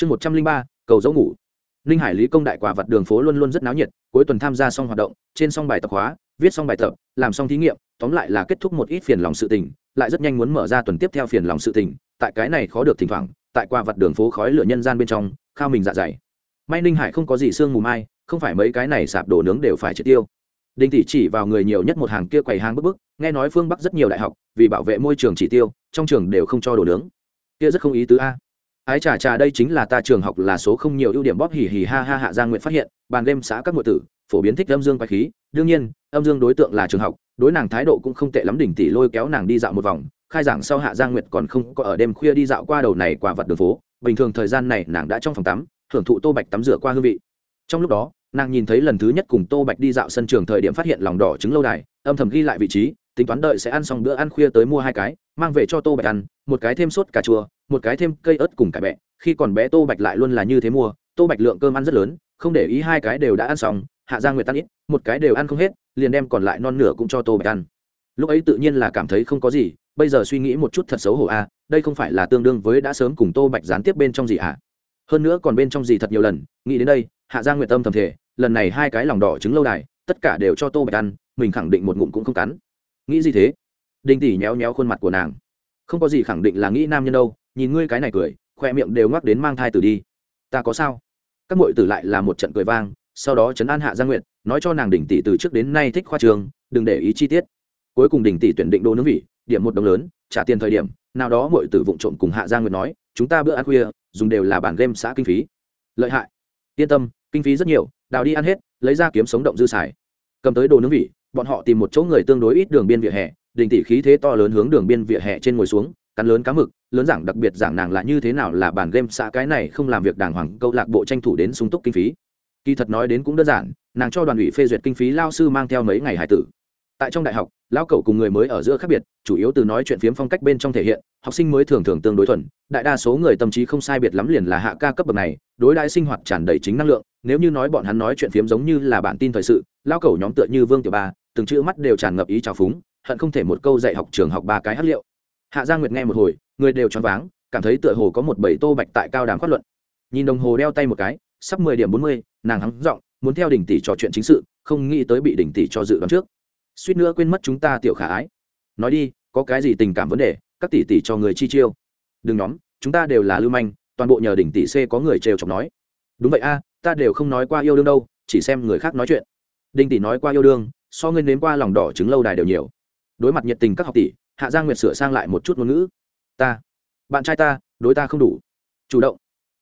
chương một trăm linh ba, cầu dấu ngủ. Ninh hải lý công đại quả vặt đường phố luôn luôn rất náo nhiệt, cuối tuần tham gia xong hoạt động, trên xong bài tập hóa, viết xong bài tập, làm xong thí nghiệm, tóm lại là kết thúc một ít phiền lòng sự tình, lại rất nhanh muốn mở ra tuần tiếp theo phiền lòng sự tình, tại cái này khó được thỉnh thoảng, tại quả vặt đường phố khói lửa nhân gian bên trong, khao mình dạ dày. May ninh hải không có gì sương mù mai, không phải mấy cái này sạp đồ nướng đều phải triệt tiêu. Đinh tỷ chỉ vào người nhiều nhất một hàng kia quầy hàng bức bức, nghe nói phương bắc rất nhiều đại học, vì bảo vệ môi trường chỉ tiêu, trong trường đều không cho đồ nướng. Kia rất không ý tứ a ái trà trà đây chính là ta trường học là số không nhiều ưu điểm bóp hỉ hỉ ha ha hạ giang nguyện phát hiện, bàn đêm xã các ngụy tử, phổ biến thích âm dương quái khí. Đương nhiên, âm dương đối tượng là trường học, đối nàng thái độ cũng không tệ lắm đỉnh tỷ lôi kéo nàng đi dạo một vòng, khai giảng sau hạ giang nguyệt còn không có ở đêm khuya đi dạo qua đầu này quả vật đường phố. Bình thường thời gian này nàng đã trong phòng tắm, thưởng thụ tô bạch tắm rửa qua hương vị. Trong lúc đó, nàng nhìn thấy lần thứ nhất cùng tô bạch đi dạo sân trường thời điểm phát hiện lòng đỏ trứng lâu đài, âm thầm ghi lại vị trí tính toán đợi sẽ ăn xong bữa ăn khuya tới mua hai cái, mang về cho tô bạch ăn, một cái thêm sốt cà chua, một cái thêm cây ớt cùng cải bẹ. Khi còn bé tô bạch lại luôn là như thế mua. Tô bạch lượng cơm ăn rất lớn, không để ý hai cái đều đã ăn xong, hạ giang nguyệt ăn ít, một cái đều ăn không hết, liền đem còn lại non nửa cũng cho tô bạch ăn. Lúc ấy tự nhiên là cảm thấy không có gì, bây giờ suy nghĩ một chút thật xấu hổ a đây không phải là tương đương với đã sớm cùng tô bạch gián tiếp bên trong gì ạ à? hơn nữa còn bên trong gì thật nhiều lần, nghĩ đến đây, hạ giang nguyệt tâm thầm thể lần này hai cái lòng đỏ trứng lâu đài, tất cả đều cho tô bạch ăn, mình khẳng định một ngụm cũng không cắn nghĩ gì thế? Đinh tỷ nhéo nhéo khuôn mặt của nàng. Không có gì khẳng định là nghĩ nam nhân đâu, nhìn ngươi cái này cười, khoe miệng đều ngoắc đến mang thai tử đi. Ta có sao? Các mội tử lại là một trận cười vang, sau đó chấn an hạ giang nguyệt, nói cho nàng đỉnh tỷ từ trước đến nay thích khoa trường, đừng để ý chi tiết. Cuối cùng đỉnh tỷ tuyển định đô nướng vị, điểm một đồng lớn, trả tiền thời điểm, nào đó mội tử vụng trộm cùng hạ giang nguyệt nói, chúng ta bữa ăn khuya, dùng đều là bản game xã kinh phí. Lợi hại. Yên tâm, kinh phí rất nhiều, đào đi ăn hết, lấy ra kiếm sống động dư xài. Cầm tới đồ nướng vị bọn họ tìm một chỗ người tương đối ít đường biên vỉa hè, đình tỷ khí thế to lớn hướng đường biên vỉa hè trên ngồi xuống, cắn lớn cá mực, lớn giảng đặc biệt giảng nàng là như thế nào là bản game xã cái này không làm việc đàng hoàng, câu lạc bộ tranh thủ đến sung túc kinh phí. Kỳ thật nói đến cũng đơn giản, nàng cho đoàn ủy phê duyệt kinh phí lao sư mang theo mấy ngày hải tử. Tại trong đại học, lão cậu cùng người mới ở giữa khác biệt, chủ yếu từ nói chuyện phiếm phong cách bên trong thể hiện, học sinh mới thường thường tương đối thuần, đại đa số người tâm trí không sai biệt lắm liền là hạ ca cấp bậc này, đối đại sinh hoạt tràn đầy chính năng lượng, nếu như nói bọn hắn nói chuyện phiếm giống như là bản tin thời sự, lão cậu nhóm tựa như vương tiểu ba từng chữ mắt đều tràn ngập ý trào phúng, hận không thể một câu dạy học trường học ba cái hát liệu. Hạ gia nguyệt nghe một hồi, người đều choáng váng, cảm thấy tựa hồ có một bảy tô bạch tại cao đàm phát luận. Nhìn đồng hồ đeo tay một cái, sắp mười điểm bốn mươi, nàng hắng giọng, muốn theo đỉnh tỷ trò chuyện chính sự, không nghĩ tới bị đỉnh tỷ cho dự đoán trước. Suýt nữa quên mất chúng ta tiểu khả ái. Nói đi, có cái gì tình cảm vấn đề, các tỷ tỷ cho người chi chiêu. Đừng nhóm, chúng ta đều là lưu manh, toàn bộ nhờ đỉnh tỷ c có người trêu chọc nói. Đúng vậy a, ta đều không nói qua yêu đương đâu, chỉ xem người khác nói chuyện. Đinh tỷ nói qua yêu đương so ngươi nếm qua lòng đỏ trứng lâu đài đều nhiều. Đối mặt nhiệt tình các học tỷ, hạ giang nguyệt sửa sang lại một chút ngôn ngữ. Ta, bạn trai ta, đối ta không đủ. Chủ động.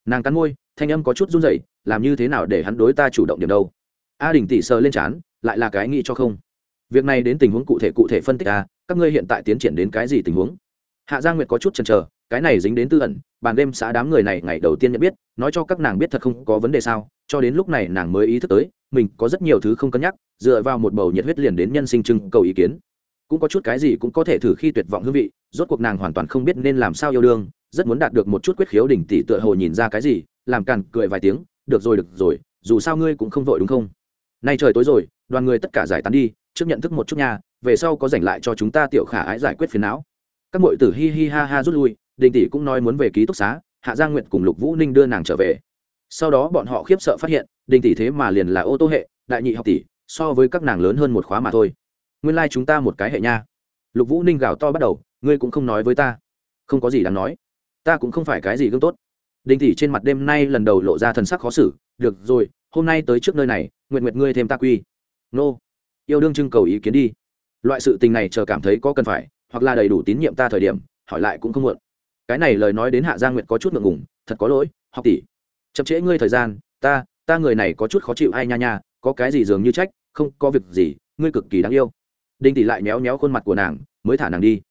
Nàng cắn môi, thanh âm có chút run rẩy, làm như thế nào để hắn đối ta chủ động điểm đâu? A đình tỷ sờ lên chán lại là cái nghĩ cho không. Việc này đến tình huống cụ thể cụ thể phân tích a các ngươi hiện tại tiến triển đến cái gì tình huống? Hạ giang nguyệt có chút chần chờ, cái này dính đến tư ẩn, bàn đêm xã đám người này ngày đầu tiên nhận biết, nói cho các nàng biết thật không có vấn đề sao, cho đến lúc này nàng mới ý thức tới, mình có rất nhiều thứ không cân nhắc dựa vào một bầu nhiệt huyết liền đến nhân sinh trưng cầu ý kiến. Cũng có chút cái gì cũng có thể thử khi tuyệt vọng hương vị, rốt cuộc nàng hoàn toàn không biết nên làm sao yêu đương, rất muốn đạt được một chút quyết khiếu đỉnh tỷ tựa hồ nhìn ra cái gì, làm càn cười vài tiếng, được rồi được rồi, dù sao ngươi cũng không vội đúng không? Nay trời tối rồi, đoàn người tất cả giải tán đi, trước nhận thức một chút nha, về sau có dành lại cho chúng ta tiểu khả ái giải quyết phiền não. Các m tử hi hi ha ha rút lui, đình tỷ cũng nói muốn về ký túc xá, hạ giang nguyện cùng lục vũ ninh đưa nàng trở về. Sau đó bọn họ khiếp sợ phát hiện, đình tỷ thế mà liền là ô tô hệ, đại nhị học tỷ so với các nàng lớn hơn một khóa mà thôi. Nguyên lai、like、chúng ta một cái hệ nha. Lục vũ ninh gào to bắt đầu, ngươi cũng không nói với ta. Không có gì đáng nói. Ta cũng không phải cái gì gương tốt. Đình tỷ trên mặt đêm nay lần đầu lộ ra thần sắc khó xử, được rồi, hôm nay tới trước nơi này nguyện nguyện ngươi thêm ta quy. Nô. Yêu đương trưng cầu ý kiến đi. Loại sự tình này chờ cảm thấy có cần phải, hoặc là đầy đủ tín nhiệm ta thời điểm, hỏi lại cũng không muộn. Cái này lời nói đến hạ gia nguyệt có chút ngượng ngùng, thật có lỗi, học tỷ. Chậm trễ ngươi thời gian, ta ta người này có chút khó chịu ai nha nha có cái gì dường như trách, không có việc gì, ngươi cực kỳ đáng yêu. Đinh tỷ lại méo méo khuôn mặt của nàng, mới thả nàng đi.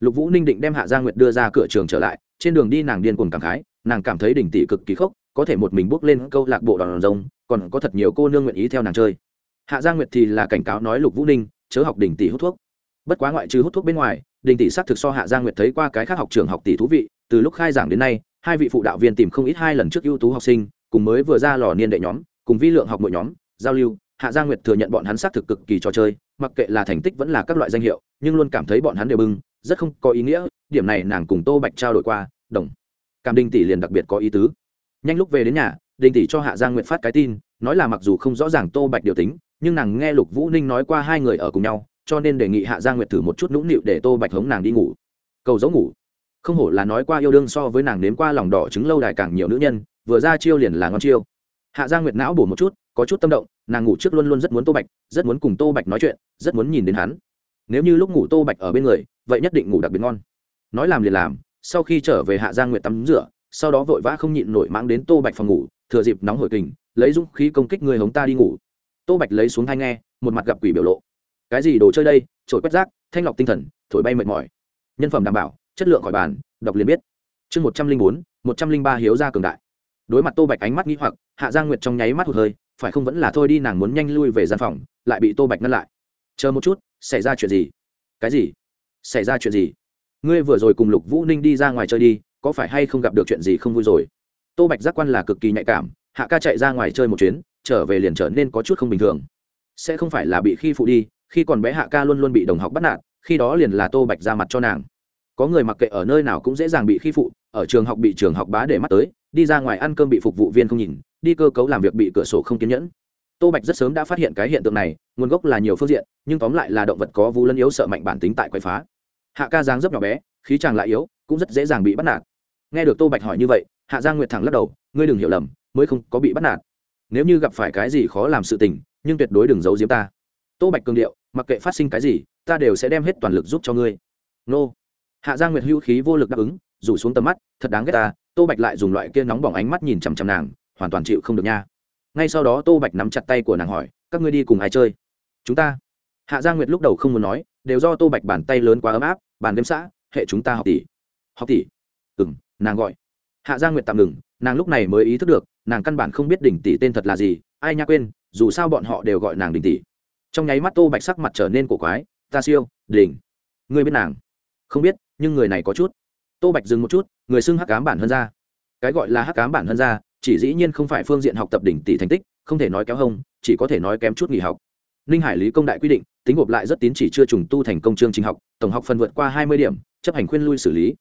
Lục vũ ninh định đem hạ gia nguyệt đưa ra cửa trường trở lại, trên đường đi nàng điên cuồng cảm khái, nàng cảm thấy đình tỷ cực kỳ khốc, có thể một mình bước lên câu lạc bộ đòn rồng, còn có thật nhiều cô nương nguyện ý theo nàng chơi. Hạ gia nguyệt thì là cảnh cáo nói lục vũ ninh, chớ học đình tỷ hút thuốc. Bất quá ngoại trừ hút thuốc bên ngoài đình tỷ xác thực so hạ gia nguyệt thấy qua cái khác học trường học tỷ thú vị, từ lúc khai giảng đến nay, hai vị phụ đạo viên tìm không ít hai lần trước ưu tú học sinh, cùng mới vừa ra lò niên đệ nhóm, cùng vi lượng học mỗi nhóm giao lưu, hạ gia nguyệt thừa nhận bọn hắn xác thực cực kỳ trò chơi, mặc kệ là thành tích vẫn là các loại danh hiệu, nhưng luôn cảm thấy bọn hắn đều bưng rất không có ý nghĩa, điểm này nàng cùng tô bạch trao đổi qua, đồng. Cảm đình tỷ liền đặc biệt có ý tứ. Nhanh lúc về đến nhà, đình tỷ cho hạ giang nguyệt phát cái tin, nói là mặc dù không rõ ràng tô bạch điều tính, nhưng nàng nghe lục vũ ninh nói qua hai người ở cùng nhau, cho nên đề nghị hạ giang nguyệt thử một chút nũng nịu để tô bạch hống nàng đi ngủ. Cầu giấu ngủ. Không hổ là nói qua yêu đương so với nàng nếm qua lòng đỏ trứng lâu đài càng nhiều nữ nhân, vừa ra chiêu liền là ngon chiêu. Hạ giang nguyệt não bổ một chút có chút tâm động, nàng ngủ trước luôn luôn rất muốn tô bạch, rất muốn cùng tô bạch nói chuyện, rất muốn nhìn đến hắn. Nếu như lúc ngủ tô bạch ở bên người, vậy nhất định ngủ đặc biệt ngon. Nói làm liền làm, sau khi trở về hạ giang nguyệt tắm rửa, sau đó vội vã không nhịn nổi mang đến tô bạch phòng ngủ, thừa dịp nóng hổi kình, lấy dũng khí công kích người hống ta đi ngủ. Tô bạch lấy xuống hai nghe, một mặt gặp quỷ biểu lộ. Cái gì đồ chơi đây? Trổi quét rác, thanh lọc tinh thần, thổi bay mệt mỏi. Nhân phẩm đảm bảo, chất lượng khỏi bàn, đọc liền biết. Chương một trăm linh bốn, một trăm linh ba hiếu ra cường đại. Đối mặt tô bạch ánh mắt nghĩ hoặc, hạ giang nguyệt trong nháy mắt hụt hơi phải không vẫn là thôi đi nàng muốn nhanh lui về gian phòng, lại bị tô bạch ngăn lại. Chờ một chút, xảy ra chuyện gì? Cái gì? Xảy ra chuyện gì? Ngươi vừa rồi cùng lục vũ ninh đi ra ngoài chơi đi, có phải hay không gặp được chuyện gì không vui rồi? Tô bạch giác quan là cực kỳ nhạy cảm, hạ ca chạy ra ngoài chơi một chuyến, trở về liền trở nên có chút không bình thường. Sẽ không phải là bị khi phụ đi, khi còn bé hạ ca luôn luôn bị đồng học bắt nạt, khi đó liền là tô bạch ra mặt cho nàng. Có người mặc kệ ở nơi nào cũng dễ dàng bị khi phụ, ở trường học bị trường học bá để mắt tới, đi ra ngoài ăn cơm bị phục vụ viên không nhìn đi cơ cấu làm việc bị cửa sổ không kiên nhẫn. Tô bạch rất sớm đã phát hiện cái hiện tượng này, nguồn gốc là nhiều phương diện, nhưng tóm lại là động vật có vú lân yếu sợ mạnh bản tính tại quậy phá. Hạ ca giáng rất nhỏ bé, khí chàng lại yếu, cũng rất dễ dàng bị bắt nạt. Nghe được tô bạch hỏi như vậy, hạ giang nguyệt thẳng lắc đầu, ngươi đừng hiểu lầm, mới không có bị bắt nạt. Nếu như gặp phải cái gì khó làm sự tình, nhưng tuyệt đối đừng giấu giếm ta. Tô bạch cường điệu, mặc kệ phát sinh cái gì, ta đều sẽ đem hết toàn lực giúp cho ngươi. Nô. Hạ giang nguyệt hữu khí vô lực đáp ứng, rủ xuống tầm mắt, thật đáng ghét ta. Tô bạch lại dùng loại kia nóng bỏng ánh mắt nhìn chằm chằm nàng hoàn toàn chịu không được nha. Ngay sau đó tô bạch nắm chặt tay của nàng hỏi, các ngươi đi cùng ai chơi? Chúng ta. Hạ giang nguyệt lúc đầu không muốn nói, đều do tô bạch bàn tay lớn quá ấm áp, bàn đêm xã, hệ chúng ta học tỷ. Học tỷ? Ừ m nàng gọi. Hạ giang nguyệt tạm ngừng, nàng lúc này mới ý thức được, nàng căn bản không biết đỉnh tỷ tên thật là gì, ai nha quên, dù sao bọn họ đều gọi nàng đỉnh tỷ. Trong nháy mắt tô bạch sắc mặt trở nên cổ quái, ta siêu, đỉnh. Ngươi biết nàng? Không biết, nhưng người này có chút. Tô bạch dừng một chút, người xưng hắc cám bản hơn ra cái gọi là hắc cám bản hơn ra chỉ dĩ nhiên không phải phương diện học tập đỉnh tỷ thành tích, không thể nói kéo hông, chỉ có thể nói kém chút nghỉ học. Ninh hải lý công đại quy định, tính gộp lại rất tín chỉ chưa trùng tu thành công chương trình học, tổng học phần vượt qua hai mươi điểm, chấp hành khuyên lui xử lý.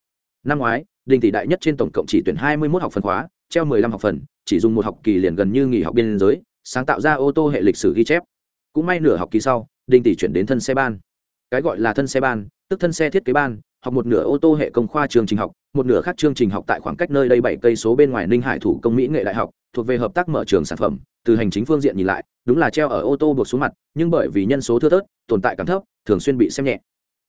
Năm ngoái đình tỷ đại nhất trên tổng cộng chỉ tuyển hai mươi một học phần khóa, treo mười lăm học phần, chỉ dùng một học kỳ liền gần như nghỉ học biên giới, sáng tạo ra ô tô hệ lịch sử ghi chép. Cũng may nửa học kỳ sau đình tỷ chuyển đến thân xe ban. Cái gọi là thân xe ban, tức thân xe thiết kế ban học một nửa ô tô hệ công khoa chương trình học, một nửa khác chương trình học tại khoảng cách nơi đây bảy cây số bên ngoài ninh hải thủ công mỹ nghệ đại học, thuộc về hợp tác mở trường sản phẩm, từ hành chính phương diện nhìn lại, đúng là treo ở ô tô buộc xuống mặt, nhưng bởi vì nhân số thưa thớt, tồn tại cảm thấp, thường xuyên bị xem nhẹ.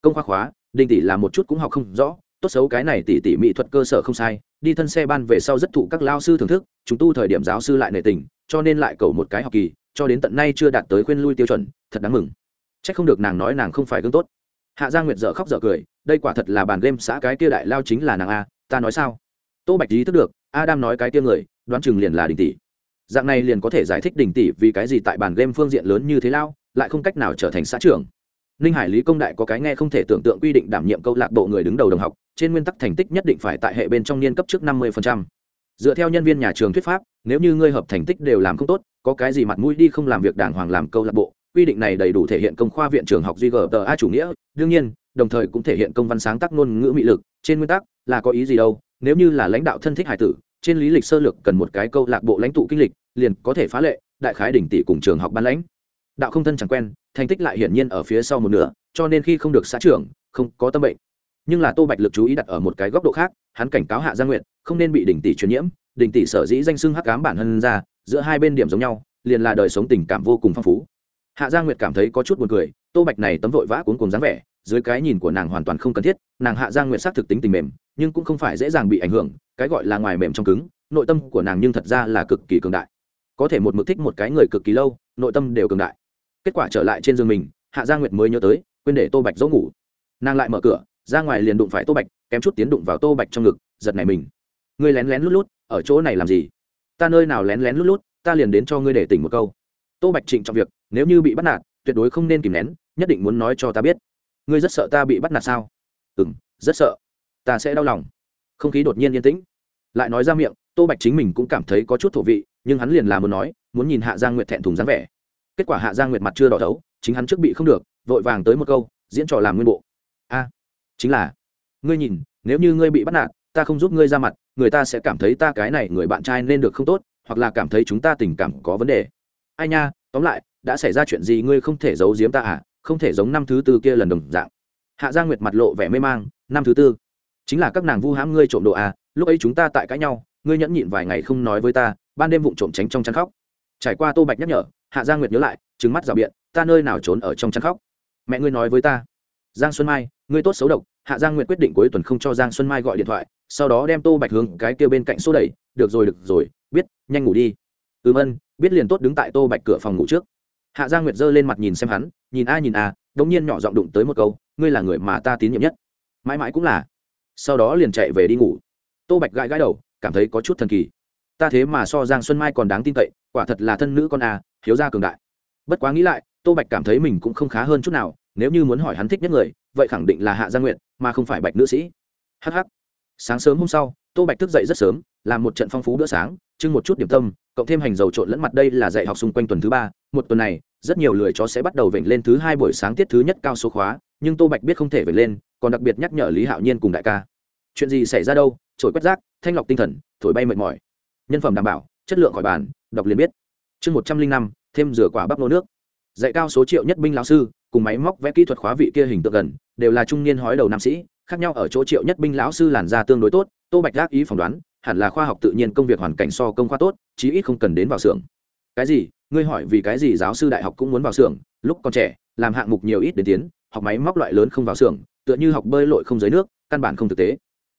Công khoa khóa, đinh tỷ là một chút cũng học không rõ, tốt xấu cái này tỷ tỷ mỹ thuật cơ sở không sai, đi thân xe ban về sau rất thụ các lao sư thưởng thức, chúng tu thời điểm giáo sư lại nệ tình, cho nên lại cầu một cái học kỳ, cho đến tận nay chưa đạt tới khuyên lui tiêu chuẩn, thật đáng mừng. C h ắ c không được nàng nói nàng không phải gương tốt hạ gia nguyệt dở khóc dở cười, đây quả thật là bàn game xã cái kia đại lao chính là nàng a, ta nói sao? Tô bạch ý thức được, adam nói cái kia người, đoán chừng liền là đình tỷ. Dạng này liền có thể giải thích đình tỷ vì cái gì tại bàn game phương diện lớn như thế lao, lại không cách nào trở thành xã trưởng. Ninh hải lý công đại có cái nghe không thể tưởng tượng quy định đảm nhiệm câu lạc bộ người đứng đầu đồng học, trên nguyên tắc thành tích nhất định phải tại hệ bên trong niên cấp trước năm mươi dựa theo nhân viên nhà trường thuyết pháp, nếu như ngươi hợp thành tích đều làm không tốt, có cái gì mặt mũi đi không làm việc đàng hoàng làm câu lạc bộ quy định này đầy đủ thể hiện công khoa viện trường học duy a chủ nghĩa, đương nhiên, đồng thời cũng thể hiện công văn sáng tác ngôn ngữ mị lực, trên nguyên tắc là có ý gì đâu, nếu như là lãnh đạo thân thích hải tử, trên lý lịch sơ lược cần một cái câu lạc bộ lãnh tụ kinh lịch, liền có thể phá lệ, đại khái đỉnh tỷ cùng trường học ban lãnh. Đạo không thân chẳng quen, thành tích lại hiển nhiên ở phía sau một nửa, cho nên khi không được xã trưởng, không có tâm bệnh. Nhưng là tô bạch lực chú ý đặt ở một cái góc độ khác, hắn cảnh cáo hạ gia nguyện không nên bị đỉnh tỷ truyền nhiễm, đỉnh tỷ sở dĩ danh xưng hắc cám bản thân ra, giữa hai bên điểm giống nhau, liền là đời sống tình cảm vô cùng phong phú hạ gia nguyệt cảm thấy có chút buồn cười, tô bạch này tấm vội vã cuốn cùng dáng vẻ, dưới cái nhìn của nàng hoàn toàn không cần thiết, nàng hạ gia nguyệt xác thực tính tình mềm, nhưng cũng không phải dễ dàng bị ảnh hưởng, cái gọi là ngoài mềm trong cứng, nội tâm của nàng nhưng thật ra là cực kỳ cường đại. Có thể một mực thích một cái người cực kỳ lâu, nội tâm đều cường đại. Kết quả trở lại trên giường mình, hạ gia nguyệt mới nhớ tới, quên để tô bạch dỗ ngủ. Nàng lại mở cửa, ra ngoài liền đụng phải tô bạch, kém chút tiến đụng vào tô bạch trong ngực, giật này mình. Ngươi lén lén lút lút, ở chỗ này làm gì? Ta nơi nào lén lén lút lút, ta liền đến cho ngươi để tỉnh một câu. Tô bạch trịnh trọng việc nếu như bị bắt nạt, tuyệt đối không nên kìm nén, nhất định muốn nói cho ta biết. Ngươi rất sợ ta bị bắt nạt sao? Ừ m rất sợ. Ta sẽ đau lòng. Không khí đột nhiên yên tĩnh. Lại nói ra miệng, tô bạch chính mình cũng cảm thấy có chút thổ vị, nhưng hắn liền là muốn nói, muốn nhìn hạ giang nguyệt thẹn thùng dáng vẻ. Kết quả hạ giang nguyệt mặt chưa đỏ thấu, chính hắn trước bị không được, vội vàng tới một câu, diễn trò làm nguyên bộ. A, chính là, ngươi nhìn, nếu như ngươi bị bắt nạt, ta không giúp ngươi ra mặt, người ta sẽ cảm thấy ta cái này người bạn trai nên được không tốt, hoặc là cảm thấy chúng ta tình cảm có vấn đề. Ai nha, tóm lại đã xảy ra chuyện gì ngươi không thể giấu giếm ta à? Không thể giống năm thứ tư kia lần đồng dạng. Hạ gia nguyệt mặt lộ vẻ mê mang, năm thứ tư. Chính là các nàng vu hãm ngươi trộm đồ à? Lúc ấy chúng ta tại cãi nhau, ngươi nhẫn nhịn vài ngày không nói với ta, ban đêm vụng trộm tránh trong chăn khóc. Trải qua tô bạch nhắc nhở, hạ gia nguyệt nhớ lại trứng mắt rào biện, ta nơi nào trốn ở trong chăn khóc? Mẹ ngươi nói với ta. Giang xuân mai, ngươi tốt xấu độc, hạ giang nguyệt quyết định cuối tuần không cho giang xuân mai gọi điện thoại, sau đó đem tô bạch hướng cái kia bên cạnh số đẩy, được rồi được rồi, biết, nhanh ngủ đi. Ừm ân biết liền tốt đứng tại tô bạch cửa phòng ngủ trước hạ giang nguyệt giơ lên mặt nhìn xem hắn, nhìn a nhìn a, đống nhiên nhỏ giọng đụng tới một câu, ngươi là người mà ta tín nhiệm nhất. Mãi mãi cũng là. Sau đó liền chạy về đi ngủ. Tô bạch gãi gãi đầu, cảm thấy có chút thần kỳ. Ta thế mà so giang xuân mai còn đáng tin cậy, quả thật là thân nữ con a hiếu gia cường đại. Bất quá nghĩ lại, tô bạch cảm thấy mình cũng không khá hơn chút nào, nếu như muốn hỏi hắn thích nhất người, vậy khẳng định là hạ gia nguyện mà không phải bạch nữ sĩ. Hh sáng sớm hôm sau, tô bạch thức dậy rất sớm, làm một trận phong phú bữa sáng trưng một chút điểm tâm, cộng thêm hành dầu trộn lẫn mặt đây là dạy học xung quanh tuần thứ ba một tuần này, rất nhiều lười chó sẽ bắt đầu vểnh lên thứ hai buổi sáng tiết thứ nhất cao số khóa, nhưng tô bạch biết không thể vểnh lên, còn đặc biệt nhắc nhở lý hạo nhiên cùng đại ca. Chuyện gì xảy ra đâu? Trổi quét rác, thanh lọc tinh thần, thổi bay mệt mỏi. Nhân phẩm đảm bảo, chất lượng khỏi bàn, đọc liền biết. Chương một trăm linh năm, thêm rửa quả bắp nô nước. Dạy cao số triệu nhất binh lão sư, cùng máy móc vẽ kỹ thuật khóa vị kia hình tượng gần, đều là trung niên hói đầu nam sĩ, khác nhau ở chỗ triệu nhất binh lão sư làn da tương đối tốt, tô bạch gác ý phỏng đoán, hẳn là khoa học tự nhiên công việc hoàn cảnh so công khoa tốt, chí ít không cần đến vào xưởng. Cái gì? Ngươi hỏi vì cái gì giáo sư đại học cũng muốn vào xưởng, lúc còn trẻ, làm hạng mục nhiều ít đến tiến, học máy móc loại lớn không vào xưởng, tựa như học bơi lội không dưới nước, căn bản không thực tế.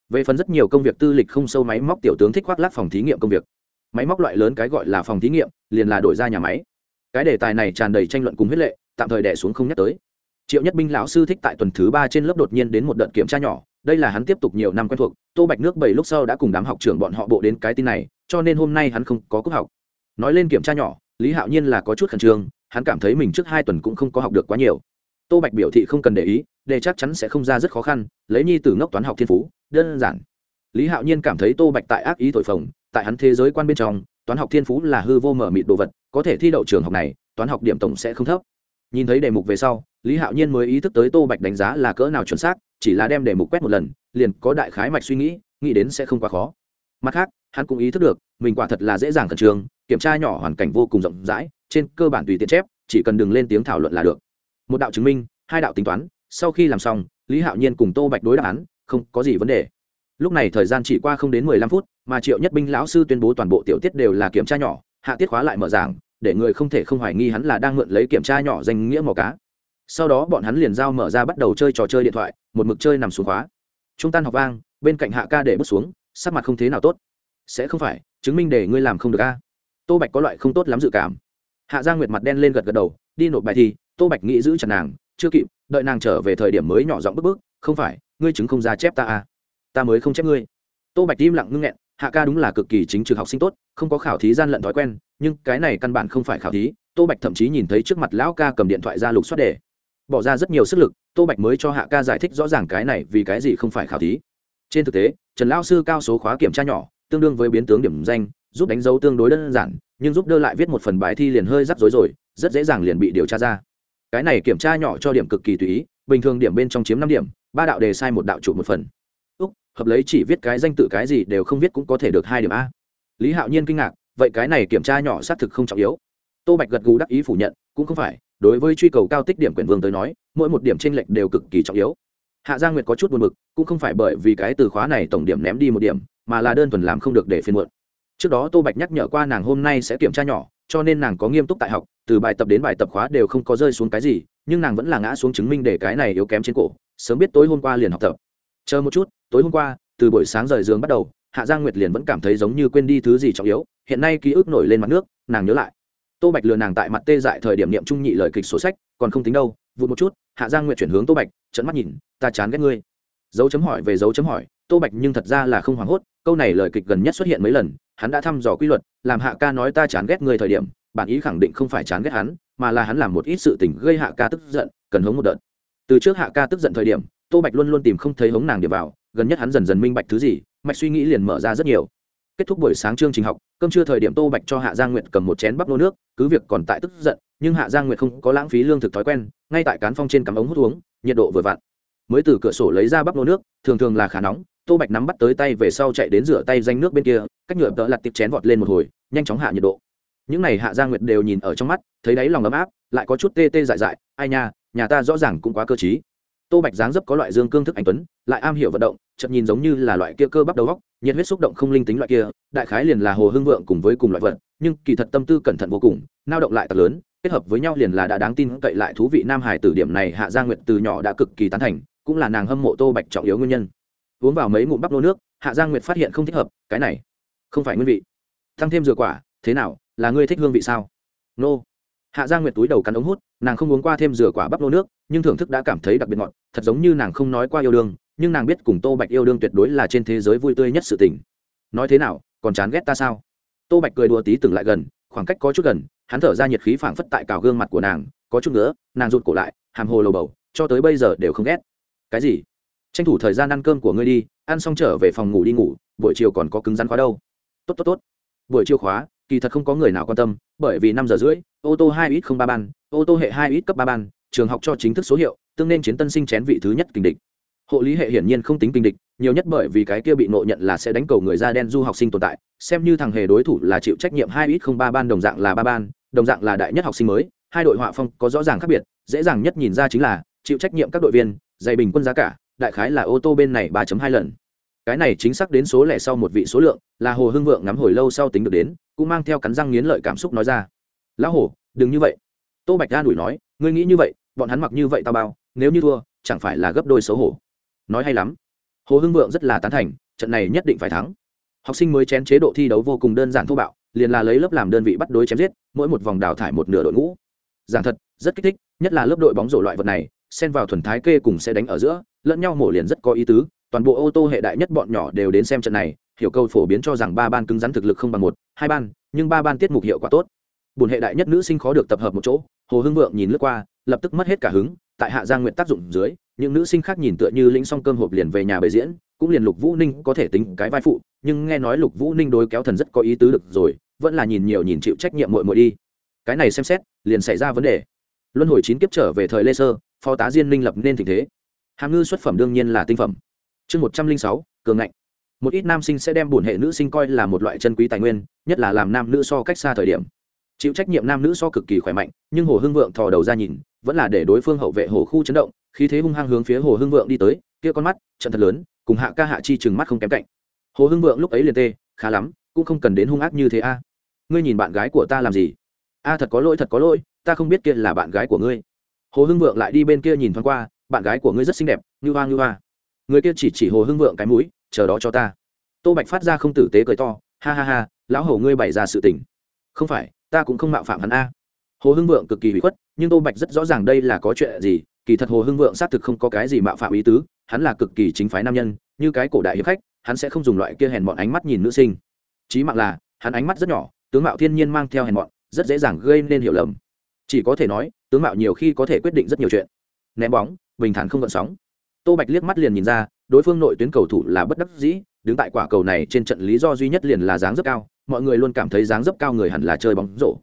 Về phần rất nhiều công việc tư lịch không sâu máy móc, tiểu tướng thích khoác lác phòng thí nghiệm công việc. Máy móc loại lớn cái gọi là phòng thí nghiệm, liền là đổi ra nhà máy. Cái đề tài này tràn đầy tranh luận cùng huyết lệ, tạm thời đẻ xuống không nhắc tới. Triệu nhất binh lão sư thích tại tuần thứ ba trên lớp đột nhiên đến một đợt kiểm tra nhỏ, đây là hắn tiếp tục nhiều năm quen thuộc, tô bạch nước bảy lúc sau đã cùng đám học trưởng bọn họ bộ đến cái tin này, cho nên hôm nay hắn không có cúp học. Nói lên kiểm tra nhỏ lý hạo nhiên là có chút khẩn trương, hắn cảm thấy mình trước hai tuần cũng không có học được quá nhiều. Tô bạch biểu thị không cần để ý, để chắc chắn sẽ không ra rất khó khăn, lấy nhi từ ngốc toán học thiên phú, đơn giản. Lý hạo nhiên cảm thấy tô bạch tại ác ý thổi phồng, tại hắn thế giới quan bên trong, toán học thiên phú là hư vô mở mịt đồ vật, có thể thi đậu trường học này, toán học điểm tổng sẽ không thấp. Nhìn thấy đề mục về sau, lý hạo nhiên mới ý thức tới tô bạch đánh giá là cỡ nào chuẩn xác, chỉ là đem đề mục quét một lần, liền có đại khái mạch suy nghĩ nghĩ đến sẽ không quá khó. Mặt khác, hắn cũng ý thức được, mình quả thật là dễ dàng khẩn trương kiểm tra nhỏ hoàn cảnh vô cùng rộng rãi, trên cơ bản tùy tiện chép, chỉ cần đừng lên tiếng thảo luận là được. Một đạo chứng minh, hai đạo tính toán, sau khi làm xong, lý hạo nhiên cùng tô bạch đối đáp án, không có gì vấn đề. Lúc này thời gian chỉ qua không đến mười lăm phút, mà triệu nhất binh lão sư tuyên bố toàn bộ tiểu tiết đều là kiểm tra nhỏ, hạ tiết khóa lại mở giảng, để người không thể không hoài nghi hắn là đang mượn lấy kiểm tra nhỏ danh nghĩa màu cá. Sau đó bọn hắn liền giao mở ra bắt đầu chơi trò chơi điện thoại, một mực chơi nằm xuống khóa. Trung tan học vang, bên cạnh hạ ca để bước xuống, sắc mặt không thế nào tốt. Sẽ không phải, chứng minh để ngươi làm không được a tô bạch có loại không tốt lắm dự cảm. Hạ gia nguyệt mặt đen lên gật gật đầu, đi nộp bài thi, tô bạch nghĩ giữ chặt nàng, chưa kịp, đợi nàng trở về thời điểm mới nhỏ giọng bức bức, không phải, ngươi chứng không ra chép ta à? Ta mới không chép ngươi. Tô bạch im lặng ngưng nghẹn, hạ ca đúng là cực kỳ chính trực học sinh tốt, không có khảo thí gian lận thói quen, nhưng cái này căn bản không phải khảo thí. Tô bạch thậm chí nhìn thấy trước mặt lão ca cầm điện thoại ra lục xoát đề. Bỏ ra rất nhiều sức lực, tô bạch mới cho hạ ca giải thích rõ ràng cái này vì cái gì không phải khảo thí. Trên thực tế, trần lao sư cao số khóa kiểm tra nhỏ, tương đương với biến tướng điểm danh giúp đánh dấu tương đối đơn giản, nhưng giúp đỡ lại viết một phần bài thi liền hơi rắc rối rồi, rất dễ dàng liền bị điều tra ra. Cái này kiểm tra nhỏ cho điểm cực kỳ tùy ý, bình thường điểm bên trong chiếm năm điểm, ba đạo đề sai một đạo chủ một phần. Úc, hợp lấy chỉ viết cái danh tự cái gì đều không viết cũng có thể được hai điểm a. Lý hạo nhiên kinh ngạc, vậy cái này kiểm tra nhỏ xác thực không trọng yếu. Tô bạch gật gù đắc ý phủ nhận, cũng không phải, đối với truy cầu cao tích điểm quyển vương tới nói, mỗi một điểm t r ê n lệch đều cực kỳ trọng yếu. Hạ gia nguyệt có chút buồn b ự c cũng không phải bởi vì cái từ khóa này tổng điểm ném đi một điểm, mà là đơn thuần làm không được để phiên muộn trước đó tô bạch nhắc nhở qua nàng hôm nay sẽ kiểm tra nhỏ, cho nên nàng có nghiêm túc tại học, từ bài tập đến bài tập khóa đều không có rơi xuống cái gì, nhưng nàng vẫn là ngã xuống chứng minh để cái này yếu kém trên cổ, sớm biết tối hôm qua liền học tập. Chờ một chút, tối hôm qua, từ buổi sáng rời giường bắt đầu, hạ giang nguyệt liền vẫn cảm thấy giống như quên đi thứ gì trọng yếu, hiện nay ký ức nổi lên mặt nước, nàng nhớ lại. Tô bạch lừa nàng tại mặt tê dại thời điểm niệm trung nhị lời kịch sổ sách, còn không tính đâu, vụt một chút, hạ giang nguyệt chuyển hướng tô bạch trận mắt nhìn, ta chán ghét ngươi. Dấu chấm hỏi về dấu chấm hỏi, tô bạch nhưng thật ra là không hoảng hốt, câu này lời kịch gần nhất xuất hiện mấy lần hắn đã thăm dò quy luật, làm hạ ca nói ta chán ghét người thời điểm, bản ý khẳng định không phải chán ghét hắn, mà là hắn làm một ít sự tình gây hạ ca tức giận, cần hống một đợt. Từ trước hạ ca tức giận thời điểm, tô bạch luôn luôn tìm không thấy hống nàng điểm vào, gần nhất hắn dần dần minh bạch thứ gì, mạch suy nghĩ liền mở ra rất nhiều. Kết thúc buổi sáng chương trình học, cơm trưa thời điểm tô bạch cho hạ gia nguyệt cầm một chén bắp nô nước, cứ việc còn tại tức giận, nhưng hạ gia nguyệt không có lãng phí lương thực thói quen, ngay tại cán phong trên cắm ống hút uống, nhiệt độ vừa vặn. Mới từ cửa sổ lấy ra bắp nô nước, thường thường là khá nóng tô bạch nắm bắt tới tay về sau chạy đến rửa tay danh nước bên kia, cách nhựa đỡ lặt tiệp chén vọt lên một hồi, nhanh chóng hạ nhiệt độ. Những n à y hạ gia nguyệt đều nhìn ở trong mắt, thấy đáy lòng ấm áp, lại có chút tê tê dại dại, ai nha, nhà ta rõ ràng cũng quá cơ t tô bạch dáng dấp có loại dương cương thức anh tuấn, lại am hiểu vận động chậm nhìn giống như là loại kia cơ bắp đầu góc nhiệt huyết xúc động không linh tính loại kia, đại khái liền là hồ hưng vượng cùng với cùng loại vật, nhưng kỳ thật tâm tư cẩn thận vô cùng, nao động lại thật lớn, kết hợp với nhau liền là đã đáng tin cậy lại thú vị nam hải từ điểm này hạ gia nguyệt từ nhỏ đã cực kỳ tán thành, cũng là nàng hâm mộ tô bạch trọng yếu nguyên nhân uống vào mấy ngụm bắp lô nước, hạ Giang nguyệt phát hiện không thích hợp, cái này, không phải nguyên vị. Tăng thêm dừa quả, thế nào, là ngươi thích hương vị sao? Nô. Hạ Giang nguyệt túi đầu cắn ống hút, nàng không uống qua thêm dừa quả bắp lô nước, nhưng thưởng thức đã cảm thấy đặc biệt ngọt, thật giống như nàng không nói qua yêu đương, nhưng nàng biết cùng tô bạch yêu đương tuyệt đối là trên thế giới vui tươi nhất sự tình. Nói thế nào, còn chán ghét ta sao? Tô bạch cười đùa tí từng lại gần, khoảng cách có chút gần, hắn thở ra nhiệt khí phảng phất tại cào gương mặt của nàng, có chút nữa, nàng rụt cổ lại, hàm hồ lầu bầu, cho tới bây giờ đều không ghét. Cái gì? Tranh thủ thời gian ăn cơm của ngươi đi, ăn xong trở về phòng ngủ đi ngủ, buổi chiều còn có cứng rắn khóa đâu. Tốt tốt tốt. Buổi chiều khóa, kỳ thật không có người nào quan tâm, bởi vì năm giờ rưỡi, ô tô hai ít không ba ban, ô tô hệ hai ít cấp ba ban, trường học cho chính thức số hiệu, tương nên chiến tân sinh chén vị thứ nhất kình địch. Hộ lý hệ hiển nhiên không tính kình địch, nhiều nhất bởi vì cái kia bị nộ nhận là sẽ đánh cầu người da đen du học sinh tồn tại, xem như thằng hề đối thủ là chịu trách nhiệm hai ít không ba ban đồng dạng là ba ban, đồng dạng là đại nhất học sinh mới, hai đội họa phong có rõ ràng khác biệt, dễ dàng nhất nhìn ra chính là chịu trách nhiệm các đội viên, dày bình quân giá cả đại khái là ô tô bên này ba hai lần. Cái này chính xác đến số lẻ sau một vị số lượng, là hồ hưng vượng ngắm hồi lâu sau tính được đến, cũng mang theo cắn răng nghiến lợi cảm xúc nói ra. Lão hồ, đừng như vậy. Tô bạch ga đuổi nói, ngươi nghĩ như vậy, bọn hắn mặc như vậy tao bao, nếu như thua, chẳng phải là gấp đôi xấu hổ. Nói hay lắm. Hồ hưng vượng rất là tán thành, trận này nhất định phải thắng. Học sinh mới chén chế độ thi đấu vô cùng đơn giản thô bạo, liền là lấy lớp làm đơn vị bắt đối chém giết, mỗi một vòng đào thải một nửa đội ngũ. Giảng thật, rất kích thích, nhất là lớp đội bóng rổ loại vật này xen vào thuần thái kê cùng sẽ đánh ở giữa, lẫn nhau mổ liền rất có ý tứ, toàn bộ ô tô hệ đại nhất bọn nhỏ đều đến xem trận này, hiểu câu phổ biến cho rằng ba ban cứng rắn thực lực không bằng một, hai ban, nhưng ba ban tiết mục hiệu quả tốt. Bùn hệ đại nhất nữ sinh khó được tập hợp một chỗ, hồ hưng vượng nhìn lướt qua, lập tức mất hết cả hứng, tại hạ giang nguyện tác dụng dưới, những nữ sinh khác nhìn tựa như lĩnh xong cơm hộp liền về nhà bày diễn, cũng liền lục vũ ninh có thể tính cái vai phụ, nhưng nghe nói lục vũ ninh đối kéo thần rất có ý tứ được rồi, vẫn là nhìn nhiều nhìn chịu trách nhiệm mội mội đi. Cái này xem xét, liền xảy ra vấn đề. Luân hồi chín kiếp trở về thời lê sơ phó tá diên minh lập nên tình thế. Hàm ngư xuất phẩm đương nhiên là tinh phẩm. Chương một trăm linh sáu, cường ngạnh. Một ít nam sinh sẽ đem bổn hệ nữ sinh coi là một loại chân quý tài nguyên, nhất là làm nam nữ so cách xa thời điểm. Chịu trách nhiệm nam nữ so cực kỳ khỏe mạnh, nhưng hồ hưng vượng thò đầu ra nhìn, vẫn là để đối phương hậu vệ hồ khu chấn động, khí thế hung hăng hướng phía hồ hưng vượng đi tới, kia con mắt, trận thật lớn, cùng hạ ca hạ chi chừng mắt không kém cạnh. Hồ hưng vượng lúc ấy liền tê, khá lắm, cũng không cần đến hung ác như thế a. Ngươi nhìn bạn gái của ta làm gì? A, thật có lỗi, thật có lỗi, ta không biết kia là bạn gái của ngươi hồ hưng vượng lại đi bên kia nhìn thoáng qua, bạn gái của ngươi rất xinh đẹp, như hoa như hoa. Người kia chỉ chỉ hồ hưng vượng cái mũi, chờ đó cho ta. Tô bạch phát ra không tử tế cười to, ha ha ha, lão hầu ngươi bày ra sự tình. Không phải, ta cũng không mạo phạm hắn a. Hồ hưng vượng cực kỳ hủy khuất, nhưng tô bạch rất rõ ràng đây là có chuyện gì, kỳ thật hồ hưng vượng xác thực không có cái gì mạo phạm ý tứ, hắn là cực kỳ chính phái nam nhân, như cái cổ đại hiệp khách, hắn sẽ không dùng loại kia hèn bọn ánh mắt nhìn nữ sinh. Chí mạng là, hắn ánh mắt rất nhỏ, tướng mạo thiên nhiên mang theo hèn bọn rất dễ dàng gây nên hiểu lầm. Chỉ có thể nói tướng mạo nhiều khi có thể quyết định rất nhiều chuyện. Ném bóng, bình thản không gợn sóng. Tô bạch liếc mắt liền nhìn ra, đối phương nội tuyến cầu thủ là bất đắc dĩ, đứng tại quả cầu này trên trận lý do duy nhất liền là dáng rất cao, mọi người luôn cảm thấy dáng dấp cao người hẳn là chơi bóng rổ.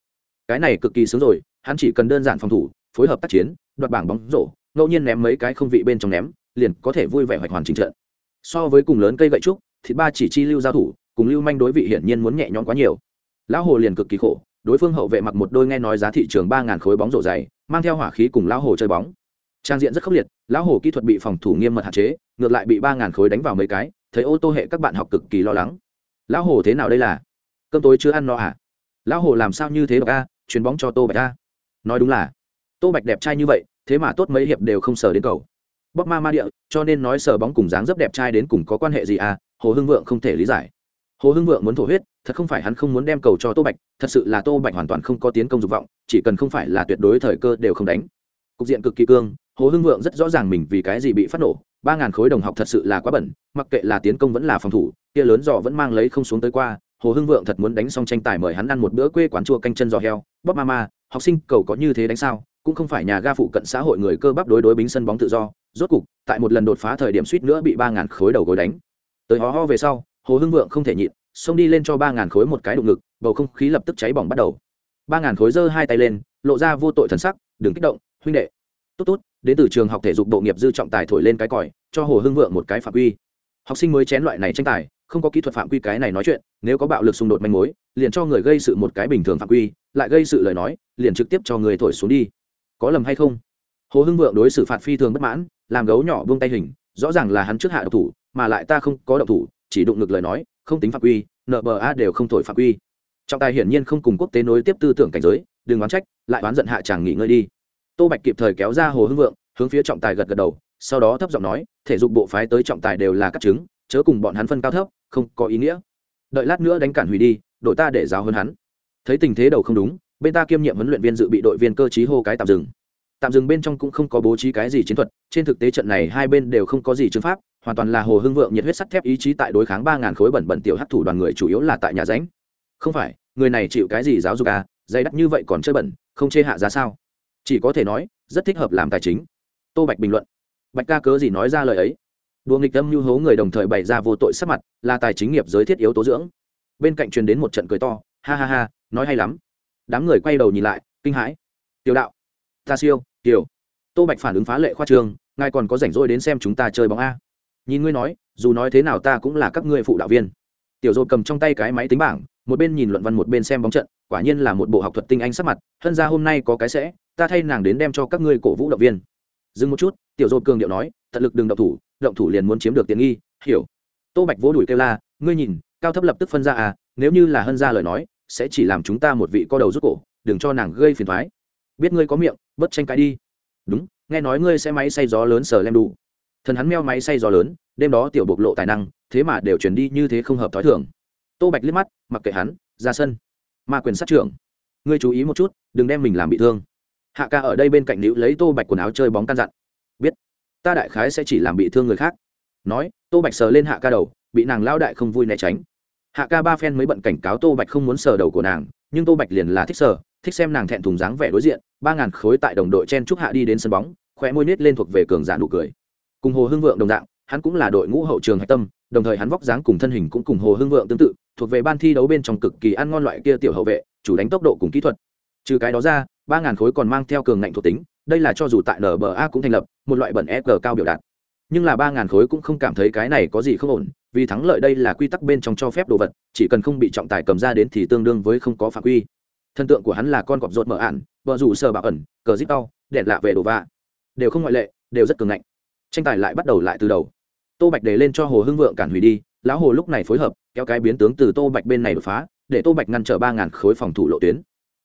Cái này cực kỳ sướng rồi, hắn chỉ cần đơn giản phòng thủ, phối hợp tác chiến, đoạt bảng bóng rổ, ngẫu nhiên ném mấy cái không vị bên trong ném, liền có thể vui vẻ hoạch hoàn chỉnh trận. So với cùng lớn cây gậy trúc, thì ba chỉ chi lưu giao thủ, cùng lưu manh đối vị hiển nhiên muốn nhẹ nhõm quá nhiều. Lão hồ liền cực kỳ khổ đối phương hậu vệ mặc một đôi nghe nói giá thị trường ba ngàn khối bóng rổ dày, mang theo hỏa khí cùng lão hồ chơi bóng. Trang diện rất khốc liệt, lão hồ kỹ thuật bị phòng thủ nghiêm mật hạn chế, ngược lại bị ba ngàn khối đánh vào mấy cái, thấy ô tô hệ các bạn học cực kỳ lo lắng. Lão hồ thế nào đây là? Cơm tối chưa ăn no à? Lão hồ làm sao như thế độc a? Chuyền bóng cho tô bạch a. Nói đúng là, tô bạch đẹp trai như vậy, thế mà tốt mấy hiệp đều không sờ đến cầu. Bóc ma ma địa, cho nên nói sờ bóng cùng dáng dấp đẹp trai đến cùng có quan hệ gì à? Hồ hưng vượng không thể lý giải. Hồ hưng vượng muốn thổ huyết thật không phải hắn không muốn đem cầu cho tô bạch, thật sự là tô bạch hoàn toàn không có tiến công dục vọng, chỉ cần không phải là tuyệt đối thời cơ đều không đánh. Cục diện cực kỳ cương, hồ hưng vượng rất rõ ràng mình vì cái gì bị phát nổ, ba ngàn khối đồng học thật sự là quá bẩn, mặc kệ là tiến công vẫn là phòng thủ, kia lớn giò vẫn mang lấy không xuống tới qua, hồ hưng vượng thật muốn đánh xong tranh tài mời hắn ăn một bữa quê quán chua canh chân giò heo, bóp ma ma học sinh cầu có như thế đánh sao, cũng không phải nhà ga phụ cận xã hội người cơ bắp đối đối bính sân bóng tự do, rốt cục, tại một lần đột phá thời điểm suýt nữa bị ba ngàn khối đầu gối đánh. Tới hó ho về sau, hồ hưng vượng không thể nhịn xông đi lên cho ba ngàn khối một cái đụng ngực, bầu không khí lập tức cháy bỏng bắt đầu. Ba ngàn khối giơ hai tay lên, lộ ra vô tội thần sắc, đừng kích động, huynh đệ. Tốt tốt. Đến từ trường học thể dục bộ nghiệp dư trọng tài thổi lên cái còi, cho hồ hưng vượng một cái phạm quy. Học sinh mới chén loại này tranh tài, không có kỹ thuật phạm quy cái này nói chuyện, nếu có bạo lực xung đột manh mối, liền cho người gây sự một cái bình thường phạm quy, lại gây sự lời nói, liền trực tiếp cho người thổi xuống đi. Có lầm hay không? Hồ hưng vượng đối xử phạt phi thường bất mãn, làm gấu nhỏ buông tay hình, rõ ràng là hắn trước hạ độc thủ, mà lại ta không có độc thủ, chỉ đụng ngực lời nói không tính phạm quy nba đều không thổi phạm quy. Trọng tài hiển nhiên không cùng quốc tế nối tiếp tư tưởng cảnh giới, đừng oán trách, lại oán giận hạ chàng nghỉ ngơi đi. Tô bạch kịp thời kéo ra hồ hưng vượng, hướng phía trọng tài gật gật đầu, sau đó thấp giọng nói, thể dục bộ phái tới trọng tài đều là các chứng, chớ cùng bọn hắn phân cao thấp, không có ý nghĩa. Đợi lát nữa đánh cản hủy đi, đội ta để giáo hơn hắn. Thấy tình thế đầu không đúng, bên ta kiêm nhiệm huấn luyện viên dự bị đội viên cơ chí hô cái tạm dừng. Tạm dừng bên trong cũng không có bố trí cái gì chiến thuật, trên thực tế trận này hai bên đều không có gì chứng pháp hoàn toàn là hồ hưng vượng nhiệt huyết sắt thép ý chí tại đối kháng ba ngàn khối bẩn bẩn tiểu hắc thủ đoàn người chủ yếu là tại nhà ránh không phải, người này chịu cái gì giáo dục à dây đắt như vậy còn chơi bẩn, không chê hạ giá sao? Chỉ có thể nói, rất thích hợp làm tài chính. Tô bạch bình luận. Bạch ca cớ gì nói ra lời ấy? Đùa nghịch tâm nhu hố người đồng thời bày ra vô tội sắc mặt, là tài chính nghiệp giới thiết yếu tố dưỡng. Bên cạnh truyền đến một trận cười to, ha ha ha, nói hay lắm. Đám người quay đầu nhìn lại, kinh hãi. Tiểu đạo, ta siêu, tiểu. Tô bạch phản ứng phá lệ khoa trương, ngài còn có rảnh rỗi đến xem chúng ta chơi bóng a nhìn ngươi nói, dù nói thế nào ta cũng là các ngươi phụ đạo viên. Tiểu dột cầm trong tay cái máy tính bảng, một bên nhìn luận văn một bên xem bóng trận, quả nhiên là một bộ học thuật tinh anh sắc mặt, hân ra hôm nay có cái sẽ, ta thay nàng đến đem cho các ngươi cổ vũ động viên. Dừng một chút, tiểu dột cường điệu nói tận lực đừng động thủ động thủ liền muốn chiếm được tiện nghi, hiểu. Tô bạch vỗ đùi kêu la, ngươi nhìn, cao thấp lập tức phân ra à nếu như là hân ra lời nói, sẽ chỉ làm chúng ta một vị co đầu rút cổ, đừng cho nàng gây phiền thoái. Biết ngươi có miệng bất tranh cãi đi. Đúng, nghe nói ngươi sẽ máy xay gió lớn sờ lem đủ thần hắn meo máy say gió lớn, đêm đó tiểu bộc lộ tài năng, thế mà đều chuyển đi như thế không hợp t h ó i thường. Tô bạch liếc mắt, mặc kệ hắn, ra sân. Ma quyền sát trưởng, ngươi chú ý một chút, đừng đem mình làm bị thương. Hạ ca ở đây bên cạnh nữ lấy tô bạch quần áo chơi bóng căn dặn. Biết, ta đại khái sẽ chỉ làm bị thương người khác. Nói, tô bạch sờ lên hạ ca đầu, bị nàng lao đại không vui né tránh. Hạ ca ba phen mới bận cảnh cáo tô bạch không muốn sờ đầu của nàng, nhưng tô bạch liền là thích sờ, thích xem nàng thẹn thùng dáng vẻ đối diện, ba ngàn khối tại đồng đội chen trúc hạ đi đến sân bóng, khóe môi nít lên thuộc về cường giả nụ cười cùng hồ hưng vượng đồng dạng, hắn cũng là đội ngũ hậu trường hạch tâm, đồng thời hắn vóc dáng cùng thân hình cũng cùng hồ hưng vượng tương tự, thuộc về ban thi đấu bên trong cực kỳ ăn ngon loại kia tiểu hậu vệ, chủ đánh tốc độ cùng kỹ thuật. Trừ cái đó ra, ba ngàn khối còn mang theo cường ngạnh thuộc tính, đây là cho dù tại nba cũng thành lập, một loại bẩn eg cao biểu đạt. Nhưng là ba ngàn khối cũng không cảm thấy cái này có gì không ổn, vì thắng lợi đây là quy tắc bên trong cho phép đồ vật, chỉ cần không bị trọng tài cầm ra đến thì tương đương với không có phạm quy. Thần tượng của hắn là con cọp rột mở ạn vợ rủ sờ bảo ẩn, cờ zip đau đèn lạ về đồ va đều không ngoại lệ, đều rất cường ngạnh tranh tài lại bắt đầu lại từ đầu. Tô bạch để lên cho hồ hưng vượng cản hủy đi, lão hồ lúc này phối hợp, kéo cái biến tướng từ tô bạch bên này đột phá, để tô bạch ngăn trở ba ngàn khối phòng thủ lộ tuyến.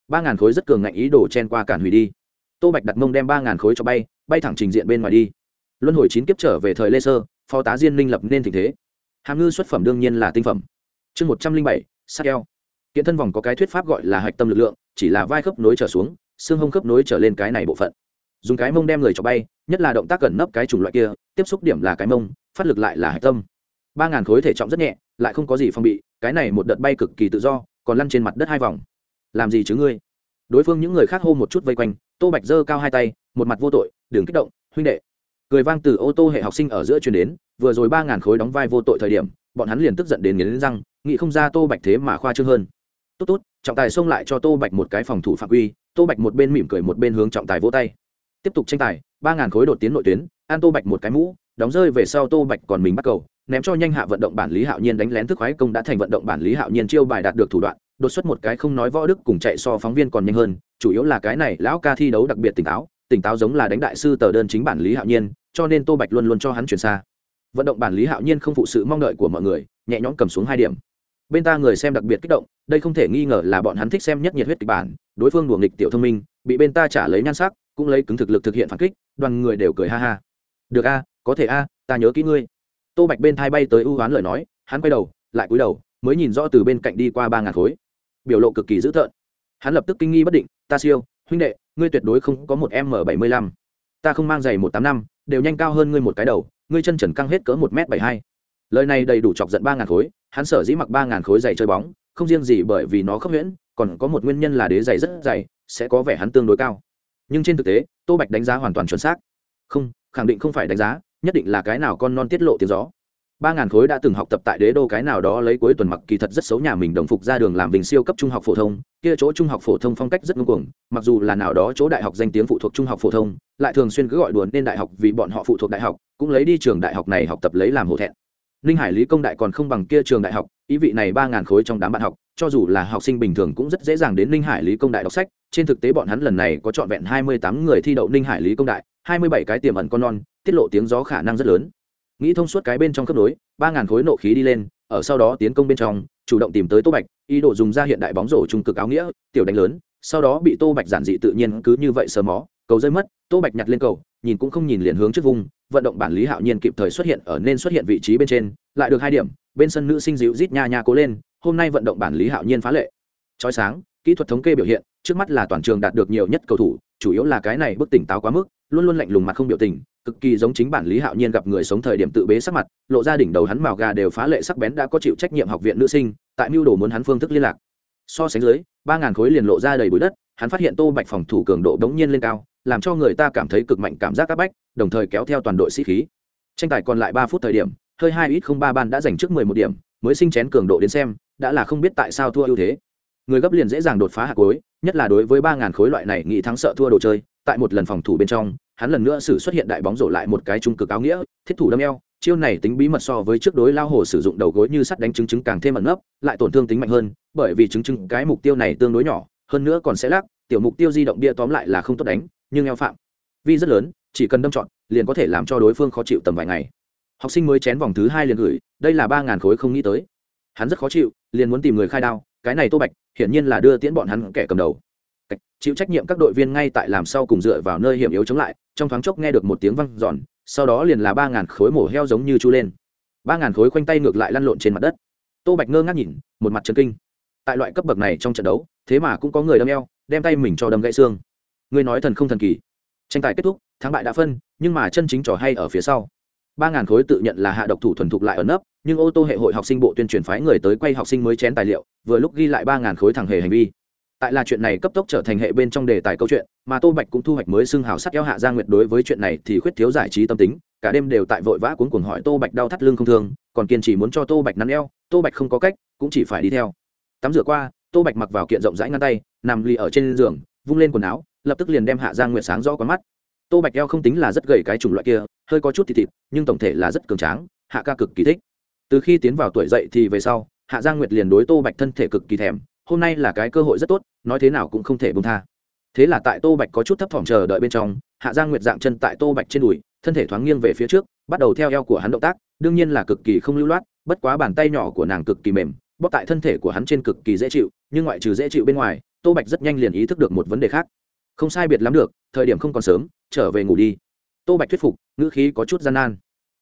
Ba ngàn khối rất cường ngạnh ý đồ chen qua cản hủy đi. Tô bạch đặt mông đem ba ngàn khối cho bay bay thẳng trình diện bên ngoài đi. Luân hồi chín kiếp trở về thời lê sơ, phó tá diên Linh lập nên tình thế. Hàm ngư xuất phẩm đương nhiên là tinh phẩm. Chương một trăm linh bảy sắc keo kiện thân vòng có cái thuyết pháp gọi là hạch tâm lực lượng, chỉ là vai khớp nối trở xuống, xương hông khớp nối trở lên cái này bộ phận dùng cái mông đem người cho bay, nhất là động tác gần nấp cái chủng loại kia, tiếp xúc điểm là cái mông, phát lực lại là hạch tâm. Ba ngàn khối thể trọng rất nhẹ, lại không có gì phong bị, cái này một đợt bay cực kỳ tự do, còn lăn trên mặt đất hai vòng. Làm gì chứ ngươi? Đối phương những người khác hô một chút vây quanh, tô bạch giơ cao hai tay, một mặt vô tội, đừng kích động, huynh đệ. Cười vang từ ô tô hệ học sinh ở giữa chuyển đến, vừa rồi ba ngàn khối đóng vai vô tội thời điểm, bọn hắn liền tức giận đến nghiến răng, nghĩ không ra tô bạch thế mà khoa trương hơn. Tốt tốt, trọng tài xông lại cho tô bạch một cái phòng thủ phạm quy, tô bạch một bên mỉm cười một bên hướng trọng tài vỗ tay tiếp tục tranh tài, ba ngàn khối đột tiến nội tuyến, an tô bạch một cái mũ, đóng rơi về sau tô bạch còn mình bắt cầu, ném cho nhanh hạ vận động bản lý hạo nhiên đánh lén thức khoái công đã thành vận động bản lý hạo nhiên chiêu bài đạt được thủ đoạn, đột xuất một cái không nói võ đức cùng chạy so phóng viên còn nhanh hơn, chủ yếu là cái này lão ca thi đấu đặc biệt tỉnh táo tỉnh táo giống là đánh đại sư tờ đơn chính bản lý hạo nhiên, cho nên tô bạch luôn luôn cho hắn chuyển xa. Vận động bản lý hạo nhiên không phụ sự mong đợi của mọi người, nhẹ nhõm cầm xuống hai điểm. Bên ta người xem đặc biệt kích động, đây không thể nghi ngờ là bọn hắn thích xem nhất nhiệt huyết kịch bản, đối phương đùa nghịch tiểu thông minh, bị bên ta trả lấy nhan sắc cũng lấy cứng thực lực thực hiện phản kích, đoàn người đều cười ha ha. Được a, có thể a, ta nhớ kỹ ngươi. Tô bạch bên thai bay tới ưu hoán lời nói, hắn quay đầu, lại cúi đầu, mới nhìn rõ từ bên cạnh đi qua ba ngàn khối. Biểu lộ cực kỳ dữ tợn. Hắn lập tức kinh nghi bất định, ta siêu, huynh đệ, ngươi tuyệt đối không có một m bảy mươi lăm. Ta không mang giày một tám năm, đều nhanh cao hơn ngươi một cái đầu, ngươi chân trần căng hết cỡ một m bảy hai. Lời này đầy đủ chọc giận ba ngàn khối, hắn sở dĩ mặc ba ngàn khối giày chơi bóng, không riêng gì bởi vì nó khốc nhuyễn, còn có một nguyên nhân là đế giày rất dày, sẽ có vẻ hắn tương đối cao nhưng trên thực tế, tô bạch đánh giá hoàn toàn chuẩn xác. Không, khẳng định không phải đánh giá, nhất định là cái nào con non tiết lộ tiếng gió. Ba ngàn khối đã từng học tập tại đế đô cái nào đó lấy cuối tuần mặc kỳ thật rất xấu nhà mình đồng phục ra đường làm bình siêu cấp trung học phổ thông, kia chỗ trung học phổ thông phong cách rất ngưng cuồng, mặc dù là nào đó chỗ đại học danh tiếng phụ thuộc trung học phổ thông, lại thường xuyên cứ gọi đùa nên đại học vì bọn họ phụ thuộc đại học, cũng lấy đi trường đại học này học tập lấy làm hổ thẹn ninh hải lý công đại còn không bằng kia trường đại học, ý vị này ba ngàn khối trong đám bạn học, cho dù là học sinh bình thường cũng rất dễ dàng đến ninh hải lý công đại đọc sách. Trên thực tế bọn hắn lần này có trọn vẹn hai mươi tám người thi đậu ninh hải lý công đại, hai mươi bảy cái tiềm ẩn con non, tiết lộ tiếng gió khả năng rất lớn. Nghĩ thông suốt cái bên trong cấp đối ba ngàn khối nộ khí đi lên, ở sau đó tiến công bên trong, chủ động tìm tới tô bạch, ý đồ dùng ra hiện đại bóng rổ trung cực áo nghĩa, tiểu đánh lớn, sau đó bị tô bạch giản dị tự nhiên cứ như vậy sờ mó, cầu rơi mất, tô bạch nhặt lên cầu nhìn cũng không nhìn liền hướng trước vùng, vận động bản lý hạo nhiên kịp thời xuất hiện ở nên xuất hiện vị trí bên trên, lại được hai điểm, bên sân nữ sinh dịu rít nha nha cố lên, hôm nay vận động bản lý hạo nhiên phá lệ. Trói sáng, kỹ thuật thống kê biểu hiện, trước mắt là toàn trường đạt được nhiều nhất cầu thủ, chủ yếu là cái này bức tỉnh táo quá mức, luôn luôn lạnh lùng mặt không biểu tình, cực kỳ giống chính bản lý hạo nhiên gặp người sống thời điểm tự bế sắc mặt, lộ ra đỉnh đầu hắn màu gà đều phá lệ sắc bén đã có chịu trách nhiệm học viện nữ sinh, tại mưu đồ muốn hắn phương thức liên lạc. So sánh dưới, ba ngàn khối liền lộ ra đầy bụi đất, hắn phát hiện tô bạch phòng thủ cường độ đống nhiên lên cao làm cho người ta cảm thấy cực mạnh cảm giác áp bách, đồng thời kéo theo toàn đội sĩ khí. Tranh tài còn lại ba phút thời điểm, hơi hai ít không ba ban đã giành trước mười một điểm, mới sinh chén cường độ đến xem, đã là không biết tại sao thua ưu thế. Người gấp liền dễ dàng đột phá hạ cối nhất là đối với ba ngàn khối loại này nghĩ thắng sợ thua đồ chơi, tại một lần phòng thủ bên trong, hắn lần nữa xử xuất hiện đại bóng rổ lại một cái trung cực áo nghĩa, thiết thủ đâm eo, chiêu này tính bí mật so với trước đối lao hồ sử dụng đầu gối như sắt đánh chứng chứng càng thêm ẩn nấp, lại tổn thương tính mạnh hơn, bởi vì chứng chứng cái mục tiêu này tương đối nhỏ, hơn nữa còn sẽ lắc, tiểu mục tiêu di động bia tóm lại là không tốt đánh nhưng eo phạm. Vi rất lớn, chỉ cần đâm chọn liền có thể làm cho đối phương khó chịu tầm vài ngày. Học sinh mới chén vòng thứ hai liền gửi, đây là ba ngàn khối không nghĩ tới. Hắn rất khó chịu, liền muốn tìm người khai đao, cái này tô bạch, hiển nhiên là đưa tiễn bọn hắn kẻ cầm đầu. Chịu trách nhiệm các đội viên ngay tại làm sau cùng dựa vào nơi hiểm yếu chống lại, trong thoáng chốc nghe được một tiếng văng giòn sau đó liền là ba ngàn khối mổ heo giống như chu lên. ba ngàn khối khoanh tay ngược lại lăn lộn trên mặt đất. Tô bạch ngơ ngác nhìn, một mặt trần kinh. Tại loại cấp bậc này trong trận đấu, thế mà cũng có người đâm eo, đem tay mình cho đâm gãy xương ngươi nói thần không thần kỳ. Tranh tài kết thúc, thắng bại đã phân, nhưng mà chân chính trò hay ở phía sau. Ba ngàn khối tự nhận là hạ độc thủ thuần thục lại ở nấp, nhưng ô tô hệ hội học sinh bộ tuyên truyền phái người tới quay học sinh mới chén tài liệu, vừa lúc ghi lại ba ngàn khối thẳng hề hành vi. Tại là chuyện này cấp tốc trở thành hệ bên trong đề tài câu chuyện, mà tô bạch cũng thu hoạch mới xưng hào sắc kéo hạ gia nguyệt đối với chuyện này thì khuyết thiếu giải trí tâm tính, cả đêm đều tại vội vã cuốn cuồng hỏi tô bạch đau thắt lưng không thương, còn kiên trì muốn cho tô bạch nắn eo, tô bạch không có cách, cũng chỉ phải đi theo. Tắm rửa qua, tô bạch mặc vào kiện rộng rãi ngăn tay, nằm lì ở trên giường, vung lên quần áo lập tức liền đem hạ Giang nguyệt sáng rõ con mắt. Tô bạch eo không tính là rất gầy cái chủng loại kia, hơi có chút thịt thịt, nhưng tổng thể là rất cường tráng, hạ ca cực kỳ thích. Từ khi tiến vào tuổi dậy thì về sau, hạ giang nguyệt liền đối tô bạch thân thể cực kỳ thèm, hôm nay là cái cơ hội rất tốt, nói thế nào cũng không thể bông tha. Thế là tại tô bạch có chút thấp thỏm chờ đợi bên trong, hạ giang nguyệt dạng chân tại tô bạch trên đùi, thân thể thoáng nghiêng về phía trước, bắt đầu theo eo của hắn động tác, đương nhiên là cực kỳ không lưu loát, bất quá bàn tay nhỏ của nàng cực kỳ mềm, bóp tại thân thể của hắn trên cực kỳ dễ chịu, nhưng ngoại trừ dễ chịu bên ngoài, tô bạch rất nhanh liền ý thức được một vấn đề khác không sai biệt lắm được, thời điểm không còn sớm, trở về ngủ đi. Tô bạch thuyết phục, ngữ khí có chút gian nan.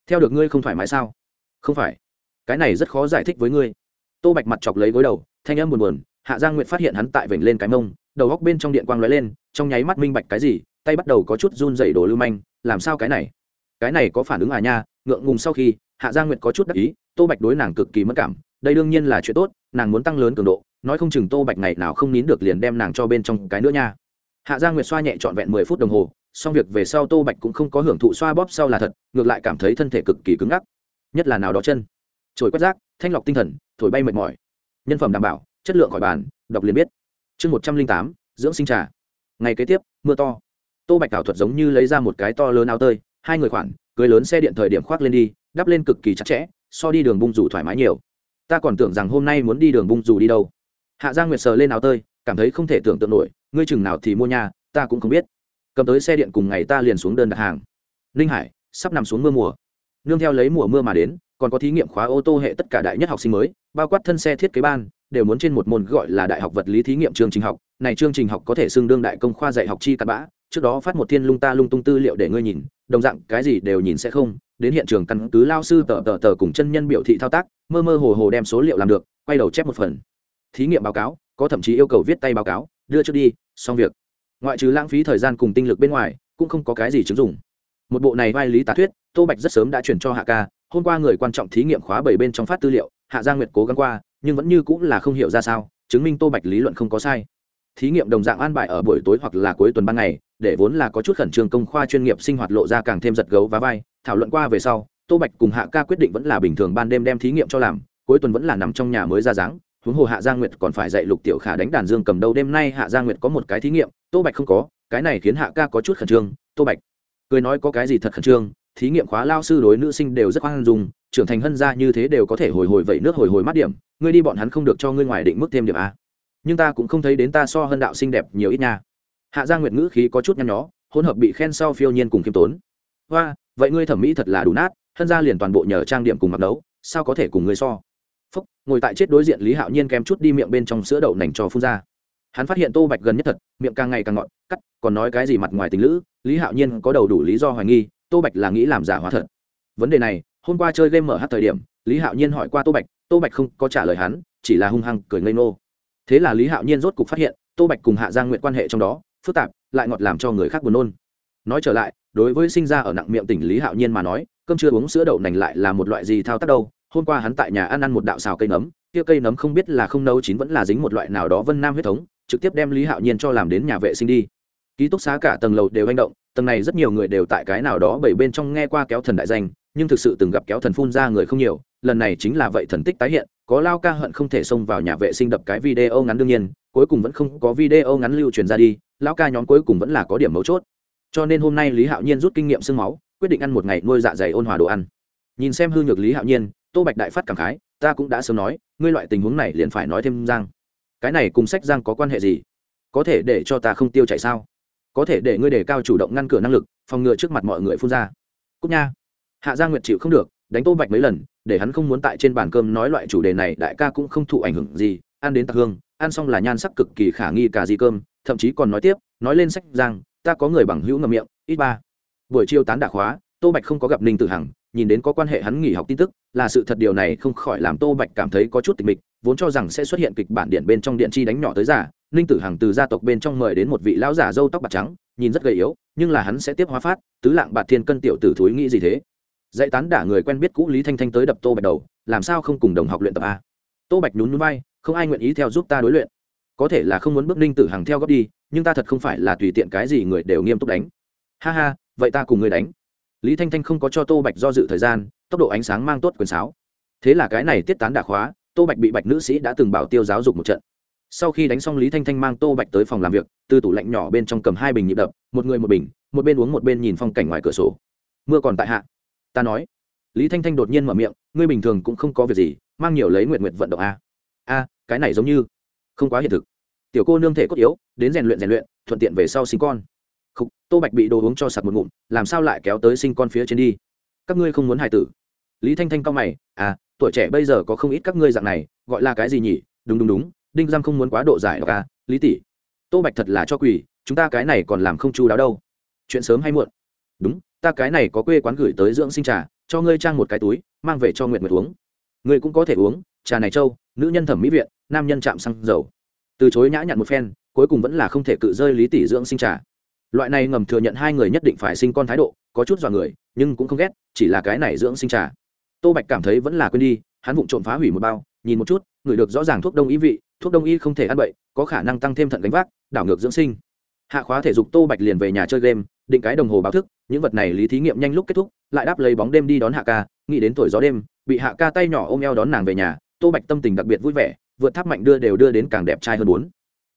Theo được ngươi không thoải mái sao? Không phải. Cái này rất khó giải thích với ngươi. Tô bạch mặt chọc lấy gối đầu, thanh âm buồn buồn, hạ giang nguyệt phát hiện hắn tại vểnh lên cái mông, đầu góc bên trong điện quang lóe lên, trong nháy mắt minh bạch cái gì, tay bắt đầu có chút run dày đồ lưu manh, làm sao cái này? Cái này có phản ứng à nha, ngượng ngùng sau khi, hạ giang nguyệt có chút đắc ý, tô bạch đối nàng cực kỳ mất cảm, đây đương nhiên là chuyện tốt, nàng muốn tăng lớn cường độ, nói không chừng tô bạch ngày nào không nín được liền đem nàng cho bên trong cái nữa nha hạ giang nguyệt xoa nhẹ trọn vẹn mười phút đồng hồ, xong việc về sau tô bạch cũng không có hưởng thụ xoa bóp sau là thật, ngược lại cảm thấy thân thể cực kỳ cứng ngắc. Nhất là nào đó chân. Trồi quét rác, thanh lọc tinh thần, thổi bay mệt mỏi. Nhân phẩm đảm bảo, chất lượng khỏi bàn, đọc liền biết. Chương một trăm linh tám, dưỡng sinh trà. Ngày kế tiếp, mưa to. Tô bạch ảo thuật giống như lấy ra một cái to lớn áo tơi, hai người khoản, cưới lớn xe điện thời điểm khoác lên đi, đắp lên cực kỳ chặt chẽ, so đi đường bung dù thoải mái nhiều. Ta còn tưởng rằng hôm nay muốn đi đường bung dù đi đâu. Hạ giang nguyệt sờ lên áo tơi, cảm thấy không thể tưởng tượng nổi ngươi chừng nào thì mua nhà, ta cũng không biết. Cầm tới xe điện cùng ngày ta liền xuống đơn đặt hàng. Ninh hải, sắp nằm xuống mưa mùa. Nương theo lấy mùa mưa mà đến, còn có thí nghiệm khóa ô tô hệ tất cả đại nhất học sinh mới, bao quát thân xe thiết kế ban, đều muốn trên một môn gọi là đại học vật lý thí nghiệm chương trình học. Này chương trình học có thể xưng đương đại công khoa dạy học chi cặn bã, trước đó phát một thiên lung ta lung tung tư liệu để ngươi nhìn, đồng dạng cái gì đều nhìn sẽ không. Đến hiện trường căn cứ lao sư tờ tờ tờ cùng chân nhân biểu thị thao tác, mơ mơ hồ hồ đem số liệu làm được, quay đầu chép một phần. Thí nghiệm báo cáo, có thậm chí yêu cầu viết tay báo cáo đưa trước đi, xong việc. Ngoại trừ lãng phí thời gian cùng tinh lực bên ngoài, cũng không có cái gì chứng dụng. Một bộ này vai lý tá thuyết, tô bạch rất sớm đã chuyển cho hạ ca, hôm qua người quan trọng thí nghiệm khóa bảy bên trong phát tư liệu, hạ gia nguyệt cố gắng qua, nhưng vẫn như cũng là không hiểu ra sao, chứng minh tô bạch lý luận không có sai. Thí nghiệm đồng dạng an bài ở buổi tối hoặc là cuối tuần ban ngày, để vốn là có chút khẩn trương công khoa chuyên nghiệp sinh hoạt lộ ra càng thêm giật gấu và vai, thảo luận qua về sau, tô bạch cùng hạ ca quyết định vẫn là bình thường ban đêm đem thí nghiệm cho làm, cuối tuần vẫn là nằm trong nhà mới ra dáng huống hồ hạ gia nguyệt còn phải dạy lục tiểu khả đánh đàn dương cầm đầu đêm nay hạ gia nguyệt có một cái thí nghiệm, tô bạch không có, cái này khiến hạ ca có chút khẩn trương, tô bạch. Cười nói có cái gì thật khẩn trương, thí nghiệm khóa lao sư đối nữ sinh đều rất khoan dung, trưởng thành hân gia như thế đều có thể hồi hồi vậy nước hồi hồi mát điểm, ngươi đi bọn hắn không được cho ngươi ngoài định mức thêm điểm a. Nhưng ta cũng không thấy đến ta so hân đạo xinh đẹp nhiều ít nha. Hạ gia nguyệt ngữ khí có chút nhăn nhó, hỗn hợp bị khen sau phiêu nhiên cùng khiêm tốn. Hoa, vậy ngươi thẩm mỹ thật là đủ nát, hân gia liền toàn bộ nhờ trang điểm cùng mặc đấu, sao có thể cùng ngươi so? Phúc, ngồi tại chết đối diện lý hạo nhiên kém chút đi miệng bên trong sữa đậu nành cho phun ra. Hắn phát hiện tô bạch gần nhất thật, miệng càng ngày càng ngọt, cắt, còn nói cái gì mặt ngoài tình lữ, lý hạo nhiên có đầu đủ lý do hoài nghi, tô bạch là nghĩ làm giả hóa thật. Vấn đề này, hôm qua chơi game mở hát thời điểm, lý hạo nhiên hỏi qua tô bạch tô bạch không có trả lời hắn, chỉ là hung hăng cười ngây nô thế là lý hạo nhiên rốt cục phát hiện, tô bạch cùng hạ giang nguyện quan hệ trong đó, phức tạp, lại ngọt làm cho người khác buồn nôn. Nói trở lại, đối với sinh ra ở nặng miệng tỉnh lý hạo nhiên mà nói, cơm chưa uống sữa đậu nành lại là một loại gì thao tác đâu hôm qua hắn tại nhà ăn ăn một đạo xào cây nấm, kia cây nấm không biết là không nấu chín vẫn là dính một loại nào đó vân nam huyết thống, trực tiếp đem lý hạo nhiên cho làm đến nhà vệ sinh đi. Ký túc xá cả tầng lầu đều manh động, tầng này rất nhiều người đều tại cái nào đó bảy bên trong nghe qua kéo thần đại danh, nhưng thực sự từng gặp kéo thần phun ra người không nhiều, lần này chính là vậy thần tích tái hiện, có lao ca hận không thể xông vào nhà vệ sinh đập cái video ngắn đương nhiên, cuối cùng vẫn không có video ngắn lưu truyền ra đi, lao ca nhóm cuối cùng vẫn là có điểm mấu chốt. Cho nên hôm nay lý hạo nhiên rút kinh nghiệm sương máu, quyết định ăn một ngày nuôi dạ dày ôn hòa đồ ăn. Nhìn xem hư nhược lý hạo nhiên tô bạch đại phát cảm khái, ta cũng đã sớm nói, ngươi loại tình huống này liền phải nói thêm giang. Cái này cùng sách giang có quan hệ gì? Có thể để cho ta không tiêu chảy sao? Có thể để ngươi đề cao chủ động ngăn cửa năng lực, phòng ngừa trước mặt mọi người phun ra. Cúc nha. Hạ gia nguyệt chịu không được, đánh tô bạch mấy lần, để hắn không muốn tại trên bàn cơm nói loại chủ đề này, đại ca cũng không thụ ảnh hưởng gì, ăn đến tạc hương, ăn xong là nhan sắc cực kỳ khả nghi cả gì cơm, thậm chí còn nói tiếp, nói lên sách giang, ta có người bằng hữu ngầm miệng, ít ba. Buổi chiều tán đả khóa, tô bạch không có gặp ninh tử hằng nhìn đến có quan hệ hắn nghỉ học tin tức, là sự thật điều này không khỏi làm tô bạch cảm thấy có chút tịch mịch, vốn cho rằng sẽ xuất hiện kịch bản điện bên trong điện chi đánh nhỏ tới giả, ninh tử hằng từ gia tộc bên trong mời đến một vị lão giả dâu tóc bạc trắng, nhìn rất gầy yếu, nhưng là hắn sẽ tiếp hóa phát, tứ lạng bạc thiên cân tiểu tử thúi nghĩ gì thế? Dạy tán đả người quen biết cũ lý thanh thanh tới đập tô bạch đầu, làm sao không cùng đồng học luyện tập a tô bạch nhún nhún vai, không ai nguyện ý theo giúp ta đối luyện. Có thể là không muốn bước ninh tử hằng theo góp đi, nhưng ta thật không phải là tùy tiện cái gì người đều nghiêm túc đánh. Ha ha, vậy ta cùng người đánh lý thanh thanh không có cho tô bạch do dự thời gian, tốc độ ánh sáng mang tốt quyền sáo. Thế là cái này tiết tán đả khóa, tô bạch bị bạch nữ sĩ đã từng bảo tiêu giáo dục một trận. Sau khi đánh xong lý thanh thanh mang tô bạch tới phòng làm việc, từ tủ lạnh nhỏ bên trong cầm hai bình nhịp đập, một người một bình, một bên uống một bên nhìn phong cảnh ngoài cửa sổ. Mưa còn tại hạ. Ta nói. Lý thanh thanh đột nhiên mở miệng, ngươi bình thường cũng không có việc gì, mang nhiều lấy nguyện nguyện vận động a. A, cái này giống như không quá hiện thực. Tiểu cô nương thể cốt yếu, đến rèn luyện rèn luyện, thuận tiện về sau sinh con. Khục, tô bạch bị đồ uống cho sặc một ngụm làm sao lại kéo tới sinh con phía trên đi? Các ngươi không muốn hài tử. Lý thanh thanh cao mày à tuổi trẻ bây giờ có không ít các ngươi dạng này gọi là cái gì nhỉ? Đúng đúng đúng đinh giang không muốn quá độ giải độc à lý tỷ. Tô bạch thật là cho quỷ chúng ta cái này còn làm không chu đáo đâu. Chuyện sớm hay muộn? Đúng ta cái này có quê quán gửi tới dưỡng sinh trà cho ngươi trang một cái túi mang về cho nguyện nguyện uống. Ngươi cũng có thể uống trà này châu nữ nhân thẩm mỹ viện nam nhân chạm xăng dầu. Từ chối nhã nhặn một phen cuối cùng vẫn là không thể cự rơi lý tỷ dưỡng sinh trà loại này ngầm thừa nhận hai người nhất định phải sinh con thái độ, có chút dọa người, nhưng cũng không ghét, chỉ là cái này dưỡng sinh trà. Tô bạch cảm thấy vẫn là quên đi, hắn vụng trộm phá hủy một bao, nhìn một chút, người được rõ ràng thuốc đông y vị, thuốc đông y không thể ăn bậy, có khả năng tăng thêm thận gánh vác, đảo ngược dưỡng sinh. Hạ khóa thể dục tô bạch liền về nhà chơi game, định cái đồng hồ báo thức, những vật này lý thí nghiệm nhanh lúc kết thúc, lại đáp lấy bóng đêm đi đón hạ ca, nghĩ đến tuổi gió đêm, bị hạ ca tay nhỏ ôm eo đón nàng về nhà, tô bạch tâm tình đặc biệt vui vẻ, vượt tháp mạnh đưa đều đưa đến càng đẹp trai hơn bốn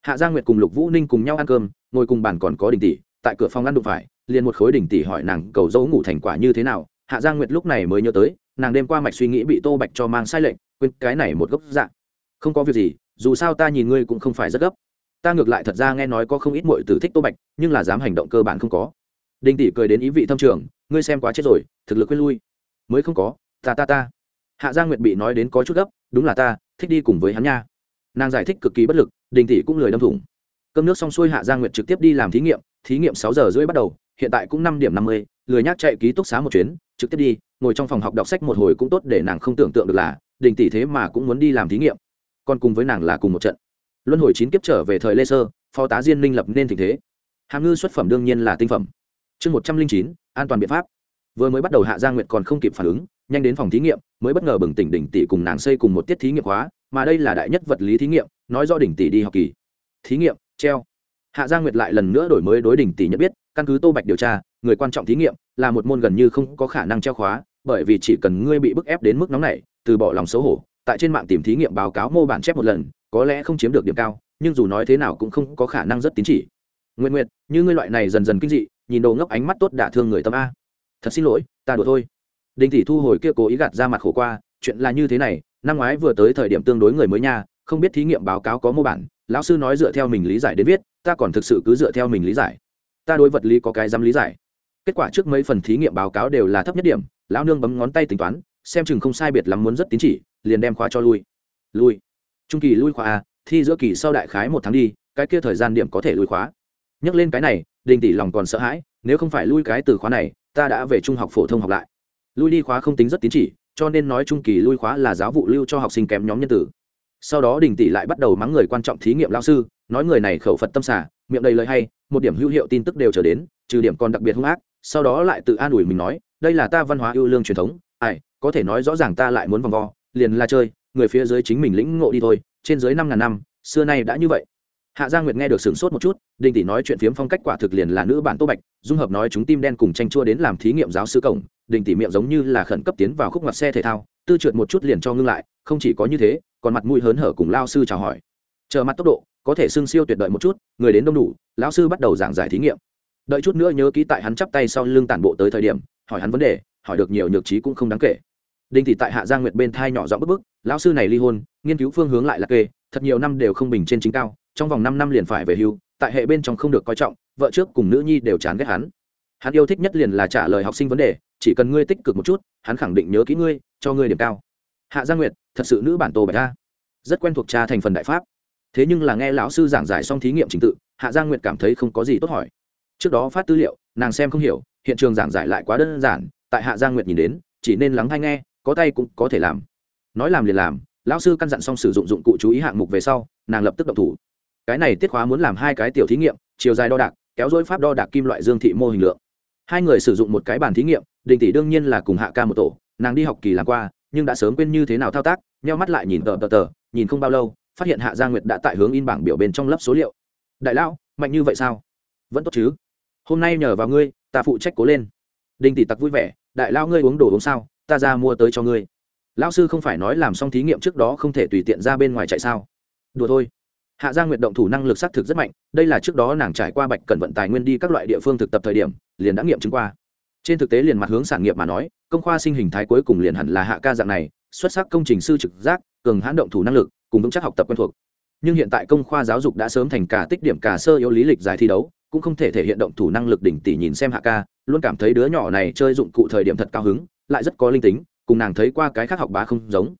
hạ gia nguyệt cùng lục vũ ninh cùng nhau ăn cơm ngồi cùng bàn còn có đình tỷ, tại cửa phòng ăn đụng phải, liền một khối đình tỷ hỏi nàng cầu dấu ngủ thành quả như thế nào, hạ Giang nguyệt lúc này mới nhớ tới, nàng đêm qua mạch suy nghĩ bị tô bạch cho mang sai lệnh, quên cái này một gốc dạng. Không có việc gì, dù sao ta nhìn ngươi cũng không phải rất gấp. Ta ngược lại thật ra nghe nói có không ít mọi tử thích tô bạch, nhưng là dám hành động cơ bản không có. Đình tỷ cười đến ý vị thâm trường, ngươi xem quá chết rồi, thực lực quên lui. Mới không có, ta ta ta. Hạ Giang nguyệt bị nói đến có chút gấp, đúng là ta, thích đi cùng với hắn nha. Nàng giải thích cực kỳ bất lực, đình tỷ cũng lười đâm thủng cơm nước xong xuôi hạ gia nguyệt trực tiếp đi làm thí nghiệm thí nghiệm sáu giờ rưỡi bắt đầu, hiện tại cũng năm điểm năm mươi, lười nhác chạy ký túc xá một chuyến, trực tiếp đi, ngồi trong phòng học đọc sách một hồi cũng tốt để nàng không tưởng tượng được là, đình tỷ thế mà cũng muốn đi làm thí nghiệm. Còn cùng với nàng là cùng một trận. Luân hồi chín kiếp trở về thời lê sơ, phó tá diên minh lập nên tình thế. Hàm ngư xuất phẩm đương nhiên là tinh phẩm. Chương một trăm linh chín, an toàn biện pháp. Vừa mới bắt đầu hạ gia nguyệt còn không kịp phản ứng, nhanh đến phòng thí nghiệm, mới bất ngờ bừng tỉnh đỉnh tỷ cùng nàng xây cùng một tiết thí nghiệm hóa mà đây là đại nhất vật lý thí nghiệm, nói do đỉnh tỷ đi học kỳ. Thí nghiệm treo. Hạ gia nguyệt lại lần nữa đổi mới đối đỉnh tỷ nhận biết, căn cứ tô bạch điều tra, người quan trọng thí nghiệm là một môn gần như không có khả năng treo khóa, bởi vì chỉ cần ngươi bị bức ép đến mức nóng này từ bỏ lòng xấu hổ, tại trên mạng tìm thí nghiệm báo cáo mô bản chép một lần, có lẽ không chiếm được điểm cao, nhưng dù nói thế nào cũng không có khả năng rất tín chỉ. Nguyện nguyện như ngươi loại này dần dần kinh dị, nhìn đồ ngốc ánh mắt tốt đả thương người tâm a. Thật xin lỗi, ta đùa thôi. Đình tỷ thu hồi kia cố ý gạt ra mặt khổ qua, chuyện là như thế này, năm ngoái vừa tới thời điểm tương đối người mới nha, không biết thí nghiệm báo cáo có mô bản lão sư nói dựa theo mình lý giải đến viết, ta còn thực sự cứ dựa theo mình lý giải. Ta đối vật lý có cái dám lý giải. Kết quả trước mấy phần thí nghiệm báo cáo đều là thấp nhất điểm, lão nương bấm ngón tay tính toán, xem chừng không sai biệt lắm muốn rất tín chỉ, liền đem khóa cho lui. Lui. Trung kỳ lui khóa a thi giữa kỳ sau đại khái một tháng đi, cái kia thời gian điểm có thể lui khóa. Nhắc lên cái này, đình tỷ lòng còn sợ hãi, nếu không phải lui cái từ khóa này, ta đã về trung học phổ thông học lại. Lui đi khóa không tính rất tín chỉ, cho nên nói trung kỳ lui khóa là giáo vụ lưu cho học sinh kém nhóm nhân tử sau đó đình tỷ lại bắt đầu mắng người quan trọng thí nghiệm lao sư, nói người này khẩu phật tâm xả, miệng đầy lời hay, một điểm hữu hiệu tin tức đều trở đến, trừ điểm còn đặc biệt hung ác, sau đó lại tự an ủi mình nói, đây là ta văn hóa ưu lương truyền thống, ai, có thể nói rõ ràng ta lại muốn vòng vo, liền là chơi, người phía dưới chính mình lĩnh ngộ đi thôi, trên dưới năm ngàn năm, xưa nay đã như vậy. Hạ gia nguyệt nghe được sửng sốt một chút, đình tỷ nói chuyện phiếm phong cách quả thực liền là nữ bản tô bạch, dung hợp nói chúng tim đen cùng tranh chua đến làm thí nghiệm giáo sư cổng, đình tỷ miệng giống như là khẩn cấp tiến vào khúc mặt xe thể thao, tư trượt một chút liền cho ngưng lại, không chỉ có như thế còn mặt mũi hớn hở cùng lao sư chào hỏi. Chờ mặt tốc độ, có thể xưng siêu tuyệt đợi một chút, người đến đông đủ, lão sư bắt đầu giảng giải thí nghiệm. Đợi chút nữa nhớ ký tại hắn chắp tay sau lưng tản bộ tới thời điểm, hỏi hắn vấn đề, hỏi được nhiều nhược trí cũng không đáng kể. Đinh thị tại hạ giang nguyệt bên thai nhỏ giọng bức bức, lão sư này ly hôn, nghiên cứu phương hướng lại là kê, thật nhiều năm đều không bình trên chính cao, trong vòng năm năm liền phải về hưu, tại hệ bên trong không được coi trọng, vợ trước cùng nữ nhi đều chán ghét hắn. Hắn yêu thích nhất liền là trả lời học sinh vấn đề, chỉ cần ngươi tích cực một chút, hắn khẳng định nhớ kỹ ngươi, cho ngươi điểm cao. Hạ gia nguyệt thật sự nữ bản tô bạch ta. Rất quen thuộc cha thành phần đại pháp. Thế nhưng là nghe lão sư giảng giải xong thí nghiệm trình tự, hạ giang nguyệt cảm thấy không có gì tốt hỏi. Trước đó phát tư liệu, nàng xem không hiểu, hiện trường giảng giải lại quá đơn giản, tại hạ giang nguyệt nhìn đến, chỉ nên lắng hay nghe, có tay cũng có thể làm. Nói làm liền làm, lão sư căn dặn xong sử dụng dụng cụ chú ý hạng mục về sau, nàng lập tức động thủ. Cái này tiết khóa muốn làm hai cái tiểu thí nghiệm, chiều dài đo đạc, kéo dối pháp đo đạc kim loại dương thị mô hình lượng. Hai người sử dụng một cái bàn thí nghiệm, đình tỷ đương nhiên là cùng hạ ca một tổ, nàng đi học kỳ làm qua nhưng đã sớm quên như thế nào thao tác, nheo mắt lại nhìn tờ tờ tờ, nhìn không bao lâu, phát hiện hạ gia nguyệt đã tại hướng in bảng biểu bên trong lớp số liệu. Đại lão, mạnh như vậy sao? Vẫn tốt chứ? Hôm nay nhờ vào ngươi, ta phụ trách cố lên. Đinh tỷ tặc vui vẻ, đại lao ngươi uống đồ uống sao, ta ra mua tới cho ngươi. Lão sư không phải nói làm xong thí nghiệm trước đó không thể tùy tiện ra bên ngoài chạy sao? Đùa thôi. Hạ gia nguyệt động thủ năng lực xác thực rất mạnh, đây là trước đó nàng trải qua bạch cần vận tài nguyên đi các loại địa phương thực tập thời điểm, liền đã nghiệm chứng qua trên thực tế liền mặt hướng sản nghiệp mà nói, công khoa sinh hình thái cuối cùng liền hẳn là hạ ca dạng này, xuất sắc công trình sư trực giác, cường hãn động thủ năng lực, cùng vững chắc học tập quen thuộc. Nhưng hiện tại công khoa giáo dục đã sớm thành cả tích điểm cả sơ yếu lý lịch giải thi đấu, cũng không thể thể hiện động thủ năng lực đỉnh tỷ nhìn xem hạ ca, luôn cảm thấy đứa nhỏ này chơi dụng cụ thời điểm thật cao hứng, lại rất có linh tính, cùng nàng thấy qua cái khác học bá không giống.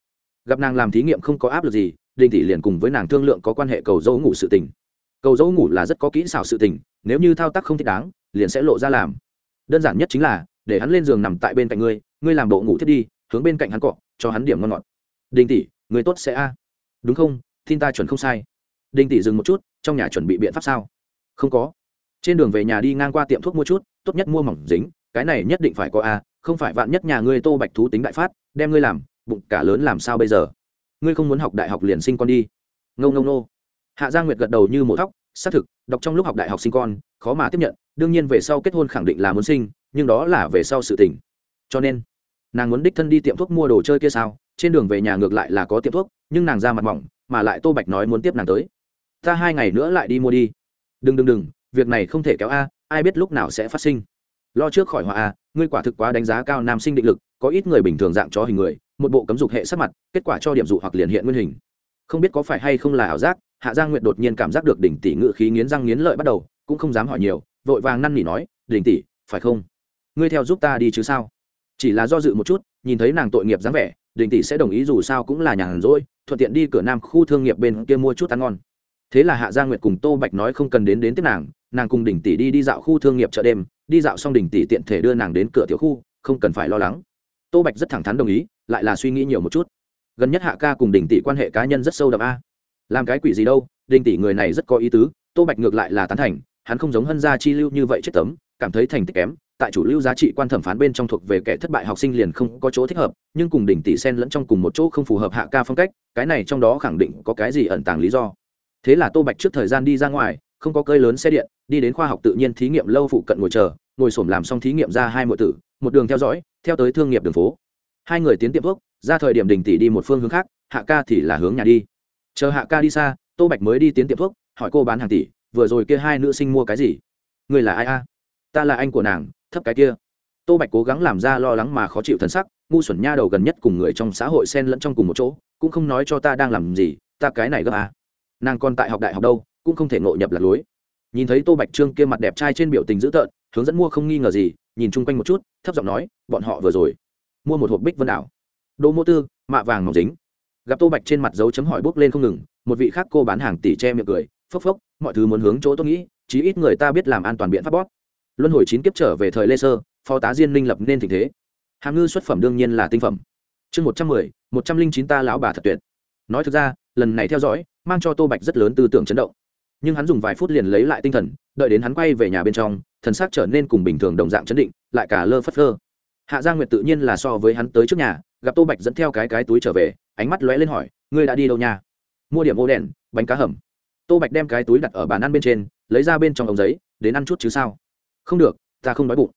Gặp nàng làm thí nghiệm không có áp lực gì đinh tỷ liền cùng với nàng thương lượng có quan hệ cầu dấu ngủ sự tình. Cầu dấu ngủ là rất có kỹ xảo sự tình, nếu như thao tác không thích đáng, liền sẽ lộ ra làm đơn giản nhất chính là, để hắn lên giường nằm tại bên cạnh ngươi ngươi làm bộ ngủ thiết đi, hướng bên cạnh hắn cọ, cho hắn điểm ngon ngọt. Đinh tỷ, người tốt sẽ a. Đúng không? Tin ta chuẩn không sai. Đinh tỷ dừng một chút, trong nhà chuẩn bị biện pháp sao? Không có. Trên đường về nhà đi ngang qua tiệm thuốc mua chút, tốt nhất mua mỏng dính, cái này nhất định phải có a, không phải vạn nhất nhà ngươi tô bạch thú tính đại phát, đem ngươi làm, bụng cả lớn làm sao bây giờ? Ngươi không muốn học đại học liền sinh con đi. Ngâu ngâu nô hạ gia nguyệt gật đầu như một thóc xác thực, đọc trong lúc học đại học sinh con, khó mà tiếp nhận, đương nhiên về sau kết hôn khẳng định là muốn sinh, nhưng đó là về sau sự tình. Cho nên, nàng muốn đích thân đi tiệm thuốc mua đồ chơi kia sao? Trên đường về nhà ngược lại là có tiệm thuốc, nhưng nàng ra mặt mỏng, mà lại tô bạch nói muốn tiếp nàng tới. Ta hai ngày nữa lại đi mua đi. Đừng đừng đừng, việc này không thể kéo a, ai biết lúc nào sẽ phát sinh. Lo trước khỏi họa a, ngươi quả thực quá đánh giá cao nam sinh định lực, có ít người bình thường dạng cho hình người, một bộ cấm dục hệ sắc mặt, kết quả cho điểm dụ hoặc liền hiện nguyên hình. Không biết có phải hay không là ảo giác hạ giang nguyệt đột nhiên cảm giác được đỉnh tỷ ngự khí nghiến răng nghiến lợi bắt đầu, cũng không dám hỏi nhiều, vội vàng năn nỉ nói, đỉnh tỷ, phải không? Ngươi theo giúp ta đi chứ sao? Chỉ là do dự một chút, nhìn thấy nàng tội nghiệp dáng vẻ, đỉnh tỷ sẽ đồng ý dù sao cũng là nhàn rỗi, thuận tiện đi cửa nam khu thương nghiệp bên kia mua chút ăn ngon. Thế là hạ gia nguyệt cùng tô bạch nói không cần đến đến tiếp nàng nàng cùng đỉnh tỷ đi đi dạo khu thương nghiệp chợ đêm, đi dạo xong đỉnh tỷ tiện thể đưa nàng đến cửa tiểu khu, không cần phải lo lắng. Tô bạch rất thẳng thắn đồng ý, lại là suy nghĩ nhiều một chút. Gần nhất hạ ca cùng đỉnh tỷ quan hệ cá nhân rất sâu đậm a làm cái quỷ gì đâu, đình tỷ người này rất có ý tứ, tô bạch ngược lại là tán thành, hắn không giống hân gia chi lưu như vậy chết tấm, cảm thấy thành tích kém, tại chủ lưu giá trị quan thẩm phán bên trong thuộc về kẻ thất bại học sinh liền không có chỗ thích hợp, nhưng cùng đỉnh tỷ sen lẫn trong cùng một chỗ không phù hợp hạ ca phong cách, cái này trong đó khẳng định có cái gì ẩn tàng lý do. Thế là tô bạch trước thời gian đi ra ngoài, không có cơi lớn xe điện, đi đến khoa học tự nhiên thí nghiệm lâu phụ cận ngồi chờ, ngồi xổm làm xong thí nghiệm ra hai mọi tử, một đường theo dõi, theo tới thương nghiệp đường phố. Hai người tiến tiệm thuốc, ra thời điểm đình tỷ đi một phương hướng khác, hạ ca thì là hướng nhà đi chờ hạ ca đi xa, tô bạch mới đi tiến tiệm thuốc, hỏi cô bán hàng tỷ, vừa rồi kia hai nữ sinh mua cái gì? Người là ai a? Ta là anh của nàng, thấp cái kia. Tô bạch cố gắng làm ra lo lắng mà khó chịu thân sắc, ngu xuẩn nha đầu gần nhất cùng người trong xã hội xen lẫn trong cùng một chỗ, cũng không nói cho ta đang làm gì, ta cái này gấp à. nàng còn tại học đại học đâu, cũng không thể ngộ nhập lạc lối. Nhìn thấy tô bạch trương kia mặt đẹp trai trên biểu tình dữ tợn, hướng dẫn mua không nghi ngờ gì, nhìn chung quanh một chút, thấp giọng nói, bọn họ vừa rồi mua một hộp bích vân đảo. Đồ mô tư, mạ vàng mỏng dính gặp tô bạch trên mặt dấu chấm hỏi bốc lên không ngừng, một vị khác cô bán hàng tỷ che miệng cười, phốc phốc, mọi thứ muốn hướng chỗ tôi nghĩ, chí ít người ta biết làm an toàn biện pháp bóp. Luân hồi chín kiếp trở về thời lê sơ, phó tá diên minh lập nên tình thế. Hàm ngư xuất phẩm đương nhiên là tinh phẩm. Chương một trăm mười, một trăm linh chín ta lão bà thật tuyệt. Nói thực ra, lần này theo dõi, mang cho tô bạch rất lớn tư tưởng chấn động. Nhưng hắn dùng vài phút liền lấy lại tinh thần, đợi đến hắn quay về nhà bên trong, thần xác trở nên cùng bình thường đồng dạng chấn định, lại cả lơ phất lơ hạ giang nguyệt tự nhiên là so với hắn tới trước nhà, gặp tô bạch dẫn theo cái cái túi trở về ánh mắt lóe lên hỏi, ngươi đã đi đâu nha? Mua điểm ô đèn, bánh cá hầm. Tô bạch đem cái túi đặt ở bàn ăn bên trên, lấy ra bên trong ống giấy, đến ăn chút chứ sao? Không được, ta không đói bụng.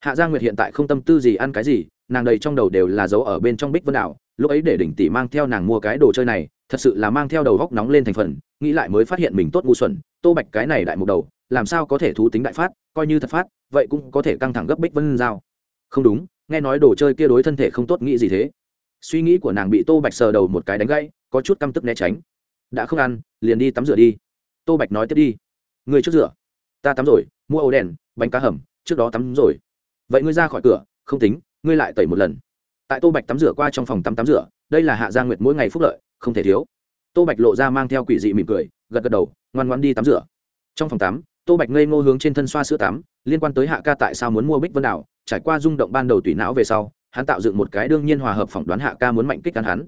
Hạ giang nguyệt hiện tại không tâm tư gì ăn cái gì, nàng đầy trong đầu đều là dấu ở bên trong bích vân đảo, lúc ấy để đỉnh tỷ mang theo nàng mua cái đồ chơi này, thật sự là mang theo đầu góc nóng lên thành phần, nghĩ lại mới phát hiện mình tốt ngu xuẩn, tô bạch cái này đại mục đầu, làm sao có thể thú tính đại phát, coi như thật phát, vậy cũng có thể căng thẳng gấp bích vân giao. Không đúng, nghe nói đồ chơi kia đối thân thể không tốt, nghĩ gì thế? Suy nghĩ của nàng bị tô bạch sờ đầu một cái đánh gãy, có chút căm tức né tránh. Đã không ăn, liền đi tắm rửa đi. Tô bạch nói tiếp đi. Người trước rửa. Ta tắm rồi, mua ấu đèn, bánh cá hầm, trước đó tắm rồi. Vậy ngươi ra khỏi cửa, không tính, ngươi lại tẩy một lần. Tại tô bạch tắm rửa qua trong phòng tắm tắm rửa, đây là hạ gia nguyệt mỗi ngày phúc lợi, không thể thiếu. Tô bạch lộ ra mang theo quỷ dị mỉm cười, gật gật đầu, ngoan ngoan đi tắm rửa. Trong phòng tắm, tô bạch ngây ngô hướng trên thân xoa sữa tắm, liên quan tới hạ ca tại sao muốn mua bích vân đảo, trải qua rung động ban đầu tùy não về sau hắn tạo dựng một cái đương nhiên hòa hợp phỏng đoán hạ ca muốn mạnh kích cắn hắn.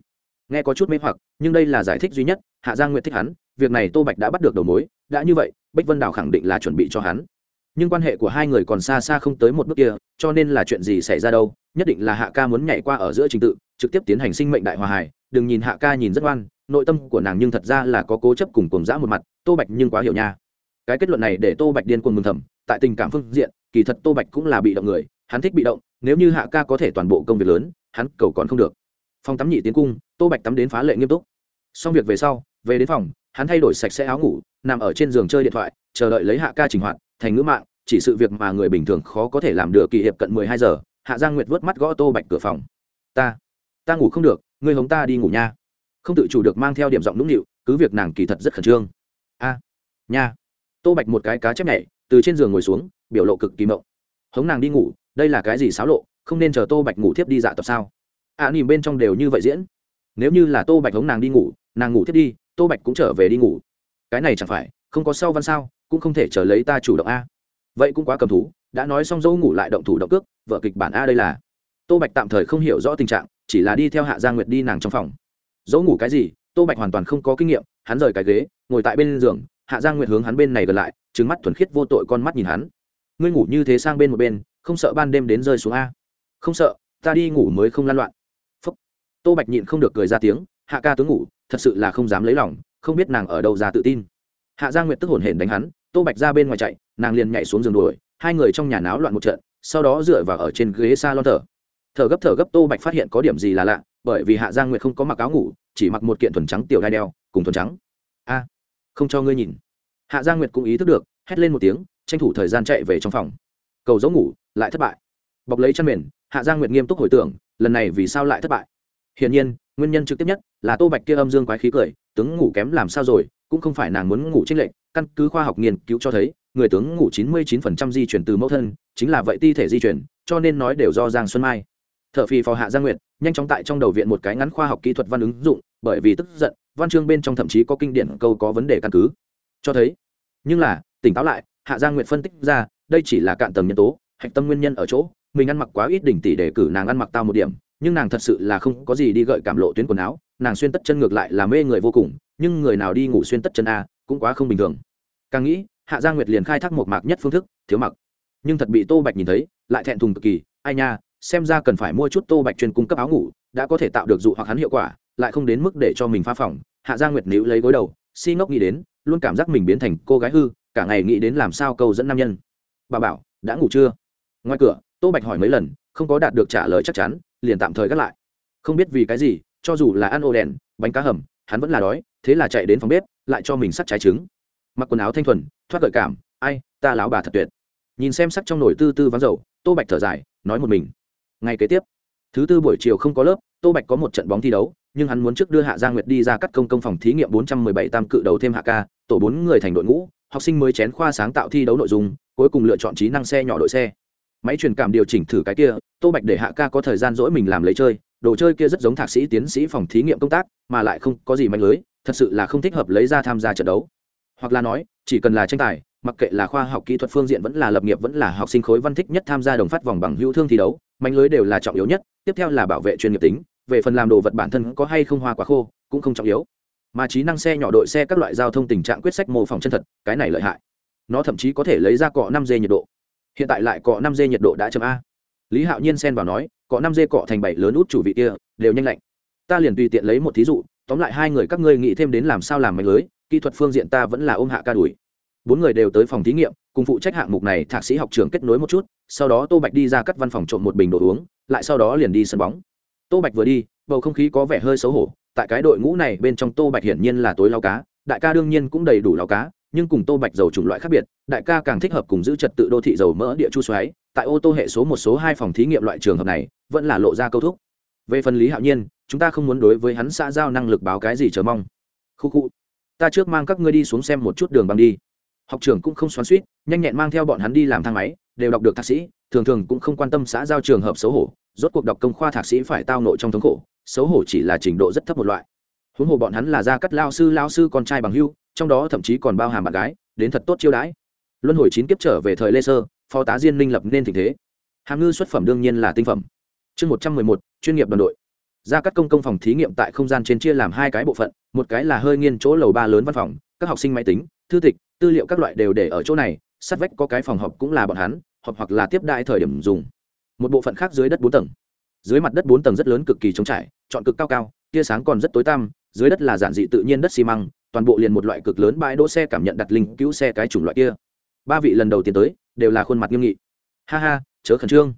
Nghe có chút mê hoặc, nhưng đây là giải thích duy nhất, hạ giang nguyệt thích hắn, việc này tô bạch đã bắt được đầu mối, đã như vậy, bích vân đảo khẳng định là chuẩn bị cho hắn. Nhưng quan hệ của hai người còn xa xa không tới một bước kia, cho nên là chuyện gì xảy ra đâu, nhất định là hạ ca muốn nhảy qua ở giữa trình tự, trực tiếp tiến hành sinh mệnh đại hòa hài. Đừng nhìn hạ ca nhìn rất ngoan nội tâm của nàng nhưng thật ra là có cố chấp cùng cùng dã một mặt, tô bạch nhưng quá hiểu nha. Cái kết luận này để tô bạch điên cuồng mừng thầm, tại tình cảm phương diện, kỳ thật tô bạch cũng là bị động người, hắn thích bị động nếu như hạ ca có thể toàn bộ công việc lớn, hắn cầu còn không được. Phòng tắm nhị tiến cung, tô bạch tắm đến phá lệ nghiêm túc. Xong việc về sau, về đến phòng, hắn thay đổi sạch sẽ áo ngủ, nằm ở trên giường chơi điện thoại, chờ đợi lấy hạ ca trình hoạt, thành ngữ mạng, chỉ sự việc mà người bình thường khó có thể làm được kỳ hiệp cận mười hai giờ, hạ giang nguyệt vớt mắt gõ tô bạch cửa phòng. Ta ta ngủ không được, ngươi hống ta đi ngủ nha. Không tự chủ được mang theo điểm giọng nũng nịu, cứ việc nàng kỳ thật rất khẩn trương. A, nha. Tô bạch một cái cá chép nhảy, từ trên giường ngồi xuống, biểu lộ cực kỳ mộng. Hống nàng đi ngủ đây là cái gì xáo lộ không nên chờ tô bạch ngủ thiếp đi dạ tập sao? Ạ à, nỉm bên trong đều như vậy diễn. Nếu như là tô bạch hống nàng đi ngủ nàng ngủ thiếp đi tô bạch cũng trở về đi ngủ. Cái này chẳng phải không có sau văn sao cũng không thể chờ lấy ta chủ động a. Vậy cũng quá cầm thú đã nói xong dâu ngủ lại động thủ động cước vợ kịch bản a đây là. Tô bạch tạm thời không hiểu rõ tình trạng chỉ là đi theo hạ gia nguyệt đi nàng trong phòng. Dỗ ngủ cái gì tô bạch hoàn toàn không có kinh nghiệm hắn rời cái ghế ngồi tại bên giường hạ gia nguyệt hướng hắn bên này gần lại trứng mắt thuần khiết vô tội con mắt nhìn hắn. Ngươi ngủ như thế sang bên một bên không sợ ban đêm đến rơi xuống a. Không sợ, ta đi ngủ mới không lan loạn. Phúc. Tô bạch nhịn không được cười ra tiếng, hạ ca tướng ngủ, thật sự là không dám lấy lòng, không biết nàng ở đâu ra tự tin. Hạ gia nguyệt tức hổn hển đánh hắn, tô bạch ra bên ngoài chạy, nàng liền nhảy xuống giường đuổi, hai người trong nhà náo loạn một trận, sau đó dựa vào ở trên ghế s a lon thở. Thở gấp thở gấp, tô bạch phát hiện có điểm gì là lạ, bởi vì hạ giang nguyệt không có mặc áo ngủ, chỉ mặc một kiện thuần trắng tiểu đai đeo, cùng thuần trắng. A, không cho ngươi nhìn. Hạ giang nguyệt cũng ý thức được, hét lên một tiếng, tranh thủ thời gian chạy về trong phòng. Cầu giấu ngủ lại thất bại. Bọc lấy chăn mền, hạ giang nguyệt nghiêm túc hồi tưởng, lần này vì sao lại thất bại? Hiển nhiên, nguyên nhân trực tiếp nhất là tô bạch kia âm dương quái khí cười, tướng ngủ kém làm sao rồi, cũng không phải nàng muốn ngủ trích lệnh căn cứ khoa học nghiên cứu cho thấy, người tướng ngủ 99% di chuyển từ mẫu thân, chính là vậy ti thể di chuyển, cho nên nói đều do giang xuân mai. Thở phì phò hạ giang nguyệt, nhanh chóng tại trong đầu viện một cái ngắn khoa học kỹ thuật văn ứng dụng, bởi vì tức giận, văn chương bên trong thậm chí có kinh điển câu có vấn đề căn cứ. Cho thấy, nhưng là, tỉnh táo lại, hạ giang nguyệt phân tích ra, đây chỉ là cạn tầm nhân tố hạch tâm nguyên nhân ở chỗ, mình ăn mặc quá ít đỉnh tỷ để cử nàng ăn mặc tao một điểm, nhưng nàng thật sự là không có gì đi gợi cảm lộ tuyến quần áo, nàng xuyên tất chân ngược lại là mê người vô cùng, nhưng người nào đi ngủ xuyên tất chân a, cũng quá không bình thường. Càng nghĩ, hạ gia nguyệt liền khai thác một mạc nhất phương thức, thiếu mặc. Nhưng thật bị tô bạch nhìn thấy, lại thẹn thùng cực kỳ, ai nha, xem ra cần phải mua chút tô bạch chuyên cung cấp áo ngủ, đã có thể tạo được dụ hoặc hắn hiệu quả, lại không đến mức để cho mình phá phỏng hạ gia nguyệt níu lấy gối đầu, si ngốc nghĩ đến, luôn cảm giác mình biến thành cô gái hư, cả ngày nghĩ đến làm sao câu dẫn nam nhân. Bà bảo, đã ngủ chưa? Ngoài cửa, tô bạch hỏi mấy lần, không có đạt được trả lời chắc chắn, liền tạm thời gác lại. Không biết vì cái gì, cho dù là ăn ô đèn, bánh cá hầm, hắn vẫn là đói, thế là chạy đến phòng bếp, lại cho mình sắt trái trứng. Mặc quần áo thanh thuần, thoát gợi cảm, ai, ta láo bà thật tuyệt. Nhìn xem sắc trong nồi tư tư vắng dầu, tô bạch thở dài, nói một mình. Ngày kế tiếp, thứ tư buổi chiều không có lớp, tô bạch có một trận bóng thi đấu, nhưng hắn muốn trước đưa hạ giang nguyệt đi ra cắt công công phòng thí nghiệm bốn trăm mười bảy tam cự đầu thêm hạ ca, tổ bốn người thành đội ngũ, học sinh mới chén khoa sáng tạo thi đấu nội dung, cuối cùng lựa chọn trí năng xe nhỏ đội xe máy truyền cảm điều chỉnh thử cái kia, tô bạch để hạ ca có thời gian rỗi mình làm lấy chơi, đồ chơi kia rất giống thạc sĩ tiến sĩ phòng thí nghiệm công tác, mà lại không có gì mạnh lưới, thật sự là không thích hợp lấy ra tham gia trận đấu. Hoặc là nói, chỉ cần là tranh tài, mặc kệ là khoa học kỹ thuật phương diện vẫn là lập nghiệp vẫn là học sinh khối văn thích nhất tham gia đồng phát vòng bằng hữu thương thi đấu mạnh lưới đều là trọng yếu nhất, tiếp theo là bảo vệ chuyên nghiệp tính, về phần làm đồ vật bản thân có hay không hoa quá khô, cũng không trọng yếu. Mà trí năng xe nhỏ đội xe các loại giao thông tình trạng quyết sách mô phỏng chân thật, cái này lợi hại. Nó thậm chí có thể lấy ra cọ năm d nhiệt độ hiện tại lại cọ năm d nhiệt độ đã chấm a. Lý hạo nhiên xen vào nói, cọ năm d cọ thành bảy lớn út chủ vị kia, đều nhanh lạnh. Ta liền tùy tiện lấy một thí dụ, tóm lại hai người các ngươi nghĩ thêm đến làm sao làm mạnh lưới, kỹ thuật phương diện ta vẫn là ôm hạ ca đuổi. Bốn người đều tới phòng thí nghiệm, cùng phụ trách hạng mục này thạc sĩ học trường kết nối một chút, sau đó tô bạch đi ra cắt văn phòng trộm một bình đồ uống, lại sau đó liền đi sân bóng. Tô bạch vừa đi, bầu không khí có vẻ hơi xấu hổ, tại cái đội ngũ này bên trong tô bạch hiển nhiên là tối lao cá, đại ca đương nhiên cũng đầy đủ lao cá nhưng cùng tô bạch dầu chủng loại khác biệt, đại ca càng thích hợp cùng giữ trật tự đô thị dầu mỡ địa chu xoáy. Tại ô tô hệ số một số hai phòng thí nghiệm loại trường hợp này, vẫn là lộ ra câu thúc. Về phần lý hạo nhiên, chúng ta không muốn đối với hắn xã giao năng lực báo cái gì chờ mong. Khu khu, ta trước mang các ngươi đi xuống xem một chút đường băng đi. Học trưởng cũng không xoắn suýt, nhanh nhẹn mang theo bọn hắn đi làm thang máy, đều đọc được thạc sĩ, thường thường cũng không quan tâm xã giao trường hợp xấu hổ, rốt cuộc đọc công khoa thạc sĩ phải tao nội trong thống khổ, xấu hổ chỉ là trình độ rất thấp một loại. Huống hồ bọn hắn là gia cắt lao sư lao sư con trai bằng hưu trong đó thậm chí còn bao hàm bạn gái, đến thật tốt chiêu đãi. Luân hồi chín kiếp trở về thời lê sơ, phó tá diên minh lập nên tình thế. Hàm ngư xuất phẩm đương nhiên là tinh phẩm. Chương một trăm mười một, chuyên nghiệp đoàn đội. Ra cắt công công phòng thí nghiệm tại không gian trên chia làm hai cái bộ phận, một cái là hơi nghiên chỗ lầu ba lớn văn phòng, các học sinh máy tính, thư tịch, tư liệu các loại đều để ở chỗ này, sát vách có cái phòng họp cũng là bọn hắn, họp hoặc là tiếp đại thời điểm dùng. Một bộ phận khác dưới đất bốn tầng. Dưới mặt đất bốn tầng rất lớn cực kỳ trống trải, chọn cực cao cao, tia sáng còn rất tối tăm, dưới đất là giản dị tự nhiên đất xi măng toàn bộ liền một loại cực lớn bãi đỗ xe cảm nhận đặt linh cứu xe cái chủng loại kia. Ba vị lần đầu tiến tới, đều là khuôn mặt nghiêm nghị. Ha ha, chớ khẩn trương.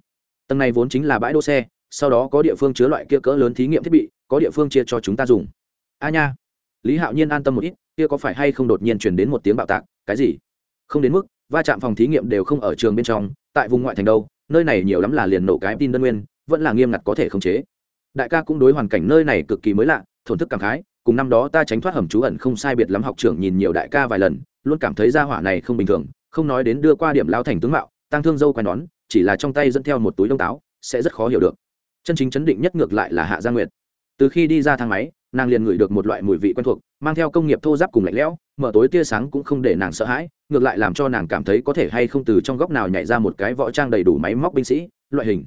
Tầng này vốn chính là bãi đỗ xe, sau đó có địa phương chứa loại kia cỡ lớn thí nghiệm thiết bị, có địa phương chia cho chúng ta dùng. A nha. Lý hạo nhiên an tâm một ít, kia có phải hay không đột nhiên chuyển đến một tiếng bạo tạc, cái gì? Không đến mức, va chạm phòng thí nghiệm đều không ở trường bên trong, tại vùng ngoại thành đâu, nơi này nhiều lắm là liền nổ cái tin đơn nguyên, vẫn là nghiêm ngặt có thể khống chế. Đại ca cũng đối hoàn cảnh nơi này cực kỳ mới lạ, thổn thức cảm khái cùng năm đó ta tránh thoát hầm trú ẩn không sai biệt lắm, học trưởng nhìn nhiều đại ca vài lần, luôn cảm thấy gia hỏa này không bình thường, không nói đến đưa qua điểm lao thành tướng mạo tăng thương dâu quai nón, chỉ là trong tay dẫn theo một túi đông táo, sẽ rất khó hiểu được. Chân chính chấn định nhất ngược lại là hạ gia nguyệt. Từ khi đi ra thang máy, nàng liền ngửi được một loại mùi vị quen thuộc, mang theo công nghiệp thô giáp cùng lạnh lẽo, mở tối tia sáng cũng không để nàng sợ hãi, ngược lại làm cho nàng cảm thấy có thể hay không từ trong góc nào nhảy ra một cái võ trang đầy đủ máy móc binh sĩ, loại hình.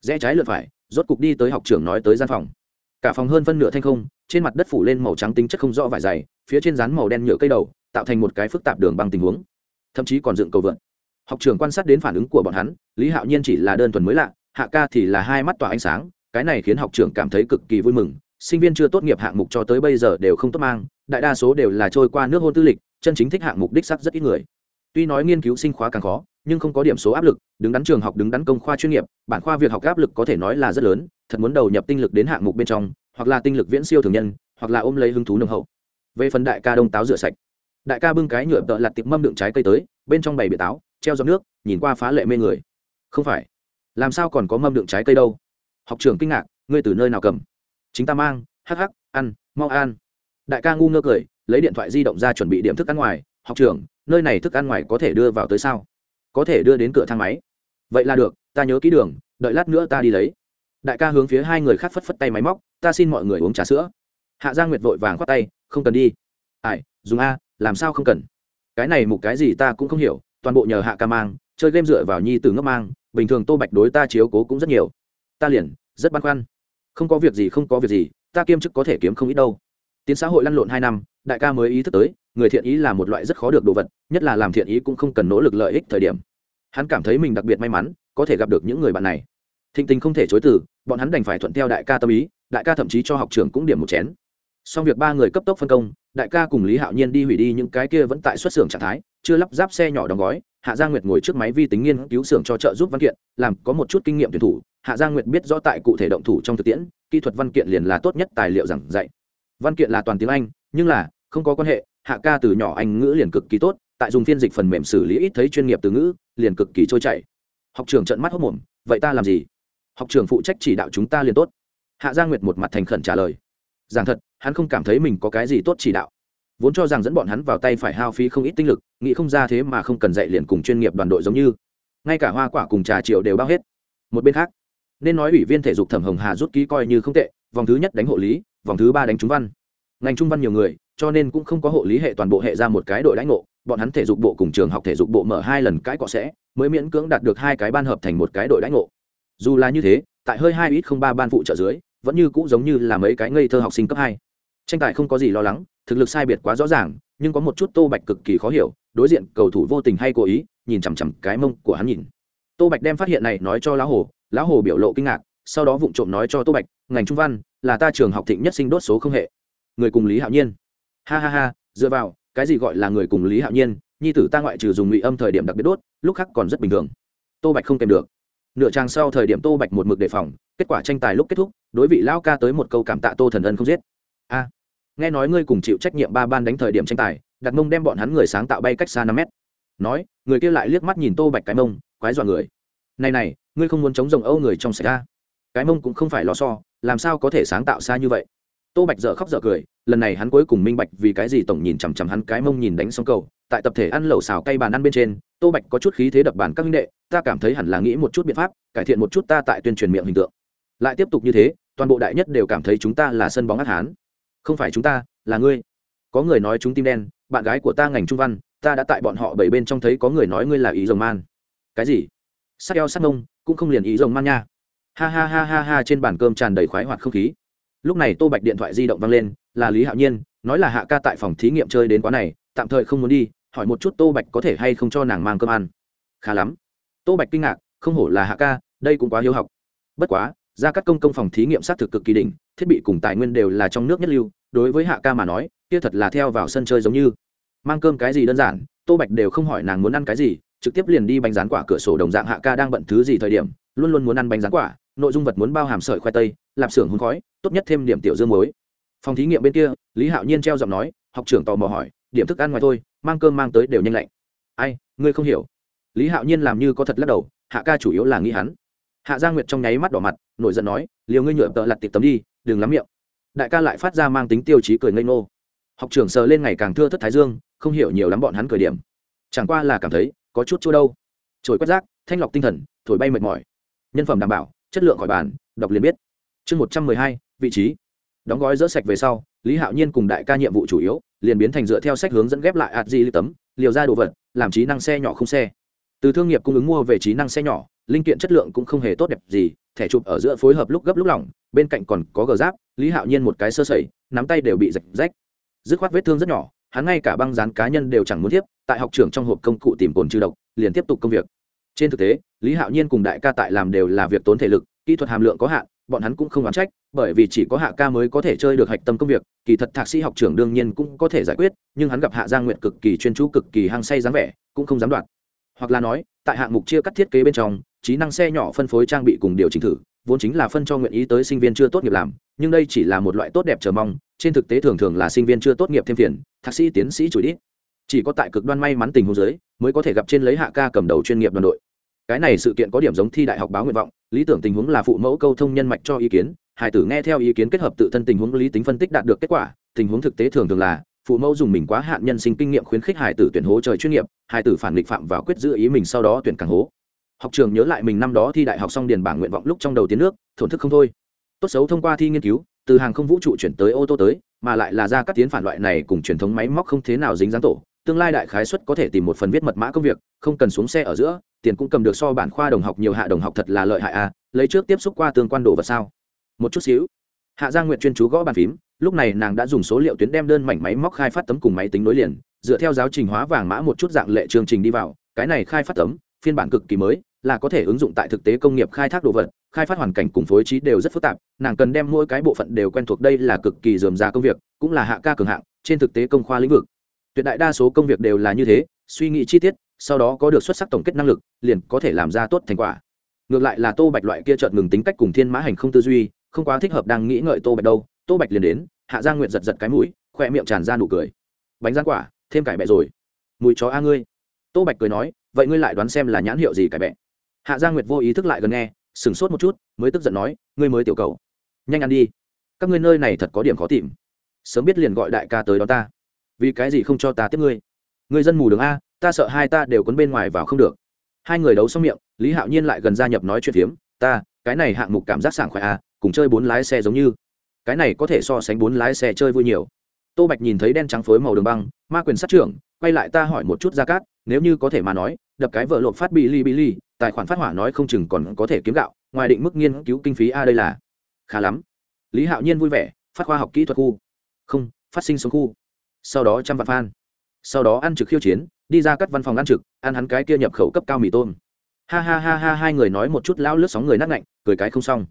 Rẽ trái lượt phải, rốt cục đi tới học trưởng nói tới gian phòng cả phòng hơn phân nửa thanh không, trên mặt đất phủ lên màu trắng tính chất không rõ vải dày, phía trên rán màu đen nhựa cây đầu, tạo thành một cái phức tạp đường bằng tình huống. Thậm chí còn dựng cầu vượt học trưởng quan sát đến phản ứng của bọn hắn, lý hạo nhiên chỉ là đơn thuần mới lạ, hạ ca thì là hai mắt tỏa ánh sáng, cái này khiến học trưởng cảm thấy cực kỳ vui mừng, sinh viên chưa tốt nghiệp hạng mục cho tới bây giờ đều không tốt mang, đại đa số đều là trôi qua nước hôn tư lịch, chân chính thích hạng mục đích sắc rất ít người. Tuy nói nghiên cứu sinh khóa càng khó, nhưng không có điểm số áp lực, đứng đắn trường học, đứng đắn công khoa chuyên nghiệp, bản khoa việc học áp lực có thể nói là rất lớn thật muốn đầu nhập tinh lực đến hạng mục bên trong, hoặc là tinh lực viễn siêu thường nhân, hoặc là ôm lấy hứng thú nồng hậu. Về phần đại ca đông táo rửa sạch. Đại ca bưng cái nhựa tợ lặt tiệp mâm đựng trái cây tới, bên trong bày bịa táo, treo giọt nước, nhìn qua phá lệ mê người. Không phải. Làm sao còn có mâm đựng trái cây đâu? Học trưởng kinh ngạc, ngươi từ nơi nào cầm? Chính ta mang, hắc hắc, ăn, mau ăn. Đại ca ngu ngơ cười, lấy điện thoại di động ra chuẩn bị điểm thức ăn ngoài. Học trưởng, nơi này thức ăn ngoài có thể đưa vào tới sao? Có thể đưa đến cửa thang máy. Vậy là được, ta nhớ kỹ đường, đợi lát nữa ta đi lấy đại ca hướng phía hai người khác phất phất tay máy móc, ta xin mọi người uống trà sữa. Hạ giang nguyệt vội vàng khoát tay, không cần đi. Ai, dùng a, làm sao không cần? Cái này một cái gì ta cũng không hiểu, toàn bộ nhờ hạ ca mang, chơi game dựa vào nhi từ ngốc mang, bình thường tô bạch đối ta chiếu cố cũng rất nhiều. Ta liền, rất băn khoăn. Không có việc gì, không có việc gì, ta kiêm chức có thể kiếm không ít đâu. Tiến xã hội lăn lộn hai năm, đại ca mới ý thức tới, người thiện ý là một loại rất khó được đồ vật, nhất là làm thiện ý cũng không cần nỗ lực lợi ích thời điểm. Hắn cảm thấy mình đặc biệt may mắn, có thể gặp được những người bạn này thịnh tình không thể chối từ, bọn hắn đành phải thuận theo đại ca tâm ý, đại ca thậm chí cho học trường cũng điểm một chén. Xong việc ba người cấp tốc phân công, đại ca cùng lý hạo nhiên đi hủy đi những cái kia vẫn tại xuất xưởng trạng thái, chưa lắp ráp xe nhỏ đóng gói, hạ gia nguyệt ngồi trước máy vi tính nghiên cứu xưởng cho trợ giúp văn kiện, làm có một chút kinh nghiệm tuyển thủ, hạ gia nguyệt biết rõ tại cụ thể động thủ trong thực tiễn, kỹ thuật văn kiện liền là tốt nhất tài liệu giảng dạy. Văn kiện là toàn tiếng anh, nhưng là, không có quan hệ, hạ ca từ nhỏ anh ngữ liền cực kỳ tốt, tại dùng phiên dịch phần mềm xử lý ít thấy chuyên nghiệp từ ngữ, liền cực kỳ trôi chảy. Học trường trận mắt hốc mồm, vậy ta làm gì? Học trường phụ trách chỉ đạo chúng ta liền tốt. Hạ gia nguyệt một mặt thành khẩn trả lời. Rằng thật, hắn không cảm thấy mình có cái gì tốt chỉ đạo. Vốn cho rằng dẫn bọn hắn vào tay phải hao phí không ít tinh lực, nghĩ không ra thế mà không cần dạy liền cùng chuyên nghiệp đoàn đội giống như. Ngay cả hoa quả cùng trà triệu đều bao hết. Một bên khác, nên nói ủy viên thể dục thẩm hồng hà rút ký coi như không tệ, vòng thứ nhất đánh hộ lý, vòng thứ ba đánh trung văn. Ngành trung văn nhiều người, cho nên cũng không có hộ lý hệ toàn bộ hệ ra một cái đội đánh ngộ, bọn hắn thể dục bộ cùng trường học thể dục bộ mở hai lần cãi cọ sẽ, mới miễn cưỡng đạt được hai cái ban hợp thành một cái đội đánh ngộ dù là như thế, tại hơi hai ít không ba ban phụ trợ dưới, vẫn như cũ giống như là mấy cái ngây thơ học sinh cấp hai. Tranh tài không có gì lo lắng, thực lực sai biệt quá rõ ràng, nhưng có một chút tô bạch cực kỳ khó hiểu, đối diện cầu thủ vô tình hay cố ý, nhìn chằm chằm cái mông của hắn nhìn. Tô bạch đem phát hiện này nói cho lão hồ lão hồ biểu lộ kinh ngạc, sau đó vụng trộm nói cho tô bạch, ngành trung văn là ta trường học thịnh nhất sinh đốt số không hệ. Người cùng lý hạo nhiên. Ha ha ha, dựa vào, cái gì gọi là người cùng lý hạo nhiên, nhi tử ta ngoại trừ dùng ngụy âm thời điểm đặc biệt đốt, lúc khác còn rất bình thường. Tô bạch không kèm được nửa trang sau thời điểm tô bạch một mực đề phòng, kết quả tranh tài lúc kết thúc, đối vị lão ca tới một câu cảm tạ tô thần ân không giết. A, nghe nói ngươi cùng chịu trách nhiệm ba ban đánh thời điểm tranh tài, đặt mông đem bọn hắn người sáng tạo bay cách xa năm mét. Nói, người kia lại liếc mắt nhìn tô bạch cái mông, quái dọa người. Này này, ngươi không muốn chống rồng âu người trong sạch ra cái mông cũng không phải lò so làm sao có thể sáng tạo xa như vậy? Tô bạch dở khóc dở cười, lần này hắn cuối cùng minh bạch vì cái gì tổng nhìn chằm chằm hắn cái mông nhìn đánh xong cầu tại tập thể ăn lẩu xào cây bàn ăn bên trên, tô bạch có chút khí thế đập bàn các huynh đệ, ta cảm thấy hẳn là nghĩ một chút biện pháp, cải thiện một chút ta tại tuyên truyền miệng hình tượng. Lại tiếp tục như thế, toàn bộ đại nhất đều cảm thấy chúng ta là sân bóng ác hán. Không phải chúng ta, là ngươi. Có người nói chúng tim đen, bạn gái của ta ngành trung văn, ta đã tại bọn họ bảy bên trong thấy có người nói ngươi là ý rồng man. Cái gì? Sắc eo sắc mông, cũng không liền ý rồng man nha. Ha ha ha ha ha, trên bàn cơm tràn đầy khoái hoạt không khí. Lúc này tô bạch điện thoại di động văng lên, là lý hạo nhiên, nói là hạ ca tại phòng thí nghiệm chơi đến quá này, tạm thời không muốn đi hỏi một chút tô bạch có thể hay không cho nàng mang cơm ăn. Khá lắm. Tô bạch kinh ngạc, không hổ là hạ ca, đây cũng quá hiếu học. Bất quá, ra các công công phòng thí nghiệm xác thực cực kỳ đỉnh, thiết bị cùng tài nguyên đều là trong nước nhất lưu, đối với hạ ca mà nói, kia thật là theo vào sân chơi giống như. Mang cơm cái gì đơn giản, tô bạch đều không hỏi nàng muốn ăn cái gì, trực tiếp liền đi bánh rán quả cửa sổ đồng dạng hạ ca đang bận thứ gì thời điểm, luôn luôn muốn ăn bánh rán quả, nội dung vật muốn bao hàm sợi khoai tây, lạp xưởng hôn khói, tốt nhất thêm điểm tiểu dương muối. Phòng thí nghiệm bên kia, lý hạo nhiên treo giọng nói, học trưởng tò mò hỏi, điểm thức ăn ngoài thôi mang cơm mang tới đều nhanh lạnh. Ai, ngươi không hiểu. Lý hạo nhiên làm như có thật lắc đầu, hạ ca chủ yếu là nghĩ hắn. Hạ gia nguyệt trong nháy mắt đỏ mặt, nổi giận nói, liều ngươi nhựa tợ lặt tiệp tấm đi, đừng lắm miệng. Đại ca lại phát ra mang tính tiêu chí cười ngây ngô. Học trưởng sờ lên ngày càng thưa thất thái dương, không hiểu nhiều lắm bọn hắn cười điểm. Chẳng qua là cảm thấy, có chút chua đâu. Trồi quét rác, thanh lọc tinh thần, thổi bay mệt mỏi. Nhân phẩm đảm bảo, chất lượng khỏi bàn, đọc liền biết. Chương một trăm mười hai, vị trí. Đóng gói dỡ sạch về sau lý hạo nhiên cùng đại ca nhiệm vụ chủ yếu, liền biến thành dựa theo sách hướng dẫn ghép lại ạt di tấm, liều ra đồ vật, làm trí năng xe nhỏ không xe. Từ thương nghiệp cung ứng mua về trí năng xe nhỏ, linh kiện chất lượng cũng không hề tốt đẹp gì, thẻ chụp ở giữa phối hợp lúc gấp lúc lỏng, bên cạnh còn có gờ giáp, lý hạo nhiên một cái sơ sẩy, nắm tay đều bị rạch rách. Dứt khoát vết thương rất nhỏ, hắn ngay cả băng dán cá nhân đều chẳng muốn tiếp, tại học trường trong hộp công cụ tìm cồn trừ độc, liền tiếp tục công việc. Trên thực tế, lý hạo nhiên cùng đại ca tại làm đều là việc tốn thể lực, kỹ thuật hàm lượng có hạn bọn hắn cũng không đoán trách, bởi vì chỉ có hạ ca mới có thể chơi được hạch tâm công việc, kỳ thật thạc sĩ học trưởng đương nhiên cũng có thể giải quyết, nhưng hắn gặp hạ giang nguyện cực kỳ chuyên chú, cực kỳ hăng say dáng vẻ, cũng không dám đoạt hoặc là nói, tại hạng mục chia cắt thiết kế bên trong, trí năng xe nhỏ phân phối trang bị cùng điều chỉnh thử, vốn chính là phân cho nguyện ý tới sinh viên chưa tốt nghiệp làm, nhưng đây chỉ là một loại tốt đẹp chờ mong, trên thực tế thường thường là sinh viên chưa tốt nghiệp thêm phiền, thạc sĩ tiến sĩ chủ đi. chỉ có tại cực đoan may mắn tình huống giới mới có thể gặp trên lấy hạ ca cầm đầu chuyên nghiệp đoàn đội cái này sự kiện có điểm giống thi đại học báo nguyện vọng, lý tưởng tình huống là phụ mẫu câu thông nhân mạch cho ý kiến hải tử nghe theo ý kiến kết hợp tự thân tình huống lý tính phân tích đạt được kết quả, tình huống thực tế thường thường là, phụ mẫu dùng mình quá hạn nhân sinh kinh nghiệm khuyến khích hải tử tuyển hố trời chuyên nghiệp hải tử phản nghịch phạm vào quyết giữ ý mình sau đó tuyển càng hố. Học trường nhớ lại mình năm đó thi đại học xong điền bảng nguyện vọng lúc trong đầu tiến nước, thổn thức không thôi. Tốt xấu thông qua thi nghiên cứu, từ hàng không vũ trụ chuyển tới ô tô tới, mà lại là ra các tiến phản loại này cùng truyền thống máy móc không thế nào dính dáng tổ, tương lai đại khái suất có thể tìm một phần viết mật mã công việc, không cần xuống xe ở giữa tiền cũng cầm được so bản khoa đồng học nhiều hạ đồng học thật là lợi hại à lấy trước tiếp xúc qua tương quan đồ vật sao? Một chút xíu. Hạ gia nguyện chuyên chú gõ bàn phím, lúc này nàng đã dùng số liệu tuyến đem đơn mảnh máy móc khai phát tấm cùng máy tính nối liền, dựa theo giáo trình hóa vàng mã một chút dạng lệ chương trình đi vào, cái này khai phát tấm, phiên bản cực kỳ mới, là có thể ứng dụng tại thực tế công nghiệp khai thác đồ vật, khai phát hoàn cảnh cùng phối trí đều rất phức tạp, nàng cần đem mỗi cái bộ phận đều quen thuộc, đây là cực kỳ dườm già công việc, cũng là hạ ca cường hạng, trên thực tế công khoa lĩnh vực. Tuyệt đại đa số công việc đều là như thế, suy nghĩ chi tiết sau đó có được xuất sắc tổng kết năng lực, liền có thể làm ra tốt thành quả. Ngược lại là tô bạch loại kia chợt ngừng tính cách cùng thiên mã hành không tư duy, không quá thích hợp đang nghĩ ngợi tô bạch đâu. Tô bạch liền đến, hạ giang nguyện giật giật cái mũi khoe miệng tràn ra nụ cười. Bánh rán quả, thêm cải bẹ rồi. Mùi chó a ngươi. Tô bạch cười nói, vậy ngươi lại đoán xem là nhãn hiệu gì cải bẹ. Hạ gia nguyệt vô ý thức lại gần nghe, sửng sốt một chút, mới tức giận nói, ngươi mới tiểu cầu. Nhanh ăn đi. Các ngươi nơi này thật có điểm khó tìm. Sớm biết liền gọi đại ca tới đó ta. Vì cái gì không cho ta tiếp ngươi? Người dân mù đường a ta sợ hai ta đều quấn bên ngoài vào không được. Hai người đấu xong miệng lý hạo nhiên lại gần gia nhập nói chuyện phiếm ta cái này hạng mục cảm giác sảng khoái a cùng chơi bốn lái xe giống như. Cái này có thể so sánh bốn lái xe chơi vui nhiều. Tô bạch nhìn thấy đen trắng phối màu đường băng ma quyền sát trưởng quay lại ta hỏi một chút ra cát nếu như có thể mà nói đập cái vợ lộp phát bị li bị li tài khoản phát hỏa nói không chừng còn có thể kiếm gạo ngoài định mức nghiên cứu kinh phí a đây là. Khá lắm. Lý hạo nhiên vui vẻ phát khoa học kỹ thuật khu. Không phát sinh sống khu. Sau đó trăm vạn fan, sau đó ăn trực khiêu chiến đi ra cắt văn phòng ăn trực, ăn hắn cái kia nhập khẩu cấp cao mì tôm. Ha ha ha ha, hai người nói một chút lão lướt sóng người nát ngạnh, cười cái không xong.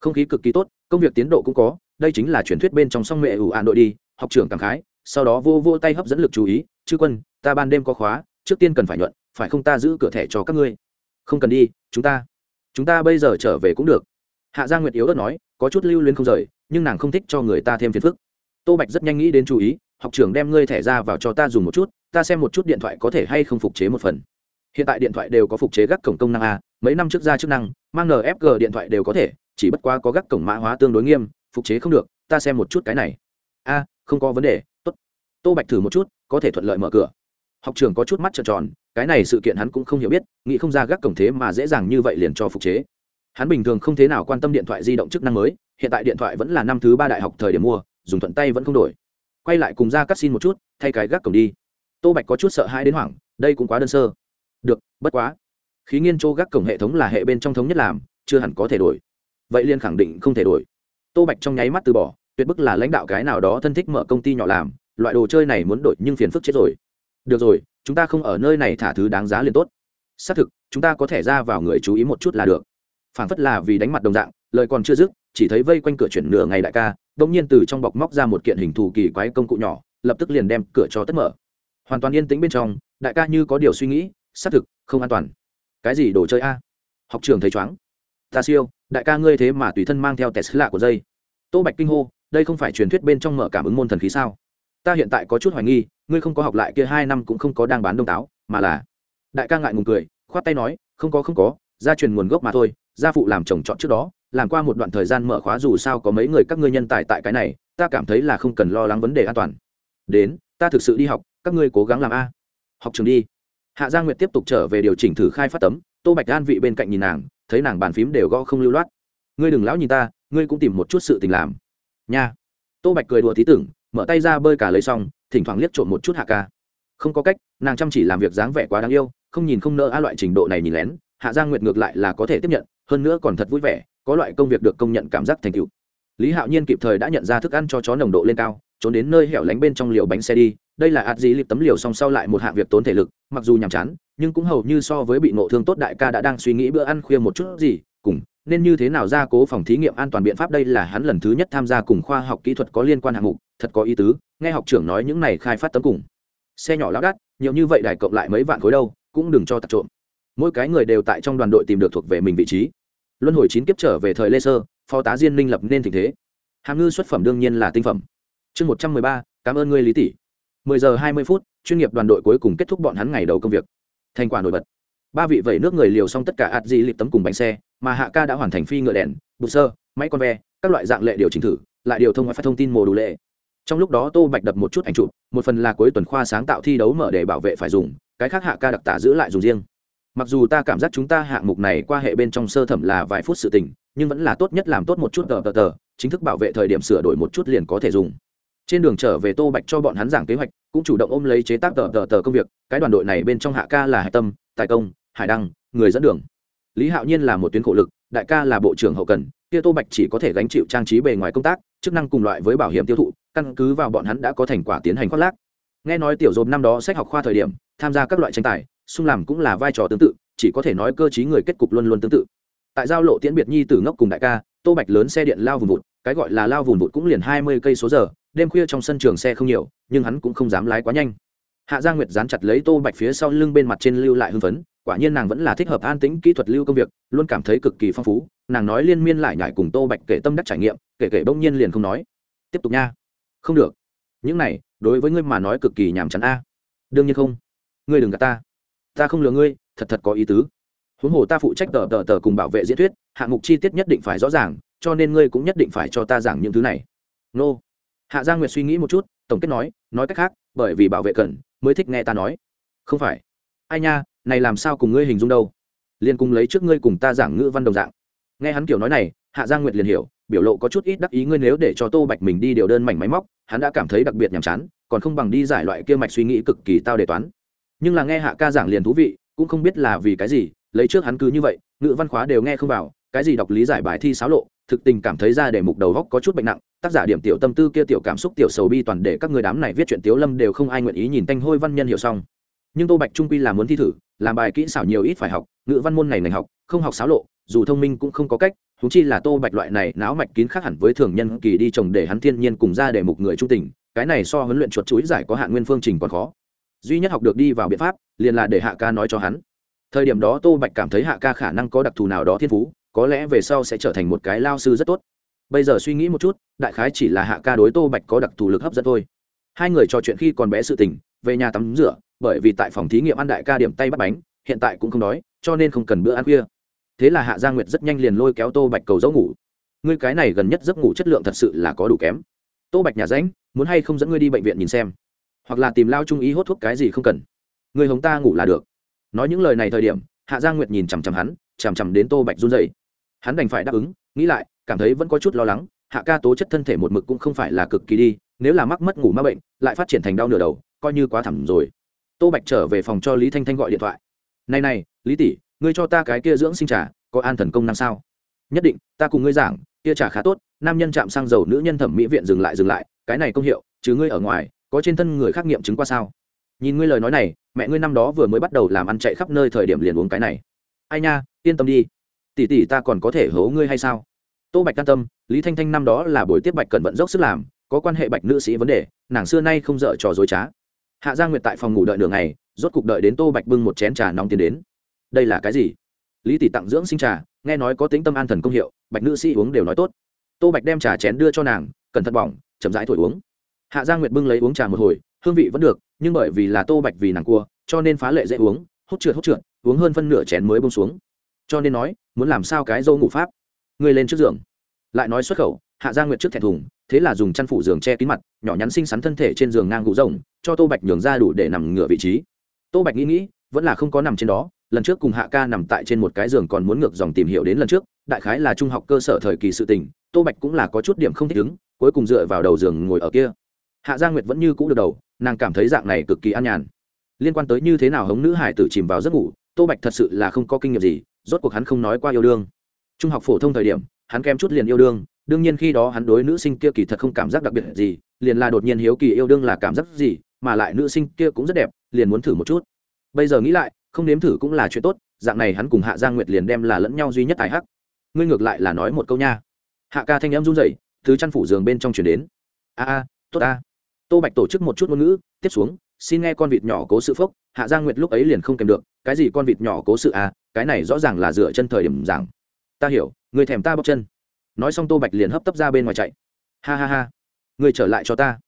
Không khí cực kỳ tốt, công việc tiến độ cũng có, đây chính là truyền thuyết bên trong song mẹ ủ ạn đội đi, học trưởng cảm khái, sau đó vô vô tay hấp dẫn lực chú ý, chư quân, ta ban đêm có khóa, trước tiên cần phải nhuận, phải không ta giữ cửa thẻ cho các ngươi? Không cần đi, chúng ta chúng ta bây giờ trở về cũng được. Hạ gia nguyệt yếu ớt nói, có chút lưu luyến không rời, nhưng nàng không thích cho người ta thêm phiền phức. Tô bạch rất nhanh nghĩ đến chú ý, học trưởng đem ngươi thẻ ra vào cho ta dùng một chút ta xem một chút điện thoại có thể hay không phục chế một phần. Hiện tại điện thoại đều có phục chế gác cổng công năng a, mấy năm trước ra chức năng, mang nfg điện thoại đều có thể, chỉ bất quá có gác cổng mã hóa tương đối nghiêm, phục chế không được, ta xem một chút cái này. A, không có vấn đề, tốt. Tô bạch thử một chút, có thể thuận lợi mở cửa. Học trường có chút mắt trợn tròn, cái này sự kiện hắn cũng không hiểu biết, nghĩ không ra gác cổng thế mà dễ dàng như vậy liền cho phục chế. Hắn bình thường không thế nào quan tâm điện thoại di động chức năng mới, hiện tại điện thoại vẫn là năm thứ ba đại học thời điểm mua, dùng thuận tay vẫn không đổi. Quay lại cùng ra cắt xin một chút, thay cái gác cổng đi tô bạch có chút sợ hãi đến hoảng, đây cũng quá đơn sơ. Được, bất quá. Khí nghiên chỗ gác cổng hệ thống là hệ bên trong thống nhất làm, chưa hẳn có thể đổi. Vậy liên khẳng định không thể đổi. Tô bạch trong nháy mắt từ bỏ, tuyệt bức là lãnh đạo cái nào đó thân thích mở công ty nhỏ làm, loại đồ chơi này muốn đổi nhưng phiền phức chết rồi. Được rồi, chúng ta không ở nơi này thả thứ đáng giá liền tốt. Xác thực, chúng ta có thể ra vào người chú ý một chút là được. Phản phất là vì đánh mặt đồng dạng, lời còn chưa dứt, chỉ thấy vây quanh cửa chuyển nửa ngày đại ca đ ỗ n g nhiên từ trong bọc móc ra một kiện hình thù kỳ quái công cụ nhỏ, lập tức liền đem cửa cho tất mở hoàn toàn yên tĩnh bên trong, đại ca như có điều suy nghĩ, xác thực, không an toàn. Cái gì đồ chơi a? Học trường thấy chóng ta siêu, đại ca ngươi thế mà tùy thân mang theo tesla của dây. Tô bạch kinh hô, đây không phải truyền thuyết bên trong mở cảm ứng môn thần khí sao? Ta hiện tại có chút hoài nghi, ngươi không có học lại kia hai năm cũng không có đang bán đông táo, mà là đại ca ngại ngùng cười, khoát tay nói, không có không có, gia truyền nguồn gốc mà thôi, gia phụ làm chồng chọn trước đó, làm qua một đoạn thời gian mở khóa dù sao có mấy người các ngươi nhân tài tại cái này, ta cảm thấy là không cần lo lắng vấn đề an toàn. Đến, ta thực sự đi học các ngươi cố gắng làm a. Học trường đi. Hạ gia nguyệt tiếp tục trở về điều chỉnh thử khai phát tấm. Tô bạch an vị bên cạnh nhìn nàng, thấy nàng bàn phím đều gõ không lưu loát. Ngươi đừng lão nhìn ta, ngươi cũng tìm một chút sự tình làm. Nha. Tô bạch cười đùa tí tưởng, mở tay ra bơi cả lấy xong, thỉnh thoảng liếc trộm một chút hạ ca. Không có cách, nàng chăm chỉ làm việc dáng vẻ quá đáng yêu, không nhìn không nỡ a loại trình độ này nhìn lén, hạ giang nguyệt ngược lại là có thể tiếp nhận, hơn nữa còn thật vui vẻ, có loại công việc được công nhận cảm giác thành tựu. Lý hạo nhiên kịp thời đã nhận ra thức ăn cho chó nồng độ lên cao, trốn đến nơi hẻo lánh bên trong liều bánh xe đi đây là ạt dí lịp tấm liều song sau lại một hạng việc tốn thể lực, mặc dù nhàm chán, nhưng cũng hầu như so với bị ngộ thương tốt đại ca đã đang suy nghĩ bữa ăn khuya một chút gì, cùng, nên như thế nào ra cố phòng thí nghiệm an toàn biện pháp đây là hắn lần thứ nhất tham gia cùng khoa học kỹ thuật có liên quan hạng mục, thật có ý tứ, nghe học trưởng nói những này khai phát tấm cùng. Xe nhỏ lão đắt nhiều như vậy đài cộng lại mấy vạn khối đâu, cũng đừng cho tặc trộm. Mỗi cái người đều tại trong đoàn đội tìm được thuộc về mình vị trí. Luân hồi chín kiếp trở về thời lê sơ phó tá diên minh lập nên tình thế. Hàm ngư xuất phẩm đương nhiên là tinh phẩm. Chương một trăm mười ba, cảm ơn ngươi lý tỷ mười giờ hai mươi phút, chuyên nghiệp đoàn đội cuối cùng kết thúc bọn hắn ngày đầu công việc. Thành quả nổi bật. Ba vị vẩy nước người liều xong tất cả ạt gì lịp tấm cùng bánh xe, mà hạ ca đã hoàn thành phi ngựa đèn bút sơ, máy con ve, các loại dạng lệ điều chỉnh thử, lại điều thông phải thông tin mồ đủ lệ. Trong lúc đó tô bạch đập một chút ảnh chụp, một phần là cuối tuần khoa sáng tạo thi đấu mở để bảo vệ phải dùng, cái khác hạ ca đặc tả giữ lại dùng riêng. Mặc dù ta cảm giác chúng ta hạng mục này qua hệ bên trong sơ thẩm là vài phút sự tình, nhưng vẫn là tốt nhất làm tốt một chút tờ tờ tờ, chính thức bảo vệ thời điểm sửa đổi một chút liền có thể dùng trên đường trở về tô bạch cho bọn hắn giảng kế hoạch, cũng chủ động ôm lấy chế tác tờ tờ tờ công việc, cái đoàn đội này bên trong hạ ca là hải tâm, tài công, hải đăng, người dẫn đường. Lý hạo nhiên là một tuyến khổ lực, đại ca là bộ trưởng hậu cần, kia tô bạch chỉ có thể gánh chịu trang trí bề ngoài công tác, chức năng cùng loại với bảo hiểm tiêu thụ, căn cứ vào bọn hắn đã có thành quả tiến hành khoác lác. Nghe nói tiểu dồn năm đó sách học khoa thời điểm, tham gia các loại tranh tài, xung làm cũng là vai trò tương tự, chỉ có thể nói cơ chí người kết cục luôn luôn tương tự. Tại giao lộ tiễn biệt nhi tử ngốc cùng đại ca, tô bạch lớn xe điện lao vùng vụt, cái gọi là lao vùng vụt cũng liền hai mươi cây số giờ đêm khuya trong sân trường xe không nhiều, nhưng hắn cũng không dám lái quá nhanh. Hạ gia nguyệt dán chặt lấy tô bạch phía sau lưng bên mặt trên lưu lại hưng phấn, quả nhiên nàng vẫn là thích hợp an tĩnh kỹ thuật lưu công việc, luôn cảm thấy cực kỳ phong phú, nàng nói liên miên lại nhải cùng tô bạch kể tâm đắc trải nghiệm, kể kể bỗng nhiên liền không nói. Tiếp tục nha. Không được. Những này, đối với ngươi mà nói cực kỳ nhàm chán a. Đương nhiên không. Ngươi đừng gạt ta. Ta không lừa ngươi, thật thật có ý tứ. Huống hồ ta phụ trách tờ tờ tờ cùng bảo vệ diễn thuyết, hạng mục chi tiết nhất định phải rõ ràng, cho nên ngươi cũng nhất định phải cho ta giảng những thứ này. Nô hạ gia nguyệt suy nghĩ một chút, tổng kết nói nói cách khác, bởi vì bảo vệ cần mới thích nghe ta nói. Không phải. Ai nha, này làm sao cùng ngươi hình dung đâu? Liền cùng lấy trước ngươi cùng ta giảng ngữ văn đồng dạng. Nghe hắn kiểu nói này, hạ gia nguyệt liền hiểu, biểu lộ có chút ít đắc ý ngươi nếu để cho tô bạch mình đi điều đơn mảnh máy móc, hắn đã cảm thấy đặc biệt nhàm chán, còn không bằng đi giải loại kia mạch suy nghĩ cực kỳ tao đề toán. Nhưng là nghe hạ ca giảng liền thú vị, cũng không biết là vì cái gì, lấy trước hắn cứ như vậy, ngữ văn khóa đều nghe không vào, cái gì đọc lý giải bài thi xáo lộ, thực tình cảm thấy ra để mục đầu góc có chút bệnh nặng tác giả điểm tiểu tâm tư kia tiểu cảm xúc tiểu sầu bi toàn để các người đám này viết chuyện tiếu lâm đều không ai nguyện ý nhìn tanh hôi văn nhân hiểu xong. Nhưng tô bạch trung quy là muốn thi thử, làm bài kỹ xảo nhiều ít phải học, ngữ văn môn này ngành học, không học xáo lộ, dù thông minh cũng không có cách húng chi là tô bạch loại này não mạch kín khác hẳn với thường nhân kỳ đi trồng để hắn thiên nhiên cùng ra để mục người trung tình, cái này so huấn luyện chuột chuối giải có hạn nguyên phương trình còn khó. Duy nhất học được đi vào biện pháp, liền là để hạ ca nói cho hắn. Thời điểm đó tô bạch cảm thấy hạ ca khả năng có đặc thù nào đó thiên phú, có lẽ về sau sẽ trở thành một cái lao sư rất tốt. Bây giờ suy nghĩ một chút đại khái chỉ là hạ ca đối tô bạch có đặc thù lực hấp dẫn thôi. Hai người trò chuyện khi còn bé sự tình, về nhà tắm rửa, bởi vì tại phòng thí nghiệm ăn đại ca điểm tay bắt bánh, hiện tại cũng không đói, cho nên không cần bữa ăn khuya. Thế là hạ gia nguyệt rất nhanh liền lôi kéo tô bạch cầu dấu ngủ. Ngươi cái này gần nhất giấc ngủ chất lượng thật sự là có đủ kém. Tô bạch nhà ránh muốn hay không dẫn ngươi đi bệnh viện nhìn xem. Hoặc là tìm lao trung ý hốt thuốc cái gì không cần. Người hống ta ngủ là được. Nói những lời này thời điểm, hạ gia nguyệt nhìn chằm chằm hắn, chằm chằm đến tô bạch run dày hắn đành phải đáp ứng, nghĩ lại, cảm thấy vẫn có chút lo lắng hạ ca tố chất thân thể một mực cũng không phải là cực kỳ đi, nếu là mắc mất ngủ ma bệnh, lại phát triển thành đau nửa đầu, coi như quá thẳm rồi. Tô bạch trở về phòng cho lý thanh thanh gọi điện thoại. Này này, lý tỷ, ngươi cho ta cái kia dưỡng sinh trà, có an thần công năng sao? Nhất định, ta cùng ngươi giảng, kia trà khá tốt, nam nhân chạm sang dầu, nữ nhân thẩm mỹ viện dừng lại dừng lại, cái này công hiệu, chứ ngươi ở ngoài, có trên thân người khác nghiệm chứng qua sao? Nhìn ngươi lời nói này, mẹ ngươi năm đó vừa mới bắt đầu làm ăn chạy khắp nơi thời điểm liền uống cái này. Ai nha, yên tâm đi. Tỷ tỷ ta còn có thể hố ngươi hay sao? Tô bạch can tâm, lý thanh thanh năm đó là buổi tiếp bạch cần vận dốc sức làm, có quan hệ bạch nữ sĩ vấn đề, nàng xưa nay không dợ trò dối trá. Hạ gia nguyệt tại phòng ngủ đợi đường này rốt cục đợi đến tô bạch bưng một chén trà nóng tiến đến. Đây là cái gì? Lý tỷ tặng dưỡng sinh trà, nghe nói có tính tâm an thần công hiệu, bạch nữ sĩ uống đều nói tốt. Tô bạch đem trà chén đưa cho nàng, cẩn thận bỏng, chậm rãi thổi uống. Hạ gia nguyệt bưng lấy uống trà một hồi, hương vị vẫn được, nhưng bởi vì là tô bạch vì nàng cua, cho nên phá lệ dễ uống, hút trượt hút trượt, uống hơn phân nửa chén mới bông xuống. Cho nên nói, muốn làm sao cái dâu ngủ pháp? Người lên trước giường. Lại nói xuất khẩu, hạ gia nguyệt trước thẹn thùng, thế là dùng chăn phủ giường che kín mặt, nhỏ nhắn xinh xắn thân thể trên giường ngang gù rồng cho tô bạch nhường ra đủ để nằm ngửa vị trí. Tô bạch nghĩ nghĩ, vẫn là không có nằm trên đó, lần trước cùng hạ ca nằm tại trên một cái giường còn muốn ngược dòng tìm hiểu đến lần trước, đại khái là trung học cơ sở thời kỳ sự tình, tô bạch cũng là có chút điểm không thích ứng, cuối cùng dựa vào đầu giường ngồi ở kia. Hạ gia nguyệt vẫn như cũ được đầu, nàng cảm thấy dạng này cực kỳ an nhàn. Liên quan tới như thế nào hống nữ hải tử chìm vào giấc ngủ, tô bạch thật sự là không có kinh nghiệm gì, rốt cuộc hắn không nói qua yêu đương trung học phổ thông thời điểm, hắn kém chút liền yêu đương đương nhiên khi đó hắn đối nữ sinh kia kỳ thật không cảm giác đặc biệt gì, liền là đột nhiên hiếu kỳ yêu đương là cảm giác gì, mà lại nữ sinh kia cũng rất đẹp, liền muốn thử một chút. Bây giờ nghĩ lại, không nếm thử cũng là chuyện tốt, dạng này hắn cùng hạ giang nguyệt liền đem là lẫn nhau duy nhất tài hắc. Ngươi ngược lại là nói một câu nha. Hạ ca thanh em run rẩy, thứ chăn phủ giường bên trong chuyển đến. A a, tốt a. Tô bạch tổ chức một chút ngôn ngữ, tiếp xuống, xin nghe con vịt nhỏ cố sự phốc, hạ giang nguyệt lúc ấy liền không kèm được, cái gì con vịt nhỏ cố sự a cái này rõ ràng là dựa chân thời điểm giảng ta hiểu, người thèm ta bóc chân. Nói xong tô bạch liền hấp tấp ra bên ngoài chạy. Ha ha ha, người trở lại cho ta.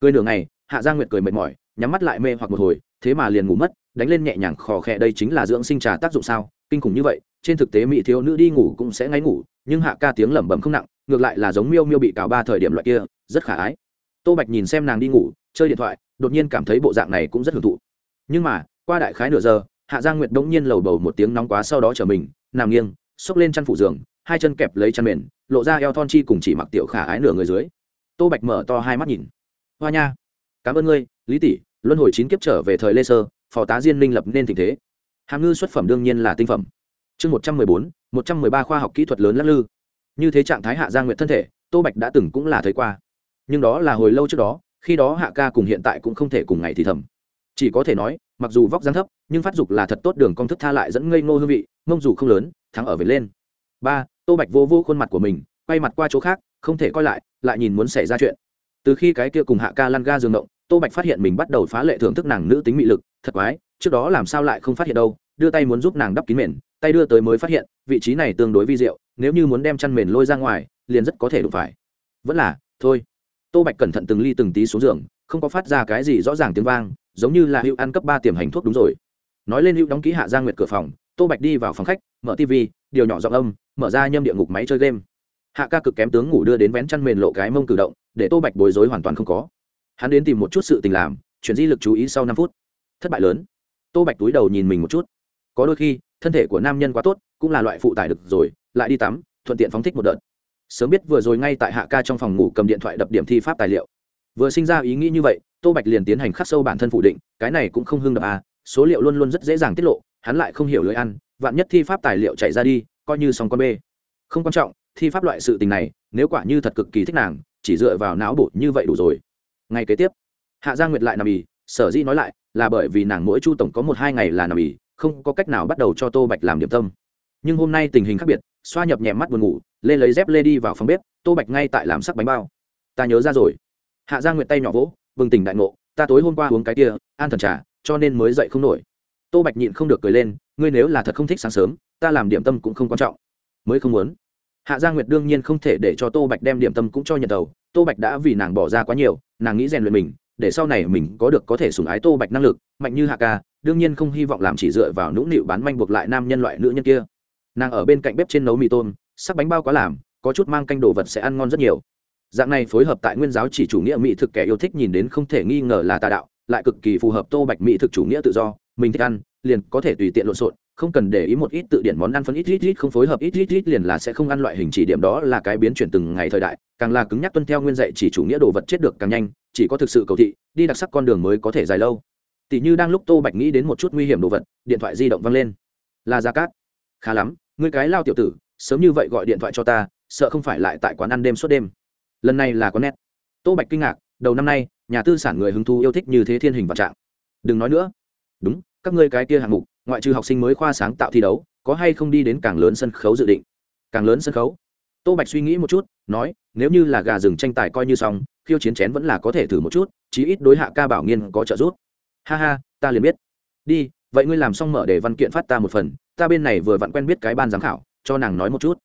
Cười nửa ngày, hạ giang nguyệt cười mệt mỏi, nhắm mắt lại mê hoặc một hồi, thế mà liền ngủ mất, đánh lên nhẹ nhàng khò khẽ đây chính là dưỡng sinh trà tác dụng sao, kinh khủng như vậy, trên thực tế mỹ thiếu nữ đi ngủ cũng sẽ ngáy ngủ, nhưng hạ ca tiếng lẩm bẩm không nặng, ngược lại là giống miêu miêu bị cào ba thời điểm loại kia, rất khả ái. Tô bạch nhìn xem nàng đi ngủ, chơi điện thoại, đột nhiên cảm thấy bộ dạng này cũng rất hưởng thụ. Nhưng mà, qua đại khái nửa giờ, hạ giang nguyệt đ ỗ n g nhiên lầu bầu một tiếng nóng quá sau đó trở mình, nằm nghiêng xốc lên chăn phủ giường, hai chân kẹp lấy chăn mền, lộ ra eo thon chi cùng chỉ mặc tiểu khả ái nửa người dưới. Tô bạch mở to hai mắt nhìn. Hoa nha, cảm ơn ngươi, lý tỷ, luân hồi chín kiếp trở về thời lê sơ, phò tá diên minh lập nên tình thế. Hàm ngư xuất phẩm đương nhiên là tinh phẩm. Chương một trăm mười bốn, một trăm mười ba khoa học kỹ thuật lớn lắc lư. Như thế trạng thái hạ giang nguyện thân thể, tô bạch đã từng cũng là thấy qua. Nhưng đó là hồi lâu trước đó, khi đó hạ ca cùng hiện tại cũng không thể cùng ngày thì thầm. Chỉ có thể nói, mặc dù vóc dáng thấp, nhưng phát dục là thật tốt đường công thức tha lại dẫn ngây ngô hương vị, mông dù không lớn thắng ở về lên. Ba, tô bạch vô vô khuôn mặt của mình, quay mặt qua chỗ khác, không thể coi lại lại nhìn muốn xảy ra chuyện. Từ khi cái kia cùng hạ ca lăn ga giường động, tô bạch phát hiện mình bắt đầu phá lệ thưởng thức nàng nữ tính mị lực, thật quái, trước đó làm sao lại không phát hiện đâu, đưa tay muốn giúp nàng đắp kín mền, tay đưa tới mới phát hiện, vị trí này tương đối vi diệu, nếu như muốn đem chăn mền lôi ra ngoài, liền rất có thể đụng phải. Vẫn là, thôi. Tô bạch cẩn thận từng ly từng tí xuống giường, không có phát ra cái gì rõ ràng tiếng vang, giống như là hữu ăn cấp ba tiềm hành thuốc đúng rồi. Nói lên hữu đóng ký hạ giang nguyệt cửa phòng tô bạch đi vào phòng khách, mở tv điều nhỏ giọng âm, mở ra nhâm địa ngục máy chơi game. Hạ ca cực kém tướng ngủ đưa đến vén chăn mền lộ cái mông cử động, để tô bạch bối rối hoàn toàn không có. Hắn đến tìm một chút sự tình làm, chuyển di lực chú ý sau năm phút. Thất bại lớn. Tô bạch túi đầu nhìn mình một chút. Có đôi khi, thân thể của nam nhân quá tốt, cũng là loại phụ tải được rồi, lại đi tắm, thuận tiện phóng thích một đợt. Sớm biết vừa rồi ngay tại hạ ca trong phòng ngủ cầm điện thoại đập điểm thi pháp tài liệu. Vừa sinh ra ý nghĩ như vậy, tô bạch liền tiến hành khắc sâu bản thân phủ định, cái này cũng không hưng đập à số liệu luôn luôn rất dễ dàng tiết lộ hắn lại không hiểu lưới ăn, vạn nhất thi pháp tài liệu chạy ra đi, coi như xong con bê. Không quan trọng, thi pháp loại sự tình này, nếu quả như thật cực kỳ thích nàng, chỉ dựa vào não bộ như vậy đủ rồi. Ngay kế tiếp, hạ gia nguyệt lại nằm ì, sở dĩ nói lại, là bởi vì nàng mỗi chu tổng có một hai ngày là nằm ì, không có cách nào bắt đầu cho tô bạch làm điểm tâm. Nhưng hôm nay tình hình khác biệt, xoa nhập nhẹ mắt buồn ngủ, lê lấy dép lê đi vào phòng bếp, tô bạch ngay tại làm sắc bánh bao. Ta nhớ ra rồi. Hạ gia nguyệt tay nhỏ vỗ, bừng tỉnh đại ngộ, ta tối hôm qua uống cái kia an thần trà, cho nên mới dậy không nổi tô bạch nhịn không được cười lên, ngươi nếu là thật không thích sáng sớm, ta làm điểm tâm cũng không quan trọng. Mới không muốn. Hạ gia nguyệt đương nhiên không thể để cho tô bạch đem điểm tâm cũng cho nhận đầu, tô bạch đã vì nàng bỏ ra quá nhiều, nàng nghĩ rèn luyện mình, để sau này mình có được có thể sùng ái tô bạch năng lực, mạnh như hạ ca, đương nhiên không hy vọng làm chỉ dựa vào nũng nịu bán manh buộc lại nam nhân loại nữ nhân kia. Nàng ở bên cạnh bếp trên nấu mì tôm, sắc bánh bao quá làm, có chút mang canh đồ vật sẽ ăn ngon rất nhiều. Dạng này phối hợp tại nguyên giáo chỉ chủ nghĩa mỹ thực kẻ yêu thích nhìn đến không thể nghi ngờ là tà đạo, lại cực kỳ phù hợp tô bạch mỹ thực chủ nghĩa tự do mình thích ăn, liền có thể tùy tiện lộn xộn, không cần để ý một ít tự điển món ăn phân ít ít ít không phối hợp ít ít ít liền là sẽ không ăn loại hình chỉ điểm đó là cái biến chuyển từng ngày thời đại, càng là cứng nhắc tuân theo nguyên dạy chỉ chủ nghĩa đồ vật chết được càng nhanh, chỉ có thực sự cầu thị, đi đặc sắc con đường mới có thể dài lâu. Tỷ như đang lúc tô bạch nghĩ đến một chút nguy hiểm đồ vật, điện thoại di động văng lên. Là gia cát, khá lắm, ngươi cái lao tiểu tử, sớm như vậy gọi điện thoại cho ta, sợ không phải lại tại quán ăn đêm suốt đêm. Lần này là quán nét. Tô bạch kinh ngạc, đầu năm nay, nhà tư sản người hứng thú yêu thích như thế thiên hình và trạng. Đừng nói nữa đúng, các ngươi cái kia hạng mục, ngoại trừ học sinh mới khoa sáng tạo thi đấu, có hay không đi đến càng lớn sân khấu dự định? Càng lớn sân khấu? Tô bạch suy nghĩ một chút, nói, nếu như là gà rừng tranh tài coi như xong, khiêu chiến chén vẫn là có thể thử một chút, chí ít đối hạ ca bảo nghiên có trợ giúp. Ha ha, ta liền biết. Đi, vậy ngươi làm xong mở để văn kiện phát ta một phần, ta bên này vừa vặn quen biết cái ban giám khảo, cho nàng nói một chút.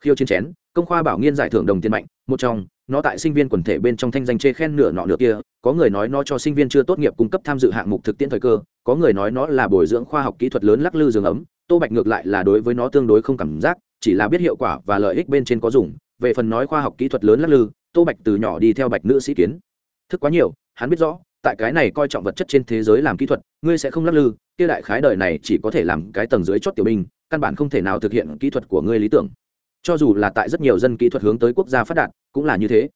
Khiêu chiến chén công khoa bảo nghiên giải thưởng đồng tiền mạnh, một trong, nó tại sinh viên quần thể bên trong thanh danh chê khen nửa nọ nửa kia, có người nói nó cho sinh viên chưa tốt nghiệp cung cấp tham dự hạng mục thực tiễn thời cơ, có người nói nó là bồi dưỡng khoa học kỹ thuật lớn lắc lư giường ấm, tô bạch ngược lại là đối với nó tương đối không cảm giác, chỉ là biết hiệu quả và lợi ích bên trên có dùng, về phần nói khoa học kỹ thuật lớn lắc lư, tô bạch từ nhỏ đi theo bạch nữ sĩ kiến. Thức quá nhiều, hắn biết rõ, tại cái này coi trọng vật chất trên thế giới làm kỹ thuật, ngươi sẽ không lắc lư, kia đại khái đời này chỉ có thể làm cái tầng dưới chót tiểu binh, căn bản không thể nào thực hiện kỹ thuật của ngươi lý tưởng cho dù là tại rất nhiều dân kỹ thuật hướng tới quốc gia phát đạt, cũng là như thế.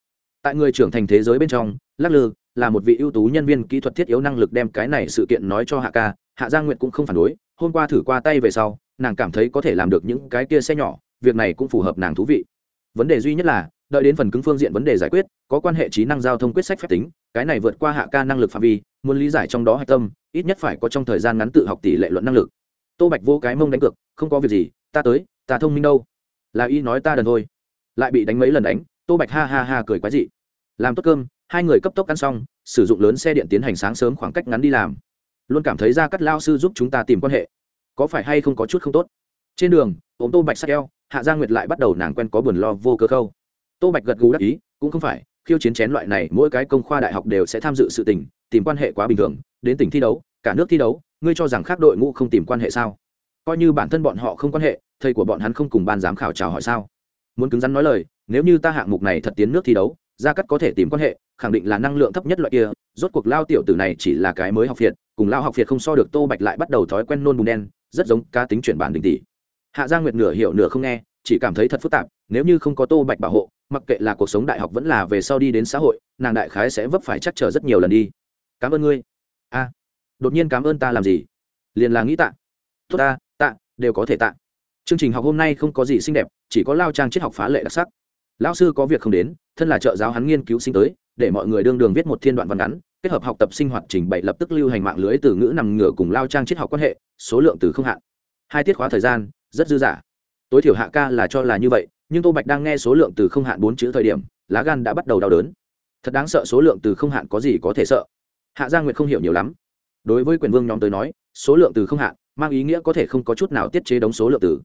Tại người trưởng thành thế giới bên trong, lắc lư là một vị ưu tú nhân viên kỹ thuật thiết yếu năng lực đem cái này sự kiện nói cho hạ ca, hạ giang nguyện cũng không phản đối, hôm qua thử qua tay về sau, nàng cảm thấy có thể làm được những cái kia xe nhỏ, việc này cũng phù hợp nàng thú vị. Vấn đề duy nhất là, đợi đến phần cứng phương diện vấn đề giải quyết, có quan hệ trí năng giao thông quyết sách phép tính, cái này vượt qua hạ ca năng lực phạm vi, muốn lý giải trong đó hạch tâm, ít nhất phải có trong thời gian ngắn tự học tỷ lệ luận năng lực. Tô bạch vô cái mông đánh cược, không có việc gì, ta tới, ta thông minh đâu là y nói ta đần thôi. Lại bị đánh mấy lần đánh, tô bạch ha ha ha cười quái dị. Làm tốt cơm, hai người cấp tốc ăn xong, sử dụng lớn xe điện tiến hành sáng sớm khoảng cách ngắn đi làm. Luôn cảm thấy ra cắt lao sư giúp chúng ta tìm quan hệ. Có phải hay không có chút không tốt? Trên đường ốm tô bạch sắc eo, hạ gia nguyệt lại bắt đầu nàng quen có buồn lo vô cơ khâu. Tô bạch gật gù đắc ý, cũng không phải, khiêu chiến chén loại này, mỗi cái công khoa đại học đều sẽ tham dự sự tình, tìm quan hệ quá bình thường, đến tỉnh thi đấu, cả nước thi đấu, ngươi cho rằng khác đội ngũ không tìm quan hệ sao? Coi như bản thân bọn họ không quan hệ, thầy của bọn hắn không cùng ban giám khảo chào hỏi sao? Muốn cứng rắn nói lời, nếu như ta hạng mục này thật tiến nước thi đấu, gia cắt có thể tìm quan hệ, khẳng định là năng lượng thấp nhất loại kia, rốt cuộc lao tiểu tử này chỉ là cái mới học việt, cùng lao học việt không so được tô bạch lại bắt đầu thói quen nôn bùn đen, rất giống cá tính chuyển bản đình tỷ. Hạ giang nguyệt nửa hiểu nửa không nghe, chỉ cảm thấy thật phức tạp, nếu như không có tô bạch bảo hộ, mặc kệ là cuộc sống đại học vẫn là về sau đi đến xã hội, nàng đại khái sẽ vấp phải chắc trở rất nhiều lần đi. Cảm ơn ngươi. A. Đột nhiên cảm ơn ta làm gì? Liền là nghĩ tạ. Tốt ta đều có thể tạ. Chương trình học hôm nay không có gì xinh đẹp, chỉ có lao trang triết học phá lệ đặc sắc. Lão sư có việc không đến, thân là trợ giáo hắn nghiên cứu sinh tới, để mọi người đương đường viết một thiên đoạn văn ngắn, kết hợp học tập sinh hoạt trình bày lập tức lưu hành mạng lưới từ ngữ nằm ngửa cùng lao trang triết học quan hệ, số lượng từ không hạn. Hai tiết khóa thời gian, rất dư dả. Tối thiểu hạ ca là cho là như vậy, nhưng tô bạch đang nghe số lượng từ không hạn bốn chữ thời điểm, lá gan đã bắt đầu đau đớn. Thật đáng sợ số lượng từ không hạn có gì có thể sợ. Hạ gia nguyệt không hiểu nhiều lắm. Đối với quyền vương nhóm tới nói, số lượng từ không hạn mang ý nghĩa có thể không có chút nào tiết chế đống số lượng tử.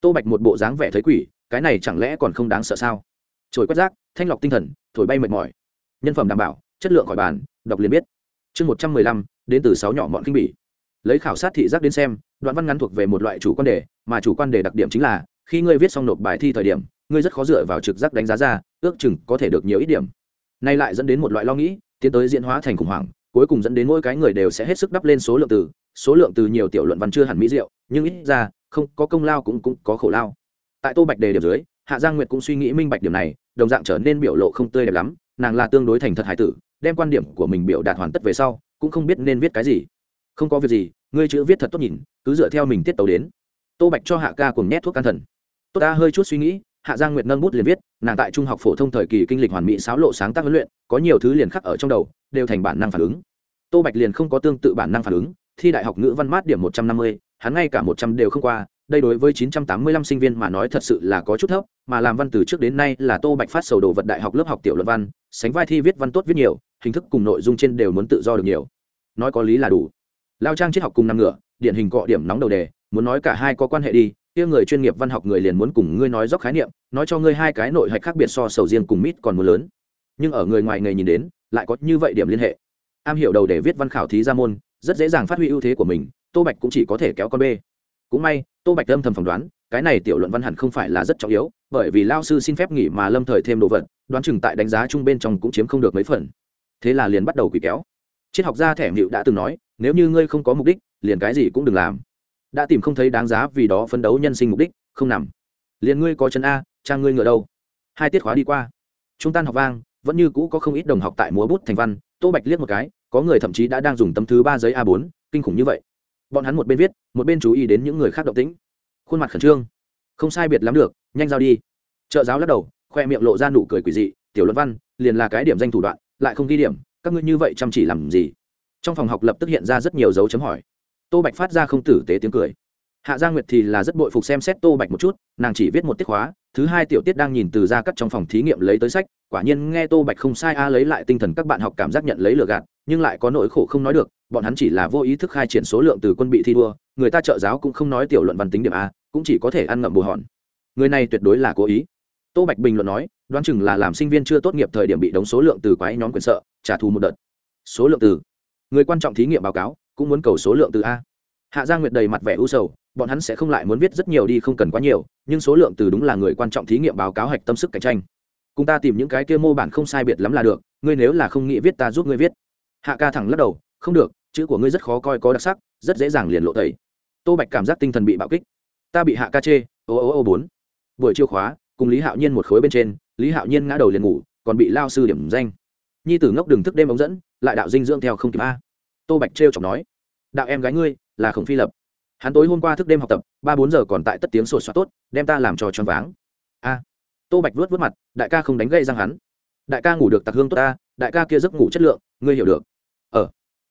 tô bạch một bộ dáng vẻ thấy quỷ, cái này chẳng lẽ còn không đáng sợ sao? Trồi quét rác, thanh lọc tinh thần, thổi bay mệt mỏi. Nhân phẩm đảm bảo, chất lượng khỏi bàn, đọc liền biết. Chương một trăm mười lăm, đến từ sáu nhỏ mọn kinh bỉ. Lấy khảo sát thị giác đến xem, đoạn văn ngắn thuộc về một loại chủ quan đề, mà chủ quan đề đặc điểm chính là, khi ngươi viết xong nộp bài thi thời điểm, ngươi rất khó dựa vào trực giác đánh giá ra, ước chừng có thể được nhiều ít điểm. Nay lại dẫn đến một loại lo nghĩ, tiến tới diễn hóa thành khủng hoảng cuối cùng dẫn đến mỗi cái người đều sẽ hết sức đắp lên số lượng từ, số lượng từ nhiều tiểu luận văn chưa hẳn mỹ diệu, nhưng ít ra, không, có công lao cũng cũng có khổ lao. Tại tô bạch đề điểm dưới, hạ giang nguyệt cũng suy nghĩ minh bạch điểm này, đồng dạng trở nên biểu lộ không tươi đẹp lắm, nàng là tương đối thành thật hải tử, đem quan điểm của mình biểu đạt hoàn tất về sau, cũng không biết nên viết cái gì. Không có việc gì, ngươi chữ viết thật tốt nhìn, cứ dựa theo mình tiết tấu đến. Tô bạch cho hạ ca cùng nhét thuốc can thần. Tôi ta hơi chút suy nghĩ, hạ giang nguyệt nâng bút liền viết, nàng tại trung học phổ thông thời kỳ kinh lịch hoàn mỹ sáo lộ sáng tác huấn luyện, có nhiều thứ liền khắc ở trong đầu, đều thành bản năng phản ứng tô bạch liền không có tương tự bản năng phản ứng, thi đại học ngữ văn mát điểm một trăm năm mươi, hắn ngay cả một trăm đều không qua, đây đối với chín trăm tám mươi lăm sinh viên mà nói thật sự là có chút thấp, mà làm văn từ trước đến nay là tô bạch phát sầu đồ vật đại học lớp học tiểu luận văn, sánh vai thi viết văn tốt viết nhiều, hình thức cùng nội dung trên đều muốn tự do được nhiều. Nói có lý là đủ. Lao trang triết học cùng năm ngựa, điển hình cọ điểm nóng đầu đề, muốn nói cả hai có quan hệ đi, kia người chuyên nghiệp văn học người liền muốn cùng ngươi nói dốc khái niệm, nói cho ngươi hai cái nội hạch khác biệt so sầu riêng cùng mít còn muốn lớn. Nhưng ở người ngoài nghề nhìn đến, lại có như vậy điểm liên hệ am hiểu đầu để viết văn khảo thí ra môn, rất dễ dàng phát huy ưu thế của mình, tô bạch cũng chỉ có thể kéo con b. Cũng may, tô bạch âm thầm phỏng đoán, cái này tiểu luận văn hẳn không phải là rất trọng yếu, bởi vì lao sư xin phép nghỉ mà lâm thời thêm đồ vật, đoán chừng tại đánh giá chung bên trong cũng chiếm không được mấy phần. Thế là liền bắt đầu quỷ kéo. Triết học gia thẻ hiệu đã từng nói, nếu như ngươi không có mục đích, liền cái gì cũng đừng làm. Đã tìm không thấy đáng giá vì đó phấn đấu nhân sinh mục đích, không nằm. Liền ngươi có chân a, trang ngươi ngựa đâu? Hai tiết khóa đi qua. Trung tan học vang, vẫn như cũ có không ít đồng học tại múa bút thành văn, tô bạch liếc một cái có người thậm chí đã đang dùng tấm thứ ba giấy a 4 kinh khủng như vậy. Bọn hắn một bên viết, một bên chú ý đến những người khác động tĩnh. Khuôn mặt khẩn trương. Không sai biệt lắm được, nhanh giao đi. Trợ giáo lắc đầu, khoe miệng lộ ra nụ cười quỷ dị, tiểu luận văn, liền là cái điểm danh thủ đoạn, lại không ghi điểm, các ngươi như vậy chăm chỉ làm gì? Trong phòng học lập tức hiện ra rất nhiều dấu chấm hỏi. Tô bạch phát ra không tử tế tiếng cười. Hạ gia nguyệt thì là rất bội phục xem xét tô bạch một chút, nàng chỉ viết một tiết khóa, thứ hai tiểu tiết đang nhìn từ ra cắt trong phòng thí nghiệm lấy tới sách, quả nhiên nghe tô bạch không sai a, lấy lại tinh thần các bạn học cảm giác nhận lấy lừa gạt nhưng lại có nỗi khổ không nói được, bọn hắn chỉ là vô ý thức khai triển số lượng từ quân bị thi đua, người ta trợ giáo cũng không nói tiểu luận văn tính điểm a, cũng chỉ có thể ăn ngậm bù hòn. Người này tuyệt đối là cố ý. Tô bạch bình luận nói, đoán chừng là làm sinh viên chưa tốt nghiệp thời điểm bị đóng số lượng từ quái nhóm quyền sợ, trả thù một đợt. Số lượng từ. Người quan trọng thí nghiệm báo cáo, cũng muốn cầu số lượng từ a. Hạ gia nguyệt đầy mặt vẻ u sầu, bọn hắn sẽ không lại muốn viết rất nhiều đi không cần quá nhiều, nhưng số lượng từ đúng là người quan trọng thí nghiệm báo cáo hạch tâm sức cạnh tranh. Cùng ta tìm những cái kia mô bản không sai biệt lắm là được, ngươi nếu là không nghĩ viết ta giúp ngươi viết hạ ca thẳng lắc đầu, không được, chữ của ngươi rất khó coi, có đặc sắc, rất dễ dàng liền lộ tẩy. Tô bạch cảm giác tinh thần bị bạo kích. Ta bị hạ ca chê, ô ô ô bốn. Buổi chiêu khóa, cùng lý hạo nhiên một khối bên trên, lý hạo nhiên ngã đầu liền ngủ, còn bị lao sư điểm danh. Nhi tử ngốc đừng thức đêm ống dẫn, lại đạo dinh dưỡng theo không kịp a. Tô bạch trêu chọc nói, đạo em gái ngươi, là khổng phi lập. Hắn tối hôm qua thức đêm học tập, ba bốn giờ còn tại tất tiếng sột soát tốt, đem ta làm trò choáng váng. A. Tô bạch vớt vớt mặt, đại ca không đánh gây răng hắn. Đại ca ngủ được tặc hương tốt ta đại ca kia giấc ngủ chất lượng, ngươi hiểu được. Ờ.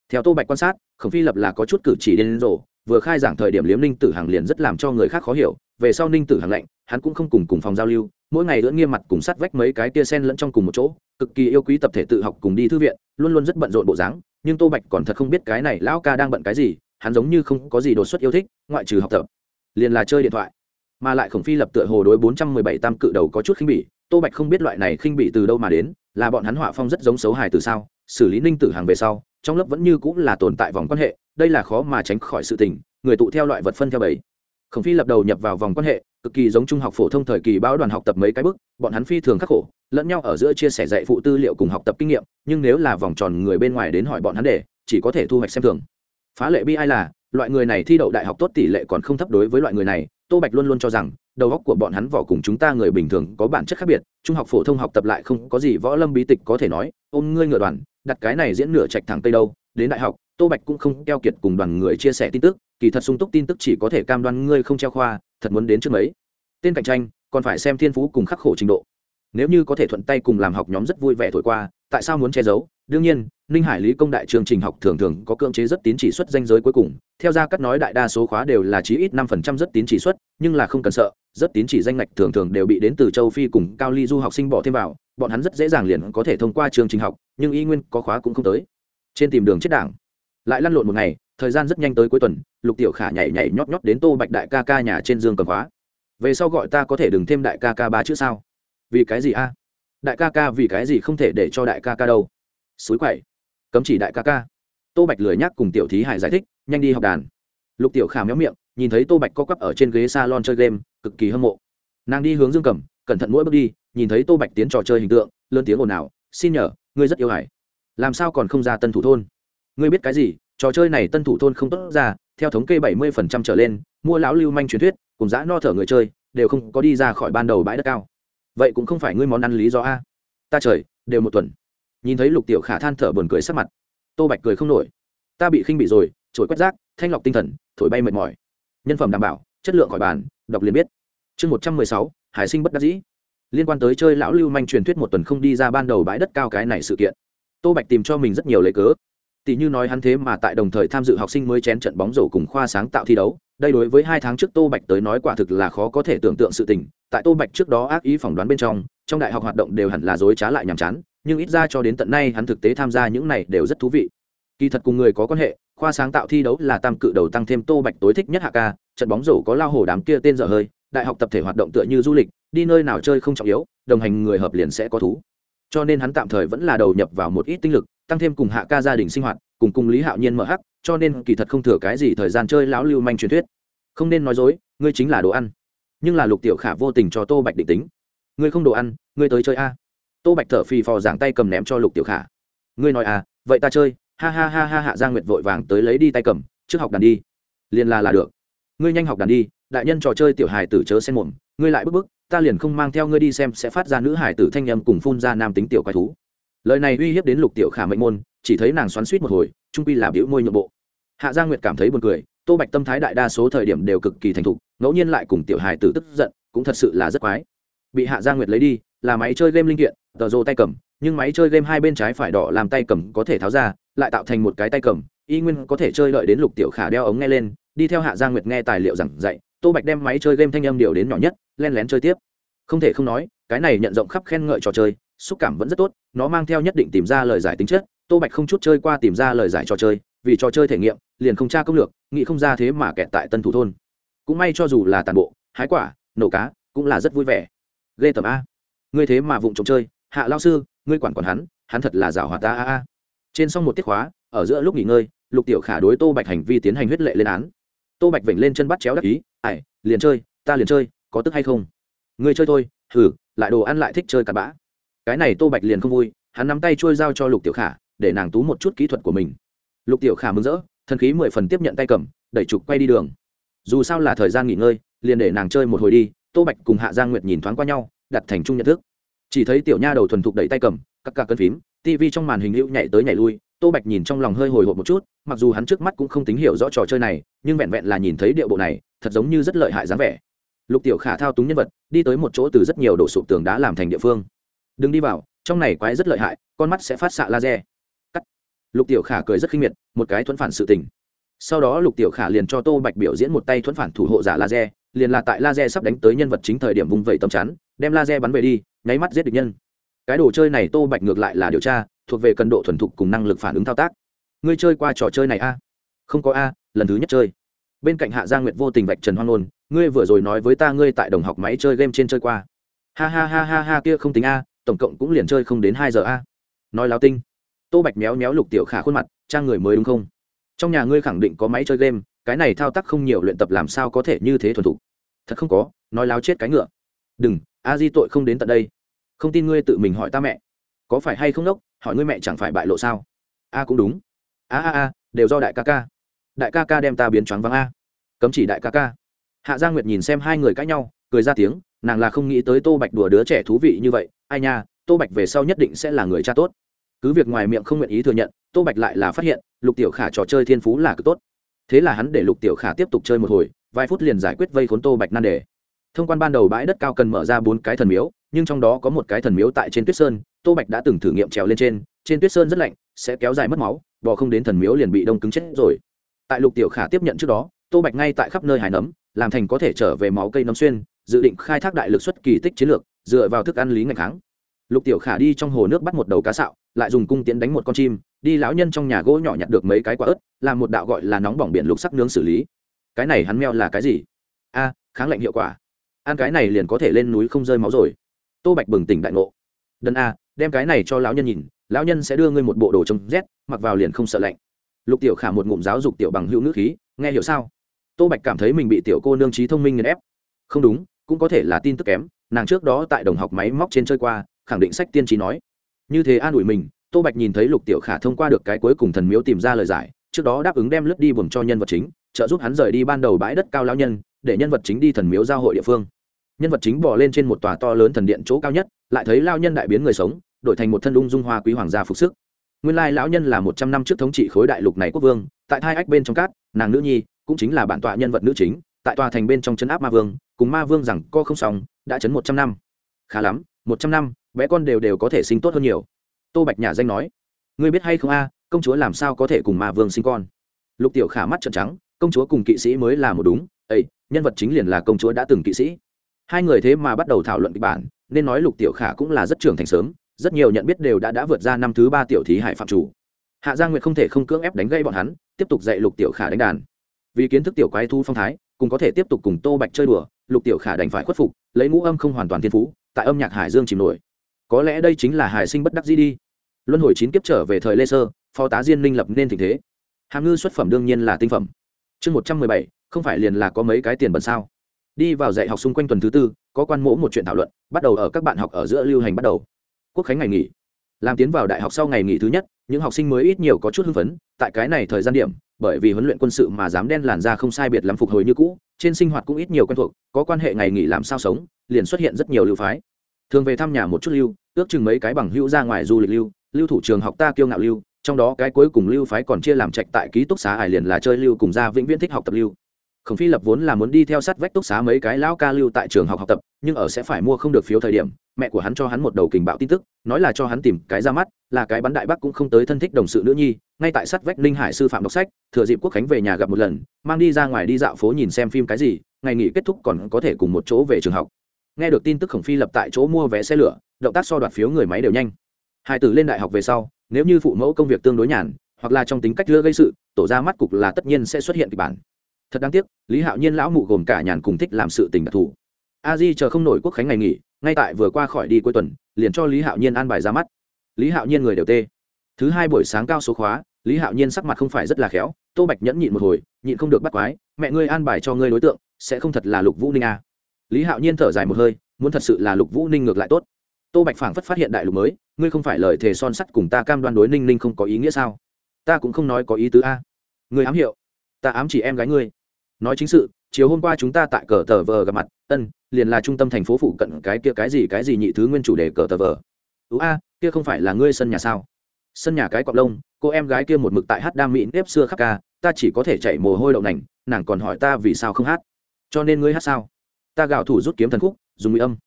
Theo tô bạch quan sát, khổng phi lập là có chút cử chỉ đến rồ, vừa khai giảng thời điểm liếm ninh tử hàng liền rất làm cho người khác khó hiểu, về sau ninh tử hàng lạnh, hắn cũng không cùng cùng phòng giao lưu, mỗi ngày lưỡng nghiêm mặt cùng sát vách mấy cái tia sen lẫn trong cùng một chỗ, cực kỳ yêu quý tập thể tự học cùng đi thư viện, luôn luôn rất bận rộn bộ dáng, nhưng tô bạch còn thật không biết cái này lão ca đang bận cái gì, hắn giống như không có gì đột xuất yêu thích, ngoại trừ học tập, liền là chơi điện thoại. Mà lại khổng phi lập tựa hồ đối bốn trăm mười bảy tam cự đầu có chút khinh bỉ tô bạch không biết loại này khinh bị từ đâu mà đến, là bọn hắn họa phong rất giống xấu hài từ sao, xử lý ninh tử hàng về sau, trong lớp vẫn như cũng là tồn tại vòng quan hệ, đây là khó mà tránh khỏi sự tình, người tụ theo loại vật phân theo bảy khổng phi lập đầu nhập vào vòng quan hệ, cực kỳ giống trung học phổ thông thời kỳ báo đoàn học tập mấy cái bước bọn hắn phi thường khắc khổ, lẫn nhau ở giữa chia sẻ dạy phụ tư liệu cùng học tập kinh nghiệm, nhưng nếu là vòng tròn người bên ngoài đến hỏi bọn hắn để, chỉ có thể thu hoạch xem thường. Phá lệ bi ai là, loại người này thi đậu đại học tốt tỷ lệ còn không thấp đối với loại người này tô bạch luôn luôn cho rằng, đầu óc của bọn hắn vỏ cùng chúng ta người bình thường có bản chất khác biệt, trung học phổ thông học tập lại không có gì võ lâm bí tịch có thể nói, ôm ngươi ngựa đoàn, đặt cái này diễn nửa trạch thẳng tây đâu, đến đại học, tô bạch cũng không keo kiệt cùng đoàn người chia sẻ tin tức, kỳ thật sung túc tin tức chỉ có thể cam đoan ngươi không treo khoa, thật muốn đến trước mấy. Tên cạnh tranh, còn phải xem thiên phú cùng khắc khổ trình độ. Nếu như có thể thuận tay cùng làm học nhóm rất vui vẻ thổi qua, tại sao muốn che giấu? Đương nhiên ninh hải lý công đại chương trình học thường thường có cưỡng chế rất tín chỉ suất danh giới cuối cùng. Theo ra cắt nói đại đa số khóa đều là chí ít năm phần trăm rất tín chỉ suất nhưng là không cần sợ, rất tín chỉ danh ngạch thường thường đều bị đến từ châu phi cùng cao ly du học sinh bỏ thêm vào. Bọn hắn rất dễ dàng liền có thể thông qua chương trình học, nhưng y nguyên có khóa cũng không tới. Trên tìm đường chết đảng. Lại lăn lộn một ngày, thời gian rất nhanh tới cuối tuần, lục tiểu khả nhảy nhảy nhót nhót đến tô bạch đại ca ca nhà trên giường cầm khóa. Về sau gọi ta có thể đừng thêm đại ca ca ba chữ sao? Vì cái gì a? Đại ca ca vì cái gì không thể để cho đại ca ca đâu? Suối quậy cấm chỉ đại ca ca. Tô bạch lười nhắc cùng tiểu thí hải giải thích, nhanh đi học đàn. Lục tiểu khả méo miệng, nhìn thấy tô bạch co quắp ở trên ghế s a lon chơi game, cực kỳ hâm mộ. Nàng đi hướng dương cầm cẩn thận mỗi bước đi, nhìn thấy tô bạch tiến trò chơi hình tượng, lớn tiếng ồn ào, xin nhờ, ngươi rất yêu hải làm sao còn không ra tân thủ thôn? Ngươi biết cái gì, trò chơi này tân thủ thôn không tốt ra, theo thống kê bảy mươi phần trăm trở lên, mua lão lưu manh truyền thuyết, cùng dã no thở người chơi, đều không có đi ra khỏi ban đầu bãi đất cao. Vậy cũng không phải ngươi món ăn lý do a. Ta trời, đều một tuần nhìn thấy lục tiểu khả than thở buồn cười sắc mặt. Tô bạch cười không nổi. Ta bị khinh bị rồi, trổi quét rác, thanh lọc tinh thần, thổi bay mệt mỏi. Nhân phẩm đảm bảo, chất lượng khỏi bàn, đọc liền biết. Chương một trăm mười sáu, hải sinh bất đắc dĩ. Liên quan tới chơi lão lưu manh truyền thuyết một tuần không đi ra ban đầu bãi đất cao cái này sự kiện. Tô bạch tìm cho mình rất nhiều lấy cớ. Tỷ như nói hắn thế mà tại đồng thời tham dự học sinh mới chén trận bóng rổ cùng khoa sáng tạo thi đấu, đây đối với hai tháng trước tô bạch tới nói quả thực là khó có thể tưởng tượng sự tình. Tại tô bạch trước đó ác ý phỏng đoán bên trong trong đại học hoạt động đều hẳn là dối trá lại nhàm chán nhưng ít ra cho đến tận nay hắn thực tế tham gia những này đều rất thú vị. Kỳ thật cùng người có quan hệ, khoa sáng tạo thi đấu là tam cự đầu tăng thêm tô bạch tối thích nhất hạ ca, trận bóng rổ có lao hổ đám kia tên dở hơi, đại học tập thể hoạt động tựa như du lịch, đi nơi nào chơi không trọng yếu, đồng hành người hợp liền sẽ có thú. Cho nên hắn tạm thời vẫn là đầu nhập vào một ít tinh lực, tăng thêm cùng hạ ca gia đình sinh hoạt, cùng cùng lý hạo nhiên mở hắc, cho nên kỳ thật không thừa cái gì thời gian chơi lão lưu manh truyền thuyết. Không nên nói dối, ngươi chính là đồ ăn. Nhưng là lục tiểu khả vô tình cho tô bạch định tính. Ngươi không đồ ăn, ngươi tới chơi a tô bạch thở phì phò giảng tay cầm ném cho lục tiểu khả. Ngươi nói à vậy ta chơi. Ha ha ha ha, hạ giang nguyệt vội vàng tới lấy đi tay cầm. Trước học đàn đi. Liền là là được. Ngươi nhanh học đàn đi, đại nhân trò chơi tiểu hài tử chớ xen mồm. Ngươi lại bức bức, ta liền không mang theo ngươi đi xem sẽ phát ra nữ hải tử thanh âm cùng phun ra nam tính tiểu quái thú. Lời này uy hiếp đến lục tiểu khả mệnh môn, chỉ thấy nàng xoắn suýt một hồi, trung quy là biểu môi nhượng bộ. Hạ Giang nguyệt cảm thấy buồn cười, tô bạch tâm thái đại đa số thời điểm đều cực kỳ thành thục, ngẫu nhiên lại cùng tiểu hài tử tức giận, cũng thật sự là rất quái. Bị hạ Giang nguyệt lấy đi là máy chơi game linh kiện, tờ rô tay cầm, nhưng máy chơi game hai bên trái phải đỏ làm tay cầm có thể tháo ra, lại tạo thành một cái tay cầm, y nguyên có thể chơi đợi đến lục tiểu khả đeo ống nghe lên, đi theo hạ gia nguyệt nghe tài liệu giảng dạy, tô bạch đem máy chơi game thanh âm điều đến nhỏ nhất, len lén chơi tiếp. Không thể không nói, cái này nhận rộng khắp khen ngợi trò chơi, xúc cảm vẫn rất tốt, nó mang theo nhất định tìm ra lời giải tính chất, tô bạch không chút chơi qua tìm ra lời giải trò chơi, vì trò chơi thể nghiệm, liền không tra công lược, nghĩ không ra thế mà kẹt tại tân thủ thôn. Cũng may cho dù là tàn bộ, hái quả, nổ cá, cũng là rất vui vẻ. Ghê tầm a ngươi thế mà vụng trộm chơi, hạ lao sư, ngươi quản quản hắn hắn thật là rào hòa ta, a a. Trên xong một tiết khóa, ở giữa lúc nghỉ ngơi, lục tiểu khả đối tô bạch hành vi tiến hành huyết lệ lên án. Tô bạch vểnh lên chân bắt chéo đắc ý ải liền chơi, ta liền chơi, có tức hay không? Ngươi chơi thôi thử lại đồ ăn lại thích chơi cặp bã. Cái này tô bạch liền không vui, hắn nắm tay trôi giao cho lục tiểu khả, để nàng tú một chút kỹ thuật của mình. Lục tiểu khả mừng rỡ, thần khí mười phần tiếp nhận tay cầm, đẩy trục quay đi đường. Dù sao là thời gian nghỉ ngơi, liền để nàng chơi một hồi đi, tô bạch cùng hạ giang nguyệt nhìn thoáng qua nhau đặt thành chung nhận thức. Chỉ thấy tiểu nha đầu thuần thục đẩy tay cầm các ca cân phím tv trong màn hình hữu nhảy tới nhảy lui, tô bạch nhìn trong lòng hơi hồi hộp một chút, mặc dù hắn trước mắt cũng không tín hiểu rõ trò chơi này, nhưng vẹn vẹn là nhìn thấy điệu bộ này, thật giống như rất lợi hại dáng vẻ. Lục tiểu khả thao túng nhân vật, đi tới một chỗ từ rất nhiều đổ sụp tường đá làm thành địa phương. Đừng đi vào, trong này quái rất lợi hại, con mắt sẽ phát xạ laser. Cắt. Lục tiểu khả cười rất khinh miệt, một cái thuẫn phản sự tình sau đó lục tiểu khả liền cho tô bạch biểu diễn một tay thuẫn phản thủ hộ giả laser, liền là tại laser sắp đánh tới nhân vật chính thời điểm vùng vẩy tầm chắn, đem laser bắn về đi, nháy mắt giết địch nhân. Cái đồ chơi này tô bạch ngược lại là điều tra, thuộc về cần độ thuần thục cùng năng lực phản ứng thao tác. Ngươi chơi qua trò chơi này a không có a, lần thứ nhất chơi. Bên cạnh hạ gia nguyệt vô tình vạch trần hoan ôn ngươi vừa rồi nói với ta ngươi tại đồng học máy chơi game trên chơi qua. Ha ha ha ha ha, kia không tính a, tổng cộng cũng liền chơi không đến hai giờ a. Nói láo tinh. Tô bạch méo méo lục tiểu khả khuôn mặt, trang người mới đúng không? Trong nhà ngươi khẳng định có máy chơi game, cái này thao tác không nhiều luyện tập làm sao có thể như thế thuần thục. Thật không có, nói láo chết cái ngựa. Đừng, a di tội không đến tận đây. Không tin ngươi tự mình hỏi ta mẹ. Có phải hay không đốc, hỏi ngươi mẹ chẳng phải bại lộ sao? A cũng đúng. A a a, đều do đại ca ca. Đại ca ca đem ta biến choáng vắng a. Cấm chỉ đại ca ca. Hạ gia nguyệt nhìn xem hai người cãi nhau, cười ra tiếng, nàng là không nghĩ tới tô bạch đùa đứa trẻ thú vị như vậy. Ai nha, tô bạch về sau nhất định sẽ là người cha tốt cứ việc ngoài miệng không nguyện ý thừa nhận, tô bạch lại là phát hiện, lục tiểu khả trò chơi thiên phú là cực tốt. Thế là hắn để lục tiểu khả tiếp tục chơi một hồi, vài phút liền giải quyết vây khốn tô bạch nan đề. Thông quan ban đầu bãi đất cao cần mở ra bốn cái thần miếu, nhưng trong đó có một cái thần miếu tại trên tuyết sơn, tô bạch đã từng thử nghiệm trèo lên trên trên tuyết sơn rất lạnh, sẽ kéo dài mất máu, bò không đến thần miếu liền bị đông cứng chết rồi. Tại lục tiểu khả tiếp nhận trước đó, tô bạch ngay tại khắp nơi hải nấm, làm thành có thể trở về máu cây nấm xuyên, dự định khai thác đại lực xuất kỳ tích chiến lược, dựa vào thức ăn lý ngạch kháng lục tiểu khả đi trong hồ nước bắt một đầu cá sạo, lại dùng cung tiến đánh một con chim, đi lão nhân trong nhà gỗ nhỏ nhặt được mấy cái quả ớt, làm một đạo gọi là nóng bỏng biển lục sắc nướng xử lý. Cái này hắn meo là cái gì? A, kháng lạnh hiệu quả. Ăn cái này liền có thể lên núi không rơi máu rồi. Tô bạch bừng tỉnh đại ngộ. Đần a, đem cái này cho lão nhân nhìn, lão nhân sẽ đưa ngươi một bộ đồ trông rét, mặc vào liền không sợ lạnh. Lục tiểu khả một ngụm giáo dục tiểu bằng hữu ngữ khí, nghe hiểu sao? Tô bạch cảm thấy mình bị tiểu cô nương trí thông minh nghiền ép. Không đúng, cũng có thể là tin tức kém, nàng trước đó tại đồng học máy móc trên chơi qua khẳng định sách tiên trí nói. Như thế an ủi mình, tô bạch nhìn thấy lục tiểu khả thông qua được cái cuối cùng thần miếu tìm ra lời giải, trước đó đáp ứng đem lướt đi buồm cho nhân vật chính, trợ giúp hắn rời đi ban đầu bãi đất cao lao nhân, để nhân vật chính đi thần miếu giao hội địa phương. Nhân vật chính bỏ lên trên một tòa to lớn thần điện chỗ cao nhất, lại thấy lao nhân đại biến người sống, đổi thành một thân ung dung hoa quý hoàng gia phục sức. Nguyên lai lão nhân là một trăm năm trước thống trị khối đại lục này quốc vương, tại thai ách bên trong cát, nàng nữ nhi cũng chính là bản tọa nhân vật nữ chính, tại tòa thành bên trong chấn áp ma vương, cùng ma vương rằng co không xong, đã chấn một trăm năm. Khá lắm, một trăm năm bé con đều đều có thể sinh tốt hơn nhiều. Tô bạch nhà danh nói, ngươi biết hay không a, công chúa làm sao có thể cùng ma vương sinh con? Lục tiểu khả mắt trợn trắng, công chúa cùng kỵ sĩ mới là một đúng ây nhân vật chính liền là công chúa đã từng kỵ sĩ. Hai người thế mà bắt đầu thảo luận kịch bản, nên nói lục tiểu khả cũng là rất trưởng thành sớm, rất nhiều nhận biết đều đã đã vượt ra năm thứ ba tiểu thí hải phạm chủ. Hạ giang nguyệt không thể không cưỡng ép đánh gây bọn hắn, tiếp tục dạy lục tiểu khả đánh đàn. Vì kiến thức tiểu quái thu phong thái, cùng có thể tiếp tục cùng tô bạch chơi đùa, lục tiểu khả đành phải khuất phục, lấy ngũ âm không hoàn toàn thiên phú, tại âm nhạc hải dương chìm nổi có lẽ đây chính là hải sinh bất đắc dĩ đi. Luân hồi chín kiếp trở về thời lê sơ, phó tá diên minh lập nên tình thế. Hàm ngư xuất phẩm đương nhiên là tinh phẩm. Chương một trăm mười bảy, không phải liền là có mấy cái tiền bẩn sao? Đi vào dạy học xung quanh tuần thứ tư, có quan mỗ một chuyện thảo luận, bắt đầu ở các bạn học ở giữa lưu hành bắt đầu. Quốc khánh ngày nghỉ. Làm tiến vào đại học sau ngày nghỉ thứ nhất, những học sinh mới ít nhiều có chút hưng phấn, tại cái này thời gian điểm, bởi vì huấn luyện quân sự mà dám đen làn ra không sai biệt lắm phục hồi như cũ, trên sinh hoạt cũng ít nhiều quen thuộc, có quan hệ ngày nghỉ làm sao sống, liền xuất hiện rất nhiều lưu phái thường về thăm nhà một chút lưu, ước chừng mấy cái bằng hữu ra ngoài du lịch lưu lưu thủ trường học ta kiêu ngạo lưu, trong đó cái cuối cùng lưu phái còn chia làm trạch tại ký túc xá hải liền là chơi lưu cùng ra vĩnh viễn thích học tập lưu. Khổng phi lập vốn là muốn đi theo sát vách túc xá mấy cái lão ca lưu tại trường học học tập, nhưng ở sẽ phải mua không được phiếu thời điểm, mẹ của hắn cho hắn một đầu kình bạo tin tức, nói là cho hắn tìm cái ra mắt, là cái bắn đại bắc cũng không tới thân thích đồng sự nữ nhi, ngay tại sát vách ninh hải sư phạm đọc sách, thừa dịp quốc khánh về nhà gặp một lần, mang đi ra ngoài đi dạo phố nhìn xem phim cái gì, ngày nghỉ kết thúc còn có thể cùng một chỗ về trường học nghe được tin tức khổng phi lập tại chỗ mua vé xe lửa, động tác so đoạt phiếu người máy đều nhanh. Hai tử lên đại học về sau, nếu như phụ mẫu công việc tương đối nhàn, hoặc là trong tính cách lưa gây sự, tổ ra mắt cục là tất nhiên sẽ xuất hiện kịch bản. Thật đáng tiếc, lý hạo nhiên lão mụ gồm cả nhàn cùng thích làm sự tình đặc thù. A di chờ không nổi quốc khánh ngày nghỉ, ngay tại vừa qua khỏi đi cuối tuần, liền cho lý hạo nhiên an bài ra mắt. Lý hạo nhiên người đều tê. Thứ hai buổi sáng cao số khóa, lý hạo nhiên sắc mặt không phải rất là khéo, tô bạch nhẫn nhịn một hồi, nhịn không được bắt quái, mẹ ngươi an bài cho ngươi đối tượng, sẽ không thật là lục vũ ninh a à lý hạo nhiên thở dài một hơi, muốn thật sự là lục vũ ninh ngược lại tốt. Tô bạch phảng phất phát hiện đại lục mới, ngươi không phải lời thề son sắt cùng ta cam đoan đối ninh ninh không có ý nghĩa sao? Ta cũng không nói có ý tứ a. Người ám hiệu, ta ám chỉ em gái ngươi. Nói chính sự, chiều hôm qua chúng ta tại cờ tờ vờ gặp mặt, ân, liền là trung tâm thành phố phụ cận cái kia cái gì cái gì nhị thứ nguyên chủ đề cờ tờ vờ. Ứ a, kia không phải là ngươi sân nhà sao? Sân nhà cái cọp lông, cô em gái kia một mực tại hát đam mỹ nếp xưa khắc ca, ta chỉ có thể chạy mồ hôi đậu nành, nàng còn hỏi ta vì sao không hát. Cho nên ngươi hát sao? Ta gào thủ rút kiếm thần khúc, dùng mỹ âm.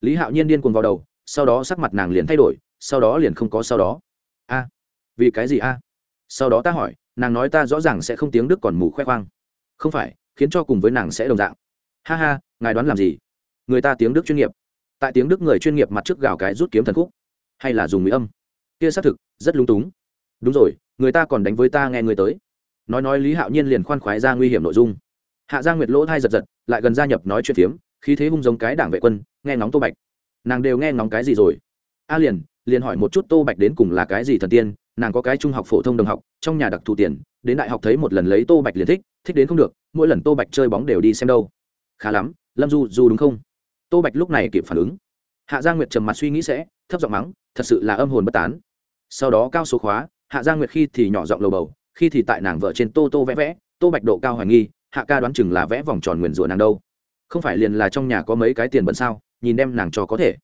Lý hạo nhiên điên cuồng vào đầu, sau đó sắc mặt nàng liền thay đổi, sau đó liền không có sau đó. A, vì cái gì a? Sau đó ta hỏi, nàng nói ta rõ ràng sẽ không tiếng đức còn mù khoe khoang. Không phải, khiến cho cùng với nàng sẽ đồng dạng. Ha ha, ngài đoán làm gì? Người ta tiếng đức chuyên nghiệp. Tại tiếng đức người chuyên nghiệp mặt trước gào cái rút kiếm thần khúc, hay là dùng mỹ âm? Kia xác thực, rất lúng túng. Đúng rồi, người ta còn đánh với ta nghe người tới. Nói nói lý hạo nhiên liền khoan khoái ra nguy hiểm nội dung hạ giang nguyệt lỗ thai giật giật, lại gần gia nhập nói chuyện phiếm, khí thế hung giống cái đảng vệ quân, nghe ngóng tô bạch. Nàng đều nghe ngóng cái gì rồi? A liền liền hỏi một chút tô bạch đến cùng là cái gì thần tiên, nàng có cái trung học phổ thông đồng học, trong nhà đặc thù tiền, đến đại học thấy một lần lấy tô bạch liền thích thích đến không được, mỗi lần tô bạch chơi bóng đều đi xem đâu. Khá lắm, lâm du du đúng không? Tô bạch lúc này kịp phản ứng. Hạ giang nguyệt trầm mặt suy nghĩ sẽ, thấp giọng mắng, thật sự là âm hồn bất tán. Sau đó cao số khóa, hạ giang nguyệt khi thì nhỏ giọng lầu bầu, khi thì tại nàng vợ trên tô tô vẽ vẽ, tô bạch độ cao hoài nghi hạ ca đoán chừng là vẽ vòng tròn nguyền rủa nàng đâu. Không phải liền là trong nhà có mấy cái tiền bận sao, nhìn đem nàng cho có thể.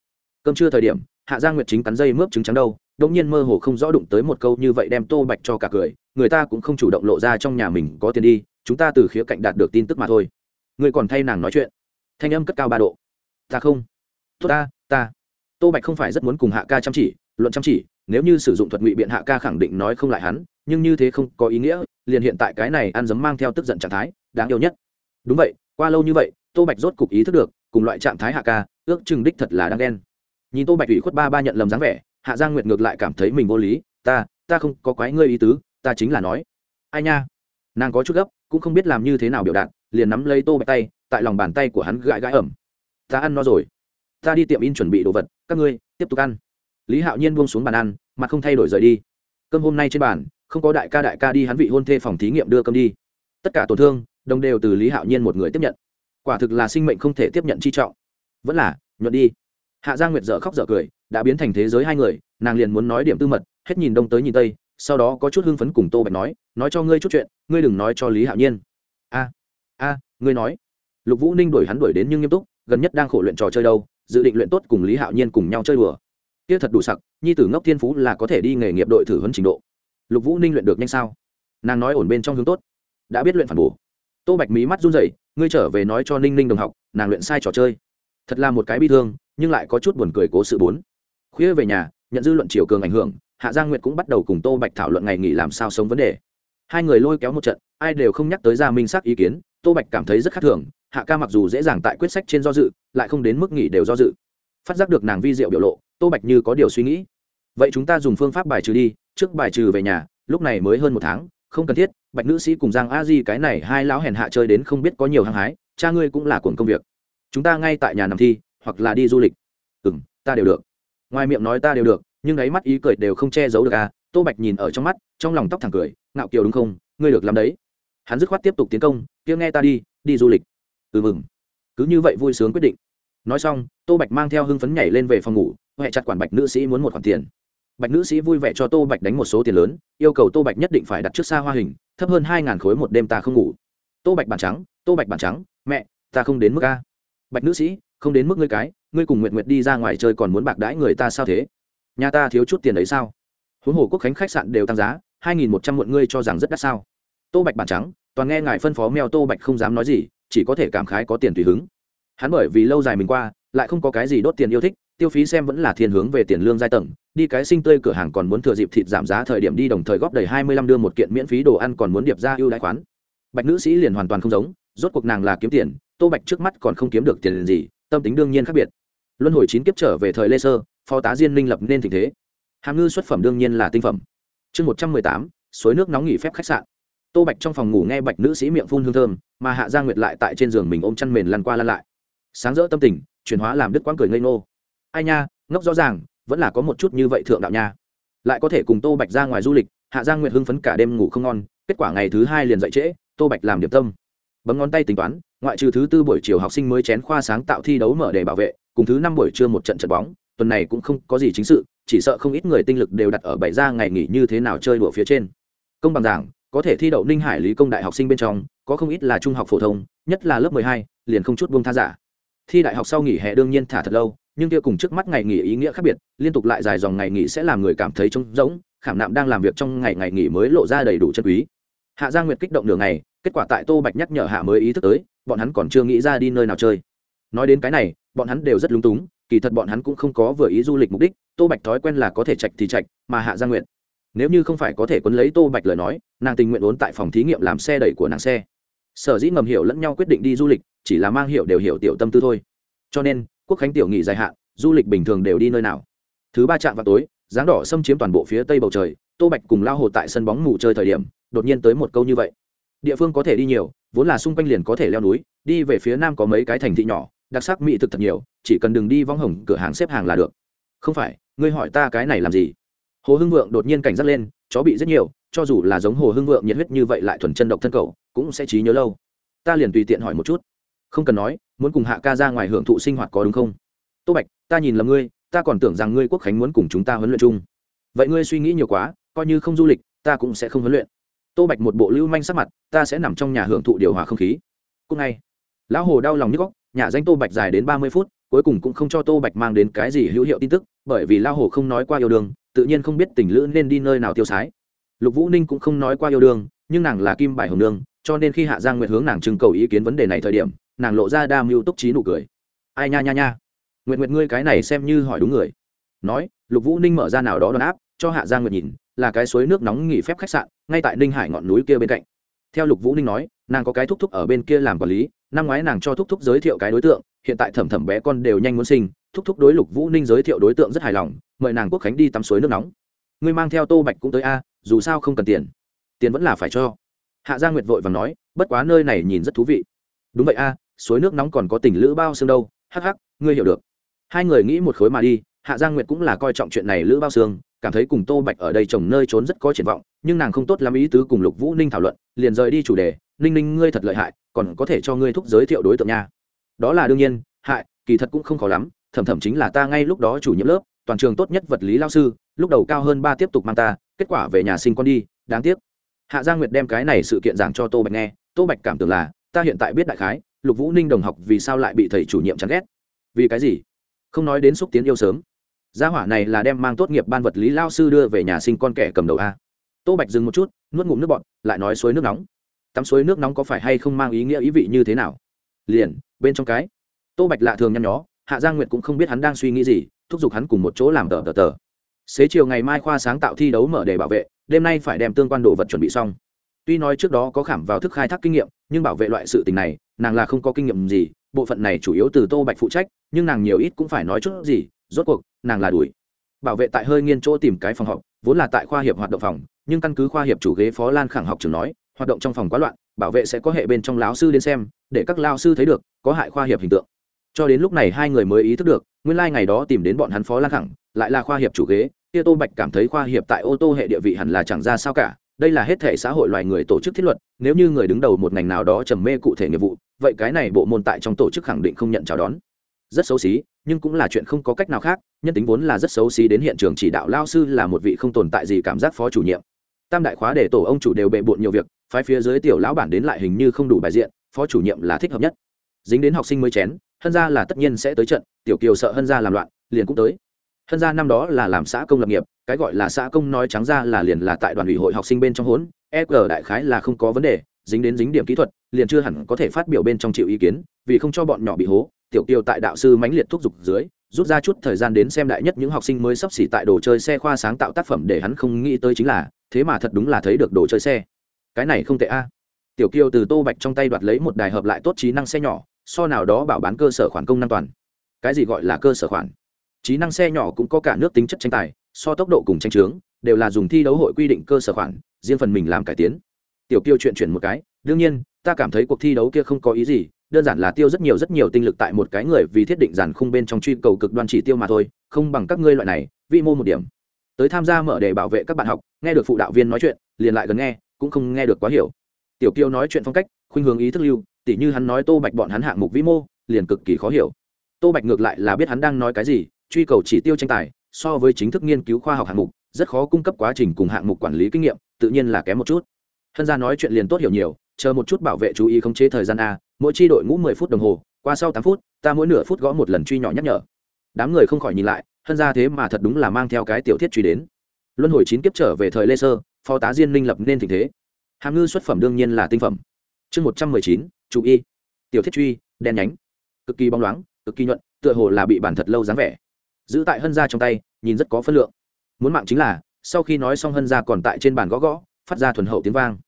Cơm trưa thời điểm, hạ giang nguyệt chính cắn dây mướp trứng trắng đâu đông nhiên mơ hồ không rõ đụng tới một câu như vậy đem tô bạch cho cả cười, người ta cũng không chủ động lộ ra trong nhà mình có tiền đi, chúng ta từ khía cạnh đạt được tin tức mà thôi. Người còn thay nàng nói chuyện. Thanh âm cất cao ba độ. Ta không. Tốt ta ta. Tô bạch không phải rất muốn cùng hạ ca chăm chỉ, luận chăm chỉ, nếu như sử dụng thuật ngụy biện hạ ca khẳng định nói không lại hắn, nhưng như thế không có ý nghĩa, liền hiện tại cái này ăn dấm mang theo tức giận trạng thái đáng yêu nhất. Đúng vậy, qua lâu như vậy, tô bạch rốt cục ý thức được, cùng loại trạng thái hạ ca, ước chừng đích thật là đáng đen nhìn tô bạch ủy khuất ba ba nhận lầm dáng vẻ, hạ giang nguyệt ngược lại cảm thấy mình vô lý, ta ta không có quái ngươi ý tứ, ta chính là nói. Ai nha? Nàng có chút gấp, cũng không biết làm như thế nào biểu đạt, liền nắm lấy tô bạch tay, tại lòng bàn tay của hắn gãi gãi ẩm. Ta ăn no rồi. Ta đi tiệm in chuẩn bị đồ vật, các ngươi, tiếp tục ăn. Lý hạo nhiên buông xuống bàn ăn mà không thay đổi rời đi. Cơm hôm nay trên bàn, không có đại ca đại ca đi hắn vị hôn thê phòng thí nghiệm đưa cơm đi. Tất cả tổn thương đồng đều từ lý hạo nhiên một người tiếp nhận quả thực là sinh mệnh không thể tiếp nhận chi trọng vẫn là nhuận đi hạ giang nguyệt dở khóc dở cười đã biến thành thế giới hai người nàng liền muốn nói điểm tư mật hết nhìn đông tới nhìn tây sau đó có chút hưng phấn cùng tô bạch nói nói cho ngươi chút chuyện ngươi đừng nói cho lý hạo nhiên a a ngươi nói lục vũ ninh đuổi hắn đuổi đến nhưng nghiêm túc gần nhất đang khổ luyện trò chơi đâu dự định luyện tốt cùng lý hạo nhiên cùng nhau chơi đùa kia thật đủ sặc nhi tử ngốc thiên phú là có thể đi nghề nghiệp đội thử huấn trình độ lục vũ ninh luyện được nhanh sao nàng nói ổn bên trong hướng tốt đã biết luyện phản bổ tô bạch mí mắt run rẩy, ngươi trở về nói cho ninh ninh đồng học, nàng luyện sai trò chơi. Thật là một cái bi thương, nhưng lại có chút buồn cười cố sự bốn. Khuya về nhà, nhận dư luận chiều cường ảnh hưởng, hạ giang nguyệt cũng bắt đầu cùng tô bạch thảo luận ngày nghỉ làm sao sống vấn đề. Hai người lôi kéo một trận, ai đều không nhắc tới ra minh xác ý kiến, tô bạch cảm thấy rất khác thường, hạ ca mặc dù dễ dàng tại quyết sách trên do dự, lại không đến mức nghỉ đều do dự. Phát giác được nàng vi diệu biểu lộ, tô bạch như có điều suy nghĩ. Vậy chúng ta dùng phương pháp bài trừ đi, trước bài trừ về nhà, lúc này mới hơn một tháng, không cần thiết bạch nữ sĩ cùng giang a di cái này hai lão hèn hạ chơi đến không biết có nhiều hăng hái, cha ngươi cũng là cuồng công việc. Chúng ta ngay tại nhà nằm thi, hoặc là đi du lịch. Ừ m ta đều được. Ngoài miệng nói ta đều được, nhưng ấy mắt ý cười đều không che giấu được à? Tô bạch nhìn ở trong mắt, trong lòng tóc thẳng cười, ngạo kiều đúng không? Ngươi được làm đấy. Hắn dứt khoát tiếp tục tiến công, kia nghe ta đi đi du lịch. Ừ mừng. Cứ như vậy vui sướng quyết định. Nói xong, tô bạch mang theo hưng phấn nhảy lên về phòng ngủ huệ chặt quản bạch nữ sĩ muốn một khoản tiền bạch nữ sĩ vui vẻ cho tô bạch đánh một số tiền lớn, yêu cầu tô bạch nhất định phải đặt trước xa hoa hình, thấp hơn hai ngàn khối một đêm ta không ngủ. Tô bạch bản trắng, tô bạch bản trắng, mẹ, ta không đến mức a. Bạch nữ sĩ, không đến mức ngươi cái, ngươi cùng nguyện nguyện đi ra ngoài chơi còn muốn bạc đãi người ta sao thế? Nhà ta thiếu chút tiền đấy sao? Huống hồ quốc khánh khách sạn đều tăng giá, hai nghìn một trăm muộn ngươi cho rằng rất đắt sao? Tô bạch bản trắng, toàn nghe ngài phân phó mèo tô bạch không dám nói gì, chỉ có thể cảm khái có tiền tùy hứng. Hắn bởi vì lâu dài mình qua, lại không có cái gì đốt tiền yêu thích tiêu phí xem vẫn là thiên hướng về tiền lương giai tầng, đi cái sinh tươi cửa hàng còn muốn thừa dịp thịt giảm giá thời điểm đi đồng thời góp đầy hai mươi lăm đưa một kiện miễn phí đồ ăn còn muốn điệp ra ưu đãi khoán. Bạch nữ sĩ liền hoàn toàn không giống, rốt cuộc nàng là kiếm tiền, tô bạch trước mắt còn không kiếm được tiền gì, tâm tính đương nhiên khác biệt. Luân hồi chín kiếp trở về thời lê sơ, phó tá diên minh lập nên tình thế. Hàm ngư xuất phẩm đương nhiên là tinh phẩm. Chương một trăm mười tám, suối nước nóng nghỉ phép khách sạn. Tô bạch trong phòng ngủ nghe bạch nữ sĩ miệng phun hương thơm, mà hạ gia nguyệt lại tại trên giường mình ôm chăn mền lăn qua lăn lại. Sáng rỡ tâm tình, chuyển hóa làm đứt quãng cười ngây ngô ai nha, ngốc rõ ràng, vẫn là có một chút như vậy thượng đạo nha. Lại có thể cùng tô bạch ra ngoài du lịch, hạ giang nguyệt hưng phấn cả đêm ngủ không ngon, kết quả ngày thứ hai liền dậy trễ, tô bạch làm điểm tâm. Bấm ngón tay tính toán, ngoại trừ thứ tư buổi chiều học sinh mới chén khoa sáng tạo thi đấu mở đề bảo vệ, cùng thứ năm buổi trưa một trận trận bóng, tuần này cũng không có gì chính sự, chỉ sợ không ít người tinh lực đều đặt ở bảy ra ngày nghỉ như thế nào chơi đùa phía trên. Công bằng giảng, có thể thi đậu ninh hải lý công đại học sinh bên trong, có không ít là trung học phổ thông, nhất là lớp mười hai, liền không chút buông tha giả. Thi đại học sau nghỉ hè đương nhiên thả thật lâu nhưng kia cùng trước mắt ngày nghỉ ý nghĩa khác biệt, liên tục lại dài dòng ngày nghỉ sẽ làm người cảm thấy trống rỗng, khảm nạm đang làm việc trong ngày ngày nghỉ mới lộ ra đầy đủ chân quý. Hạ gia nguyệt kích động nửa ngày, kết quả tại tô bạch nhắc nhở hạ mới ý thức tới, bọn hắn còn chưa nghĩ ra đi nơi nào chơi. Nói đến cái này, bọn hắn đều rất lúng túng, kỳ thật bọn hắn cũng không có vừa ý du lịch mục đích, tô bạch thói quen là có thể chạch thì chạch mà hạ gia nguyện nếu như không phải có thể quấn lấy tô bạch lời nói, nàng tình nguyện ốn tại phòng thí nghiệm làm xe đẩy của nàng xe. Sở dĩ ngầm hiểu lẫn nhau quyết định đi du lịch, chỉ là mang hiểu đều hiểu tiểu tâm tư thôi. Cho nên quốc khánh tiểu nghỉ dài hạn, du lịch bình thường đều đi nơi nào? Thứ ba chạm vào tối, dáng đỏ xâm chiếm toàn bộ phía tây bầu trời, tô bạch cùng lao hồ tại sân bóng ngủ chơi thời điểm, đột nhiên tới một câu như vậy. Địa phương có thể đi nhiều, vốn là xung quanh liền có thể leo núi, đi về phía nam có mấy cái thành thị nhỏ, đặc sắc mỹ thực thật nhiều, chỉ cần đừng đi vong hồng cửa hàng xếp hàng là được. Không phải, ngươi hỏi ta cái này làm gì? Hồ hưng vượng đột nhiên cảnh giác lên, chó bị rất nhiều, cho dù là giống hồ hưng vượng nhiệt huyết như vậy lại thuần chân độc thân cầu, cũng sẽ trí nhớ lâu. Ta liền tùy tiện hỏi một chút không cần nói, muốn cùng hạ ca ra ngoài hưởng thụ sinh hoạt có đúng không? Tô bạch, ta nhìn lầm ngươi, ta còn tưởng rằng ngươi quốc khánh muốn cùng chúng ta huấn luyện chung. Vậy ngươi suy nghĩ nhiều quá, coi như không du lịch, ta cũng sẽ không huấn luyện. Tô bạch một bộ lưu manh sắc mặt, ta sẽ nằm trong nhà hưởng thụ điều hòa không khí. Cúc ngay lão hồ đau lòng như góc nhà danh tô bạch dài đến ba mươi phút, cuối cùng cũng không cho tô bạch mang đến cái gì hữu hiệu tin tức, bởi vì Lão hồ không nói qua yêu đương, tự nhiên không biết tình lữ nên đi nơi nào tiêu sái. Lục vũ ninh cũng không nói qua yêu đương, nhưng nàng là kim bài hồng nương cho nên khi hạ giang nguyệt hướng nàng trưng cầu ý kiến vấn đề này thời điểm, nàng lộ ra đa mưu túc trí nụ cười. Ai nha nha nha. Nguyệt Nguyệt ngươi cái này xem như hỏi đúng người. Nói, lục vũ ninh mở ra nào đó đòn áp, cho hạ giang nguyệt nhìn, là cái suối nước nóng nghỉ phép khách sạn, ngay tại ninh hải ngọn núi kia bên cạnh. Theo lục vũ ninh nói, nàng có cái thúc thúc ở bên kia làm quản lý, năm ngoái nàng cho thúc thúc giới thiệu cái đối tượng, hiện tại thẩm thẩm bé con đều nhanh muốn sinh, thúc thúc đối lục vũ ninh giới thiệu đối tượng rất hài lòng, mời nàng quốc khánh đi tắm suối nước nóng. Ngươi mang theo tô bạch cũng tới a, dù sao không cần tiền. Tiền vẫn là phải cho hạ gia nguyệt vội và nói, bất quá nơi này nhìn rất thú vị. Đúng vậy a, suối nước nóng còn có tình lữ bao xương đâu. Hắc hắc, ngươi hiểu được. Hai người nghĩ một khối mà đi, hạ giang nguyệt cũng là coi trọng chuyện này lữ bao xương, cảm thấy cùng tô bạch ở đây trồng nơi trốn rất có triển vọng, nhưng nàng không tốt lắm ý tứ cùng lục vũ ninh thảo luận, liền rời đi chủ đề, ninh ninh, ngươi thật lợi hại, còn có thể cho ngươi thúc giới thiệu đối tượng nha. Đó là đương nhiên, hại, kỳ thật cũng không khó lắm, thẩm thẩm chính là ta ngay lúc đó chủ nhiệm lớp, toàn trường tốt nhất vật lý lao sư, lúc đầu cao hơn ba tiếp tục mang ta, kết quả về nhà sinh con đi, đáng tiếc hạ gia nguyệt đem cái này sự kiện giảng cho tô bạch nghe, tô bạch cảm tưởng là, ta hiện tại biết đại khái, lục vũ ninh đồng học vì sao lại bị thầy chủ nhiệm chán ghét. Vì cái gì? Không nói đến xúc tiến yêu sớm. Gia hỏa này là đem mang tốt nghiệp ban vật lý lao sư đưa về nhà sinh con kẻ cầm đầu a. Tô bạch dừng một chút, nuốt ngụm nước bọn lại nói suối nước nóng. Tắm suối nước nóng có phải hay không mang ý nghĩa ý vị như thế nào? Liền, bên trong cái. Tô bạch lạ thường nhăn nhó, hạ giang nguyệt cũng không biết hắn đang suy nghĩ gì, thúc giục hắn cùng một chỗ làm tờ tờ tờ. Xế chiều ngày mai khoa sáng tạo thi đấu mở để bảo vệ đêm nay phải đem tương quan đồ vật chuẩn bị xong. Tuy nói trước đó có khảm vào thức khai thác kinh nghiệm, nhưng bảo vệ loại sự tình này, nàng là không có kinh nghiệm gì, bộ phận này chủ yếu từ tô bạch phụ trách, nhưng nàng nhiều ít cũng phải nói chút gì, rốt cuộc, nàng là đuổi. Bảo vệ tại hơi nghiên chỗ tìm cái phòng họp, vốn là tại khoa hiệp hoạt động phòng, nhưng căn cứ khoa hiệp chủ ghế phó lan khẳng học trường nói, hoạt động trong phòng quá loạn, bảo vệ sẽ có hệ bên trong lão sư đến xem, để các lao sư thấy được, có hại khoa hiệp hình tượng. Cho đến lúc này hai người mới ý thức được, nguyên lai、like、ngày đó tìm đến bọn hắn phó lan khẳng, lại là khoa hiệp chủ ghế kia tô bạch cảm thấy khoa hiệp tại ô tô hệ địa vị hẳn là chẳng ra sao cả, đây là hết thể xã hội loài người tổ chức thiết luật, nếu như người đứng đầu một ngành nào đó trầm mê cụ thể nghiệp vụ, vậy cái này bộ môn tại trong tổ chức khẳng định không nhận chào đón. Rất xấu xí, nhưng cũng là chuyện không có cách nào khác, nhân tính vốn là rất xấu xí đến hiện trường chỉ đạo lao sư là một vị không tồn tại gì cảm giác phó chủ nhiệm. Tam đại khóa để tổ ông chủ đều bệ bộn nhiều việc, phái phía dưới tiểu lão bản đến lại hình như không đủ bài diện, phó chủ nhiệm là thích hợp nhất. Dính đến học sinh mới chén, hân gia là tất nhiên sẽ tới trận, tiểu kiều sợ hân gia làm loạn, liền cũng tới hân gia năm đó là làm xã công lập nghiệp, cái gọi là xã công nói trắng ra là liền là tại đoàn ủy hội học sinh bên trong hốn eg đại khái là không có vấn đề, dính đến dính điểm kỹ thuật, liền chưa hẳn có thể phát biểu bên trong chịu ý kiến, vì không cho bọn nhỏ bị hố, tiểu kiều tại đạo sư mãnh liệt thúc giục dưới, rút ra chút thời gian đến xem đại nhất những học sinh mới sắp xỉ tại đồ chơi xe khoa sáng tạo tác phẩm để hắn không nghĩ tới chính là, thế mà thật đúng là thấy được đồ chơi xe. Cái này không tệ a. Tiểu kiều từ tô bạch trong tay đoạt lấy một đài hợp lại tốt trí năng xe nhỏ, so nào đó bảo bán cơ sở khoản công năng toàn. Cái gì gọi là cơ sở khoản? Trí năng xe nhỏ cũng có cả nước tính chất tranh tài, so tốc độ cùng tranh trướng đều là dùng thi đấu hội quy định cơ sở khoản, riêng phần mình làm cải tiến. Tiểu tiêu chuyện chuyển một cái, đương nhiên, ta cảm thấy cuộc thi đấu kia không có ý gì, đơn giản là tiêu rất nhiều rất nhiều tinh lực tại một cái người vì thiết định giàn khung bên trong truy cầu cực đoan chỉ tiêu mà thôi, không bằng các ngươi loại này vi mô một điểm. Tới tham gia mở để bảo vệ các bạn học, nghe được phụ đạo viên nói chuyện, liền lại gần nghe, cũng không nghe được quá hiểu. Tiểu kiêu nói chuyện phong cách, khuynh hướng ý thức lưu, tỉ như hắn nói tô bạch bọn hắn hạng mục vĩ mô, liền cực kỳ khó hiểu. Tô bạch ngược lại là biết hắn đang nói cái gì truy cầu chỉ tiêu tranh tài, so với chính thức nghiên cứu khoa học hạng mục, rất khó cung cấp quá trình cùng hạng mục quản lý kinh nghiệm, tự nhiên là kém một chút. Hân gia nói chuyện liền tốt hiểu nhiều, chờ một chút bảo vệ chú ý khống chế thời gian a, mỗi chi đội ngũ mười phút đồng hồ, qua sau tám phút, ta mỗi nửa phút gõ một lần truy nhỏ nhắc nhở. Đám người không khỏi nhìn lại, hân gia thế mà thật đúng là mang theo cái tiểu thiết truy đến. Luân hồi chín kiếp trở về thời lê sơ phó tá diên minh lập nên tình thế. Hàm ngư xuất phẩm đương nhiên là tinh phẩm. Chương một trăm mười chín, chú y tiểu thiết truy, đen nhánh. Cực kỳ bóng loáng, cực kỳ nhuận, tựa hồ là bị bản thật lâu dáng vẻ giữ tại hân gia trong tay, nhìn rất có phân lượng. Muốn mạng chính là, sau khi nói xong hân gia còn tại trên bàn gõ gõ, phát ra thuần hậu tiếng vang.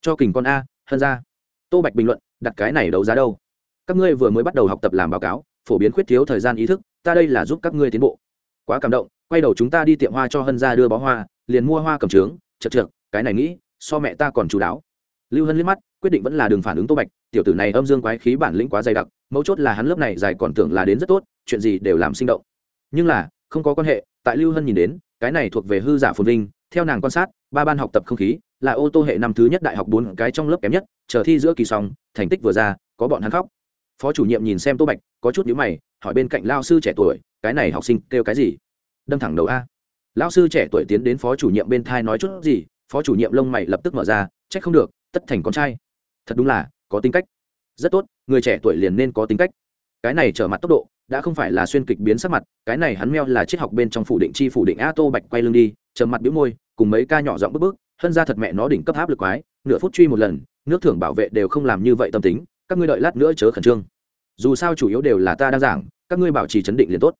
Cho kình con a, hân gia. Tô bạch bình luận, đặt cái này đấu giá đâu? Các ngươi vừa mới bắt đầu học tập làm báo cáo, phổ biến khuyết thiếu thời gian ý thức, ta đây là giúp các ngươi tiến bộ. Quá cảm động, quay đầu chúng ta đi tiệm hoa cho hân gia đưa bó hoa, liền mua hoa cầm trướng, chật trượt cái này nghĩ, so mẹ ta còn chú đáo. Lưu hân liếc mắt, quyết định vẫn là đường phản ứng tô bạch, tiểu tử này âm dương quái khí bản lĩnh quá dày đặc, mấu chốt là hắn lớp này dài còn tưởng là đến rất tốt, chuyện gì đều làm sinh động nhưng là, không có quan hệ, tại lưu hân nhìn đến, cái này thuộc về hư giả phồn vinh, theo nàng quan sát, ba ban học tập không khí, là ô tô hệ năm thứ nhất đại học bốn cái trong lớp kém nhất, chờ thi giữa kỳ xong, thành tích vừa ra, có bọn hắn khóc. Phó chủ nhiệm nhìn xem tô bạch, có chút nhíu mày, hỏi bên cạnh lao sư trẻ tuổi, cái này học sinh kêu cái gì? Đâm thẳng đầu a. Lao sư trẻ tuổi tiến đến phó chủ nhiệm bên thai nói chút gì, phó chủ nhiệm lông mày lập tức mở ra, trách không được, tất thành con trai. Thật đúng là, có tính cách. Rất tốt, người trẻ tuổi liền nên có tính cách. Cái này trở mặt tốc độ đã không phải là xuyên kịch biến sắc mặt, cái này hắn meo là triết học bên trong phủ định chi phủ định a tô bạch quay lưng đi, trầm mặt biếu môi, cùng mấy ca nhỏ giọng bức bức hân ra thật mẹ nó đỉnh cấp áp lực quái, nửa phút truy một lần, nước thưởng bảo vệ đều không làm như vậy tâm tính, các ngươi đợi lát nữa chớ khẩn trương. Dù sao chủ yếu đều là ta đang giảng, các ngươi bảo trì chấn định liền tốt.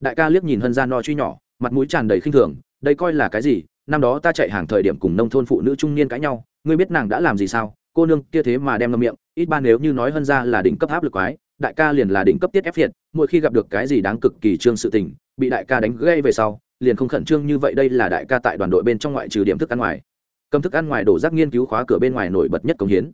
Đại ca liếc nhìn hân ra no truy nhỏ, mặt mũi tràn đầy khinh thường, đây coi là cái gì, năm đó ta chạy hàng thời điểm cùng nông thôn phụ nữ trung niên cãi nhau, ngươi biết nàng đã làm gì sao, cô nương kia thế mà đem ngâm miệng, ít ban nếu như nói hân ra là đỉnh cấp áp lực quái, đại ca liền là đỉnh cấp tiết ép phiệt mỗi khi gặp được cái gì đáng cực kỳ trương sự tình, bị đại ca đánh gây về sau, liền không khẩn trương như vậy đây là đại ca tại đoàn đội bên trong ngoại trừ điểm thức ăn ngoài. Cầm thức ăn ngoài đổ rác nghiên cứu khóa cửa bên ngoài nổi bật nhất công hiến.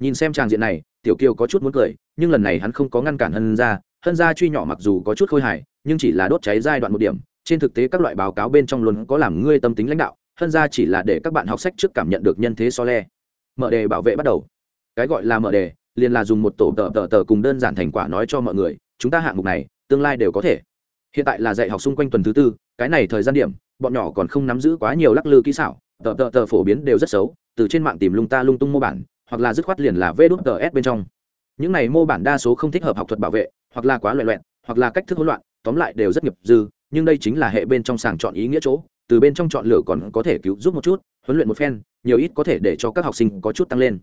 Nhìn xem tràng diện này, tiểu kiều có chút muốn cười, nhưng lần này hắn không có ngăn cản hân ra hân ra truy nhỏ mặc dù có chút khôi hài, nhưng chỉ là đốt cháy giai đoạn một điểm, trên thực tế các loại báo cáo bên trong luôn có làm ngươi tâm tính lãnh đạo, hân ra chỉ là để các bạn học sách trước cảm nhận được nhân thế so le. Mở đề bảo vệ bắt đầu. Cái gọi là mở đề, liền là dùng một tổ tờ tờ tờ cùng đơn giản thành quả nói cho mọi người chúng ta hạng mục này, tương lai đều có thể. Hiện tại là dạy học xung quanh tuần thứ tư, cái này thời gian điểm, bọn nhỏ còn không nắm giữ quá nhiều lắc lư kỹ xảo, tờ tờ tờ phổ biến đều rất xấu, từ trên mạng tìm lung ta lung tung mô bản, hoặc là dứt khoát liền là vê đốt tờ s bên trong. Những này mô bản đa số không thích hợp học thuật bảo vệ, hoặc là quá loại loẹn hoặc là cách thức hỗn loạn, tóm lại đều rất nghiệp dư, nhưng đây chính là hệ bên trong sàng chọn ý nghĩa chỗ, từ bên trong chọn lựa còn có thể cứu giúp một chút, huấn luyện một phen, nhiều ít có thể để cho các học sinh có chút tăng lên.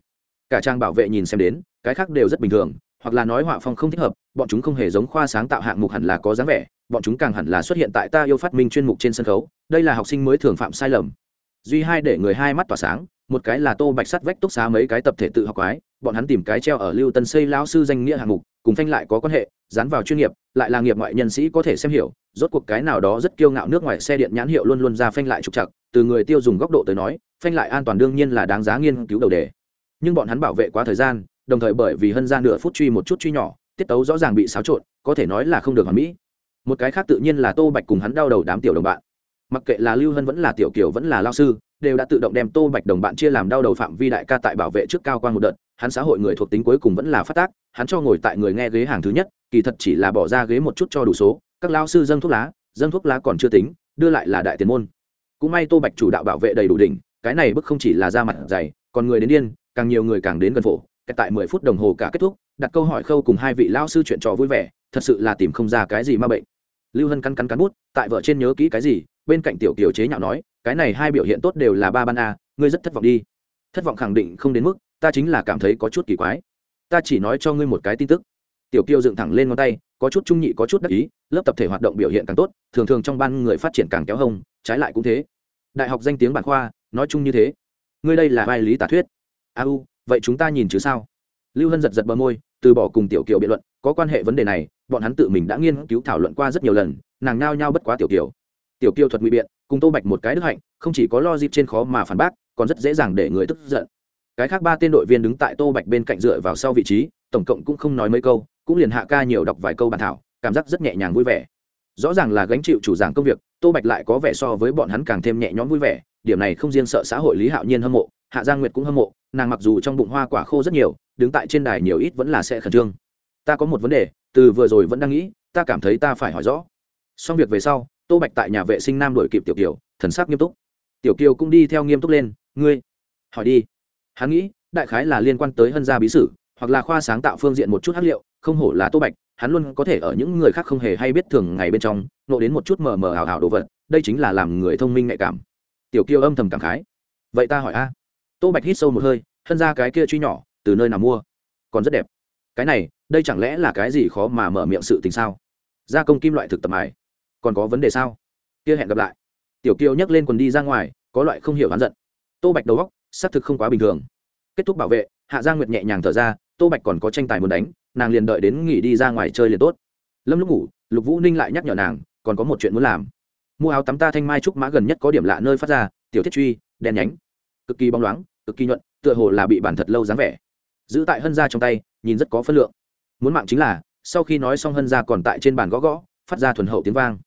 Cả trang bảo vệ nhìn xem đến, cái khác đều rất bình thường hoặc là nói họa phong không thích hợp, bọn chúng không hề giống khoa sáng tạo hạng mục hẳn là có dáng vẻ, bọn chúng càng hẳn là xuất hiện tại ta yêu phát minh chuyên mục trên sân khấu, đây là học sinh mới thường phạm sai lầm. Duy hai để người hai mắt tỏa sáng, một cái là tô bạch sắt vách túc xá mấy cái tập thể tự học quái, bọn hắn tìm cái treo ở lưu tân xây lão sư danh nghĩa hạng mục, cùng phanh lại có quan hệ, dán vào chuyên nghiệp, lại là nghiệp ngoại nhân sĩ có thể xem hiểu, rốt cuộc cái nào đó rất kiêu ngạo nước ngoài xe điện nhãn hiệu luôn luôn ra phanh lại trục chặt từ người tiêu dùng góc độ tới nói, phanh lại an toàn đương nhiên là đáng giá nghiên cứu đầu đề. Nhưng bọn hắn bảo vệ quá thời gian đồng thời bởi vì hân ra nửa phút truy một chút truy nhỏ, tiết tấu rõ ràng bị xáo trộn, có thể nói là không được hoàn mỹ. Một cái khác tự nhiên là tô bạch cùng hắn đau đầu đám tiểu đồng bạn. Mặc kệ là lưu hân vẫn là tiểu kiều vẫn là lao sư, đều đã tự động đem tô bạch đồng bạn chia làm đau đầu phạm vi đại ca tại bảo vệ trước cao quan một đợt. Hắn xã hội người thuộc tính cuối cùng vẫn là phát tác, hắn cho ngồi tại người nghe ghế hàng thứ nhất, kỳ thật chỉ là bỏ ra ghế một chút cho đủ số. Các lao sư dâng thuốc lá, dâng thuốc lá còn chưa tính, đưa lại là đại tiền môn. Cũng may tô bạch chủ đạo bảo vệ đầy đủ đỉnh, cái này bức không chỉ là ra mặt dày, còn người đến điên, càng nhiều người càng đến gần phổ tại mười phút đồng hồ cả kết thúc, đặt câu hỏi khâu cùng hai vị lao sư chuyện trò vui vẻ, thật sự là tìm không ra cái gì ma bệnh. Lưu hân cắn cắn cắn bút, tại vợ trên nhớ kỹ cái gì, bên cạnh tiểu kiều chế nhạo nói, cái này hai biểu hiện tốt đều là ba ban a, ngươi rất thất vọng đi. Thất vọng khẳng định không đến mức, ta chính là cảm thấy có chút kỳ quái. Ta chỉ nói cho ngươi một cái tin tức. Tiểu kiều dựng thẳng lên ngón tay, có chút trung nhị có chút đắc ý, lớp tập thể hoạt động biểu hiện càng tốt, thường thường trong ban người phát triển càng kéo hông, trái lại cũng thế. Đại học danh tiếng bản khoa, nói chung như thế. Ngươi đây là vai lý tả thuyết. A u vậy chúng ta nhìn chứ sao? Lưu hân giật giật bờ môi, từ bỏ cùng tiểu kiều biện luận, có quan hệ vấn đề này, bọn hắn tự mình đã nghiên cứu thảo luận qua rất nhiều lần, nàng nao nhao bất quá tiểu kiều. Tiểu kiều thuật ngụy biện, cùng tô bạch một cái đức hạnh, không chỉ có lo dịp trên khó mà phản bác, còn rất dễ dàng để người tức giận. Cái khác ba tên đội viên đứng tại tô bạch bên cạnh dựa vào sau vị trí, tổng cộng cũng không nói mấy câu, cũng liền hạ ca nhiều đọc vài câu bàn thảo, cảm giác rất nhẹ nhàng vui vẻ. Rõ ràng là gánh chịu chủ giảng công việc, tô bạch lại có vẻ so với bọn hắn càng thêm nhẹ nhõm vui vẻ điểm này không riêng sợ xã hội lý hạo nhiên hâm mộ, hạ giang nguyệt cũng hâm mộ, nàng mặc dù trong bụng hoa quả khô rất nhiều, đứng tại trên đài nhiều ít vẫn là sẽ khẩn trương. Ta có một vấn đề, từ vừa rồi vẫn đang nghĩ, ta cảm thấy ta phải hỏi rõ. Xong việc về sau, tô bạch tại nhà vệ sinh nam đổi kịp tiểu kiều, thần sắc nghiêm túc. Tiểu kiều cũng đi theo nghiêm túc lên, ngươi, hỏi đi. Hắn nghĩ, đại khái là liên quan tới hân gia bí sử, hoặc là khoa sáng tạo phương diện một chút hắc liệu, không hổ là tô bạch, hắn luôn có thể ở những người khác không hề hay biết thường ngày bên trong, nộ đến một chút mờ mờ ảo ảo đồ vật, đây chính là làm người thông minh nhạy cảm tiểu kiều âm thầm cảm khái. Vậy ta hỏi a. Tô bạch hít sâu một hơi hân ra cái kia truy nhỏ, từ nơi nào mua? Còn rất đẹp. Cái này, đây chẳng lẽ là cái gì khó mà mở miệng sự tình sao? Gia công kim loại thực tập mài. Còn có vấn đề sao? Kia hẹn gặp lại. Tiểu kiều nhấc lên quần đi ra ngoài, có loại không hiểu hắn giận. Tô bạch đầu góc xác thực không quá bình thường. Kết thúc bảo vệ, hạ gia nguyệt nhẹ nhàng thở ra, tô bạch còn có tranh tài muốn đánh, nàng liền đợi đến nghỉ đi ra ngoài chơi liền tốt. Lâm lúc ngủ, lục vũ ninh lại nhắc nhở nàng, còn có một chuyện muốn làm mua áo tắm ta thanh mai trúc mã gần nhất có điểm lạ nơi phát ra, tiểu thiết truy, đen nhánh. Cực kỳ bóng loáng, cực kỳ nhuận, tựa hồ là bị bản thật lâu dáng vẻ. Giữ tại hân ra trong tay, nhìn rất có phân lượng. Muốn mạng chính là, sau khi nói xong hân ra còn tại trên bàn gõ gõ, phát ra thuần hậu tiếng vang.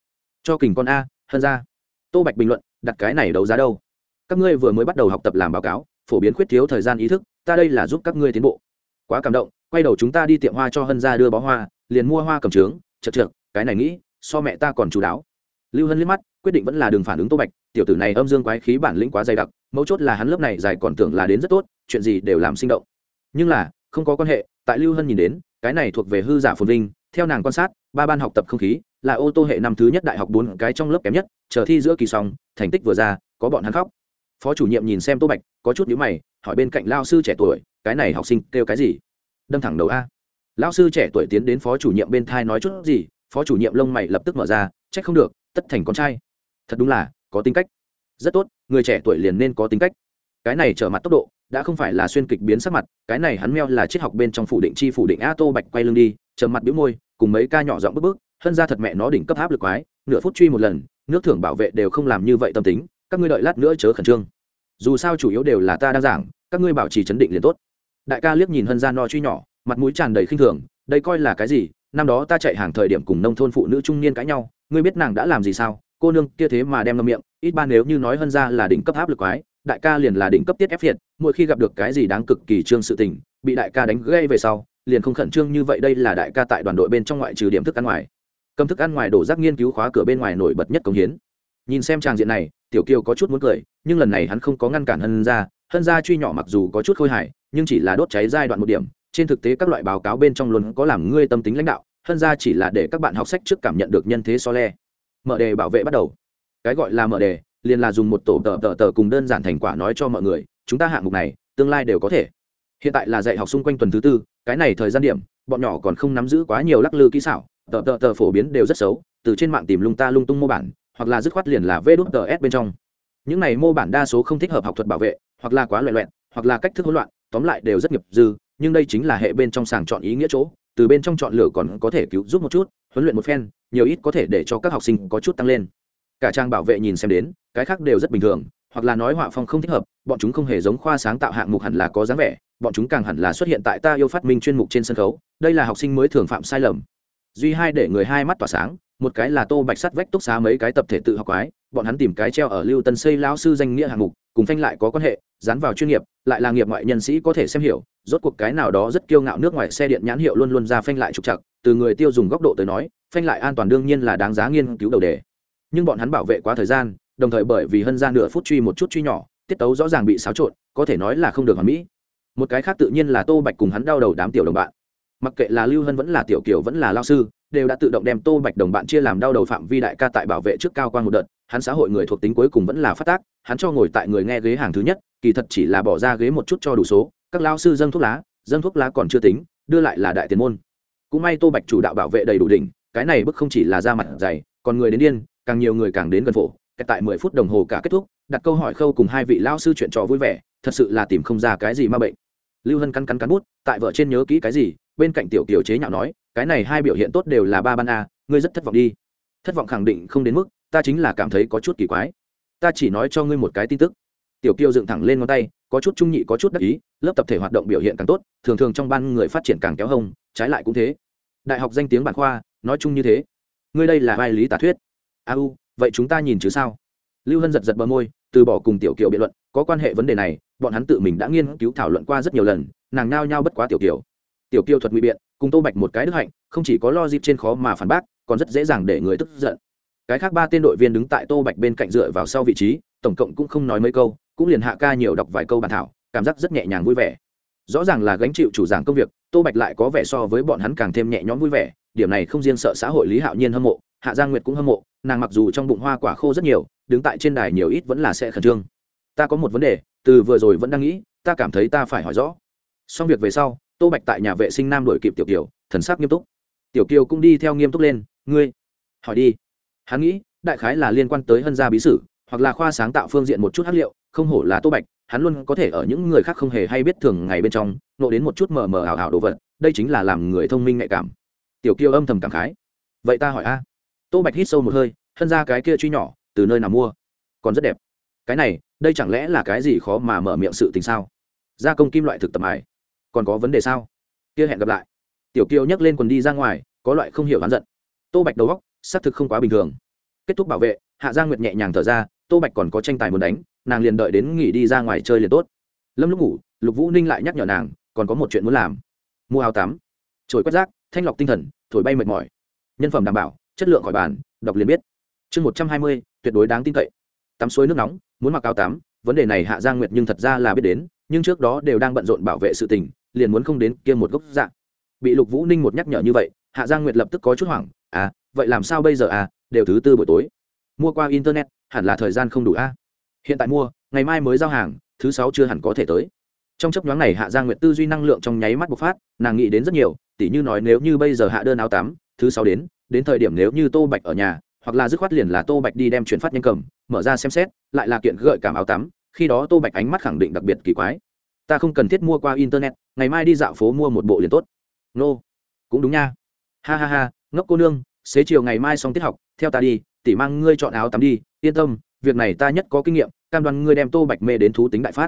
Cho kình con a, hân ra tô bạch bình luận, đặt cái này đấu giá đâu? Các ngươi vừa mới bắt đầu học tập làm báo cáo, phổ biến khuyết thiếu thời gian ý thức, ta đây là giúp các ngươi tiến bộ. Quá cảm động, quay đầu chúng ta đi tiệm hoa cho hân ra đưa bó hoa, liền mua hoa cầm trướng, chật trượt cái này nghĩ, so mẹ ta còn chú đáo lưu hân liếc mắt, quyết định vẫn là đường phản ứng tô bạch, tiểu tử này âm dương quái khí bản lĩnh quá dày đặc, mấu chốt là hắn lớp này dài còn tưởng là đến rất tốt, chuyện gì đều làm sinh động. Nhưng là, không có quan hệ, tại lưu hân nhìn đến, cái này thuộc về hư giả phồn vinh, theo nàng quan sát, ba ban học tập không khí, là ô tô hệ năm thứ nhất đại học bốn cái trong lớp kém nhất, chờ thi giữa kỳ xong, thành tích vừa ra, có bọn hắn khóc. Phó chủ nhiệm nhìn xem tô bạch, có chút nhíu mày, hỏi bên cạnh lao sư trẻ tuổi, cái này học sinh kêu cái gì? Đâm thẳng đầu a. Lao sư trẻ tuổi tiến đến phó chủ nhiệm bên thai nói chút gì, phó chủ nhiệm lông mày lập tức mở ra, trách không được tất thành con trai. Thật đúng là, có tính cách. Rất tốt, người trẻ tuổi liền nên có tính cách. Cái này trở mặt tốc độ, đã không phải là xuyên kịch biến sắc mặt, cái này hắn meo là triết học bên trong phủ định chi phủ định a tô bạch quay lưng đi, trầm mặt biếu môi, cùng mấy ca nhỏ giọng bức bức hân ra thật mẹ nó đỉnh cấp áp lực quái, nửa phút truy một lần, nước thưởng bảo vệ đều không làm như vậy tâm tính, các ngươi đợi lát nữa chớ khẩn trương. Dù sao chủ yếu đều là ta đang giảng, các ngươi bảo trì chấn định liền tốt. Đại ca liếc nhìn hân ra no truy nhỏ, mặt mũi tràn đầy khinh thường, đây coi là cái gì, năm đó ta chạy hàng thời điểm cùng nông thôn phụ nữ trung niên cãi nhau ngươi biết nàng đã làm gì sao? Cô nương kia thế mà đem ngâm miệng, ít ba nếu như nói hân ra là đỉnh cấp áp lực quái, đại ca liền là đỉnh cấp tiết ép phiệt, mỗi khi gặp được cái gì đáng cực kỳ trương sự tình, bị đại ca đánh gây về sau, liền không khẩn trương như vậy đây là đại ca tại đoàn đội bên trong ngoại trừ điểm thức ăn ngoài. Cầm thức ăn ngoài đổ rác nghiên cứu khóa cửa bên ngoài nổi bật nhất công hiến. Nhìn xem tràng diện này, tiểu kiều có chút muốn cười, nhưng lần này hắn không có ngăn cản hân ra hân ra truy nhỏ mặc dù có chút khôi hài, nhưng chỉ là đốt cháy giai đoạn một điểm, trên thực tế các loại báo cáo bên trong luôn có làm ngươi tâm tính lãnh đạo hân ra chỉ là để các bạn học sách trước cảm nhận được nhân thế so le. Mở đề bảo vệ bắt đầu. Cái gọi là mở đề, liền là dùng một tổ tờ tờ tờ cùng đơn giản thành quả nói cho mọi người, chúng ta hạng mục này, tương lai đều có thể. Hiện tại là dạy học xung quanh tuần thứ tư, cái này thời gian điểm, bọn nhỏ còn không nắm giữ quá nhiều lắc lư kỹ xảo, tờ tờ tờ phổ biến đều rất xấu, từ trên mạng tìm lung ta lung tung mô bản, hoặc là dứt khoát liền là vê đút tờ s bên trong. Những này mô bản đa số không thích hợp học thuật bảo vệ, hoặc là quá loẹ loẹn hoặc là cách thức hỗn loạn, tóm lại đều rất nghiệp dư, nhưng đây chính là hệ bên trong sàng chọn ý nghĩa chỗ từ bên trong chọn lựa còn có thể cứu giúp một chút, huấn luyện một phen, nhiều ít có thể để cho các học sinh có chút tăng lên. Cả trang bảo vệ nhìn xem đến, cái khác đều rất bình thường, hoặc là nói họa phong không thích hợp, bọn chúng không hề giống khoa sáng tạo hạng mục hẳn là có dáng vẻ, bọn chúng càng hẳn là xuất hiện tại ta yêu phát minh chuyên mục trên sân khấu, đây là học sinh mới thường phạm sai lầm. Duy hai để người hai mắt tỏa sáng, một cái là tô bạch sắt vách túc xá mấy cái tập thể tự học quái, bọn hắn tìm cái treo ở lưu tân xây lão sư danh nghĩa hạng mục cùng phanh lại có quan hệ, dán vào chuyên nghiệp, lại là nghiệp ngoại nhân sĩ có thể xem hiểu, rốt cuộc cái nào đó rất kiêu ngạo nước ngoài xe điện nhãn hiệu luôn luôn ra phanh lại trục chặt từ người tiêu dùng góc độ tới nói, phanh lại an toàn đương nhiên là đáng giá nghiên cứu đầu đề. Nhưng bọn hắn bảo vệ quá thời gian, đồng thời bởi vì hân ra nửa phút truy một chút truy nhỏ, tiết tấu rõ ràng bị xáo trộn, có thể nói là không được hoàn mỹ. Một cái khác tự nhiên là tô bạch cùng hắn đau đầu đám tiểu đồng bạn. Mặc kệ là lưu hân vẫn là tiểu kiều vẫn là lao sư đều đã tự động đem tô bạch đồng bạn chia làm đau đầu phạm vi đại ca tại bảo vệ trước cao quan một đợt, hắn xã hội người thuộc tính cuối cùng vẫn là phát tác, hắn cho ngồi tại người nghe ghế hàng thứ nhất, kỳ thật chỉ là bỏ ra ghế một chút cho đủ số, các lao sư dâng thuốc lá, dâng thuốc lá còn chưa tính, đưa lại là đại tiền môn. Cũng may tô bạch chủ đạo bảo vệ đầy đủ đỉnh, cái này bức không chỉ là ra mặt dày, còn người đến điên, càng nhiều người càng đến gần phổ tại mười phút đồng hồ cả kết thúc, đặt câu hỏi khâu cùng hai vị lao sư chuyện trò vui vẻ, thật sự là tìm không ra cái gì ma bệnh. Lưu hân cắn cắn cắn bút, tại vợ trên nhớ kỹ cái gì, bên cạnh tiểu kiều chế nhạo nói cái này hai biểu hiện tốt đều là ba ban a, ngươi rất thất vọng đi. Thất vọng khẳng định không đến mức, ta chính là cảm thấy có chút kỳ quái. Ta chỉ nói cho ngươi một cái tin tức. Tiểu kiều dựng thẳng lên ngón tay, có chút trung nhị, có chút đắc ý, lớp tập thể hoạt động biểu hiện càng tốt, thường thường trong ban người phát triển càng kéo hông, trái lại cũng thế. Đại học danh tiếng bản khoa, nói chung như thế. Ngươi đây là vai lý tả thuyết. A u, vậy chúng ta nhìn chứ sao? Lưu hân giật giật bờ môi, từ bỏ cùng tiểu kiều biện luận, có quan hệ vấn đề này, bọn hắn tự mình đã nghiên cứu thảo luận qua rất nhiều lần, nàng nao nhao bất quá tiểu kiều. Tiểu kiều thuật ngụy biện cùng tô bạch một cái đức hạnh, không chỉ có lo dịp trên khó mà phản bác, còn rất dễ dàng để người tức giận. Cái khác ba tên đội viên đứng tại tô bạch bên cạnh dựa vào sau vị trí, tổng cộng cũng không nói mấy câu, cũng liền hạ ca nhiều đọc vài câu bàn thảo, cảm giác rất nhẹ nhàng vui vẻ. Rõ ràng là gánh chịu chủ giảng công việc, tô bạch lại có vẻ so với bọn hắn càng thêm nhẹ nhõm vui vẻ, điểm này không riêng sợ xã hội lý hạo nhiên hâm mộ, hạ giang nguyệt cũng hâm mộ, nàng mặc dù trong bụng hoa quả khô rất nhiều, đứng tại trên đài nhiều ít vẫn là sẽ khẩn trương. Ta có một vấn đề, từ vừa rồi vẫn đang nghĩ, ta cảm thấy ta phải hỏi rõ. Xong việc về sau tô bạch tại nhà vệ sinh nam đổi kịp tiểu kiều, thần sắc nghiêm túc. Tiểu kiều cũng đi theo nghiêm túc lên, ngươi, hỏi đi. Hắn nghĩ, đại khái là liên quan tới hân gia bí sử, hoặc là khoa sáng tạo phương diện một chút hắc liệu, không hổ là tô bạch, hắn luôn có thể ở những người khác không hề hay biết thường ngày bên trong, nộ đến một chút mờ mờ ảo ảo đồ vật, đây chính là làm người thông minh nhạy cảm. Tiểu kiều âm thầm cảm khái. Vậy ta hỏi a. Tô bạch hít sâu một hơi, hân ra cái kia truy nhỏ, từ nơi nào mua? Còn rất đẹp. Cái này, đây chẳng lẽ là cái gì khó mà mở miệng sự tình sao? Gia công kim loại thực tập ải còn có vấn đề sao? Kia hẹn gặp lại. Tiểu kiều nhấc lên quần đi ra ngoài, có loại không hiểu hắn giận. Tô bạch đầu góc xác thực không quá bình thường. Kết thúc bảo vệ, hạ giang nguyệt nhẹ nhàng thở ra, tô bạch còn có tranh tài muốn đánh, nàng liền đợi đến nghỉ đi ra ngoài chơi liền tốt. Lâm lúc ngủ, lục vũ ninh lại nhắc nhở nàng, còn có một chuyện muốn làm. Mua áo tắm. Trồi quét rác, thanh lọc tinh thần, thổi bay mệt mỏi. Nhân phẩm đảm bảo, chất lượng khỏi bàn, đọc liền biết. Chương một trăm hai mươi, tuyệt đối đáng tin cậy. Tắm suối nước nóng, muốn mặc áo tắm, vấn đề này hạ giang nguyệt nhưng thật ra là biết đến nhưng trước đó đều đang bận rộn bảo vệ sự tình, liền muốn không đến kia một gốc dạng bị lục vũ ninh một nhắc nhở như vậy, hạ giang nguyệt lập tức có chút hoảng à vậy làm sao bây giờ à đều thứ tư buổi tối. Mua qua internet, hẳn là thời gian không đủ a à? hiện tại mua, ngày mai mới giao hàng, thứ sáu chưa hẳn có thể tới. Trong chấp nhoáng này hạ giang nguyệt tư duy năng lượng trong nháy mắt bộc phát, nàng nghĩ đến rất nhiều, tỉ như nói nếu như bây giờ hạ đơn áo tắm, thứ sáu đến đến thời điểm nếu như tô bạch ở nhà, hoặc là dứt khoát liền là tô bạch đi đem chuyển phát nhanh cầm, mở ra xem xét, lại là kiện gợi cảm áo tắm khi đó tô bạch ánh mắt khẳng định đặc biệt kỳ quái. Ta không cần thiết mua qua internet, ngày mai đi dạo phố mua một bộ liền tốt. Nô、no. cũng đúng nha. Ha ha ha, ngốc cô nương, xế chiều ngày mai xong tiết học, theo ta đi, tỉ mang ngươi chọn áo tắm đi, yên tâm, việc này ta nhất có kinh nghiệm, cam đoan ngươi đem tô bạch mê đến thú tính đại phát.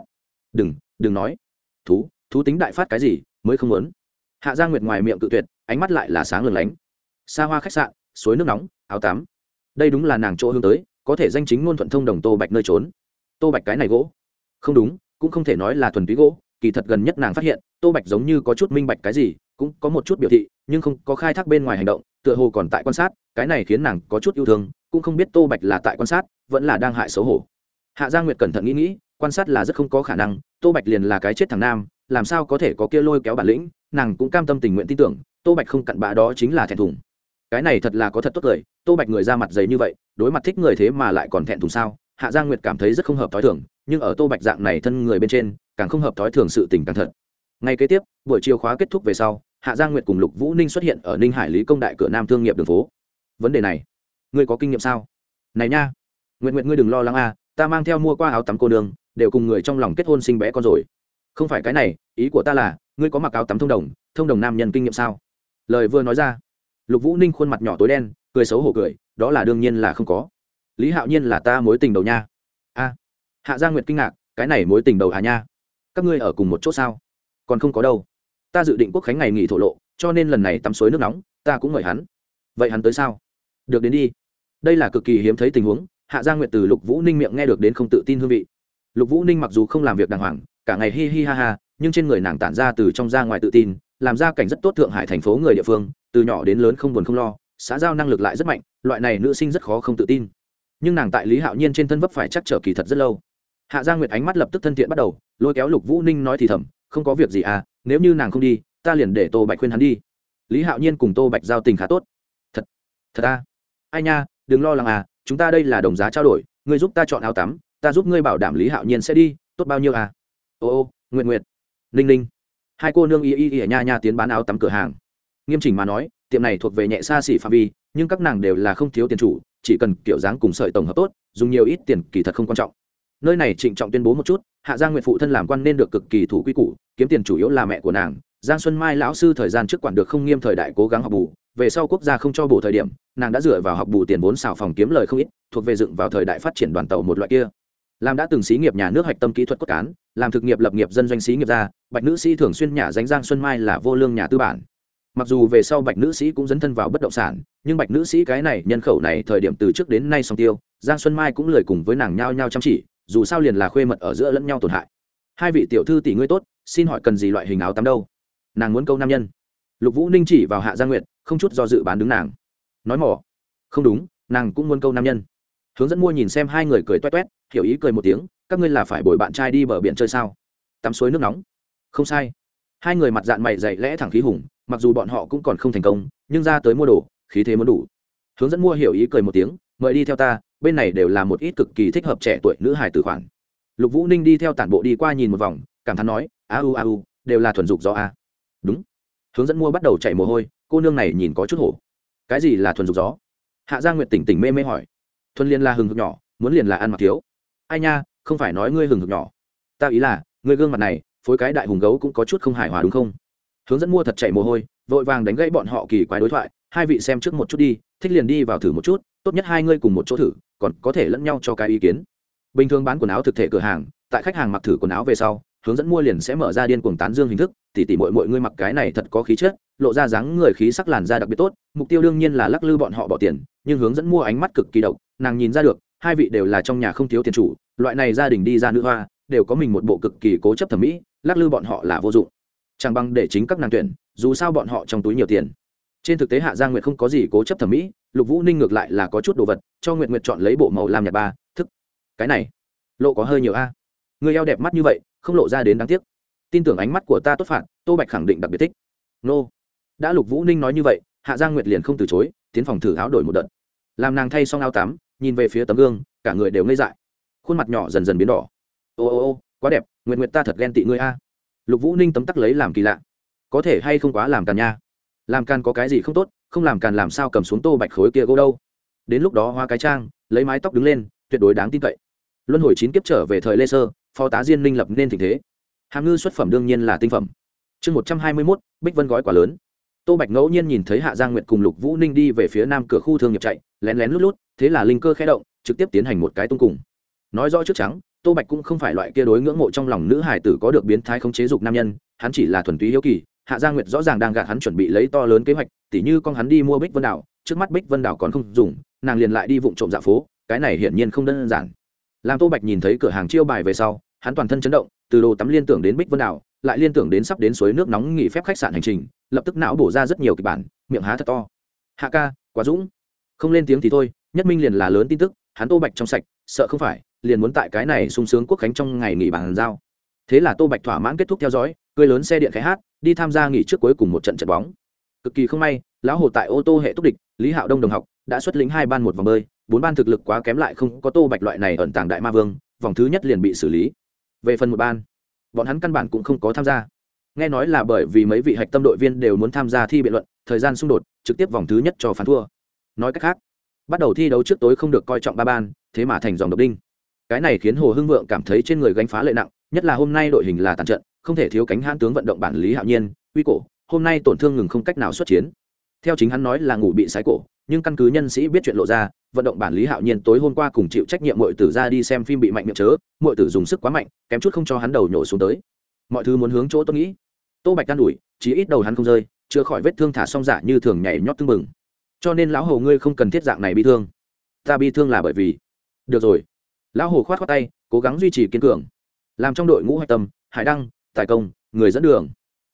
Đừng đừng nói. Thú thú tính đại phát cái gì, mới không muốn. Hạ gia nguyệt ngoài miệng cự tuyệt, ánh mắt lại là sáng lừng lánh. Xa hoa khách sạn, suối nước nóng, áo tắm. Đây đúng là nàng chỗ hướng tới, có thể danh chính ngôn thuận thông đồng tô bạch nơi trốn tô bạch cái này gỗ không đúng cũng không thể nói là thuần túy gỗ kỳ thật gần nhất nàng phát hiện tô bạch giống như có chút minh bạch cái gì cũng có một chút biểu thị nhưng không có khai thác bên ngoài hành động tựa hồ còn tại quan sát cái này khiến nàng có chút yêu thương cũng không biết tô bạch là tại quan sát vẫn là đang hại xấu hổ hạ gia nguyệt cẩn thận nghĩ nghĩ quan sát là rất không có khả năng tô bạch liền là cái chết thằng nam làm sao có thể có kia lôi kéo bản lĩnh nàng cũng cam tâm tình nguyện tin tưởng tô bạch không cặn bã đó chính là thẹn thùng cái này thật là có thật tốt cười tô bạch người ra mặt dày như vậy đối mặt thích người thế mà lại còn thẹn thùng sao hạ Giang nguyệt cảm thấy rất không hợp t h i thường, nhưng ở tô bạch dạng này thân người bên trên, càng không hợp t h i thường sự tình càng thật. Ngay kế tiếp, buổi chiều khóa kết thúc về sau, hạ Giang nguyệt cùng lục vũ ninh xuất hiện ở ninh hải lý công đại cửa nam thương nghiệp đường phố. Vấn đề này, ngươi có kinh nghiệm sao? Này nha nguyện nguyện ngươi đừng lo lắng a, ta mang theo mua qua áo tắm cô đường đều cùng người trong lòng kết hôn sinh bé con rồi. Không phải cái này, ý của ta là, ngươi có mặc áo tắm thông đồng thông đồng nam nhân kinh nghiệm sao? Lời vừa nói ra, lục vũ ninh khuôn mặt nhỏ tối đen, cười xấu hổ cười, đó là đương nhiên là không có lý hạo nhiên là ta mối tình đầu nha. A. Hạ gia nguyệt kinh ngạc, cái này mối tình đầu à nha. Các ngươi ở cùng một chỗ sao? Còn không có đâu. Ta dự định quốc khánh ngày nghỉ thổ lộ, cho nên lần này tắm suối nước nóng, ta cũng mời hắn. Vậy hắn tới sao? Được đến đi. Đây là cực kỳ hiếm thấy tình huống, hạ gia nguyệt từ lục vũ ninh miệng nghe được đến không tự tin hương vị. Lục vũ ninh mặc dù không làm việc đàng hoàng, cả ngày hi hi ha ha, nhưng trên người nàng tản ra từ trong ra ngoài tự tin, làm ra cảnh rất tốt thượng hải thành phố người địa phương, từ nhỏ đến lớn không buồn không lo, xã giao năng lực lại rất mạnh, loại này nữ sinh rất khó không tự tin nhưng nàng tại lý hạo nhiên trên thân vấp phải chắc trở kỳ thật rất lâu hạ gia nguyệt ánh mắt lập tức thân thiện bắt đầu lôi kéo lục vũ ninh nói thì thầm không có việc gì à nếu như nàng không đi ta liền để tô bạch khuyên hắn đi lý hạo nhiên cùng tô bạch giao tình khá tốt thật thật à ai nha đừng lo lắng à chúng ta đây là đồng giá trao đổi ngươi giúp ta chọn áo tắm ta giúp ngươi bảo đảm lý hạo nhiên sẽ đi tốt bao nhiêu à ô ô nguyện nguyện ninh ninh hai cô nương y y y nha nha tiến bán áo tắm cửa hàng nghiêm chỉnh mà nói tiệm này thuộc về nhẹ xa xỉ phạm vi, nhưng các nàng đều là không thiếu tiền chủ, chỉ cần kiểu dáng cùng sợi tổng hợp tốt, dùng nhiều ít tiền kỳ thật không quan trọng. Nơi này trịnh trọng tuyên bố một chút, hạ giang nguyện phụ thân làm quan nên được cực kỳ thủ quy củ, kiếm tiền chủ yếu là mẹ của nàng. Giang xuân mai lão sư thời gian trước quản được không nghiêm thời đại cố gắng học bù, về sau quốc gia không cho bổ thời điểm, nàng đã dựa vào học bù tiền vốn xào phòng kiếm lời không ít, thuộc về dựng vào thời đại phát triển đoàn tàu một loại kia. Làm đã từng xí nghiệp nhà nước hạch tâm kỹ thuật cốt cán, làm thực nghiệp lập nghiệp dân doanh xí nghiệp ra, bạch nữ sĩ thường xuyên nhà danh giang xuân mai là vô lương nhà tư bản mặc dù về sau bạch nữ sĩ cũng dấn thân vào bất động sản, nhưng bạch nữ sĩ cái này nhân khẩu này thời điểm từ trước đến nay song tiêu, giang xuân mai cũng lời cùng với nàng nhao nhao chăm chỉ, dù sao liền là khuê mật ở giữa lẫn nhau tổn hại. Hai vị tiểu thư tỷ ngươi tốt, xin hỏi cần gì loại hình áo tắm đâu? Nàng muốn câu nam nhân. Lục vũ ninh chỉ vào hạ gia nguyệt, không chút do dự bán đứng nàng. Nói mỏ. Không đúng, nàng cũng muốn câu nam nhân. Hướng dẫn mua nhìn xem hai người cười toét toét, hiểu ý cười một tiếng, các ngươi là phải bồi bạn trai đi bờ biển chơi sao? Tắm suối nước nóng. Không sai. Hai người mặt dạng mày dày lẽ thẳng khí hùng mặc dù bọn họ cũng còn không thành công, nhưng ra tới mua đồ, khí thế muốn đủ. Hướng dẫn mua hiểu ý cười một tiếng, mời đi theo ta, bên này đều là một ít cực kỳ thích hợp trẻ tuổi nữ hải tử khoản. Lục vũ ninh đi theo tản bộ đi qua nhìn một vòng, cảm thán nói, a u a u, đều là thuần dục do a. Đúng. Hướng dẫn mua bắt đầu chạy mồ hôi, cô nương này nhìn có chút hổ. Cái gì là thuần dục gió? Hạ gia nguyệt tỉnh tỉnh mê mê hỏi. Thuần liền là hừng hực nhỏ, muốn liền là ăn mặc thiếu. Ai nha, không phải nói ngươi hừng hực nhỏ. Ta ý là, ngươi gương mặt này, phối cái đại hùng gấu cũng có chút không hài hòa đúng không? Hướng dẫn mua thật chạy mồ hôi, vội vàng đánh gãy bọn họ kỳ quái đối thoại, hai vị xem trước một chút đi, thích liền đi vào thử một chút, tốt nhất hai ngươi cùng một chỗ thử, còn có thể lẫn nhau cho cái ý kiến. Bình thường bán quần áo thực thể cửa hàng, tại khách hàng mặc thử quần áo về sau, hướng dẫn mua liền sẽ mở ra điên cuồng tán dương hình thức, tỉ tỉ mọi mọi ngươi mặc cái này thật có khí chất, lộ ra dáng người khí sắc làn da đặc biệt tốt, mục tiêu đương nhiên là lắc lư bọn họ bỏ tiền, nhưng hướng dẫn mua ánh mắt cực kỳ độc, nàng nhìn ra được, hai vị đều là trong nhà không thiếu tiền chủ, loại này gia đình đi ra nữ hoa, đều có mình một bộ cực kỳ cố chấp thẩm mỹ, lắc lư bọn họ là vô dụng chẳng bằng để chính các nàng tuyển, dù sao bọn họ trong túi nhiều tiền. Trên thực tế hạ gia nguyệt không có gì cố chấp thẩm mỹ, lục vũ ninh ngược lại là có chút đồ vật, cho nguyệt nguyệt chọn lấy bộ màu làm nhạt ba, thức. Cái này, lộ có hơi nhiều a. Người eo đẹp mắt như vậy, không lộ ra đến đáng tiếc. Tin tưởng ánh mắt của ta tốt phạt, tô bạch khẳng định đặc biệt thích. Nô. Đã lục vũ ninh nói như vậy, hạ giang nguyệt liền không từ chối, tiến phòng thử áo đổi một đợt. Làm nàng thay xong áo tắm, nhìn về phía tấm gương, cả người đều ngây dại. Khuôn mặt nhỏ dần dần biến đỏ. Ô ô ô, quá đẹp, nguyệt nguyệt ta thật ghen tị ngươi a lục vũ ninh tấm tắc lấy làm kỳ lạ. Có thể hay không quá làm càn nha? Làm càn có cái gì không tốt, không làm càn làm sao cầm xuống tô bạch khối kia gỗ đâu? Đến lúc đó hoa cái trang, lấy mái tóc đứng lên, tuyệt đối đáng tin cậy. Luân hồi chín kiếp trở về thời lê sơ, phó tá diên minh lập nên tình thế. Hàm ngư xuất phẩm đương nhiên là tinh phẩm. Chương một trăm hai mươi mốt, bích vân gói quả lớn. Tô bạch ngẫu nhiên nhìn thấy hạ giang nguyệt cùng lục vũ ninh đi về phía nam cửa khu thương nghiệp chạy, lén lén lút lút, thế là linh cơ khẽ động, trực tiếp tiến hành một cái tung cùng. Nói rõ trước trắng tô bạch cũng không phải loại kia đối ngưỡng mộ trong lòng nữ hải tử có được biến thái không chế dục nam nhân, hắn chỉ là thuần túy hiếu kỳ, hạ gia nguyệt rõ ràng đang gạt hắn chuẩn bị lấy to lớn kế hoạch, tỉ như con hắn đi mua bích vân đảo, trước mắt bích vân đảo còn không dùng, nàng liền lại đi vụng trộm dạ phố, cái này hiển nhiên không đơn giản. Làm tô bạch nhìn thấy cửa hàng chiêu bài về sau, hắn toàn thân chấn động, từ đồ tắm liên tưởng đến bích vân đảo, lại liên tưởng đến sắp đến suối nước nóng nghỉ phép khách sạn hành trình, lập tức não bổ ra rất nhiều kịch bản, miệng há thật to. Hạ ca, quá dũng. Không lên tiếng thì thôi, nhất minh liền là lớn tin tức, hắn tô bạch trong sạch, sợ không phải liền muốn tại cái này sung sướng quốc khánh trong ngày nghỉ bàn giao. Thế là tô bạch thỏa mãn kết thúc theo dõi, cười lớn xe điện khai hát, đi tham gia nghỉ trước cuối cùng một trận trận bóng. Cực kỳ không may, lão hồ tại ô tô hệ túc địch, lý hạo đông đồng học, đã xuất lĩnh hai ban một vòng bơi, bốn ban thực lực quá kém lại không có tô bạch loại này ẩn tàng đại ma vương, vòng thứ nhất liền bị xử lý. Về phần một ban, bọn hắn căn bản cũng không có tham gia. Nghe nói là bởi vì mấy vị hạch tâm đội viên đều muốn tham gia thi biện luận, thời gian xung đột, trực tiếp vòng thứ nhất cho phán thua. Nói cách khác, bắt đầu thi đấu trước tối không được coi trọng ba ban, thế mà thành dòng độc đinh cái này khiến hồ hưng vượng cảm thấy trên người gánh phá lệ nặng nhất là hôm nay đội hình là tàn trận không thể thiếu cánh hãn tướng vận động bản lý hạo nhiên uy cổ hôm nay tổn thương ngừng không cách nào xuất chiến. Theo chính hắn nói là ngủ bị sái cổ nhưng căn cứ nhân sĩ biết chuyện lộ ra vận động bản lý hạo nhiên tối hôm qua cùng chịu trách nhiệm mọi tử ra đi xem phim bị mạnh miệng chớ mọi tử dùng sức quá mạnh kém chút không cho hắn đầu nhổ xuống tới. Mọi thứ muốn hướng chỗ tôi nghĩ. Tô bạch can đuổi, chỉ ít đầu hắn không rơi chữa khỏi vết thương thả xong giả như thường nhảy nhót tưng bừng. Cho nên lão hầu ngươi không cần thiết dạng này bị thương. Ta bị thương là bởi vì. Được rồi lão hồ khoát khoát tay, cố gắng duy trì kiên cường. Làm trong đội ngũ hạch tâm, hải đăng, tài công, người dẫn đường.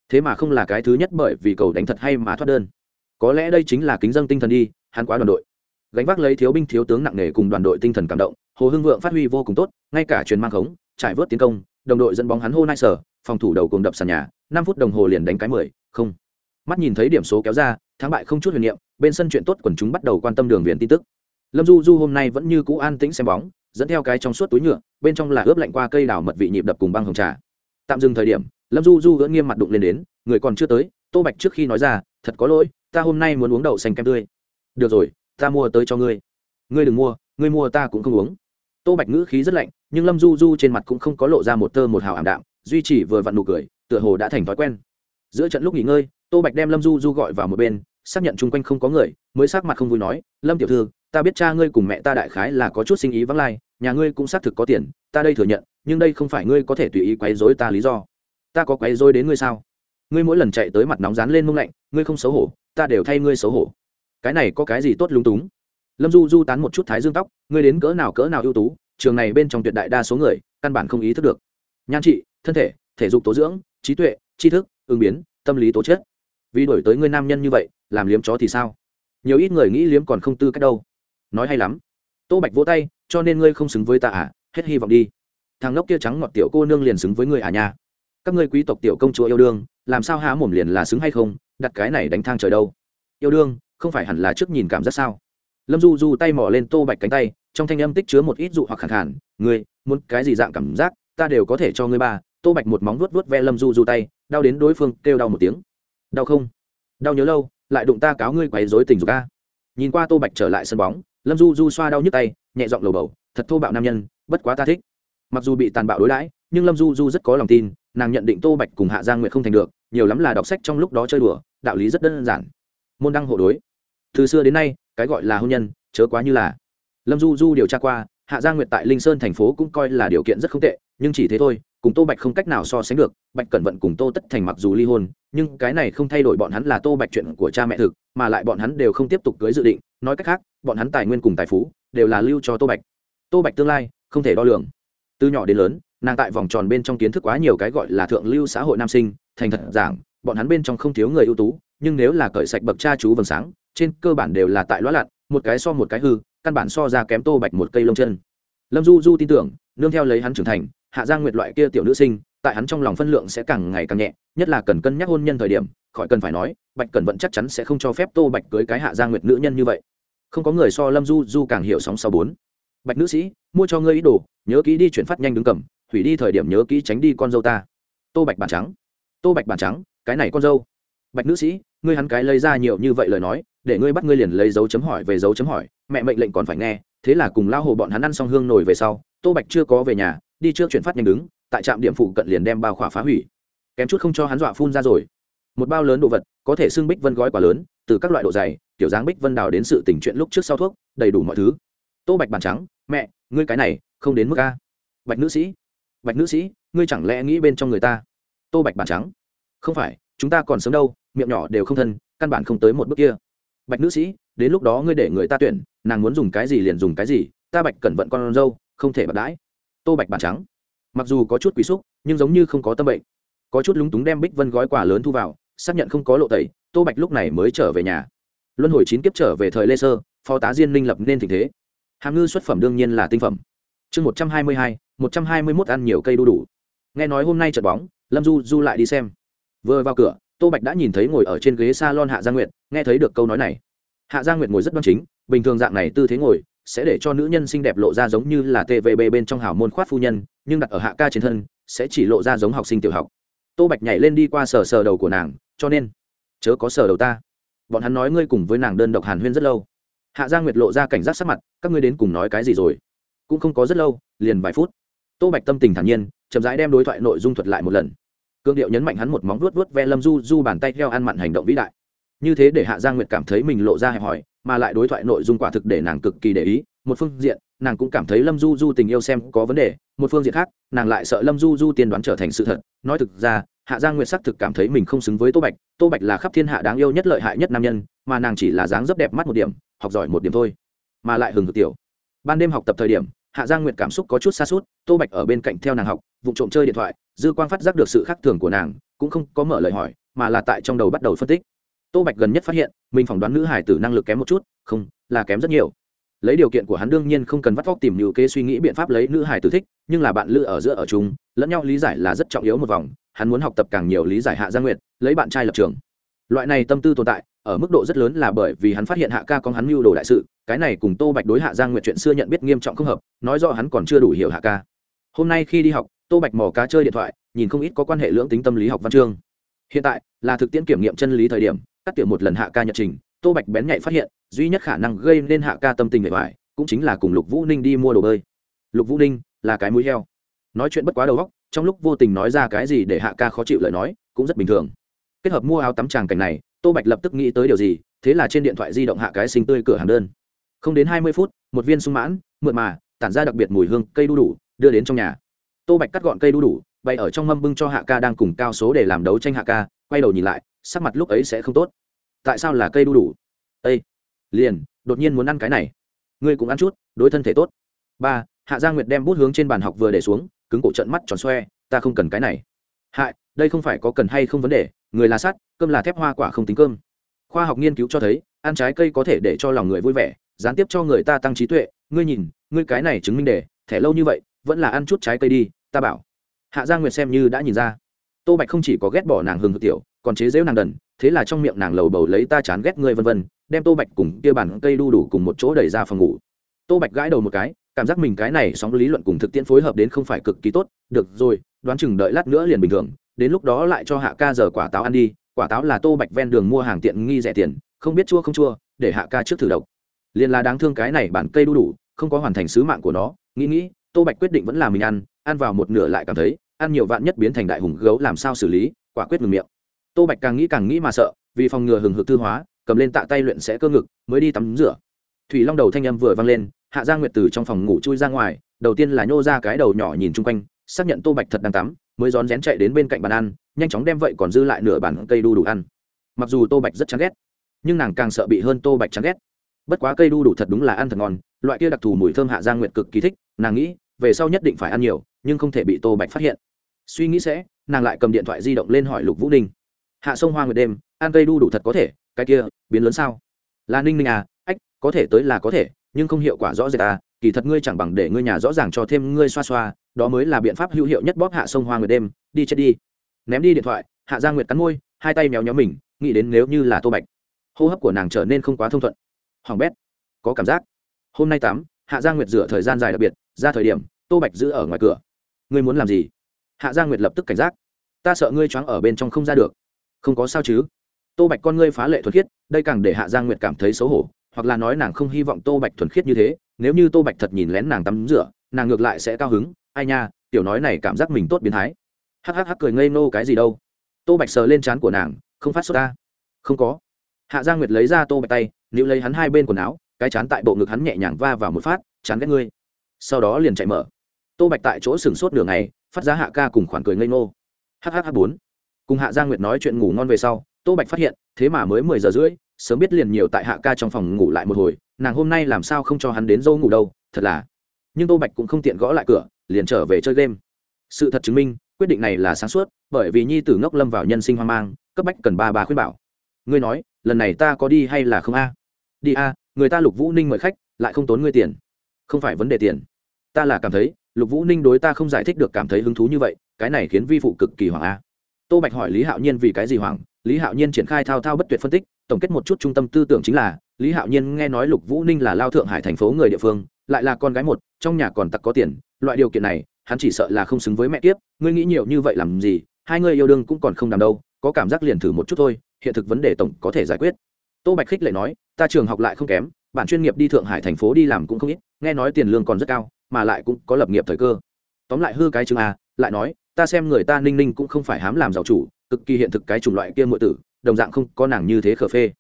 Thế mà không là cái thứ nhất bởi vì cầu đánh thật hay mà thoát đơn. Có lẽ đây chính là kính dân tinh thần đi, hắn quá đoàn đội. Gánh vác lấy thiếu binh thiếu tướng nặng nề cùng đoàn đội tinh thần cảm động, hồ hưng vượng phát huy vô cùng tốt, ngay cả truyền mang khống, trải vớt tiến công, đồng đội dẫn bóng hắn hô nai sở, phòng thủ đầu cùng đập sàn nhà, năm phút đồng hồ liền đánh cái mười, không. Mắt nhìn thấy điểm số kéo ra, thắng bại không chút huyền niệm, bên sân chuyện tốt quần chúng bắt đầu quan tâm đường viền tin tức lâm du du hôm nay vẫn như cũ an tĩnh xem bóng, dẫn theo cái trong suốt túi nhựa, bên trong là ướp lạnh qua cây đào mật vị nhịp đập cùng băng hồng trà. Tạm dừng thời điểm, lâm du du gỡ nghiêm mặt đụng lên đến, người còn chưa tới, tô bạch trước khi nói ra, thật có lỗi, ta hôm nay muốn uống đậu xanh kem tươi. Được rồi, ta mua tới cho ngươi. Ngươi đừng mua, ngươi mua ta cũng không uống. Tô bạch ngữ khí rất lạnh, nhưng lâm du du trên mặt cũng không có lộ ra một tơ một hào ảm đạm, duy trì vừa vặn nụ cười, tựa hồ đã thành thói quen. Giữa trận lúc nghỉ ngơi, tô bạch đem lâm du du gọi vào một bên, xác nhận chung quanh không có người, mới sắc mặt không vui nói, lâm tiểu thư ta biết cha ngươi cùng mẹ ta đại khái là có chút sinh ý vắng lai, nhà ngươi cũng xác thực có tiền, ta đây thừa nhận, nhưng đây không phải ngươi có thể tùy ý quấy dối ta lý do. Ta có quấy dối đến ngươi sao? Ngươi mỗi lần chạy tới mặt nóng rán lên mông lạnh, ngươi không xấu hổ, ta đều thay ngươi xấu hổ. Cái này có cái gì tốt lung túng? Lâm du du tán một chút thái dương tóc, ngươi đến cỡ nào cỡ nào ưu tú, trường này bên trong tuyệt đại đa số người, căn bản không ý thức được. Nhan trị, thân thể thể dục tố dưỡng, trí tuệ, tri thức, ứng biến, tâm lý tố chất. Vì đổi tới ngươi nam nhân như vậy, làm liếm chó thì sao? Nhiều ít người nghĩ liếm còn không tư cách đâu nói hay lắm. Tô bạch vỗ tay, cho nên ngươi không xứng với ta à? Hết hy vọng đi. Thằng ngốc kia trắng ngọt tiểu cô nương liền xứng với ngươi à nha? Các ngươi quý tộc tiểu công chúa yêu đương, làm sao há mồm liền là xứng hay không? Đặt cái này đánh thang trời đâu? Yêu đương, không phải hẳn là trước nhìn cảm giác sao? Lâm du du tay mỏ lên tô bạch cánh tay, trong thanh âm tích chứa một ít dụ hoặc khẳng hẳn ngươi, muốn cái gì dạng cảm giác? Ta đều có thể cho ngươi ba. Tô bạch một móng vuốt vuốt ve lâm du du tay, đau đến đối phương kêu đau một tiếng. Đau không? Đau nhớ lâu, lại đụng ta cáo ngươi quấy dối tình dục ca nhìn qua tô bạch trở lại sân bóng lâm du du xoa đau nhức tay, nhẹ giọng lầu bầu, thật thô bạo nam nhân, bất quá ta thích. Mặc dù bị tàn bạo đối đãi, nhưng lâm du du rất có lòng tin, nàng nhận định tô bạch cùng hạ giang nguyện không thành được, nhiều lắm là đọc sách trong lúc đó chơi đùa, đạo lý rất đơn giản. Môn đăng hộ đối. Từ xưa đến nay, cái gọi là hôn nhân, chớ quá như là. Lâm du du điều tra qua, hạ giang nguyệt tại linh sơn thành phố cũng coi là điều kiện rất không tệ, nhưng chỉ thế thôi, cùng tô bạch không cách nào so sánh được, bạch cẩn vận cùng tô tất thành mặc dù ly hôn, nhưng cái này không thay đổi bọn hắn là tô bạch chuyện của cha mẹ thực, mà lại bọn hắn đều không tiếp tục cưới dự định nói cách khác, bọn hắn tài nguyên cùng tài phú đều là lưu cho tô bạch. Tô bạch tương lai không thể đo lường. Từ nhỏ đến lớn, nàng tại vòng tròn bên trong kiến thức quá nhiều cái gọi là thượng lưu xã hội nam sinh, thành thật giảng, bọn hắn bên trong không thiếu người ưu tú, nhưng nếu là cởi sạch bậc cha chú vầng sáng, trên cơ bản đều là tại lõa lặn, một cái so một cái hư, căn bản so ra kém tô bạch một cây lông chân. Lâm du du tin tưởng, nương theo lấy hắn trưởng thành, hạ giang nguyệt loại kia tiểu nữ sinh, tại hắn trong lòng phân lượng sẽ càng ngày càng nhẹ, nhất là cần cân nhắc hôn nhân thời điểm khỏi cần phải nói, bạch cẩn vận chắc chắn sẽ không cho phép tô bạch cưới cái hạ gia nguyệt nữ nhân như vậy. Không có người so lâm du du càng hiểu sóng sau bốn. Bạch nữ sĩ, mua cho ngươi ý đồ, nhớ kỹ đi chuyển phát nhanh đứng cầm, hủy đi thời điểm nhớ kỹ tránh đi con dâu ta. Tô bạch bản trắng. Tô bạch bản trắng, cái này con dâu. Bạch nữ sĩ, ngươi hắn cái lấy ra nhiều như vậy lời nói, để ngươi bắt ngươi liền lấy dấu chấm hỏi về dấu chấm hỏi, mẹ mệnh lệnh còn phải nghe, thế là cùng lao hồ bọn hắn ăn xong hương nổi về sau, tô bạch chưa có về nhà, đi trước chuyển phát nhanh đứng, tại trạm điểm phụ cận liền đem bao khỏa phá hủy. Kém chút không cho hắn dọa phun ra rồi một bao lớn đồ vật, có thể xưng bích vân gói quả lớn, từ các loại độ dày tiểu dáng bích vân đào đến sự tình chuyện lúc trước sau thuốc, đầy đủ mọi thứ. Tô bạch bàn trắng, mẹ, ngươi cái này, không đến mức a. Bạch nữ sĩ, bạch nữ sĩ, ngươi chẳng lẽ nghĩ bên trong người ta? Tô bạch bàn trắng, không phải, chúng ta còn sớm đâu, miệng nhỏ đều không thân, căn bản không tới một bước kia. Bạch nữ sĩ, đến lúc đó ngươi để người ta tuyển, nàng muốn dùng cái gì liền dùng cái gì, ta bạch cẩn vận con dâu, không thể bạc đãi. Tô bạch bản trắng, mặc dù có chút quý xúc, nhưng giống như không có tâm bệnh. Có chút lúng túng đem bích vân gói quà lớn thu vào xác nhận không có lộ tẩy, tô bạch lúc này mới trở về nhà. Luân hồi chín kiếp trở về thời lê sơ, phó tá diên minh lập nên tình thế. Hàm ngư xuất phẩm đương nhiên là tinh phẩm. Chương một trăm hai mươi hai, một trăm hai mươi mốt ăn nhiều cây đu đủ. Nghe nói hôm nay trận bóng, lâm du du lại đi xem. Vừa vào cửa, tô bạch đã nhìn thấy ngồi ở trên ghế s a lon hạ gia nguyệt, nghe thấy được câu nói này. Hạ gia nguyệt ngồi rất đoan chính, bình thường dạng này tư thế ngồi, sẽ để cho nữ nhân xinh đẹp lộ ra giống như là tvb bên trong hào môn khoát phu nhân, nhưng đặt ở hạ ca trên thân, sẽ chỉ lộ ra giống học sinh tiểu học. Tô bạch nhảy lên đi qua sờ sờ đầu của nàng cho nên chớ có sở đầu ta. Bọn hắn nói ngươi cùng với nàng đơn độc hàn huyên rất lâu. Hạ gia nguyệt lộ ra cảnh giác sắc mặt, các ngươi đến cùng nói cái gì rồi? Cũng không có rất lâu, liền vài phút. Tô bạch tâm tình thản nhiên, chậm rãi đem đối thoại nội dung thuật lại một lần. Cương điệu nhấn mạnh hắn một móng vuốt vuốt ve lâm du du bàn tay theo ăn mặn hành động vĩ đại. Như thế để hạ gia nguyệt cảm thấy mình lộ ra hẹp hòi, mà lại đối thoại nội dung quả thực để nàng cực kỳ để ý. Một phương diện, nàng cũng cảm thấy lâm du du tình yêu xem có vấn đề, một phương diện khác, nàng lại sợ lâm du du tiên đoán trở thành sự thật. Nói thực ra hạ giang nguyệt sắc thực cảm thấy mình không xứng với tô bạch tô bạch là khắp thiên hạ đáng yêu nhất lợi hại nhất nam nhân, mà nàng chỉ là dáng dấp đẹp mắt một điểm, học giỏi một điểm thôi, mà lại hừng thực tiểu. Ban đêm học tập thời điểm, hạ giang nguyệt cảm xúc có chút xa suốt tô bạch ở bên cạnh theo nàng học vụ trộm chơi điện thoại, dư quang phát giác được sự khác thường của nàng, cũng không có mở lời hỏi, mà là tại trong đầu bắt đầu phân tích. Tô bạch gần nhất phát hiện, mình phỏng đoán nữ hải tử năng lực kém một chút, không, là kém rất nhiều lấy điều kiện của hắn đương nhiên không cần vắt vóc tìm nhiều kế suy nghĩ biện pháp lấy nữ hải tử thích, nhưng là bạn lữ ở giữa ở chúng lẫn nhau lý giải là rất trọng yếu một vòng, hắn muốn học tập càng nhiều lý giải hạ gia nguyệt, lấy bạn trai lập trường. Loại này tâm tư tồn tại, ở mức độ rất lớn là bởi vì hắn phát hiện hạ ca con hắn mưu đồ đại sự, cái này cùng tô bạch đối hạ giang nguyệt chuyện xưa nhận biết nghiêm trọng không hợp, nói rõ hắn còn chưa đủ hiểu hạ ca. Hôm nay khi đi học, tô bạch mò cá chơi điện thoại, nhìn không ít có quan hệ lưỡng tính tâm lý học văn chương. Hiện tại, là thực tiễn kiểm nghiệm chân lý thời điểm, cắt tiểu một lần hạ ca nhật trình tô bạch bén nhạy phát hiện, duy nhất khả năng gây nên hạ ca tâm tình bề ngoài, cũng chính là cùng lục vũ ninh đi mua đồ bơi. Lục vũ ninh là cái mũi heo. Nói chuyện bất quá đầu góc trong lúc vô tình nói ra cái gì để hạ ca khó chịu lời nói, cũng rất bình thường. Kết hợp mua áo tắm tràng cảnh này, tô bạch lập tức nghĩ tới điều gì, thế là trên điện thoại di động hạ cái sinh tươi cửa hàng đơn. Không đến hai mươi phút, một viên sung mãn mượn mà, tản ra đặc biệt mùi hương, cây đu đủ, đưa đến trong nhà. Tô bạch cắt gọn cây đu đủ, bày ở trong mâm bưng cho hạ ca đang cùng cao số để làm đấu tranh hạ ca, quay đầu nhìn lại, sắc mặt lúc ấy sẽ không tốt tại sao là cây đu đủ? Ây liền, đột nhiên muốn ăn cái này. Ngươi cũng ăn chút, đối thân thể tốt. Ba, hạ gia nguyệt đem bút hướng trên bàn học vừa để xuống, cứng cổ trận mắt tròn xoe, ta không cần cái này. Hại, đây không phải có cần hay không vấn đề, người là sắt, cơm là thép, hoa quả không tính cơm. Khoa học nghiên cứu cho thấy, ăn trái cây có thể để cho lòng người vui vẻ, gián tiếp cho người ta tăng trí tuệ. Ngươi nhìn, ngươi cái này chứng minh đề, thẻ lâu như vậy, vẫn là ăn chút trái cây đi, ta bảo. Hạ gia nguyệt xem như đã nhìn ra. Tô bạch không chỉ có ghét bỏ nàng hừng hực tiểu, còn chế giễu nàng đần thế là trong miệng nàng lầu bầu lấy ta chán ghét ngươi vân vân, đem tô bạch cùng kia bản cây đu đủ cùng một chỗ đẩy ra phòng ngủ. Tô bạch gãi đầu một cái, cảm giác mình cái này sóng lý luận cùng thực tiễn phối hợp đến không phải cực kỳ tốt, được rồi, đoán chừng đợi lát nữa liền bình thường, đến lúc đó lại cho hạ ca giờ quả táo ăn đi, quả táo là tô bạch ven đường mua hàng tiện nghi rẻ tiền, không biết chua không chua, để hạ ca trước thử độc. Liền là đáng thương cái này bản cây đu đủ, không có hoàn thành sứ mạng của nó, nghĩ nghĩ, tô bạch quyết định vẫn là mình ăn ăn vào một nửa lại cảm thấy, ăn nhiều vạn nhất biến thành đại hùng gấu làm sao xử lý, quả quyết ngừng miệng tô bạch càng nghĩ càng nghĩ mà sợ, vì phòng ngừa hừng hực thư hóa, cầm lên tạ tay luyện sẽ cơ ngực, mới đi tắm rửa. Thủy long đầu thanh âm vừa vang lên, hạ gia nguyệt từ trong phòng ngủ chui ra ngoài, đầu tiên là nhô ra cái đầu nhỏ nhìn chung quanh, xác nhận tô bạch thật đang tắm, mới rón rén chạy đến bên cạnh bàn ăn, nhanh chóng đem vậy còn dư lại nửa bàn cây đu đủ ăn. Mặc dù tô bạch rất chán ghét, nhưng nàng càng sợ bị hơn tô bạch chán ghét. Bất quá cây đu đủ thật đúng là ăn thật ngon, loại kia đặc thù mùi thơm hạ gia nguyệt cực kỳ thích, nàng nghĩ, về sau nhất định phải ăn nhiều, nhưng không thể bị tô bạch phát hiện. Suy nghĩ sẽ, nàng lại cầm điện thoại di động lên hỏi lục vũ ninh hạ sông hoa nguyệt đêm, ăn cây đu đủ thật có thể, cái kia, biến lớn sao? Là ninh ninh à ách, có thể tới là có thể, nhưng không hiệu quả rõ rệt à kỳ thật ngươi chẳng bằng để ngươi nhà rõ ràng cho thêm ngươi xoa xoa, đó mới là biện pháp hữu hiệu nhất bóp hạ sông hoa nguyệt đêm, đi chết đi. Ném đi điện thoại, hạ gia nguyệt cắn môi, hai tay méo nhóm mình, nghĩ đến nếu như là tô bạch. Hô hấp của nàng trở nên không quá thông thuận. Hoàng bét, có cảm giác. Hôm nay tắm hạ gia nguyệt rửa thời gian dài đặc biệt, ra thời điểm, tô bạch giữ ở ngoài cửa. Ngươi muốn làm gì? Hạ gia nguyệt lập tức cảnh giác. Ta sợ ngươi choáng ở bên trong không ra được không có sao chứ? Tô bạch con ngươi phá lệ thuật khiết đây càng để hạ Giang nguyệt cảm thấy xấu hổ hoặc là nói nàng không hy vọng tô bạch thuần khiết như thế nếu như tô bạch thật nhìn lén nàng tắm rửa nàng ngược lại sẽ cao hứng ai nha tiểu nói này cảm giác mình tốt biến thái. Hắc hắc hắc cười ngây nô cái gì đâu. Tô bạch sờ lên trán của nàng không phát xuất ta. Không có. Hạ Giang nguyệt lấy ra tô bạch tay níu lấy hắn hai bên quần áo cái chán tại bộ ngực hắn nhẹ nhàng va vào một phát chán ghét ngươi. Sau đó liền chạy mở. Tô bạch tại chỗ sừng sốt đường ngày, phát ra hạ ca cùng khoản cười ngây nô hhh bốn cùng hạ gia nguyệt nói chuyện ngủ ngon về sau, tô bạch phát hiện, thế mà mới mười giờ rưỡi, sớm biết liền nhiều tại hạ ca trong phòng ngủ lại một hồi, nàng hôm nay làm sao không cho hắn đến dâu ngủ đâu, thật là. Nhưng tô bạch cũng không tiện gõ lại cửa, liền trở về chơi game. Sự thật chứng minh, quyết định này là sáng suốt, bởi vì nhi tử ngốc lâm vào nhân sinh hoang mang, cấp bách cần ba bà khuyên bảo. Ngươi nói, lần này ta có đi hay là không a? Đi a, người ta lục vũ ninh mời khách, lại không tốn ngươi tiền. Không phải vấn đề tiền. Ta là cảm thấy, lục vũ ninh đối ta không giải thích được cảm thấy hứng thú như vậy, cái này khiến vi phụ cực kỳ hoảng a tô bạch hỏi lý hạo nhiên vì cái gì hoàng lý hạo nhiên triển khai thao thao bất tuyệt phân tích, tổng kết một chút trung tâm tư tưởng chính là, lý hạo nhiên nghe nói lục vũ ninh là lao thượng hải thành phố người địa phương, lại là con gái một, trong nhà còn tặc có tiền, loại điều kiện này, hắn chỉ sợ là không xứng với mẹ kiếp, ngươi nghĩ nhiều như vậy làm gì? Hai người yêu đương cũng còn không làm đâu, có cảm giác liền thử một chút thôi, hiện thực vấn đề tổng có thể giải quyết. Tô bạch khích lệ nói, ta trường học lại không kém, bản chuyên nghiệp đi thượng hải thành phố đi làm cũng không ít, nghe nói tiền lương còn rất cao, mà lại cũng có lập nghiệp thời cơ. Tóm lại hư cái chương a, lại nói ta xem người ta ninh ninh cũng không phải hám làm giàu chủ, cực kỳ hiện thực cái chủng loại kia muội tử, đồng dạng không có nàng như thế khờ phê.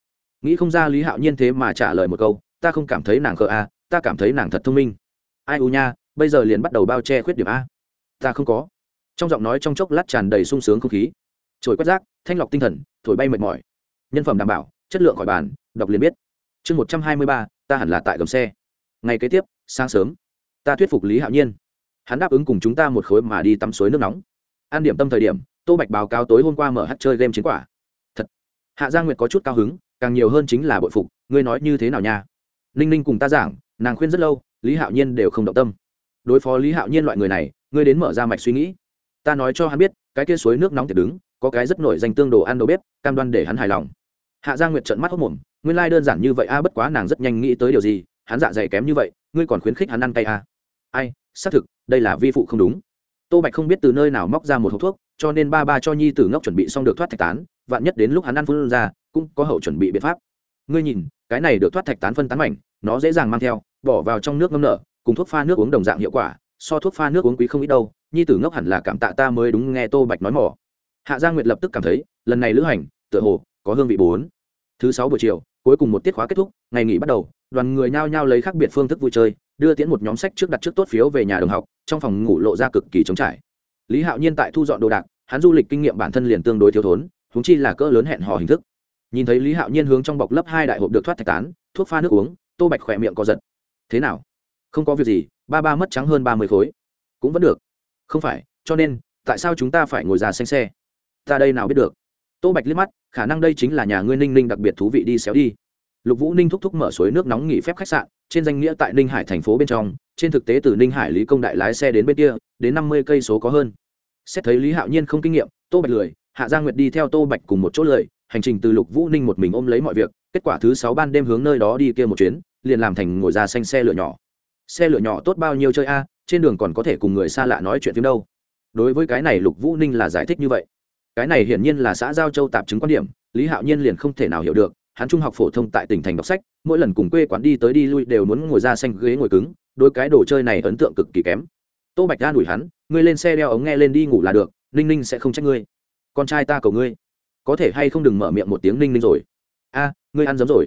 Nghĩ không ra lý hạo nhiên thế mà trả lời một câu, ta không cảm thấy nàng khờ a, ta cảm thấy nàng thật thông minh. Ai u nha, bây giờ liền bắt đầu bao che khuyết điểm a. Ta không có. Trong giọng nói trong chốc lát tràn đầy sung sướng không khí. Trồi quét rác, thanh lọc tinh thần, thổi bay mệt mỏi. Nhân phẩm đảm bảo, chất lượng khỏi bàn, đọc liền biết. Chương một trăm hai mươi ba, ta hẳn là tại gầm xe. Ngày kế tiếp, sáng sớm. Ta thuyết phục lý hạo nhiên hắn đáp ứng cùng chúng ta một khối mà đi tắm suối nước nóng. An điểm tâm thời điểm, tô bạch báo cáo tối hôm qua mở hát chơi game chiến quả. Thật. Hạ gia nguyệt có chút cao hứng, càng nhiều hơn chính là bội phục, ngươi nói như thế nào nha? Ninh ninh cùng ta giảng, nàng khuyên rất lâu, lý hạo nhiên đều không động tâm. Đối phó lý hạo nhiên loại người này, ngươi đến mở ra mạch suy nghĩ. Ta nói cho hắn biết, cái kia suối nước nóng thì đứng, có cái rất nổi danh tương đồ ăn đồ bếp, cam đoan để hắn hài lòng. Hạ gia nguyệt trợn mắt hốc mồm, nguyên lai、like、đơn giản như vậy a, bất quá nàng rất nhanh nghĩ tới điều gì, hắn dạ dày kém như vậy, ngươi còn khuyến khích hắn ăn cay a ai? Xác thực, đây là vi phụ không đúng. Tô bạch không biết từ nơi nào móc ra một hộp thuốc, cho nên ba ba cho nhi tử ngốc chuẩn bị xong được thoát thạch tán, vạn nhất đến lúc hắn ăn phun ra, cũng có hậu chuẩn bị biện pháp. Ngươi nhìn, cái này được thoát thạch tán phân tán mảnh, nó dễ dàng mang theo, bỏ vào trong nước ngâm nở, cùng thuốc pha nước uống đồng dạng hiệu quả, so thuốc pha nước uống quý không ít đâu, nhi tử ngốc hẳn là cảm tạ ta mới đúng nghe tô bạch nói mỏ. Hạ gia nguyệt lập tức cảm thấy, lần này lữ hành, tựa hồ, có hương vị bốn thứ sáu buổi chiều, cuối cùng một tiết khóa kết thúc, ngày nghỉ bắt đầu, đoàn người nhao nhao lấy khác biệt phương thức vui chơi, đưa tiễn một nhóm sách trước đặt trước tốt phiếu về nhà đồng học, trong phòng ngủ lộ ra cực kỳ trống trải. Lý hạo nhiên tại thu dọn đồ đạc, hắn du lịch kinh nghiệm bản thân liền tương đối thiếu thốn húng chi là cỡ lớn hẹn hò hình thức. Nhìn thấy lý hạo nhiên hướng trong bọc lấp hai đại hộp được thoát thạch tán, thuốc pha nước uống, tô bạch khỏe miệng có giật. Thế nào? Không có việc gì, ba ba mất trắng hơn ba mươi khối. Cũng vẫn được. Không phải, cho nên, tại sao chúng ta phải ngồi ra xanh xe? Ta đây nào biết được? Tô bạch liếc mắt, khả năng đây chính là nhà ngươi ninh ninh đặc biệt thú vị đi xéo đi. Lục vũ ninh thúc thúc mở suối nước nóng nghỉ phép khách sạn, trên danh nghĩa tại ninh hải thành phố bên trong, trên thực tế từ ninh hải lý công đại lái xe đến bên kia, đến năm mươi cây số có hơn. Xét thấy lý hạo nhiên không kinh nghiệm, tô bạch lười, hạ gia nguyệt đi theo tô bạch cùng một chỗ lười, hành trình từ lục vũ ninh một mình ôm lấy mọi việc, kết quả thứ sáu ban đêm hướng nơi đó đi kia một chuyến, liền làm thành ngồi ra xanh xe lửa nhỏ. Xe lửa nhỏ tốt bao nhiêu chơi a, trên đường còn có thể cùng người xa lạ nói chuyện phim đâu. Đối với cái này lục vũ ninh là giải thích như vậy cái này hiển nhiên là xã giao châu tạp chứng quan điểm, lý hạo nhiên liền không thể nào hiểu được, hắn trung học phổ thông tại tỉnh thành đọc sách, mỗi lần cùng quê quán đi tới đi lui đều muốn ngồi ra xanh ghế ngồi cứng, đôi cái đồ chơi này ấn tượng cực kỳ kém. Tô bạch ra đuổi hắn, ngươi lên xe đeo ống nghe lên đi ngủ là được, ninh ninh sẽ không trách ngươi. Con trai ta cầu ngươi, có thể hay không đừng mở miệng một tiếng ninh ninh rồi? A, ngươi ăn giấm rồi.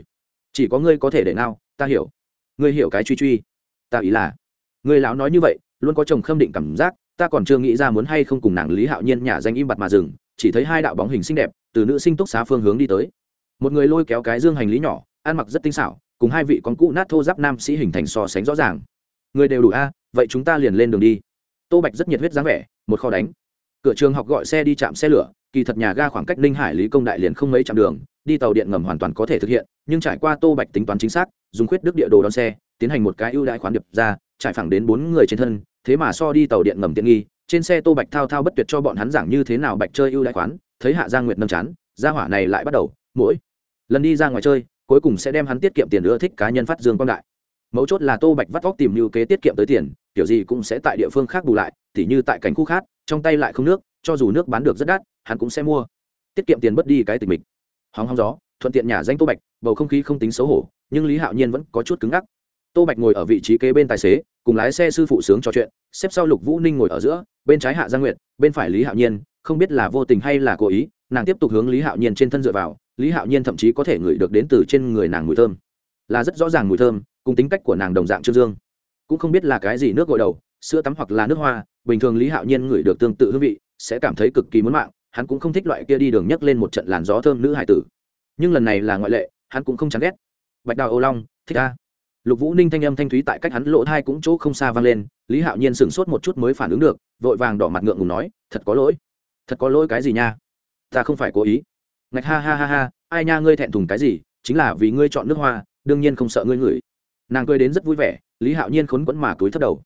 Chỉ có ngươi có thể để nào ta hiểu. Ngươi hiểu cái truy truy. Ta ý là, ngươi lão nói như vậy, luôn có chồng khâm định cảm giác, ta còn chưa nghĩ ra muốn hay không cùng nàng lý hạo nhiên nhà danh im bặt mà dừng chỉ thấy hai đạo bóng hình xinh đẹp từ nữ sinh túc xá phương hướng đi tới. Một người lôi kéo cái dương hành lý nhỏ, ăn mặc rất tinh xảo, cùng hai vị con cũ nát thô giáp nam sĩ hình thành so sánh rõ ràng. Người đều đủ a, vậy chúng ta liền lên đường đi. Tô bạch rất nhiệt huyết dáng vẻ, một kho đánh. Cửa trường học gọi xe đi chạm xe lửa, kỳ thật nhà ga khoảng cách ninh hải lý công đại liền không mấy chặng đường, đi tàu điện ngầm hoàn toàn có thể thực hiện, nhưng trải qua tô bạch tính toán chính xác, dùng khuyết đức địa đồ đón xe, tiến hành một cái ưu đãi khoán điệp ra, trải phẳng đến bốn người trên thân, thế mà so đi tàu điện ngầm tiện nghi trên xe tô bạch thao thao bất tuyệt cho bọn hắn giảng như thế nào bạch chơi ưu đãi khoán thấy hạ giang nguyệt nâm chán, gia hỏa này lại bắt đầu mỗi lần đi ra ngoài chơi, cuối cùng sẽ đem hắn tiết kiệm tiền ưa thích cá nhân phát dương quang đại. Mấu chốt là tô bạch vắt vóc tìm như kế tiết kiệm tới tiền, kiểu gì cũng sẽ tại địa phương khác bù lại, tỉ như tại cảnh khu khác, trong tay lại không nước, cho dù nước bán được rất đắt, hắn cũng sẽ mua. Tiết kiệm tiền bất đi cái tình mình hóng hóng gió, thuận tiện nhà danh tô bạch, bầu không khí không tính xấu hổ, nhưng lý hạo nhiên vẫn có chút cứng ngắc. Tô bạch ngồi ở vị trí kế bên tài xế, cùng lái xe sư phụ sướng trò chuyện, xếp sau lục vũ ninh ngồi ở giữa bên trái hạ gia Nguyệt, bên phải lý hạo nhiên không biết là vô tình hay là cố ý nàng tiếp tục hướng lý hạo nhiên trên thân dựa vào lý hạo nhiên thậm chí có thể ngửi được đến từ trên người nàng mùi thơm. Là rất rõ ràng mùi thơm cùng tính cách của nàng đồng dạng trương dương. Cũng không biết là cái gì nước gội đầu sữa tắm hoặc là nước hoa bình thường lý hạo nhiên ngửi được tương tự hương vị sẽ cảm thấy cực kỳ muốn mạng hắn cũng không thích loại kia đi đường nhấc lên một trận làn gió thơm nữ hải tử. Nhưng lần này là ngoại lệ hắn cũng không chán ghét. Bạch đào ô long thích a lục vũ ninh thanh âm thanh thúy tại cách hắn lỗ thai cũng chỗ không xa vang lên, lý hạo nhiên sửng sốt một chút mới phản ứng được, vội vàng đỏ mặt ngượng ngùng nói, thật có lỗi, thật có lỗi cái gì nha? Ta không phải cố ý. Ngạch ha ha ha ha, ai nha, ngươi thẹn thùng cái gì? Chính là vì ngươi chọn nước hoa, đương nhiên không sợ ngươi ngửi. Nàng cười đến rất vui vẻ, lý hạo nhiên khốn quẫn mà túi thất đầu.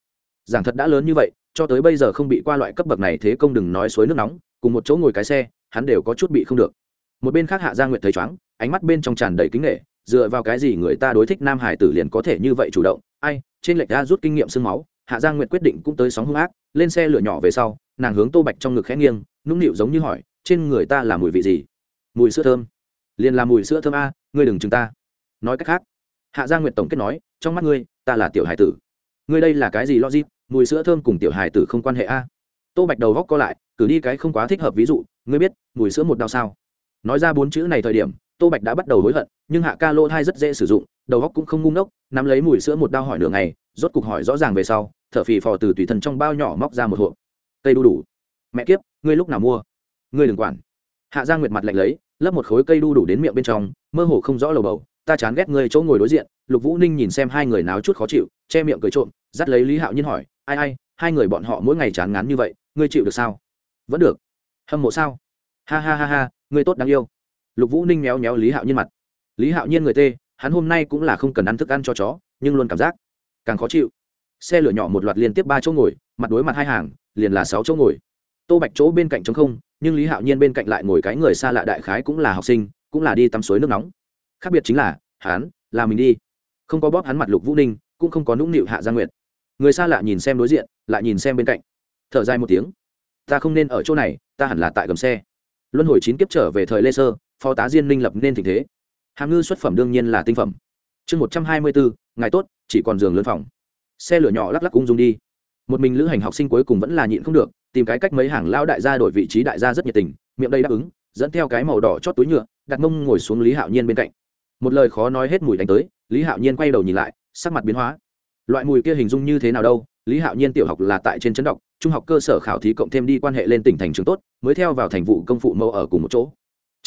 Giảng thật đã lớn như vậy, cho tới bây giờ không bị qua loại cấp bậc này thế công đừng nói suối nước nóng, cùng một chỗ ngồi cái xe, hắn đều có chút bị không được. Một bên khác hạ gia nguyệt thấy chóng ánh mắt bên trong tràn đầy kính nghệ dựa vào cái gì người ta đối thích nam hải tử liền có thể như vậy chủ động? Ai, trên lệch ra rút kinh nghiệm sương máu, hạ giang nguyệt quyết định cũng tới sóng hung ác, lên xe lửa nhỏ về sau, nàng hướng tô bạch trong ngực khẽ nghiêng, nũng nịu giống như hỏi, trên người ta là mùi vị gì? Mùi sữa thơm. Liền là mùi sữa thơm a, ngươi đừng chừng ta. Nói cách khác, hạ giang nguyệt tổng kết nói, trong mắt ngươi, ta là tiểu hải tử. Ngươi đây là cái gì logic? Mùi sữa thơm cùng tiểu hải tử không quan hệ a? Tô bạch đầu góc co lại, cử đi cái không quá thích hợp ví dụ, ngươi biết, mùi sữa một đau sao? Nói ra bốn chữ này thời điểm tô bạch đã bắt đầu hối hận, nhưng hạ ca lô thai rất dễ sử dụng, đầu góc cũng không ngung ngốc, nắm lấy mùi sữa một đau hỏi nửa ngày, rốt cục hỏi rõ ràng về sau, thở phì phò từ tùy thân trong bao nhỏ móc ra một hộp. Cây đu đủ. Mẹ kiếp, ngươi lúc nào mua? Ngươi đừng quản. Hạ giang nguyệt mặt lạnh lấy, lấp một khối cây đu đủ đến miệng bên trong, mơ hồ không rõ lầu bầu, ta chán ghét ngươi chỗ ngồi đối diện. Lục vũ ninh nhìn xem hai người náo chút khó chịu, che miệng cười trộm, dắt lấy lý hạo nhiên hỏi, ai ai, hai người bọn họ mỗi ngày chán ngán như vậy, ngươi chịu được sao? Vẫn được. Hâm mộ sao? Ha ha ha ha, ngươi tốt đáng yêu lục vũ ninh méo méo lý hạo nhiên mặt lý hạo nhiên người tê hắn hôm nay cũng là không cần ăn thức ăn cho chó nhưng luôn cảm giác càng khó chịu xe lửa nhỏ một loạt liên tiếp ba chỗ ngồi mặt đối mặt hai hàng liền là sáu chỗ ngồi tô bạch chỗ bên cạnh trống không nhưng lý hạo nhiên bên cạnh lại ngồi cái người xa lạ đại khái cũng là học sinh cũng là đi tắm suối nước nóng khác biệt chính là hắn là mình đi không có bóp hắn mặt lục vũ ninh cũng không có nũng nịu hạ gia nguyệt người xa lạ nhìn xem đối diện lại nhìn xem bên cạnh thở dài một tiếng ta không nên ở chỗ này ta hẳn là tại gầm xe luân hồi chín kiếp trở về thời lê sơ phó tá diên minh lập nên tình thế. Hàm ngư xuất phẩm đương nhiên là tinh phẩm. Chương một trăm hai mươi bốn ngày tốt, chỉ còn giường lớn phòng. Xe lửa nhỏ lắc lắc ung dung đi. Một mình lữ hành học sinh cuối cùng vẫn là nhịn không được, tìm cái cách mấy hàng lao đại gia đổi vị trí đại gia rất nhiệt tình, miệng đây đáp ứng, dẫn theo cái màu đỏ chót túi nhựa, đặt mông ngồi xuống lý hạo nhiên bên cạnh. Một lời khó nói hết mùi đánh tới, lý hạo nhiên quay đầu nhìn lại, sắc mặt biến hóa. Loại mùi kia hình dung như thế nào đâu, lý hạo nhiên tiểu học là tại trên trấn đọc, trung học cơ sở khảo thí cộng thêm đi quan hệ lên tỉnh thành trường tốt, mới theo vào thành vụ công phụ mẫu ở cùng một chỗ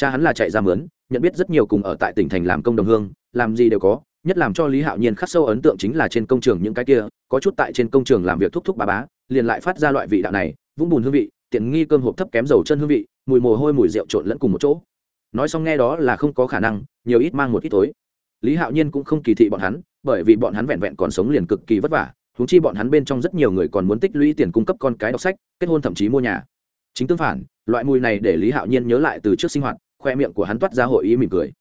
cha hắn là chạy ra mướn, nhận biết rất nhiều cùng ở tại tỉnh thành làm công đồng hương, làm gì đều có, nhất làm cho lý hạo nhiên khắc sâu ấn tượng chính là trên công trường những cái kia, có chút tại trên công trường làm việc thúc thúc bà bá, liền lại phát ra loại vị đạo này, vũng bùn hương vị, tiện nghi cơm hộp thấp kém dầu chân hương vị, mùi mồ hôi mùi rượu trộn lẫn cùng một chỗ. Nói xong nghe đó là không có khả năng, nhiều ít mang một ít tối. Lý hạo nhiên cũng không kỳ thị bọn hắn, bởi vì bọn hắn vẹn vẹn còn sống liền cực kỳ vất vả húng chi bọn hắn bên trong rất nhiều người còn muốn tích lũy tiền cung cấp con cái đọc sách, kết hôn thậm chí mua nhà. Chính tương phản, loại mùi này để lý hạo nhiên nhớ lại từ trước sinh hoạt khoe miệng của hắn toát ra hội ý mỉm cười.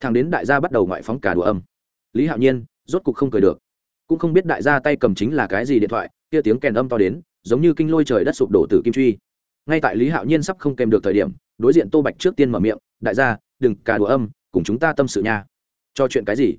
Thằng đến đại gia bắt đầu ngoại phóng cả đùa âm. Lý hạo nhiên, rốt cục không cười được. Cũng không biết đại gia tay cầm chính là cái gì điện thoại, kia tiếng kèn âm to đến, giống như kinh lôi trời đất sụp đổ từ kim truy. Ngay tại lý hạo nhiên sắp không kèm được thời điểm, đối diện tô bạch trước tiên mở miệng, đại gia, đừng, cả đùa âm, cùng chúng ta tâm sự nha. Cho chuyện cái gì?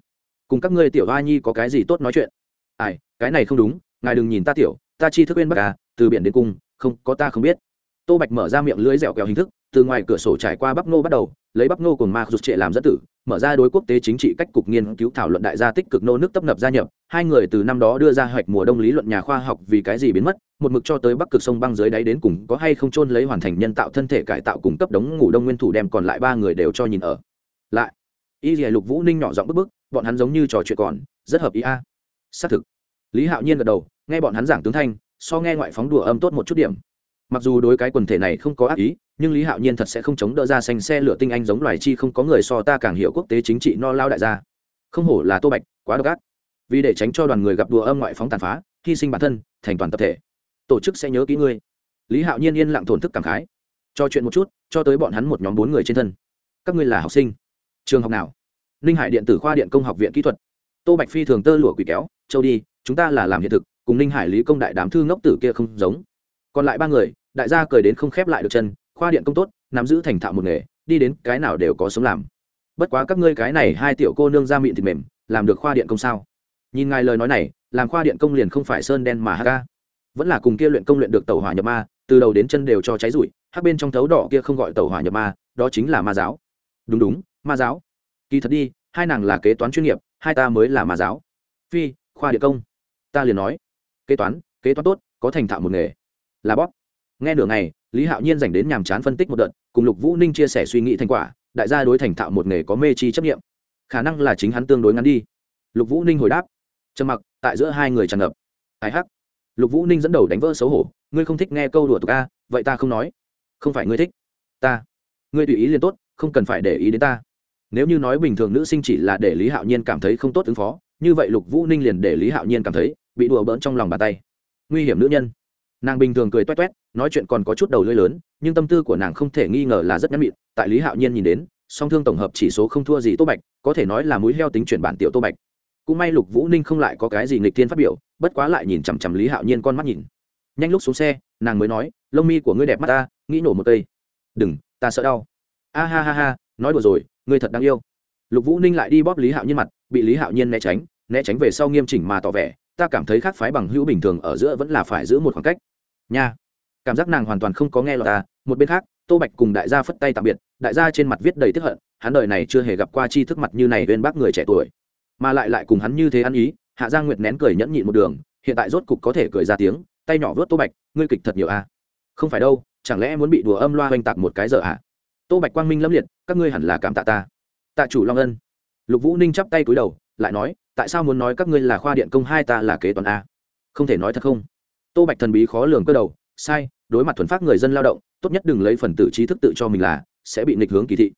Cùng các ngươi tiểu hoa nhi có cái gì tốt nói chuyện? Ai, cái này không đúng, ngài đừng nhìn ta tiểu, ta chi thức bên bắc à từ biển đến cung, không, có ta không biết. Tô bạch mở ra miệng lưới dẻo kẹo hình thức từ ngoài cửa sổ trải qua bắc nô bắt đầu, lấy bắc nô cùng ma rụt trệ làm dẫn tử, mở ra đối quốc tế chính trị cách cục nghiên cứu thảo luận đại gia tích cực nô nước tấp nập gia nhập. Hai người từ năm đó đưa ra hoạch mùa đông lý luận nhà khoa học vì cái gì biến mất, một mực cho tới bắc cực sông băng dưới đáy đến cùng có hay không trôn lấy hoàn thành nhân tạo thân thể cải tạo cùng cấp đống ngủ đông nguyên thủ đem còn lại ba người đều cho nhìn ở. Lại, y dì lục vũ ninh nhỏ giọng bức bức, bọn hắn giống như trò chuyện còn, rất hợp ý a. Xác thực. Lý hạo nhiên gật đầu, nghe bọn hắn giảng tướng thanh, so nghe ngoại phóng đùa âm tốt một chút điểm mặc dù đối cái quần thể này không có ác ý, nhưng lý hạo nhiên thật sẽ không chống đỡ ra xanh xe lửa tinh anh giống loài chi không có người so ta càng hiểu quốc tế chính trị no lao đại gia. Không hổ là tô bạch, quá độc ác. Vì để tránh cho đoàn người gặp đùa âm ngoại phóng tàn phá, hy sinh bản thân, thành toàn tập thể. Tổ chức sẽ nhớ kỹ ngươi. Lý hạo nhiên yên lặng thổn thức cảm khái. Cho chuyện một chút, cho tới bọn hắn một nhóm bốn người trên thân. Các ngươi là học sinh. Trường học nào? Ninh hải điện tử khoa điện công học viện kỹ thuật. Tô bạch phi thường tơ lụa quỷ kéo, châu đi, chúng ta là làm hiện thực, cùng ninh hải lý công đại đám thư ngốc tử kia không giống. Còn lại ba người đại gia cười đến không khép lại được chân, khoa điện công tốt, nắm giữ thành thạo một nghề, đi đến cái nào đều có sống làm. Bất quá các ngươi cái này hai tiểu cô nương ra miệng thịt mềm, làm được khoa điện công sao? Nhìn ngài lời nói này, làm khoa điện công liền không phải sơn đen mà ha vẫn là cùng kia luyện công luyện được tàu hỏa nhập ma, từ đầu đến chân đều cho cháy rụi hắc bên trong thấu đỏ kia không gọi tàu hỏa nhập ma, đó chính là ma giáo. Đúng đúng, ma giáo. Kỳ thật đi, hai nàng là kế toán chuyên nghiệp, hai ta mới là ma giáo. Phi, khoa điện công. Ta liền nói, kế toán kế toán tốt, có thành thạo một nghề. Là bóp nghe nửa ngày, lý hạo nhiên dành đến nhàm chán phân tích một đợt, cùng lục vũ ninh chia sẻ suy nghĩ thành quả, đại gia đối thành thạo một nghề có mê chi chấp nghiệm khả năng là chính hắn tương đối ngắn đi. Lục vũ ninh hồi đáp. Trầm mặc, tại giữa hai người tràn ngập. Ai hắc. Lục vũ ninh dẫn đầu đánh vỡ xấu hổ. Ngươi không thích nghe câu đùa tục a, vậy ta không nói. Không phải ngươi thích. Ta. Ngươi tùy ý liền tốt, không cần phải để ý đến ta. Nếu như nói bình thường nữ sinh chỉ là để lý hạo nhiên cảm thấy không tốt ứng phó, như vậy lục vũ ninh liền để lý hạo nhiên cảm thấy bị đùa bỡn trong lòng bàn tay. Nguy hiểm nữ nhân nàng bình thường cười toét toét, nói chuyện còn có chút đầu lưỡi lớn, nhưng tâm tư của nàng không thể nghi ngờ là rất nhắm mịn tại lý hạo nhiên nhìn đến, song thương tổng hợp chỉ số không thua gì tô bạch, có thể nói là mũi heo tính chuyển bản tiểu tô bạch. Cũng may lục vũ ninh không lại có cái gì nghịch thiên phát biểu, bất quá lại nhìn chằm chằm lý hạo nhiên con mắt nhìn. Nhanh lúc xuống xe, nàng mới nói, lông mi của ngươi đẹp mắt ta, nghĩ nổ một cây. Đừng, ta sợ đau. A ha ha ha, nói đùa rồi, ngươi thật đáng yêu. Lục vũ ninh lại đi bóp lý hạo nhiên mặt, bị lý hạo nhiên né tránh né tránh về sau nghiêm chỉnh mà tỏ vẻ ta cảm thấy khác phái bằng hữu bình thường ở giữa vẫn là phải giữ một khoảng cách. Nha. Cảm giác nàng hoàn toàn không có nghe lọt ta, một bên khác, tô bạch cùng đại gia phất tay tạm biệt, đại gia trên mặt viết đầy tức hận, hắn đời này chưa hề gặp qua chi thức mặt như này bên bác người trẻ tuổi. Mà lại lại cùng hắn như thế ăn ý, hạ giang nguyệt nén cười nhẫn nhịn một đường, hiện tại rốt cục có thể cười ra tiếng, tay nhỏ vớt tô bạch, ngươi kịch thật nhiều a à? không phải đâu, chẳng lẽ muốn bị đùa âm loa oanh tạc một cái giờ à? Tô bạch quang minh lâm liệt, các ngươi hẳn là cảm tạ ta. Tạ chủ long ân. Lục vũ ninh chắp tay cúi đầu, lại nói tại sao muốn nói các ngươi là khoa điện công hai ta là kế toán a? Không thể nói thật không? Tô bạch thần bí khó lường cơ đầu, sai, đối mặt thuần phát người dân lao động, tốt nhất đừng lấy phần tử trí thức tự cho mình là, sẽ bị nghịch hướng kỳ thị.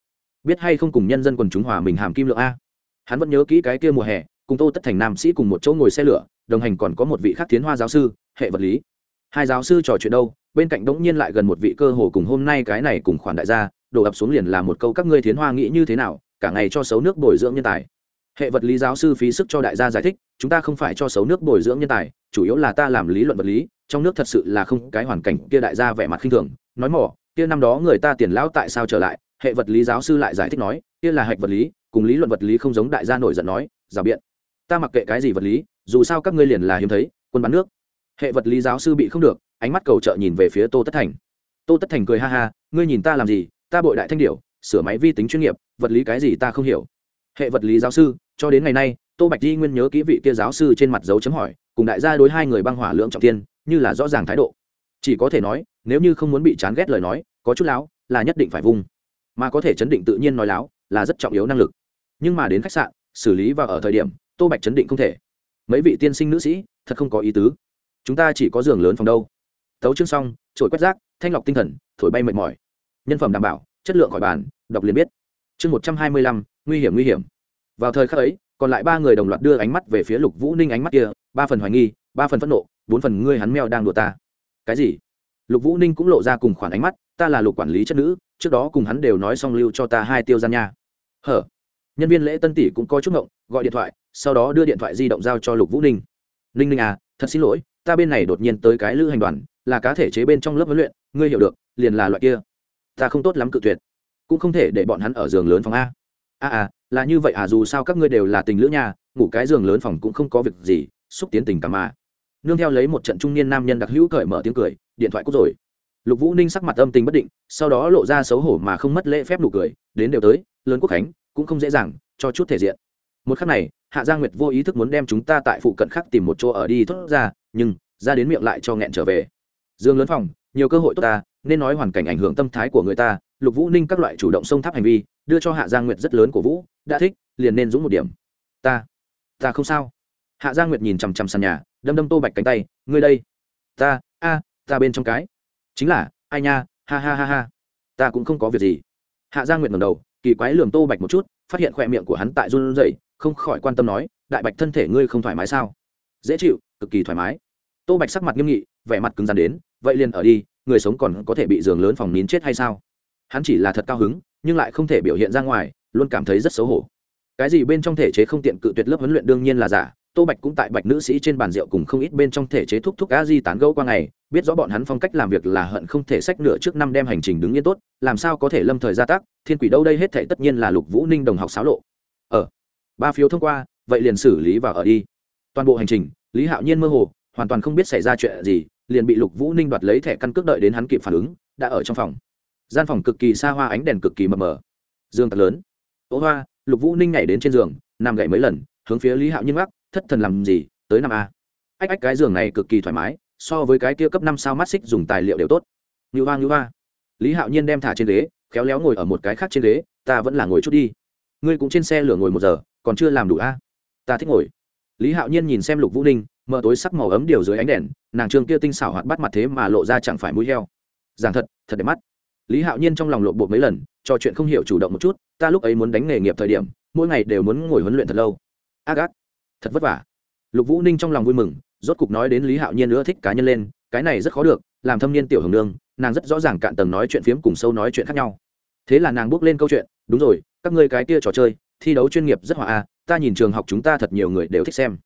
Biết hay không cùng nhân dân quần chúng hòa mình hàm kim lượng a? Hắn vẫn nhớ kỹ cái kia mùa hè, cùng tô tất thành nam sĩ cùng một chỗ ngồi xe lửa, đồng hành còn có một vị khác tiến hoa giáo sư, hệ vật lý. Hai giáo sư trò chuyện đâu, bên cạnh đống nhiên lại gần một vị cơ hồ cùng hôm nay cái này cùng khoản đại gia, đổ ập xuống liền là một câu, các ngươi thiến hoa nghĩ như thế nào? Cả ngày cho xấu nước bồi dưỡng nhân tài hệ vật lý giáo sư phí sức cho đại gia giải thích, chúng ta không phải cho xấu nước bồi dưỡng nhân tài, chủ yếu là ta làm lý luận vật lý, trong nước thật sự là không cái hoàn cảnh kia đại gia vẻ mặt khinh thường. Nói mỏ, kia năm đó người ta tiền lão tại sao trở lại? Hệ vật lý giáo sư lại giải thích nói, kia là hạch vật lý, cùng lý luận vật lý không giống đại gia nổi giận nói, rào biện. Ta mặc kệ cái gì vật lý, dù sao các ngươi liền là hiếm thấy, quân bắn nước. Hệ vật lý giáo sư bị không được, ánh mắt cầu trợ nhìn về phía tô tất thành. Tô tất thành cười ha ha, ngươi nhìn ta làm gì? Ta bội đại thanh điệu sửa máy vi tính chuyên nghiệp, vật lý cái gì ta không hiểu hệ vật lý giáo sư, cho đến ngày nay, tô bạch di nguyên nhớ kỹ vị kia giáo sư trên mặt dấu chấm hỏi, cùng đại gia đối hai người băng hỏa lưỡng trọng tiên như là rõ ràng thái độ. Chỉ có thể nói, nếu như không muốn bị chán ghét lời nói, có chút láo, là nhất định phải vung. Mà có thể chấn định tự nhiên nói láo, là rất trọng yếu năng lực. Nhưng mà đến khách sạn, xử lý và ở thời điểm, tô bạch chấn định không thể. Mấy vị tiên sinh nữ sĩ, thật không có ý tứ. Chúng ta chỉ có giường lớn phòng đâu. Tấu chương xong trội quét rác, thanh lọc tinh thần, thổi bay mệt mỏi. Nhân phẩm đảm bảo, chất lượng khỏi bàn, đọc liền biết. Chương một trăm hai mươi lăm nguy hiểm nguy hiểm. Vào thời khắc ấy, còn lại ba người đồng loạt đưa ánh mắt về phía lục vũ ninh ánh mắt kia, ba phần hoài nghi, ba phần phẫn nộ, bốn phần ngươi hắn mèo đang đùa ta. Cái gì? Lục vũ ninh cũng lộ ra cùng khoản ánh mắt, ta là lục quản lý chất nữ, trước đó cùng hắn đều nói xong lưu cho ta hai tiêu gian nha. Hở? Nhân viên lễ tân tỷ cũng có chút ngộng, gọi điện thoại, sau đó đưa điện thoại di động giao cho lục vũ ninh. Ninh ninh à thật xin lỗi, ta bên này đột nhiên tới cái lữ hành đoàn, là cá thể chế bên trong lớp huấn luyện, ngươi hiểu được, liền là loại kia. Ta không tốt lắm cự tuyệt. Cũng không thể để bọn hắn ở giường lớn phòng a a à, à là như vậy à dù sao các ngươi đều là tình lữ nhà ngủ cái giường lớn phòng cũng không có việc gì xúc tiến tình cảm mà. Nương theo lấy một trận trung niên nam nhân đặc hữu cởi mở tiếng cười điện thoại cút rồi. Lục vũ ninh sắc mặt âm tình bất định sau đó lộ ra xấu hổ mà không mất lễ phép nụ cười đến đều tới lớn quốc khánh cũng không dễ dàng cho chút thể diện. Một khắc này hạ gia nguyệt vô ý thức muốn đem chúng ta tại phụ cận khác tìm một chỗ ở đi thốt ra nhưng ra đến miệng lại cho nghẹn trở về. Dương lớn phòng nhiều cơ hội tốt ta nên nói hoàn cảnh ảnh hưởng tâm thái của người ta lục vũ ninh các loại chủ động xông tháp hành vi, đưa cho hạ giang nguyệt rất lớn của vũ, đã thích, liền nên dũng một điểm. Ta ta không sao. Hạ giang nguyệt nhìn chằm chằm sàn nhà, đâm đâm tô bạch cánh tay, ngươi đây, ta, a, ta bên trong cái. Chính là, ai nha, ha ha ha ha, ta cũng không có việc gì. Hạ giang nguyệt ngầm đầu, kỳ quái lường tô bạch một chút, phát hiện khoe miệng của hắn tại run rẩy, không khỏi quan tâm nói, đại bạch thân thể ngươi không thoải mái sao? Dễ chịu, cực kỳ thoải mái. Tô bạch sắc mặt nghiêm nghị, vẻ mặt cứng rắn đến, vậy liền ở đi, người sống còn có thể bị giường lớn phòng nín chết hay sao? Hắn chỉ là thật cao hứng, nhưng lại không thể biểu hiện ra ngoài, luôn cảm thấy rất xấu hổ. Cái gì bên trong thể chế không tiện cự tuyệt lớp huấn luyện đương nhiên là giả, tô bạch cũng tại bạch nữ sĩ trên bàn rượu cùng không ít bên trong thể chế thúc thúc a di tán gẫu qua ngày, biết rõ bọn hắn phong cách làm việc là hận không thể sách nửa trước năm đem hành trình đứng yên tốt, làm sao có thể lâm thời gia tác, thiên quỷ đâu đây hết thể tất nhiên là lục vũ ninh đồng học xáo lộ. Ở ba phiếu thông qua, vậy liền xử lý và ở đi. Toàn bộ hành trình, lý hạo nhiên mơ hồ, hoàn toàn không biết xảy ra chuyện gì, liền bị lục vũ ninh đoạt lấy thẻ căn cước đợi đến hắn kịp phản ứng, đã ở trong phòng gian phòng cực kỳ xa hoa, ánh đèn cực kỳ mờ mờ. Dương thật lớn. Ố hoa, lục vũ ninh nhảy đến trên giường, nằm gậy mấy lần, hướng phía lý hạo nhiên mắc, thất thần làm gì? Tới năm a. Ách ách, cái giường này cực kỳ thoải mái, so với cái kia cấp năm sao mắt xích dùng tài liệu đều tốt. Như hoa như hoa. Lý hạo nhiên đem thả trên ghế, khéo léo ngồi ở một cái khác trên ghế, ta vẫn là ngồi chút đi. Ngươi cũng trên xe lửa ngồi một giờ, còn chưa làm đủ a. Ta thích ngồi. Lý hạo nhiên nhìn xem lục vũ ninh, mở tối sắc màu ấm điều dưới ánh đèn, nàng trương kia tinh xảo hoạt bắt mặt thế mà lộ ra chẳng phải mũi heo. Giảng thật thật đẹp mắt lý hạo nhiên trong lòng lộ bộ mấy lần, trò chuyện không hiểu chủ động một chút, ta lúc ấy muốn đánh nghề nghiệp thời điểm, mỗi ngày đều muốn ngồi huấn luyện thật lâu. Ác ác. Thật vất vả. Lục vũ ninh trong lòng vui mừng, rốt cục nói đến lý hạo nhiên nữa thích cá nhân lên, cái này rất khó được, làm thâm niên tiểu hưởng nương, nàng rất rõ ràng cạn tầng nói chuyện phiếm cùng sâu nói chuyện khác nhau. Thế là nàng bước lên câu chuyện, đúng rồi, các ngươi cái kia trò chơi, thi đấu chuyên nghiệp rất hòa a, ta nhìn trường học chúng ta thật nhiều người đều thích xem.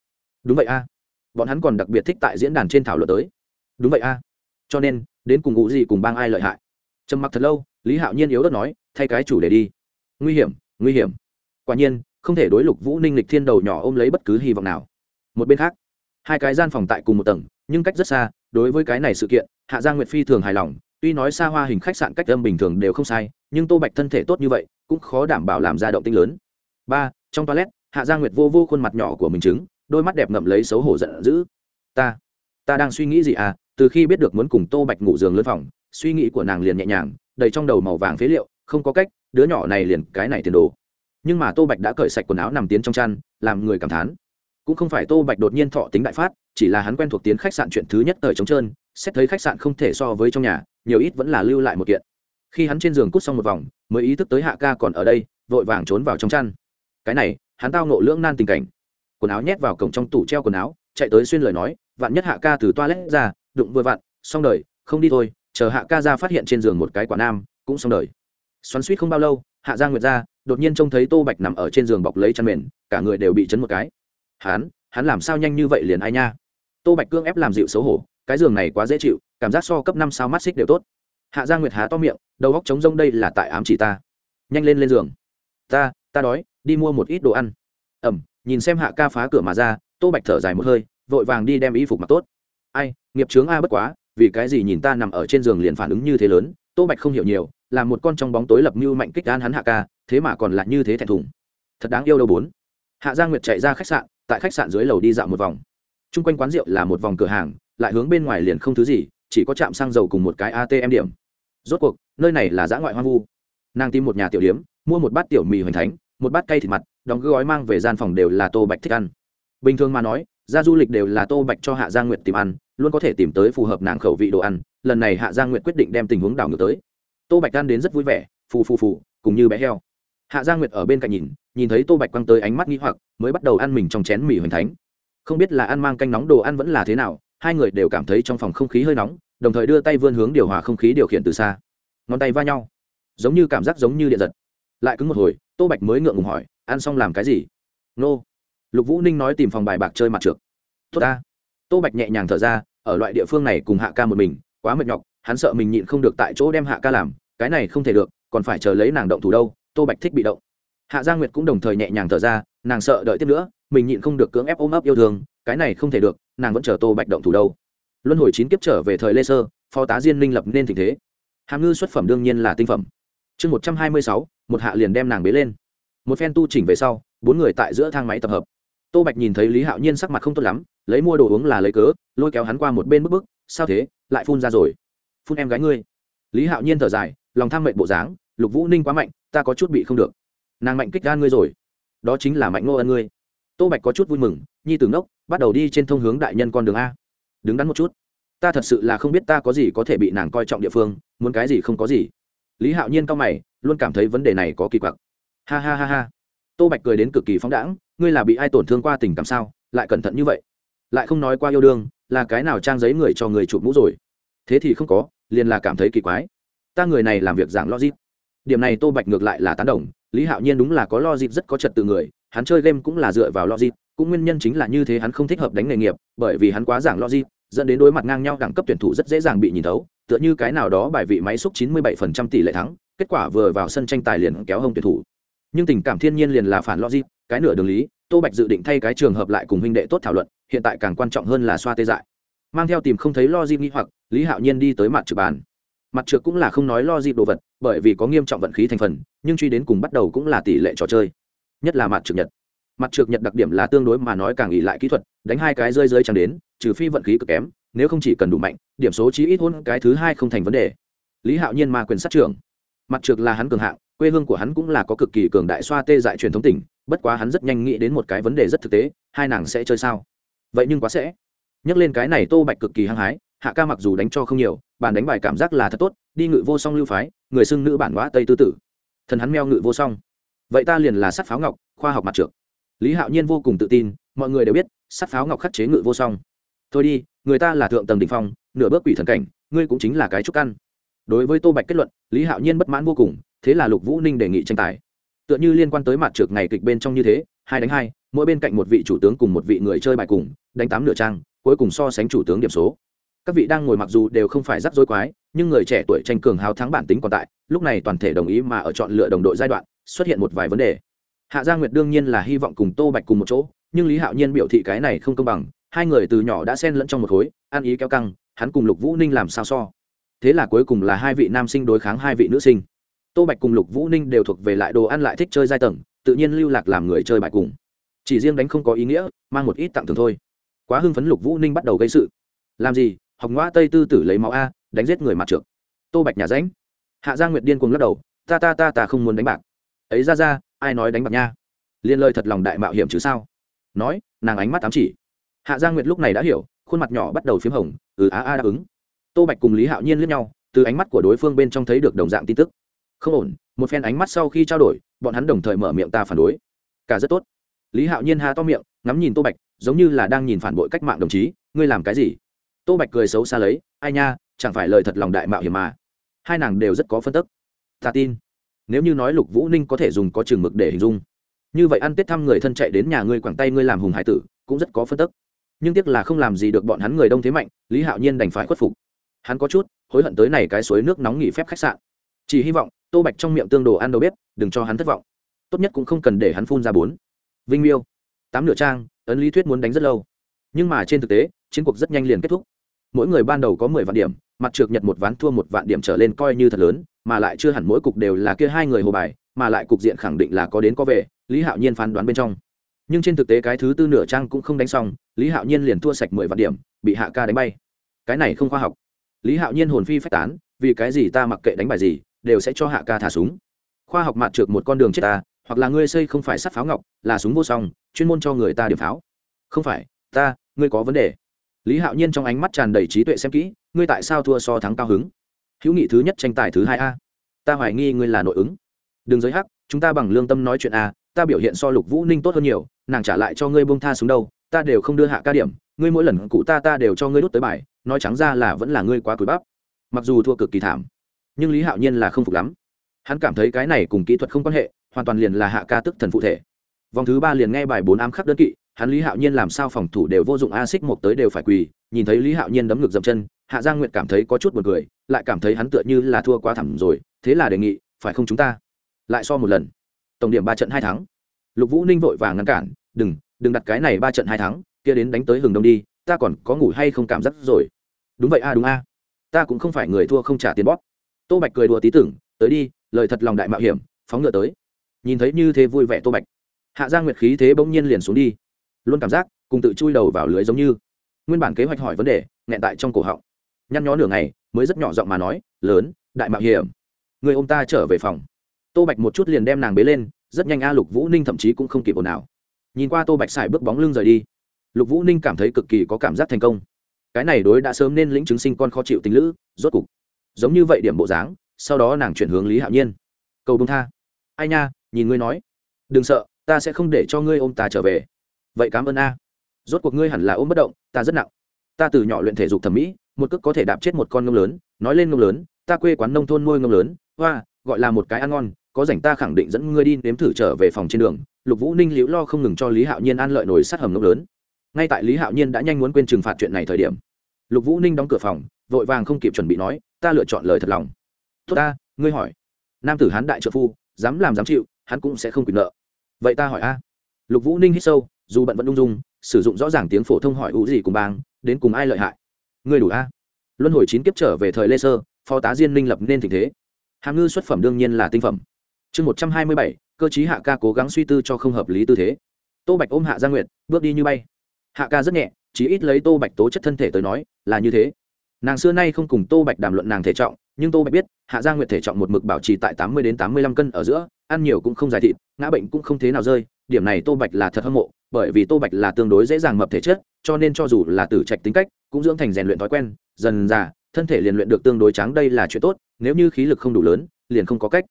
Đúng vậy a. Bọn hắn còn đặc biệt thích tại diễn đàn trên thảo luận tới. Đúng vậy a. Cho nên, đến cùng ngụ gì cùng bang ai lợi hại? Trầm mặc thật lâu, lý hạo nhiên yếu đất nói, thay cái chủ đề đi. Nguy hiểm nguy hiểm. Quả nhiên, không thể đối lục vũ ninh lịch thiên đầu nhỏ ôm lấy bất cứ hy vọng nào. Một bên khác, hai cái gian phòng tại cùng một tầng, nhưng cách rất xa, đối với cái này sự kiện, hạ giang nguyệt phi thường hài lòng, tuy nói xa hoa hình khách sạn cách âm bình thường đều không sai, nhưng tô bạch thân thể tốt như vậy, cũng khó đảm bảo làm ra động tinh lớn. Ba, trong toilet, hạ giang nguyệt vô vô khuôn mặt nhỏ của mình chứng đôi mắt đẹp ngậm lấy xấu hổ giận dữ. Ta ta đang suy nghĩ gì à? Từ khi biết được muốn cùng tô bạch ngủ giường lớn phòng suy nghĩ của nàng liền nhẹ nhàng, đầy trong đầu màu vàng phế liệu, không có cách, đứa nhỏ này liền cái này tiền đồ. Nhưng mà tô bạch đã cởi sạch quần áo nằm tiến trong chăn, làm người cảm thán. Cũng không phải tô bạch đột nhiên thọ tính đại phát, chỉ là hắn quen thuộc tiến khách sạn chuyện thứ nhất ở trống trơn, xét thấy khách sạn không thể so với trong nhà, nhiều ít vẫn là lưu lại một kiện. Khi hắn trên giường cút xong một vòng, mới ý thức tới hạ ca còn ở đây, vội vàng trốn vào trong chăn. Cái này, hắn tao nộ lưỡng nan tình cảnh. Quần áo nhét vào cổng trong tủ treo quần áo, chạy tới xuyên lời nói, vạn nhất hạ ca từ toilet ra, đụng vừa vặn, xong đời, không đi thôi chờ hạ ca ra phát hiện trên giường một cái quả nam, cũng xong đời. Xoắn suýt không bao lâu, hạ giang nguyệt ra đột nhiên trông thấy tô bạch nằm ở trên giường bọc lấy chăn mền, cả người đều bị chấn một cái. Hắn hắn làm sao nhanh như vậy liền ai nha? Tô bạch cương ép làm dịu xấu hổ, cái giường này quá dễ chịu, cảm giác so cấp năm sao mắt xích đều tốt. Hạ giang nguyệt há to miệng, đầu góc trống rông đây là tại ám chỉ ta. Nhanh lên lên giường. Ta ta đói, đi mua một ít đồ ăn. Ẩm, nhìn xem hạ ca phá cửa mà ra, tô bạch thở dài một hơi, vội vàng đi đem y phục mặc tốt. Ai, nghiệp trướng a bất quá vì cái gì nhìn ta nằm ở trên giường liền phản ứng như thế lớn, tô bạch không hiểu nhiều, là một con trong bóng tối lập mưu mạnh kích an hắn hạ ca, thế mà còn lại như thế thẹn thùng. Thật đáng yêu đâu bốn. Hạ giang nguyệt chạy ra khách sạn, tại khách sạn dưới lầu đi dạo một vòng. T r u n g quanh quán rượu là một vòng cửa hàng, lại hướng bên ngoài liền không thứ gì, chỉ có trạm xăng dầu cùng một cái atm điểm. Rốt cuộc, nơi này là dã ngoại hoang vu. Nàng tìm một nhà tiểu điếm, mua một bát tiểu mì hoành thánh, một bát cây thịt mặt, đóng gói mang về gian phòng đều là tô bạch thích ăn. Bình thường mà nói ra du lịch đều là tô bạch cho hạ giang nguyệt tìm ăn, luôn có thể tìm tới phù hợp nàng khẩu vị đồ ăn, lần này hạ giang nguyệt quyết định đem tình huống đảo ngược tới. Tô bạch ăn đến rất vui vẻ, phù phù phù, cùng như bé heo. Hạ giang nguyệt ở bên cạnh nhìn nhìn thấy tô bạch quăng tới ánh mắt nghĩ hoặc, mới bắt đầu ăn mình trong chén mì hoành thánh. Không biết là ăn mang canh nóng đồ ăn vẫn là thế nào, hai người đều cảm thấy trong phòng không khí hơi nóng, đồng thời đưa tay vươn hướng điều hòa không khí điều khiển từ xa. Ngón tay va nhau, giống như cảm giác giống như điện giật. Lại cứng một hồi, tô bạch mới ngượng ngùng hỏi, ăn xong làm cái gì? Nô lục vũ ninh nói tìm phòng bài bạc chơi mặt trượt tốt ta. Tô bạch nhẹ nhàng thở ra, ở loại địa phương này cùng hạ ca một mình, quá mệt nhọc, hắn sợ mình nhịn không được tại chỗ đem hạ ca làm, cái này không thể được, còn phải chờ lấy nàng động thủ đâu. Tô bạch thích bị động. Hạ gia nguyệt cũng đồng thời nhẹ nhàng thở ra, nàng sợ đợi tiếp nữa, mình nhịn không được cưỡng ép ôm ấp yêu thương, cái này không thể được, nàng vẫn chờ tô bạch động thủ đâu. Luân hồi chín kiếp trở về thời lê sơ, phó tá diên minh lập nên tình thế. Hàm ngư xuất phẩm đương nhiên là tinh phẩm. Chương một trăm hai mươi sáu, một hạ liền đem nàng bế lên. Một phen tu chỉnh về sau, bốn người tại giữa thang máy tập hợp tô bạch nhìn thấy lý hạo nhiên sắc mặt không tốt lắm, lấy mua đồ uống là lấy cớ, lôi kéo hắn qua một bên bức bức sao thế? Lại phun ra rồi. Phun em gái ngươi. Lý hạo nhiên thở dài, lòng tham mệnh bộ dáng, lục vũ ninh quá mạnh, ta có chút bị không được. Nàng mạnh kích gan ngươi rồi. Đó chính là mạnh ngô ân ngươi. Tô bạch có chút vui mừng, nhi tử ngốc, bắt đầu đi trên thông hướng đại nhân con đường a. Đứng đắn một chút. Ta thật sự là không biết ta có gì có thể bị nàng coi trọng địa phương, muốn cái gì không có gì. Lý hạo nhiên cao mày, luôn cảm thấy vấn đề này có kỳ quặc. Ha ha ha ha. Tô bạch cười đến cực kỳ phóng đãng ngươi là bị ai tổn thương qua tình cảm sao? Lại cẩn thận như vậy. Lại không nói qua yêu đương, là cái nào trang giấy người cho người chụp mũ rồi? Thế thì không có, liền là cảm thấy kỳ quái. Ta người này làm việc giảng logic. Điểm này tô bạch ngược lại là tán đồng, lý hạo nhiên đúng là có logic rất có trật tự người, hắn chơi game cũng là dựa vào logic, cũng nguyên nhân chính là như thế hắn không thích hợp đánh nghề nghiệp, bởi vì hắn quá giảng logic, dẫn đến đối mặt ngang nhau đẳng cấp tuyển thủ rất dễ dàng bị nhìn thấu, tựa như cái nào đó bài vị máy xúc 97% tỷ lệ thắng, kết quả vừa vào sân tranh tài liền kéo hông tuyển thủ. Nhưng tình cảm thiên nhiên liền là phản logic cái nửa đường lý, tô bạch dự định thay cái trường hợp lại cùng huynh đệ tốt thảo luận, hiện tại càng quan trọng hơn là xoa tê dại. Mang theo tìm không thấy lo dịp nghi hoặc, lý hạo nhiên đi tới mặt trực bàn. Mặt trượt cũng là không nói lo dịp đồ vật, bởi vì có nghiêm trọng vận khí thành phần, nhưng truy đến cùng bắt đầu cũng là tỷ lệ trò chơi. Nhất là mặt trượt nhật. Mặt trượt nhật đặc điểm là tương đối mà nói càng ỉ lại kỹ thuật, đánh hai cái rơi rơi chẳng đến, trừ phi vận khí cực kém, nếu không chỉ cần đủ mạnh, điểm số chí ít hôn cái thứ hai không thành vấn đề. Lý hạo nhiên ma quyền sát trưởng. Mặt trượt là hắn cường hạng quê hương của hắn cũng là có cực kỳ cường đại xoa tê dại truyền thống tỉnh bất quá hắn rất nhanh nghĩ đến một cái vấn đề rất thực tế, hai nàng sẽ chơi sao? Vậy nhưng quá sẽ. Nhắc lên cái này tô bạch cực kỳ hăng hái, hạ ca mặc dù đánh cho không nhiều bàn đánh bài cảm giác là thật tốt, đi ngự vô song lưu phái, người xưng nữ bản ngõ tây tư tử. Thần hắn meo ngự vô song. Vậy ta liền là sắt pháo ngọc, khoa học mặt trượt lý hạo nhiên vô cùng tự tin, mọi người đều biết, sắt pháo ngọc khắc chế ngự vô song. Thôi đi, người ta là thượng tầng đ phong, nửa bước quỷ thần cảnh, ngươi cũng chính là cái trúc căn. Đối với tô bạch kết luận, lý hạo nhiên bất mãn vô cùng thế là lục vũ ninh đề nghị tranh tài. Tựa như liên quan tới mặt trượt ngày kịch bên trong như thế, hai đánh hai, mỗi bên cạnh một vị chủ tướng cùng một vị người chơi bài cùng, đánh tám nửa trang, cuối cùng so sánh chủ tướng điểm số. Các vị đang ngồi mặc dù đều không phải rắc rối quái, nhưng người trẻ tuổi tranh cường hào thắng bản tính còn tại, lúc này toàn thể đồng ý mà ở chọn lựa đồng đội giai đoạn, xuất hiện một vài vấn đề. Hạ gia nguyệt đương nhiên là hy vọng cùng tô bạch cùng một chỗ, nhưng lý hạo nhiên biểu thị cái này không công bằng, hai người từ nhỏ đã xen lẫn trong một khối, ăn ý kéo căng, hắn cùng lục vũ ninh làm sao so. Thế là cuối cùng là hai vị nam sinh đối kháng hai vị nữ sinh tô bạch cùng lục vũ ninh đều thuộc về lại đồ ăn lại thích chơi giai tầng, tự nhiên lưu lạc làm người chơi bài cùng. Chỉ riêng đánh không có ý nghĩa, mang một ít tặng thường thôi. Quá hưng phấn lục vũ ninh bắt đầu gây sự. Làm gì, học ngoa tây tư tử lấy máu a, đánh giết người mặt trượt tô bạch nhà ránh. Hạ gia nguyệt điên cùng lắc đầu, ta ta ta ta không muốn đánh bạc. Ấy ra ra, ai nói đánh bạc nha? Liên lời thật lòng đại mạo hiểm chứ sao? Nói, nàng ánh mắt ám chỉ. Hạ gia nguyệt lúc này đã hiểu, khuôn mặt nhỏ bắt đầu p h í m hồng ừ á a đáp ứng. Tô bạch cùng lý hạo nhiên lướt nhau, từ ánh mắt của đối phương bên trong thấy được đồng dạng tin tức không ổn, một phen ánh mắt sau khi trao đổi, bọn hắn đồng thời mở miệng ta phản đối. Cả rất tốt. Lý hạo nhiên ha to miệng, ngắm nhìn tô bạch, giống như là đang nhìn phản bội cách mạng đồng chí, ngươi làm cái gì? Tô bạch cười xấu xa lấy, ai nha, chẳng phải lời thật lòng đại mạo hiểm mà. Hai nàng đều rất có phân tức. Ta tin. Nếu như nói lục vũ ninh có thể dùng có chừng mực để hình dung, như vậy ăn tết thăm người thân chạy đến nhà ngươi quảng tay ngươi làm hùng hải tử, cũng rất có phân tức. Nhưng tiếc là không làm gì được bọn hắn người đông thế mạnh, lý hạo nhiên đành phải khuất phục. Hắn có chút hối hận tới này cái suối nước nóng nghỉ phép khách sạn chỉ hy vọng, tô bạch trong miệng tương đồ ăn đầu bếp, đừng cho hắn thất vọng. Tốt nhất cũng không cần để hắn phun ra bốn. Vinh miêu. Tám nửa trang, ấn lý thuyết muốn đánh rất lâu. Nhưng mà trên thực tế, chiến cuộc rất nhanh liền kết thúc. Mỗi người ban đầu có mười vạn điểm, mặt trượt nhật một ván thua một vạn điểm trở lên coi như thật lớn, mà lại chưa hẳn mỗi cục đều là kia hai người hồ bài, mà lại cục diện khẳng định là có đến có về, lý hạo nhiên phán đoán bên trong. Nhưng trên thực tế cái thứ tư nửa trang cũng không đánh xong, lý hạo nhiên liền thua sạch mười vạn điểm, bị hạ ca đánh bay. Cái này không khoa học. Lý hạo nhiên hồn phi phách tán, vì cái gì ta mặc kệ đánh bài gì đều sẽ cho hạ ca thả súng. Khoa học mạt trượt một con đường chết ta, hoặc là ngươi xây không phải sắt pháo ngọc, là súng vô song, chuyên môn cho người ta điểm pháo. Không phải, ta, ngươi có vấn đề. Lý hạo nhiên trong ánh mắt tràn đầy trí tuệ xem kỹ, ngươi tại sao thua so thắng cao hứng? Hữu nghị thứ nhất tranh tài thứ hai a. Ta hoài nghi ngươi là nội ứng. Đừng giới hắc, chúng ta bằng lương tâm nói chuyện a, ta biểu hiện so lục vũ ninh tốt hơn nhiều, nàng trả lại cho ngươi bông tha xuống đâu, ta đều không đưa hạ ca điểm, ngươi mỗi lần cụ ta ta đều cho ngươi đút tới bài, nói trắng ra là vẫn là ngươi quá cúi bắp. Mặc dù thua cực kỳ thảm nhưng lý hạo nhiên là không phục lắm hắn cảm thấy cái này cùng kỹ thuật không quan hệ hoàn toàn liền là hạ ca tức thần phụ thể vòng thứ ba liền nghe bài bốn ám khắc đơn kỵ hắn lý hạo nhiên làm sao phòng thủ đều vô dụng a xích một tới đều phải quỳ nhìn thấy lý hạo nhiên đấm ngực dậm chân hạ giang nguyệt cảm thấy có chút b u ồ n cười lại cảm thấy hắn tựa như là thua quá thẳm rồi thế là đề nghị phải không chúng ta lại so một lần tổng điểm ba trận hai thắng lục vũ ninh vội vàng ngăn cản đừng đừng đặt cái này ba trận hai thắng kia đến đánh tới hừng đông đi ta còn có ngủ hay không cảm giác rồi đúng vậy a đúng a ta cũng không phải người thua không trả tiền bóp tô bạch cười đùa tí tưởng, tới đi, lời thật lòng đại mạo hiểm, phóng ngựa tới. Nhìn thấy như thế vui vẻ tô bạch, hạ giang nguyệt khí thế bỗng nhiên liền xuống đi. Luôn cảm giác, cùng tự chui đầu vào lưới giống như. Nguyên bản kế hoạch hỏi vấn đề, nghẹn tại trong cổ họng. Nhăn nhó nửa ngày, mới rất nhỏ giọng mà nói, lớn, đại mạo hiểm. Người ô m ta trở về phòng. Tô bạch một chút liền đem nàng bế lên, rất nhanh a lục vũ ninh thậm chí cũng không kịp ồn nào nhìn qua tô bạch xài bước bóng lưng rời đi, lục vũ ninh cảm thấy cực kỳ có cảm giác thành công. Cái này đối đã sớm nên lĩnh chứng sinh con khó chịu tình lữ, rốt cục giống như vậy điểm bộ dáng, sau đó nàng chuyển hướng lý hạo nhiên. Cầu bông tha. Ai nha, nhìn ngươi nói. Đừng sợ, ta sẽ không để cho ngươi ôm ta trở về. Vậy cảm ơn a. Rốt cuộc ngươi hẳn là ôm bất động, ta rất nặng. Ta từ nhỏ luyện thể dục thẩm mỹ, một cước có thể đạp chết một con ngông lớn, nói lên ngông lớn, ta quê quán nông thôn nuôi ngông lớn, hoa, gọi là một cái ăn ngon, có rảnh ta khẳng định dẫn ngươi đi nếm thử trở về phòng trên đường. Lục vũ ninh liễu lo không ngừng cho lý hạo nhiên ăn lợi nổi sát hầm ngông lớn. Ngay tại lý hạo nhiên đã nhanh muốn quên trừng phạt chuyện này thời điểm, lục vũ ninh đóng cửa phòng vội vàng không kịp chuẩn bị nói, ta lựa chọn lời thật lòng. Tốt ta, ngươi hỏi. Nam tử hán đại trợ phu, dám làm dám chịu, hắn cũng sẽ không quyền nợ. Vậy ta hỏi a. Lục vũ ninh hít sâu, dù bận vẫn ung dung, sử dụng rõ ràng tiếng phổ thông hỏi ủ gì cùng bang, đến cùng ai lợi hại? Ngươi đủ a. Luân hồi chín kiếp trở về thời lê sơ, phó tá diên minh lập nên tình thế. Hàm ngư xuất phẩm đương nhiên là tinh phẩm. Chương một trăm hai mươi bảy, cơ chí hạ ca cố gắng suy tư cho không hợp lý tư thế. Tô bạch ôm hạ gia nguyệt, bước đi như bay. Hạ ca rất nhẹ chí ít lấy tô bạch tố chất thân thể tới nói, là như thế nàng xưa nay không cùng tô bạch đàm luận nàng thể trọng, nhưng tô bạch biết, hạ gia nguyệt thể trọng một mực bảo trì tại tám mươi đến tám mươi lăm cân ở giữa, ăn nhiều cũng không dài thịt, ngã bệnh cũng không thế nào rơi, điểm này tô bạch là thật hâm mộ, bởi vì tô bạch là tương đối dễ dàng mập thể chất, cho nên cho dù là tử trạch tính cách, cũng dưỡng thành rèn luyện thói quen, dần già thân thể liền luyện được tương đối trắng, đây là chuyện tốt, nếu như khí lực không đủ lớn, liền không có cách.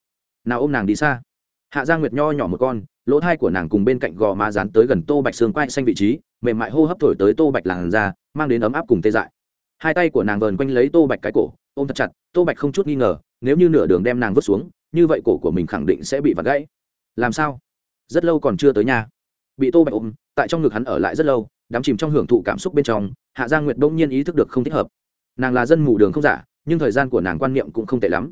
Nào ôm nàng đi xa. Hạ gia nguyệt nho nhỏ một con, lỗ thai của nàng cùng bên cạnh gò má dán tới gần tô bạch xương quai xanh vị trí, mềm mại hô hấp thổi tới tô bạch làn ra mang đến ấm áp cùng tê dại hai tay của nàng vờn quanh lấy tô bạch cái cổ, ôm thật chặt, tô bạch không chút nghi ngờ, nếu như nửa đường đem nàng vứt xuống, như vậy cổ của mình khẳng định sẽ bị vặt gãy. Làm sao? Rất lâu còn chưa tới nhà. Bị tô bạch ôm, tại trong ngực hắn ở lại rất lâu, đắm chìm trong hưởng thụ cảm xúc bên trong, hạ giang nguyệt bỗng nhiên ý thức được không thích hợp. Nàng là dân mù đường không giả, nhưng thời gian của nàng quan niệm cũng không tệ lắm.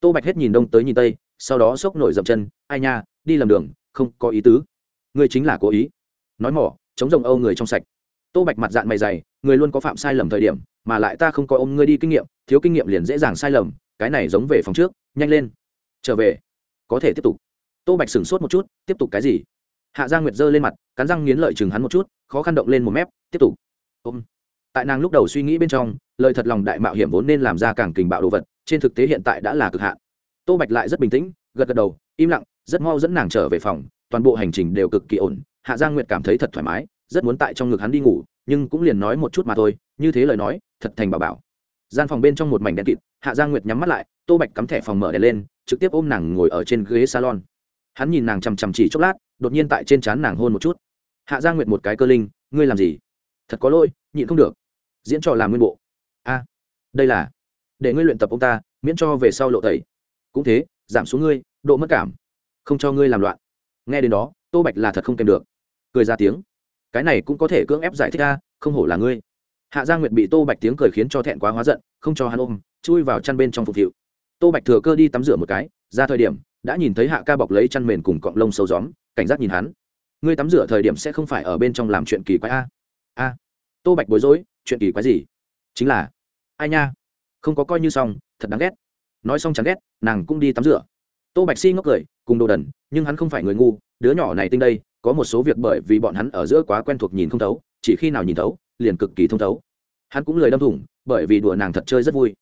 Tô bạch hết nhìn đông tới nhìn tây, sau đó sốc nổi dậm chân, ai nha, đi lầm đường, không có ý tứ. Ngươi chính là cố ý. Nói mỏ, chống rồng âu người trong sạch. Tô bạch mặt dạng mày dày người luôn có phạm sai lầm thời điểm, mà lại ta không có ôm ngươi đi kinh nghiệm, thiếu kinh nghiệm liền dễ dàng sai lầm, cái này giống về phòng trước, nhanh lên, trở về, có thể tiếp tục. Tô bạch sửng sốt một chút, tiếp tục cái gì? Hạ gia nguyệt giơ lên mặt, cắn răng nghiến lợi chừng hắn một chút, khó khăn động lên một mép, tiếp tục. Ôm. Tại nàng lúc đầu suy nghĩ bên trong, lời thật lòng đại mạo hiểm vốn nên làm ra càng kình bạo đồ vật, trên thực tế hiện tại đã là cực hạn. Tô bạch lại rất bình tĩnh, gật gật đầu, im lặng, rất mau dẫn nàng trở về phòng, toàn bộ hành trình đều cực kỳ ổn. Hạ giang nguyệt cảm thấy thật thoải mái, rất muốn tại trong ngực hắn đi ngủ nhưng cũng liền nói một chút mà thôi, như thế lời nói, thật thành bảo bảo. Gian phòng bên trong một mảnh đen kịt, hạ giang nguyệt nhắm mắt lại, tô bạch cắm thẻ phòng mở đèn lên, trực tiếp ôm nàng ngồi ở trên ghế salon. Hắn nhìn nàng chằm chằm chỉ chốc lát, đột nhiên tại trên trán nàng hôn một chút. Hạ giang nguyệt một cái cơ linh, ngươi làm gì? Thật có lỗi, nhịn không được. Diễn trò làm nguyên bộ. A, đây là, để ngươi luyện tập ông ta, miễn cho về sau lộ tẩy. Cũng thế, giảm xuống ngươi, độ mất cảm. Không cho ngươi làm loạn. Nghe đến đó, tô bạch là thật không kèm được. Cười ra tiếng cái này cũng có thể cưỡng ép giải thích ra không hổ là ngươi. Hạ gia nguyệt bị tô bạch tiếng cười khiến cho thẹn quá hóa giận, không cho hắn ôm, chui vào chăn bên trong phục vụ tô bạch thừa cơ đi tắm rửa một cái, ra thời điểm, đã nhìn thấy hạ ca bọc lấy chăn mền cùng cọng lông sâu gióm, cảnh giác nhìn hắn. Ngươi tắm rửa thời điểm sẽ không phải ở bên trong làm chuyện kỳ quái a? A. Tô bạch bối rối, chuyện kỳ quái gì? Chính là, ai nha? Không có coi như xong, thật đáng ghét. Nói xong chẳng ghét, nàng cũng đi tắm rửa. Tô bạch si ngốc cười, cùng đồ đần, nhưng hắn không phải người ngu, đứa nhỏ này tinh đây có một số việc bởi vì bọn hắn ở giữa quá quen thuộc nhìn không thấu, chỉ khi nào nhìn thấu, liền cực kỳ thông thấu. Hắn cũng lời đâm thủng, bởi vì đùa nàng thật chơi rất vui.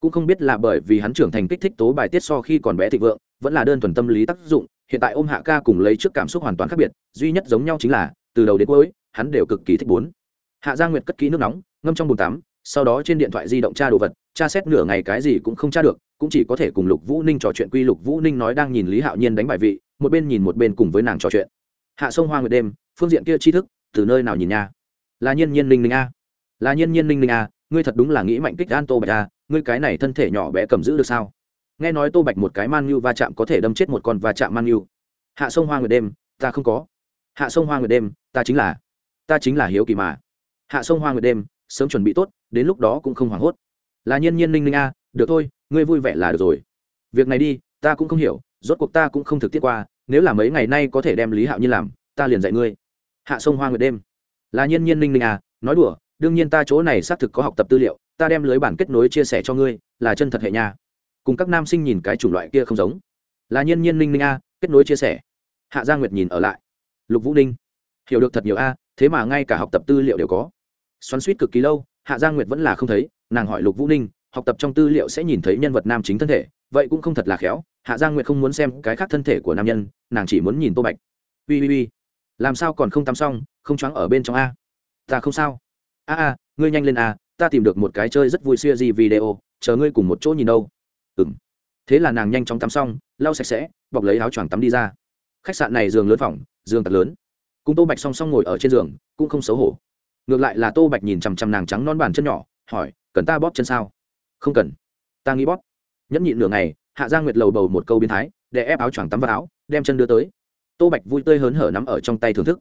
Cũng không biết là bởi vì hắn trưởng thành kích thích tố bài tiết so khi còn bé thịnh vượng, vẫn là đơn thuần tâm lý tác dụng, hiện tại ôm hạ ca cùng lấy trước cảm xúc hoàn toàn khác biệt, duy nhất giống nhau chính là, từ đầu đến cuối, hắn đều cực kỳ thích bốn. Hạ gia nguyệt cất kỹ nước nóng, ngâm trong bồn tắm, sau đó trên điện thoại di động tra đồ vật, tra xét nửa ngày cái gì cũng không tra được, cũng chỉ có thể cùng lục vũ ninh trò chuyện. Quy lục vũ ninh nói đang nhìn lý hạo nhiên đánh bài vị, một bên nhìn một bên cùng với nàng trò chuyện hạ sông hoa nguyệt đêm, phương diện kia tri thức, từ nơi nào nhìn nha? Là nhiên nhiên ninh ninh a. Là nhiên nhiên ninh ninh a, ngươi thật đúng là nghĩ mạnh kích an tô bạch a, ngươi cái này thân thể nhỏ bé cầm giữ được sao? Nghe nói tô bạch một cái man nhu va chạm có thể đâm chết một con va chạm man nhu. Hạ sông hoa nguyệt đêm, ta không có. Hạ sông hoa nguyệt đêm, ta chính là, ta chính là hiếu kỳ mà. Hạ sông hoa nguyệt đêm, sớm chuẩn bị tốt, đến lúc đó cũng không hoảng hốt. Là nhiên nhiên ninh ninh a, được thôi, ngươi vui vẻ là được rồi. Việc này đi, ta cũng không hiểu, rốt cuộc ta cũng không thực tiết qua nếu là mấy ngày nay có thể đem lý hạo nhiên làm ta liền dạy ngươi hạ sông hoa nguyệt đêm là nhiên nhiên ninh ninh à nói đùa, đương nhiên ta chỗ này xác thực có học tập tư liệu, ta đem lưới bản kết nối chia sẻ cho ngươi, là chân thật hệ nha. Cùng các nam sinh nhìn cái chủng loại kia không giống. Là nhiên nhiên ninh ninh a kết nối chia sẻ. Hạ gia nguyệt nhìn ở lại. Lục vũ ninh, hiểu được thật nhiều a thế mà ngay cả học tập tư liệu đều có. Xoắn suýt cực kỳ lâu, hạ gia nguyệt vẫn là không thấy, nàng hỏi lục vũ ninh, học tập trong tư liệu sẽ nhìn thấy nhân vật nam chính thân thể, vậy cũng không thật là khéo hạ Giang nguyệt không muốn xem cái khác thân thể của nam nhân, nàng chỉ muốn nhìn tô bạch. Ui ui ui làm sao còn không tắm xong, không choáng ở bên trong a? Ta không sao. A a, ngươi nhanh lên a, ta tìm được một cái chơi rất vui xưa gì video, chờ ngươi cùng một chỗ nhìn đâu. Ừ m thế là nàng nhanh chóng tắm xong, lau sạch sẽ, bọc lấy áo choàng tắm đi ra. Khách sạn này giường lớn phòng, giường thật lớn. Cùng tô bạch song song ngồi ở trên giường, cũng không xấu hổ. Ngược lại là tô bạch nhìn chằm chằm nàng trắng non bàn chân nhỏ, hỏi, cần ta bóp chân sao? Không cần. Ta nghĩ bóp. Nhẫn nhịn nửa ngày hạ gia nguyệt lầu bầu một câu biến thái, để ép áo choàng tắm vào áo, đem chân đưa tới. Tô bạch vui tươi hớn hở nắm ở trong tay thưởng thức.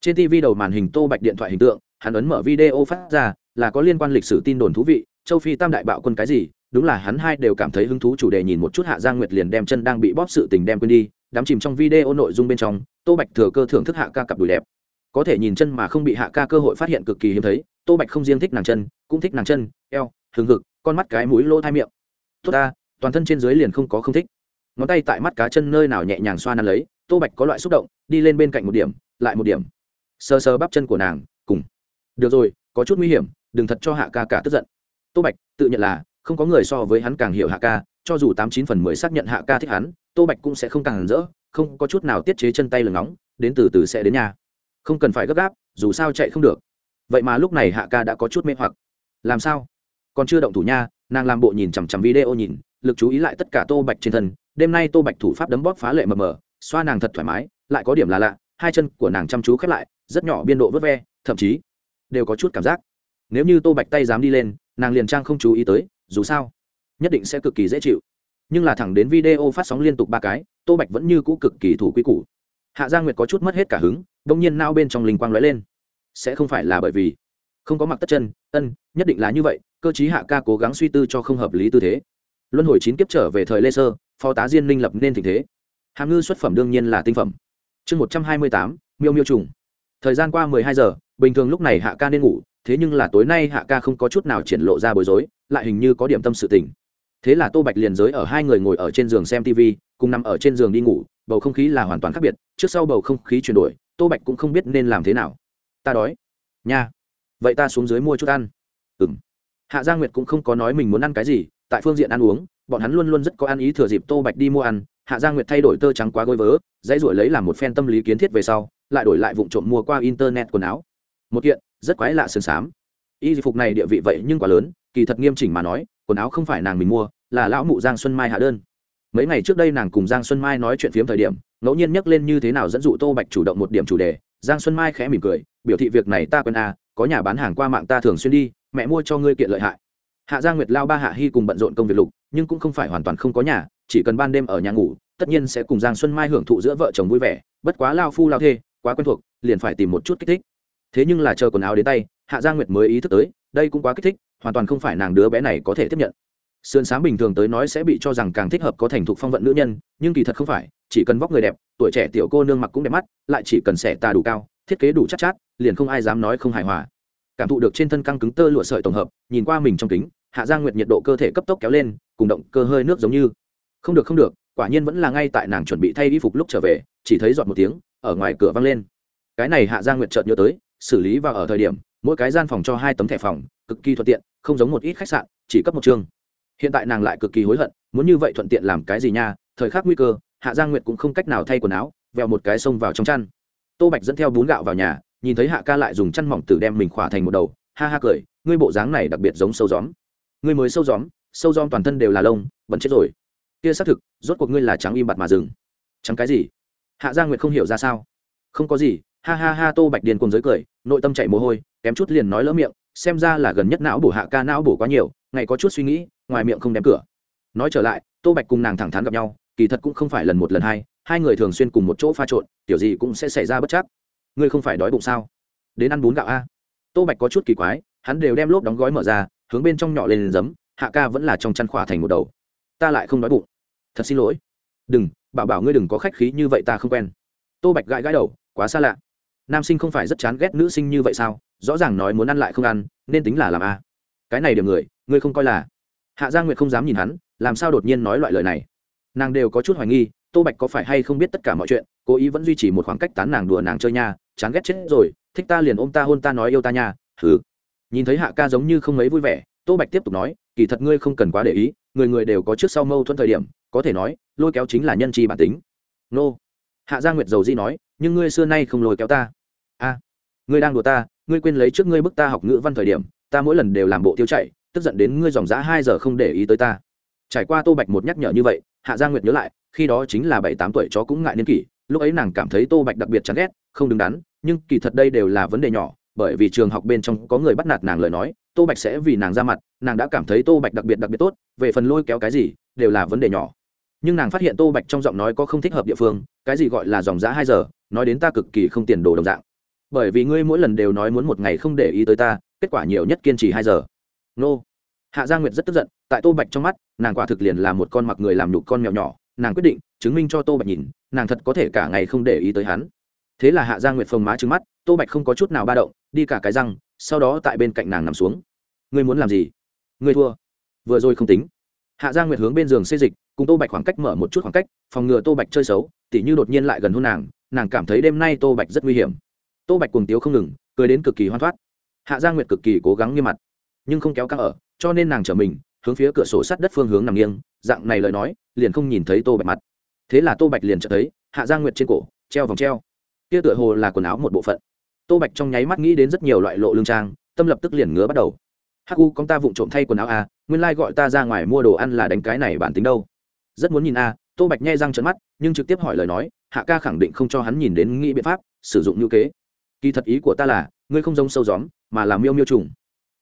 Trên tv đầu màn hình tô bạch điện thoại hình tượng, hắn ấn mở video phát ra, là có liên quan lịch sử tin đồn thú vị, châu phi tam đại bạo quân cái gì, đúng là hắn hai đều cảm thấy hứng thú chủ đề nhìn một chút hạ giang nguyệt liền đem chân đang bị bóp sự tình đem quên đi, đắm chìm trong video nội dung bên trong, tô bạch thừa cơ thưởng thức hạ ca cặp đùi đẹp. Có thể nhìn chân mà không bị hạ ca cơ hội phát hiện cực kỳ hiếm thấy, tô bạch không riêng thích nàng chân, cũng thích nàng chân, eo, hừng hực, con mắt cái mũi lỗ thai miệng. Tốt ta toàn thân trên dưới liền không có không thích. Ngón tay tại mắt cá chân nơi nào nhẹ nhàng xoa nắn lấy, tô bạch có loại xúc động, đi lên bên cạnh một điểm, lại một điểm. Sờ sờ bắp chân của nàng, cùng. Được rồi, có chút nguy hiểm, đừng thật cho hạ ca cả tức giận. Tô bạch tự nhận là không có người so với hắn càng hiểu hạ ca, cho dù tám chín phần mười xác nhận hạ ca thích hắn, tô bạch cũng sẽ không càng rỡ, không có chút nào tiết chế chân tay lừng nóng, đến từ từ sẽ đến nhà. Không cần phải gấp gáp, dù sao chạy không được. Vậy mà lúc này hạ ca đã có chút mê hoặc. Làm sao? Còn chưa động thủ nha, nàng làm bộ nhìn chằm chằm video nhìn lực chú ý lại tất cả tô bạch trên thân, đêm nay tô bạch thủ pháp đấm bóp phá lệ mờ mờ, xoa nàng thật thoải mái, lại có điểm là lạ, hai chân của nàng chăm chú khép lại, rất nhỏ biên độ vớt ve, thậm chí đều có chút cảm giác. Nếu như tô bạch tay dám đi lên, nàng liền trang không chú ý tới, dù sao, nhất định sẽ cực kỳ dễ chịu. Nhưng là thẳng đến video phát sóng liên tục ba cái, tô bạch vẫn như cũ cực kỳ thủ quy củ. Hạ gia nguyệt có chút mất hết cả hứng, đông nhiên nao bên trong linh quang lóe lên. Sẽ không phải là bởi vì không có mặc tất chân, ân, nhất định là như vậy, cơ chí hạ ca cố gắng suy tư cho không hợp lý tư thế luân hồi chín kiếp trở về thời lê sơ, phó tá diên minh lập nên tình thế. Hàm ngư xuất phẩm đương nhiên là tinh phẩm. Chương một trăm hai mươi tám, miêu miêu trùng. Thời gian qua mười hai giờ, bình thường lúc này hạ ca nên ngủ, thế nhưng là tối nay hạ ca không có chút nào triển lộ ra bối rối, lại hình như có điểm tâm sự tình. Thế là tô bạch liền giới ở hai người ngồi ở trên giường xem tv cùng nằm ở trên giường đi ngủ, bầu không khí là hoàn toàn khác biệt, trước sau bầu không khí chuyển đổi, tô bạch cũng không biết nên làm thế nào. Ta đói. Nha, vậy ta xuống dưới mua chút ăn. Ừ m hạ gia nguyệt cũng không có nói mình muốn ăn cái gì tại phương diện ăn uống, bọn hắn luôn luôn rất có ăn ý thừa dịp tô bạch đi mua ăn, hạ gia nguyệt thay đổi tơ trắng quá gối vớ, dãy ruổi lấy làm một phen tâm lý kiến thiết về sau, lại đổi lại vụ trộm mua qua internet quần áo. Một kiện, rất quái lạ sườn xám. Y phục này địa vị vậy nhưng quá lớn, kỳ thật nghiêm chỉnh mà nói, quần áo không phải nàng mình mua, là lão mụ giang xuân mai hạ đơn. Mấy ngày trước đây nàng cùng giang xuân mai nói chuyện phiếm thời điểm, ngẫu nhiên nhắc lên như thế nào dẫn dụ tô bạch chủ động một điểm chủ đề, giang xuân mai khẽ mỉm cười, biểu thị việc này ta quen à có nhà bán hàng qua mạng ta thường xuyên đi, mẹ mua cho ngươi kiện lợi hại hạ giang nguyệt lao ba hạ hy cùng bận rộn công việc lục nhưng cũng không phải hoàn toàn không có nhà chỉ cần ban đêm ở nhà ngủ tất nhiên sẽ cùng giang xuân mai hưởng thụ giữa vợ chồng vui vẻ bất quá lao phu lao thê quá quen thuộc liền phải tìm một chút kích thích. Thế nhưng là chờ quần áo đến tay hạ giang nguyệt mới ý thức tới đây cũng quá kích thích hoàn toàn không phải nàng đứa bé này có thể tiếp nhận. Sườn sáng bình thường tới nói sẽ bị cho rằng càng thích hợp có thành thục phong vận nữ nhân nhưng kỳ thật không phải chỉ cần vóc người đẹp tuổi trẻ tiểu cô nương mặc cũng đẹp mắt lại chỉ cần xẻ tà đủ cao thiết kế đủ chắc chát, chát liền không ai dám nói không hài hòa cảm thụ được trên thân căng cứng tơ lụa sợi tổng hợp, nhìn qua mình trong kính, hạ giang nguyệt nhiệt độ cơ thể cấp tốc kéo lên, cùng động cơ hơi nước giống như. Không được không được, quả nhiên vẫn là ngay tại nàng chuẩn bị thay y phục lúc trở về, chỉ thấy giọt một tiếng, ở ngoài cửa văng lên. Cái này hạ giang nguyệt chợt nhớ tới, xử lý vào ở thời điểm, mỗi cái gian phòng cho hai tấm thẻ phòng, cực kỳ thuận tiện, không giống một ít khách sạn, chỉ cấp một chương hiện tại nàng lại cực kỳ hối hận, muốn như vậy thuận tiện làm cái gì nha, thời khắc nguy cơ, hạ giang nguyệt cũng không cách nào thay quần áo, vèo một cái xông vào trong chăn. Tô bạch dẫn theo bún gạo vào nhà nhìn thấy hạ ca lại dùng chăn mỏng tử đem mình khỏa thành một đầu, ha ha cười, ngươi bộ dáng này đặc biệt giống sâu gióm. Ngươi mới sâu gióm sâu gióm toàn thân đều là lông vẫn chết rồi. Kia xác thực, rốt cuộc ngươi là trắng im bặt mà dừng. Trắng cái gì? Hạ giang nguyệt không hiểu ra sao. Không có gì, ha ha ha, tô bạch điền cùng giới cười, nội tâm chạy mồ hôi, kém chút liền nói lỡ miệng, xem ra là gần nhất não bổ hạ ca não bổ quá nhiều, ngày có chút suy nghĩ, ngoài miệng không đem cửa. Nói trở lại, tô bạch cùng nàng thẳng thắn gặp nhau, kỳ thật cũng không phải lần một lần hai hai người thường xuyên cùng một chỗ pha trộn, kiểu gì cũng sẽ xảy ra bất chắc ngươi không phải đói bụng sao? Đến ăn bún gạo a. Tô bạch có chút kỳ quái, hắn đều đem lốp đóng gói mở ra, hướng bên trong nhỏ lên giấm, hạ ca vẫn là trong chăn khỏa thành một đầu. Ta lại không đói bụng. Thật xin lỗi. Đừng, bảo bảo ngươi đừng có khách khí như vậy ta không quen. Tô bạch gãi gãi đầu, quá xa lạ. Nam sinh không phải rất chán ghét nữ sinh như vậy sao? Rõ ràng nói muốn ăn lại không ăn, nên tính là làm a. Cái này điểm người, ngươi không coi là. Hạ gia nguyệt không dám nhìn hắn, làm sao đột nhiên nói loại lời này? Nàng đều có chút hoài nghi, tô bạch có phải hay không biết tất cả mọi chuyện cố ý vẫn duy trì một khoảng cách tán nàng đùa nàng chơi nha, chán ghét chết rồi, thích ta liền ôm ta hôn ta nói yêu ta nha thử nhìn thấy hạ ca giống như không mấy vui vẻ, tô bạch tiếp tục nói, kỳ thật ngươi không cần quá để ý, người người đều có trước sau mâu thuẫn thời điểm, có thể nói, lôi kéo chính là nhân chi bản tính. Nô. Hạ gia nguyệt dầu di nói, nhưng ngươi xưa nay không lôi kéo ta. A. Ngươi đang đùa ta, ngươi quên lấy trước ngươi bức ta học ngữ văn thời điểm, ta mỗi lần đều làm bộ tiêu chạy tức giận đến ngươi dòng giá hai giờ không để ý tới ta. Trải qua tô bạch một nhắc nhở như vậy, hạ gia nguyệt nhớ lại, khi đó chính là bảy tám tuổi chó cũng ngại niên kỷ lúc ấy nàng cảm thấy tô bạch đặc biệt chán ghét, không đứng đắn, nhưng kỳ thật đây đều là vấn đề nhỏ, bởi vì trường học bên trong có người bắt nạt nàng lời nói, tô bạch sẽ vì nàng ra mặt, nàng đã cảm thấy tô bạch đặc biệt đặc biệt tốt, về phần lôi kéo cái gì, đều là vấn đề nhỏ. Nhưng nàng phát hiện tô bạch trong giọng nói có không thích hợp địa phương, cái gì gọi là dòng giá hai giờ, nói đến ta cực kỳ không tiền đồ đồng dạng. Bởi vì ngươi mỗi lần đều nói muốn một ngày không để ý tới ta, kết quả nhiều nhất kiên trì hai giờ. Nô. Hạ gia nguyệt rất tức giận, tại tô bạch trong mắt, nàng quả thực liền là một con mặc người làm nhục con mèo nhỏ, nàng quyết định chứng minh cho tô bạch nhìn nàng thật có thể cả ngày không để ý tới hắn. Thế là hạ gia nguyệt phồng má trứng mắt, tô bạch không có chút nào ba động, đi cả cái răng, sau đó tại bên cạnh nàng nằm xuống. Ngươi muốn làm gì? Ngươi thua. Vừa rồi không tính. Hạ gia nguyệt hướng bên giường xê dịch, cùng tô bạch khoảng cách mở một chút khoảng cách, phòng ngừa tô bạch chơi xấu, tỉ như đột nhiên lại gần hôn nàng nàng cảm thấy đêm nay tô bạch rất nguy hiểm. Tô bạch cuồng tiếu không ngừng, cười đến cực kỳ hoan thoát. Hạ gia nguyệt cực kỳ cố gắng nghiêm mặt, nhưng không kéo căng ở, cho nên nàng trở mình, hướng phía cửa sổ sắt đất phương hướng nằm nghiêng, dạng này lời nói, liền không nhìn thấy tô bạch mặt thế là tô bạch liền chợt thấy, hạ giang nguyệt trên cổ, treo vòng treo. Kia tựa hồ là quần áo một bộ phận. Tô bạch trong nháy mắt nghĩ đến rất nhiều loại lộ lương trang, tâm lập tức liền ngứa bắt đầu. Hắc u, con ta vụng trộm thay quần áo a nguyên lai gọi ta ra ngoài mua đồ ăn là đánh cái này bản tính đâu. Rất muốn nhìn a tô bạch nhai răng trận mắt, nhưng trực tiếp hỏi lời nói, hạ ca khẳng định không cho hắn nhìn đến nghĩ biện pháp, sử dụng ngữ kế. Kỳ thật ý của ta là, ngươi không giống sâu gióm, mà là miêu miêu trùng.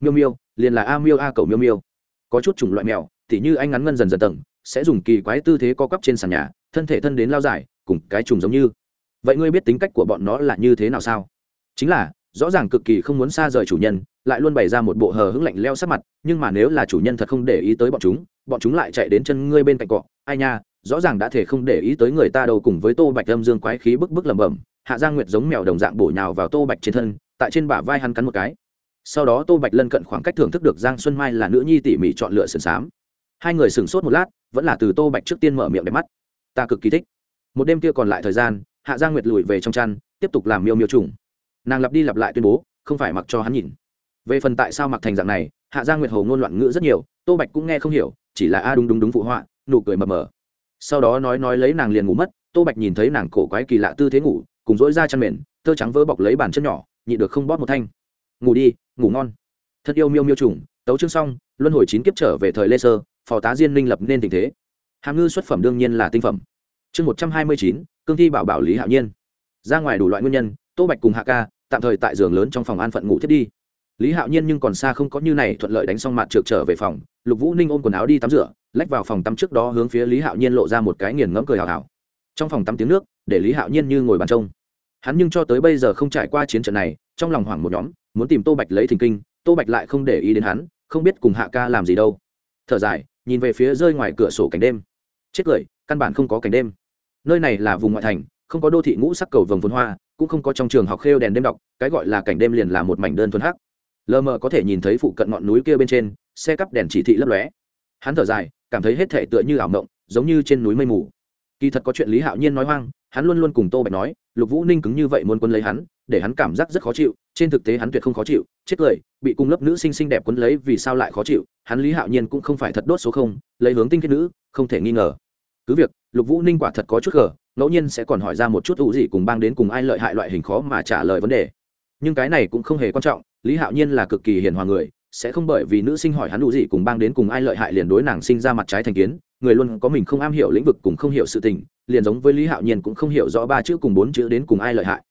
Miêu miêu, liền là a miêu a cầu miêu miêu. Có chút chủng loại mèo, tỉ như anh ngắn ngân dần dần tầng sẽ dùng kỳ quái tư thế co quắp trên sàn nhà, thân thể thân đến lao dài, cùng cái trùng giống như. Vậy ngươi biết tính cách của bọn nó là như thế nào sao? Chính là, rõ ràng cực kỳ không muốn xa rời chủ nhân, lại luôn bày ra một bộ hờ hững lạnh leo sát mặt, nhưng mà nếu là chủ nhân thật không để ý tới bọn chúng bọn chúng lại chạy đến chân ngươi bên cạnh cọ. Ai nha, rõ ràng đã thể không để ý tới người ta đâu cùng với tô bạch âm dương quái khí bức bức lẩm bẩm, hạ giang nguyệt giống mèo đồng dạng bổ nhào vào tô bạch trên thân, tại trên bả vai hắn cắn một cái. Sau đó tô bạch lân cận khoảng cách thưởng thức được giang xuân mai là nữ nhi tỉ mỉ chọn lựa sườn xám hai người sửng sốt một lát, vẫn là từ tô bạch trước tiên mở miệng đẹp mắt. Ta cực kỳ thích. Một đêm kia còn lại thời gian, hạ giang nguyệt lùi về trong chăn, tiếp tục làm miêu miêu trùng. Nàng lặp đi lặp lại tuyên bố, không phải mặc cho hắn nhìn. Về phần tại sao mặc thành dạng này, hạ giang nguyệt hồ ngôn loạn ngữ rất nhiều, tô bạch cũng nghe không hiểu, chỉ là, a, đúng đúng đúng phụ họa, nụ cười mờ mờ. Sau đó nói nói lấy nàng liền ngủ mất, tô bạch nhìn thấy nàng cổ quái kỳ lạ tư thế ngủ, cùng dỗi ra chăn mền, tơ trắng vỡ bọc lấy bàn chân nhỏ nhị được không bóp một thanh. Ngủ đi, ngủ ngon. Thật yêu miêu miêu trùng, tấu chương xong, luân hồi chín kiếp trở về thời lê sơ phò tá diên minh lập nên tình thế. Hàm ngư xuất phẩm đương nhiên là tinh phẩm. Chương một trăm hai mươi chín, cương thi bảo bảo lý hạo nhiên. Ra ngoài đủ loại nguyên nhân, tô bạch cùng hạ ca tạm thời tại giường lớn trong phòng an phận ngủ thiết đi. Lý hạo nhiên nhưng còn xa không có như này thuận lợi đánh xong mặt trượt trở về phòng, lục vũ ninh ôm quần áo đi tắm rửa, lách vào phòng tắm trước đó hướng phía lý hạo nhiên lộ ra một cái nghiền ngẫm cười hào hào. Trong phòng tắm tiếng nước, để lý hạo nhiên như ngồi bàn trông. Hắn nhưng cho tới bây giờ không trải qua chiến trận này, trong lòng hoảng một nhóm, muốn tìm tô bạch lấy thình kinh, tô bạch lại không để ý đến hắn, không biết cùng hạ ca làm gì đâu. Thở dài nhìn về phía rơi ngoài cửa sổ cảnh đêm. Chết cười, căn bản không có cảnh đêm. Nơi này là vùng ngoại thành, không có đô thị ngũ sắc cầu vồng vốn hoa, cũng không có trong trường học khêu đèn đêm đọc, cái gọi là cảnh đêm liền là một mảnh đơn thuần hắc. Lờ mờ có thể nhìn thấy phụ cận ngọn núi kia bên trên, xe cắp đèn chỉ thị lấp lóe. Hắn thở dài, cảm thấy hết thể tựa như ảo mộng, giống như trên núi mây mù. Kỳ thật có chuyện lý hạo nhiên nói hoang, hắn luôn luôn cùng tô bạch nói, lục vũ ninh cứng như vậy muốn quân lấy hắn để hắn cảm giác rất khó chịu, trên thực tế hắn tuyệt không khó chịu, chết cười, bị cung lớp nữ sinh xinh đẹp quấn lấy vì sao lại khó chịu, hắn lý hạo nhiên cũng không phải thật đốt số không, lấy hướng tinh kết nữ, không thể nghi ngờ. Cứ việc, lục vũ ninh quả thật có chút gờ, ngẫu nhiên sẽ còn hỏi ra một chút ủ gì cùng bang đến cùng ai lợi hại loại hình khó mà trả lời vấn đề. Nhưng cái này cũng không hề quan trọng, lý hạo nhiên là cực kỳ hiền hòa người, sẽ không bởi vì nữ sinh hỏi hắn đủ gì cùng bang đến cùng ai lợi hại liền đối nàng sinh ra mặt trái thành kiến, người luôn có mình không am hiểu lĩnh vực cùng không hiểu sự tình, liền giống với lý hạo nhiên cũng không hiểu rõ ba chữ cùng bốn chữ đến cùng ai lợi hại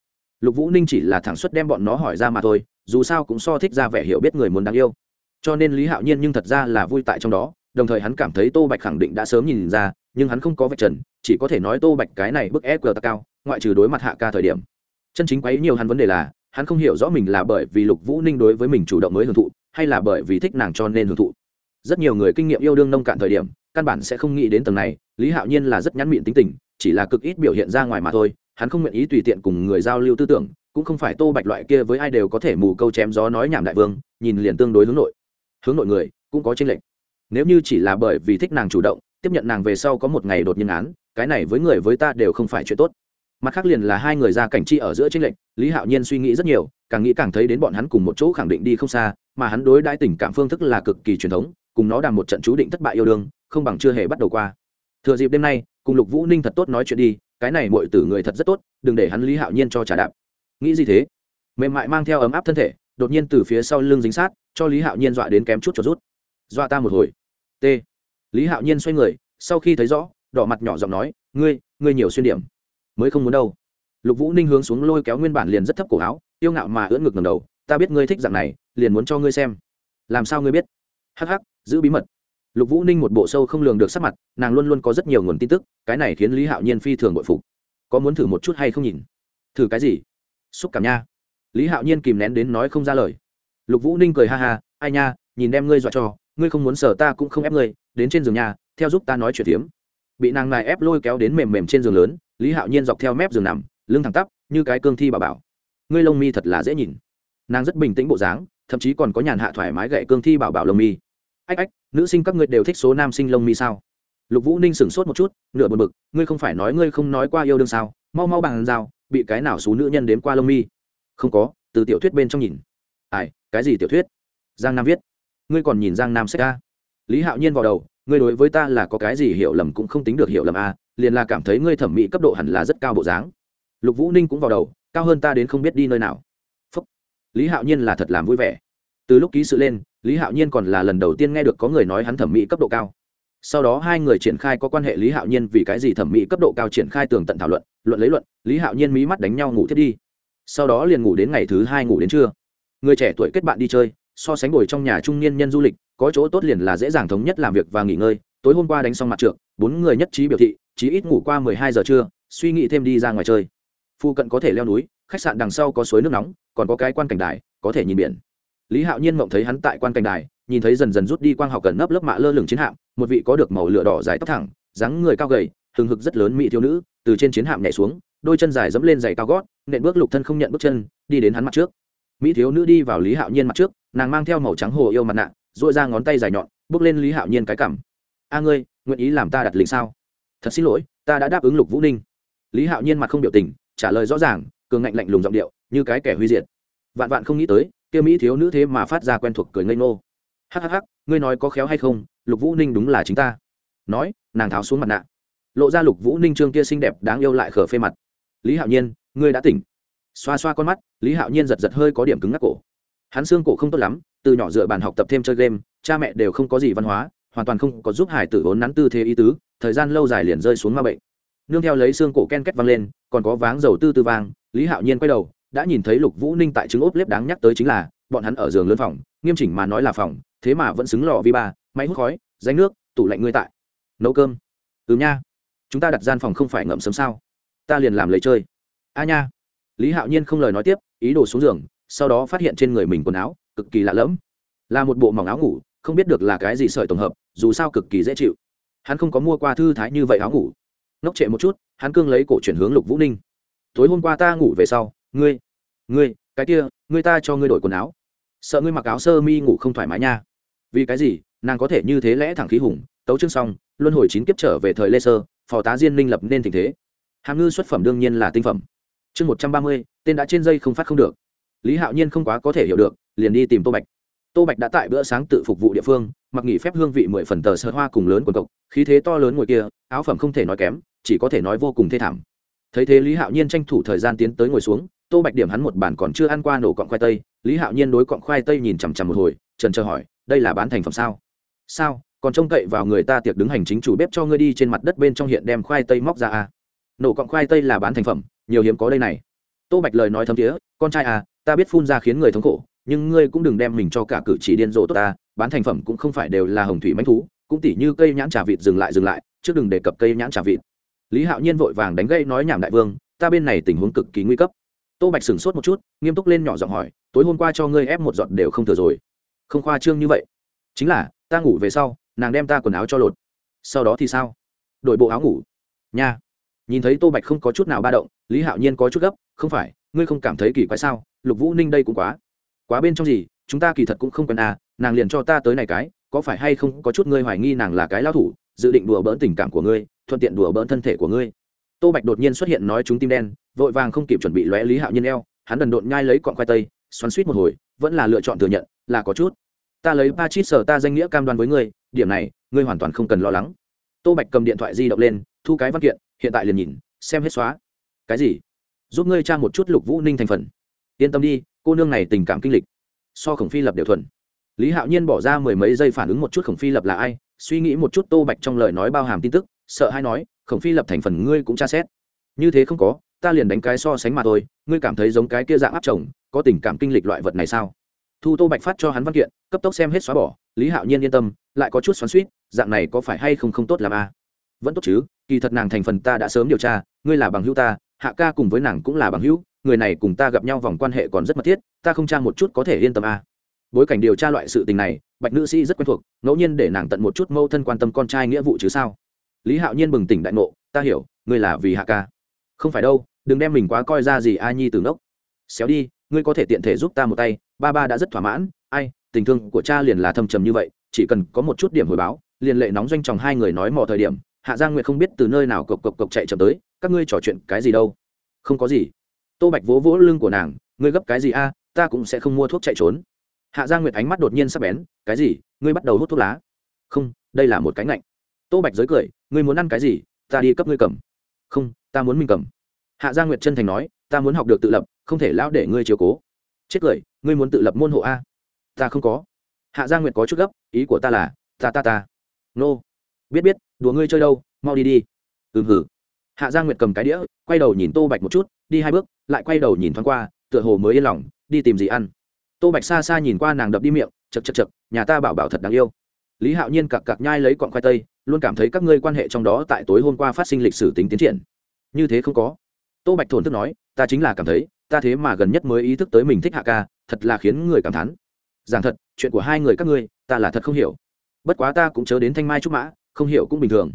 lục vũ ninh chỉ là thẳng suất đem bọn nó hỏi ra mà thôi, dù sao cũng so thích ra vẻ hiểu biết người muốn đáng yêu. Cho nên lý hạo nhiên nhưng thật ra là vui tại trong đó, đồng thời hắn cảm thấy tô bạch khẳng định đã sớm nhìn ra, nhưng hắn không có vạch trần, chỉ có thể nói tô bạch cái này bức ép cao, ngoại trừ đối mặt hạ ca thời điểm. Chân chính quấy nhiều hắn vấn đề là, hắn không hiểu rõ mình là bởi vì lục vũ ninh đối với mình chủ động mới hưởng thụ, hay là bởi vì thích nàng cho nên hưởng thụ. Rất nhiều người kinh nghiệm yêu đương nông cạn thời điểm, căn bản sẽ không nghĩ đến tầng này, lý hạo nhiên là rất nhắn miệng tính tình, chỉ là cực ít biểu hiện ra ngoài mà thôi hắn không nguyện ý tùy tiện cùng người giao lưu tư tưởng, cũng không phải tô bạch loại kia với ai đều có thể mù câu chém gió nói nhảm đại vương, nhìn liền tương đối hướng nội. Hướng nội người, cũng có tranh lệch. Nếu như chỉ là bởi vì thích nàng chủ động, tiếp nhận nàng về sau có một ngày đột nhiên án, cái này với người với ta đều không phải chuyện tốt. Mặt khác liền là hai người ra cảnh chi ở giữa tranh lệch, lý hạo nhiên suy nghĩ rất nhiều, càng nghĩ càng thấy đến bọn hắn cùng một chỗ khẳng định đi không xa, mà hắn đối đãi tình cảm phương thức là cực kỳ truyền thống, cùng nó đàm một trận chú định thất bại yêu đương, không bằng chưa hề bắt đầu qua. Thừa dịp đêm nay, cùng lục vũ ninh thật tốt nói chuyện đi cái này mọi tử người thật rất tốt, đừng để hắn lý hạo nhiên cho trả đạp. Nghĩ gì thế? Mềm mại mang theo ấm áp thân thể, đột nhiên từ phía sau lưng dính sát, cho lý hạo nhiên dọa đến kém chút cho rút. Dọa ta một hồi. T. Lý hạo nhiên xoay người, sau khi thấy rõ, đỏ mặt nhỏ giọng nói, ngươi ngươi nhiều xuyên điểm. Mới không muốn đâu. Lục vũ ninh hướng xuống lôi kéo nguyên bản liền rất thấp cổ áo, yêu ngạo mà ưỡn ngực ngầm đầu, ta biết ngươi thích dạng này, liền muốn cho ngươi xem. Làm sao ngươi biết? Hắc hắc, giữ bí mật lục vũ ninh một bộ sâu không lường được sắc mặt, nàng luôn luôn có rất nhiều nguồn tin tức, cái này khiến lý hạo nhiên phi thường bội phục. Có muốn thử một chút hay không nhìn? Thử cái gì? Xúc cảm nha. Lý hạo nhiên kìm nén đến nói không ra lời. Lục vũ ninh cười ha ha, ai nha, nhìn đem ngươi dọa cho, ngươi không muốn sở ta cũng không ép ngươi, đến trên giường nhà, theo giúp ta nói chuyện tiếm bị nàng ngài ép lôi kéo đến mềm mềm trên giường lớn, lý hạo nhiên dọc theo mép giường nằm, lưng thẳng tắp, như cái cương thi bà bảo. Ngươi lông mi thật là dễ nhìn. Nàng rất bình tĩnh bộ dáng, thậm chí còn có nhàn hạ thoải mái gậy cương thi bảo bảo lông mi ách ách, nữ sinh các ngươi đều thích số nam sinh lông mi sao? Lục vũ ninh sửng sốt một chút, nửa buồn bực, ngươi không phải nói ngươi không nói qua yêu đương sao? Mau mau bằng dao bị cái nào số nữ nhân đếm qua lông mi? Không có, từ tiểu thuyết bên trong nhìn. Ai, cái gì tiểu thuyết? Giang nam viết. Ngươi còn nhìn giang nam sách a? lý hạo nhiên vào đầu, ngươi đối với ta là có cái gì hiểu lầm cũng không tính được hiểu lầm a, liền là cảm thấy ngươi thẩm mỹ cấp độ hẳn là rất cao bộ dáng. Lục vũ ninh cũng vào đầu, cao hơn ta đến không biết đi nơi nào. Phúc. lý hạo nhiên là thật làm vui vẻ. Từ lúc ký sự lên lý hạo nhiên còn là lần đầu tiên nghe được có người nói hắn thẩm mỹ cấp độ cao. Sau đó hai người triển khai có quan hệ lý hạo nhiên vì cái gì thẩm mỹ cấp độ cao triển khai tường tận thảo luận luận lấy luận, lý hạo nhiên mí mắt đánh nhau ngủ thiết đi. Sau đó liền ngủ đến ngày thứ hai ngủ đến trưa. Người trẻ tuổi kết bạn đi chơi, so sánh ngồi trong nhà trung niên nhân du lịch, có chỗ tốt liền là dễ dàng thống nhất làm việc và nghỉ ngơi. Tối hôm qua đánh xong mặt trượt bốn người nhất trí biểu thị, chí ít ngủ qua mười hai giờ trưa, suy nghĩ thêm đi ra ngoài chơi. Phu cận có thể leo núi, khách sạn đằng sau có suối nước nóng, còn có cái quan cảnh đài, có thể nhìn biển lý hạo nhiên mộng thấy hắn tại quan cảnh đài, nhìn thấy dần dần rút đi quang học cần nấp lớp mạ lơ lửng chiến hạm, một vị có được màu lửa đỏ dài tóc thẳng, dáng người cao gầy hừng hực rất lớn mỹ thiếu nữ, từ trên chiến hạm nhảy xuống, đôi chân dài dẫm lên giày cao gót, nện bước lục thân không nhận bước chân, đi đến hắn mặt trước. Mỹ thiếu nữ đi vào lý hạo nhiên mặt trước, nàng mang theo màu trắng hồ yêu mặt nạ dội ra ngón tay dài nhọn, bước lên lý hạo nhiên cái cảm a ngươi, nguyện ý làm ta đặt lịch sao? Thật xin lỗi, ta đã đáp ứng lục vũ ninh. Lý hạo nhiên mặt không biểu tình, trả lời rõ ràng, cường ngạnh lạnh lùng giọng điệu, như cái kẻ huy diệt. Vạn vạn không nghĩ tới kia mỹ thiếu nữ thế mà phát ra quen thuộc cười ngây ngô. Hhh ngươi nói có khéo hay không, lục vũ ninh đúng là chính ta. Nói, nàng tháo xuống mặt nạ. Lộ ra lục vũ ninh trương kia xinh đẹp đáng yêu lại khở phê mặt. Lý hạo nhiên, ngươi đã tỉnh. Xoa xoa con mắt, lý hạo nhiên giật giật hơi có điểm cứng ngắc cổ. Hắn xương cổ không tốt lắm, từ nhỏ dựa bàn học tập thêm chơi game, cha mẹ đều không có gì văn hóa, hoàn toàn không có giúp hải tử vốn nắn tư thế ý tứ, thời gian lâu dài liền rơi xuống ma bệnh. Nương theo lấy xương cổ ken két văng lên, còn có váng dầu tư tư vang, lý hạo nhiên quay đầu đã nhìn thấy lục vũ ninh tại trứng ốp lép đáng nhắc tới chính là, bọn hắn ở giường lớn phòng, nghiêm chỉnh mà nói là phòng, thế mà vẫn xứng lò vi ba, máy hút khói danh nước, tủ lạnh ngươi tại. Nấu cơm. Ừ nha. Chúng ta đặt gian phòng không phải ngậm sớm sao? Ta liền làm lấy chơi. A nha. Lý hạo nhiên không lời nói tiếp, ý đồ xuống giường, sau đó phát hiện trên người mình quần áo cực kỳ lạ lẫm. Là một bộ mỏng áo ngủ, không biết được là cái gì sợi tổng hợp, dù sao cực kỳ dễ chịu. Hắn không có mua qua thư thái như vậy áo ngủ. Ngốc trệ một chút, hắn cương lấy cổ chuyển hướng lục vũ ninh. Tối hôm qua ta ngủ về sau ngươi ngươi, cái kia, ngươi ta cho ngươi đổi quần áo. Sợ ngươi mặc áo sơ mi ngủ không thoải mái nha. Vì cái gì, nàng có thể như thế lẽ thẳng khí hùng, tấu chương xong, luân hồi chín kiếp trở về thời lê sơ phò tá diên linh lập nên tình thế. Hàm ngư xuất phẩm đương nhiên là tinh phẩm. Chương một trăm ba mươi, tên đã trên dây không phát không được. Lý hạo nhiên không quá có thể hiểu được, liền đi tìm tô bạch. Tô bạch đã tại bữa sáng tự phục vụ địa phương, mặc nghỉ phép hương vị mười phần tờ sợ hoa cùng lớn quần cộc, khí thế to lớn ngồi kia, áo phẩm không thể nói kém, chỉ có thể nói vô cùng thê thảm. Thấy thế lý hạo nhiên tranh thủ thời gian tiến tới ngồi xuống tô bạch điểm hắn một bản còn chưa ăn qua nổ cọng khoai tây, lý hạo nhiên đối cọng khoai tây nhìn chằm chằm một hồi, trần chờ hỏi, đây là bán thành phẩm sao? Sao? Còn trông cậy vào người ta tiệc đứng hành chính chủ bếp cho ngươi đi trên mặt đất bên trong hiện đem khoai tây móc ra à. nổ cọng khoai tây là bán thành phẩm, nhiều hiếm có đây này. Tô bạch lời nói thấm tía con trai à ta biết phun ra khiến người thống khổ, nhưng ngươi cũng đừng đem mình cho cả cử chỉ điên rồ tốt ta, bán thành phẩm cũng không phải đều là hồng thủy mánh thú, cũng tỉ như cây nhãn trà vịt dừng lại dừng lại chứ đừng đề cập cây nhãn trà vịt. Lý hạo nhiên vội vàng đánh gây nói, nhảm đại vương, ta bên này tình huống cực kỳ nguy cấp tô bạch sửng sốt một chút, nghiêm túc lên nhỏ giọng hỏi, tối hôm qua cho ngươi ép một giọt đều không thừa rồi. Không khoa trương như vậy. Chính là, ta ngủ về sau, nàng đem ta quần áo cho lột. Sau đó thì sao? Đổi bộ áo ngủ. Nha. Nhìn thấy tô bạch không có chút nào ba động, lý hạo nhiên có chút gấp, không phải, ngươi không cảm thấy kỳ quái sao? Lục vũ ninh đây cũng quá. Quá bên trong gì? Chúng ta kỳ thật cũng không cần à nàng liền cho ta tới này cái, có phải hay không có chút ngươi hoài nghi nàng là cái lao thủ, dự định đùa bỡn tình cảm của ngươi, thuận tiện đùa bỡn thân thể của ngươi? Tô bạch đột nhiên xuất hiện nói chúng tim đen, vội vàng không kịp chuẩn bị lóe lý hạo nhiên eo, hắn đần độn nhai lấy cọn khoai tây, xoắn suýt một hồi, vẫn là lựa chọn thừa nhận, là có chút. Ta lấy ba chít sở ta danh nghĩa cam đoan với ngươi, điểm này, ngươi hoàn toàn không cần lo lắng. Tô bạch cầm điện thoại di động lên, thu cái văn kiện, hiện tại liền nhìn, xem hết xóa. Cái gì? Giúp ngươi tra một chút lục vũ ninh thành phần. Yên tâm đi, cô nương này tình cảm kinh lịch. So khổng phi lập đều thuần. Lý hạo nhiên bỏ ra mười mấy giây phản ứng một chút khổng phi lập là ai, suy nghĩ một chút tô bạch trong lời nói bao hàm tin tức sợ hay nói, khổng phi lập thành phần ngươi cũng tra xét như thế không có, ta liền đánh cái so sánh mà thôi, ngươi cảm thấy giống cái kia dạng áp chồng, có tình cảm kinh lịch loại vật này sao thu tô bạch phát cho hắn văn kiện, cấp tốc xem hết xóa bỏ, lý hạo nhiên yên tâm, lại có chút xoắn suýt dạng này có phải hay không không tốt làm a à? vẫn tốt chứ, kỳ thật nàng thành phần ta đã sớm điều tra, ngươi là bằng hữu ta, hạ ca cùng với nàng cũng là bằng hữu, người này cùng ta gặp nhau vòng quan hệ còn rất mật thiết, ta không tra một chút có thể yên tâm a à. bối cảnh điều tra loại sự tình này, bạch nữ sĩ rất quen thuộc, ngẫu nhiên để nàng tận một chút mâu thân quan tâm con trai nghĩa vụ chứ sao lý hạo nhiên bừng tỉnh đại ngộ, ta hiểu, ngươi là vì hạ ca. Không phải đâu, đừng đem mình quá coi ra gì, a nhi từ ngốc. Xéo đi, ngươi có thể tiện thể giúp ta một tay, ba ba đã rất thỏa mãn, ai, tình thương của cha liền là thâm trầm như vậy, chỉ cần có một chút điểm hồi báo, liền lệ nóng doanh chồng hai người nói mò thời điểm, hạ giang nguyệt không biết từ nơi nào cộc cộc cộc chạy chậm tới, các ngươi trò chuyện cái gì đâu? Không có gì. Tô bạch vỗ vỗ lưng của nàng, ngươi gấp cái gì, a, ta cũng sẽ không mua thuốc chạy trốn. Hạ giang nguyệt ánh mắt đột nhiên sắp bén, cái gì? Ngươi bắt đầu hút thuốc lá? Không, đây là một cái ngạnh. Tô bạch giới cười ngươi muốn ăn cái gì, ta đi cấp ngươi cầm. Không, ta muốn mình cầm. Hạ gia nguyệt chân thành nói, ta muốn học được tự lập, không thể lão để ngươi chiều cố. Chết cười, ngươi muốn tự lập môn hộ a. Ta không có. Hạ gia nguyệt có chút gấp, ý của ta là, ta ta ta. Nô. Biết biết, đùa ngươi chơi đâu, mau đi đi. Ừm hử. Hạ gia nguyệt cầm cái đĩa, quay đầu nhìn tô bạch một chút, đi hai bước, lại quay đầu nhìn thoáng qua, tựa hồ mới yên lòng, đi tìm gì ăn. Tô bạch xa xa nhìn qua nàng đập đi miệng chật chật chật nhà ta bảo bảo thật đáng yêu lý hạo nhiên cặc cặc nhai lấy cọn khoai tây, luôn cảm thấy các ngươi quan hệ trong đó tại tối hôm qua phát sinh lịch sử tính tiến triển. Như thế không có. Tô bạch thổn thức nói, ta chính là cảm thấy, ta thế mà gần nhất mới ý thức tới mình thích hạ ca, thật là khiến người cảm thán. Giảng thật, chuyện của hai người các ngươi, ta là thật không hiểu. Bất quá ta cũng chớ đến thanh mai trúc mã, không hiểu cũng bình thường.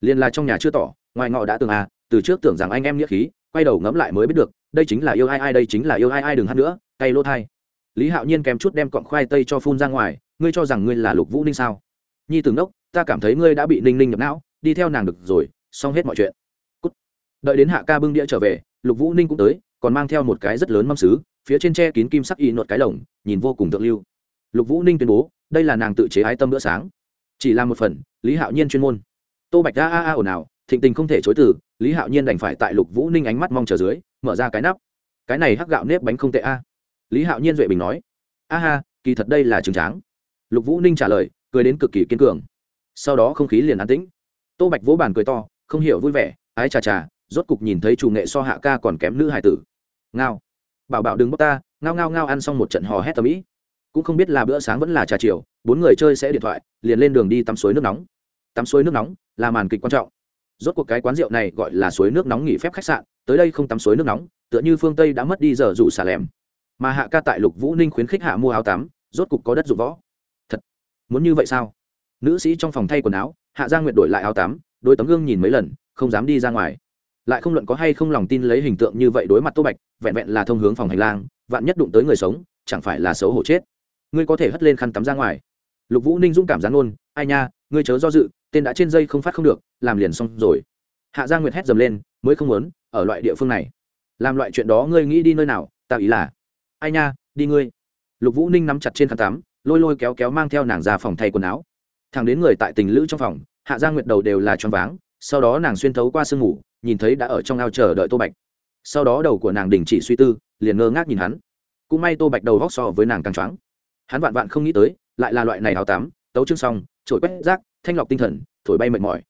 Liền là trong nhà chưa tỏ, ngoài ngọ đã tường à từ trước tưởng rằng anh em nghĩa khí, quay đầu ngẫm lại mới biết được, đây chính là yêu ai ai, đây chính là yêu ai ai, đừng hát nữa, cay lỗ thai. Lý hạo nhiên kèm chút đem cọn khoai tây cho phun ra ngoài ngươi cho rằng ngươi là lục vũ ninh sao? Nhi tưởng đốc ta cảm thấy ngươi đã bị ninh ninh nhập não, đi theo nàng được rồi, xong hết mọi chuyện. Cút. đợi đến hạ ca bưng đĩa trở về, lục vũ ninh cũng tới, còn mang theo một cái rất lớn mâm xứ phía trên tre kín kim sắc y nuột cái lồng, nhìn vô cùng thượng lưu. Lục vũ ninh tuyên bố, đây là nàng tự chế ái tâm bữa sáng. Chỉ là một phần, lý hạo nhiên chuyên môn. Tô bạch a a a ồn ào, thịnh tình không thể chối từ, lý hạo nhiên đành phải tại lục vũ ninh ánh mắt mong chờ dưới, mở ra cái nắp. Cái này hắc gạo nếp bánh không tệ a. Lý hạo nhiên duệ bình nói, a ha, kỳ thật đây là trứng tráng lục vũ ninh trả lời, cười đến cực kỳ kiên cường. Sau đó không khí liền an tĩnh. Tô bạch vỗ bàn cười to, không hiểu vui vẻ, ái chà chà, rốt cục nhìn thấy chủ nghệ so hạ ca còn kém nữ hải tử. Ngao. Bảo bảo đừng bóc ta, ngao ngao ngao ăn xong một trận hò hét tầm ĩ. Cũng không biết là bữa sáng vẫn là trà chiều, bốn người chơi sẽ điện thoại, liền lên đường đi tắm suối nước nóng. Tắm suối nước nóng là màn kịch quan trọng. Rốt cuộc cái quán rượu này gọi là suối nước nóng nghỉ phép khách sạn, tới đây không tắm suối nước nóng, tựa như phương tây đã mất đi giờ rủ xà lèm mà hạ ca tại lục vũ ninh khuyến khích hạ mua áo tắm, rốt cục có đất dụng võ muốn như vậy sao? Nữ sĩ trong phòng thay quần áo, hạ gia nguyệt đổi lại áo tắm, đôi tấm gương nhìn mấy lần, không dám đi ra ngoài. Lại không luận có hay không lòng tin lấy hình tượng như vậy đối mặt tô bạch, vẹn vẹn là thông hướng phòng hành lang, vạn nhất đụng tới người sống, chẳng phải là xấu hổ chết. Ngươi có thể hất lên khăn tắm ra ngoài. Lục vũ ninh dũng cảm gián ôn ai nha, ngươi chớ do dự, tên đã trên dây không phát không được, làm liền xong rồi. Hạ gia nguyệt hét dầm lên, mới không muốn, ở loại địa phương này. Làm loại chuyện đó ngươi nghĩ đi nơi nào tạo ý là, ai nha, đi ngươi. Lục vũ ninh nắm chặt trên khăn tắm lôi lôi kéo kéo mang theo nàng ra phòng thay quần áo. Thằng đến người tại tình lữ trong phòng, hạ gia nguyệt đầu đều là choáng váng, sau đó nàng xuyên thấu qua sương ngủ nhìn thấy đã ở trong ao chờ đợi tô bạch. Sau đó đầu của nàng đình chỉ suy tư, liền ngơ ngác nhìn hắn. Cũng may tô bạch đầu góc so với nàng càng choáng. Hắn vạn vạn không nghĩ tới, lại là loại này áo tắm tấu chương xong trổi quét rác, thanh lọc tinh thần, thổi bay mệt mỏi.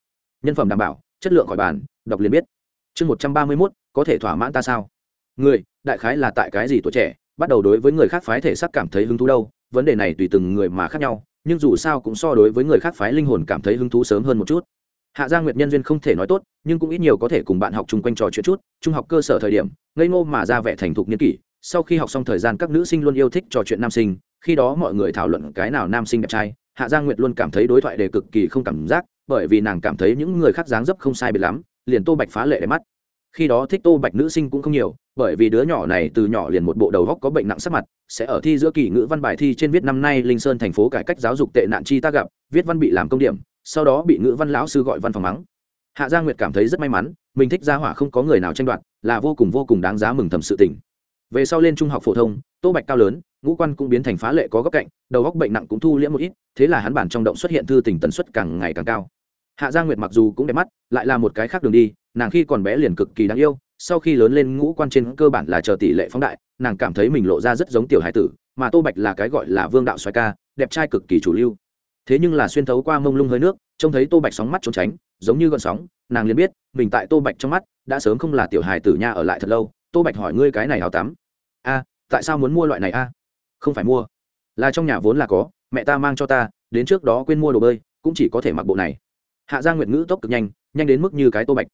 Nhân phẩm đảm bảo, chất lượng khỏi bàn, đọc liền biết. Chương một trăm ba mươi mốt, có thể thỏa mãn ta sao? Người, đại khái là tại cái gì tuổi trẻ, bắt đầu đối với người khác phái thể sắc cảm thấy hứng thú đâu vấn đề này tùy từng người mà khác nhau, nhưng dù sao cũng so đối với người khác phái linh hồn cảm thấy hứng thú sớm hơn một chút. Hạ gia nguyệt nhân duyên không thể nói tốt, nhưng cũng ít nhiều có thể cùng bạn học chung quanh trò chuyện chút, trung học cơ sở thời điểm, ngây ngô mà ra vẻ thành thục niên kỷ, sau khi học xong thời gian các nữ sinh luôn yêu thích trò chuyện nam sinh, khi đó mọi người thảo luận cái nào nam sinh đẹp trai, hạ gia nguyệt luôn cảm thấy đối thoại đề cực kỳ không cảm giác, bởi vì nàng cảm thấy những người khác dáng dấp không sai biệt lắm, liền tô bạch phá lệ đẹp mắt khi đó thích tô bạch nữ sinh cũng không nhiều, bởi vì đứa nhỏ này từ nhỏ liền một bộ đầu góc có bệnh nặng sắc mặt, sẽ ở thi giữa kỳ ngữ văn bài thi trên viết năm nay linh sơn thành phố cải cách giáo dục tệ nạn chi ta gặp, viết văn bị làm công điểm, sau đó bị ngữ văn lão sư gọi văn phòng mắng. Hạ gia nguyệt cảm thấy rất may mắn, mình thích gia hỏa không có người nào tranh đoạt, là vô cùng vô cùng đáng giá mừng thầm sự tình. Về sau lên trung học phổ thông, tô bạch cao lớn, ngũ quan cũng biến thành phá lệ có góc cạnh, đầu góc bệnh nặng cũng thu liễm một ít, thế là hắn bản trong động xuất hiện thư tình tần suất càng ngày càng cao. Hạ gia nguyệt mặc dù cũng đẹp mắt, lại là một cái khác đường đi nàng khi còn bé liền cực kỳ đáng yêu, sau khi lớn lên ngũ quan trên cơ bản là chờ tỷ lệ phóng đại, nàng cảm thấy mình lộ ra rất giống tiểu hải tử, mà tô bạch là cái gọi là vương đạo xoài ca, đẹp trai cực kỳ chủ lưu. Thế nhưng là xuyên thấu qua mông lung hơi nước, trông thấy tô bạch sóng mắt trốn tránh, giống như gọn sóng, nàng liền biết, mình tại tô bạch trong mắt, đã sớm không là tiểu hài tử nha ở lại thật lâu. Tô bạch hỏi ngươi cái này hào tắm. A, tại sao muốn mua loại này a? Không phải mua. Là trong nhà vốn là có, mẹ ta mang cho ta, đến trước đó quên mua đồ bơi, cũng chỉ có thể mặc bộ này. Hạ gia nguyệt ngữ tốc cực nhanh nhanh đến mức như cái tô bạch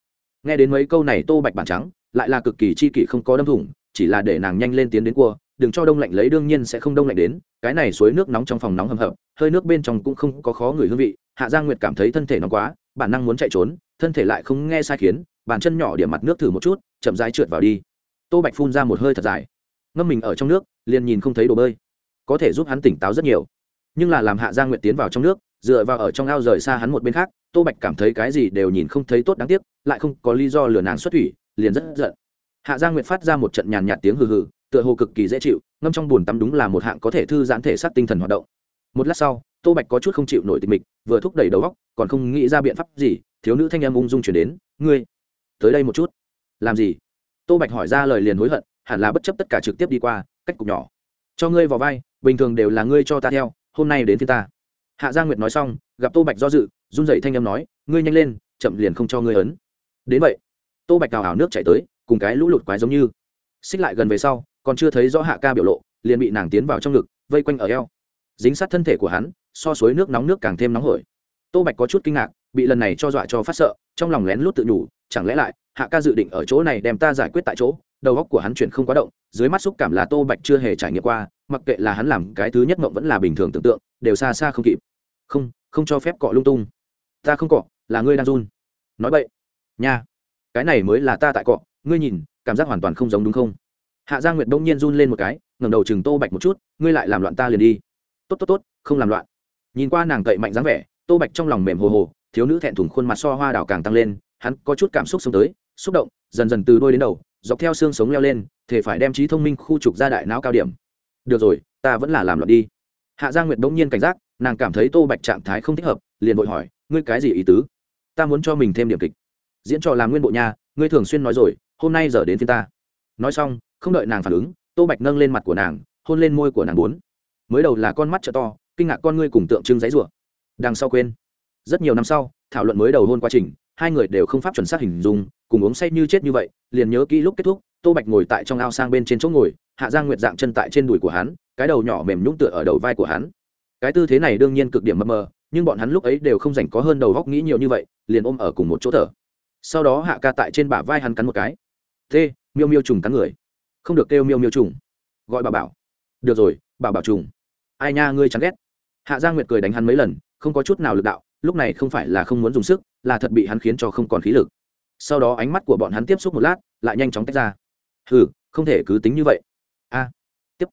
nghe đến mấy câu này tô bạch bản trắng, lại là cực kỳ chi kỷ không có đâm thủng, chỉ là để nàng nhanh lên tiến đến cua, đừng cho đông lạnh lấy đương nhiên sẽ không đông lạnh đến, cái này suối nước nóng trong phòng nóng hầm hập, hơi nước bên trong cũng không có khó người hương vị, hạ giang nguyệt cảm thấy thân thể nóng quá, bản năng muốn chạy trốn, thân thể lại không nghe sai khiến, bàn chân nhỏ điểm mặt nước thử một chút, chậm rãi trượt vào đi. Tô bạch phun ra một hơi thật dài, ngâm mình ở trong nước, liền nhìn không thấy đồ bơi. Có thể giúp hắn tỉnh táo rất nhiều. Nhưng là làm hạ giang nguyệt tiến vào trong nước, dựa vào ở trong ao rời xa hắn một bên khác tô bạch cảm thấy cái gì đều nhìn không thấy tốt đáng tiếc, lại không có lý do lừa nàng xuất thủy, liền rất giận. Hạ giang nguyệt phát ra một trận nhàn nhạt tiếng hừ hừ, tựa hồ cực kỳ dễ chịu, ngâm trong bùn tắm đúng là một hạng có thể thư giãn thể xác tinh thần hoạt động. Một lát sau, tô bạch có chút không chịu nổi tình mịch, vừa thúc đẩy đầu góc còn không nghĩ ra biện pháp gì, thiếu nữ thanh em ung dung chuyển đến, ngươi, tới đây một chút. Làm gì? Tô bạch hỏi ra lời liền hối hận, hẳn là bất chấp tất cả trực tiếp đi qua, cách cục nhỏ. Cho ngươi vào vai, bình thường đều là ngươi cho ta theo, hôm nay đến phía ta hạ gia nguyệt nói xong, gặp tô bạch do dự, run dậy thanh âm nói, ngươi nhanh lên, chậm liền không cho ngươi ấn. Đến vậy, tô bạch cào ảo nước chảy tới, cùng cái lũ lụt quái giống như. Xích lại gần về sau, còn chưa thấy rõ hạ ca biểu lộ, liền bị nàng tiến vào trong ngực, vây quanh ở eo. Dính sát thân thể của hắn, so suối nước nóng nước càng thêm nóng hổi. Tô bạch có chút kinh ngạc, bị lần này cho dọa cho phát sợ, trong lòng lén lút tự nhủ, chẳng lẽ lại, hạ ca dự định ở chỗ này đem ta giải quyết tại chỗ, đầu óc của hắn chuyển không quá động, dưới mắt xúc cảm là tô bạch chưa hề trải nghiệm qua, mặc kệ là hắn làm cái thứ nhất mộng vẫn là bình thường tưởng tượng, đều xa xa không kịp không không cho phép cọ lung tung. Ta không cọ, là ngươi đang run. Nói vậy nha. Cái này mới là ta tại cọ. Ngươi nhìn, cảm giác hoàn toàn không giống đúng không? Hạ gia nguyệt đông nhiên run lên một cái, ngẩng đầu chừng tô bạch một chút, ngươi lại làm loạn ta liền đi. Tốt tốt tốt, không làm loạn. Nhìn qua nàng cậy mạnh dáng vẻ, tô bạch trong lòng mềm hồ hồ, thiếu nữ thẹn thùng khuôn mặt so hoa đào càng tăng lên, hắn có chút cảm xúc sống tới, xúc động, dần dần từ đôi đến đầu, dọc theo xương sống leo lên thể phải đem trí thông minh khu trục ra đại não cao điểm. Được rồi, ta vẫn là làm loạn đi. Hạ gia nguyệt bỗng nhiên cảnh giác nàng cảm thấy tô bạch trạng thái không thích hợp, liền vội hỏi, ngươi cái gì ý tứ? Ta muốn cho mình thêm điểm kịch. Diễn trò làm nguyên bộ nhà ngươi thường xuyên nói rồi, hôm nay giờ đến phiên ta. Nói xong, không đợi nàng phản ứng, tô bạch nâng lên mặt của nàng, hôn lên môi của nàng bốn. Mới đầu là con mắt trợ to, kinh ngạc con ngươi cùng tượng trưng giấy rủa. Đằng sau quên. Rất nhiều năm sau, thảo luận mới đầu hôn quá trình, hai người đều không pháp chuẩn xác hình dung, cùng uống say như chết như vậy, liền nhớ kỹ lúc kết thúc, tô bạch ngồi tại trong ao sang bên trên chỗ ngồi, hạ giang nguyệt dạng chân tại trên đùi của hắn, cái đầu nhỏ mềm nhũng tựa ở đầu vai của hắn cái tư thế này đương nhiên cực điểm mập mờ, nhưng bọn hắn lúc ấy đều không dành có hơn đầu góc nghĩ nhiều như vậy, liền ôm ở cùng một chỗ thở. Sau đó hạ ca tại trên bả vai hắn cắn một cái. Thế miêu miêu trùng cắn người. Không được kêu miêu miêu trùng. Gọi bà bảo. Được rồi bảo bảo trùng. Ai nha, ngươi chán ghét. Hạ giang nguyệt cười đánh hắn mấy lần, không có chút nào lực đạo, lúc này không phải là không muốn dùng sức, là thật bị hắn khiến cho không còn khí lực. Sau đó ánh mắt của bọn hắn tiếp xúc một lát, lại nhanh chóng tách ra. Ừ không thể cứ tính như vậy. A, tiếp.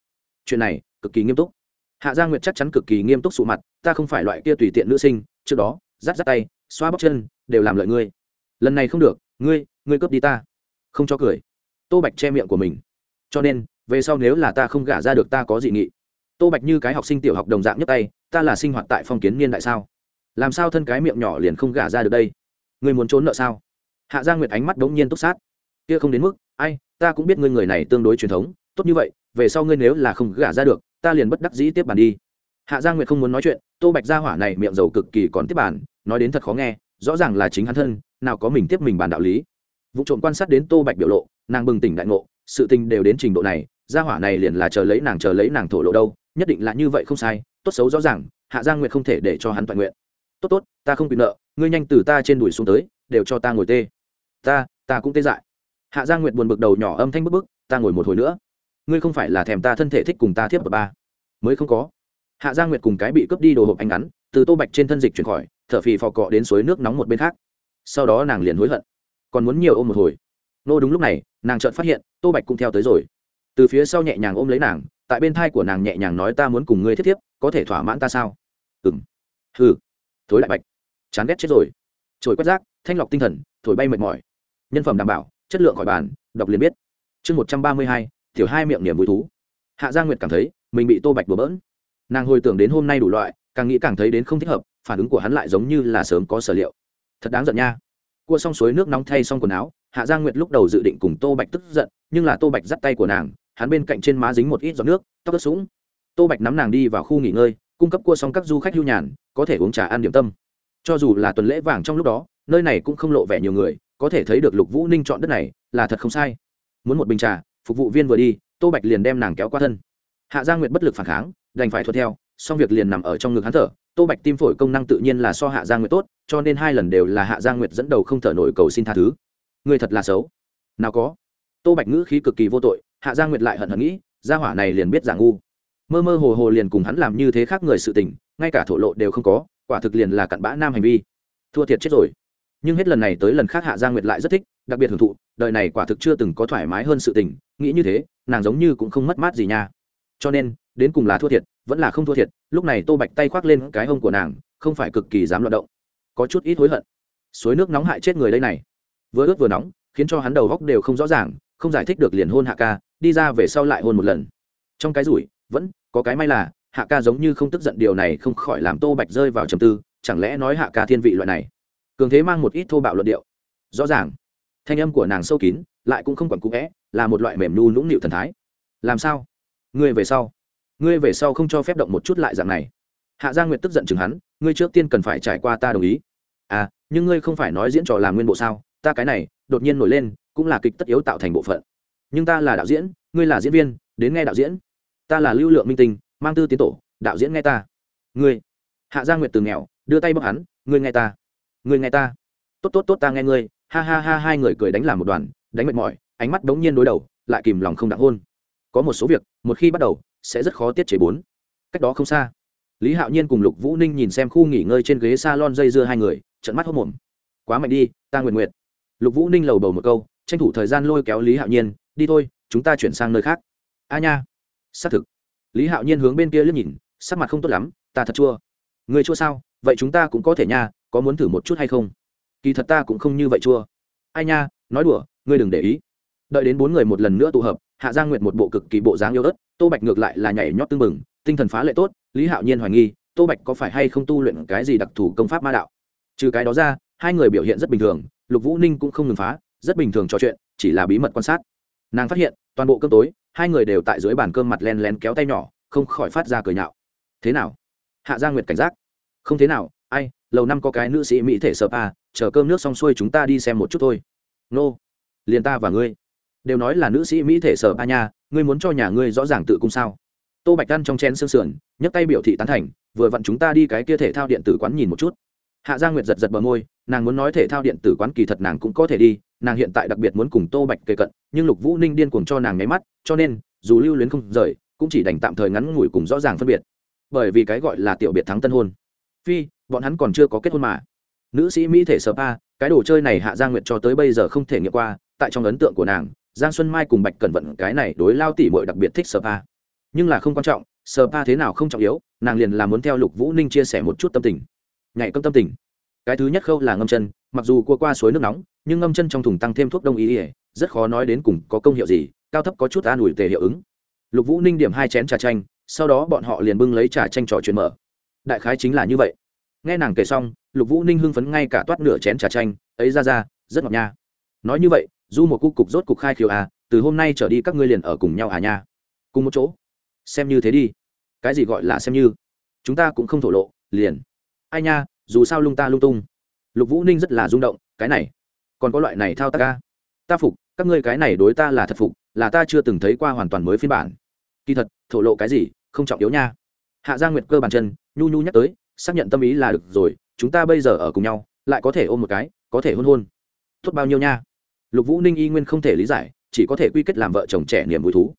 Chuyện này cực kỳ nghiêm túc hạ gia nguyệt chắc chắn cực kỳ nghiêm túc sụ mặt, ta không phải loại kia tùy tiện nữ sinh, trước đó, rát rát tay, xoa bóc chân, đều làm lợi ngươi. Lần này không được, ngươi ngươi cướp đi ta. Không cho cười. Tô bạch che miệng của mình. Cho nên, về sau nếu là ta không gả ra được ta có dị nghị. Tô bạch như cái học sinh tiểu học đồng dạng nhất tay, ta là sinh hoạt tại phong kiến niên đại sao? Làm sao thân cái miệng nhỏ liền không gả ra được đây? Ngươi muốn trốn nợ sao? Hạ gia nguyệt ánh mắt đống nhiên túc sát. Kia không đến mức, ai, ta cũng biết ngươi người này tương đối truyền thống, tốt như vậy, về sau ngươi nếu là không gả ra được ta liền bất đắc dĩ tiếp bàn đi. Hạ gia nguyệt không muốn nói chuyện, tô bạch gia hỏa này miệng dầu cực kỳ còn tiếp bàn nói đến thật khó nghe, rõ ràng là chính hắn thân, nào có mình tiếp mình bàn đạo lý. Vụ trộm quan sát đến tô bạch biểu lộ, nàng bừng tỉnh đại ngộ, sự tình đều đến trình độ này, gia hỏa này liền là chờ lấy nàng chờ lấy nàng thổ lộ đâu, nhất định là như vậy không sai, tốt xấu rõ ràng, hạ giang nguyệt không thể để cho hắn toàn nguyện. Tốt tốt, ta không bị nợ, ngươi nhanh từ ta trên đùi xuống tới, đều cho ta ngồi tê. Ta ta cũng tê dại. Hạ giang nguyệt buồn bực đầu nhỏ âm thanh bức bức, ta ngồi một hồi nữa ngươi không phải là thèm ta thân thể thích cùng ta thiếp ở ba. Mới không có. Hạ giang nguyệt cùng cái bị cướp đi đồ hộp anh ngắn, từ tô bạch trên thân dịch chuyển khỏi, thở phì phò cọ đến suối nước nóng một bên khác. Sau đó nàng liền hối hận. Còn muốn nhiều ôm một hồi. Nô đúng lúc này, nàng chợt phát hiện, tô bạch cũng theo tới rồi. Từ phía sau nhẹ nhàng ôm lấy nàng, tại bên thai của nàng nhẹ nhàng nói ta muốn cùng ngươi thiết thiếp, có thể thỏa mãn ta sao? Ừ m hừ. Thối đại bạch. Chán ghét chết rồi. Trồi quét rác, thanh lọc tinh thần, thổi bay mệt mỏi. Nhân phẩm đảm bảo, chất lượng khỏi bàn, đọc liền biết. Chương một trăm ba mươi hai Tiểu hai miệng niềm vui thú. Hạ gia nguyệt cảm thấy, mình bị tô bạch bừa bỡn. Nàng hồi tưởng đến hôm nay đủ loại, càng nghĩ càng thấy đến không thích hợp, phản ứng của hắn lại giống như là sớm có sở liệu. Thật đáng giận nha. Cua xong suối nước nóng thay xong quần áo, hạ gia nguyệt lúc đầu dự định cùng tô bạch tức giận, nhưng là tô bạch dắt tay của nàng, hắn bên cạnh trên má dính một ít giọt nước, tóc ớt sũng. Tô bạch nắm nàng đi vào khu nghỉ ngơi, cung cấp cua xong các du khách hưu nhàn, có thể uống trà ăn điểm tâm. Cho dù là tuần lễ vàng trong lúc đó, nơi này cũng không lộ vẻ nhiều người, có thể thấy được lục vũ ninh chọn đất này, là thật không sai. Muốn một bình trà phục vụ viên vừa đi, tô bạch liền đem nàng kéo qua thân. Hạ gia nguyệt bất lực phản kháng, đành phải thuận theo, xong việc liền nằm ở trong ngực hắn thở. Tô bạch tim phổi công năng tự nhiên là so hạ gia nguyệt tốt, cho nên hai lần đều là hạ gia nguyệt dẫn đầu không thở nổi cầu xin tha thứ. Người thật là xấu. Nào có. Tô bạch ngữ khí cực kỳ vô tội, hạ gia nguyệt lại hận hận nghĩ, gia hỏa này liền biết giả ngu. Mơ mơ hồ hồ liền cùng hắn làm như thế khác người sự tình, ngay cả thổ lộ đều không có, quả thực liền là cặn bã nam hành vi. Thua thiệt chết rồi. Nhưng hết lần này tới lần khác hạ gia nguyệt lại rất thích, đặc biệt hưởng thụ, đời này quả thực chưa từng có thoải mái hơn sự tình nghĩ như thế, nàng giống như cũng không mất mát gì nha. Cho nên, đến cùng là thua thiệt, vẫn là không thua thiệt, lúc này tô bạch tay khoác lên cái hông của nàng, không phải cực kỳ dám loạt động. Có chút ít hối hận. Suối nước nóng hại chết người đây này. Vừa ướt vừa nóng, khiến cho hắn đầu góc đều không rõ ràng, không giải thích được liền hôn hạ ca, đi ra về sau lại hôn một lần. Trong cái rủi, vẫn có cái may là, hạ ca giống như không tức giận điều này không khỏi làm tô bạch rơi vào trầm tư, chẳng lẽ nói hạ ca thiên vị loại này? Cường thế mang một ít thô bạo luận điệu. Rõ ràng, thanh âm của nàng sâu kín, lại cũng không còn cụ vẽ là một loại mềm nu nũng nịu thần thái. Làm sao? Ngươi về sau. Ngươi về sau không cho phép động một chút lại dạng này. Hạ gia nguyệt tức giận chừng hắn, ngươi trước tiên cần phải trải qua ta đồng ý. À nhưng ngươi không phải nói diễn trò làm nguyên bộ sao? Ta cái này, đột nhiên nổi lên, cũng là kịch tất yếu tạo thành bộ phận. Nhưng ta là đạo diễn, ngươi là diễn viên, đến nghe đạo diễn. Ta là lưu lượng minh tinh, mang tư tiến tổ, đạo diễn nghe ta. Ngươi. Hạ gia nguyệt từ nghèo, đưa tay bóc hắn, ngươi nghe ta. Ngươi nghe ta. Tốt tốt tốt, ta nghe ngươi. Ha ha ha, hai người cười đánh làm một đoàn, đánh mệt mỏi ánh mắt đống nhiên đối đầu, lại kìm lòng không đặng hôn. Có một số việc, một khi bắt đầu, sẽ rất khó tiết chế bốn. Cách đó không xa, lý hạo nhiên cùng lục vũ ninh nhìn xem khu nghỉ ngơi trên ghế s a lon dây dưa hai người trận mắt hốc mồm quá mạnh đi, ta nguyện nguyện. Lục vũ ninh lầu bầu một câu, tranh thủ thời gian lôi kéo lý hạo nhiên, đi thôi, chúng ta chuyển sang nơi khác. A nha. Xác thực. Lý hạo nhiên hướng bên kia liếc nhìn, sắc mặt không tốt lắm, ta thật chua. Người chua sao? Vậy chúng ta cũng có thể nha, có muốn thử một chút hay không? Kỳ thật ta cũng không như vậy chua. Ai nha, nói đùa, ngươi đừng để ý đợi đến bốn người một lần nữa tụ hợp, hạ giang nguyệt một bộ cực kỳ bộ dáng yêu ớt, tô bạch ngược lại là nhảy nhót tưng bừng, tinh thần phá lệ tốt, lý hạo nhiên hoài nghi, tô bạch có phải hay không tu luyện cái gì đặc thù công pháp ma đạo? Trừ cái đó ra, hai người biểu hiện rất bình thường, lục vũ ninh cũng không ngừng phá, rất bình thường trò chuyện, chỉ là bí mật quan sát. Nàng phát hiện, toàn bộ cơm tối, hai người đều tại dưới bàn cơm mặt len lén kéo tay nhỏ, không khỏi phát ra cười nhạo. Thế nào? Hạ gia nguyệt cảnh giác. Không thế nào, ai, lầu năm có cái nữ sĩ mỹ thể sợp à chờ cơm nước xong xuôi chúng ta đi xem một chút thôi. Nô, liền ta và ngươi đều nói là nữ sĩ mỹ thể sở ba nha, ngươi muốn cho nhà ngươi rõ ràng tự cung sao? Tô bạch ăn trong chen sương sườn, nhấc tay biểu thị tán thành, vừa vặn chúng ta đi cái kia thể thao điện tử quán nhìn một chút. Hạ gia nguyệt giật giật bờ môi, nàng muốn nói thể thao điện tử quán kỳ thật nàng cũng có thể đi, nàng hiện tại đặc biệt muốn cùng tô bạch kề cận, nhưng lục vũ ninh điên cuồng cho nàng nháy mắt, cho nên, dù lưu luyến không rời, cũng chỉ đành tạm thời ngắn ngủi cùng rõ ràng phân biệt. Bởi vì cái gọi là tiểu biệt thắng tân hôn. Phi, bọn hắn còn chưa có kết hôn mà. Nữ sĩ mỹ thể sơ pa cái đồ chơi này hạ gia nguyệt cho tới bây giờ không thể nghiệm qua, tại trong ấn tượng của nàng giang xuân mai cùng bạch cẩn vận cái này đối lao tỉ mội đặc biệt thích sơ pa. Nhưng là không quan trọng sơ pa thế nào không trọng yếu, nàng liền là muốn theo lục vũ ninh chia sẻ một chút tâm tình. Nhảy cấm tâm tình. Cái thứ nhất khâu là ngâm chân, mặc dù cua qua suối nước nóng, nhưng ngâm chân trong thùng tăng thêm thuốc đông y ỉa rất khó nói đến cùng có công hiệu gì, cao thấp có chút an ủi tề hiệu ứng. Lục vũ ninh điểm hai chén trà chanh, sau đó bọn họ liền bưng lấy trà chanh trò chuyện mở. Đại khái chính là như vậy. Nghe nàng kể xong, lục vũ ninh hưng phấn ngay cả toát nửa chén trà chanh, ấy ra ra, rất ngọt nha. Nói như vậy du một cúc cục rốt cục khai khiếu à từ hôm nay trở đi các ngươi liền ở cùng nhau à nha. Cùng một chỗ. Xem như thế đi. Cái gì gọi là xem như? Chúng ta cũng không thổ lộ, liền. Ai nha, dù sao lung ta lung tung. Lục vũ ninh rất là rung động, cái này. Còn có loại này thao tác ca ta phục, các ngươi cái này đối ta là thật phục, là ta chưa từng thấy qua hoàn toàn mới phiên bản. Kỳ thật, thổ lộ cái gì, không trọng yếu nha. Hạ gia nguyệt cơ bàn chân, nhu nhu nhắc tới, xác nhận tâm ý là được rồi, chúng ta bây giờ ở cùng nhau, lại có thể ôm một cái, có thể hôn hôn. Tốt bao nhiêu nha lục vũ ninh y nguyên không thể lý giải, chỉ có thể quy kết làm vợ chồng trẻ niềm vui thú.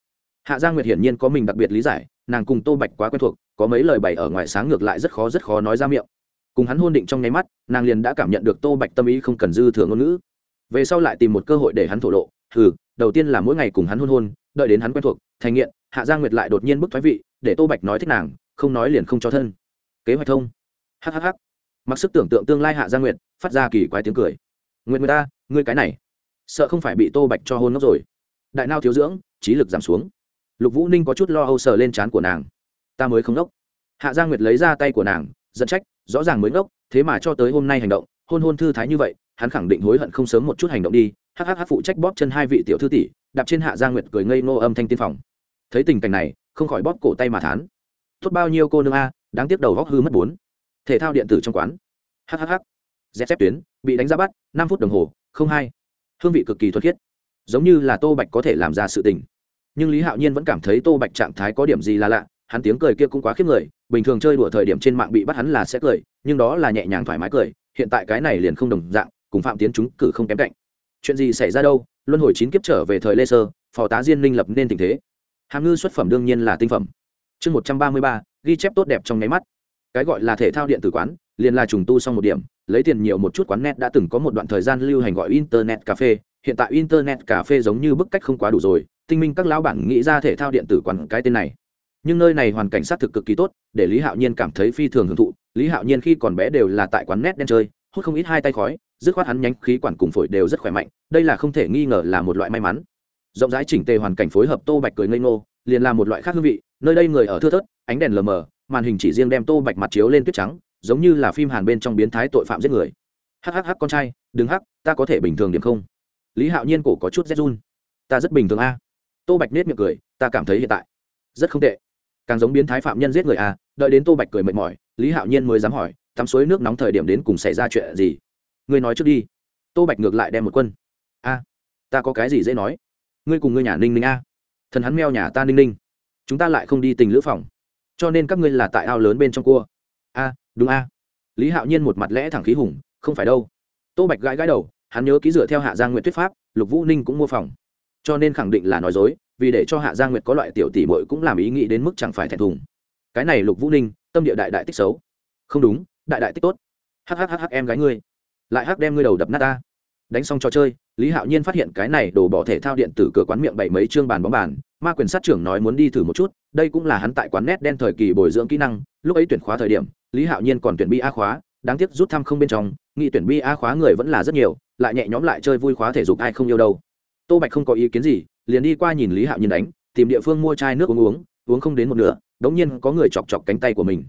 Hạ gia nguyệt hiển nhiên có mình đặc biệt lý giải, nàng cùng tô bạch quá quen thuộc, có mấy lời bày ở ngoài sáng ngược lại rất khó rất khó nói ra miệng. Cùng hắn hôn định trong nháy mắt, nàng liền đã cảm nhận được tô bạch tâm ý không cần dư thừa ngôn ngữ. Về sau lại tìm một cơ hội để hắn thổ lộ ừ đầu tiên là mỗi ngày cùng hắn hôn hôn, đợi đến hắn quen thuộc, thành nghiện, hạ gia nguyệt lại đột nhiên bức thoái vị, để tô bạch nói thích nàng, không nói liền không cho thân. Kế hoạch thông. Hhh mặc sức tưởng tượng tương lai hạ gia nguyệt, phát ra kỳ quái tiếng cười. Nguyện người ta, ngươi cái này sợ không phải bị tô bạch cho hôn ngốc rồi. Đại nao thiếu dưỡng, trí lực giảm xuống. Lục vũ ninh có chút lo âu sờ lên trán của nàng. Ta mới không ngốc. Hạ gia nguyệt lấy ra tay của nàng dẫn trách, rõ ràng mới ngốc, thế mà cho tới hôm nay hành động, hôn hôn thư thái như vậy, hắn khẳng định hối hận không sớm một chút hành động đi. Hhh phụ trách bóp chân hai vị tiểu thư tỷ, đạp trên hạ gia nguyệt cười ngây ngô âm thanh tiên phòng. Thấy tình cảnh này, không khỏi bóp cổ tay mà thán. Tốt bao nhiêu cô nương a, đáng tiếc đầu góc hư mất bốn. Thể thao điện tử trong quán. Hhh z xếp tuyến, bị đánh ra bắt, năm phút đồng hồ, không hai hương vị cực kỳ thuật khiết. Giống như là tô bạch có thể làm ra sự tình. Nhưng lý hạo nhiên vẫn cảm thấy tô bạch trạng thái có điểm gì là lạ, hắn tiếng cười kia cũng quá khiếp người, bình thường chơi đùa thời điểm trên mạng bị bắt hắn là sẽ cười, nhưng đó là nhẹ nhàng thoải mái cười, hiện tại cái này liền không đồng dạng, cùng phạm tiến chúng cử không kém cạnh. Chuyện gì xảy ra đâu? Luân hồi chín kiếp trở về thời lê sơ, phò tá diên minh lập nên tình thế. Hàm ngư xuất phẩm đương nhiên là tinh phẩm. Chương một trăm ba mươi ba, ghi chép tốt đẹp trong nháy mắt. Cái gọi là thể thao điện tử quán, liền là trùng tu xong một điểm lấy tiền nhiều một chút quán net đã từng có một đoạn thời gian lưu hành gọi internet cafe hiện tại internet cafe giống như bức cách không quá đủ rồi. Tinh minh các lão bản nghĩ ra thể thao điện tử quán cái tên này. Nhưng nơi này hoàn cảnh xác thực cực kỳ tốt, để lý hạo nhiên cảm thấy phi thường hưởng thụ. Lý hạo nhiên khi còn bé đều là tại quán net đen chơi, hút không ít hai tay khói, dứt khoát hắn nhánh khí quản cùng phổi đều rất khỏe mạnh, đây là không thể nghi ngờ là một loại may mắn. Rộng rãi chỉnh tề hoàn cảnh phối hợp tô bạch cười ngây ngô, liền là một loại khác hương vị. Nơi đây người ở thưa thớt, ánh đèn lờ mờ, màn hình chỉ riêng đem tô bạch mặt chiếu lên tuyết trắng giống như là phim hàn bên trong biến thái tội phạm giết người. Hhh con trai, đừng hắc, ta có thể bình thường điểm không? Lý hạo nhiên cổ có chút rét run. Ta rất bình thường a. Tô bạch nết miệng cười, ta cảm thấy hiện tại rất không tệ. Càng giống biến thái phạm nhân giết người a, đợi đến tô bạch cười mệt mỏi, lý hạo nhiên mới dám hỏi, tắm suối nước nóng thời điểm đến cùng xảy ra chuyện gì? Ngươi nói trước đi. Tô bạch ngược lại đem một quân. A, ta có cái gì dễ nói? Ngươi cùng ngươi nhà ninh ninh a. Thần hắn meo nhà ta ninh ninh. Chúng ta lại không đi tình lữ phòng. Cho nên các ngươi là tại ao lớn bên trong cua. A đúng a. Lý hạo nhiên một mặt lẽ thẳng khí hùng, không phải đâu. Tô bạch gãi gãi đầu, hắn nhớ ký dựa theo hạ giang nguyện thuyết pháp, lục vũ ninh cũng mua phòng. Cho nên khẳng định là nói dối, vì để cho hạ giang nguyệt có loại tiểu tỷ mội cũng làm ý nghĩ đến mức chẳng phải thẹn thùng. Cái này lục vũ ninh, tâm địa đại đại tích xấu. Không đúng, đại đại tích tốt. Hhhh em gái ngươi. Lại hắc đem ngươi đầu đập nát ta đánh xong trò chơi, lý hạo nhiên phát hiện cái này đổ bỏ thể thao điện tử cửa quán miệng bảy mấy chương bàn bóng bàn, ma quyền sát trưởng nói muốn đi thử một chút, đây cũng là hắn tại quán nét đen thời kỳ bồi dưỡng kỹ năng, lúc ấy tuyển khóa thời điểm, lý hạo nhiên còn tuyển bi a khóa, đáng tiếc rút thăm không bên trong nghị tuyển bi a khóa người vẫn là rất nhiều, lại nhẹ nhóm lại chơi vui khóa thể dục ai không yêu đâu. Tô bạch không có ý kiến gì, liền đi qua nhìn lý hạo nhiên đánh, tìm địa phương mua chai nước uống uống uống không đến một nửa, đống nhiên có người chọc chọc cánh tay của mình.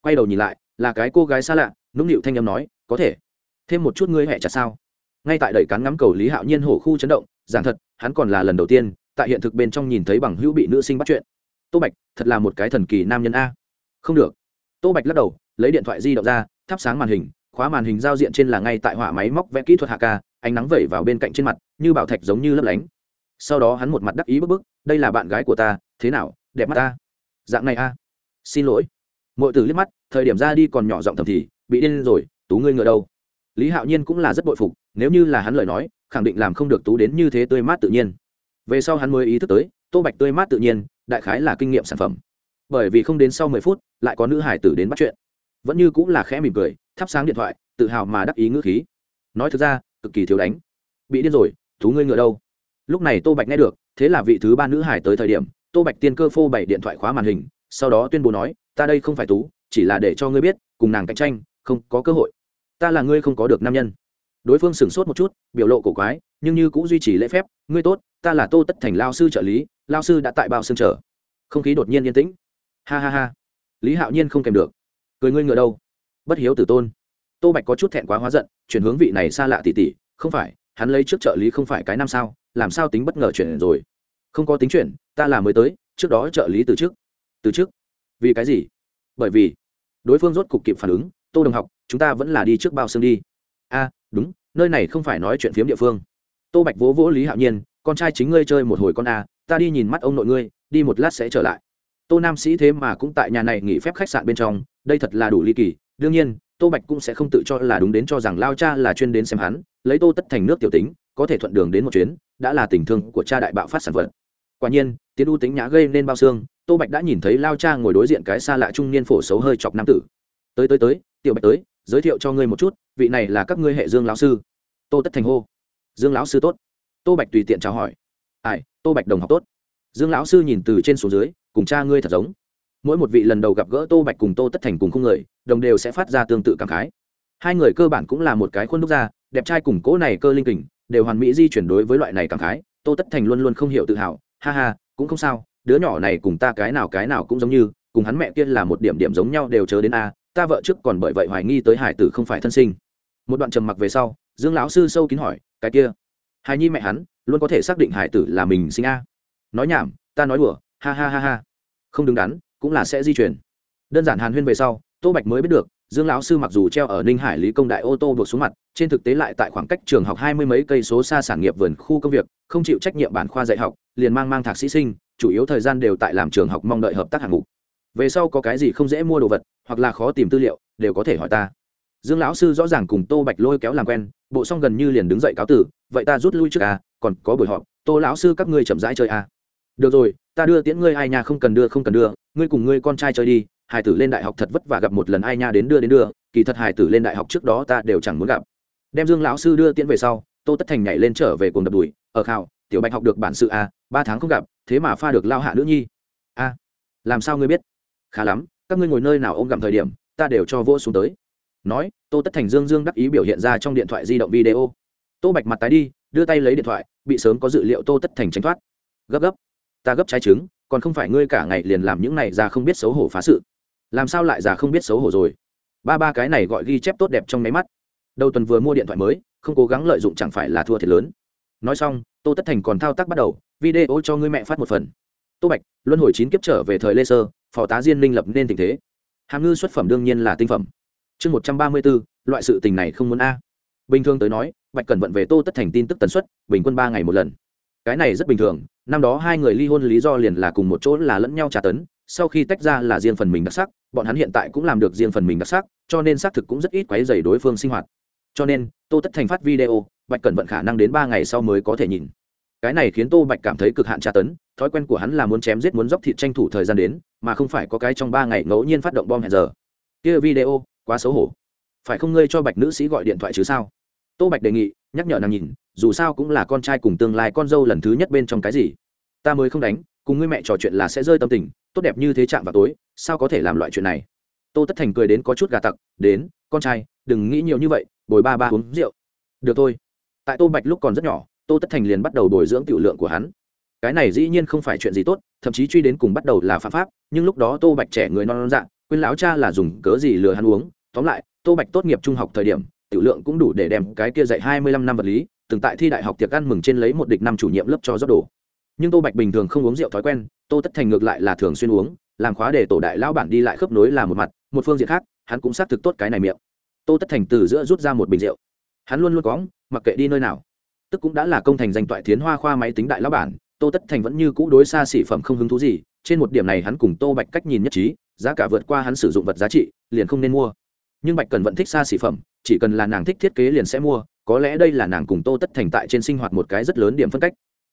Quay đầu nhìn lại, là cái cô gái xa lạ, nũng nịu thanh âm nói, có thể. Thêm một chút ngươi hẹ chặt sao? Ngay tại đẩy cắn ngắm cầu lý hạo nhiên hổ khu chấn động, giảng thật, hắn còn là lần đầu tiên, tại hiện thực bên trong nhìn thấy bằng hữu bị nữ sinh bắt chuyện. Tô bạch, thật là một cái thần kỳ nam nhân a. Không được. Tô bạch lắc đầu, lấy điện thoại di động ra, thắp sáng màn hình, khóa màn hình giao diện trên là ngay tại họa máy móc vẽ kỹ thuật hạ ca, ánh nắng vẩy vào bên cạnh trên mặt, như bảo thạch giống như lấp lánh. Sau đó hắn một mặt đắc ý bức bức, đây là bạn gái của ta, thế nào, đẹp mắt ta? Dạng này a. Xin lỗi. Mọi từ liếc mắt, thời điểm ra đi còn nhỏ giọng thầm thì, bị điên rồi, tú ngươi ngựa đâu? Lý hạo nhiên cũng là rất bội phục nếu như là hắn lời nói, khẳng định làm không được tú đến như thế tươi mát tự nhiên. Về sau hắn mới ý thức tới, tô bạch tươi mát tự nhiên, đại khái là kinh nghiệm sản phẩm. Bởi vì không đến sau mười phút, lại có nữ hải tử đến bắt chuyện. Vẫn như cũng là khẽ mỉm cười, thắp sáng điện thoại, tự hào mà đắc ý ngữ khí. Nói thực ra, cực kỳ thiếu đánh. Bị điên rồi, thú ngươi ngựa đâu? Lúc này tô bạch nghe được, thế là vị thứ ba nữ hải tới thời điểm, tô bạch tiên cơ phô bày điện thoại khóa màn hình, sau đó tuyên bố nói, ta đây không phải tú, chỉ là để cho ngươi biết, cùng nàng cạnh tranh, không có cơ hội. Ta là ngươi không có được nam nhân đối phương sửng sốt một chút, biểu lộ cổ quái, nhưng như cũng duy trì lễ phép, ngươi tốt, ta là tô tất thành lao sư trợ lý, lao sư đã tại bao xương trở không khí đột nhiên yên tĩnh. Ha ha ha. Lý hạo nhiên không kèm được. Cười ngươi ngựa đâu? Bất hiếu tử tôn. Tô bạch có chút thẹn quá hóa giận, chuyển hướng vị này xa lạ tỉ tỉ, không phải, hắn lấy trước trợ lý không phải cái năm sao, làm sao tính bất ngờ chuyển rồi? Không có tính chuyển ta là mới tới, trước đó trợ lý từ trước từ trước vì cái gì? Bởi vì, đối phương rốt cục kịp phản ứng, tô đồng học, chúng ta vẫn là đi trước bao xương đi. A đúng, nơi này không phải nói chuyện phiếm địa phương. Tô bạch vỗ vỗ lý hạo nhiên, con trai chính ngươi chơi một hồi con a ta đi nhìn mắt ông nội ngươi, đi một lát sẽ trở lại. Tô nam sĩ thế mà cũng tại nhà này nghỉ phép khách sạn bên trong, đây thật là đủ ly kỳ, đương nhiên, tô bạch cũng sẽ không tự cho là đúng đến cho rằng lao cha là chuyên đến xem hắn, lấy tô tất thành nước tiểu tính, có thể thuận đường đến một chuyến, đã là tình thương của cha đại bạo phát sản vật. Quả nhiên, tiến u tính nhã gây nên bao xương, tô bạch đã nhìn thấy lao cha ngồi đối diện cái xa lạ trung niên phổ xấu hơi chọc nam tử. Tới tới tới, tiểu bạch tới giới thiệu cho ngươi một chút, vị này là các ngươi hệ dương lão sư. Tô tất thành hô. Dương lão sư tốt. Tô bạch tùy tiện chào hỏi. Ai, tô bạch đồng học tốt. Dương lão sư nhìn từ trên xuống dưới, cùng cha ngươi thật giống. Mỗi một vị lần đầu gặp gỡ tô bạch cùng tô tất thành cùng không người, đồng đều sẽ phát ra tương tự cảm khái. Hai người cơ bản cũng là một cái khuôn đúc ra, đẹp trai cùng cố này cơ linh kình, đều hoàn mỹ di chuyển đối với loại này cảm khái. Tô tất thành luôn luôn không hiểu tự hào. Ha ha, cũng không sao, đứa nhỏ này cùng ta cái nào cái nào cũng giống như, cùng hắn mẹ kia là một điểm điểm giống nhau đều chớ đến a ta vợ trước còn bởi vậy hoài nghi tới hải tử không phải thân sinh. Một đoạn trầm mặc về sau, dương lão sư sâu kín hỏi, cái kia, hài nhi mẹ hắn, luôn có thể xác định hải tử là mình sinh a? Nói nhảm, ta nói đùa, ha ha ha ha. Không đứng đắn, cũng là sẽ di chuyển. Đơn giản hàn huyên về sau, tô bạch mới biết được, dương lão sư mặc dù treo ở ninh hải lý công đại ô tô buộc xuống mặt, trên thực tế lại tại khoảng cách trường học hai mươi mấy cây số xa sản nghiệp vườn khu công việc, không chịu trách nhiệm bản khoa dạy học, liền mang mang thạc sĩ sinh, chủ yếu thời gian đều tại làm trường học mong đợi hợp tác hạng mục về sau có cái gì không dễ mua đồ vật hoặc là khó tìm tư liệu đều có thể hỏi ta. Dương lão sư rõ ràng cùng tô bạch lôi kéo làm quen bộ xong gần như liền đứng dậy cáo tử vậy ta rút lui trước à còn có buổi họp tô lão sư các ngươi chậm rãi chơi à. Được rồi ta đưa tiễn ngươi ai nhà không cần đưa không cần đưa ngươi cùng ngươi con trai chơi đi hải tử lên đại học thật vất vả gặp một lần ai nha đến đưa đến đưa kỳ thật hải tử lên đại học trước đó ta đều chẳng muốn gặp. Đem dương lão sư đưa tiễn về sau tô tất thành nhảy lên trở về cùng đập đùi ở khảo tiểu bạch học được bản sự a à, ba tháng không gặp thế mà pha được lao hạ nữ nhi. A làm sao ngươi biết? Khá lắm, các ngươi ngồi nơi nào ôm gặm thời điểm, ta đều cho vô xuống tới. Nói, tô tất thành dương dương đắc ý biểu hiện ra trong điện thoại di động video. Tô bạch mặt tái đi, đưa tay lấy điện thoại, bị sớm có dự liệu tô tất thành tránh thoát. Gấp gấp, ta gấp trái trứng, còn không phải ngươi cả ngày liền làm những này ra không biết xấu hổ phá sự. Làm sao lại già không biết xấu hổ rồi? Ba ba cái này gọi ghi chép tốt đẹp trong máy mắt. Đầu tuần vừa mua điện thoại mới, không cố gắng lợi dụng chẳng phải là thua thiệt lớn. Nói xong, tô tất thành còn thao tác bắt đầu, video cho ngươi mẹ phát một phần. Tô bạch, luân hồi chín kiếp trở về thời lê sơ phò tá diên minh lập nên tình thế. Hàm ngư xuất phẩm đương nhiên là tinh phẩm. Chương một trăm ba mươi b ố loại sự tình này không muốn a. Bình thường tới nói, bạch cần vận về tô tất thành tin tức tần suất, bình quân ba ngày một lần. Cái này rất bình thường, năm đó hai người ly hôn lý do liền là cùng một chỗ là lẫn nhau trả tấn, sau khi tách ra là riêng phần mình đặc sắc, bọn hắn hiện tại cũng làm được riêng phần mình đặc sắc, cho nên xác thực cũng rất ít quấy dày đối phương sinh hoạt. Cho nên, tô tất thành phát video, bạch cẩn vận khả năng đến ba ngày sau mới có thể nhìn cái này khiến tô bạch cảm thấy cực hạn tra tấn, thói quen của hắn là muốn chém giết muốn dốc thịt tranh thủ thời gian đến, mà không phải có cái trong ba ngày ngẫu nhiên phát động bom hẹn giờ. Kia video, quá xấu hổ. Phải không ngươi cho bạch nữ sĩ gọi điện thoại chứ sao? Tô bạch đề nghị, nhắc nhở nàng nhìn, dù sao cũng là con trai cùng tương lai con dâu lần thứ nhất bên trong cái gì. Ta mới không đánh, cùng ngươi mẹ trò chuyện là sẽ rơi tâm tình, tốt đẹp như thế chạm vào tối, sao có thể làm loại chuyện này? Tô tất thành cười đến có chút gà tặc, đến, con trai, đừng nghĩ nhiều như vậy, bồi ba ba uống rượu. Được thôi. Tại tô bạch lúc còn rất nhỏ tô tất thành liền bắt đầu bồi dưỡng tiểu lượng của hắn. Cái này dĩ nhiên không phải chuyện gì tốt, thậm chí truy đến cùng bắt đầu là phạm pháp, nhưng lúc đó tô bạch trẻ người non non dạng quên lão cha là dùng cớ gì lừa hắn uống. Tóm lại, tô bạch tốt nghiệp trung học thời điểm, tiểu lượng cũng đủ để đem cái kia dạy hai mươi lăm năm vật lý, từng tại thi đại học tiệc ăn mừng trên lấy một địch năm chủ nhiệm lớp cho rót đồ. Nhưng tô bạch bình thường không uống rượu thói quen, tô tất thành ngược lại là thường xuyên uống, làm khóa để tổ đại lão bản đi lại khớp nối là một mặt, một phương diện khác, hắn cũng xác thực tốt cái này miệng. Tô tất thành từ giữa rút ra một bình rượu. Hắn luôn luôn cóng mặc kệ đi nơi nào tức cũng đã là công thành danh toại thiến hoa khoa máy tính đại lão bản, tô tất thành vẫn như cũ đối xa xỉ phẩm không hứng thú gì, trên một điểm này hắn cùng tô bạch cách nhìn nhất trí, giá cả vượt qua hắn sử dụng vật giá trị, liền không nên mua. Nhưng bạch cần vẫn thích xa xỉ phẩm, chỉ cần là nàng thích thiết kế liền sẽ mua, có lẽ đây là nàng cùng tô tất thành tại trên sinh hoạt một cái rất lớn điểm phân cách.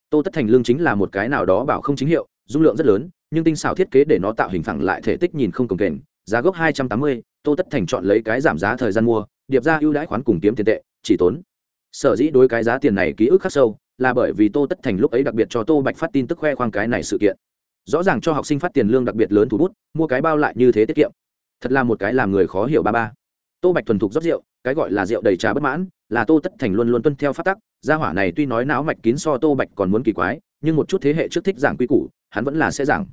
Tô tất thành lương chính là một cái nào đó bảo không chính hiệu, dung lượng rất lớn, nhưng tinh xảo thiết kế để nó tạo hình phẳng lại thể tích nhìn không cồng kềnh, giá gốc hai trăm tám mươi, tô tất thành chọn lấy cái giảm giá thời gian mua, điệp ra ưu đãi khoán cùng kiếm tiền tệ, chỉ tốn sở dĩ đối cái giá tiền này ký ức khắc sâu là bởi vì tô tất thành lúc ấy đặc biệt cho tô bạch phát tin tức khoe khoang cái này sự kiện. Rõ ràng cho học sinh phát tiền lương đặc biệt lớn thủ bút, mua cái bao lại như thế tiết kiệm. Thật là một cái làm người khó hiểu ba ba. Tô bạch thuần thục rót rượu, cái gọi là rượu đầy trà bất mãn, là tô tất thành luôn luôn tuân theo phát tắc. Gia hỏa này tuy nói não mạch kín so tô bạch còn muốn kỳ quái, nhưng một chút thế hệ trước thích giảng quy củ, hắn vẫn là sẽ giảng.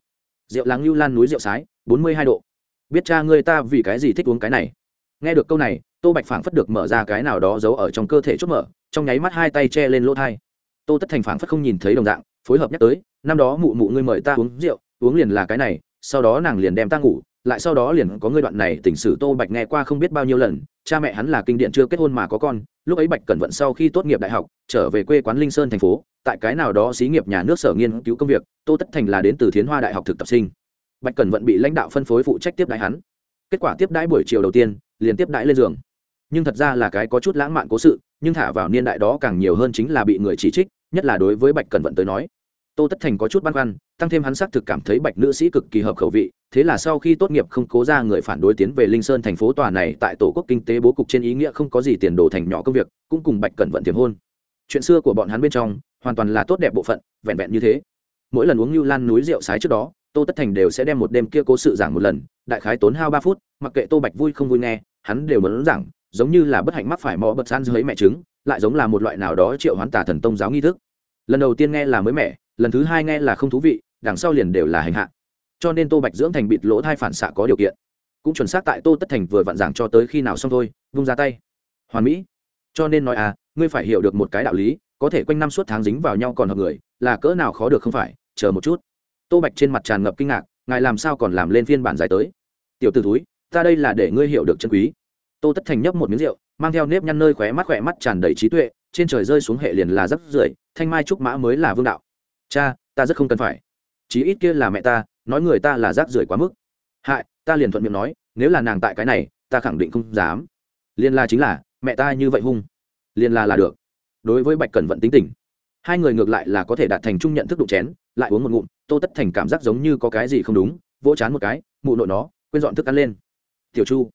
Rượu láng lưu lan núi rượu sái, bốn mươi hai độ. Biết cha ngươi ta vì cái gì thích uống cái này? Nghe được câu này, tô bạch phảng phất được mở ra cái nào đó giấu ở trong cơ thể chốt mở, trong nháy mắt hai tay che lên lỗ thai. Tô tất thành phảng phất không nhìn thấy đồng dạng, phối hợp nhắc tới, năm đó mụ mụ ngươi mời ta uống rượu, uống liền là cái này, sau đó nàng liền đem ta ngủ, lại sau đó liền có ngươi đoạn này tỉnh sử. Tô bạch nghe qua không biết bao nhiêu lần, cha mẹ hắn là kinh điện chưa kết hôn mà có con, lúc ấy bạch cẩn vận sau khi tốt nghiệp đại học, trở về quê quán linh sơn thành phố, tại cái nào đó xí nghiệp nhà nước sở nghiên cứu công việc, tô tất thành là đến từ thiến hoa đại học thực tập sinh. Bạch cẩn vận bị lãnh đạo phân phối phụ trách tiếp đại hắn. Kết quả tiếp đãi buổi chiều đầu tiên liền tiếp đãi lên giường. Nhưng thật ra là cái có chút lãng mạn cố sự, nhưng thả vào niên đại đó càng nhiều hơn chính là bị người chỉ trích, nhất là đối với bạch cẩn vận tới nói. Tô tất thành có chút băn khoăn, tăng thêm hắn xác thực cảm thấy bạch nữ sĩ cực kỳ hợp khẩu vị, thế là sau khi tốt nghiệp không cố ra người phản đối tiến về linh sơn thành phố tòa này tại tổ quốc kinh tế bố cục trên ý nghĩa không có gì tiền đồ thành nhỏ công việc, cũng cùng bạch cẩn vận tiềm hôn. Chuyện xưa của bọn hắn bên trong, hoàn toàn là tốt đẹp bộ phận, vẹn vẹn như thế. Mỗi lần uống lưu lan núi rượu sái trước đó tô tất thành đều sẽ đem một đêm kia cố sự giảng một lần, đại khái tốn hao ba phút, mặc kệ tô bạch vui không vui nghe, hắn đều muốn giảng, giống như là bất hạnh mắc phải mò bật san dưới mẹ trứng, lại giống là một loại nào đó triệu hoán tả thần tông giáo nghi thức. Lần đầu tiên nghe là mới mẻ, lần thứ hai nghe là không thú vị, đằng sau liền đều là hành hạ. Cho nên tô bạch dưỡng thành bịt lỗ thai phản xạ có điều kiện. Cũng chuẩn xác tại tô tất thành vừa vặn giảng cho tới khi nào xong thôi, vung ra tay. Hoàn mỹ. Cho nên nói à ngươi phải hiểu được một cái đạo lý, có thể quanh năm suốt tháng dính vào nhau còn hợp người, là cỡ nào khó được không phải, chờ một chút tô bạch trên mặt tràn ngập kinh ngạc, ngài làm sao còn làm lên phiên bản dài tới? Tiểu t ử túi ta đây là để ngươi hiểu được chân quý. Tô tất thành nhấp một miếng rượu, mang theo nếp nhăn nơi khóe mắt khỏe mắt tràn đầy trí tuệ, trên trời rơi xuống hệ liền là rắp rưởi, thanh mai trúc mã mới là vương đạo. Cha, ta rất không cần phải. Chí ít kia là mẹ ta, nói người ta là rác rưởi quá mức. Hại, ta liền thuận miệng nói, nếu là nàng tại cái này, ta khẳng định không dám. Liên la chính là, mẹ ta như vậy hung. Liên la là được. Đối với bạch cẩn vận tính tình hai người ngược lại là có thể đạt thành chung nhận thức đụng chén lại uống một ngụm tô tất thành cảm giác giống như có cái gì không đúng vỗ chán một cái mụ nội nó quên dọn thức ăn lên. Tiểu chu.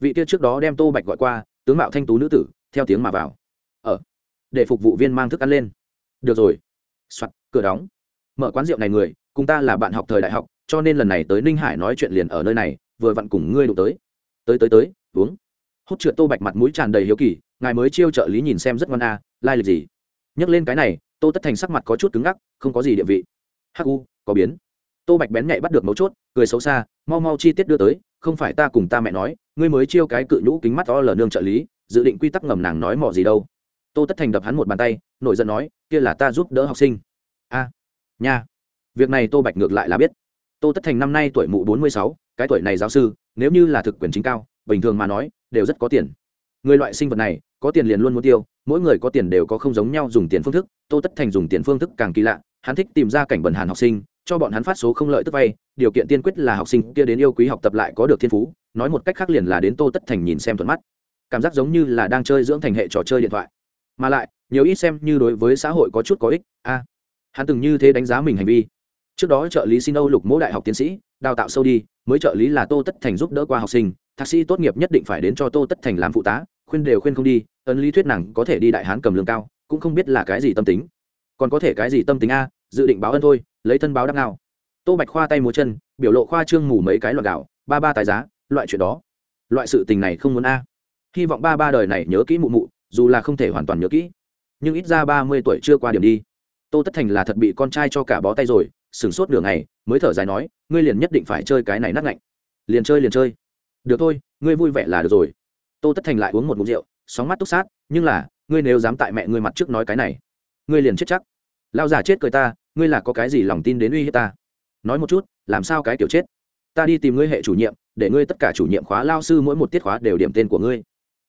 Vị kia trước đó đem tô bạch gọi qua tướng mạo thanh tú nữ tử theo tiếng mà vào. Ở để phục vụ viên mang thức ăn lên. Được rồi. Soặt cửa đóng. Mở quán rượu này người cùng ta là bạn học thời đại học cho nên lần này tới ninh hải nói chuyện liền ở nơi này vừa vặn cùng ngươi đụng tới. Tới tới tới uống. Hốt trượt tô bạch mặt mũi tràn đầy hiếu kỳ ngài mới chiêu trợ lý nhìn xem rất ngon a à, lai、like、lịch gì? Nhắc lên cái này tô tất thành sắc mặt có chút cứng ngắc, không có gì địa vị. Hắc u, có biến. Tô bạch bén nhạy bắt được mấu chốt, cười xấu xa, mau mau chi tiết đưa tới, không phải ta cùng ta mẹ nói, ngươi mới chiêu cái cự nhũ kính mắt to lờ nương trợ lý, dự định quy tắc ngầm nàng nói mỏ gì đâu. Tô tất thành đập hắn một bàn tay, nổi giận nói, kia là ta giúp đỡ học sinh. A, nha. Việc này tô bạch ngược lại là biết. Tô tất thành năm nay tuổi mụ bốn mươi sáu, cái tuổi này giáo sư, nếu như là thực quyền chính cao, bình thường mà nói, đều rất có tiền. Người loại sinh vật này có tiền liền luôn muốn tiêu, mỗi người có tiền đều có không giống nhau dùng tiền phương thức, tô tất thành dùng tiền phương thức càng kỳ lạ, hắn thích tìm ra cảnh bẩn hàn học sinh, cho bọn hắn phát số không lợi tức vay, điều kiện tiên quyết là học sinh kia đến yêu quý học tập lại có được thiên phú, nói một cách khác liền là đến tô tất thành nhìn xem thuận mắt. Cảm giác giống như là đang chơi dưỡng thành hệ trò chơi điện thoại. Mà lại, nhiều ít xem như đối với xã hội có chút có ích, a. Hắn từng như thế đánh giá mình hành vi. Trước đó trợ lý xin âu lục mỗi đại học tiến sĩ, đào tạo sâu đi, mới trợ lý là tô tất thành giúp đỡ qua học sinh, thạc sĩ tốt nghiệp nhất định phải đến cho tô tất thành làm phụ tá khuyên đều khuyên không đi, ấn lý thuyết nàng có thể đi đại hán cầm lương cao, cũng không biết là cái gì tâm tính. Còn có thể cái gì tâm tính a, dự định báo ân thôi, lấy thân báo đắc nào tô bạch khoa tay múa chân, biểu lộ khoa trương mù mấy cái loại gạo, ba ba tài giá, loại chuyện đó. Loại sự tình này không muốn a. Hy vọng ba ba đời này nhớ kỹ mụ mụ, dù là không thể hoàn toàn nhớ kỹ. Nhưng ít ra ba mươi tuổi chưa qua điểm đi. Tô tất thành là thật bị con trai cho cả bó tay rồi, sửng sốt nửa ngày, mới thở dài nói, ngươi liền nhất định phải chơi cái này nát ngạnh. Liền chơi liền chơi. Được thôi, ngươi vui vẻ là được rồi tô tất thành lại uống một mục rượu, sóng mắt túc sát, nhưng là, ngươi nếu dám tại mẹ ngươi mặt trước nói cái này, ngươi liền chết chắc. Lao già chết cười ta, ngươi là có cái gì lòng tin đến uy hiếp ta? Nói một chút, làm sao cái kiểu chết? Ta đi tìm ngươi hệ chủ nhiệm, để ngươi tất cả chủ nhiệm khóa lao sư mỗi một tiết khóa đều điểm tên của ngươi.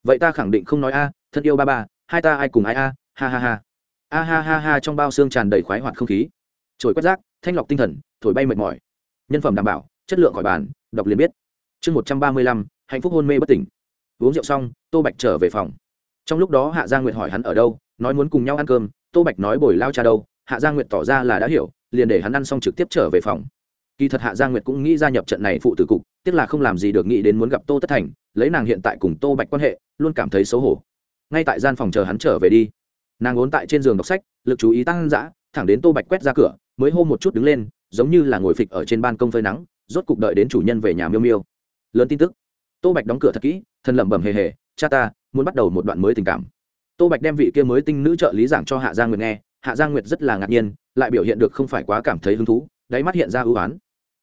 Vậy ta khẳng định không nói a, thân yêu ba ba, hai ta ai cùng ai a, ha ha ha. A ha ha ha trong bao xương tràn đầy khoái hoạt không khí. Trồi quét rác, thanh lọc tinh thần, thổi bay mệt mỏi. Nhân phẩm đảm bảo, chất lượng khỏi bàn, đọc liền biết. Chương một trăm ba mươi lăm, hạnh phúc hôn mê bất tỉnh uống rượu xong, tô bạch trở về phòng. Trong lúc đó hạ gia nguyệt hỏi hắn ở đâu, nói muốn cùng nhau ăn cơm, tô bạch nói bồi lao cha đâu, hạ gia nguyệt tỏ ra là đã hiểu, liền để hắn ăn xong trực tiếp trở về phòng. Kỳ thật hạ gia nguyệt cũng nghĩ gia nhập trận này phụ tử cục, tiếc là không làm gì được nghĩ đến muốn gặp tô tất thành, lấy nàng hiện tại cùng tô bạch quan hệ, luôn cảm thấy xấu hổ. Ngay tại gian phòng chờ hắn trở về đi. Nàng ốn tại trên giường đọc sách, lực chú ý tăng dã, thẳng đến tô bạch quét ra cửa, mới hô một chút đứng lên, giống như là ngồi phịch ở trên ban công phơi nắng, rốt cục đợi đến chủ nhân về nhà miêu miêu. Lớn tin tức tô bạch đóng cửa thật kỹ thân lẩm bẩm hề hề, cha ta, muốn bắt đầu một đoạn mới tình cảm. Tô bạch đem vị kia mới tinh nữ trợ lý giảng cho hạ giang nguyệt nghe, hạ giang nguyệt rất là ngạc nhiên, lại biểu hiện được không phải quá cảm thấy hứng thú, đáy mắt hiện ra ưu á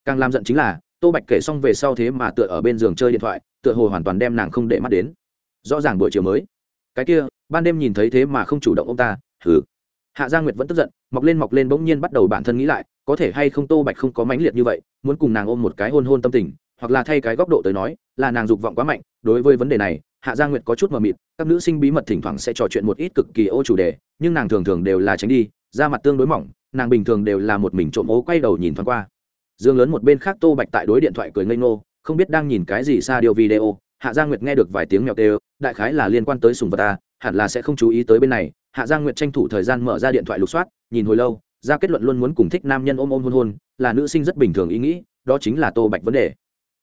càng làm giận chính là, tô bạch kể xong về sau thế mà tựa ở bên giường chơi điện thoại, tựa hồ hoàn toàn đem nàng không để mắt đến. Rõ ràng buổi chiều mới. Cái kia, ban đêm nhìn thấy thế mà không chủ động ông ta thử hạ gia nguyệt vẫn tức giận, mọc lên mọc lên bỗng nhiên bắt đầu bản thân nghĩ lại, có thể hay không tô bạch không có mãnh liệt như vậy, muốn cùng nàng ôm một cái hôn hôn tâm tình hoặc là thay cái góc độ tới nói, là nàng dục vọng quá mạnh, đối với vấn đề này, hạ gia nguyệt có chút mờ mịt, các nữ sinh bí mật thỉnh thoảng sẽ trò chuyện một ít cực kỳ ô chủ đề, nhưng nàng thường thường đều là tránh đi, da mặt tương đối mỏng, nàng bình thường đều là một mình trộm ố quay đầu nhìn thoáng qua. Dương lớn một bên khác tô bạch tại đối điện thoại cười ngây ngô, không biết đang nhìn cái gì xa điều video, hạ gia nguyệt nghe được vài tiếng mèo kêu, đại khái là liên quan tới sùng vật ta, hẳn là sẽ không chú ý tới bên này. Hạ gia nguyệt tranh thủ thời gian mở ra điện thoại lục soát, nhìn hồi lâu, ra kết luận luôn muốn cùng thích nam nhân ôm ôm hôn hôn, là nữ sinh rất bình thường ý nghĩ, đó chính là tô bạch vấn đề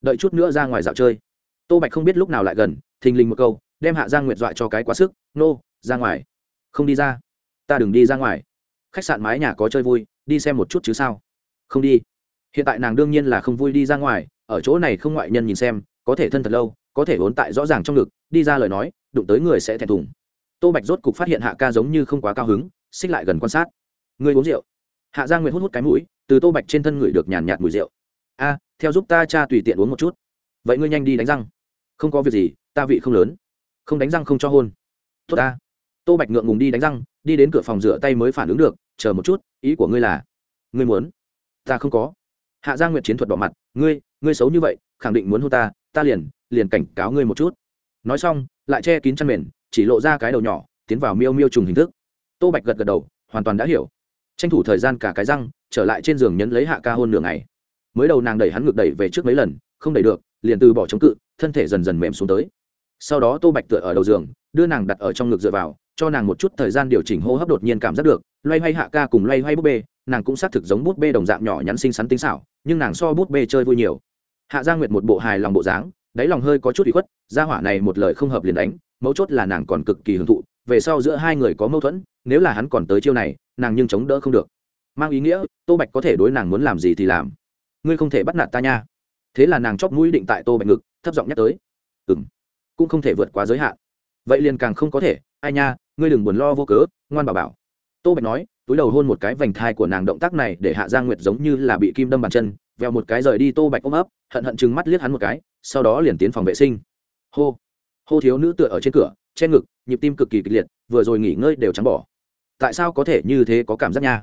đợi chút nữa ra ngoài dạo chơi. Tô bạch không biết lúc nào lại gần thình lình một câu đem hạ giang nguyệt dọa cho cái quá sức nô、no, ra ngoài. Không đi ra. Ta đừng đi ra ngoài. Khách sạn mái nhà có chơi vui đi xem một chút chứ sao? Không đi. Hiện tại nàng đương nhiên là không vui đi ra ngoài ở chỗ này không ngoại nhân nhìn xem có thể thân thật lâu có thể vốn tại rõ ràng trong ngực đi ra lời nói đụng tới người sẽ thẹn thùng. Tô bạch rốt cục phát hiện hạ ca giống như không quá cao hứng xích lại gần quan sát. Người uống rượu? Hạ giang nguyệt hút hút cái mũi từ tô bạch trên thân người được nhàn nhạt mùi rượu. A theo giúp ta cha tùy tiện uống một chút. Vậy ngươi nhanh đi đánh răng. Không có việc gì, ta vị không lớn. Không đánh răng không cho hôn. Tốt ta. Tô bạch ngượng ngùng đi đánh răng, đi đến cửa phòng rửa tay mới phản ứng được, chờ một chút, ý của ngươi là, ngươi muốn. Ta không có. Hạ gia nguyệt chiến thuật bỏ mặt, ngươi ngươi xấu như vậy, khẳng định muốn hôn ta ta liền liền cảnh cáo ngươi một chút. Nói xong, lại che kín chăn mền, chỉ lộ ra cái đầu nhỏ, tiến vào miêu miêu trùng hình thức. Tô bạch gật gật đầu, hoàn toàn đã hiểu. Tranh thủ thời gian cả cái răng, trở lại trên giường nhấn lấy hạ ca hôn nửa ngày mới đầu nàng đẩy hắn ngược đẩy về trước mấy lần, không đẩy được, liền từ bỏ chống cự, thân thể dần dần mềm xuống tới. Sau đó tô bạch tựa ở đầu giường, đưa nàng đặt ở trong ngực dựa vào, cho nàng một chút thời gian điều chỉnh hô hấp đột nhiên cảm giác được, loay hoay hạ ca cùng loay hoay búp bê, nàng cũng xác thực giống bút bê đồng dạng nhỏ nhắn xinh xắn tinh xảo, nhưng nàng so bút bê chơi vui nhiều. Hạ gia nguyệt một bộ hài lòng bộ dáng, đáy lòng hơi có chút bị khuất, gia hỏa này một lời không hợp liền đánh, mấu chốt là nàng còn cực kỳ hưởng thụ, về sau giữa hai người có mâu thuẫn, nếu là hắn còn tới chiêu này, nàng nhưng chống đỡ không được. Mang ý nghĩa, tô bạch có thể đối nàng muốn làm gì thì làm ngươi không thể bắt nạt ta nha. Thế là nàng chóp mũi định tại tô bạch ngực, thấp giọng nhắc tới. Ừ m cũng không thể vượt quá giới hạn. Vậy liền càng không có thể. Ai nha, ngươi đừng buồn lo vô cớ, ngoan bảo bảo. Tô bạch nói, túi đầu hôn một cái vành thai của nàng động tác này để hạ giang nguyệt giống như là bị kim đâm bàn chân, vèo một cái rời đi tô bạch ôm ấp, hận hận chừng mắt liếc hắn một cái, sau đó liền tiến phòng vệ sinh. Hô hô thiếu nữ tựa ở trên cửa trên ngực, nhịp tim cực kỳ kịch liệt, vừa rồi nghỉ ngơi đều trắng bỏ. Tại sao có thể như thế có cảm giác nha?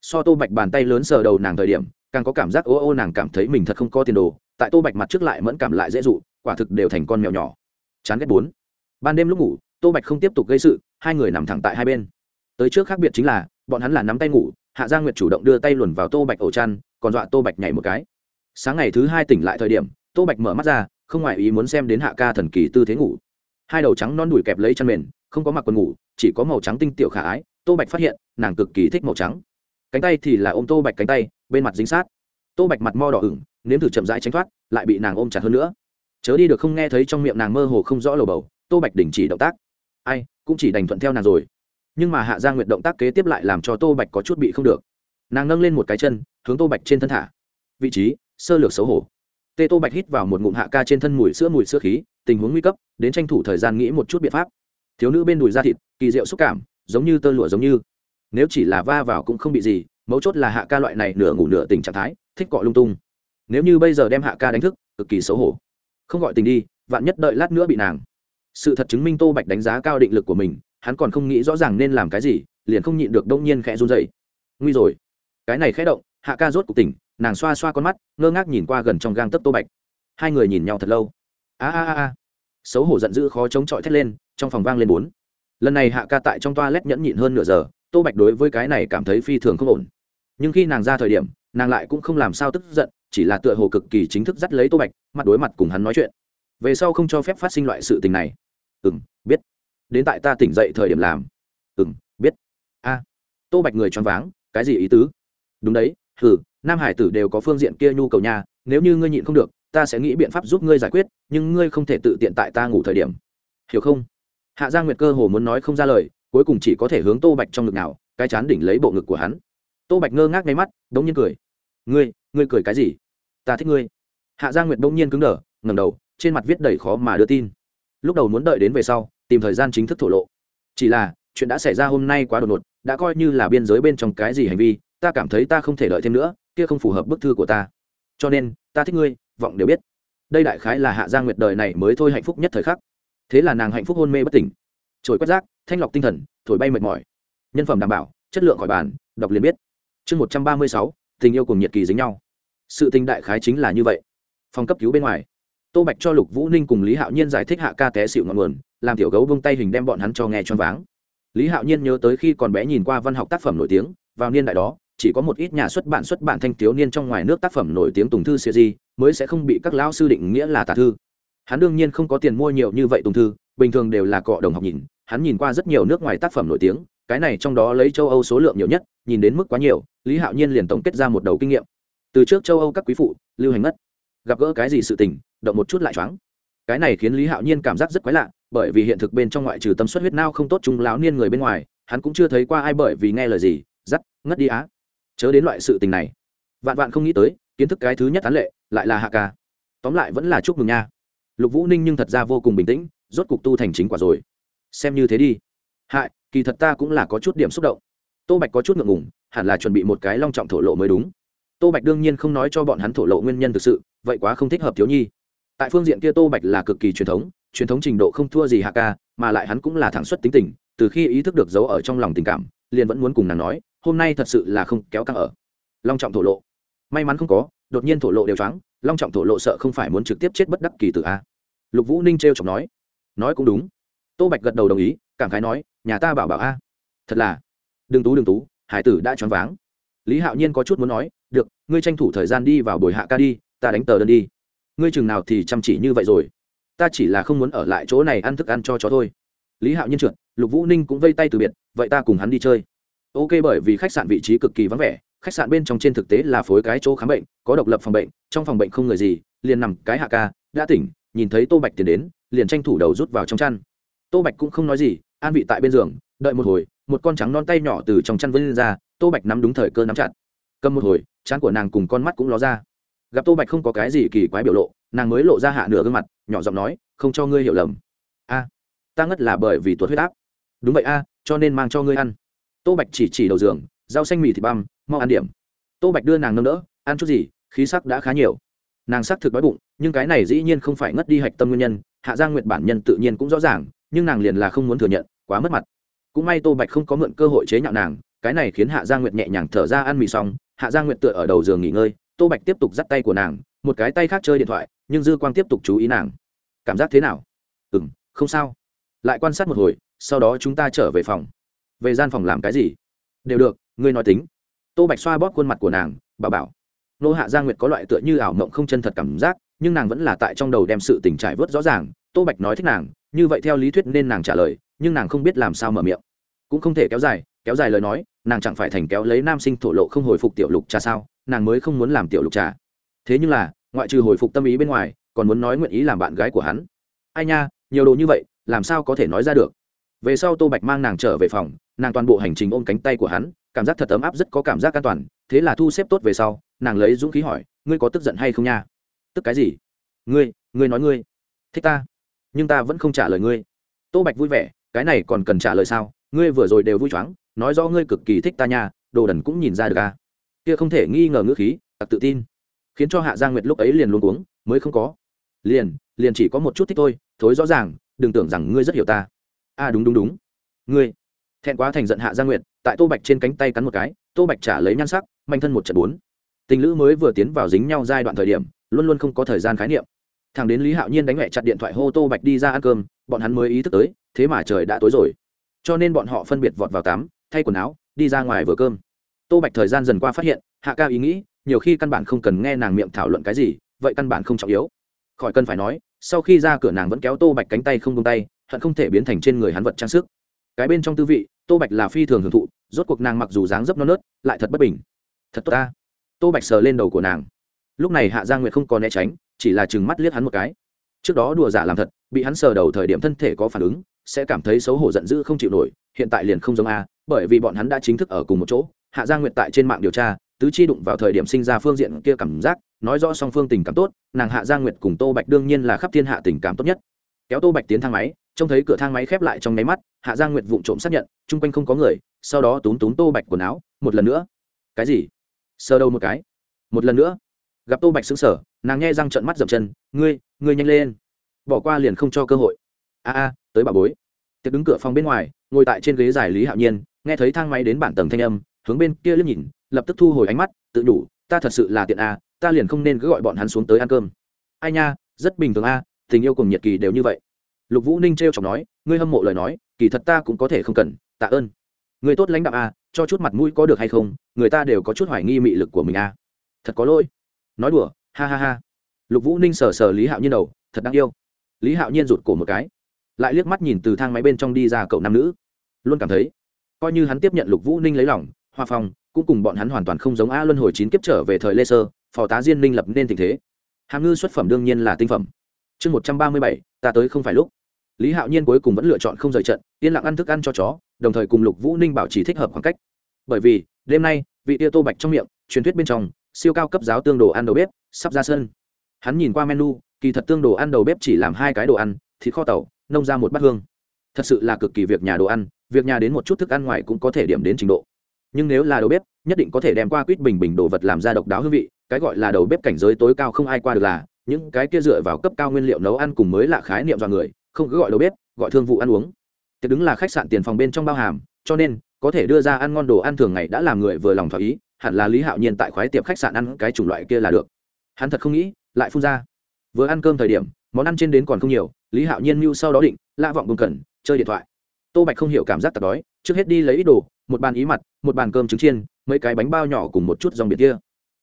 So tô bạch bàn tay lớn sờ đầu nàng thời điểm càng có cảm giác ô ô nàng cảm thấy mình thật không có tiền đồ, tại tô bạch mặt trước lại mẫn cảm lại dễ dụ, quả thực đều thành con mèo nhỏ. Chán ghét bốn. Ban đêm lúc ngủ, tô bạch không tiếp tục gây sự, hai người nằm thẳng tại hai bên. Tới trước khác biệt chính là, bọn hắn là nắm tay ngủ, hạ gia nguyệt chủ động đưa tay luồn vào tô bạch ổ chăn, còn dọa tô bạch nhảy một cái. Sáng ngày thứ hai tỉnh lại thời điểm, tô bạch mở mắt ra, không ngoài ý muốn xem đến hạ ca thần kỳ tư thế ngủ. Hai đầu trắng non đùi kẹp lấy chăn mền, không có mặc quần ngủ, chỉ có màu trắng tinh tiểu khả ái, tô bạch phát hiện, nàng cực kỳ thích màu trắng cánh tay thì là ôm tô bạch cánh tay, bên mặt dính sát. Tô bạch mặt mo đỏ ửng, nếm thử chậm rãi tránh thoát, lại bị nàng ôm chặt hơn nữa. Chớ đi được không nghe thấy trong miệng nàng mơ hồ không rõ lầu bầu, tô bạch đình chỉ động tác. Ai, cũng chỉ đành thuận theo nàng rồi. Nhưng mà hạ gia nguyệt động tác kế tiếp lại làm cho tô bạch có chút bị không được. Nàng nâng lên một cái chân, hướng tô bạch trên thân thả. Vị trí, sơ lược xấu hổ. Tê tô bạch hít vào một ngụm hạ ca trên thân mùi sữa mùi sữa khí, tình huống nguy cấp, đến tranh thủ thời gian nghĩ một chút biện pháp. Thiếu nữ bên đùi da thịt, kỳ diệu xúc cảm, giống như tơ lụa giống như nếu chỉ là va vào cũng không bị gì, mấu chốt là hạ ca loại này nửa ngủ nửa tình trạng thái, thích cọ lung tung. Nếu như bây giờ đem hạ ca đánh thức, cực kỳ xấu hổ. Không gọi tình đi, vạn nhất đợi lát nữa bị nàng. Sự thật chứng minh tô bạch đánh giá cao định lực của mình, hắn còn không nghĩ rõ ràng nên làm cái gì, liền không nhịn được đông nhiên khẽ run dậy nguy rồi. Cái này khẽ động, hạ ca rốt cuộc tỉnh, nàng xoa xoa con mắt, ngơ ngác nhìn qua gần trong gang tấc tô bạch. Hai người nhìn nhau thật lâu. A a a xấu hổ giận dữ khó chống chọi thét lên, trong phòng vang lên bốn. Lần này hạ ca tại trong toa lét nhẫn nhịn hơn nửa giờ tô bạch đối với cái này cảm thấy phi thường không ổn. Nhưng khi nàng ra thời điểm, nàng lại cũng không làm sao tức giận, chỉ là tựa hồ cực kỳ chính thức dắt lấy tô bạch, mặt đối mặt cùng hắn nói chuyện. Về sau không cho phép phát sinh loại sự tình này. Ừ m biết. Đến tại ta tỉnh dậy thời điểm làm. Ừ m biết. A. Tô bạch người choáng váng, cái gì ý tứ? Đúng đấy, hừ, nam hải tử đều có phương diện kia nhu cầu nhà nếu như ngươi nhịn không được, ta sẽ nghĩ biện pháp giúp ngươi giải quyết, nhưng ngươi không thể tự tiện tại ta ngủ thời điểm. Hiểu không? Hạ giang nguyệt cơ hồ muốn nói không ra lời cuối cùng chỉ có thể hướng tô bạch trong ngực nào, cái chán đỉnh lấy bộ ngực của hắn. Tô bạch ngơ ngác ngay mắt, đống nhiên cười. Ngươi ngươi cười cái gì? Ta thích ngươi. Hạ giang nguyệt đống nhiên cứng đờ ngầm đầu, trên mặt viết đầy khó mà đưa tin. Lúc đầu muốn đợi đến về sau, tìm thời gian chính thức thổ lộ. Chỉ là, chuyện đã xảy ra hôm nay quá đột ngột, đã coi như là biên giới bên trong cái gì hành vi, ta cảm thấy ta không thể đợi thêm nữa, kia không phù hợp bức thư của ta. Cho nên, ta thích ngươi, vọng đều biết. Đây đại khái là hạ giang nguyệt đời này mới thôi hạnh phúc nhất thời khắc. Thế là nàng hạnh phúc hôn mê bất tỉnh. Trồi quét rác thanh lọc tinh thần, thổi bay mệt mỏi. Nhân phẩm đảm bảo, chất lượng khỏi bàn, đọc liền biết. Chương một trăm ba mươi sáu, tình yêu cùng nhiệt kỳ dính nhau. Sự tình đại khái chính là như vậy. Phòng cấp cứu bên ngoài, tô bạch cho lục vũ ninh cùng lý hạo nhiên giải thích hạ ca té xịu ngọn nguồn, làm tiểu gấu bông tay hình đem bọn hắn cho nghe choáng váng. Lý hạo nhiên nhớ tới khi còn bé nhìn qua văn học tác phẩm nổi tiếng, vào niên đại đó, chỉ có một ít nhà xuất bản xuất bản thanh thiếu niên trong ngoài nước tác phẩm nổi tiếng tùng thư siêu di, mới sẽ không bị các lão sư định nghĩa là tà thư. Hắn đương nhiên không có tiền mua nhiều như vậy tùng thư bình thường đều là cọ đồng học nhìn, hắn nhìn qua rất nhiều nước ngoài tác phẩm nổi tiếng, cái này trong đó lấy châu âu số lượng nhiều nhất, nhìn đến mức quá nhiều, lý hạo nhiên liền tổng kết ra một đầu kinh nghiệm. Từ trước châu âu các quý phụ, lưu hành mất gặp gỡ cái gì sự tình, động một chút lại choáng. Cái này khiến lý hạo nhiên cảm giác rất quái lạ, bởi vì hiện thực bên trong ngoại trừ tâm suất huyết nao không tốt chúng láo niên người bên ngoài, hắn cũng chưa thấy qua ai bởi vì nghe lời gì dắt ngất đi á. Chớ đến loại sự tình này. Vạn vạn không nghĩ tới, kiến thức cái thứ nhất tán lệ, lại là hạ ca. Tóm lại vẫn là chúc mừng nha. Lục vũ ninh nhưng thật ra vô cùng bình tĩnh rốt cục tu thành chính quả rồi. Xem như thế đi. Hại, kỳ thật ta cũng là có chút điểm xúc động. Tô bạch có chút ngượng ngùng, hẳn là chuẩn bị một cái long trọng thổ lộ mới đúng. Tô bạch đương nhiên không nói cho bọn hắn thổ lộ nguyên nhân thực sự, vậy quá không thích hợp thiếu nhi. Tại phương diện kia tô bạch là cực kỳ truyền thống truyền thống trình độ không thua gì hạ ca, mà lại hắn cũng là thẳng xuất tính tình, từ khi ý thức được giấu ở trong lòng tình cảm, liền vẫn muốn cùng nàng nói, hôm nay thật sự là không kéo căng ở. Long trọng thổ lộ. May mắn không có, đột nhiên thổ lộ đều choáng, long trọng thổ lộ sợ không phải muốn trực tiếp chết bất đắc kỳ từ a. Lục vũ ninh t r e o chọc nói nói cũng đúng. Tô bạch gật đầu đồng ý, cảm khái nói, nhà ta bảo bảo a. Thật là. Đừng tú đừng tú, hải tử đã choáng váng. Lý hạo nhiên có chút muốn nói, được, ngươi tranh thủ thời gian đi vào buổi hạ ca đi, ta đánh tờ đơn đi. Ngươi chừng nào thì chăm chỉ như vậy rồi? Ta chỉ là không muốn ở lại chỗ này ăn thức ăn cho chó thôi. Lý hạo nhiên trượt, lục vũ ninh cũng vây tay từ biệt, vậy ta cùng hắn đi chơi. Ok, bởi vì khách sạn vị trí cực kỳ vắng vẻ, khách sạn bên trong trên thực tế là phối cái chỗ khám bệnh, có độc lập phòng bệnh, trong phòng bệnh không người gì, liền nằm cái hạ ca, đã tỉnh, nhìn thấy tô bạch tiến đến liền tranh thủ đầu rút vào trong chăn. Tô bạch cũng không nói gì, an vị tại bên giường, đợi một hồi, một con trắng non tay nhỏ từ trong chăn vươn lên ra, tô bạch nắm đúng thời cơ nắm chặt. Cầm một hồi chán của nàng cùng con mắt cũng ló ra. Gặp tô bạch không có cái gì kỳ quái biểu lộ, nàng mới lộ ra hạ nửa gương mặt, nhỏ giọng nói, không cho ngươi hiểu lầm. A, ta ngất là bởi vì tuột huyết áp. Đúng vậy a, cho nên mang cho ngươi ăn. Tô bạch chỉ chỉ đầu giường, rau xanh mì thịt băm, mau ăn điểm. Tô bạch đưa nàng nâng đỡ, ăn chút gì, khí sắc đã khá nhiều. Nàng sắc thực đói bụng, nhưng cái này dĩ nhiên không phải ngất đi hạch tâm nguyên nhân hạ giang nguyệt bản nhân tự nhiên cũng rõ ràng, nhưng nàng liền là không muốn thừa nhận, quá mất mặt. Cũng may tô bạch không có mượn cơ hội chế nhạo nàng, cái này khiến hạ giang nguyệt nhẹ nhàng thở ra ăn mì xong, hạ giang nguyệt tựa ở đầu giường nghỉ ngơi, tô bạch tiếp tục dắt tay của nàng, một cái tay khác chơi điện thoại, nhưng dư quang tiếp tục chú ý nàng. Cảm giác thế nào? Ừ m không sao. Lại quan sát một hồi, sau đó chúng ta trở về phòng. Về gian phòng làm cái gì? Đều được, ngươi nói tính. Tô bạch xoa bóp khuôn mặt của nàng bà bảo. Nô hạ giang nguyệt có loại tựa như ảo mộng không chân thật cảm giác nhưng nàng vẫn là tại trong đầu đem sự tình trải vớt rõ ràng, tô bạch nói thích nàng, như vậy theo lý thuyết nên nàng trả lời, nhưng nàng không biết làm sao mở miệng. Cũng không thể kéo dài kéo dài lời nói, nàng chẳng phải thành kéo lấy nam sinh thổ lộ không hồi phục tiểu lục trà sao, nàng mới không muốn làm tiểu lục trà. Thế nhưng là, ngoại trừ hồi phục tâm ý bên ngoài, còn muốn nói nguyện ý làm bạn gái của hắn. Ai nha, nhiều đồ như vậy, làm sao có thể nói ra được? Về sau tô bạch mang nàng trở về phòng, nàng toàn bộ hành trình ôm cánh tay của hắn, cảm giác thật ấm áp rất có cảm giác an toàn, thế là thu xếp tốt về sau, nàng lấy dũng khí hỏi, ngươi có tức giận hay không nha? Tức cái gì? Ngươi ngươi nói ngươi. Thích ta? Nhưng ta vẫn không trả lời ngươi. Tô bạch vui vẻ cái này còn cần trả lời sao? Ngươi vừa rồi đều vui choáng nói rõ ngươi cực kỳ thích ta nha đồ đần cũng nhìn ra được à? Kia không thể nghi ngờ ngữ khí tặc tự tin. Khiến cho hạ giang nguyệt lúc ấy liền luôn uống mới không có. Liền liền chỉ có một chút thích thôi thối rõ ràng đừng tưởng rằng ngươi rất hiểu ta. À, đúng đúng đúng. Ngươi thẹn quá thành giận hạ giang nguyệt tại tô bạch trên cánh tay cắn một cái tô bạch trả lấy nhan sắc manh thân một trận bốn. Tình lữ mới vừa tiến vào dính nhau giai đoạn thời điểm luôn luôn không có thời gian khái niệm. Thằng đến lý hạo nhiên đánh mẹ chặt điện thoại hô tô bạch đi ra ăn cơm, bọn hắn mới ý thức tới, thế mà trời đã tối rồi. Cho nên bọn họ phân biệt vọt vào tắm, thay quần áo, đi ra ngoài vừa cơm. Tô bạch thời gian dần qua phát hiện, hạ ca ý nghĩ, nhiều khi căn bản không cần nghe nàng miệng thảo luận cái gì, vậy căn bản không trọng yếu. Khỏi cần phải nói, sau khi ra cửa nàng vẫn kéo tô bạch cánh tay không tung tay, hận không thể biến thành trên người hắn vật trang sức. Cái bên trong tư vị, tô bạch là phi thường hưởng thụ, rốt cuộc nàng mặc dù dáng dấp non nớt, lại thật bất bình. Thật tốt ta. Tô bạch sờ lên đầu của nàng lúc này hạ giang nguyệt không còn né tránh, chỉ là chừng mắt liếc hắn một cái. Trước đó đùa giả làm thật, bị hắn sờ đầu thời điểm thân thể có phản ứng, sẽ cảm thấy xấu hổ giận dữ không chịu nổi, hiện tại liền không giống a, bởi vì bọn hắn đã chính thức ở cùng một chỗ. Hạ giang nguyệt tại trên mạng điều tra, tứ chi đụng vào thời điểm sinh ra phương diện kia cảm giác, nói rõ song phương tình cảm tốt, nàng hạ giang nguyệt cùng tô bạch đương nhiên là khắp thiên hạ tình cảm tốt nhất. Kéo tô bạch tiến thang máy, trông thấy cửa thang máy khép lại trong nháy mắt, hạ giang nguyệt vụng trộm xác nhận, chung quanh không có người, sau đó túm túm tô bạch quần áo, một lần nữa. Cái gì? Sờ đâu một cái. Một lần nữa gặp tô bạch xứng sở, nàng nghe răng trận mắt dậm chân, ngươi ngươi nhanh lên, bỏ qua liền không cho cơ hội. A a, tới bà bối. Tiệc đứng cửa phòng bên ngoài, ngồi tại trên ghế giải lý hạo nhiên, nghe thấy thang máy đến bản tầng thanh âm, hướng bên kia liếc nhìn, lập tức thu hồi ánh mắt, tự đủ, ta thật sự là tiện a, ta liền không nên cứ gọi bọn hắn xuống tới ăn cơm. Ai nha, rất bình thường a, tình yêu cùng nhiệt kỳ đều như vậy. Lục vũ ninh t r e o chọc nói, ngươi hâm mộ lời nói, kỳ thật ta cũng có thể không cần, tạ ơn. Người tốt lãnh đạo a, cho chút mặt mũi có được hay không, người ta đều có chút hoài nghi mị lực của mình a. Thật có lỗi nói đùa, ha ha ha. Lục vũ ninh sờ sờ lý hạo nhiên đầu, thật đáng yêu. Lý hạo nhiên rụt cổ một cái, lại liếc mắt nhìn từ thang máy bên trong đi ra cậu nam nữ. Luôn cảm thấy, coi như hắn tiếp nhận lục vũ ninh lấy lòng, hoa phong, cũng cùng bọn hắn hoàn toàn không giống a luân hồi chín kiếp trở về thời lê sơ, phò tá diên ninh lập nên tình thế. Hàm ngư xuất phẩm đương nhiên là tinh phẩm. Chương một trăm ba mươi bảy, ta tới không phải lúc. Lý hạo nhiên cuối cùng vẫn lựa chọn không rời trận, yên lặng ăn thức ăn cho chó, đồng thời cùng lục vũ ninh bảo trì thích hợp khoảng cách. Bởi vì, đêm nay, vị tia tô bạch trong miệng, truyền thuyết bên trong siêu cao cấp giáo tương đồ ăn đầu bếp, sắp ra sân. Hắn nhìn qua menu, kỳ thật tương đồ ăn đầu bếp chỉ làm hai cái đồ ăn, thịt kho tàu, nông ra một bát hương. Thật sự là cực kỳ việc nhà đồ ăn, việc nhà đến một chút thức ăn ngoài cũng có thể điểm đến trình độ. Nhưng nếu là đầu bếp, nhất định có thể đem qua quýt bình bình đồ vật làm ra độc đáo hương vị, cái gọi là đầu bếp cảnh giới tối cao không ai qua được là, những cái kia dựa vào cấp cao nguyên liệu nấu ăn cùng mới là khái niệm do người, không cứ gọi đầu bếp, gọi thương vụ ăn uống. Tiệc đứng là khách sạn tiền phòng bên trong bao hàm, cho nên, có thể đưa ra ăn ngon đồ ăn thường ngày đã làm người vừa lòng thỏa ý hẳn là lý hạo nhiên tại khoái tiệm khách sạn ăn cái chủng loại kia là được. Hắn thật không nghĩ, lại phun ra. Vừa ăn cơm thời điểm, món ăn trên đến còn không nhiều, lý hạo nhiên mưu sau đó định la vọng bùng cần, chơi điện thoại. Tô bạch không hiểu cảm giác tạt đói, trước hết đi lấy ít đồ, một bàn ý mặt, một bàn cơm trứng chiên, mấy cái bánh bao nhỏ cùng một chút dòng biệt kia.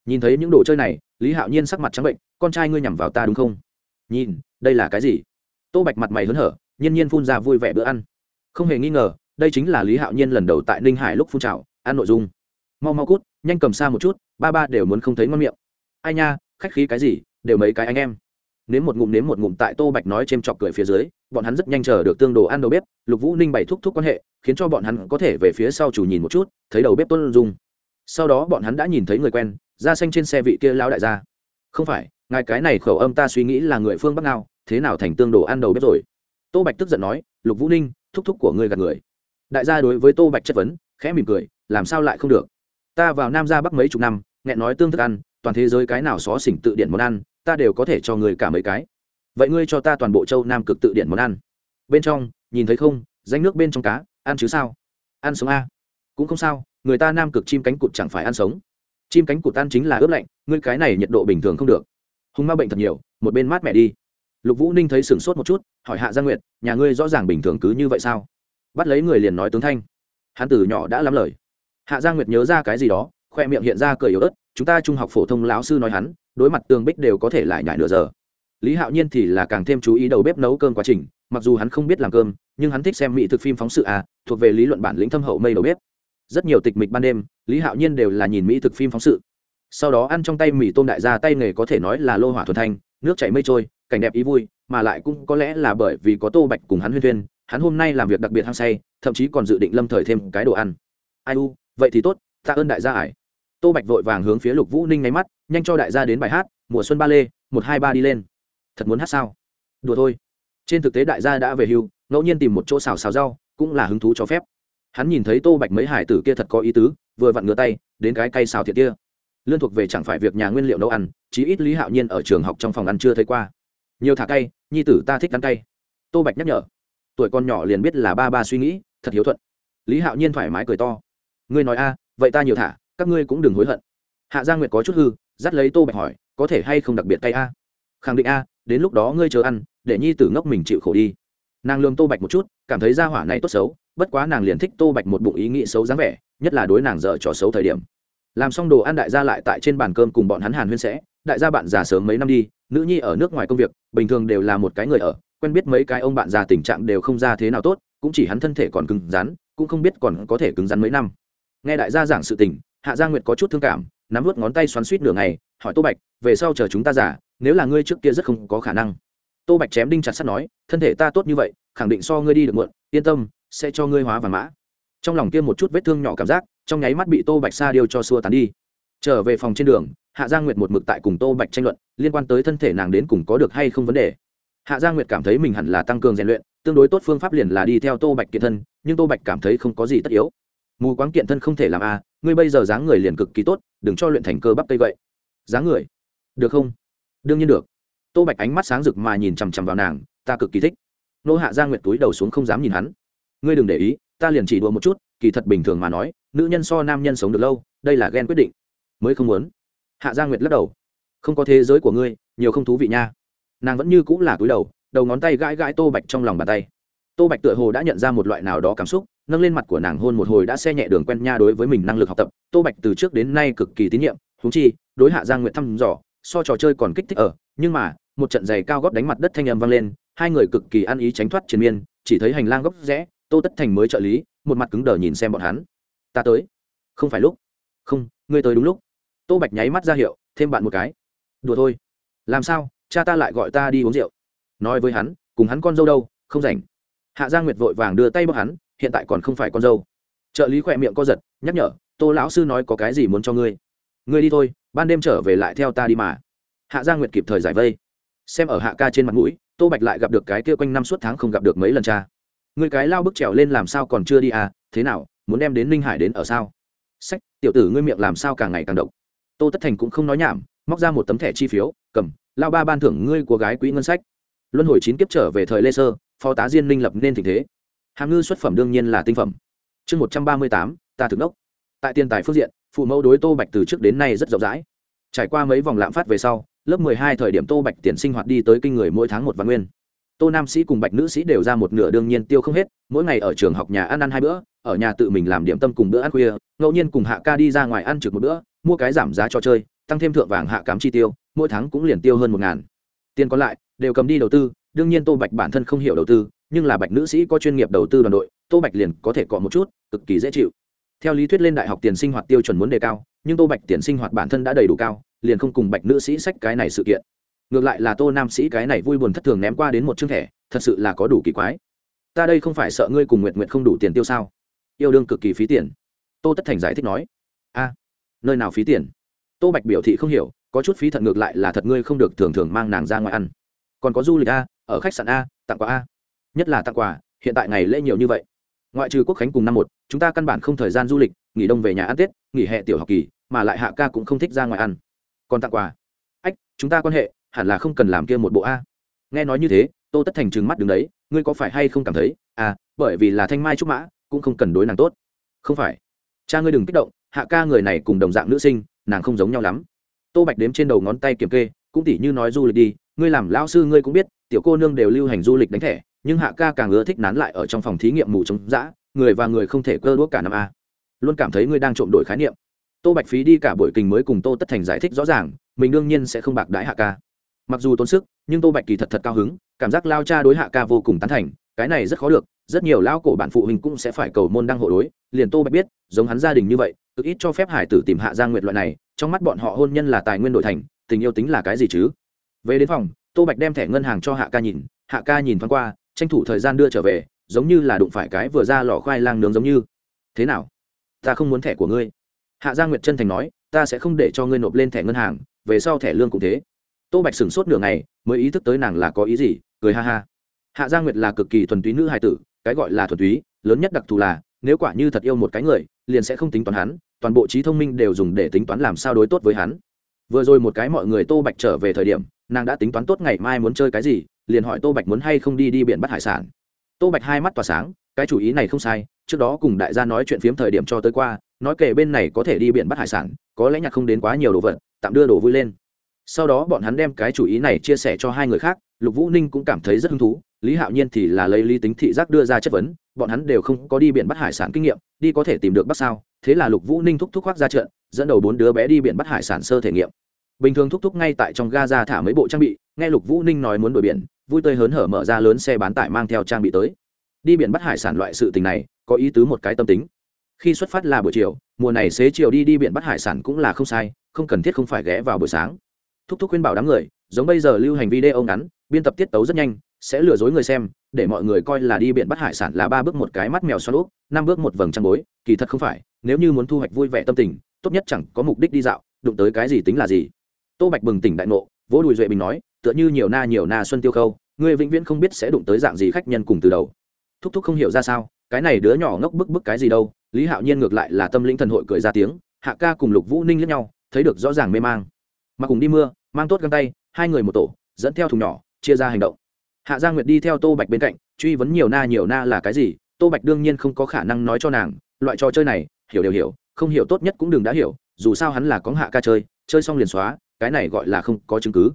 Nhìn thấy những đồ chơi này, lý hạo nhiên sắc mặt trắng bệnh, con trai ngươi nhằm vào ta đúng không? Nhìn, đây là cái gì? Tô bạch mặt mày hớn hở, nhiên nhiên phun ra vui vẻ bữa ăn. Không hề nghi ngờ, đây chính là lý hạo nhiên lần đầu tại ninh hải lúc phun trào, ăn nội dung mau mau cút, nhanh cầm xa một chút, ba ba đều muốn không thấy ngon miệng. Ai nha, khách khí cái gì, đều mấy cái anh em. Nếm một ngụm, nếm một ngụm tại tô bạch nói c h ê m chọc cười phía dưới, bọn hắn rất nhanh chờ được tương đồ ăn đầu bếp, lục vũ ninh bày thúc thúc quan hệ, khiến cho bọn hắn có thể về phía sau chủ nhìn một chút, thấy đầu bếp tuân dung. Sau đó bọn hắn đã nhìn thấy người quen da xanh trên xe vị kia lao đại gia. Không phải, ngài cái này khẩu âm ta suy nghĩ là người phương bắc nào, thế nào thành tương đồ ăn đầu bếp rồi? Tô bạch tức giận nói, lục vũ ninh, thúc thúc của ngươi gạt người. Đại gia đối với tô bạch chất vấn, khẽ mỉm cười, làm sao lại không được? Ta vào nam ra bắc mấy chục năm, nghẹn nói tương thức ăn, toàn thế giới cái nào xó xỉnh tự điện món ăn, ta đều có thể cho người cả mấy cái. Vậy ngươi cho ta toàn bộ châu nam cực tự điện món ăn. Bên trong, nhìn thấy không, danh nước bên trong cá, ăn chứ sao? Ăn sống a? Cũng không sao, người ta nam cực chim cánh cụt chẳng phải ăn sống. Chim cánh cụt ăn chính là ướp lạnh, ngươi cái này nhiệt độ bình thường không được. Hùng ma bệnh thật nhiều, một bên mát mẹ đi. Lục vũ ninh thấy sửng sốt một chút, hỏi hạ gia nguyệt, nhà ngươi rõ ràng bình thường cứ như vậy sao? Bắt lấy người liền nói tướng thanh. Hắn từ nhỏ đã lắm lời hạ gia nguyệt nhớ ra cái gì đó, khoe miệng hiện ra cười yếu ớt, chúng ta trung học phổ thông lão sư nói hắn, đối mặt tường bích đều có thể lại nhải nửa giờ. Lý hạo nhiên thì là càng thêm chú ý đầu bếp nấu cơm quá trình, mặc dù hắn không biết làm cơm, nhưng hắn thích xem mỹ thực phim phóng sự à thuộc về lý luận bản lĩnh thâm hậu mây đầu bếp. Rất nhiều tịch mịch ban đêm, lý hạo nhiên đều là nhìn mỹ thực phim phóng sự. Sau đó ăn trong tay mì tôm đại gia tay nghề có thể nói là lô hỏa thuần thanh, nước chảy mây trôi, cảnh đẹp ý vui, mà lại cũng có lẽ là bởi vì có tô bạch cùng hắn huyên thuyên, hắn hôm nay làm việc đặc biệt hăng say, thậm chí còn dự định lâm thời thêm cái đồ ăn. Ai u vậy thì tốt, tạ ơn đại gia ải. Tô bạch vội vàng hướng phía lục vũ ninh nháy mắt, nhanh cho đại gia đến bài hát, mùa xuân ba lê, một hai ba đi lên. Thật muốn hát sao? Đùa thôi. Trên thực tế đại gia đã về hưu, ngẫu nhiên tìm một chỗ xào xào rau, cũng là hứng thú cho phép. Hắn nhìn thấy tô bạch mấy hải tử kia thật có ý tứ, vừa vặn ngửa tay, đến cái cây xào thiệt kia. Lương thuộc về chẳng phải việc nhà nguyên liệu nấu ăn, chí ít lý hạo nhiên ở trường học trong phòng ăn chưa thấy qua. Nhiều thả cay, nhi tử ta thích ăn cay. Tô bạch nhắc nhở. Tuổi con nhỏ liền biết là ba ba suy nghĩ, thật hiếu thuận. Lý hạo nhiên thoải mái cười to ngươi nói a, vậy ta nhiều thả, các ngươi cũng đừng hối hận. Hạ gia nguyệt có chút hư, dắt lấy tô bạch hỏi, có thể hay không đặc biệt cay a? Khẳng định a, đến lúc đó ngươi chờ ăn, để nhi tử ngốc mình chịu khổ đi. Nàng lương tô bạch một chút, cảm thấy gia hỏa này tốt xấu, bất quá nàng liền thích tô bạch một bụng ý nghĩ xấu dáng vẻ, nhất là đối nàng dở trò xấu thời điểm. Làm xong đồ ăn đại gia lại tại trên bàn cơm cùng bọn hắn hàn huyên sẽ, đại gia bạn già sớm mấy năm đi, nữ nhi ở nước ngoài công việc, bình thường đều là một cái người ở, quen biết mấy cái ông bạn già tình trạng đều không ra thế nào tốt, cũng chỉ hắn thân thể còn cứng rắn, cũng không biết còn có thể cứng rắn mấy năm nghe đại gia giảng sự tình, hạ gia nguyệt có chút thương cảm, nắm vút ngón tay xoắn suýt nửa ngày, hỏi tô bạch, về sau chờ chúng ta giả nếu là ngươi trước kia rất không có khả năng. Tô bạch chém đinh chặt sắt nói, thân thể ta tốt như vậy, khẳng định so ngươi đi được muộn, yên tâm, sẽ cho ngươi hóa và mã. Trong lòng kia một chút vết thương nhỏ cảm giác, trong nháy mắt bị tô bạch sa điêu cho xua tán đi. Trở về phòng trên đường, hạ giang nguyệt một mực tại cùng tô bạch tranh luận, liên quan tới thân thể nàng đến cùng có được hay không vấn đề. Hạ giang nguyệt cảm thấy mình hẳn là tăng cường rèn luyện, tương đối tốt phương pháp liền là đi theo tô bạch kiệt thân, nhưng tô bạch cảm thấy không có gì tất yếu mù quáng kiện thân không thể làm a à, ngươi bây giờ dáng người liền cực kỳ tốt đừng cho luyện thành cơ bắp cây vậy dáng người? Được không? Đương nhiên được. Tô bạch ánh mắt sáng rực mà nhìn chằm chằm vào nàng ta cực kỳ thích. Nô hạ giang nguyệt túi đầu xuống không dám nhìn hắn. Ngươi đừng để ý ta liền chỉ đùa một chút kỳ thật bình thường mà nói nữ nhân so nam nhân sống được lâu đây là ghen quyết định. Mới không muốn. Hạ gia nguyệt lắc đầu. Không có thế giới của ngươi nhiều không thú vị nha. Nàng vẫn như cũng là cúi đầu đầu ngón tay gãi gãi tô bạch trong lòng bàn tay. Tô bạch tựa hồ đã nhận ra một loại nào đó cảm xúc nâng lên mặt của nàng hôn một hồi đã xe nhẹ đường quen nha đối với mình năng lực học tập. Tô bạch từ trước đến nay cực kỳ tín nhiệm húng chi, đối hạ giang nguyện thăm dò, so trò chơi còn kích thích ở, nhưng mà, một trận giày cao góp đánh mặt đất thanh âm vang lên, hai người cực kỳ ăn ý tránh thoát triền miên, chỉ thấy hành lang góc rẽ, tô tất thành mới trợ lý, một mặt cứng đờ nhìn xem bọn hắn. Ta tới. Không phải lúc. Không, ngươi tới đúng lúc. Tô bạch nháy mắt ra hiệu, thêm bạn một cái. Đùa thôi. Làm sao? Cha ta lại gọi ta đi uống rượu. Nói với hắn, cùng hắn con dâu đâu? Không rảnh. Hạ giang nguyệt vội vàng đưa tay bóc hắn hiện tại còn không phải con dâu. Trợ lý khỏe miệng co giật, nhắc nhở, tô lão sư nói có cái gì muốn cho ngươi? Ngươi đi thôi, ban đêm trở về lại theo ta đi mà. Hạ giang nguyệt kịp thời giải vây. Xem ở hạ ca trên mặt mũi, tô bạch lại gặp được cái kia quanh năm suốt tháng không gặp được mấy lần cha. Người cái lao bức trèo lên làm sao còn chưa đi à thế nào, muốn đem đến ninh hải đến ở sao? Sách, tiểu tử ngươi miệng làm sao càng ngày càng độc. Tô tất thành cũng không nói nhảm, móc ra một tấm thẻ chi phiếu, cầm, lao ba ban thưởng ngươi của gái quỹ ngân sách. Luân hồi chín kiếp trở về thời lê sơ, phó tá diên minh lập nên tình thế hàm ngư xuất phẩm đương nhiên là tinh phẩm. Chương một trăm ba mươi tám, ta thực đốc tại tiền tài phương diện, phụ mẫu đối tô bạch từ trước đến nay rất rộng rãi. Trải qua mấy vòng lạm phát về sau, lớp mười hai thời điểm tô bạch tiền sinh hoạt đi tới kinh người mỗi tháng một vạn nguyên. Tô nam sĩ cùng bạch nữ sĩ đều ra một nửa đương nhiên tiêu không hết, mỗi ngày ở trường học nhà ăn ăn hai bữa, ở nhà tự mình làm điểm tâm cùng bữa ăn khuya, ngẫu nhiên cùng hạ ca đi ra ngoài ăn trực một bữa, mua cái giảm giá cho chơi, tăng thêm thượng vàng hạ cám chi tiêu, mỗi tháng cũng liền tiêu hơn một ngàn. Tiền còn lại, đều cầm đi đầu tư, đương nhiên tô bạch bản thân không hiểu đầu tư nhưng là bạch nữ sĩ có chuyên nghiệp đầu tư đoàn đội, tô bạch liền có thể cọ một chút, cực kỳ dễ chịu. Theo lý thuyết lên đại học tiền sinh hoạt tiêu chuẩn muốn đề cao, nhưng tô bạch tiền sinh hoạt bản thân đã đầy đủ cao, liền không cùng bạch nữ sĩ sách cái này sự kiện. Ngược lại là tô nam sĩ cái này vui buồn thất thường ném qua đến một chương thẻ, thật sự là có đủ kỳ quái. Ta đây không phải sợ ngươi cùng nguyện nguyện không đủ tiền tiêu sao? Yêu đương cực kỳ phí tiền. Tô tất thành giải thích nói. A, nơi nào phí tiền? Tô bạch biểu thị không hiểu, có chút phí thận ngược lại là thật ngươi không được thường thường mang nàng ra ngoài ăn. Còn có du lịch a, ở khách sạn a, tặng quà a nhất là tặng quà, hiện tại ngày lễ nhiều như vậy. Ngoại trừ quốc khánh cùng năm một, chúng ta căn bản không thời gian du lịch, nghỉ đông về nhà ăn tết, nghỉ hè tiểu học kỳ, mà lại hạ ca cũng không thích ra ngoài ăn. Còn tặng quà. Ách, chúng ta quan hệ, hẳn là không cần làm kia một bộ a. Nghe nói như thế, tô tất thành trừng mắt đứng đấy, ngươi có phải hay không cảm thấy à bởi vì là thanh mai trúc mã, cũng không cần đối nàng tốt. Không phải. Cha ngươi đừng kích động, hạ ca người này cùng đồng dạng nữ sinh, nàng không giống nhau lắm. Tô bạch đếm trên đầu ngón tay kiểm kê, cũng tỉ như nói du lịch đi, ngươi làm lao sư ngươi cũng biết, tiểu cô nương đều lưu hành du lịch đánh thẻ nhưng hạ ca càng ưa thích nán lại ở trong phòng thí nghiệm mù trống dã, người và người không thể cơ đũa cả năm a. Luôn cảm thấy ngươi đang trộm đổi khái niệm. Tô bạch phí đi cả buổi kình mới cùng tô tất thành giải thích rõ ràng, mình đương nhiên sẽ không bạc đãi hạ ca. Mặc dù tốn sức, nhưng tô bạch kỳ thật thật cao hứng, cảm giác lao cha đối hạ ca vô cùng tán thành, cái này rất khó được, rất nhiều lao cổ bạn phụ huynh cũng sẽ phải cầu môn đăng hộ đối, liền tô bạch biết, giống hắn gia đình như vậy, cực ít cho phép hải tử tìm hạ giang nguyệt loại này, trong mắt bọn họ hôn nhân là tài nguyên đổi thành, tình yêu tính là cái gì chứ? Về đến phòng, tô bạch đem thẻ ngân hàng cho hạ ca nhìn, hạ ca nhìn thoáng qua tranh thủ thời gian đưa trở về, giống như là đụng phải cái vừa ra lò khoai lang nướng giống như. Thế nào? Ta không muốn thẻ của ngươi. Hạ gia nguyệt chân thành nói, ta sẽ không để cho ngươi nộp lên thẻ ngân hàng, về sau thẻ lương cũng thế. Tô bạch sửng sốt nửa ngày, mới ý thức tới nàng là có ý gì, cười ha ha. Hạ gia nguyệt là cực kỳ thuần túy nữ hài tử, cái gọi là thuần túy, lớn nhất đặc thù là, nếu quả như thật yêu một cái người, liền sẽ không tính toán hắn, toàn bộ trí thông minh đều dùng để tính toán làm sao đối tốt với hắn. Vừa rồi một cái mọi người tô bạch trở về thời điểm, nàng đã tính toán tốt ngày mai muốn chơi cái gì liền hỏi tô bạch muốn hay không đi đi biển bắt hải sản. Tô bạch hai mắt tỏa sáng, cái chủ ý này không sai, trước đó cùng đại gia nói chuyện phiếm thời điểm cho tới qua, nói kể bên này có thể đi biển bắt hải sản, có lẽ nhạc không đến quá nhiều đồ vật, tạm đưa đồ vui lên. Sau đó bọn hắn đem cái chủ ý này chia sẻ cho hai người khác, lục vũ ninh cũng cảm thấy rất hứng thú, lý hạo nhiên thì là lấy lý tính thị giác đưa ra chất vấn, bọn hắn đều không có đi biển bắt hải sản kinh nghiệm, đi có thể tìm được bắt sao, thế là lục vũ ninh thúc thúc khoác ra trận, dẫn đầu bốn đứa bé đi biển bắt hải sản sơ thể nghiệm. Bình thường thúc thúc ngay tại trong ga ra thả mấy bộ trang bị, nghe lục vũ ninh nói muốn đổi biển vui tươi hớn hở mở ra lớn xe bán tải mang theo trang bị tới. Đi biển bắt hải sản loại sự tình này, có ý tứ một cái tâm tính. Khi xuất phát là buổi chiều, mùa này xế chiều đi đi biển bắt hải sản cũng là không sai, không cần thiết không phải ghé vào buổi sáng. Thúc thúc khuyên bảo đám người, giống bây giờ lưu hành video ngắn, biên tập tiết tấu rất nhanh, sẽ lừa dối người xem, để mọi người coi là đi biển bắt hải sản là ba bước một cái mắt mèo xoắn úp, năm bước một vầng trăng bối, kỳ thật không phải, nếu như muốn thu hoạch vui vẻ tâm tình, tốt nhất chẳng có mục đích đi dạo, đụng tới cái gì tính là gì. Tô bạch bừng tỉnh đại ngộ, vỗ đùi duệ bình nói tựa như nhiều na nhiều na xuân tiêu khâu người vĩnh viễn không biết sẽ đụng tới dạng gì khách nhân cùng từ đầu. Thúc thúc không hiểu ra sao, cái này đứa nhỏ ngốc bức bức cái gì đâu, lý hạo nhiên ngược lại là tâm linh thần hội cười ra tiếng, hạ ca cùng lục vũ ninh lẫn nhau, thấy được rõ ràng mê mang. Mà cùng đi mưa, mang tốt găng tay, hai người một tổ, dẫn theo thùng nhỏ, chia ra hành động. Hạ gia nguyệt đi theo tô bạch bên cạnh, truy vấn nhiều na nhiều na là cái gì, tô bạch đương nhiên không có khả năng nói cho nàng, loại trò chơi này, hiểu đều hiểu, không hiểu tốt nhất cũng đừng đã hiểu, dù sao hắn là có hạ ca chơi chơi xong liền xóa, cái này gọi là không có chứng cứ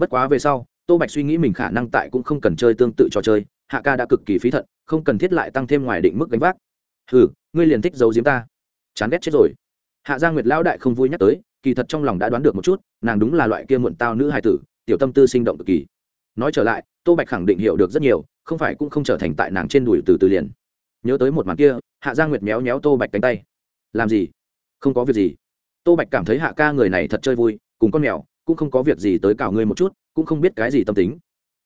bất quá về sau tô bạch suy nghĩ mình khả năng tại cũng không cần chơi tương tự trò chơi hạ ca đã cực kỳ phí thận không cần thiết lại tăng thêm ngoài định mức gánh vác. Hừ, ngươi liền thích giấu giếm ta. Chán ghét chết rồi. Hạ gia nguyệt lão đại không vui nhắc tới kỳ thật trong lòng đã đoán được một chút nàng đúng là loại kia muộn tao nữ hài tử tiểu tâm tư sinh động cực kỳ. Nói trở lại tô bạch khẳng định hiểu được rất nhiều không phải cũng không trở thành tại nàng trên đùi từ từ liền. Nhớ tới một màn kia hạ gia nguyệt méo méo tô bạch cánh tay. Làm gì? Không có việc gì. Tô bạch cảm thấy hạ ca người này thật chơi vui cùng con mèo cũng không có việc gì tới cào ngươi một chút, cũng không biết cái gì tâm tính.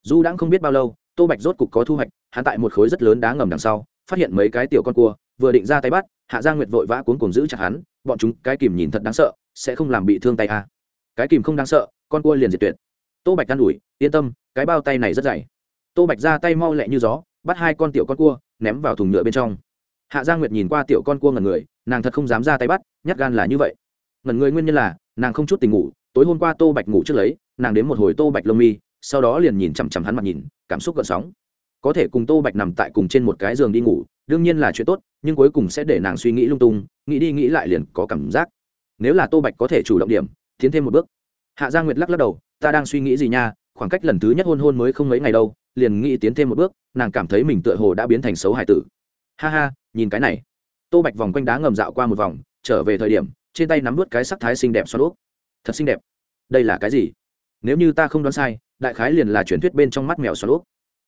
Du đãng không biết bao lâu, tô bạch rốt cục có thu hoạch, hắn tại một khối rất lớn đá ngầm đằng sau, phát hiện mấy cái tiểu con cua, vừa định ra tay bắt, hạ gia nguyệt vội vã cuốn cùng giữ chặt hắn, bọn chúng cái kìm nhìn thật đáng sợ, sẽ không làm bị thương tay a à. cái kìm không đáng sợ, con cua liền diệt tuyệt. Tô bạch can ủi, yên tâm, cái bao tay này rất dày. Tô bạch ra tay mau lẹ như gió, bắt hai con tiểu con cua, ném vào thùng nhựa bên trong. Hạ gia nguyệt nhìn qua tiểu con cua ngần người, nàng thật không dám ra tay bắt, nhát gan là như vậy. Ngần người nguyên nhân là, nàng không chút tình ngủ tối hôm qua tô bạch ngủ trước lấy, nàng đến một hồi tô bạch lông mi, sau đó liền nhìn chằm chằm hắn mặt nhìn, cảm xúc gợn sóng. Có thể cùng tô bạch nằm tại cùng trên một cái giường đi ngủ, đương nhiên là chuyện tốt, nhưng cuối cùng sẽ để nàng suy nghĩ lung tung, nghĩ đi nghĩ lại liền có cảm giác. Nếu là tô bạch có thể chủ động điểm, tiến thêm một bước. Hạ gia nguyệt lắc lắc đầu, ta đang suy nghĩ gì nha, khoảng cách lần thứ nhất hôn hôn mới không mấy ngày đâu, liền nghĩ tiến thêm một bước, nàng cảm thấy mình tựa hồ đã biến thành xấu hải tử. Ha ha, nhìn cái này. Tô bạch vòng quanh đá ngầm dạo qua một vòng, trở về thời điểm, trên tay nắm vớt cái sắc thái xinh đẹp xoắn úp thật xinh đẹp. Đây là cái gì? Nếu như ta không đoán sai, đại khái liền là truyền thuyết bên trong mắt mèo xoắn úp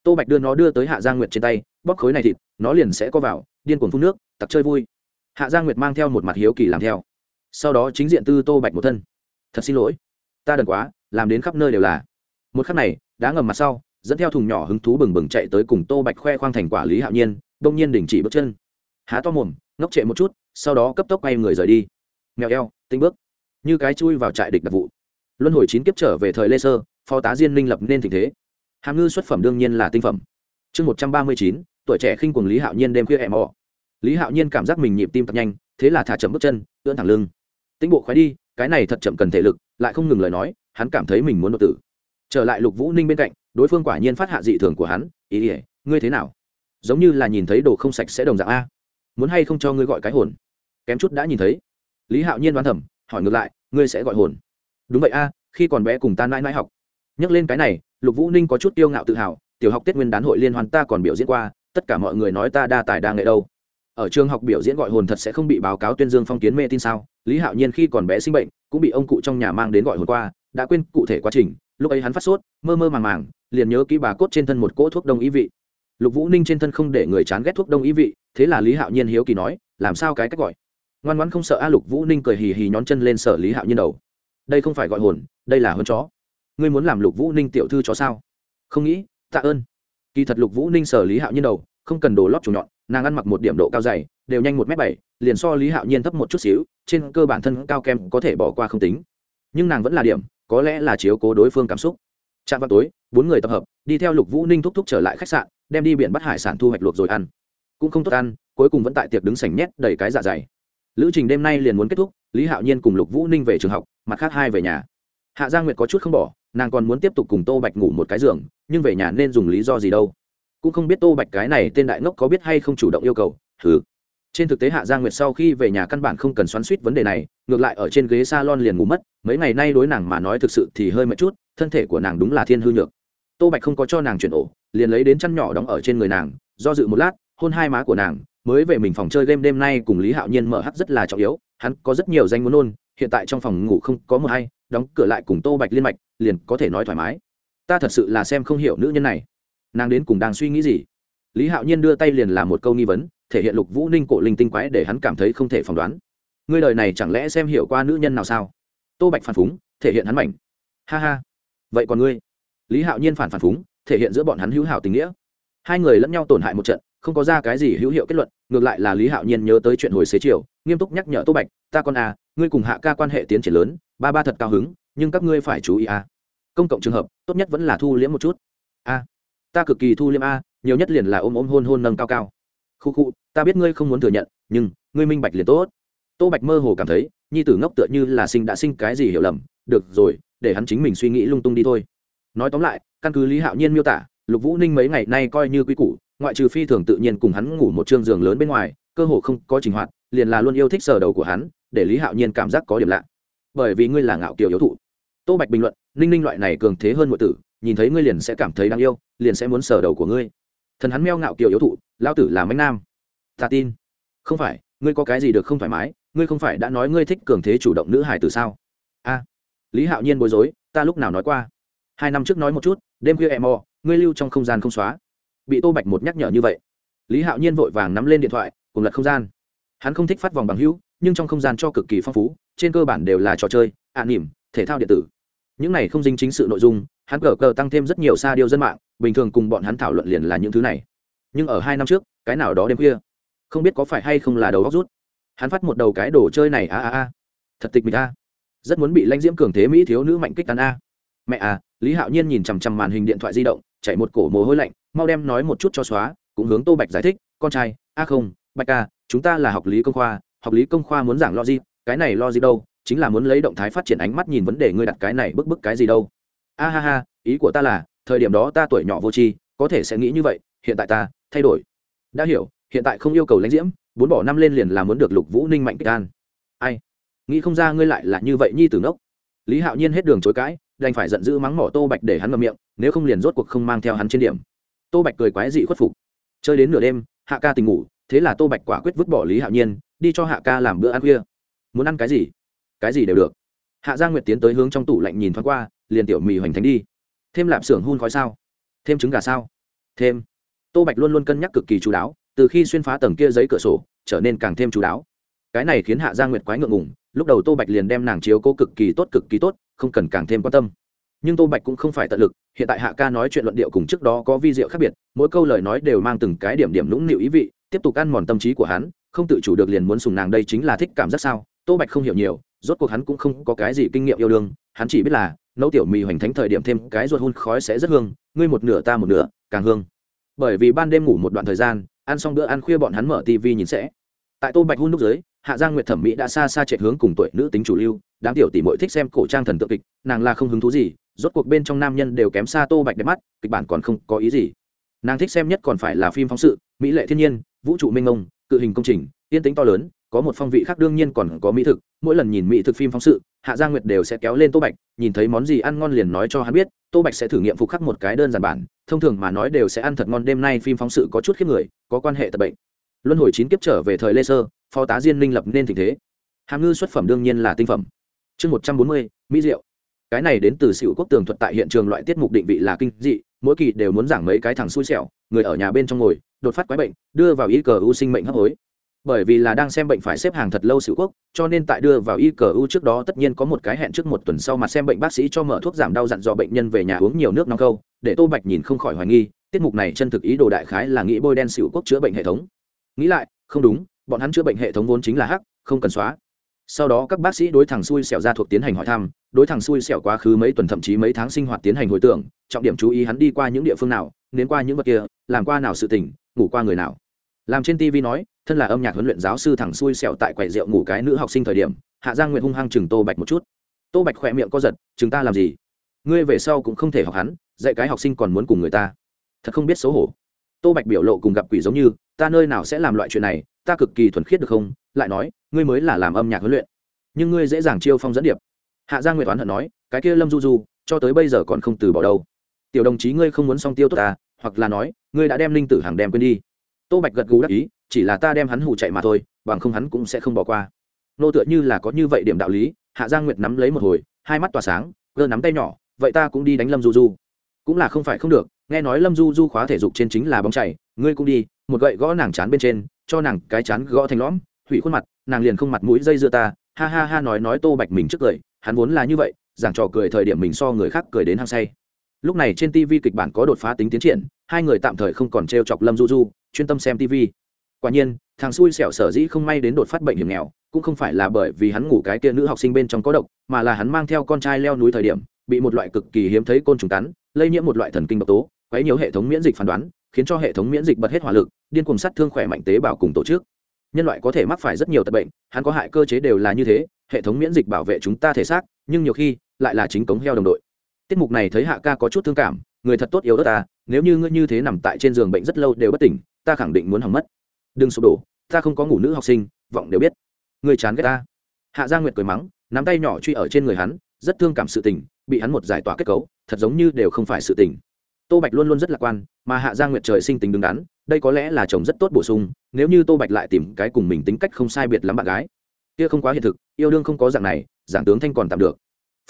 tô bạch đưa nó đưa tới hạ gia nguyệt trên tay bóc khối này thịt, nó liền sẽ có vào, điên cuồng phun nước, tặc chơi vui. Hạ gia nguyệt mang theo một mặt hiếu kỳ làm theo. Sau đó chính diện tư tô bạch một thân. Thật xin lỗi, ta đần quá, làm đến khắp nơi đều là. Một khắc này đã ngầm mặt sau, dẫn theo thùng nhỏ hứng thú bừng bừng chạy tới cùng tô bạch khoe khoang thành quả lý hạo nhiên, đông nhiên đình chỉ bước chân. Há to mồm, ngốc trệ một chút, sau đó cấp tốc quay người rời đi. Mèo eo, tinh bước như cái chui vào trại địch đặc vụ. Luân hồi chín kiếp trở về thời lê sơ, phó tá diên minh lập nên tình thế. Hàm ngư xuất phẩm đương nhiên là tinh phẩm. Chương một trăm ba mươi chín, tuổi trẻ khinh cùng lý hạo nhiên đêm khuya em mò. Lý hạo nhiên cảm giác mình nhịp tim tập nhanh, thế là thả chậm bước chân, ưỡn thẳng lưng. Tĩnh bộ khoái đi, cái này thật chậm cần thể lực, lại không ngừng lời nói, hắn cảm thấy mình muốn đột tử. Trở lại lục vũ ninh bên cạnh, đối phương quả nhiên phát hạ dị thường của hắn, ý ỉa ngươi thế nào? Giống như là nhìn thấy đồ không sạch sẽ đồng dạng a. Muốn hay không cho ngươi gọi cái hồn? Kém chút đã nhìn thấy. Lý hạo nhiên đoán thầm hỏi ngược lại, ngươi sẽ gọi hồn? Đúng vậy a, khi còn bé cùng ta mãi mãi học. Nhắc lên cái này, lục vũ ninh có chút kiêu ngạo tự hào, tiểu học tết nguyên đán hội liên hoan ta còn biểu diễn qua, tất cả mọi người nói ta đa tài đa nghệ đâu. Ở trường học biểu diễn gọi hồn thật sẽ không bị báo cáo tuyên dương phong kiến mê tin sao? Lý hạo nhiên khi còn bé sinh bệnh, cũng bị ông cụ trong nhà mang đến gọi hồn qua, đã quên cụ thể quá trình, lúc ấy hắn phát sốt, mơ mơ màng màng, liền nhớ kỹ bà cốt trên thân một cỗ thuốc đông ý vị. Lục vũ ninh trên thân không để người chán ghét thuốc đông ý vị, thế là lý hạo nhiên hiếu kỳ nói, làm sao cái cách gọi? Ngoan ngoãn không sợ a lục vũ ninh cười hì hì nhón chân lên sở lý hạo nhiên đầu. Đây không phải gọi hồn, đây là hơn chó. Ngươi muốn làm lục vũ ninh tiểu thư chó sao? Không nghĩ, tạ ơn. Kỳ thật lục vũ ninh sở lý hạo nhiên đầu, không cần đồ lót chủ nhọn, nàng ăn mặc một điểm độ cao dày, đều nhanh một m bảy, liền so lý hạo nhiên thấp một chút xíu, trên cơ bản thân cao kem có thể bỏ qua không tính. Nhưng nàng vẫn là điểm, có lẽ là chiếu cố đối phương cảm xúc. Trạm vào tối, bốn người tập hợp, đi theo lục vũ ninh thúc thúc trở lại khách sạn, đem đi biển bắt hải sản thu hoạch luộc rồi ăn. Cũng không tốt ăn, cuối cùng vẫn tại tiệc đứng sảnh nhét đầy cái dạ dày lữ trình đêm nay liền muốn kết thúc, lý hạo nhiên cùng lục vũ ninh về trường học, mặt khác hai về nhà. Hạ gia nguyệt có chút không bỏ, nàng còn muốn tiếp tục cùng tô bạch ngủ một cái giường, nhưng về nhà nên dùng lý do gì đâu? Cũng không biết tô bạch cái này tên đại ngốc có biết hay không chủ động yêu cầu thứ trên thực tế hạ gia nguyệt sau khi về nhà căn bản không cần xoắn suýt vấn đề này, ngược lại ở trên ghế s a lon liền ngủ mất, mấy ngày nay đối nàng mà nói thực sự thì hơi mệt chút, thân thể của nàng đúng là thiên hư nhược. Tô bạch không có cho nàng chuyển ổ, liền lấy đến chăn nhỏ đóng ở trên người nàng, do dự một lát, hôn hai má của nàng mới về mình phòng chơi game đêm nay cùng lý hạo nhiên mở hắc rất là trọng yếu, hắn có rất nhiều danh muốn nôn hiện tại trong phòng ngủ không có một hay đóng cửa lại cùng tô bạch liên mạch, liền có thể nói thoải mái. Ta thật sự là xem không hiểu nữ nhân này. Nàng đến cùng đang suy nghĩ gì? Lý hạo nhiên đưa tay liền làm một câu nghi vấn, thể hiện lục vũ ninh cổ linh tinh quái để hắn cảm thấy không thể phỏng đoán. Ngươi đời này chẳng lẽ xem hiểu qua nữ nhân nào sao? Tô bạch phản phúng, thể hiện hắn mảnh. Ha ha. Vậy còn ngươi? Lý hạo nhiên phản phản phúng, thể hiện giữa bọn hắn hữu hảo tình nghĩa. Hai người lẫn nhau tổn hại một trận không có ra cái gì hữu hiệu kết luận, ngược lại là lý hạo nhiên nhớ tới chuyện hồi xế chiều, nghiêm túc nhắc nhở tô bạch, ta con à ngươi cùng hạ ca quan hệ tiến triển lớn, ba ba thật cao hứng, nhưng các ngươi phải chú ý à. Công cộng trường hợp, tốt nhất vẫn là thu liễm một chút. A, ta cực kỳ thu liễm a, nhiều nhất liền là ôm ôm hôn hôn nâng cao cao. Khu khu, ta biết ngươi không muốn thừa nhận, nhưng, ngươi minh bạch liền tốt. Tô bạch mơ hồ cảm thấy, nhi tử ngốc tựa như là sinh đã sinh cái gì hiểu lầm, được rồi, để hắn chính mình suy nghĩ lung tung đi thôi. Nói tóm lại, căn cứ lý hạo nhiên miêu tả, lục vũ ninh mấy ngày nay coi như quy củ ngoại trừ phi thường tự nhiên cùng hắn ngủ một t giường lớn bên ngoài, cơ hồ không có trình hoạt, liền là luôn yêu thích sờ đầu của hắn, để lý hạo nhiên cảm giác có điểm lạ. Bởi vì ngươi là ngạo kiều yếu thụ. Tô bạch bình luận, ninh ninh loại này cường thế hơn mọi tử, nhìn thấy ngươi liền sẽ cảm thấy đáng yêu, liền sẽ muốn sờ đầu của ngươi. Thần hắn meo ngạo kiều yếu thụ lao tử là mánh nam. Ta tin. Không phải, ngươi có cái gì được không thoải mái, ngươi không phải đã nói ngươi thích cường thế chủ động nữ hải từ sao? A. Lý hạo nhiên bối rối, ta lúc nào nói qua? Hai năm trước nói một chút, đêm khuya em mò, ngươi lưu trong không gian không xóa bị tô bạch một nhắc nhở như vậy. Lý hạo nhiên vội vàng nắm lên điện thoại cùng lật không gian. Hắn không thích phát vòng bằng hữu nhưng trong không gian cho cực kỳ phong phú trên cơ bản đều là trò chơi ạ à, nỉm thể thao điện tử. Những này không dính chính sự nội dung hắn cờ cờ tăng thêm rất nhiều xa điêu dân mạng bình thường cùng bọn hắn thảo luận liền là những thứ này. Nhưng ở hai năm trước cái nào đó đêm khuya không biết có phải hay không là đầu góc rút. Hắn phát một đầu cái đồ chơi này a a a. Thật tịch mịch a. Rất muốn bị lãnh diễm cường thế mỹ thiếu nữ mạnh kích tàn a. Mẹ à lý hạo nhiên nhìn chằm chằm màn hình điện thoại di động chạy một cổ mồ hôi lạnh mau đem nói một chút cho xóa, cũng hướng tô bạch giải thích, con trai, a không, bạch ca, chúng ta là học lý công khoa, học lý công khoa muốn giảng logic, cái này logic đâu? Chính là muốn lấy động thái phát triển ánh mắt nhìn vấn đề ngươi đặt cái này bức bức cái gì đâu. A ha ha, ý của ta là, thời điểm đó ta tuổi nhỏ vô tri, có thể sẽ nghĩ như vậy, hiện tại ta, thay đổi. Đã hiểu, hiện tại không yêu cầu lãnh diễm, bốn bỏ năm lên liền là muốn được lục vũ ninh mạnh kịch an. Ai, nghĩ không ra ngươi lại là như vậy nhi tử ngốc. Lý hạo nhiên hết đường chối cãi, đành phải giận dữ mắng mỏ tô bạch để hắn ngậm miệng, nếu không liền rốt cuộc không mang theo hắn trên điểm tô bạch cười quái dị khuất phục. Chơi đến nửa đêm, hạ ca tình ngủ, thế là tô bạch quả quyết vứt bỏ lý hạo nhiên, đi cho hạ ca làm bữa ăn khuya. Muốn ăn cái gì? Cái gì đều được. Hạ gia nguyệt tiến tới hướng trong tủ lạnh nhìn thoáng qua, liền tiểu mì hoành thánh đi. Thêm lạp xưởng hun khói sao? Thêm trứng gà sao? Thêm. Tô bạch luôn luôn cân nhắc cực kỳ chú đáo, từ khi xuyên phá tầng kia giấy cửa sổ, trở nên càng thêm chú đáo. Cái này khiến hạ gia nguyệt quái ngượng ngùng, lúc đầu tô bạch liền đem nàng chiếu cố cực kỳ tốt, cực kỳ tốt, không cần càng thêm quan tâm nhưng tô bạch cũng không phải tận lực, hiện tại hạ ca nói chuyện luận điệu cùng trước đó có vi diệu khác biệt, mỗi câu lời nói đều mang từng cái điểm điểm lũng nịu ý vị, tiếp tục ăn mòn tâm trí của hắn, không tự chủ được liền muốn sùng nàng đây chính là thích cảm giác sao, tô bạch không hiểu nhiều, rốt cuộc hắn cũng không có cái gì kinh nghiệm yêu đương, hắn chỉ biết là, nấu tiểu mì hoành thánh thời điểm thêm cái ruột hun khói sẽ rất hương, ngươi một nửa ta một nửa, càng hương. Bởi vì ban đêm ngủ một đoạn thời gian, ăn xong bữa ăn khuya bọn hắn mở tv nhìn sẽ tại tô bạch hun lúc dưới, hạ giang nguyệt thẩm mỹ đã xa xa chạy hướng cùng tuổi nữ tính chủ lưu, đám tiểu tỷ mội thích xem cổ trang thần tượng kịch, nàng là không hứng thú gì, rốt cuộc bên trong nam nhân đều kém xa tô bạch đẹp mắt, kịch bản còn không có ý gì. Nàng thích xem nhất còn phải là phim phóng sự, mỹ lệ thiên nhiên, vũ trụ minh ông cự hình công trình, yên tính to lớn, có một phong vị khác đương nhiên còn có mỹ thực, mỗi lần nhìn mỹ thực phim phóng sự, hạ gia nguyệt đều sẽ kéo lên tô bạch, nhìn thấy món gì ăn ngon liền nói cho hắn biết, tô bạch sẽ thử nghiệm phục khắc một cái đơn giản bản, thông thường mà nói đều sẽ ăn thật ngon, đêm nay phim phóng sự có chút khiếp người, có quan hệ tập bệnh luân hồi chín kiếp trở về thời lê sơ, phó tá diên minh lập nên tình thế. Hàm ngư xuất phẩm đương nhiên là tinh phẩm. Chương một trăm bốn mươi, mỹ diệu. Cái này đến từ sự quốc tường thuật tại hiện trường loại tiết mục định vị là kinh dị, mỗi kỳ đều muốn giảng mấy cái thằng xui xẻo, người ở nhà bên trong ngồi, đột phát quái bệnh, đưa vào y cờ u sinh mệnh hấp hối. Bởi vì là đang xem bệnh phải xếp hàng thật lâu sự quốc, cho nên tại đưa vào y cờ u trước đó tất nhiên có một cái hẹn trước một tuần sau mà xem bệnh bác sĩ cho mở thuốc giảm đau dặn dò bệnh nhân về nhà uống nhiều nước nóng câu, để tô bạch nhìn không khỏi hoài nghi, tiết mục này chân thực ý đồ đại khái là nghĩ bôi đen sự quốc chữa bệnh hệ thống nghĩ lại, không đúng, bọn hắn chữa bệnh hệ thống vốn chính là hắc, không cần xóa. Sau đó các bác sĩ đối thằng xui xẻo ra thuộc tiến hành hỏi thăm, đối thằng xui xẻo quá khứ mấy tuần thậm chí mấy tháng sinh hoạt tiến hành hồi tưởng, trọng điểm chú ý hắn đi qua những địa phương nào đến qua những vật kia, làm qua nào sự tỉnh ngủ qua người nào. Làm trên tv nói, thân là âm nhạc huấn luyện giáo sư thằng xui xẻo tại quầy rượu ngủ cái nữ học sinh thời điểm, hạ giang nguyện hung hăng chừng tô bạch một chút. Tô bạch khỏe miệng co giật, chừng ta làm gì? Ngươi về sau cũng không thể học hắn, dạy cái học sinh còn muốn cùng người ta. Thật không biết xấu hổ. Tô bạch biểu lộ cùng gặp quỷ giống như ta nơi nào sẽ làm loại chuyện này, ta cực kỳ thuần khiết được không? Lại nói, ngươi mới là làm âm nhạc huấn luyện. Nhưng ngươi dễ dàng chiêu phong dẫn điệp. Hạ giang nguyệt oán hận nói, cái kia lâm du du, cho tới bây giờ còn không từ bỏ đâu. Tiểu đồng chí ngươi không muốn song tiêu tốt ta hoặc là nói, ngươi đã đem linh tử hàng đem quên đi. Tô bạch gật gù đắc ý, chỉ là ta đem hắn hù chạy mà thôi, bằng không hắn cũng sẽ không bỏ qua. Nô tựa như là có như vậy điểm đạo lý, hạ giang nguyệt nắm lấy một hồi, hai mắt tỏa sáng gơ nắm tay nhỏ, vậy ta cũng đi đánh lâm du du. Cũng là không phải không được, nghe nói lâm du du khóa thể dục trên chính là bóng chảy, ngươi cũng đi một gậy gõ nàng chán bên trên, cho nàng cái chán gõ thành lõm, hủy khuôn mặt, nàng liền không mặt mũi dây dưa ta, ha ha ha nói nói tô bạch mình trước cười, hắn vốn là như vậy, giảng trò cười thời điểm mình so người khác cười đến hăng say. Lúc này trên tv kịch bản có đột phá tính tiến triển, hai người tạm thời không còn t r e o chọc lâm du du, chuyên tâm xem tv quả nhiên, thằng xui xẻo sở dĩ không may đến đột phát bệnh hiểm nghèo, cũng không phải là bởi vì hắn ngủ cái kia nữ học sinh bên trong có độc, mà là hắn mang theo con trai leo núi thời điểm, bị một loại cực kỳ hiếm thấy côn trùng cắn, lây nhiễm một loại thần kinh độc tố quấy nhiều hệ thống miễn dịch phán đoán, khiến cho hệ thống miễn dịch bật hết hỏa lực, điên cuồng sát thương khỏe mạnh tế bào cùng tổ chức. Nhân loại có thể mắc phải rất nhiều tật bệnh, hắn có hại cơ chế đều là như thế, hệ thống miễn dịch bảo vệ chúng ta thể xác, nhưng nhiều khi lại là chính cống heo đồng đội. Tiết mục này thấy hạ ca có chút thương cảm, người thật tốt yếu đất ta, nếu như ngươi như thế nằm tại trên giường bệnh rất lâu đều bất tỉnh, ta khẳng định muốn hỏng mất. Đừng sụp đổ, ta không có ngủ nữ học sinh, vọng đều biết. Người chán ghét ta. Hạ gia nguyệt cười mắng, nắm tay nhỏ truy ở trên người hắn, rất thương cảm sự tình, bị hắn một giải tỏa kết cấu, thật giống như đều không phải sự tình tô bạch luôn luôn rất lạc quan, mà hạ gia nguyệt trời sinh tính đứng đắn, đây có lẽ là chồng rất tốt bổ sung, nếu như tô bạch lại tìm cái cùng mình tính cách không sai biệt lắm bạn gái. Kia không quá hiện thực, yêu đương không có dạng này, giảng tướng thanh còn tạm được.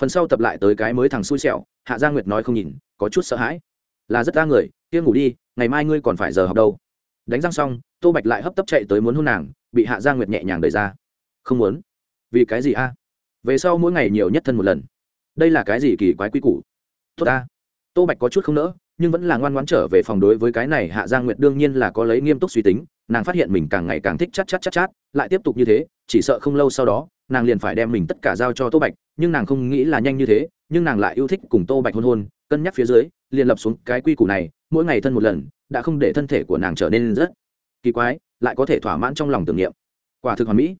Phần sau tập lại tới cái mới thằng xui xẹo hạ gia nguyệt nói không nhìn, có chút sợ hãi. Là rất ra người, kia ngủ đi, ngày mai ngươi còn phải giờ học đâu. Đánh răng xong, tô bạch lại hấp tấp chạy tới muốn hôn nàng, bị hạ gia nguyệt nhẹ nhàng đẩy ra. Không muốn. Vì cái gì a? Về sau mỗi ngày nhiều nhất thân một lần. Đây là cái gì kỳ quái quy củ? Tốt ta tô bạch có chút không nỡ nhưng vẫn là ngoan ngoãn trở về phòng đối với cái này hạ giang nguyệt đương nhiên là có lấy nghiêm túc suy tính, nàng phát hiện mình càng ngày càng thích chát chát chát chát, lại tiếp tục như thế, chỉ sợ không lâu sau đó, nàng liền phải đem mình tất cả giao cho tô bạch, nhưng nàng không nghĩ là nhanh như thế, nhưng nàng lại yêu thích cùng tô bạch hôn hôn, cân nhắc phía dưới, liền lập xuống cái quy củ này, mỗi ngày thân một lần, đã không để thân thể của nàng trở nên rất kỳ quái, lại có thể thỏa mãn trong lòng tưởng niệm. Quả thực hoàn mỹ.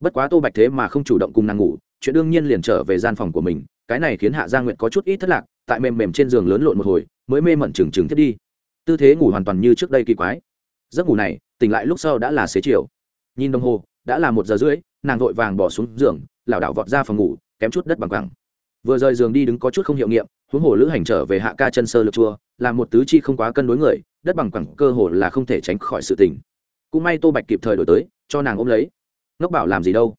Bất quá tô bạch thế mà không chủ động cùng nàng ngủ, chuyện đương nhiên liền trở về gian phòng của mình, cái này khiến hạ gia nguyệt có chút ít thất lạc, tại mềm mềm trên giường lớn lộn một hồi mới mê mẩn trừng trừng thiết đi. Tư thế ngủ hoàn toàn như trước đây kỳ quái. Giấc ngủ này, tỉnh lại lúc sau đã là xế chiều. Nhìn đồng hồ, đã là một giờ rưỡi, nàng vội vàng bỏ xuống giường, lảo đảo vọt ra phòng ngủ, kém chút đất bằng bằng vừa rời giường đi đứng có chút không hiệu nghiệm, huống hồ lữ hành trở về hạ ca chân sơ lược chua, là một tứ chi không quá cân đối người, đất bằng bằng cơ hồ là không thể tránh khỏi sự tình. Cũng may tô bạch kịp thời đổi tới, cho nàng ôm lấy. Ngốc bảo làm gì đâu?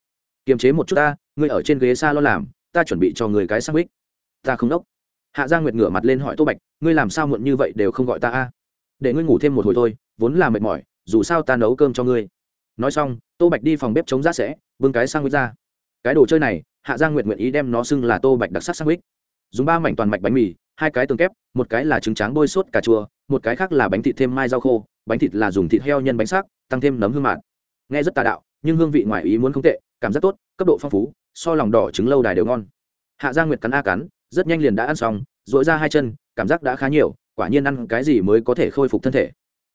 Kiềm chế một chút ta, ngươi ở trên ghế xa lo làm, ta chuẩn bị cho người cái sang bích ta không đốc hạ giang nguyệt ngửa mặt lên hỏi tô bạch, ngươi làm sao muộn như vậy đều không gọi ta a? Để ngươi ngủ thêm một hồi thôi, vốn là mệt mỏi, dù sao ta nấu cơm cho ngươi. Nói xong, tô bạch đi phòng bếp chống rác sẽ vương cái sang ích ra. Cái đồ chơi này, hạ giang nguyệt nguyện ý đem nó xưng là tô bạch đặc sắc sang ích dùng ba mảnh toàn mạch bánh mì, hai cái tường kép, một cái là trứng tráng bôi sốt cà chua, một cái khác là bánh thịt thêm mai rau khô, bánh thịt là dùng thịt heo nhân bánh xác tăng thêm nấm hương mạt. nghe rất tà đạo, nhưng hương vị ngoài ý muốn không tệ, cảm giác tốt, cấp độ phong phú, so lòng đỏ trứng lâu đài đều ngon. Hạ giang nguyệt cắn a cắn rất nhanh liền đã ăn xong dội ra hai chân, cảm giác đã khá nhiều, quả nhiên ăn cái gì mới có thể khôi phục thân thể.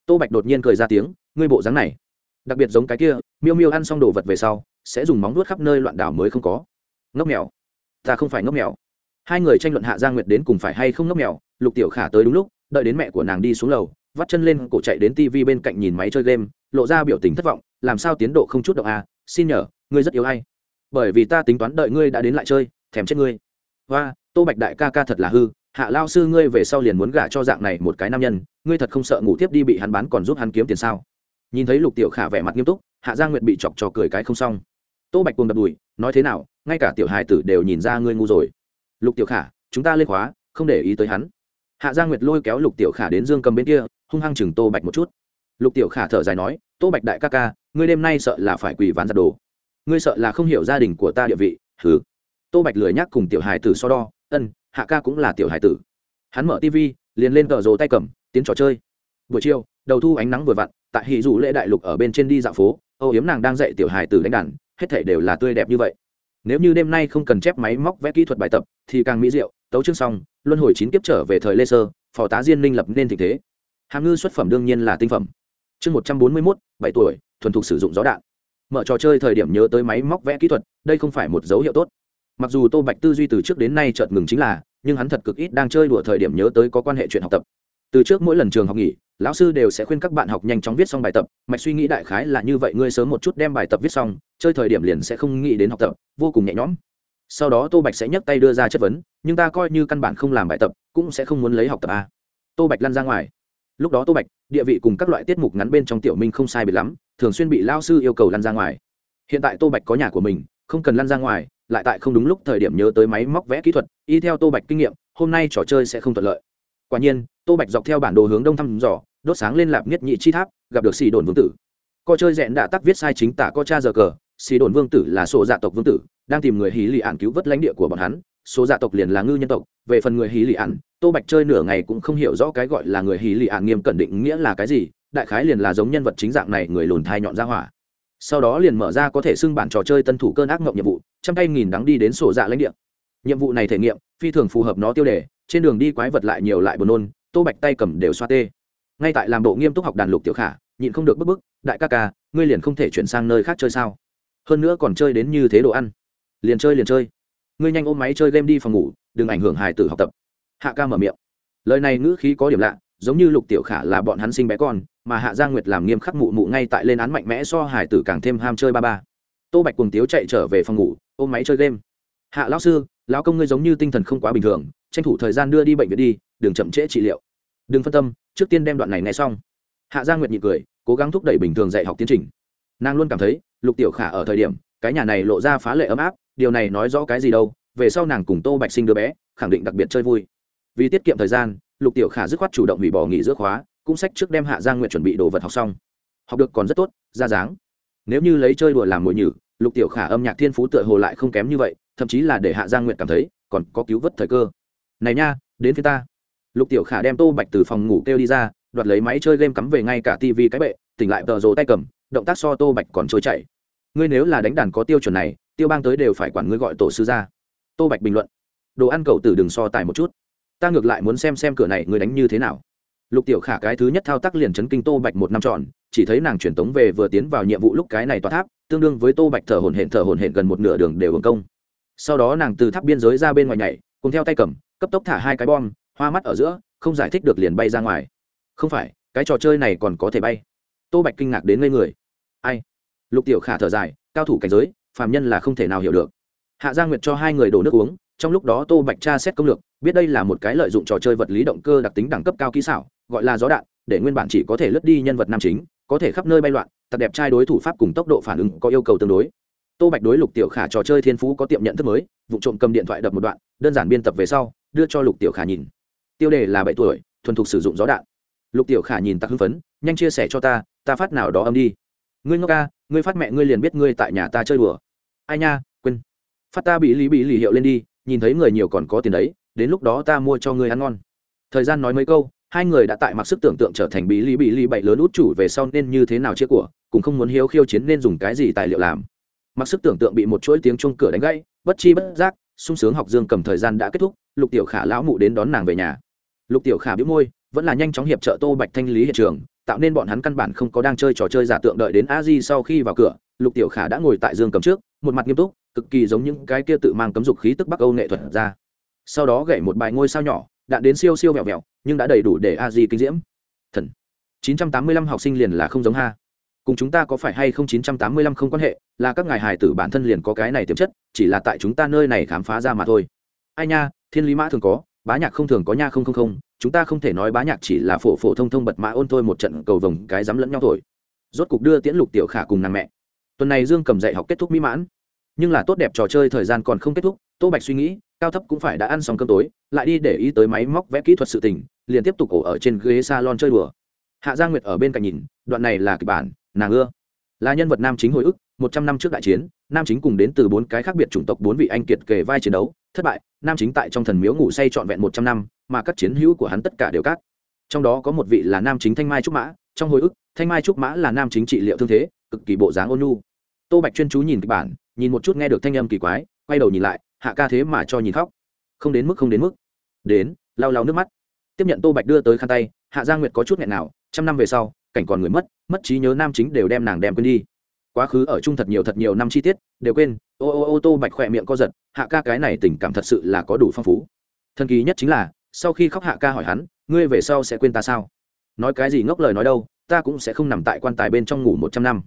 Tô bạch đột nhiên cười ra tiếng, ngươi bộ dáng này, đặc biệt giống cái kia, miêu miêu ăn xong đồ vật về sau, sẽ dùng móng nuốt khắp nơi loạn đảo mới không có. Ngốc mèo, ta không phải ngốc mèo. Hai người tranh luận hạ gia nguyệt đến cùng phải hay không ngốc mèo, lục tiểu khả tới đúng lúc, đợi đến mẹ của nàng đi xuống lầu, vắt chân lên cổ chạy đến tv bên cạnh nhìn máy chơi game, lộ ra biểu tình thất vọng, làm sao tiến độ không chút động à xin nhờ, ngươi rất yếu hay bởi vì ta tính toán đợi ngươi đã đến lại chơi, thèm chết ngươi. Và tô bạch đại ca ca thật là hư, hạ lao sư ngươi về sau liền muốn gả cho dạng này một cái nam nhân, ngươi thật không sợ ngủ tiếp đi bị hắn bán còn giúp hắn kiếm tiền sao? Nhìn thấy lục tiểu khả vẻ mặt nghiêm túc, hạ gia nguyệt bị chọc trò cười cái không xong. Tô bạch cuồng đập đùi, nói thế nào, ngay cả tiểu hài tử đều nhìn ra ngươi ngu rồi. Lục tiểu khả, chúng ta lên khóa, không để ý tới hắn. Hạ gia nguyệt lôi kéo lục tiểu khả đến dương cầm bên kia, hung hăng chừng tô bạch một chút. Lục tiểu khả thở dài nói, tô bạch đại ca ca, ngươi đêm nay sợ là phải quỳ ván giặt đồ. Ngươi sợ là không hiểu gia đình của ta địa vị. Thứ tô bạch lười nhắc cùng tiểu hài tử so đo ân, hạ ca cũng là tiểu hải tử. Hắn mở tv liền lên cờ rồ tay cầm, tiến trò chơi. Buổi chiều, đầu thu ánh nắng vừa vặn, tại hỷ dù lễ đại lục ở bên trên đi dạo phố, âu yếm nàng đang dạy tiểu hải tử đánh đàn, hết thể đều là tươi đẹp như vậy. Nếu như đêm nay không cần chép máy móc vẽ kỹ thuật bài tập, thì càng mỹ diệu, tấu chương xong, luân hồi chín kiếp trở về thời lê sơ, phò tá diên minh lập nên tình thế. Hàm ngư xuất phẩm đương nhiên là tinh phẩm. Chương một trăm bốn mươi mốt, bảy tuổi, thuần thục sử dụng gió đạn. Mở trò chơi thời điểm nhớ tới máy móc vẽ kỹ thuật, đây không phải một dấu hiệu tốt mặc dù tô bạch tư duy từ trước đến nay chợt ngừng chính là, nhưng hắn thật cực ít đang chơi đùa thời điểm nhớ tới có quan hệ chuyện học tập. Từ trước mỗi lần trường học nghỉ, lão sư đều sẽ khuyên các bạn học nhanh chóng viết xong bài tập, mạch suy nghĩ đại khái là như vậy, ngươi sớm một chút đem bài tập viết xong, chơi thời điểm liền sẽ không nghĩ đến học tập, vô cùng nhẹ nhõm. Sau đó tô bạch sẽ nhấc tay đưa ra chất vấn, nhưng ta coi như căn bản không làm bài tập, cũng sẽ không muốn lấy học tập a. Tô bạch lăn ra ngoài. Lúc đó tô bạch, địa vị cùng các loại tiết mục ngắn bên trong tiểu minh không sai biệt lắm, thường xuyên bị lao sư yêu cầu lăn ra ngoài. Hiện tại tô bạch có nhà của mình, không cần lăn ra ngoài lại tại không đúng lúc thời điểm nhớ tới máy móc vẽ kỹ thuật, y theo tô bạch kinh nghiệm, hôm nay trò chơi sẽ không thuận lợi. Quả nhiên, tô bạch dọc theo bản đồ hướng đông thăm dò, đốt sáng lên lạp nhất nhị chi tháp, gặp được xì đồn vương tử. Co chơi rẽn đã tắt viết sai chính tả co cha giờ cờ xì đồn vương tử là sổ dạ tộc vương tử, đang tìm người hí lì ạn cứu vớt lãnh địa của bọn hắn. Số dạ tộc liền là ngư nhân tộc. Về phần người hí lì ạn, tô bạch chơi nửa ngày cũng không hiểu rõ cái gọi là người hí lì ạn nghiêm cẩn định nghĩa là cái gì, đại khái liền là giống nhân vật chính dạng này người lùn thai nhọn ra hỏa sau đó liền mở ra có thể xưng bản trò chơi tân thủ cơn ác mộng nhiệm vụ, trăm tay nghìn đắng đi đến sổ dạ lãnh địa. Nhiệm vụ này thể nghiệm, phi thường phù hợp nó tiêu đề, trên đường đi quái vật lại nhiều lại buồn nôn, tô bạch tay cầm đều xoa tê. Ngay tại làm bộ nghiêm túc học đàn lục tiểu khả, nhịn không được bức bức, đại ca ca, ngươi liền không thể chuyển sang nơi khác chơi sao? Hơn nữa còn chơi đến như thế đồ ăn. Liền chơi liền chơi. Ngươi nhanh ôm máy chơi game đi phòng ngủ, đừng ảnh hưởng hài tử học tập. Hạ ca mở miệng. Lời này ngữ khí có điểm lạ giống như lục tiểu khả là bọn hắn sinh bé con, mà hạ giang nguyệt làm nghiêm khắc mụ mụ ngay tại lên án mạnh mẽ so hải tử càng thêm ham chơi ba ba. Tô bạch cùng tiếu chạy trở về phòng ngủ, ôm máy chơi game. Hạ lão sư, lão công ngươi giống như tinh thần không quá bình thường, tranh thủ thời gian đưa đi bệnh viện đi, đừng chậm trễ trị liệu. Đừng phân tâm, trước tiên đem đoạn này nghe xong. Hạ giang nguyệt nhị cười, cố gắng thúc đẩy bình thường dạy học tiến trình. Nàng luôn cảm thấy, lục tiểu khả ở thời điểm, cái nhà này lộ ra phá lệ ấm áp, điều này nói rõ cái gì đâu, về sau nàng cùng tô bạch sinh đứa bé, khẳng định đặc biệt chơi vui. Vì tiết kiệm thời gian lục tiểu khả dứt khoát chủ động hủy bỏ nghỉ giữa khóa, cũng sách trước đem hạ giang nguyện chuẩn bị đồ vật học xong. Học được còn rất tốt, ra dáng. Nếu như lấy chơi đùa làm mồi nhử, lục tiểu khả âm nhạc thiên phú tựa hồ lại không kém như vậy, thậm chí là để hạ giang nguyện cảm thấy còn có cứu vớt thời cơ. Này nha, đến phía ta. Lục tiểu khả đem tô bạch từ phòng ngủ kêu đi ra, đoạt lấy máy chơi game cắm về ngay cả tivi cái bệ, tỉnh lại tờ rồ tay cầm, động tác so tô bạch còn trôi chạy ngươi nếu là đánh đàn có tiêu chuẩn này, tiêu bang tới đều phải quản ngươi gọi tổ sư ra. Tô bạch bình luận. Đồ ăn cầu tử đừng so tài một chút ta ngược lại muốn xem xem cửa này người đánh như thế nào. Lục tiểu khả cái thứ nhất thao tác liền chấn kinh tô bạch một năm tròn, chỉ thấy nàng truyền tống về vừa tiến vào nhiệm vụ lúc cái này tòa tháp, tương đương với tô bạch thở hồn hển thở hồn hển gần một nửa đường đều hưởng công. Sau đó nàng từ tháp biên giới ra bên ngoài nhảy, cùng theo tay cầm, cấp tốc thả hai cái bom, hoa mắt ở giữa, không giải thích được liền bay ra ngoài. Không phải, cái trò chơi này còn có thể bay. Tô bạch kinh ngạc đến ngây người. Ai? Lục tiểu khả thở dài, cao thủ cảnh giới, phàm nhân là không thể nào hiểu được. Hạ gia nguyệt cho hai người đổ nước uống, trong lúc đó tô bạch tra xét công lược biết đây là một cái lợi dụng trò chơi vật lý động cơ đặc tính đẳng cấp cao kỹ xảo, gọi là gió đạn, để nguyên bản chỉ có thể lướt đi nhân vật nam chính, có thể khắp nơi bay loạn tặc đẹp trai đối thủ pháp cùng tốc độ phản ứng có yêu cầu tương đối. Tô bạch đối lục tiểu khả trò chơi thiên phú có tiệm nhận thức mới, vụ trộm cầm điện thoại đập một đoạn, đơn giản biên tập về sau, đưa cho lục tiểu khả nhìn. Tiêu đề là bảy tuổi, thuần thục sử dụng gió đạn. Lục tiểu khả nhìn tặc hưng phấn, nhanh chia sẻ cho ta ta phát nào đó âm đi. Ngươi ngốc ca, ngươi phát mẹ ngươi liền biết ngươi tại nhà ta chơi đùa. Ai nha, quên. Phát ta bị lý bị lì hiệu lên đi, nhìn thấy người nhiều còn có tiền đấy đến lúc đó ta mua cho ngươi ăn ngon. Thời gian nói mấy câu, hai người đã tại mặc sức tưởng tượng trở thành bí lý bí lý bậy lớn út chủ về sau nên như thế nào chia của, cũng không muốn hiếu khiêu chiến nên dùng cái gì tài liệu làm. Mặc sức tưởng tượng bị một chuỗi tiếng chuông cửa đánh gãy, bất chi bất giác, sung sướng học dương cầm thời gian đã kết thúc, lục tiểu khả lão mụ đến đón nàng về nhà. Lục tiểu khả biếu môi, vẫn là nhanh chóng hiệp trợ tô bạch thanh lý hiện trường, tạo nên bọn hắn căn bản không có đang chơi trò chơi giả tượng đợi đến a di sau khi vào cửa, lục tiểu khả đã ngồi tại dương cầm trước, một mặt nghiêm túc, cực kỳ giống những cái kia tự mang cấm dục khí tức bắc âu nghệ thuật ra sau đó gậy một bài ngôi sao nhỏ, đạn đến siêu siêu vẹo vẹo, nhưng đã đầy đủ để a di kinh diễm. Thần. 985 học sinh liền là không giống ha. Cùng chúng ta có phải hay không 985 không quan hệ, là các ngài hài tử bản thân liền có cái này tiềm chất, chỉ là tại chúng ta nơi này khám phá ra mà thôi. Ai nha, thiên lý mã thường có, bá nhạc không thường có nha không không không, chúng ta không thể nói bá nhạc chỉ là phổ phổ thông thông bật mã ôn thôi một trận cầu vồng cái dám lẫn nhau thổi. Rốt cục đưa tiễn lục tiểu khả cùng nàng mẹ. Tuần này dương cầm dạy học kết thúc mỹ mãn. Nhưng là tốt đẹp trò chơi thời gian còn không kết thúc, tô bạch suy nghĩ cao thấp cũng phải đã ăn xong cơm tối, lại đi để ý tới máy móc vẽ kỹ thuật sự tình, liền tiếp tục ổ ở trên ghế salon chơi đùa. Hạ gia nguyệt ở bên cạnh nhìn, đoạn này là kịch bản, nàng ưa. Là nhân vật nam chính hồi ức, một trăm năm trước đại chiến, nam chính cùng đến từ bốn cái khác biệt chủng tộc bốn vị anh kiệt kề vai chiến đấu, thất bại, nam chính tại trong thần miếu ngủ say trọn vẹn một trăm năm, mà các chiến hữu của hắn tất cả đều cát. Trong đó có một vị là nam chính thanh mai trúc mã, trong hồi ức, thanh mai trúc mã là nam chính trị liệu thương thế, cực kỳ bộ dáng ôn nhu. Tô bạch chuyên chú nhìn kịch bản, nhìn một chút nghe được thanh âm kỳ quái, quay đầu nhìn lại hạ ca thế mà cho nhìn khóc. Không đến mức, không đến mức. Đến, lau lau nước mắt. Tiếp nhận tô bạch đưa tới khăn tay, hạ gia nguyệt có chút nghẹn nào, trăm năm về sau, cảnh còn người mất mất trí nhớ nam chính đều đem nàng đem quên đi. Quá khứ ở chung thật nhiều thật nhiều năm chi tiết, đều quên. Ô ô ô, tô bạch khỏe miệng co giật, hạ ca cái này tình cảm thật sự là có đủ phong phú. Thần kỳ nhất chính là, sau khi khóc hạ ca hỏi hắn, ngươi về sau sẽ quên ta sao? Nói cái gì ngốc lời nói đâu, ta cũng sẽ không nằm tại quan tài bên trong ngủ một trăm năm.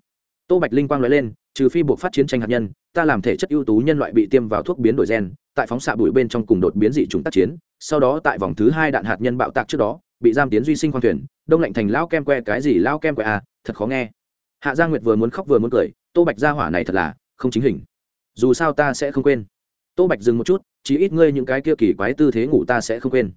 Tô bạch linh quang nói lên trừ phi buộc phát chiến tranh hạt nhân, ta làm thể chất ưu tú nhân loại bị tiêm vào thuốc biến đổi gen, tại phóng xạ bụi bên trong cùng đột biến dị t tác chiến, sau đó tại vòng thứ hai đạn hạt nhân bạo tạc trước đó, bị giam tiến duy sinh khoang thuyền, đông lạnh thành lao kem que cái gì lao kem que à thật khó nghe. Hạ gia nguyệt vừa muốn khóc vừa muốn cười, tô bạch gia hỏa này thật là không chính hình. Dù sao ta sẽ không quên. Tô bạch dừng một chút, chỉ ít ngươi những cái kia kỳ quái tư thế ngủ ta sẽ không quên.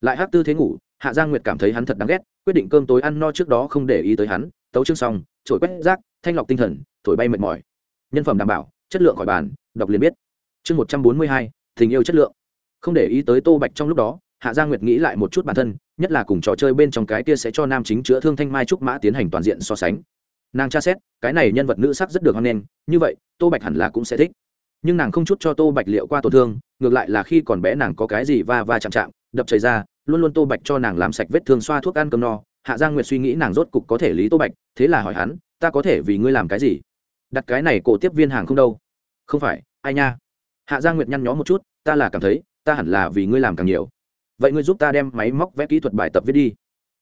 Lại hát tư thế ngủ, hạ gia nguyệt cảm thấy hắn thật đáng ghét, quyết định cơm tối ăn no trước đó không để ý tới hắn tấu chương xong trổi quét rác, thanh lọc tinh thần, thổi bay mệt mỏi. Nhân phẩm đảm bảo, chất lượng khỏi bàn, đọc liền biết. Chương một trăm bốn mươi hai, tình yêu chất lượng. Không để ý tới tô bạch trong lúc đó, hạ gia nguyệt nghĩ lại một chút bản thân, nhất là cùng trò chơi bên trong cái kia sẽ cho nam chính chữa thương thanh mai trúc mã tiến hành toàn diện so sánh. Nàng tra xét, cái này nhân vật nữ sắc rất được hoan nghênh, như vậy, tô bạch hẳn là cũng sẽ thích. Nhưng nàng không chút cho tô bạch liệu qua tổn thương, ngược lại là khi còn bé nàng có cái gì va va chạm chạm, đập chảy ra, luôn luôn tô bạch cho nàng làm sạch vết thương xoa thuốc ăn cơm no hạ giang nguyệt suy nghĩ nàng rốt cục có thể lý tô bạch, thế là hỏi hắn, ta có thể vì ngươi làm cái gì? Đặt cái này cổ tiếp viên hàng không đâu? Không phải, ai nha? Hạ giang nguyệt nhăn nhó một chút, ta là cảm thấy, ta hẳn là vì ngươi làm càng nhiều. Vậy ngươi giúp ta đem máy móc vẽ kỹ thuật bài tập viết đi.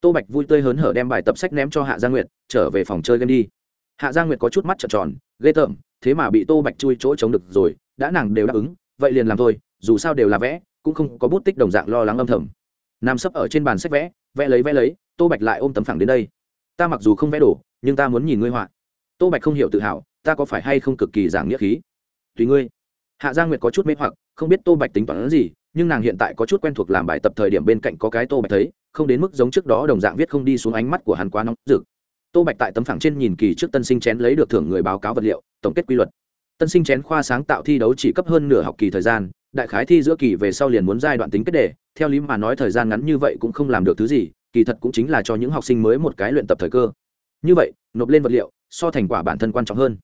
Tô bạch vui tươi hớn hở đem bài tập sách ném cho hạ Giang nguyệt, trở về phòng chơi game đi. Hạ Giang nguyệt có chút mắt trợn tròn, ghê tởm, thế mà bị tô bạch chui chỗ chống được rồi, đã nàng đều đáp ứng, vậy liền làm thôi, dù sao đều là vẽ, cũng không có bút tích đồng dạng lo lắng âm thầm nằm sấp ở trên bàn sách vẽ vẽ lấy vẽ lấy tô bạch lại ôm tấm phẳng đến đây. Ta mặc dù không vẽ đổ, nhưng ta muốn nhìn ngươi họa. Tô bạch không hiểu tự hào ta có phải hay không cực kỳ giảng nghĩa khí? Tùy ngươi. Hạ gia nguyệt có chút mê hoặc không biết tô bạch tính toán gì nhưng nàng hiện tại có chút quen thuộc làm bài tập thời điểm bên cạnh có cái tô bạch thấy không đến mức giống trước đó đồng dạng viết không đi xuống ánh mắt của hắn quá nóng rực. Tô bạch tại tấm phẳng trên nhìn kỳ trước tân sinh chén lấy được thưởng người báo cáo vật liệu tổng kết quy luật. Tân sinh chén khoa sáng tạo thi đấu chỉ cấp hơn nửa học kỳ thời gian đại khái thi giữa kỳ về sau liền muốn giai đoạn tính kết đề, theo lý mà nói thời gian ngắn như vậy cũng không làm được thứ gì, kỳ thật cũng chính là cho những học sinh mới một cái luyện tập thời cơ. Như vậy, nộp lên vật liệu, so thành quả bản thân quan trọng hơn.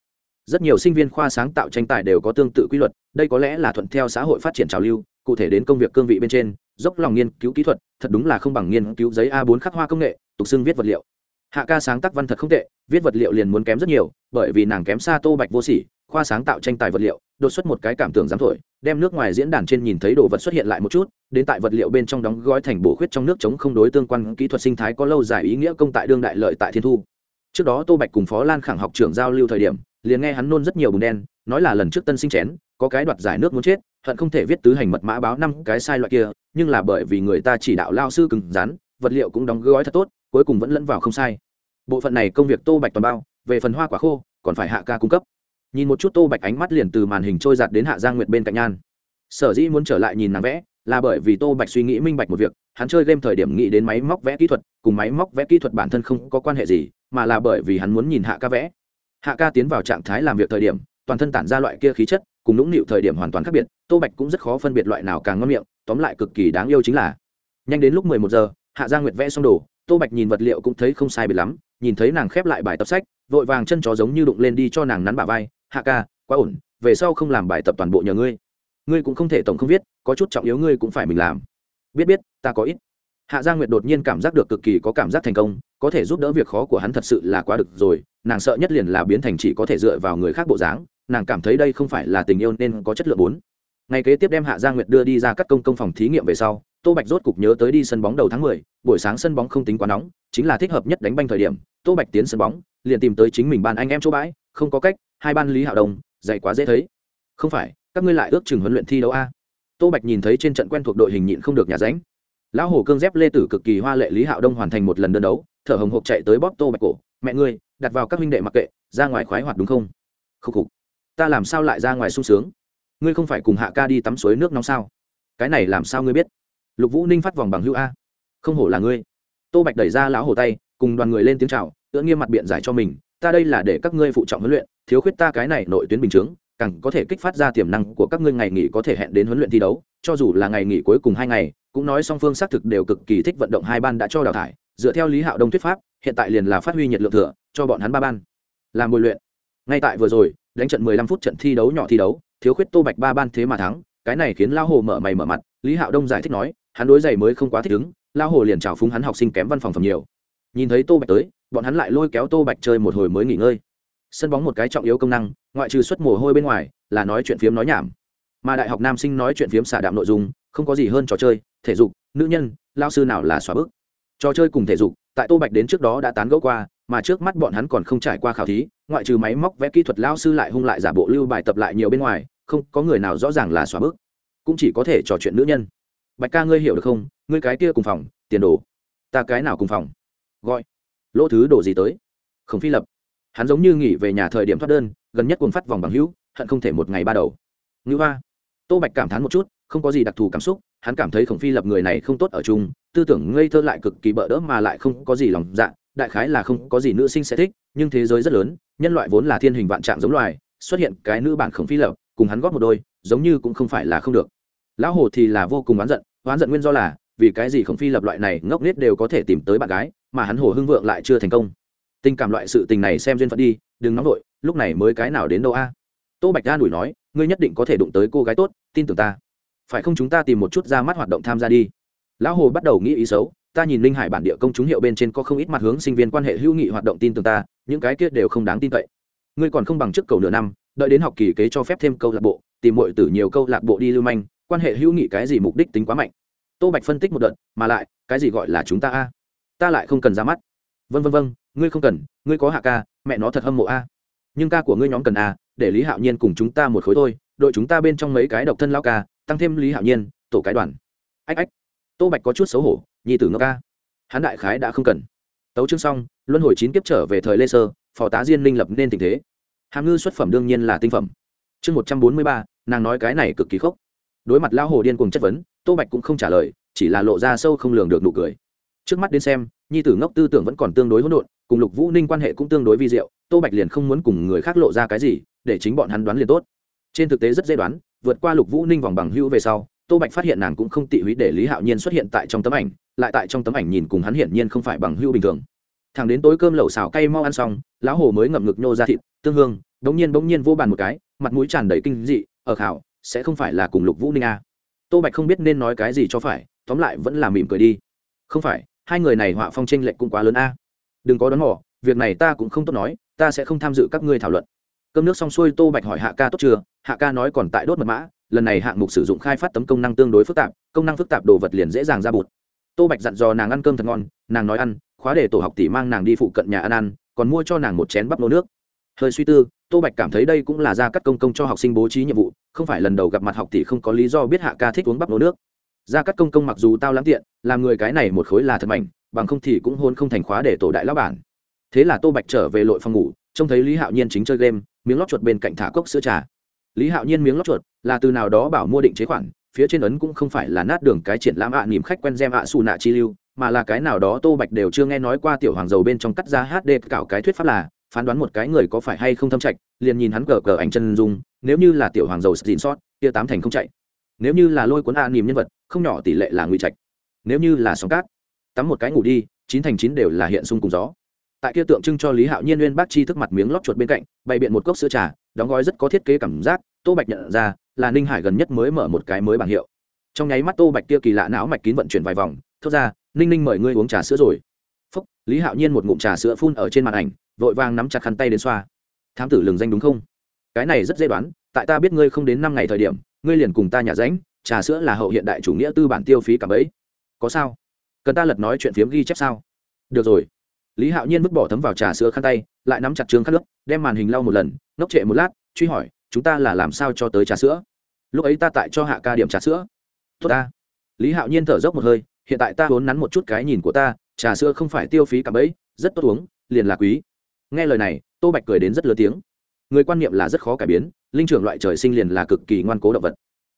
Rất nhiều sinh viên khoa sáng tạo tranh tài đều có tương tự quy luật, đây có lẽ là thuận theo xã hội phát triển trào lưu, cụ thể đến công việc cương vị bên trên, dốc lòng nghiên cứu kỹ thuật, thật đúng là không bằng nghiên cứu giấy a 4 khắc hoa công nghệ, tục xưng viết vật liệu. Hạ ca sáng tác văn thật không tệ, viết vật liệu liền muốn kém rất nhiều, bởi vì nàng kém xa tô bạch vô sỉ khoa sáng tạo tranh tài vật liệu, đột xuất một cái cảm tưởng dám thổi, đem nước ngoài diễn đàn trên nhìn thấy đồ vật xuất hiện lại một chút, đến tại vật liệu bên trong đóng gói thành bổ khuyết trong nước chống không đối tương quan kỹ thuật sinh thái có lâu dài ý nghĩa công tại đương đại lợi tại thiên thu. Trước đó tô bạch cùng phó lan khẳng học trưởng giao lưu thời điểm, liền nghe hắn nôn rất nhiều bùn đen, nói là lần trước tân sinh chén, có cái đoạt giải nước muốn chết, hận không thể viết tứ hành mật mã báo năm cái sai loại kia, nhưng là bởi vì người ta chỉ đạo lao sư cứng rắn, vật liệu cũng đóng gói thật tốt, cuối cùng vẫn lẫn vào không sai. Bộ phận này công việc tô bạch toàn bao, về phần hoa quả khô, còn phải hạ ca cung cấp nhìn một chút tô bạch ánh mắt liền từ màn hình trôi giạt đến hạ giang nguyệt bên cạnh nhan. Sở dĩ muốn trở lại nhìn nàng vẽ, là bởi vì tô bạch suy nghĩ minh bạch một việc, hắn chơi game thời điểm nghĩ đến máy móc vẽ kỹ thuật, cùng máy móc vẽ kỹ thuật bản thân không có quan hệ gì, mà là bởi vì hắn muốn nhìn hạ ca vẽ. Hạ ca tiến vào trạng thái làm việc thời điểm, toàn thân tản ra loại kia khí chất, cùng nũng nịu thời điểm hoàn toàn khác biệt, tô bạch cũng rất khó phân biệt loại nào càng ngon miệng, tóm lại cực kỳ đáng yêu chính là. Nhanh đến lúc mười một giờ, hạ giang nguyệt vẽ xong đồ, tô bạch nhìn vật liệu cũng thấy không sai biệt lắm, nhìn thấy nàng khép lại bài tập sách, vội vàng chân chó giống như đụng lên đi cho nàng nắn bà vai hạ ca, quá ổn, về sau không làm bài tập toàn bộ nhờ ngươi. Ngươi cũng không thể tổng không viết, có chút trọng yếu ngươi cũng phải mình làm. Biết biết, ta có ít. Hạ gia nguyệt đột nhiên cảm giác được cực kỳ có cảm giác thành công, có thể giúp đỡ việc khó của hắn thật sự là quá được rồi, nàng sợ nhất liền là biến thành chỉ có thể dựa vào người khác bộ dáng, nàng cảm thấy đây không phải là tình yêu nên có chất lượng bốn. Ngày kế tiếp đem hạ gia nguyệt đưa đi ra các công công phòng thí nghiệm về sau, tô bạch rốt cục nhớ tới đi sân bóng đầu tháng mười, buổi sáng sân bóng không tính quá nóng, chính là thích hợp nhất đánh banh thời điểm, tô bạch tiến sân bóng, liền tìm tới chính mình ban anh em chỗ bãi, không có cách hai ban lý hạo đồng dạy quá dễ thấy. Không phải, các ngươi lại ước chừng huấn luyện thi đấu a. Tô bạch nhìn thấy trên trận quen thuộc đội hình nhịn không được nhà ránh. Lão hổ cương dép lê tử cực kỳ hoa lệ lý hạo đông hoàn thành một lần đơn đấu, thở hồng hộc chạy tới bóp tô bạch cổ. Mẹ ngươi, đặt vào các huynh đệ mặc kệ, ra ngoài khoái hoạt đúng không? Khúc khục, ta làm sao lại ra ngoài sung sướng? Ngươi không phải cùng hạ ca đi tắm suối nước nóng sao? Cái này làm sao ngươi biết? Lục vũ ninh phát vòng bằng hữu a. Không hổ là ngươi. Tô bạch đẩy ra lão hồ tay, cùng đoàn người lên tiếng c h à o tựa nghiêm mặt biện giải cho mình, ta đây là để các ngươi phụ trọng huấn luyện thiếu khuyết ta cái này nội tuyến bình chứng càng có thể kích phát ra tiềm năng của các ngươi ngày nghỉ có thể hẹn đến huấn luyện thi đấu. Cho dù là ngày nghỉ cuối cùng hai ngày, cũng nói song phương xác thực đều cực kỳ thích vận động hai ban đã cho đào thải. Dựa theo lý hạo đông thuyết pháp, hiện tại liền là phát huy nhiệt lượng thừa, cho bọn hắn ba ban. Làm bồi luyện. Ngay tại vừa rồi, đánh trận mười lăm phút trận thi đấu nhỏ thi đấu, thiếu khuyết tô bạch ba ban thế mà thắng, cái này khiến lao hồ mở mày mở mặt, lý hạo đông giải thích nói, hắn đối giày mới không quá thích ứng, lao hồ liền trào phúng hắn học sinh kém văn phòng phẩm nhiều. Nhìn thấy tô bạch tới, bọn hắn lại lôi kéo tô bạch chơi một hồi mới nghỉ ngơi sân bóng một cái trọng yếu công năng, ngoại trừ xuất mồ hôi bên ngoài, là nói chuyện phiếm nói nhảm. Mà đại học nam sinh nói chuyện phiếm xả đạm nội dung, không có gì hơn trò chơi, thể dục, nữ nhân, lao sư nào là xóa bức trò chơi cùng thể dục, tại tô bạch đến trước đó đã tán gẫu qua, mà trước mắt bọn hắn còn không trải qua khảo thí, ngoại trừ máy móc, vẽ kỹ thuật lao sư lại hung lại giả bộ lưu bài tập lại nhiều bên ngoài, không có người nào rõ ràng là xóa bức cũng chỉ có thể trò chuyện nữ nhân. Bạch ca ngươi hiểu được không? Ngươi cái kia cùng phòng, tiền đồ. Ta cái nào cùng phòng? Gọi. Lỗ thứ đồ gì tới? Không phi lập hắn giống như nghỉ về nhà thời điểm thoát đơn, gần nhất cuồng phát vòng bằng hữu, hận không thể một ngày ba đầu. Ngữ hoa, tô bạch cảm thán một chút, không có gì đặc thù cảm xúc, hắn cảm thấy khổng phi lập người này không tốt ở chung, tư tưởng ngây thơ lại cực kỳ bỡ đỡ mà lại không có gì lòng dạ đại khái là không có gì nữ sinh sẽ thích, nhưng thế giới rất lớn, nhân loại vốn là thiên hình vạn trạng giống loài, xuất hiện cái nữ bản khổng phi lập, cùng hắn góp một đôi, giống như cũng không phải là không được. Lão hồ thì là vô cùng oán giận oán giận nguyên do là, vì cái gì khổng phi lập loại này ngốc nết đều có thể tìm tới bạn gái, mà hắn hồ hưng vượng lại chưa thành công tình cảm loại sự tình này xem duyên phận đi, đừng nóng vội, lúc này mới cái nào đến đâu a? Tô bạch đa đuổi nói, ngươi nhất định có thể đụng tới cô gái tốt, tin tưởng ta. Phải không chúng ta tìm một chút ra mắt hoạt động tham gia đi? Lão hồ bắt đầu nghĩ ý xấu, ta nhìn linh hải bản địa công chúng hiệu bên trên có không ít mặt hướng sinh viên quan hệ hữu nghị hoạt động tin tưởng ta, những cái kia đều không đáng tin cậy. Ngươi còn không bằng trước cầu nửa năm, đợi đến học kỳ kế cho phép thêm câu lạc bộ, tìm mọi từ nhiều câu lạc bộ đi lưu manh, quan hệ hữu nghị cái gì mục đích tính quá mạnh. Tô bạch phân tích một đợt, mà lại, cái gì gọi là chúng ta a? Ta lại không cần ra mắt. Vân vân vân ngươi không cần, ngươi có hạ ca, mẹ nó thật hâm mộ a. Nhưng ca của ngươi nhóm cần a, để lý hạo nhiên cùng chúng ta một khối thôi, đội chúng ta bên trong mấy cái độc thân lao ca, tăng thêm lý hạo nhiên, tổ cái đoàn. Ách ách. Tô bạch có chút xấu hổ, nhi tử ngốc ca hắn đại khái đã không cần. Tấu chương xong, luân hồi chín kiếp trở về thời lê sơ, phò tá diên minh lập nên tình thế. Hàm ngư xuất phẩm đương nhiên là tinh phẩm. Chương một trăm bốn mươi ba, nàng nói cái này cực kỳ khốc. Đối mặt lao hồ điên cùng chất vấn, tô bạch cũng không trả lời, chỉ là lộ ra sâu không lường được nụ cười. Trước mắt đến xem, nhi tử ngốc tư tưởng vẫn còn tương đối hỗn độn cùng lục vũ ninh quan hệ cũng tương đối vi diệu, tô bạch liền không muốn cùng người khác lộ ra cái gì, để chính bọn hắn đoán liền tốt. Trên thực tế rất dễ đoán, vượt qua lục vũ ninh vòng bằng hữu về sau, tô bạch phát hiện nàng cũng không tị húy để lý hạo nhiên xuất hiện tại trong tấm ảnh, lại tại trong tấm ảnh nhìn cùng hắn hiển nhiên không phải bằng hữu bình thường. Thằng đến tối cơm lẩu xào cay mau ăn xong, lão hồ mới ngậm ngực nhô ra thịt, tương hương bỗng nhiên bỗng nhiên vô bàn một cái, mặt mũi tràn đầy kinh dị ở khảo, sẽ không phải là cùng lục vũ ninh a tô bạch không biết nên nói cái gì cho phải, tóm lại vẫn là mỉm cười đi. Không phải, hai người này họa phong tranh lệch cũng quá lớn a đừng có đón mỏ việc này ta cũng không tốt nói, ta sẽ không tham dự các ngươi thảo luận. Cơm nước xong xuôi, tô bạch hỏi hạ ca tốt chưa? Hạ ca nói còn tại đốt mật mã, lần này hạng mục sử dụng khai phát tấm công năng tương đối phức tạp, công năng phức tạp đồ vật liền dễ dàng ra bụt. Tô bạch dặn dò nàng ăn cơm thật ngon, nàng nói ăn, khóa để tổ học tỷ mang nàng đi phụ cận nhà ăn ăn, còn mua cho nàng một chén bắp nô nước. Hơi suy tư, tô bạch cảm thấy đây cũng là ra cắt công công cho học sinh bố trí nhiệm vụ, không phải lần đầu gặp mặt học tỷ không có lý do biết hạ ca thích uống bắp nô nước. Ra cắt công công mặc dù tao lắm tiện, làm người cái này một khối là thật mạnh bằng không thì cũng hôn không thành khóa để tổ đại lão bản. Thế là tô bạch trở về lội phòng ngủ trông thấy lý hạo nhiên chính chơi game miếng lót chuột bên cạnh thả cốc sữa trà. Lý hạo nhiên miếng lót chuột là từ nào đó bảo mua định chế khoản phía trên ấn cũng không phải là nát đường cái triển lãm ạ à, nỉm khách quen gem ạ xù nạ chi lưu mà là cái nào đó tô bạch đều chưa nghe nói qua tiểu hoàng dầu bên trong cắt ra hd cạo cái thuyết pháp là phán đoán một cái người có phải hay không thâm trạch liền nhìn hắn cờ cờ ảnh chân dung nếu như là tiểu hoàng dầu xin sót kia tám thành không chạy. Nếu như là lôi cuốn ạ nỉm nhân vật không nhỏ tỷ lệ là nguy trạch. Nếu như là sóng cát tắm một cái ngủ đi, chín thành chín đều là hiện sung cùng gió. Tại kia tượng trưng cho lý hạo nhiên nguyên bác chi thức mặt miếng lót chuột bên cạnh, bày biện một cốc sữa trà, đóng gói rất có thiết kế cảm giác, tô bạch nhận ra là ninh hải gần nhất mới mở một cái mới bảng hiệu. Trong nháy mắt tô bạch kia kỳ lạ não mạch kín vận chuyển vài vòng, thốt ra, ninh ninh mời ngươi uống trà sữa rồi. Phúc, lý hạo nhiên một ngụm trà sữa phun ở trên màn ảnh, vội vàng nắm chặt khăn tay đến xoa. Thám tử lừng danh đúng không? Cái này rất dễ đoán, tại ta biết ngươi không đến năm ngày thời điểm, ngươi liền cùng ta nhà ránh trà sữa là hậu hiện đại chủ nghĩa tư bản tiêu phí cả bấy. Có sao? Cần ta lật nói chuyện phiếm ghi chép sao? Được rồi. Lý hạo nhiên vứt bỏ thấm vào trà sữa khăn tay, lại nắm chặt trường khăn nước đem màn hình lau một lần, ngốc trệ một lát, truy hỏi, chúng ta là làm sao cho tới trà sữa? Lúc ấy ta tại cho hạ ca điểm trà sữa. Tốt ta. Lý hạo nhiên thở dốc một hơi, hiện tại ta vốn nắn một chút cái nhìn của ta, trà sữa không phải tiêu phí cả bấy, rất tốt uống, liền là quý. Nghe lời này, tô bạch cười đến rất lớn tiếng. Người quan niệm là rất khó cải biến, linh trưởng loại trời sinh liền là cực kỳ ngoan cố động vật,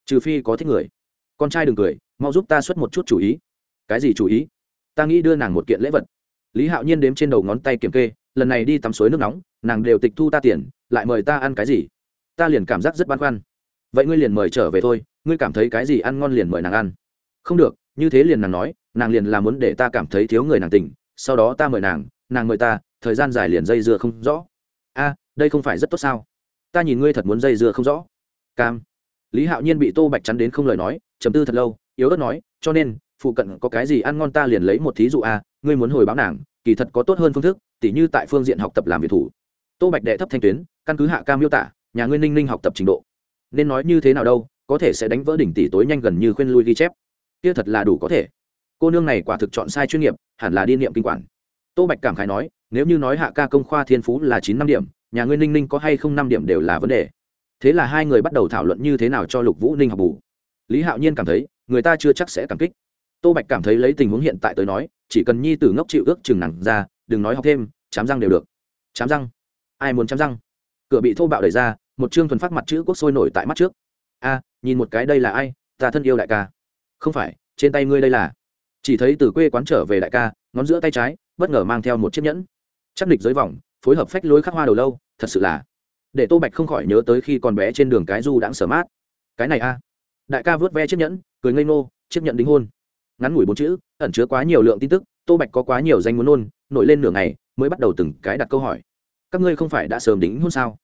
trừ phi có thích người. Con trai đừng cười, mau giúp ta xuất một chút chủ ý cái gì chủ ý? Ta nghĩ đưa nàng một kiện lễ vật. Lý hạo nhiên đếm trên đầu ngón tay kiểm kê, lần này đi tắm suối nước nóng, nàng đều tịch thu ta tiền, lại mời ta ăn cái gì? Ta liền cảm giác rất băn khoăn. Vậy ngươi liền mời trở về thôi, ngươi cảm thấy cái gì ăn ngon liền mời nàng ăn. Không được, như thế liền nàng nói, nàng liền là muốn để ta cảm thấy thiếu người nàng tỉnh. sau đó ta mời nàng nàng mời ta, thời gian dài liền dây dưa không rõ. A, đây không phải rất tốt sao? Ta nhìn ngươi thật muốn dây dưa không rõ. Cam. Lý hạo nhiên bị tô bạch chắn đến không lời nói chấm tư thật lâu, yếu ớt nói, cho nên phụ cận có cái gì ăn ngon ta liền lấy một thí dụ a, ngươi muốn hồi báo nàng, kỳ thật có tốt hơn phương thức, tỉ như tại phương diện học tập làm việc thủ. Tô bạch đệ thấp thanh tuyến, căn cứ hạ ca miêu tả, nhà ngươi ninh ninh học tập trình độ. Nên nói như thế nào đâu, có thể sẽ đánh vỡ đỉnh tỷ tối nhanh gần như khuyên lui ghi chép. Kia thật là đủ có thể. Cô nương này quả thực chọn sai chuyên nghiệp, hẳn là đi niệm kinh quản. Tô bạch cảm khái nói, nếu như nói hạ ca công khoa thiên phú là chín năm điểm, nhà ngươi ninh ninh có hay không năm điểm đều là vấn đề. Thế là hai người bắt đầu thảo luận như thế nào cho lục vũ ninh học bù. Lý hạo nhiên cảm thấy, người ta chưa chắc sẽ cảm kích tô bạch cảm thấy lấy tình huống hiện tại tới nói, chỉ cần nhi tử ngốc chịu ước chừng nặng ra, đừng nói học thêm, chám răng đều được. Chám răng? Ai muốn chám răng? Cửa bị thô bạo đẩy ra, một chương thuần phát mặt chữ quốc sôi nổi tại mắt trước. A, nhìn một cái đây là ai? Ta thân yêu đại ca. Không phải, trên tay ngươi đây là. Chỉ thấy từ quê quán trở về đại ca, ngón giữa tay trái, bất ngờ mang theo một chiếc nhẫn. Chắc địch dưới vòng phối hợp phách lối khắc hoa đầu lâu, thật sự là. Để tô bạch không khỏi nhớ tới khi còn bé trên đường cái du đãng sở mát. Cái này a. Đại ca vớt ve chiếc nhẫn, cười ngây ngô, chiếc nhẫn đính hôn ngắn ngủi bốn chữ, ẩn chứa quá nhiều lượng tin tức, tô bạch có quá nhiều danh muốn nôn, nổi lên nửa ngày, mới bắt đầu từng cái đặt câu hỏi. Các ngươi không phải đã sớm đính hôn sao?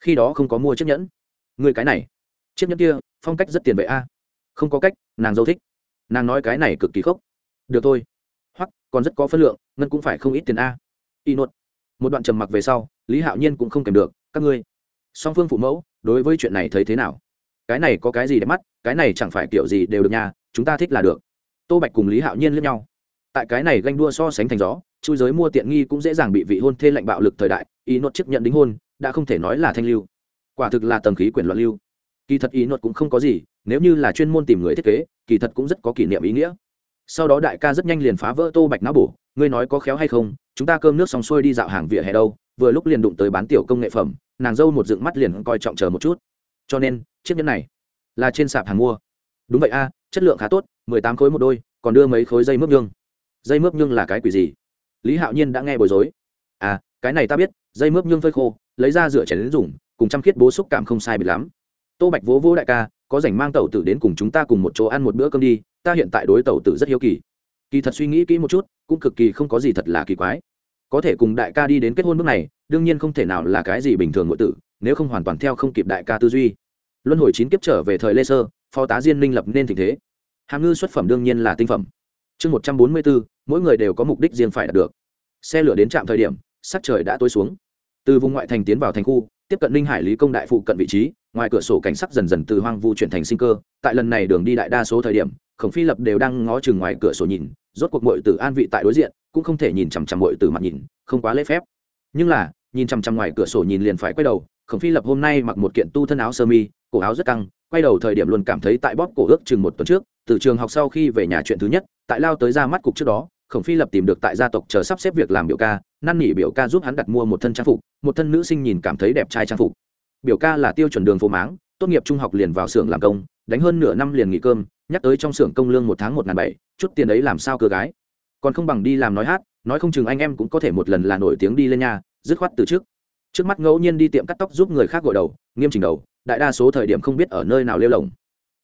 Khi đó không có mua chiếc nhẫn. Người cái này, chiếc nhẫn kia, phong cách rất tiền vệ a. Không có cách, nàng dâu thích. Nàng nói cái này cực kỳ khốc. Được thôi. Hoặc, còn rất có phân lượng, ngân cũng phải không ít tiền a. Y nuột. Một đoạn trầm mặc về sau, lý hạo nhiên cũng không kèm được, các ngươi, song phương phụ mẫu, đối với chuyện này thấy thế nào? Cái này có cái gì đẹp mắt, cái này chẳng phải kiểu gì đều được nhà chúng ta thích là được tô bạch cùng lý hạo nhiên lẫn nhau. Tại cái này ganh đua so sánh thành gió, chui giới mua tiện nghi cũng dễ dàng bị vị hôn thê lạnh bạo lực thời đại Ý nốt chấp nhận đính hôn, đã không thể nói là thanh lưu. Quả thực là tầng khí quyển loạn lưu. Kỳ thật ý nốt cũng không có gì, nếu như là chuyên môn tìm người thiết kế, kỳ thật cũng rất có kỷ niệm ý nghĩa. Sau đó đại ca rất nhanh liền phá vỡ tô bạch não bổ, ngươi nói có khéo hay không? Chúng ta cơm nước xong xuôi đi dạo hàng vỉa hè đâu, vừa lúc liền đụng tới bán tiểu công nghệ phẩm, nàng dâu một dựng mắt liền coi trọng chờ một chút. Cho nên, chiếc nhẫn này là trên sạp hàng mua. Đúng vậy a, chất lượng khá tốt mười tám khối một đôi, còn đưa mấy khối dây mướp nhương. Dây mướp nhương là cái quỷ gì? Lý hạo nhiên đã nghe bối rối. À cái này ta biết, dây mướp nhương phơi khô, lấy ra rửa chén đến dùng, cùng chăm khiết bố xúc cảm không sai bị lắm. Tô bạch vỗ vỗ đại ca, có rảnh mang tẩu tử đến cùng chúng ta cùng một chỗ ăn một bữa cơm đi, ta hiện tại đối tẩu tử rất hiếu kỳ. Kỳ thật suy nghĩ kỹ một chút, cũng cực kỳ không có gì thật là kỳ quái. Có thể cùng đại ca đi đến kết hôn bước này, đương nhiên không thể nào là cái gì bình thường ngộ tử, nếu không hoàn toàn theo không kịp đại ca tư duy. Luân hồi chín kiếp trở về thời lê sơ, phó tá diên minh lập nên tình thế hàm ngư xuất phẩm đương nhiên là tinh phẩm. Chương một trăm bốn mươi bốn, mỗi người đều có mục đích riêng phải đạt được. Xe lửa đến trạm thời điểm, sắc trời đã tối xuống. Từ vùng ngoại thành tiến vào thành khu, tiếp cận ninh hải lý công đại phụ cận vị trí, ngoài cửa sổ cảnh sắc dần dần từ hoang vu chuyển thành sinh cơ, tại lần này đường đi đại đa số thời điểm, khổng phi lập đều đang ngó chừng ngoài cửa sổ nhìn, rốt cuộc mội tử an vị tại đối diện, cũng không thể nhìn chằm chằm mội tử mặt nhìn, không quá lễ phép. Nhưng là, nhìn chằm chằm ngoài cửa sổ nhìn liền phải quay đầu, khổng phi lập hôm nay mặc một kiện tu thân áo sơ mi, cổ áo rất căng, quay đầu thời điểm luôn cảm thấy tại bóp cổ ước chừng một tuần trước từ trường học sau khi về nhà chuyện thứ nhất, tại lao tới ra mắt cục trước đó, khổng phi lập tìm được tại gia tộc chờ sắp xếp việc làm biểu ca, năn nỉ biểu ca giúp hắn đặt mua một thân trang phục, một thân nữ sinh nhìn cảm thấy đẹp trai trang phục. Biểu ca là tiêu chuẩn đường phố máng, tốt nghiệp trung học liền vào xưởng làm công, đánh hơn nửa năm liền nghỉ cơm, nhắc tới trong xưởng công lương một tháng một ngàn bảy, chút tiền ấy làm sao cơ gái. Còn không bằng đi làm nói hát, nói không chừng anh em cũng có thể một lần là nổi tiếng đi lên nhà, dứt khoát từ trước. Trước mắt ngẫu nhiên đi tiệm cắt tóc giúp người khác gội đầu, nghiêm chỉnh đầu, đại đa số thời điểm không biết ở nơi nào lêu lồng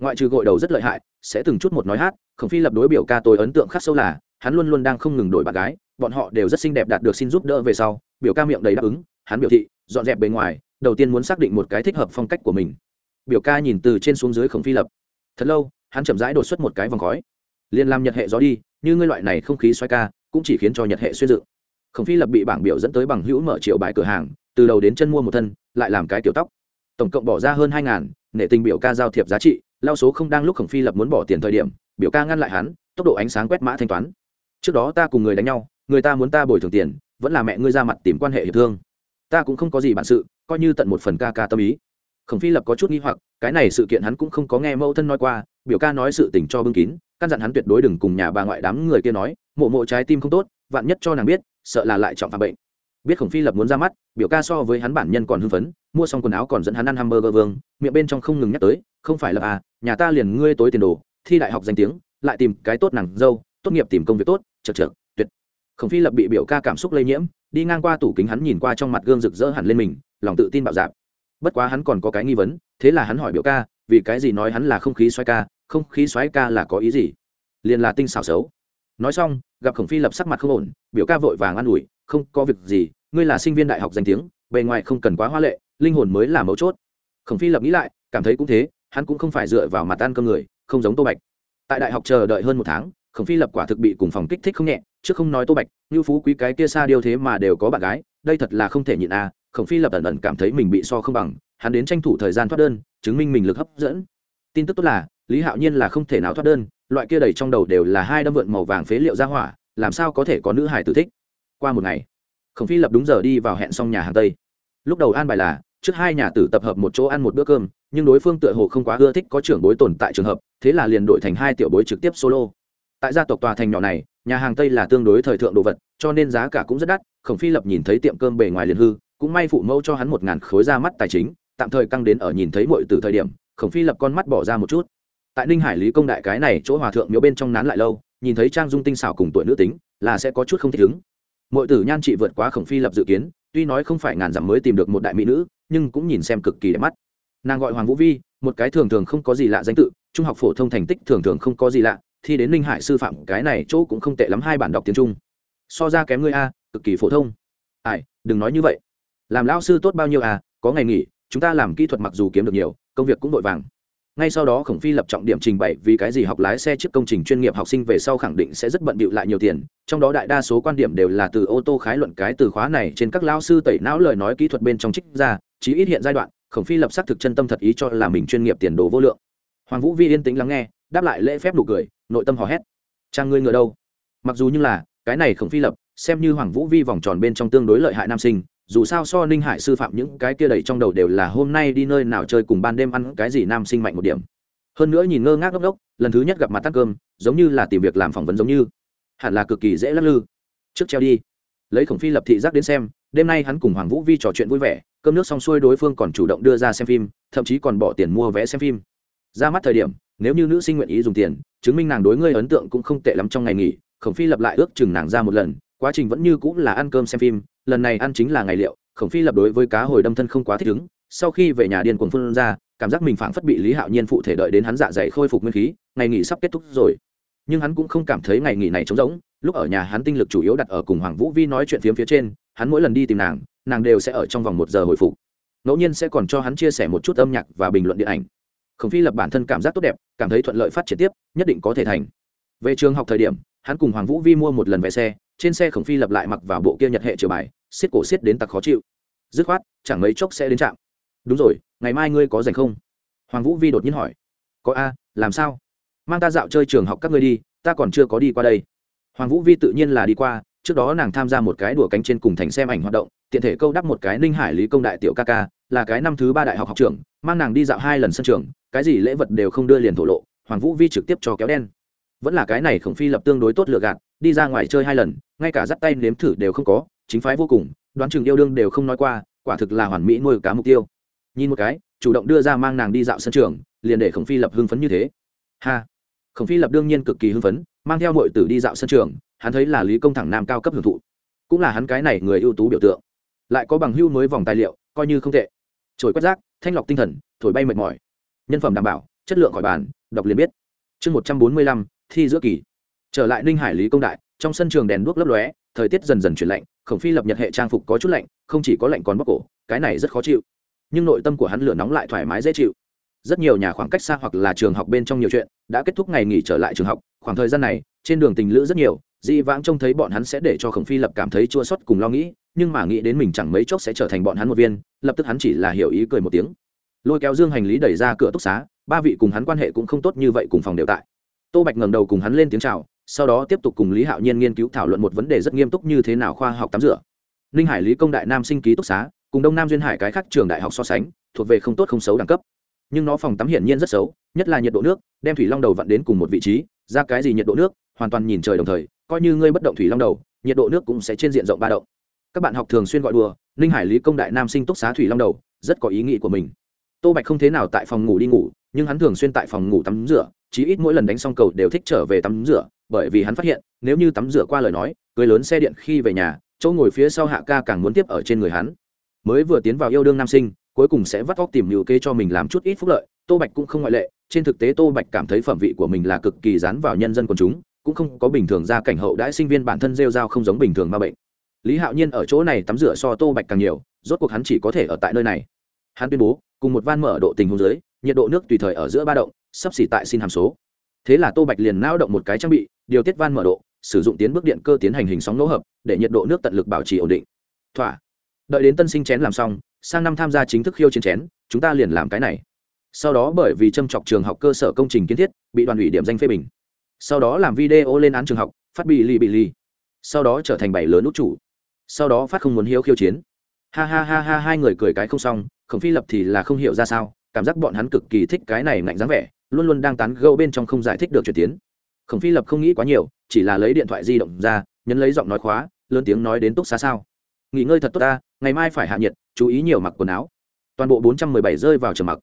ngoại trừ gội đầu rất lợi hại, sẽ từng chút một nói hát, khổng phi lập đối biểu ca tôi ấn tượng khắc sâu là, hắn luôn luôn đang không ngừng đổi bạn gái, bọn họ đều rất xinh đẹp đạt được xin giúp đỡ về sau, biểu ca miệng đầy đáp ứng, hắn biểu thị, dọn dẹp bề ngoài, đầu tiên muốn xác định một cái thích hợp phong cách của mình. Biểu ca nhìn từ trên xuống dưới khổng phi lập. Thật lâu, hắn chậm rãi đột xuất một cái vòng khói. Liền làm nhật hệ gió đi, như ngươi loại này không khí xoay ca, cũng chỉ khiến cho nhật hệ xuyên dự. Khổng phi lập bị bảng biểu dẫn tới bằng hữu mở triệu bài cửa hàng, từ đầu đến chân mua một thân, lại làm cái kiểu tóc. Tổng cộng bỏ ra hơn hai ngàn, nể tình biểu ca giao thiệp giá trị lao số không đang lúc khổng phi lập muốn bỏ tiền thời điểm, biểu ca ngăn lại hắn, tốc độ ánh sáng quét mã thanh toán. Trước đó ta cùng người đánh nhau, người ta muốn ta bồi thường tiền, vẫn là mẹ ngươi ra mặt tìm quan hệ hiệp thương. Ta cũng không có gì bản sự, coi như tận một phần ca ca tâm ý. Khổng phi lập có chút nghi hoặc, cái này sự kiện hắn cũng không có nghe mẫu thân nói qua, biểu ca nói sự tình cho bưng kín, căn dặn hắn tuyệt đối đừng cùng nhà bà ngoại đám người kia nói, mộ mộ trái tim không tốt, vạn nhất cho nàng biết, sợ là lại trọng phạm bệnh. Biết khổng phi lập muốn ra mắt, biểu ca so với hắn bản nhân còn hưng phấn mua xong quần áo còn dẫn hắn ăn hamburger vương, miệng bên trong không ngừng nhắc tới, không phải là à nhà ta liền ngươi tối tiền đồ, thi đại học danh tiếng, lại tìm cái tốt nàng dâu, tốt nghiệp tìm công việc tốt, chật chật tuyệt. Khổng phi lập bị biểu ca cảm xúc lây nhiễm, đi ngang qua tủ kính hắn nhìn qua trong mặt gương rực rỡ hẳn lên mình, lòng tự tin bạo dạp bất quá hắn còn có cái nghi vấn, thế là hắn hỏi biểu ca, vì cái gì nói hắn là không khí xoáy ca, không khí xoáy ca là có ý gì? Liền là tinh xảo xấu. Nói xong, gặp khổng phi lập sắc mặt không ổn, biểu ca vội vàng an ủi, không có việc gì, ngươi là sinh viên đại học danh tiếng, bề ngoài không cần quá hoa lệ linh hồn mới là mấu chốt. Khổng phi lập nghĩ lại, cảm thấy cũng thế, hắn cũng không phải dựa vào mặt ăn cơm người, không giống tô bạch. Tại đại học chờ đợi hơn một tháng, khổng phi lập quả thực bị cùng phòng kích thích không nhẹ chứ không nói tô bạch, như phú quý cái kia xa điều thế mà đều có bạn gái, đây thật là không thể nhịn à khổng phi lập ẩn ẩn cảm thấy mình bị so không bằng, hắn đến tranh thủ thời gian thoát đơn, chứng minh mình lực hấp dẫn. Tin tức tốt là, lý hạo nhiên là không thể nào thoát đơn, loại kia đầy trong đầu đều là hai đâm vượn màu vàng phế liệu ra hỏa, làm sao có thể có nữ hải tử thích? Qua một ngày, khổng phi lập đúng giờ đi vào hẹn xong nhà hàng tây. Lúc đầu an bài là trước hai nhà tử tập hợp một chỗ ăn một bữa cơm, nhưng đối phương tựa hồ không quá ưa thích có trưởng bối tồn tại trường hợp, thế là liền đổi thành hai tiểu bối trực tiếp solo. Tại gia tộc tòa thành nhỏ này, nhà hàng tây là tương đối thời thượng đồ vật, cho nên giá cả cũng rất đắt, khổng phi lập nhìn thấy tiệm cơm bề ngoài liền hư, cũng may phụ mẫu cho hắn một ngàn khối ra mắt tài chính, tạm thời căng đến ở nhìn thấy mọi từ thời điểm, khổng phi lập con mắt bỏ ra một chút. Tại ninh hải lý công đại cái này chỗ hòa thượng miếu bên trong nán lại lâu, nhìn thấy trang dung tinh xảo cùng tuổi nữ tính, là sẽ có chút không thích ứng. Mọi tử nhan trị vượt quá khổng phi lập dự kiến, tuy nói không phải ngàn dặm mới tìm được một đại mỹ nữ nhưng cũng nhìn xem cực kỳ đẹp mắt. Nàng gọi hoàng vũ vi, một cái thường thường không có gì lạ danh tự, trung học phổ thông thành tích thường thường không có gì lạ thì đến ninh hải sư phạm, cái này chỗ cũng không tệ lắm, hai bản đọc tiếng trung. So ra kém ngươi a, cực kỳ phổ thông. Ai, đừng nói như vậy. Làm lao sư tốt bao nhiêu à có ngày nghỉ, chúng ta làm kỹ thuật mặc dù kiếm được nhiều, công việc cũng vội vàng. Ngay sau đó khổng phi lập trọng điểm trình bày, vì cái gì học lái xe trước công trình chuyên nghiệp học sinh về sau khẳng định sẽ rất bận bịu lại nhiều tiền, trong đó đại đa số quan điểm đều là từ ô tô khái luận cái từ khóa này trên các lao sư tẩy não lời nói kỹ thuật bên trong trích ra chí ít hiện giai đoạn, khổng phi lập xác thực chân tâm thật ý cho là mình chuyên nghiệp tiền đồ vô lượng. Hoàng vũ vi yên tĩnh lắng nghe, đáp lại lễ phép nụ cười, nội tâm hò hét. Trang ngươi ngựa đâu? Mặc dù như là, cái này khổng phi lập, xem như hoàng vũ vi vòng tròn bên trong tương đối lợi hại nam sinh, dù sao so ninh hải sư phạm những cái kia đầy trong đầu đều là hôm nay đi nơi nào chơi cùng ban đêm ăn cái gì nam sinh mạnh một điểm. Hơn nữa nhìn ngơ ngác ngốc ngốc, lần thứ nhất gặp mặt tắt cơm, giống như là tìm việc làm phỏng vấn giống như. Hẳn là cực kỳ dễ lắc lư. Trước treo đi. Lấy khổng phi lập thị giác đến xem đêm nay hắn cùng hoàng vũ vi trò chuyện vui vẻ, cơm nước xong xuôi đối phương còn chủ động đưa ra xem phim, thậm chí còn bỏ tiền mua vé xem phim. Ra mắt thời điểm, nếu như nữ sinh nguyện ý dùng tiền, chứng minh nàng đối ngươi ấn tượng cũng không tệ lắm trong ngày nghỉ, khổng phi lập lại ước chừng nàng ra một lần, quá trình vẫn như cũng là ăn cơm xem phim, lần này ăn chính là ngày liệu, khổng phi lập đối với cá hồi đâm thân không quá thích ứng, sau khi về nhà điên cuồng phun ra, cảm giác mình phảng phất bị lý hạo nhiên phụ thể đợi đến hắn dạ dày khôi phục nguyên khí, ngày nghỉ sắp kết thúc rồi nhưng hắn cũng không cảm thấy ngày nghỉ này trống rỗng, lúc ở nhà hắn tinh lực chủ yếu đặt ở cùng hoàng vũ vi nói chuyện phiếm phía trên, hắn mỗi lần đi tìm nàng nàng đều sẽ ở trong vòng một giờ hồi phục. Ngẫu nhiên sẽ còn cho hắn chia sẻ một chút âm nhạc và bình luận điện ảnh. Khổng phi lập bản thân cảm giác tốt đẹp, cảm thấy thuận lợi phát triển tiếp, nhất định có thể thành. Về trường học thời điểm, hắn cùng hoàng vũ vi mua một lần vé xe, trên xe khổng phi lập lại mặc vào bộ kia nhật hệ triều bài, xiết cổ xiết đến tặc khó chịu. Dứt khoát, chẳng mấy chốc sẽ đến trạm. Đúng rồi, ngày mai ngươi có dành không? Hoàng vũ vi đột nhiên hỏi. Có a, làm sao? Mang ta dạo chơi trường học các ngươi đi, ta còn chưa có đi qua đây. Hoàng vũ vi tự nhiên là đi qua, trước đó nàng tham gia một cái đùa cánh trên cùng thành xem ảnh hoạt động, tiện thể câu đắp một cái ninh hải lý công đại tiểu ca ca, là cái năm thứ ba đại học học trường mang nàng đi dạo hai lần sân trường, cái gì lễ vật đều không đưa liền thổ lộ, hoàng vũ vi trực tiếp cho kéo đen. Vẫn là cái này khổng phi lập tương đối tốt lựa gạt, đi ra ngoài chơi hai lần, ngay cả dắt tay nếm thử đều không có, chính phái vô cùng, đoán chừng yêu đương đều không nói qua, quả thực là hoàn mỹ nuôi cá mục tiêu. Nhìn một cái, chủ động đưa ra mang nàng đi dạo sân trường, liền để khổng phi lập hưng phấn như thế. Ha! Khổng phi lập đương nhiên cực kỳ hưng phấn, mang theo mọi tử đi dạo sân trường, hắn thấy là lý công thẳng nam cao cấp hưởng thụ. Cũng là hắn cái này người ưu tú biểu tượng. Lại có bằng hưu mới vòng tài liệu, coi như không tệ. Trồi quét rác, thanh lọc tinh thần, thổi bay mệt mỏi. Nhân phẩm đảm bảo, chất lượng khỏi bàn, đọc liền biết. Chương một trăm bốn mươi lăm, thi giữa kỳ. Trở lại ninh hải lý công đại, trong sân trường đèn đuốc lấp lóe, thời tiết dần dần chuyển lạnh, khổng phi lập nhật hệ trang phục có chút lạnh, không chỉ có lạnh còn bóc cổ, cái này rất khó chịu. Nhưng nội tâm của hắn lửa nóng lại thoải mái dễ chịu rất nhiều nhà khoảng cách xa hoặc là trường học bên trong nhiều chuyện đã kết thúc ngày nghỉ trở lại trường học. Khoảng thời gian này, trên đường tình lữ rất nhiều, dĩ vãng trông thấy bọn hắn sẽ để cho khổng phi lập cảm thấy chua xót cùng lo nghĩ, nhưng mà nghĩ đến mình chẳng mấy chốc sẽ trở thành bọn hắn một viên, lập tức hắn chỉ là hiểu ý cười một tiếng. Lôi kéo dương hành lý đẩy ra cửa túc xá, ba vị cùng hắn quan hệ cũng không tốt như vậy cùng phòng đều tại. Tô bạch ngẩng đầu cùng hắn lên tiếng chào, sau đó tiếp tục cùng lý hạo nhiên nghiên cứu thảo luận một vấn đề rất nghiêm túc như thế nào khoa học tắm rửa. Ninh hải lý công đại nam sinh ký túc xá, cùng đông nam duyên hải cái khác trường đại học so sánh, thuộc về không tốt không xấu đẳng cấp nhưng nó phòng tắm hiển nhiên rất xấu, nhất là nhiệt độ nước, đem thủy long đầu vặn đến cùng một vị trí, ra cái gì nhiệt độ nước, hoàn toàn nhìn trời đồng thời, coi như ngươi bất động thủy long đầu, nhiệt độ nước cũng sẽ trên diện rộng ba động. Các bạn học thường xuyên gọi đùa, ninh hải lý công đại nam sinh túc xá thủy long đầu, rất có ý nghĩ của mình. Tô bạch không thế nào tại phòng ngủ đi ngủ, nhưng hắn thường xuyên tại phòng ngủ tắm rửa, chí ít mỗi lần đánh xong cầu đều thích trở về tắm rửa, bởi vì hắn phát hiện, nếu như tắm rửa qua lời nói cười lớn xe điện khi về nhà, chỗ ngồi phía sau hạ ca càng muốn tiếp ở trên người hắn. Mới vừa tiến vào yêu đương nam sinh cuối cùng sẽ vắt óc tìm nhiều kê cho mình làm chút ít phúc lợi. Tô bạch cũng không ngoại lệ, trên thực tế tô bạch cảm thấy phẩm vị của mình là cực kỳ dán vào nhân dân quần chúng, cũng không có bình thường ra cảnh hậu đãi sinh viên bản thân rêu rao không giống bình thường ma bệnh. Lý hạo nhiên ở chỗ này tắm rửa so tô bạch càng nhiều, rốt cuộc hắn chỉ có thể ở tại nơi này. Hắn tuyên bố, cùng một van mở độ tình huống dưới, nhiệt độ nước tùy thời ở giữa ba động, sắp xỉ tại xin hàm số. Thế là tô bạch liền nao động một cái trang bị, điều tiết van mở độ, sử dụng tiến bước điện cơ tiến hành hình sóng nỗ hợp, để nhiệt độ nước tận lực bảo trì ổn định. Thỏa. Đợi đến tân sinh chén làm xong sang năm tham gia chính thức khiêu chiến chén, chúng ta liền làm cái này. Sau đó bởi vì châm chọc trường học cơ sở công trình kiến thiết, bị đoàn ủy điểm danh phê bình. Sau đó làm video lên án trường học, phát bị ly bị ly sau đó trở thành bảy lớn út chủ. Sau đó phát không muốn hiếu khiêu chiến. Ha ha ha ha, hai người cười cái không xong, khổng phi lập thì là không hiểu ra sao, cảm giác bọn hắn cực kỳ thích cái này ngạnh dáng vẻ, luôn luôn đang tán gâu bên trong không giải thích được chuyển tiến. Khổng phi lập không nghĩ quá nhiều, chỉ là lấy điện thoại di động ra, nhấn lấy giọng nói khóa, lớn tiếng nói đến túc xá sao nghỉ ngơi thật tốt ta, ngày mai phải hạ nhiệt, chú ý nhiều mặc quần áo. Toàn bộ bốn trăm mười bảy rơi vào trầm mặc.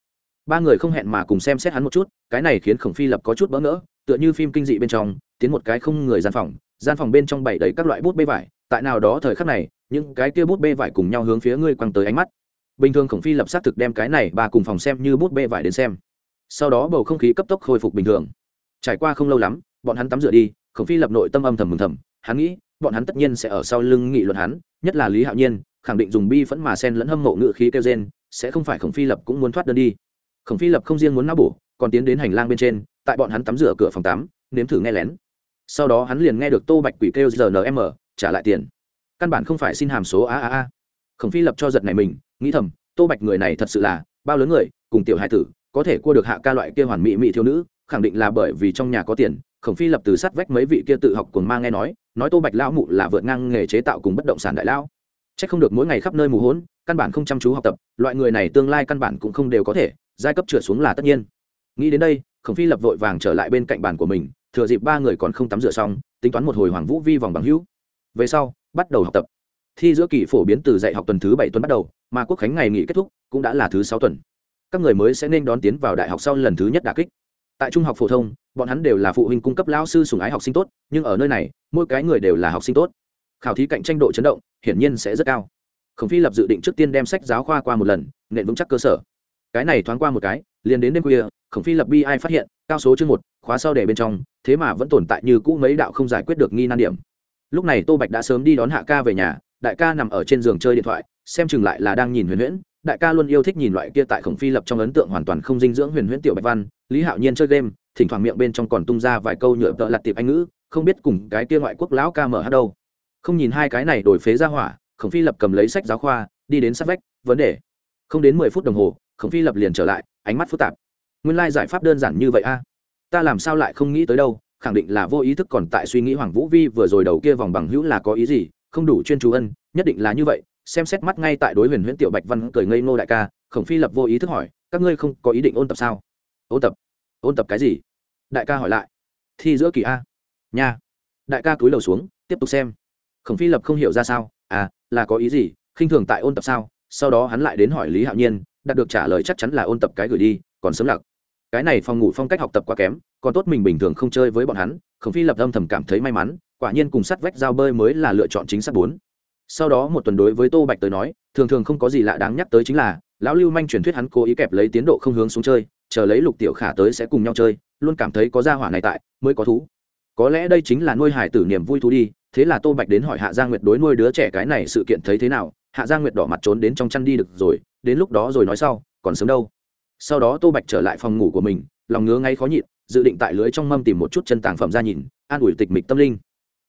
Ba người không hẹn mà cùng xem xét hắn một chút, cái này khiến khổng phi lập có chút bỡ ngỡ, tựa như phim kinh dị bên trong, tiến một cái không người gian phòng gian phòng bên trong bày đầy các loại bút bê vải, tại nào đó thời khắc này, những cái kia bút bê vải cùng nhau hướng phía ngươi quăng tới ánh mắt. Bình thường khổng phi lập xác thực đem cái này ba cùng phòng xem như bút bê vải đến xem. Sau đó bầu không khí cấp tốc khôi phục bình thường. Trải qua không lâu lắm, bọn hắn tắm rửa đi, khổng phi lập nội tâm âm thầm mừng thầm, hắn nghĩ, bọn hắn tất nhiên sẽ ở sau lưng nghị luận hắn nhất là lý hạo nhiên khẳng định dùng bi phẫn mà sen lẫn hâm mộ ngự khí kêu gen sẽ không phải khổng phi lập cũng muốn thoát đơn đi. Khổng phi lập không riêng muốn não bổ, còn tiến đến hành lang bên trên, tại bọn hắn tắm rửa cửa phòng tắm, nếm thử nghe lén. Sau đó hắn liền nghe được tô bạch quỷ kêu rnm trả lại tiền. Căn bản không phải xin hàm số a a a. Khổng phi lập cho giật này mình, nghĩ thầm, tô bạch người này thật sự là bao lớn người, cùng tiểu hai tử, có thể cua được hạ ca loại kia hoàn mỹ mỹ thiếu nữ, khẳng định là bởi vì trong nhà có tiền. Khổng phi lập từ sát vách mấy vị kia tự học cùng mang nghe nói nói tô bạch lão mụ là vượt ngang nghề chế tạo cùng bất động sản đại lão. C h ắ c không được mỗi ngày khắp nơi mù hốn, căn bản không chăm chú học tập, loại người này tương lai căn bản cũng không đều có thể, giai cấp trượt xuống là tất nhiên. Nghĩ đến đây, khổng phi lập vội vàng trở lại bên cạnh bàn của mình, thừa dịp ba người còn không tắm rửa xong, tính toán một hồi hoàng vũ vi vòng bằng hữu. Về sau, bắt đầu học tập. Thi giữa kỳ phổ biến từ dạy học tuần thứ bảy tuần bắt đầu, mà quốc khánh ngày nghỉ kết thúc, cũng đã là thứ sáu tuần. Các người mới sẽ nên đón tiến vào đại học sau lần thứ nhất đà kích tại trung học phổ thông, bọn hắn đều là phụ huynh cung cấp lao sư sùng ái học sinh tốt, nhưng ở nơi này, mỗi cái người đều là học sinh tốt. Khảo thí cạnh tranh độ chấn động, hiển nhiên sẽ rất cao. Khổng phi lập dự định trước tiên đem sách giáo khoa qua một lần, nện vững chắc cơ sở. Cái này thoáng qua một cái, liền đến đêm khuya, khổng phi lập bi ai phát hiện, cao số chương một, khóa sau để bên trong, thế mà vẫn tồn tại như cũ mấy đạo không giải quyết được nghi nan điểm. Lúc này tô bạch đã sớm đi đón hạ ca về nhà, đại ca nằm ở trên giường chơi điện thoại, xem chừng lại là đang nhìn huyền huyễn đại ca luôn yêu thích nhìn loại kia tại khổng phi lập trong ấn tượng hoàn toàn không dinh dưỡng huyền huyễn tiểu bạch văn, lý hạo nhiên chơi game, thỉnh thoảng miệng bên trong còn tung ra vài câu nhựa tợ lặt tiệp anh ngữ, không biết cùng cái kia ngoại quốc lão ca mở hát đâu. Không nhìn hai cái này đổi phế ra hỏa, khổng phi lập cầm lấy sách giáo khoa, đi đến sát vách, vấn đề. Không đến mười phút đồng hồ, khổng phi lập liền trở lại, ánh mắt phức tạp. Nguyên lai giải pháp đơn giản như vậy a? Ta làm sao lại không nghĩ tới đâu, khẳng định là vô ý thức còn tại suy nghĩ hoàng vũ vi vừa rồi đầu kia vòng bằng hữu là có ý gì, không đủ chuyên chú ân, nhất định là như vậy xem xét mắt ngay tại đối huyền huyễn tiểu bạch văn cười ngây ngô đại ca, khổng phi lập vô ý thức hỏi, các ngươi không có ý định ôn tập sao? Ôn tập? Ôn tập cái gì? Đại ca hỏi lại. Thi giữa kỳ a. Nha. Đại ca túi lầu xuống, tiếp tục xem. Khổng phi lập không hiểu ra sao. À là có ý gì? Khinh thường tại ôn tập sao? Sau đó hắn lại đến hỏi lý hạo nhiên, đạt được trả lời chắc chắn là ôn tập cái gửi đi, còn sớm lặc cái này phòng ngủ phong cách học tập quá kém, còn tốt mình bình thường không chơi với bọn hắn. Khổng phi lập âm thầm cảm thấy may mắn, quả nhiên cùng sắt vách dao bơi mới là lựa chọn chính xác bốn sau đó một tuần đối với tô bạch tới nói, thường thường không có gì lạ đáng nhắc tới chính là, lão lưu manh truyền thuyết hắn cố ý kẹp lấy tiến độ không hướng xuống chơi, chờ lấy lục tiểu khả tới sẽ cùng nhau chơi, luôn cảm thấy có gia hỏa này tại, mới có thú. Có lẽ đây chính là nuôi hải tử niềm vui thú đi, thế là tô bạch đến hỏi hạ gia nguyệt đối nuôi đứa trẻ cái này sự kiện thấy thế nào, hạ gia nguyệt đỏ mặt trốn đến trong chăn đi được rồi, đến lúc đó rồi nói sau, còn sớm đâu. Sau đó tô bạch trở lại phòng ngủ của mình, lòng ngứa ngay khó nhịn, dự định tại lưới trong mâm tìm một chút chân tàng phẩm ra nhìn, an ủi tịch mịch tâm linh.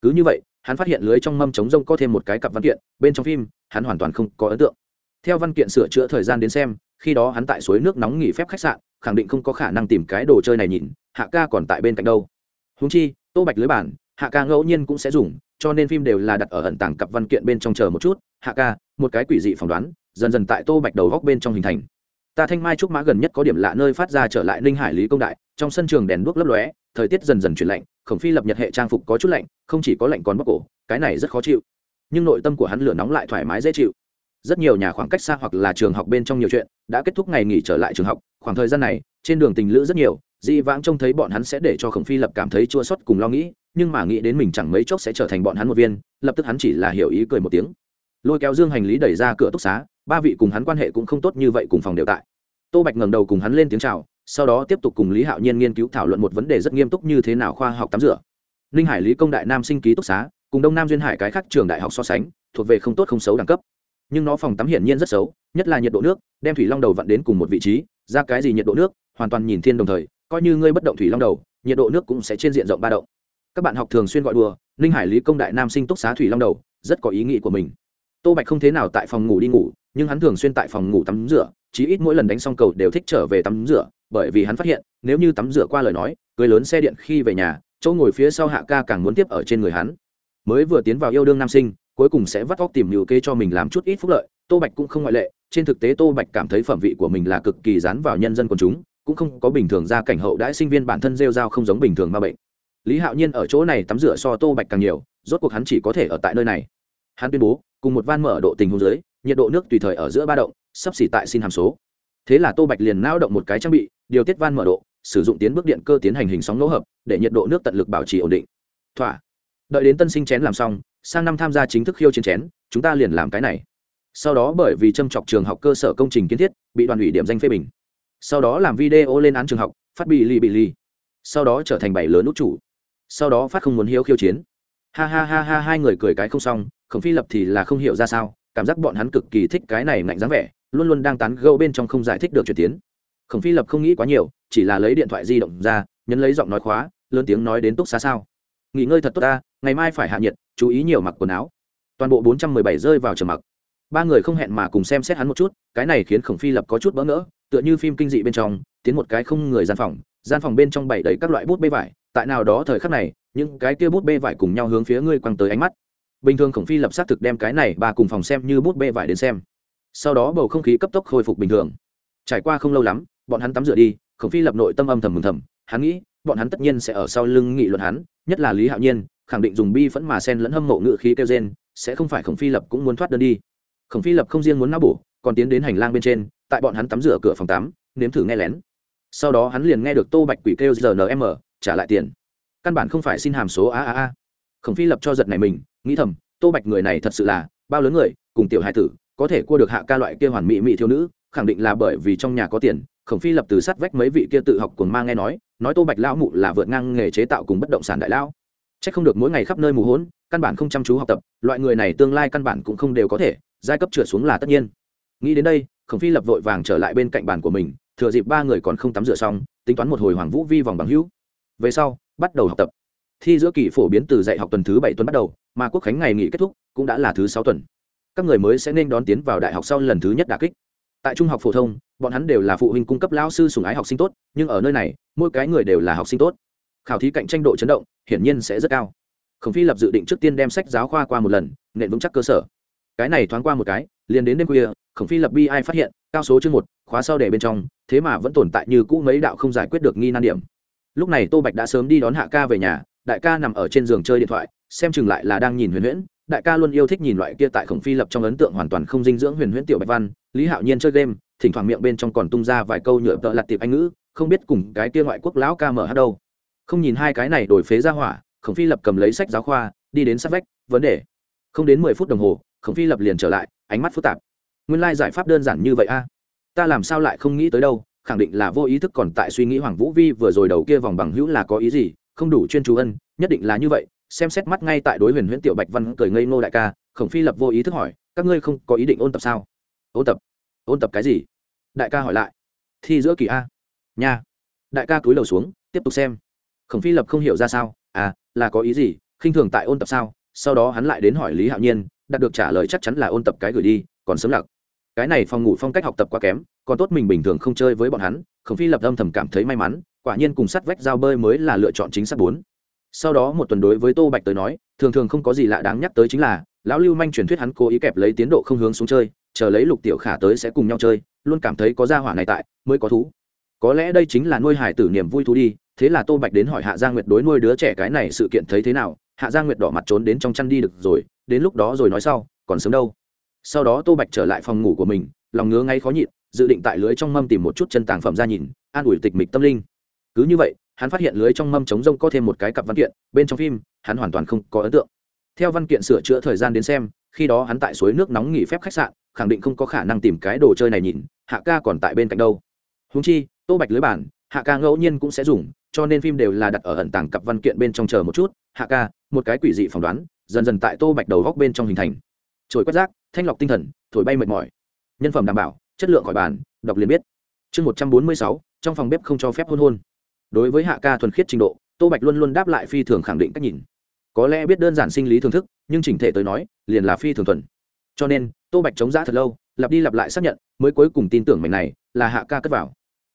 Cứ như vậy hắn phát hiện lưới trong mâm chống rông có thêm một cái cặp văn kiện, bên trong phim, hắn hoàn toàn không có ấn tượng. Theo văn kiện sửa chữa thời gian đến xem, khi đó hắn tại suối nước nóng nghỉ phép khách sạn, khẳng định không có khả năng tìm cái đồ chơi này nhìn, hạ ca còn tại bên cạnh đâu. Húng chi, tô bạch lưới bản hạ ca ngẫu nhiên cũng sẽ dùng, cho nên phim đều là đặt ở ẩn tàng cặp văn kiện bên trong chờ một chút. Hạ ca, một cái quỷ dị phỏng đoán, dần dần tại tô bạch đầu góc bên trong hình thành. Ta thanh mai trúc mã gần nhất có điểm lạ nơi phát ra trở lại ninh hải lý công đại, trong sân trường đèn đuốc lấp lóe, thời tiết dần dần chuyển lạnh khổng phi lập nhật hệ trang phục có chút lạnh, không chỉ có lạnh còn bóc cổ, cái này rất khó chịu. Nhưng nội tâm của hắn lửa nóng lại thoải mái dễ chịu. Rất nhiều nhà khoảng cách xa hoặc là trường học bên trong nhiều chuyện, đã kết thúc ngày nghỉ trở lại trường học, khoảng thời gian này, trên đường tình lữ rất nhiều di vãng trông thấy bọn hắn sẽ để cho khổng phi lập cảm thấy chua xót cùng lo nghĩ, nhưng mà nghĩ đến mình chẳng mấy chốc sẽ trở thành bọn hắn một viên, lập tức hắn chỉ là hiểu ý cười một tiếng. Lôi kéo dương hành lý đẩy ra cửa túc xá, ba vị cùng hắn quan hệ cũng không tốt như vậy cùng phòng đều tại. Tô bạch ngẩng đầu cùng hắn lên tiếng chào sau đó tiếp tục cùng lý hạo nhiên nghiên cứu thảo luận một vấn đề rất nghiêm túc như thế nào khoa học tắm rửa. Ninh hải lý công đại nam sinh ký túc xá, cùng đông nam duyên hải cái khác trường đại học so sánh, thuộc về không tốt không xấu đẳng cấp. Nhưng nó phòng tắm hiển nhiên rất xấu, nhất là nhiệt độ nước, đem thủy long đầu vặn đến cùng một vị trí, ra cái gì nhiệt độ nước, hoàn toàn nhìn thiên đồng thời, coi như ngươi bất động thủy long đầu, nhiệt độ nước cũng sẽ trên diện rộng ba động. Các bạn học thường xuyên gọi đùa, ninh hải lý công đại nam sinh túc xá thủy long đầu, rất có ý nghĩ của mình. Tô bạch không thế nào tại phòng ngủ đi ngủ nhưng hắn thường xuyên tại phòng ngủ tắm rửa, chí ít mỗi lần đánh xong cầu đều thích trở về tắm rửa, bởi vì hắn phát hiện, nếu như tắm rửa qua lời nói, cười lớn xe điện khi về nhà, chỗ ngồi phía sau hạ ca càng muốn tiếp ở trên người hắn. Mới vừa tiến vào yêu đương nam sinh, cuối cùng sẽ vắt óc tìm nhiều kê cho mình làm chút ít phúc lợi, tô bạch cũng không ngoại lệ, trên thực tế tô bạch cảm thấy phẩm vị của mình là cực kỳ dán vào nhân dân quần chúng, cũng không có bình thường ra cảnh hậu đãi sinh viên bản thân rêu r a o không giống bình thường ma bệnh. Lý hạo nhiên ở chỗ này tắm rửa so tô bạch càng nhiều, rốt cuộc hắn chỉ có thể ở tại nơi này. Hắn tuyên bố, cùng một van mở độ tình hôn giới nhiệt độ nước tùy thời ở giữa ba động, sắp xỉ tại xin hàm số. Thế là tô bạch liền nao động một cái trang bị, điều tiết van mở độ, sử dụng tiến bước điện cơ tiến hành hình sóng nỗ hợp, để nhiệt độ nước tận lực bảo trì ổn định. Thỏa. Đợi đến tân sinh chén làm xong, sang năm tham gia chính thức khiêu chiến chén, chúng ta liền làm cái này. Sau đó bởi vì châm chọc trường học cơ sở công trình kiến thiết, bị đoàn ủy điểm danh phê bình. Sau đó làm video lên án trường học, phát bị lì bị lì. Sau đó trở thành bảy lớn út chủ. Sau đó phát không muốn hiếu khiêu chiến. Ha ha ha ha, hai người cười cái không xong, khổng phi lập thì là không hiểu ra sao cảm giác bọn hắn cực kỳ thích cái này ngạnh dáng vẻ, luôn luôn đang tán gâu bên trong không giải thích được chuyển tiến. Khổng phi lập không nghĩ quá nhiều, chỉ là lấy điện thoại di động ra, nhấn lấy giọng nói khóa, lớn tiếng nói đến túc xá sao. Nghỉ ngơi thật tốt ta, ngày mai phải hạ nhiệt, chú ý nhiều mặc quần áo. Toàn bộ bốn trăm mười bảy rơi vào trầm mặc. Ba người không hẹn mà cùng xem xét hắn một chút, cái này khiến khổng phi lập có chút bỡ ngỡ, tựa như phim kinh dị bên trong, tiến một cái không người gian phòng gian phòng bên trong bày đầy các loại bút bê vải, tại nào đó thời khắc này, những cái kia bút bê vải cùng nhau hướng phía ngươi quăng tới ánh mắt bình thường khổng phi lập xác thực đem cái này bà cùng phòng xem như bút bê vải đến xem. Sau đó bầu không khí cấp tốc khôi phục bình thường. Trải qua không lâu lắm, bọn hắn tắm rửa đi, khổng phi lập nội tâm âm thầm mừng thầm. Hắn nghĩ, bọn hắn tất nhiên sẽ ở sau lưng nghị luận hắn, nhất là lý hạo nhiên, khẳng định dùng bi phẫn mà sen lẫn hâm mộ ngự khí kêu gen sẽ không phải khổng phi lập cũng muốn thoát đơn đi. Khổng phi lập không riêng muốn náo bổ, còn tiến đến hành lang bên trên, tại bọn hắn tắm rửa cửa phòng tắm, nếm thử nghe lén. Sau đó hắn liền nghe được tô bạch quỷ kêu rnm trả lại tiền. Căn bản không phải xin hàm số a a a. Khổng phi lập cho giật này mình nghĩ thầm, tô bạch người này thật sự là bao lớn người, cùng tiểu hai tử, có thể cua được hạ ca loại kia hoàn mỹ mỹ thiếu nữ, khẳng định là bởi vì trong nhà có tiền, khổng phi lập từ sát vách mấy vị kia tự học cùng mang nghe nói nói tô bạch lão mụ là vượt ngang nghề chế tạo cùng bất động sản đại lão. C h ắ c không được mỗi ngày khắp nơi mù hốn, căn bản không chăm chú học tập, loại người này tương lai căn bản cũng không đều có thể, giai cấp trượt xuống là tất nhiên. Nghĩ đến đây, khổng phi lập vội vàng trở lại bên cạnh bàn của mình, thừa dịp ba người còn không tắm rửa xong, tính toán một hồi hoàng vũ vi vòng bằng hữu. Về sau, bắt đầu học tập thi giữa kỳ phổ biến từ dạy học tuần thứ bảy tuần bắt đầu, mà quốc khánh ngày nghỉ kết thúc cũng đã là thứ sáu tuần. Các người mới sẽ nên đón tiến vào đại học sau lần thứ nhất đà kích. Tại trung học phổ thông, bọn hắn đều là phụ huynh cung cấp lao sư sùng ái học sinh tốt, nhưng ở nơi này, mỗi cái người đều là học sinh tốt. Khảo thí cạnh tranh độ chấn động, hiển nhiên sẽ rất cao. Khổng phi lập dự định trước tiên đem sách giáo khoa qua một lần, nện vững chắc cơ sở. Cái này thoáng qua một cái, liền đến đêm khuya, khổng phi lập bi ai phát hiện, cao số chương một, khóa sau để bên trong, thế mà vẫn tồn tại như cũ mấy đạo không giải quyết được nghi nan điểm. Lúc này tô bạch đã sớm đi đón hạ ca về nhà đại ca nằm ở trên giường chơi điện thoại, xem chừng lại là đang nhìn huyền huyễn. Đại ca luôn yêu thích nhìn loại kia tại khổng phi lập trong ấn tượng hoàn toàn không dinh dưỡng huyền huyễn tiểu bạch văn, lý hạo nhiên chơi game, thỉnh thoảng miệng bên trong còn tung ra vài câu nhựa vợ lặt tiệp anh ngữ, không biết cùng cái kia ngoại quốc lão ca mở hát đâu. Không nhìn hai cái này đổi phế ra hỏa, khổng phi lập cầm lấy sách giáo khoa, đi đến sát vách, vấn đề. Không đến mười phút đồng hồ, khổng phi lập liền trở lại, ánh mắt phức tạp. Nguyên lai giải pháp đơn giản như vậy a? Ta làm sao lại không nghĩ tới đâu, khẳng định là vô ý thức còn tại suy nghĩ hoàng vũ vi vừa rồi đầu kia vòng bằng hữu là có ý gì không đủ chuyên chú ân, nhất định là như vậy, xem xét mắt ngay tại đối huyền huyễn tiểu bạch văn cười ngây ngô đại ca, khổng phi lập vô ý thức hỏi, các ngươi không có ý định ôn tập sao? Ôn tập? Ôn tập cái gì? Đại ca hỏi lại. Thi giữa kỳ a. Nha. Đại ca cúi đầu xuống, tiếp tục xem. Khổng phi lập không hiểu ra sao à là có ý gì, khinh thường tại ôn tập sao? Sau đó hắn lại đến hỏi lý hạo nhiên, đạt được trả lời chắc chắn là ôn tập cái gửi đi, còn sớm lạc cái này phòng ngủ phong cách học tập quá kém, còn tốt mình bình thường không chơi với bọn hắn, khổng phi lập âm thầm cảm thấy may mắn quả nhiên cùng sắt vách dao bơi mới là lựa chọn chính xác bốn. Sau đó một tuần đối với tô bạch tới nói, thường thường không có gì lạ đáng nhắc tới chính là, lão lưu manh truyền thuyết hắn cố ý kẹp lấy tiến độ không hướng xuống chơi, chờ lấy lục tiểu khả tới sẽ cùng nhau chơi, luôn cảm thấy có gia hỏa này tại, mới có thú. Có lẽ đây chính là nuôi hải tử niềm vui thú đi, thế là tô bạch đến hỏi hạ gia nguyệt đối nuôi đứa trẻ cái này sự kiện thấy thế nào, hạ gia nguyệt đỏ mặt trốn đến trong chăn đi được rồi, đến lúc đó rồi nói sau, còn sớm đâu. Sau đó tô bạch trở lại phòng ngủ của mình, lòng ngứa ngay khó nhịn, dự định tại lưới trong mâm tìm một chút chân tàng phẩm ra nhìn, an ủi tịch mịch tâm linh cứ như vậy, hắn phát hiện lưới trong mâm trống rông có thêm một cái cặp văn kiện, bên trong phim, hắn hoàn toàn không có ấn tượng. Theo văn kiện sửa chữa thời gian đến xem, khi đó hắn tại suối nước nóng nghỉ phép khách sạn, khẳng định không có khả năng tìm cái đồ chơi này nhìn, hạ ca còn tại bên cạnh đâu. Húng chi, tô bạch lưới bản hạ ca ngẫu nhiên cũng sẽ dùng, cho nên phim đều là đặt ở ẩn tàng cặp văn kiện bên trong chờ một chút. Hạ ca, một cái quỷ dị phỏng đoán, dần dần tại tô bạch đầu góc bên trong hình thành. Trồi quét rác, thanh lọc tinh thần, thổi bay mệt mỏi. Nhân phẩm đảm bảo, chất lượng khỏi bàn, đọc liền biết. Chương một trăm bốn mươi sáu, trong phòng bếp không cho phép hôn hôn đối với hạ ca thuần khiết trình độ, tô bạch luôn luôn đáp lại phi thường khẳng định cách nhìn. Có lẽ biết đơn giản sinh lý thưởng thức, nhưng chỉnh thể tới nói, liền là phi thường thuần. Cho nên, tô bạch chống giã thật lâu, lặp đi lặp lại xác nhận, mới cuối cùng tin tưởng mình này là hạ ca cất vào.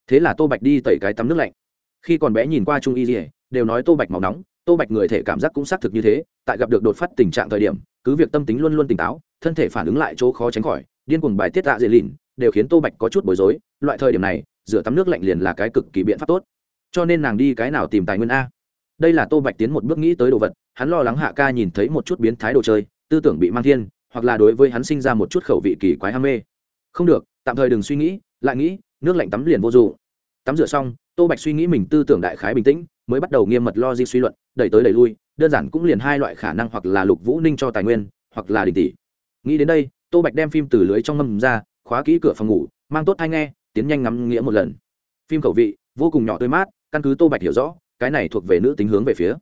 Thế là tô bạch đi tẩy cái tắm nước lạnh. Khi còn bé nhìn qua trung y dỉa đều nói tô bạch màu nóng, tô bạch người thể cảm giác cũng xác thực như thế, tại gặp được đột phát tình trạng thời điểm, cứ việc tâm tính luôn luôn tỉnh táo, thân thể phản ứng lại chỗ khó tránh khỏi, điên cuồng bài tiết tạ dễ lìn đều khiến tô bạch có chút bối rối. Loại thời điểm này, rửa tắm nước lạnh liền là cái cực kỳ biện pháp tốt cho nên nàng đi cái nào tìm tài nguyên a? Đây là tô bạch tiến một bước nghĩ tới đồ vật, hắn lo lắng hạ ca nhìn thấy một chút biến thái đồ chơi, tư tưởng bị mang thiên, hoặc là đối với hắn sinh ra một chút khẩu vị kỳ quái ham mê. Không được, tạm thời đừng suy nghĩ, lại nghĩ, nước lạnh tắm liền vô dụng. Tắm rửa xong, tô bạch suy nghĩ mình tư tưởng đại khái bình tĩnh, mới bắt đầu nghiêm mật lo di suy luận, đẩy tới đẩy lui, đơn giản cũng liền hai loại khả năng hoặc là lục vũ ninh cho tài nguyên, hoặc là đình tỷ. Nghĩ đến đây, tô bạch đem phim từ lưới trong ngâm ra, khóa kỹ cửa phòng ngủ, mang tốt hay nghe, tiến nhanh ngắm nghĩa một lần. Phim khẩu vị vô cùng nhỏ tươi mát, căn cứ tô bạch hiểu rõ, cái này thuộc về nữ tính hướng về phía.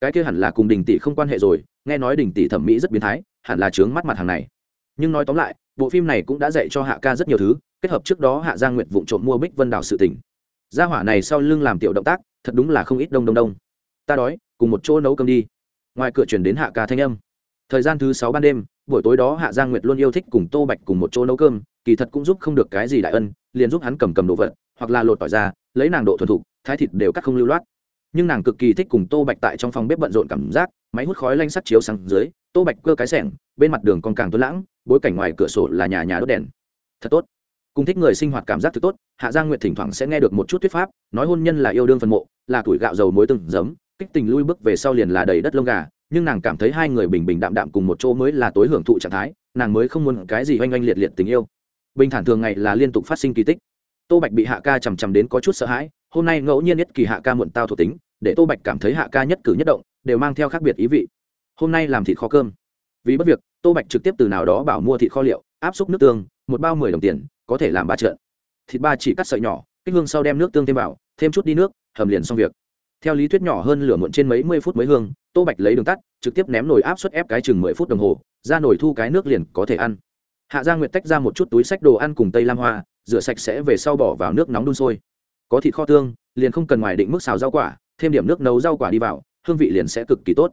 Cái kia hẳn là cùng đình tỷ không quan hệ rồi, nghe nói đình tỷ thẩm mỹ rất biến thái, hẳn là chướng mắt mặt hàng này. Nhưng nói tóm lại, bộ phim này cũng đã dạy cho hạ ca rất nhiều thứ, kết hợp trước đó hạ gia nguyệt vụ trộm mua bích vân đảo sự tỉnh gia hỏa này sau lưng làm tiểu động tác, thật đúng là không ít đông đông đông. Ta đói, cùng một chỗ nấu cơm đi. Ngoài cửa chuyển đến hạ ca thanh âm. Thời gian thứ sáu ban đêm, buổi tối đó hạ giang nguyệt luôn yêu thích cùng tô bạch cùng một chỗ nấu cơm, kỳ thật cũng giúp không được cái gì đại ân, liền giúp hắn cầm cầm đồ vật, hoặc là lột tỏi ra lấy nàng độ thuần thục, thái thịt đều cắt không lưu loát. Nhưng nàng cực kỳ thích cùng tô bạch tại trong phòng bếp bận rộn cảm giác, máy hút khói lanh sắt chiếu sáng dưới, tô bạch cơ cái sẻng, bên mặt đường còn càng tuấn lãng, bối cảnh ngoài cửa sổ là nhà nhà đốt đèn. Thật tốt. Cùng thích người sinh hoạt cảm giác thật tốt, hạ giang nguyệt thỉnh thoảng sẽ nghe được một chút thuyết pháp, nói hôn nhân là yêu đương phân mộ, là tuổi gạo dầu muối từng giấm, kích tình lui bước về sau liền là đầy đất lông gà, nhưng nàng cảm thấy hai người bình bình đạm đạm cùng một chỗ mới là tối hưởng thụ trạng thái, nàng mới không muốn cái gì oanh oanh liệt liệt tình yêu. Bình thản thường ngày là liên tục phát sinh kỳ tích tô bạch bị hạ ca chằm chằm đến có chút sợ hãi, hôm nay ngẫu nhiên nhất kỳ hạ ca muộn tao thuộc tính, để tô bạch cảm thấy hạ ca nhất cử nhất động, đều mang theo khác biệt ý vị. Hôm nay làm thịt kho cơm. Vì bất việc, tô bạch trực tiếp từ nào đó bảo mua thịt kho liệu, áp xúc nước tương, một bao mười đồng tiền, có thể làm ba trận thịt ba chỉ cắt sợi nhỏ, kích hương sau đem nước tương thêm vào, thêm chút đi nước, hầm liền xong việc. Theo lý thuyết nhỏ hơn lửa muộn trên mấy mươi phút mới hương, tô bạch lấy đường tắt, trực tiếp ném nồi áp suất ép cái chừng mười phút đồng hồ, ra nồi thu cái nước liền có thể ăn. Hạ gia nguyệt tách ra một chút túi sách đồ ăn cùng tây lam hoa rửa sạch sẽ về sau bỏ vào nước nóng đun sôi. Có thịt kho tương, liền không cần ngoài định mức xào rau quả, thêm điểm nước nấu rau quả đi vào, hương vị liền sẽ cực kỳ tốt.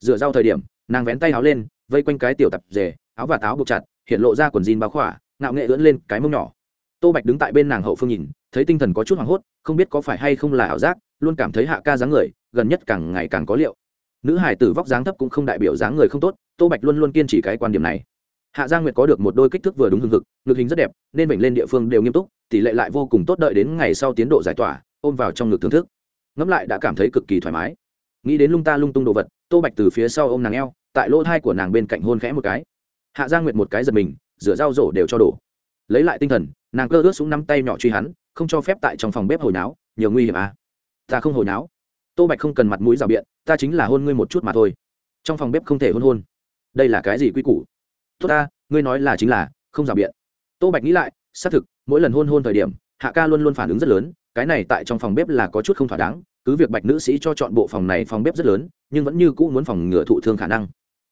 Rửa rau thời điểm, nàng vén tay áo lên, vây quanh cái tiểu tập rề áo và táo buộc chặt, hiện lộ ra quần jean báo khỏa, ngạo nghệ ưỡn lên cái mông nhỏ. Tô bạch đứng tại bên nàng hậu phương nhìn, thấy tinh thần có chút hoảng hốt, không biết có phải hay không là ảo giác, luôn cảm thấy hạ ca dáng người, gần nhất càng ngày càng có liệu. Nữ hải tử vóc dáng thấp cũng không đại biểu dáng người không tốt, tô bạch luôn luôn kiên trì cái quan điểm này hạ gia nguyệt có được một đôi kích thước vừa đúng hương thực ngực hình rất đẹp, nên bệnh lên địa phương đều nghiêm túc, tỷ lệ lại vô cùng tốt đợi đến ngày sau tiến độ giải tỏa, ôm vào trong ngực thưởng thức. Ngẫm lại đã cảm thấy cực kỳ thoải mái. Nghĩ đến lung ta lung tung đồ vật, tô bạch từ phía sau ôm nàng eo, tại lỗ thai của nàng bên cạnh hôn khẽ một cái. Hạ gia nguyệt một cái giật mình, rửa rau rổ đều cho đổ. Lấy lại tinh thần, nàng cơ ướt xuống năm tay nhỏ truy hắn, không cho phép tại trong phòng bếp hồi náo, nhiều nguy hiểm à? Ta không hồi náo. Tô bạch không cần mặt mũi rào biện, ta chính là hôn ngươi một chút mà thôi. Trong phòng bếp không thể hôn hôn. Đây là cái gì quy củ? Tốt ta, ngươi nói là chính là, không rào biện. Tô bạch nghĩ lại, xác thực, mỗi lần hôn hôn thời điểm, hạ ca luôn luôn phản ứng rất lớn, cái này tại trong phòng bếp là có chút không thỏa đáng, cứ việc bạch nữ sĩ cho chọn bộ phòng này phòng bếp rất lớn, nhưng vẫn như cũ muốn phòng ngừa thụ thương khả năng.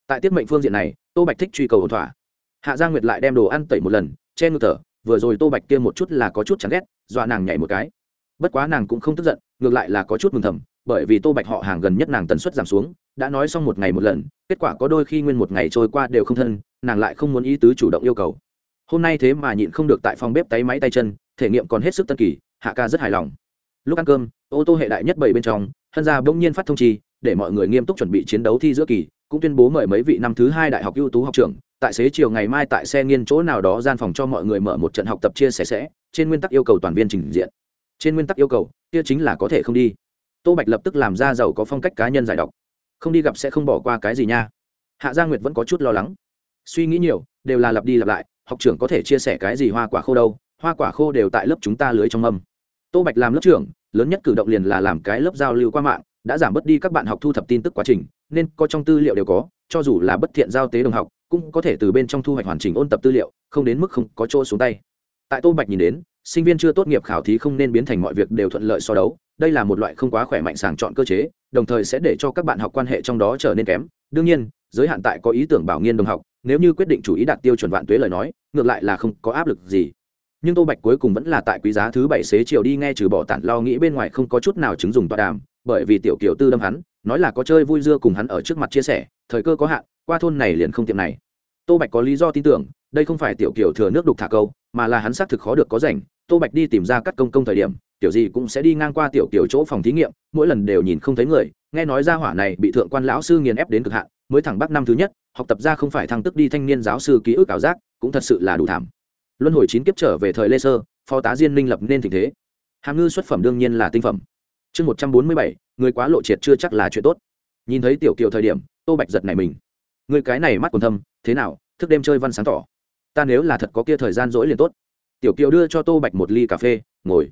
Tại tiết mệnh phương diện này, tô bạch thích truy cầu ổn thỏa. Hạ gia nguyệt lại đem đồ ăn tẩy một lần, che ngực thở, vừa rồi tô bạch kia một chút là có chút chẳng ghét, dọa nàng nhảy một cái. Bất quá nàng cũng không tức giận, ngược lại là có chút mừng thầm bởi vì tô bạch họ hàng gần nhất nàng tần suất giảm xuống, đã nói xong một ngày một lần, kết quả có đôi khi nguyên một ngày trôi qua đều không thân, nàng lại không muốn ý tứ chủ động yêu cầu. Hôm nay thế mà nhịn không được tại phòng bếp tay máy tay chân, thể nghiệm còn hết sức tân kỳ, hạ ca rất hài lòng. Lúc ăn cơm, ô tô hệ đại nhất bảy bên trong, hân gia bỗng nhiên phát thông chi, để mọi người nghiêm túc chuẩn bị chiến đấu thi giữa kỳ, cũng tuyên bố mời mấy vị năm thứ hai đại học ưu tú học trưởng, tại xế chiều ngày mai tại xe nghiên chỗ nào đó gian phòng cho mọi người mở một trận học tập chia sẻ sẽ, trên nguyên tắc yêu cầu toàn viên trình diện. Trên nguyên tắc yêu cầu, kia chính là có thể không đi tô bạch lập tức làm ra giàu có phong cách cá nhân giải đọc không đi gặp sẽ không bỏ qua cái gì nha. Hạ gia nguyệt vẫn có chút lo lắng. Suy nghĩ nhiều, đều là lặp đi lặp lại, học trưởng có thể chia sẻ cái gì hoa quả khô đâu, hoa quả khô đều tại lớp chúng ta lưới trong âm. tô bạch làm lớp trưởng, lớn nhất cử động liền là làm cái lớp giao lưu qua mạng, đã giảm bớt đi các bạn học thu thập tin tức quá trình, nên có trong tư liệu đều có, cho dù là bất thiện giao tế đồng học, cũng có thể từ bên trong thu hoạch hoàn chỉnh ôn tập tư liệu, không đến mức không có chỗ xuống tay. Tại tô bạch nhìn đến, sinh viên chưa tốt nghiệp khảo thí không nên biến thành mọi việc đều thuận lợi so đấu đây là một loại không quá khỏe mạnh sàng chọn cơ chế, đồng thời sẽ để cho các bạn học quan hệ trong đó trở nên kém. Đương nhiên, giới hạn tại có ý tưởng bảo nghiên đồng học, nếu như quyết định chủ ý đạt tiêu chuẩn vạn tuế lời nói, ngược lại là không có áp lực gì. Nhưng tô bạch cuối cùng vẫn là tại quý giá thứ bảy xế chiều đi nghe trừ bỏ tản lo nghĩ bên ngoài không có chút nào chứng dùng tọa đàm, bởi vì tiểu kiều tư đâm hắn, nói là có chơi vui dưa cùng hắn ở trước mặt chia sẻ, thời cơ có hạn, qua thôn này liền không tiệm này. Tô bạch có lý do tin tưởng, đây không phải tiểu kiều thừa nước đục thả câu, mà là hắn xác thực khó được có rảnh tô bạch đi tìm ra các công công thời điểm, tiểu gì cũng sẽ đi ngang qua tiểu kiểu chỗ phòng thí nghiệm, mỗi lần đều nhìn không thấy người. Nghe nói ra hỏa này bị thượng quan lão sư nghiền ép đến cực hạn, mới thẳng bắc năm thứ nhất, học tập ra không phải thăng tức đi thanh niên giáo sư ký ức ảo giác, cũng thật sự là đủ thảm. Luân hồi chín kiếp trở về thời lê sơ, phó tá diên minh lập nên tình thế. Hàm ngư xuất phẩm đương nhiên là tinh phẩm. Chương một trăm bốn mươi bảy, người quá lộ triệt chưa chắc là chuyện tốt. Nhìn thấy tiểu kiều thời điểm, tô bạch giật này mình. Người cái này mắt còn thâm, thế nào, thức đêm chơi văn sáng tỏ. Ta nếu là thật có kia thời gian rỗi liền tốt tiểu kiều đưa cho tô bạch một ly cà phê, ngồi.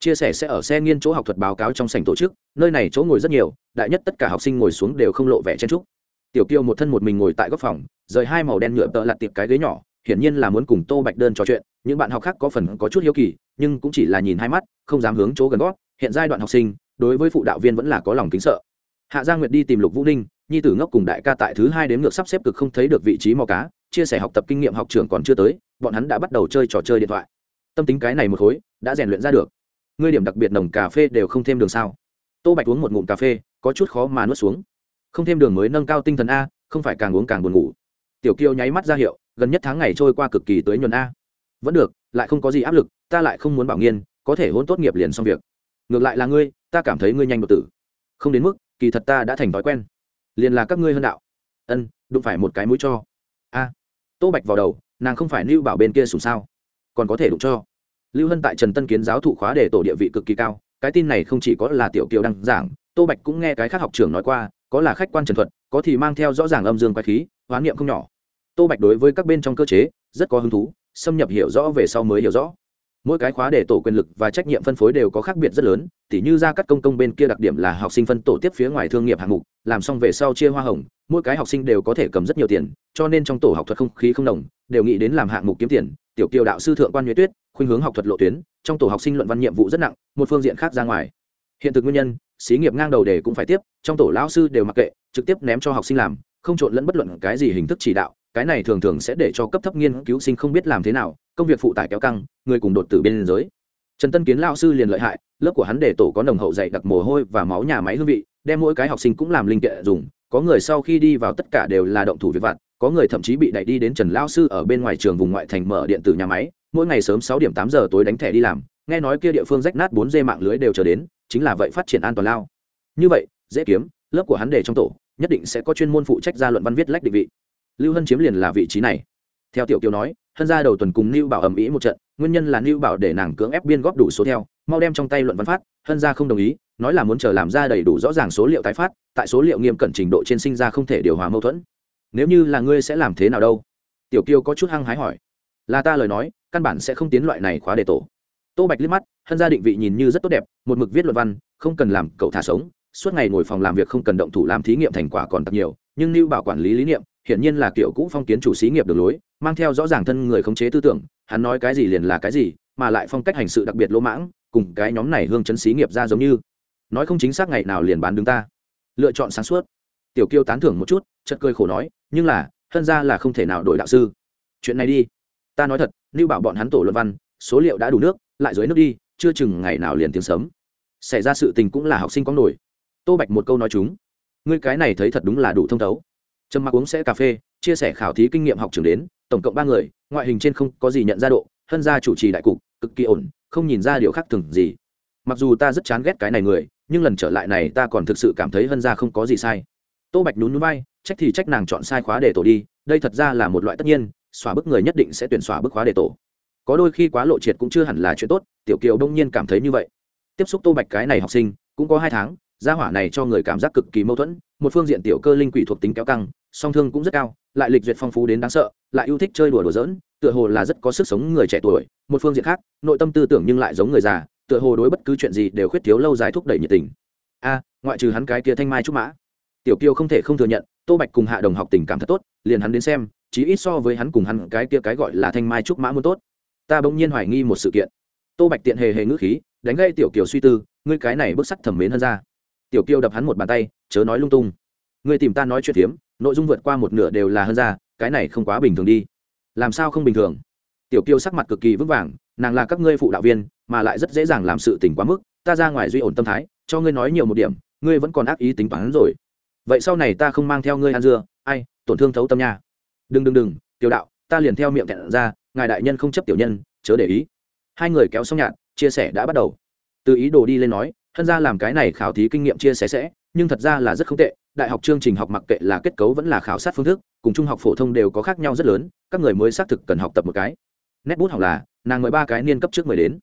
Chia sẻ sẽ ở xe nghiên chỗ học thuật báo cáo trong sảnh tổ chức, nơi này chỗ ngồi rất nhiều, đại nhất tất cả học sinh ngồi xuống đều không lộ vẻ chen trúc tiểu kiều một thân một mình ngồi tại góc phòng, rời hai màu đen nhựa tợ lặt tiệp cái ghế nhỏ, hiển nhiên là muốn cùng tô bạch đơn trò chuyện, những bạn học khác có phần có chút hiếu kỳ, nhưng cũng chỉ là nhìn hai mắt, không dám hướng chỗ gần gót, hiện giai đoạn học sinh, đối với phụ đạo viên vẫn là có lòng kính sợ. Hạ gia nguyệt đi tìm lục vũ ninh, nhi tử ngốc cùng đại ca tại thứ hai đến ngược sắp xếp cực không thấy được vị trí mò cá, chia sẻ học tập kinh nghiệm học trường còn chưa tới bọn hắn đã bắt đầu chơi trò chơi điện thoại. Tâm tính cái này một khối, đã rèn luyện ra được. Ngươi điểm đặc biệt nồng cà phê đều không thêm đường sao? Tô bạch uống một ngụm cà phê, có chút khó mà nuốt xuống. Không thêm đường mới nâng cao tinh thần a, không phải càng uống càng buồn ngủ. Tiểu kiêu nháy mắt ra hiệu, gần nhất tháng ngày trôi qua cực kỳ tới nhuần a. Vẫn được, lại không có gì áp lực, ta lại không muốn bảo nghiên, có thể hôn tốt nghiệp liền xong việc. Ngược lại là ngươi, ta cảm thấy ngươi nhanh đột tử. Không đến mức, kỳ thật ta đã thành thói quen. Liền là các ngươi hơn đạo. Ân, đụng phải một cái mũi cho. A. Tô bạch vào đầu nàng không phải lưu bảo bên kia sùng sao? Còn có thể đụng cho. Lưu hân tại trần tân kiến giáo thụ khóa để tổ địa vị cực kỳ cao, cái tin này không chỉ có là tiểu kiều đăng giảng, tô bạch cũng nghe cái khác học trưởng nói qua, có là khách quan trần thuật, có thì mang theo rõ ràng âm dương quái khí, hoán niệm không nhỏ. Tô bạch đối với các bên trong cơ chế rất có hứng thú, xâm nhập hiểu rõ về sau mới hiểu rõ mỗi cái khóa để tổ quyền lực và trách nhiệm phân phối đều có khác biệt rất lớn, tỉ như ra các công công bên kia đặc điểm là học sinh phân tổ tiếp phía ngoài thương nghiệp hạng mục, làm xong về sau chia hoa hồng, mỗi cái học sinh đều có thể cầm rất nhiều tiền, cho nên trong tổ học thuật không khí không đồng, đều nghĩ đến làm hạng mục kiếm tiền, tiểu kiều đạo sư thượng quan nhuế tuyết, khuynh hướng học thuật lộ tuyến, trong tổ học sinh luận văn nhiệm vụ rất nặng, một phương diện khác ra ngoài. Hiện thực nguyên nhân, xí nghiệp ngang đầu đề cũng phải tiếp, trong tổ lão sư đều mặc kệ, trực tiếp ném cho học sinh làm, không trộn lẫn bất luận cái gì hình thức chỉ đạo cái này thường thường sẽ để cho cấp thấp nghiên cứu sinh không biết làm thế nào, công việc phụ tải kéo căng, người cùng đột tử bên giới. Trần tân kiến lao sư liền lợi hại, lớp của hắn để tổ có nồng hậu dạy đặc mồ hôi và máu nhà máy hương vị, đem mỗi cái học sinh cũng làm linh kệ dùng, có người sau khi đi vào tất cả đều là động thủ việc vặt, có người thậm chí bị đẩy đi đến trần lao sư ở bên ngoài trường vùng ngoại thành mở điện tử nhà máy, mỗi ngày sớm sáu điểm tám giờ tối đánh thẻ đi làm, nghe nói kia địa phương rách nát bốn dây mạng lưới đều trở đến, chính là vậy phát triển an toàn lao. Như vậy, dễ kiếm, lớp của hắn để trong tổ, nhất định sẽ có chuyên môn phụ trách ra luận văn viết lách định vị lưu hân chiếm liền là vị trí này. Theo tiểu kiều nói, hân ra đầu tuần cùng lưu bảo ầm ĩ một trận, nguyên nhân là lưu bảo để nàng cưỡng ép biên góp đủ số theo, mau đem trong tay luận văn phát, hân ra không đồng ý, nói là muốn chờ làm ra đầy đủ rõ ràng số liệu tái phát, tại số liệu nghiêm cẩn trình độ trên sinh ra không thể điều hòa mâu thuẫn. Nếu như là ngươi sẽ làm thế nào đâu? Tiểu kiều có chút hăng hái hỏi. Là ta lời nói, căn bản sẽ không tiến loại này khóa đề tổ. Tô bạch liếc mắt, hân gia định vị nhìn như rất tốt đẹp, một mực viết luận văn, không cần làm, cậu thả sống, suốt ngày ngồi phòng làm việc không cần động thủ làm thí nghiệm thành quả còn thật nhiều, nhưng lưu bảo quản lý lý niệm hiển nhiên là kiểu cũ phong kiến chủ xí nghiệp đường lối, mang theo rõ ràng thân người khống chế tư tưởng, hắn nói cái gì liền là cái gì, mà lại phong cách hành sự đặc biệt lỗ mãng, cùng cái nhóm này hương chấn xí nghiệp ra giống như. Nói không chính xác ngày nào liền bán đứng ta. Lựa chọn sáng suốt. Tiểu kiêu tán thưởng một chút chật cười khổ nói, nhưng là thân ra là không thể nào đổi đạo sư. Chuyện này đi. Ta nói thật, lưu bảo bọn hắn tổ luận văn, số liệu đã đủ nước, lại dưới nước đi, chưa chừng ngày nào liền tiếng sớm xảy ra sự tình cũng là học sinh có nổi. Tô bạch một câu nói chúng. Ngươi cái này thấy thật đúng là đủ thông thấu trầm mặc uống sẽ cà phê, chia sẻ khảo thí kinh nghiệm học trường đến, tổng cộng ba người, ngoại hình trên không có gì nhận ra độ hân gia chủ trì đại cục, cực kỳ ổn, không nhìn ra điều khác thường gì. Mặc dù ta rất chán ghét cái này người, nhưng lần trở lại này ta còn thực sự cảm thấy hân gia không có gì sai. Tô bạch nhún núi bay trách thì trách nàng chọn sai khóa để tổ đi, đây thật ra là một loại tất nhiên, xóa bức người nhất định sẽ tuyển xóa bức khóa để tổ. Có đôi khi quá lộ triệt cũng chưa hẳn là chuyện tốt, tiểu kiều đông nhiên cảm thấy như vậy. Tiếp xúc tô bạch cái này học sinh, cũng có hai tháng, gia hỏa này cho người cảm giác cực kỳ mâu thuẫn một phương diện tiểu cơ linh quỷ thuộc tính kéo căng, song thương cũng rất cao, lại lịch duyệt phong phú đến đáng sợ, lại yêu thích chơi đùa đùa giỡn, tựa hồ là rất có sức sống người trẻ tuổi. Một phương diện khác, nội tâm tư tưởng nhưng lại giống người già, tựa hồ đối bất cứ chuyện gì đều khuyết thiếu lâu dài thúc đẩy nhiệt tình. A, ngoại trừ hắn cái kia thanh mai trúc mã. Tiểu kiều không thể không thừa nhận, tô bạch cùng hạ đồng học tình cảm thật tốt, liền hắn đến xem, chí ít so với hắn cùng hắn cái kia cái gọi là thanh mai trúc mã muốn tốt. Ta bỗng nhiên hoài nghi một sự kiện. Tô bạch tiện hề hề ngữ khí, đánh gây tiểu kiều suy tư, ngươi cái này bức sắc thẩm mến hơn ra tiểu Kiêu đập hắn một bàn tay, chớ nói lung tung. Ngươi tìm ta nói chuyện phiếm, nội dung vượt qua một nửa đều là hơn ra, cái này không quá bình thường đi. Làm sao không bình thường? Tiểu Kiêu sắc mặt cực kỳ vững vàng, nàng là các ngươi phụ đạo viên, mà lại rất dễ dàng làm sự tỉnh quá mức, ta ra ngoài duy ổn tâm thái, cho ngươi nói nhiều một điểm, ngươi vẫn còn ác ý tính toán rồi. Vậy sau này ta không mang theo ngươi ăn dưa, ai, tổn thương thấu tâm nha. Đừng đừng đừng, tiểu đạo, ta liền theo miệng thẹn ra, ngài đại nhân không chấp tiểu nhân, chớ để ý. Hai người kéo xong nhạt chia sẻ đã bắt đầu. Từ ý đồ đi lên nói thân ra làm cái này khảo thí kinh nghiệm chia sẻ sẽ, nhưng thật ra là rất không tệ. Đại học chương trình học mặc kệ là kết cấu vẫn là khảo sát phương thức, cùng trung học phổ thông đều có khác nhau rất lớn, các người mới xác thực cần học tập một cái. Nét bút học là, nàng mười ba cái niên cấp trước mười đến.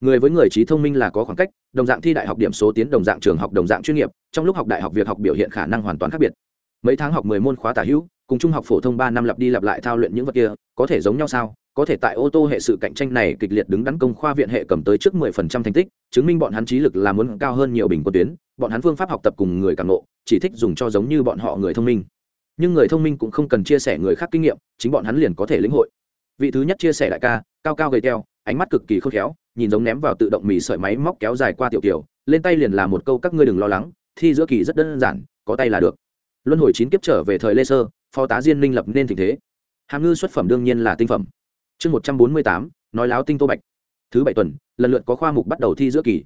Người với người trí thông minh là có khoảng cách, đồng dạng thi đại học điểm số tiến đồng dạng trường học, đồng dạng chuyên nghiệp, trong lúc học đại học việc học biểu hiện khả năng hoàn toàn khác biệt. Mấy tháng học mười môn khóa tả hữu, cùng trung học phổ thông ba năm lặp đi lặp lại thao luyện những vật kia, có thể giống nhau sao? Có thể tại ô tô hệ sự cạnh tranh này kịch liệt đứng đắn công khoa viện hệ cầm tới trước mười phần trăm thành tích chứng minh bọn hắn trí lực là muốn cao hơn nhiều bình quân tuyến bọn hắn phương pháp học tập cùng người càng ngộ, chỉ thích dùng cho giống như bọn họ người thông minh. Nhưng người thông minh cũng không cần chia sẻ người khác kinh nghiệm chính bọn hắn liền có thể lĩnh hội. Vị thứ nhất chia sẻ đại ca cao cao gầy teo ánh mắt cực kỳ khôn khéo nhìn giống ném vào tự động mì sợi máy móc kéo dài qua tiểu tiểu lên tay liền là một câu các ngươi đừng lo lắng thi giữa kỳ rất đơn giản có tay là được. Luân hồi chín kiếp trở về thời lê sơ phó tá diên minh lập nên tình thế. Hàm ngư xuất phẩm đương nhiên là tinh phẩm chương một trăm bốn mươi tám, nói láo tinh tô bạch. Thứ bảy tuần, lần lượt có khoa mục bắt đầu thi giữa kỳ.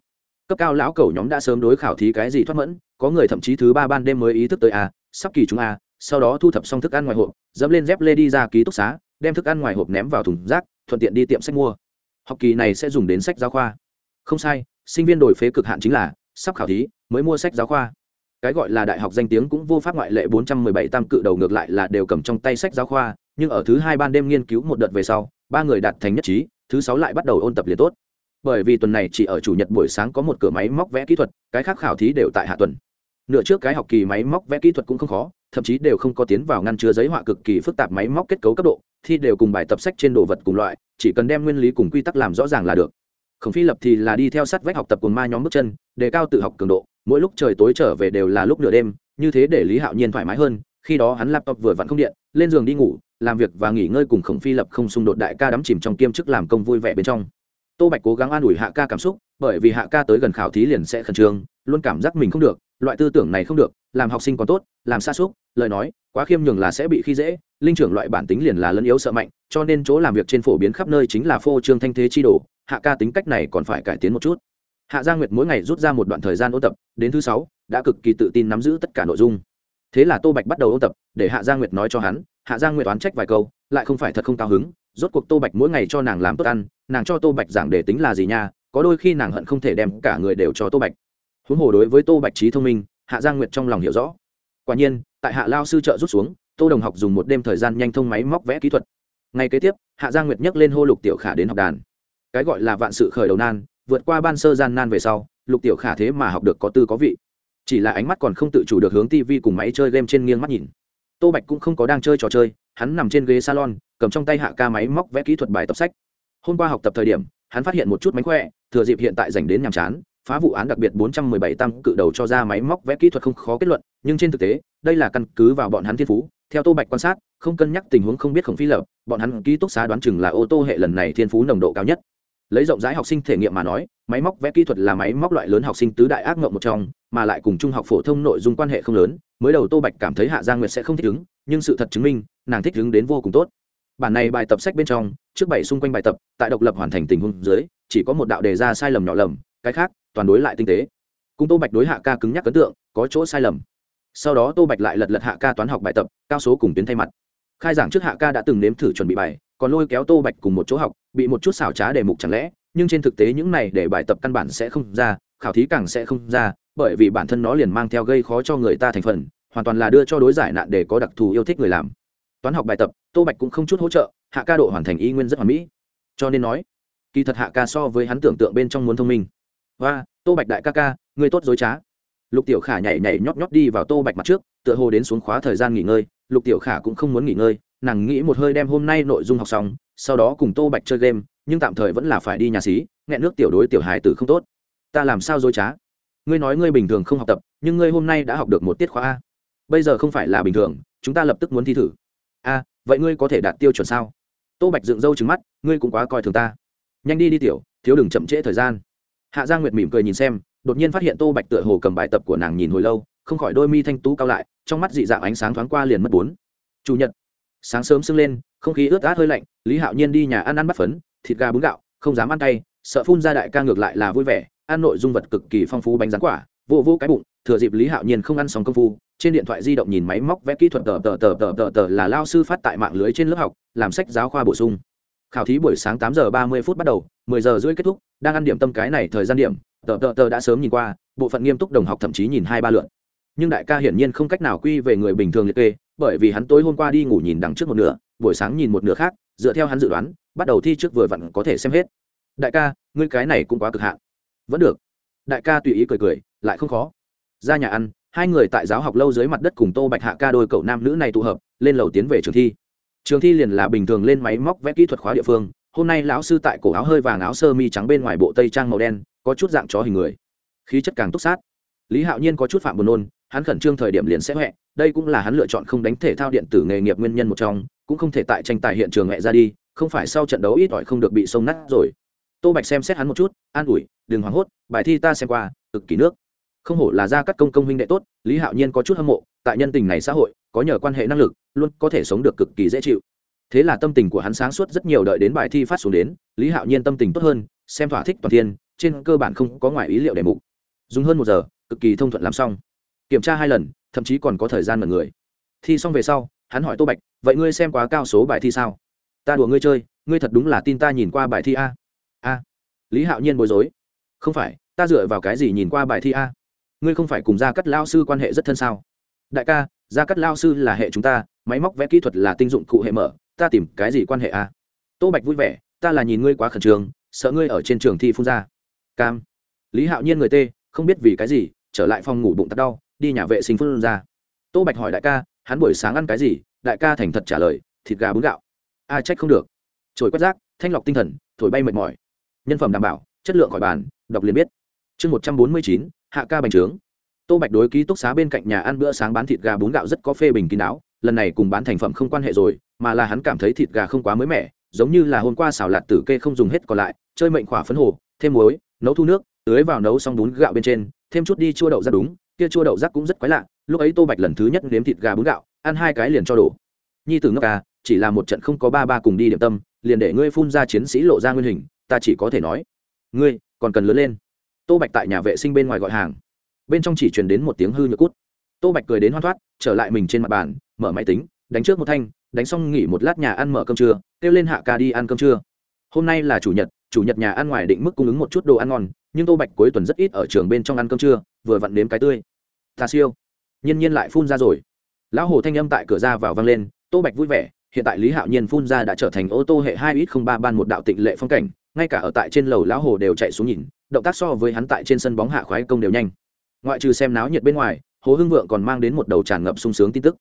Cấp cao lão cầu nhóm đã sớm đối khảo thí cái gì thoát mẫn, có người thậm chí thứ ba ban đêm mới ý thức tới a, sắp kỳ chúng a, sau đó thu thập xong thức ăn ngoài hộp, dẫm lên dép lê đi ra ký túc xá, đem thức ăn ngoài hộp ném vào thùng rác, thuận tiện đi tiệm sách mua. Học kỳ này sẽ dùng đến sách giáo khoa. Không sai, sinh viên đổi phế cực hạn chính là, sắp khảo thí, mới mua sách giáo khoa. Cái gọi là đại học danh tiếng cũng vô pháp ngoại lệ 417 tam cự đầu ngược lại là đều cầm trong tay sách giáo khoa, nhưng ở thứ hai ban đêm nghiên cứu một đợt về sau ba người đạt thành nhất trí, thứ sáu lại bắt đầu ôn tập liền tốt. Bởi vì tuần này chỉ ở chủ nhật buổi sáng có một cửa máy móc vẽ kỹ thuật, cái khác khảo thí đều tại hạ tuần. Nửa trước cái học kỳ máy móc vẽ kỹ thuật cũng không khó, thậm chí đều không có tiến vào ngăn chứa giấy họa cực kỳ phức tạp máy móc kết cấu cấp độ, thi đều cùng bài tập sách trên đồ vật cùng loại, chỉ cần đem nguyên lý cùng quy tắc làm rõ ràng là được. Khổng phi lập thì là đi theo sát vách học tập cùng ma nhóm bước chân, đề cao tự học cường độ, mỗi lúc trời tối trở về đều là lúc nửa đêm, như thế để lý hạo nhiên thoải mái hơn, khi đó hắn laptop vừa vặn không điện, lên giường đi ngủ làm việc và nghỉ ngơi cùng khổng phi lập không xung đột đại ca đắm chìm trong kiêm chức làm công vui vẻ bên trong. Tô bạch cố gắng an ủi hạ ca cảm xúc, bởi vì hạ ca tới gần khảo thí liền sẽ khẩn trương, luôn cảm giác mình không được, loại tư tưởng này không được, làm học sinh còn tốt, làm xa xúc, lời nói, quá khiêm nhường là sẽ bị khi dễ, linh trưởng loại bản tính liền là lẫn yếu sợ mạnh, cho nên chỗ làm việc trên phổ biến khắp nơi chính là phô trương thanh thế chi đồ, hạ ca tính cách này còn phải cải tiến một chút. Hạ gia nguyệt mỗi ngày rút ra một đoạn thời gian ôn tập, đến thứ sáu, đã cực kỳ tự tin nắm giữ tất cả nội dung. Thế là tô bạch bắt đầu ôn tập, để hạ gia nguyệt nói cho hắn hạ Giang nguyệt oán trách vài câu, lại không phải thật không cao hứng, rốt cuộc tô bạch mỗi ngày cho nàng làm tốt ăn, nàng cho tô bạch giảng để tính là gì nha, có đôi khi nàng hận không thể đem cả người đều cho tô bạch. Huống hồ đối với tô bạch trí thông minh, hạ giang nguyệt trong lòng hiểu rõ. Quả nhiên, tại hạ lao sư trợ rút xuống, tô đồng học dùng một đêm thời gian nhanh thông máy móc vẽ kỹ thuật. Ngay kế tiếp, hạ giang nguyệt nhấc lên hô lục tiểu khả đến học đàn. Cái gọi là vạn sự khởi đầu nan, vượt qua ban sơ gian nan về sau, lục tiểu khả thế mà học được có tư có vị. Chỉ là ánh mắt còn không tự chủ được hướng tv cùng máy chơi game trên nghiêng mắt nhìn tô bạch cũng không có đang chơi trò chơi, hắn nằm trên ghế salon, cầm trong tay hạ ca máy móc vẽ kỹ thuật bài tập sách. Hôm qua học tập thời điểm, hắn phát hiện một chút mánh khỏe, thừa dịp hiện tại dành đến nhàm chán, phá vụ án đặc biệt 417 tăng cự đầu cho ra máy móc vẽ kỹ thuật không khó kết luận, nhưng trên thực tế, đây là căn cứ vào bọn hắn thiên phú. Theo tô bạch quan sát, không cân nhắc tình huống không biết khổng phi lập, bọn hắn ký túc xá đoán chừng là ô tô hệ lần này thiên phú nồng độ cao nhất. Lấy rộng rãi học sinh thể nghiệm mà nói, máy móc vẽ kỹ thuật là máy móc loại lớn học sinh tứ đại ác ngộng một trong mà lại cùng trung học phổ thông nội dung quan hệ không lớn, mới đầu tô bạch cảm thấy hạ giang nguyệt sẽ không thích ứng, nhưng sự thật chứng minh, nàng thích ứng đến vô cùng tốt. Bản này bài tập sách bên trong, trước bảy xung quanh bài tập, tại độc lập hoàn thành tình huống dưới, chỉ có một đạo đề ra sai lầm nhỏ lầm, cái khác, toàn đối lại tinh tế. Cùng tô bạch đối hạ ca cứng nhắc ấn tượng, có chỗ sai lầm. Sau đó tô bạch lại lật lật hạ ca toán học bài tập, cao số cùng tuyến thay mặt. Khai giảng trước hạ ca đã từng nếm thử chuẩn bị bài, còn lôi kéo tô bạch cùng một chỗ học, bị một chút xảo trá đề mục chẳng lẽ, nhưng trên thực tế những này để bài tập căn bản sẽ không ra, khảo thí càng sẽ không ra bởi vì bản thân nó liền mang theo gây khó cho người ta thành phần, hoàn toàn là đưa cho đối giải nạn để có đặc thù yêu thích người làm. Toán học bài tập, tô bạch cũng không chút hỗ trợ, hạ ca độ hoàn thành y nguyên rất hoàn mỹ. Cho nên nói, kỳ thật hạ ca so với hắn tưởng tượng bên trong muốn thông minh. Và, tô bạch đại ca ca người tốt dối trá. Lục tiểu khả nhảy nhảy nhót nhót đi vào tô bạch mặt trước, tựa hồ đến xuống khóa thời gian nghỉ ngơi. Lục tiểu khả cũng không muốn nghỉ ngơi, nàng nghĩ một hơi đem hôm nay nội dung học xong, sau đó cùng tô bạch chơi game, nhưng tạm thời vẫn là phải đi nhà xí, nghẹn nước tiểu đối tiểu hài tử không tốt. Ta làm sao dối trá? Ngươi nói ngươi bình thường không học tập, nhưng ngươi hôm nay đã học được một tiết khóa a. Bây giờ không phải là bình thường, chúng ta lập tức muốn thi thử. A, vậy ngươi có thể đạt tiêu chuẩn sao? Tô bạch dựng râu trứng mắt, ngươi cũng quá coi thường ta. Nhanh đi đi tiểu, thiếu đừng chậm trễ thời gian. Hạ gia nguyệt mỉm cười nhìn xem, đột nhiên phát hiện tô bạch tựa hồ cầm bài tập của nàng nhìn hồi lâu, không khỏi đôi mi thanh tú cao lại, trong mắt dị dạng ánh sáng thoáng qua liền mất bốn. Chủ nhật, sáng sớm sưng lên, không khí ướt át hơi lạnh, lý hạo nhiên đi nhà ăn ăn bắt phấn, thịt gà bún gạo, không dám ăn tay sợ phun ra đại ca ngược lại là vui vẻ ăn nội dung vật cực kỳ phong phú bánh rán quả, vô vô cái bụng, thừa dịp lý hạo nhiên không ăn xong công phu, trên điện thoại di động nhìn máy móc vẽ kỹ thuật tờ tờ tờ tờ tờ tờ là lao sư phát tại mạng lưới trên lớp học, làm sách giáo khoa bổ sung. Khảo thí buổi sáng tám giờ ba mươi phút bắt đầu, mười giờ rưỡi kết thúc, đang ăn điểm tâm cái này thời gian điểm, tờ tờ tờ đã sớm nhìn qua, bộ phận nghiêm túc đồng học thậm chí nhìn hai ba lượn nhưng đại ca hiển nhiên không cách nào quy về người bình thường liệt kê, bởi vì hắn tối hôm qua đi ngủ nhìn đằng trước một nửa, buổi sáng nhìn một nửa khác, dựa theo hắn dự đoán, bắt đầu thi trước vừa vặn có thể xem hết. Đại ca, ngươi cái này cũng quá cực hạn vẫn được. Đại ca tùy ý cười cười, lại không khó. Ra nhà ăn, hai người tại giáo học lâu dưới mặt đất cùng tô bạch hạ ca đôi cậu nam nữ này tụ hợp, lên lầu tiến về trường thi. Trường thi liền là bình thường lên máy móc vẽ kỹ thuật khóa địa phương, hôm nay lão sư tại cổ áo hơi vàng áo sơ mi trắng bên ngoài bộ tây trang màu đen, có chút dạng chó hình người. Khí chất càng túc sát. Lý hạo nhiên có chút phạm buồn nôn, hắn khẩn trương thời điểm liền sẽ huệ đây cũng là hắn lựa chọn không đánh thể thao điện tử nghề nghiệp nguyên nhân một trong, cũng không thể tại tranh tài hiện trường huệ ra đi, không phải sau trận đấu ít ỏi không được bị sông nát rồi tô bạch xem xét hắn một chút, an ủi, đừng hoảng hốt, bài thi ta xem qua, cực kỳ nước. Không hổ là ra các công công huynh đệ tốt, lý hạo nhiên có chút hâm mộ, tại nhân tình này xã hội, có nhờ quan hệ năng lực, luôn có thể sống được cực kỳ dễ chịu. Thế là tâm tình của hắn sáng suốt rất nhiều đợi đến bài thi phát xuống đến, lý hạo nhiên tâm tình tốt hơn, xem thỏa thích toàn thiên, trên cơ bản không có ngoài ý liệu đề mục. Dùng hơn một giờ, cực kỳ thông thuận làm xong. Kiểm tra hai lần, thậm chí còn có thời gian mật người. Thi xong về sau, hắn hỏi tô bạch, vậy ngươi xem quá cao số bài thi sao? Ta đùa ngươi chơi, ngươi thật đúng là tin ta nhìn qua bài thi a a lý hạo nhiên bối rối. Không phải, ta dựa vào cái gì nhìn qua bài thi a? Ngươi không phải cùng gia cắt lao sư quan hệ rất thân sao? Đại ca, gia cắt lao sư là hệ chúng ta, máy móc vẽ kỹ thuật là tinh dụng cụ hệ mở, ta tìm cái gì quan hệ a? Tô bạch vui vẻ, ta là nhìn ngươi quá khẩn trương, sợ ngươi ở trên trường thi phun ra. Cam. Lý hạo nhiên người tê, không biết vì cái gì, trở lại phòng ngủ bụng tắt đau, đi nhà vệ sinh phun ra. Tô bạch hỏi đại ca, hắn buổi sáng ăn cái gì? Đại ca thành thật trả lời, thịt gà bún gạo. A, trách không được. Trồi quét rác, thanh lọc tinh thần, thổi bay mệt mỏi nhân phẩm đảm bảo chất lượng khỏi bàn đọc liền biết. Chương một trăm bốn mươi chín hạ ca bành trướng. Tô bạch đối ký túc xá bên cạnh nhà ăn bữa sáng bán thịt gà bún gạo rất có phê bình kín đáo lần này cùng bán thành phẩm không quan hệ rồi mà là hắn cảm thấy thịt gà không quá mới mẻ giống như là hôm qua xào lạt tử kê không dùng hết còn lại chơi mệnh khỏa phấn hồ thêm muối nấu thu nước tưới vào nấu xong bún gạo bên trên thêm chút đi chua đậu rác đúng kia chua đậu rắc cũng rất quái lạ lúc ấy tô bạch lần thứ nhất nếm thịt gà bún gạo ăn hai cái liền cho đổ. Nhi tử ngốc gà, chỉ là một trận không có ba ba cùng đi điểm tâm liền để ngươi phun ra chiến sĩ lộ ra nguyên hình ta chỉ có thể nói, ngươi còn cần lớn lên. Tô bạch tại nhà vệ sinh bên ngoài gọi hàng. Bên trong chỉ truyền đến một tiếng hư nhược cút. Tô bạch cười đến hoan thoát, trở lại mình trên mặt bàn, mở máy tính, đánh trước một thanh, đánh xong nghỉ một lát nhà ăn mở cơm trưa, kêu lên hạ ca đi ăn cơm trưa. Hôm nay là chủ nhật chủ nhật nhà ăn ngoài định mức cung ứng một chút đồ ăn ngon, nhưng tô bạch cuối tuần rất ít ở trường bên trong ăn cơm trưa, vừa vặn nếm cái tươi. Ta siêu. Nhiên nhiên lại phun ra rồi. Lão hồ thanh âm tại cửa ra vào vang lên, tô bạch vui vẻ, hiện tại lý hạo nhiên phun ra đã trở thành ô tô hệ hai ít không ba ban một đạo tịnh lệ phong cảnh ngay cả ở tại trên lầu lão hồ đều chạy xuống nhìn, động tác so với hắn tại trên sân bóng hạ khoái công đều nhanh. Ngoại trừ xem náo nhiệt bên ngoài, hồ hưng vượng còn mang đến một đầu tràn ngập sung sướng tin tức.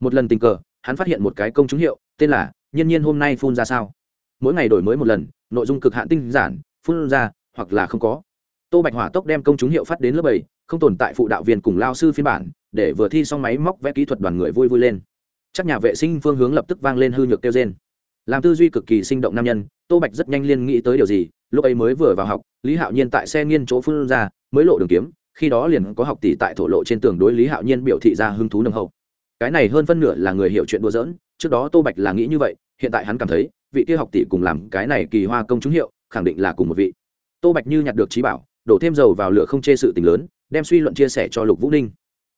Một lần tình cờ, hắn phát hiện một cái công chúng hiệu, tên là nhiên nhiên hôm nay phun ra sao. Mỗi ngày đổi mới một lần, nội dung cực hạn tinh giản, phun ra, hoặc là không có. Tô bạch hỏa tốc đem công chúng hiệu phát đến lớp bảy, không tồn tại phụ đạo viên cùng lao sư phiên bản, để vừa thi xong máy móc vẽ kỹ thuật đoàn người vui vui lên. Chắc nhà vệ sinh phương hướng lập tức vang lên hư nhược kêu trên làm tư duy cực kỳ sinh động nam nhân tô bạch rất nhanh liên nghĩ tới điều gì, lúc ấy mới vừa vào học, lý hạo nhiên tại xe nghiên chỗ phương ra, mới lộ đường kiếm, khi đó liền có học tỷ tại thổ lộ trên tường đối lý hạo nhiên biểu thị ra hứng thú nâng hậu. Cái này hơn phân nửa là người hiểu chuyện đùa giỡn, trước đó tô bạch là nghĩ như vậy, hiện tại hắn cảm thấy, vị kia học tỷ cùng làm cái này kỳ hoa công chúng hiệu, khẳng định là cùng một vị. Tô bạch như nhặt được trí bảo, đổ thêm dầu vào lửa không chê sự tình lớn, đem suy luận chia sẻ cho lục vũ ninh.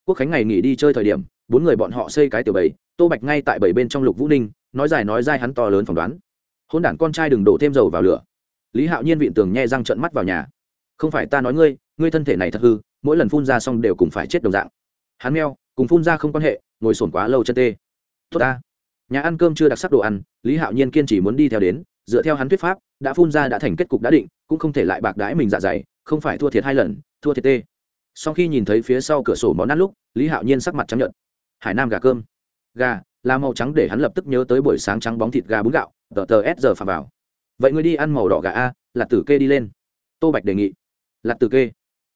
Quốc khánh ngày nghỉ đi chơi thời điểm, bốn người bọn họ xây cái tiểu bầy, tô bạch ngay tại bảy bên trong lục vũ ninh, nói dài nói dai hắn to lớn phỏng đoán hôn đản con trai đừng đổ thêm dầu vào lửa. Lý hạo nhiên vịn tường nhẹ răng trận mắt vào nhà. Không phải ta nói ngươi ngươi thân thể này thật hư, mỗi lần phun ra xong đều cùng phải chết đồng dạng. Hắn meo, cùng phun ra không quan hệ, ngồi sổn quá lâu chân tê. Tốt ta. Nhà ăn cơm chưa đặc sắc đồ ăn, lý hạo nhiên kiên chỉ muốn đi theo đến, dựa theo hắn thuyết pháp, đã phun ra đã thành kết cục đã định, cũng không thể lại bạc đãi mình dạ dày, không phải thua thiệt hai lần, thua thiệt tê. Sau khi nhìn thấy phía sau cửa sổ món ăn lúc, lý hạo nhiên sắc mặt chấp nhận hải nam gà cơm. Gà, là màu trắng để hắn lập tức nhớ tới buổi sáng trắng bóng thịt gà bún gạo tờ tờ s giờ phạm vào. Vậy ngươi đi ăn màu đỏ gà a là tử kê đi lên. Tô bạch đề nghị. Là tử kê.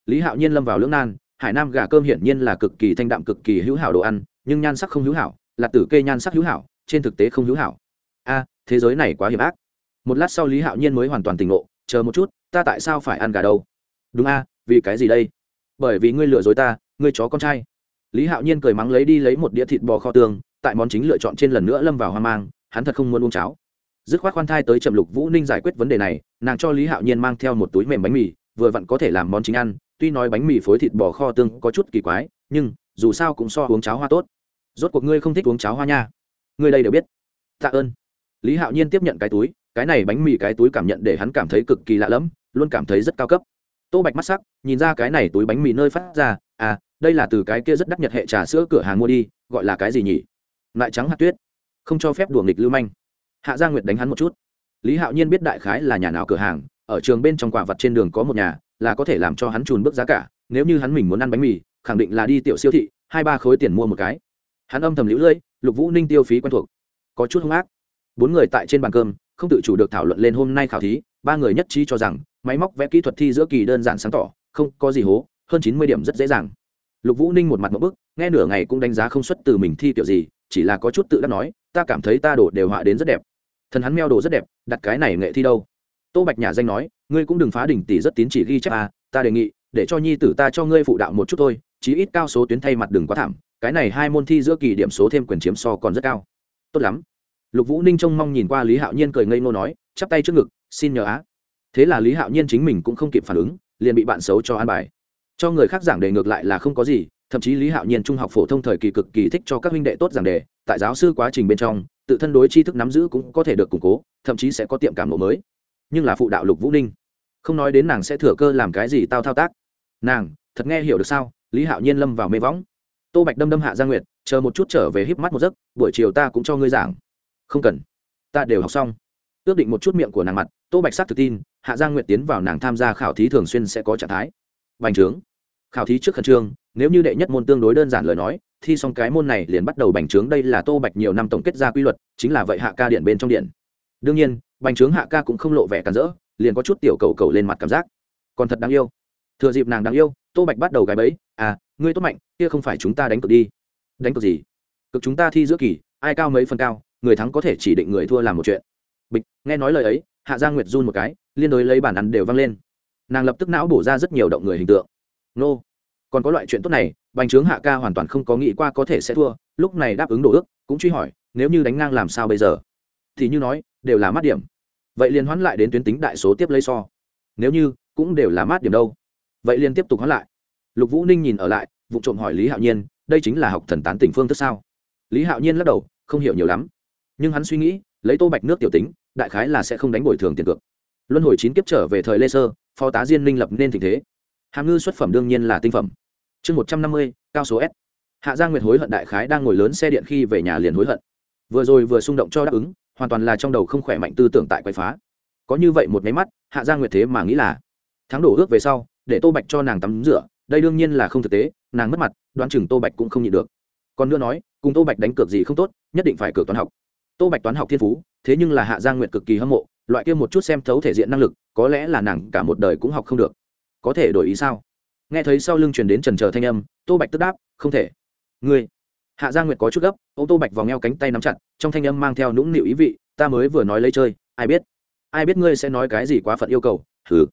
Lý hạo nhiên lâm vào lưỡng nan, hải nam gà cơm hiển nhiên là cực kỳ thanh đạm, cực kỳ hữu hảo đồ ăn, nhưng nhan sắc không hữu hảo là tử kê nhan sắc hữu hảo, trên thực tế không hữu hảo. A, thế giới này quá hiểm ác. Một lát sau lý hạo nhiên mới hoàn toàn tỉnh ngộ, chờ một chút, ta tại sao phải ăn gà đâu? Đúng a, vì cái gì đây? Bởi vì ngươi lừa dối ta, ngươi chó con trai. Lý hạo nhiên cười mắng lấy đi lấy một đĩa thịt bò kho tương tại món chính lựa chọn trên lần nữa lâm vào hoang mang, hắn thật không muốn uống cháo dứt khoát khoan thai tới chậm lục vũ ninh giải quyết vấn đề này, nàng cho lý hạo nhiên mang theo một túi mềm bánh mì, vừa vặn có thể làm món chính ăn, tuy nói bánh mì phối thịt bò kho tương có chút kỳ quái, nhưng, dù sao cũng so uống cháo hoa tốt. Rốt cuộc ngươi không thích uống cháo hoa nha. Ngươi đây đều biết. Tạ ơn. Lý hạo nhiên tiếp nhận cái túi, cái này bánh mì cái túi cảm nhận để hắn cảm thấy cực kỳ lạ lẫm, luôn cảm thấy rất cao cấp. Tô bạch mắt sắc, nhìn ra cái này túi bánh mì nơi phát ra à đây là từ cái kia rất đắt nhật hệ trà sữa cửa hàng mua đi, gọi là cái gì nhỉ? Lại trắng hạt tuyết. Không cho phép đùa nghịch lưu manh hạ gia nguyệt đánh hắn một chút. Lý hạo nhiên biết đại khái là nhà nào cửa hàng, ở trường bên trong quả vật trên đường có một nhà, là có thể làm cho hắn trùn bước giá cả, nếu như hắn mình muốn ăn bánh mì, khẳng định là đi tiểu siêu thị, hai ba khối tiền mua một cái. Hắn âm thầm lũ lưỡi lục vũ ninh tiêu phí quen thuộc. Có chút hung ác. Bốn người tại trên bàn cơm, không tự chủ được thảo luận lên hôm nay khảo thí, ba người nhất trí cho rằng, máy móc vẽ kỹ thuật thi giữa kỳ đơn giản sáng tỏ, không có gì hố, hơn chín mươi điểm rất dễ dàng. Lục vũ ninh một mặt một bức, nghe nửa ngày cũng đánh giá không xuất từ mình thi kiểu gì, chỉ là có chút tự đắc nói, ta cảm thấy ta đổ đều họa đến rất đẹp thần hắn meo đồ rất đẹp, đặt cái này nghệ thi đâu? Tô bạch nhà danh nói, ngươi cũng đừng phá đỉnh tỷ rất tín chỉ ghi chép à ta đề nghị, để cho nhi tử ta cho ngươi phụ đạo một chút thôi, chí ít cao số tuyến thay mặt đừng quá thảm, cái này hai môn thi giữa kỳ điểm số thêm quyền chiếm so còn rất cao. Tốt lắm. Lục vũ ninh trông mong nhìn qua lý hạo nhiên cười ngây ngô nói, chắp tay trước ngực, xin nhờ á. Thế là lý hạo nhiên chính mình cũng không kịp phản ứng, liền bị bạn xấu cho an bài. Cho người khác giảng đề ngược lại là không có gì thậm chí lý hạo nhiên trung học phổ thông thời kỳ cực kỳ thích cho các huynh đệ tốt giảng đề, tại giáo sư quá trình bên trong, tự thân đối tri thức nắm giữ cũng có thể được củng cố, thậm chí sẽ có tiệm cảm lộ mới. Nhưng là phụ đạo lục vũ ninh, không nói đến nàng sẽ thừa cơ làm cái gì tao thao tác. Nàng, thật nghe hiểu được sao? Lý hạo nhiên lâm vào mê võng. Tô bạch đâm đâm hạ gia nguyệt, chờ một chút trở về híp mắt một giấc, buổi chiều ta cũng cho ngươi giảng. Không cần. Ta đều học xong. Ước định một chút miệng của nàng mặt, tô bạch sắc tự tin, hạ giang nguyệt tiến vào nàng tham gia khảo thí thường xuyên sẽ có trạng thái. Bành trướng khảo thí trước khẩn trương, nếu như đệ nhất môn tương đối đơn giản lời nói, thi xong cái môn này liền bắt đầu bành trướng đây là tô bạch nhiều năm tổng kết ra quy luật, chính là vậy hạ ca điện bên trong điện. Đương nhiên, bành trướng hạ ca cũng không lộ vẻ cản rỡ, liền có chút tiểu cầu cầu lên mặt cảm giác. Còn thật đáng yêu. Thừa dịp nàng đáng yêu, tô bạch bắt đầu gái bẫy à ngươi tốt mạnh, kia không phải chúng ta đánh cược đi. Đánh cược gì? Cực chúng ta thi giữa kỳ, ai cao mấy phần cao, người thắng có thể chỉ định người thua làm một chuyện. Bịch, nghe nói lời ấy, hạ giang nguyệt run một cái, liên đối lấy bản ăn đều văng lên. Nàng lập tức não bổ ra rất nhiều động người hình tượng nô. Còn có loại chuyện tốt này, bành trướng hạ ca hoàn toàn không có nghĩ qua có thể sẽ thua, lúc này đáp ứng đồ ước, cũng truy hỏi, nếu như đánh ngang làm sao bây giờ? Thì như nói, đều là mát điểm. Vậy liền hoãn lại đến tuyến tính đại số tiếp lấy so. Nếu như, cũng đều là mát điểm đâu. Vậy liền tiếp tục hoãn lại. Lục vũ ninh nhìn ở lại vụ trộm hỏi lý hạo nhiên, đây chính là học thần tán tỉnh phương thức sao? Lý hạo nhiên lắc đầu, không hiểu nhiều lắm. Nhưng hắn suy nghĩ, lấy tô bạch nước tiểu tính, đại khái là sẽ không đánh bồi thường tiền cược. Luân hồi chín kiếp trở về thời lê sơ, phó tá diên minh lập nên tình thế hàm ngư xuất phẩm đương nhiên là tinh phẩm. Chương một trăm năm mươi, cao số s. Hạ giang nguyệt hối hận đại khái đang ngồi lớn xe điện khi về nhà liền hối hận. Vừa rồi vừa xung động cho đáp ứng, hoàn toàn là trong đầu không khỏe mạnh tư tưởng tại quậy phá. Có như vậy một máy mắt, hạ giang nguyệt thế mà nghĩ là thắng đổ ước về sau, để tô bạch cho nàng tắm rửa, đây đương nhiên là không thực tế, nàng mất mặt, đoán chừng tô bạch cũng không nhịn được. Còn nữa nói, cùng tô bạch đánh cược gì không tốt, nhất định phải cược toán học. Tô bạch toán học thiên phú, thế nhưng là hạ giang nguyệt cực kỳ hâm mộ, loại kia một chút xem thấu thể diện năng lực, có lẽ là nàng cả một đời cũng học không được có thể đổi ý sao? Nghe thấy sau lưng truyền đến trần trờ thanh âm, tô bạch tức đáp, không thể. Ngươi? Hạ giang nguyệt có chút gấp, ô tô bạch vòng eo cánh tay nắm chặt, trong thanh âm mang theo nũng nịu ý vị, ta mới vừa nói lấy chơi, ai biết? Ai biết ngươi sẽ nói cái gì quá phận yêu cầu? Thử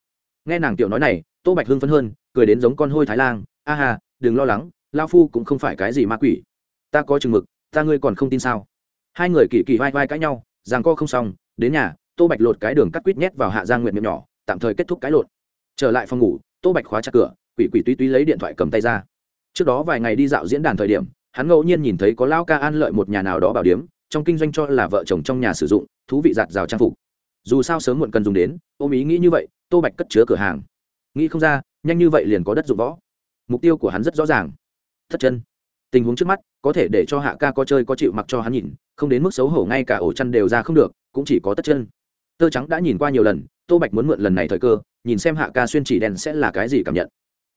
nghe nàng tiểu nói này, tô bạch hưng phấn hơn, cười đến giống con hôi thái lan, a hà đừng lo lắng, lao phu cũng không phải cái gì ma quỷ. Ta có chừng mực, ta ngươi còn không tin sao? Hai người kỳ kỳ vai vai cãi nhau rằng co không xong, đến nhà, tô bạch lột cái đường cắt quýt nhét vào hạ giang nguyệt miệng nhỏ, tạm thời kết thúc cái lột trở lại phòng ngủ, tô bạch khóa chặt cửa, quỷ quỷ tuy tuy lấy điện thoại cầm tay ra. Trước đó vài ngày đi dạo diễn đàn thời điểm, hắn ngẫu nhiên nhìn thấy có lao ca an lợi một nhà nào đó bảo điếm, trong kinh doanh cho là vợ chồng trong nhà sử dụng, thú vị giạt rào trang phục. Dù sao sớm muộn cần dùng đến, ôm ý nghĩ như vậy, tô bạch cất chứa cửa hàng. Nghĩ không ra, nhanh như vậy liền có đất dụng võ. Mục tiêu của hắn rất rõ ràng. Thất chân. Tình huống trước mắt, có thể để cho hạ ca có chơi có chịu mặc cho hắn nhìn, không đến mức xấu hổ ngay cả ổ chăn đều ra không được, cũng chỉ có tất chân. Tơ trắng đã nhìn qua nhiều lần, tô bạch muốn mượn lần này thời cơ nhìn xem hạ ca xuyên chỉ đen sẽ là cái gì cảm nhận.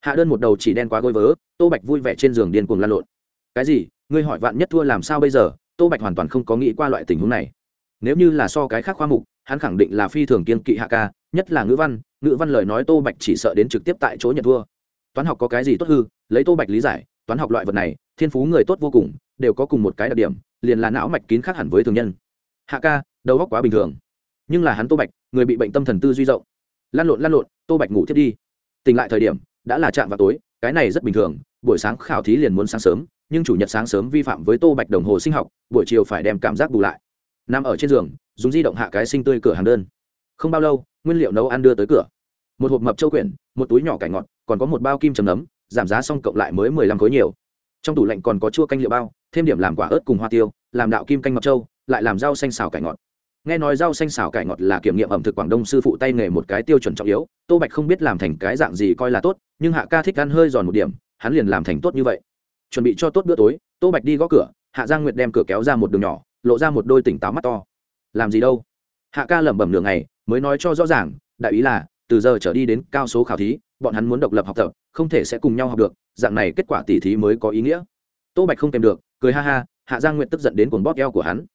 Hạ đơn một đầu chỉ đen quá gối vớ, tô bạch vui vẻ trên giường điên cuồng lan lộn. Cái gì? Ngươi hỏi vạn nhất thua làm sao bây giờ? Tô bạch hoàn toàn không có nghĩ qua loại tình huống này. Nếu như là so cái khác khoa mục, hắn khẳng định là phi thường kiên kỵ hạ ca, nhất là ngữ văn. Ngữ văn lời nói tô bạch chỉ sợ đến trực tiếp tại chỗ nhận thua. Toán học có cái gì tốt hư? Lấy tô bạch lý giải, toán học loại vật này, thiên phú người tốt vô cùng, đều có cùng một cái đặc điểm, liền là não mạch kín khác hẳn với thường nhân. Hạ ca, đầu óc quá bình thường. Nhưng là hắn tô bạch, người bị bệnh tâm thần tư duy rộng lan lộn lan lộn, tô bạch ngủ thiết đi. Tỉnh lại thời điểm, đã là chạm vào tối, cái này rất bình thường, buổi sáng khảo thí liền muốn sáng sớm, nhưng chủ nhật sáng sớm vi phạm với tô bạch đồng hồ sinh học, buổi chiều phải đem cảm giác bù lại. Nằm ở trên giường, dùng di động hạ cái sinh tươi cửa hàng đơn. Không bao lâu, nguyên liệu nấu ăn đưa tới cửa. Một hộp mập châu quyển, một túi nhỏ cải ngọt, còn có một bao kim chấm nấm, giảm giá xong cộng lại mới mười lăm khối nhiều. Trong tủ lạnh còn có chua canh liệu bao, thêm điểm làm quả ớt cùng hoa tiêu, làm đạo kim canh mập châu, lại làm rau xanh xào cải ngọt nghe nói rau xanh xào cải ngọt là kiểm nghiệm ẩm thực quảng đông sư phụ tay nghề một cái tiêu chuẩn trọng yếu, tô bạch không biết làm thành cái dạng gì coi là tốt, nhưng hạ ca thích ăn hơi giòn một điểm, hắn liền làm thành tốt như vậy. Chuẩn bị cho tốt bữa tối, tô bạch đi gõ cửa, hạ giang nguyệt đem cửa kéo ra một đường nhỏ, lộ ra một đôi tỉnh táo mắt to. Làm gì đâu? Hạ ca lẩm bẩm nửa ngày, mới nói cho rõ ràng, đại ý là, từ giờ trở đi đến cao số khảo thí, bọn hắn muốn độc lập học tập, không thể sẽ cùng nhau học được, dạng này kết quả tỉ thí mới có ý nghĩa. Tô bạch không kèm được, cười ha ha, hạ giang nguyện tức giận đến cuồng bóp eo của hắn.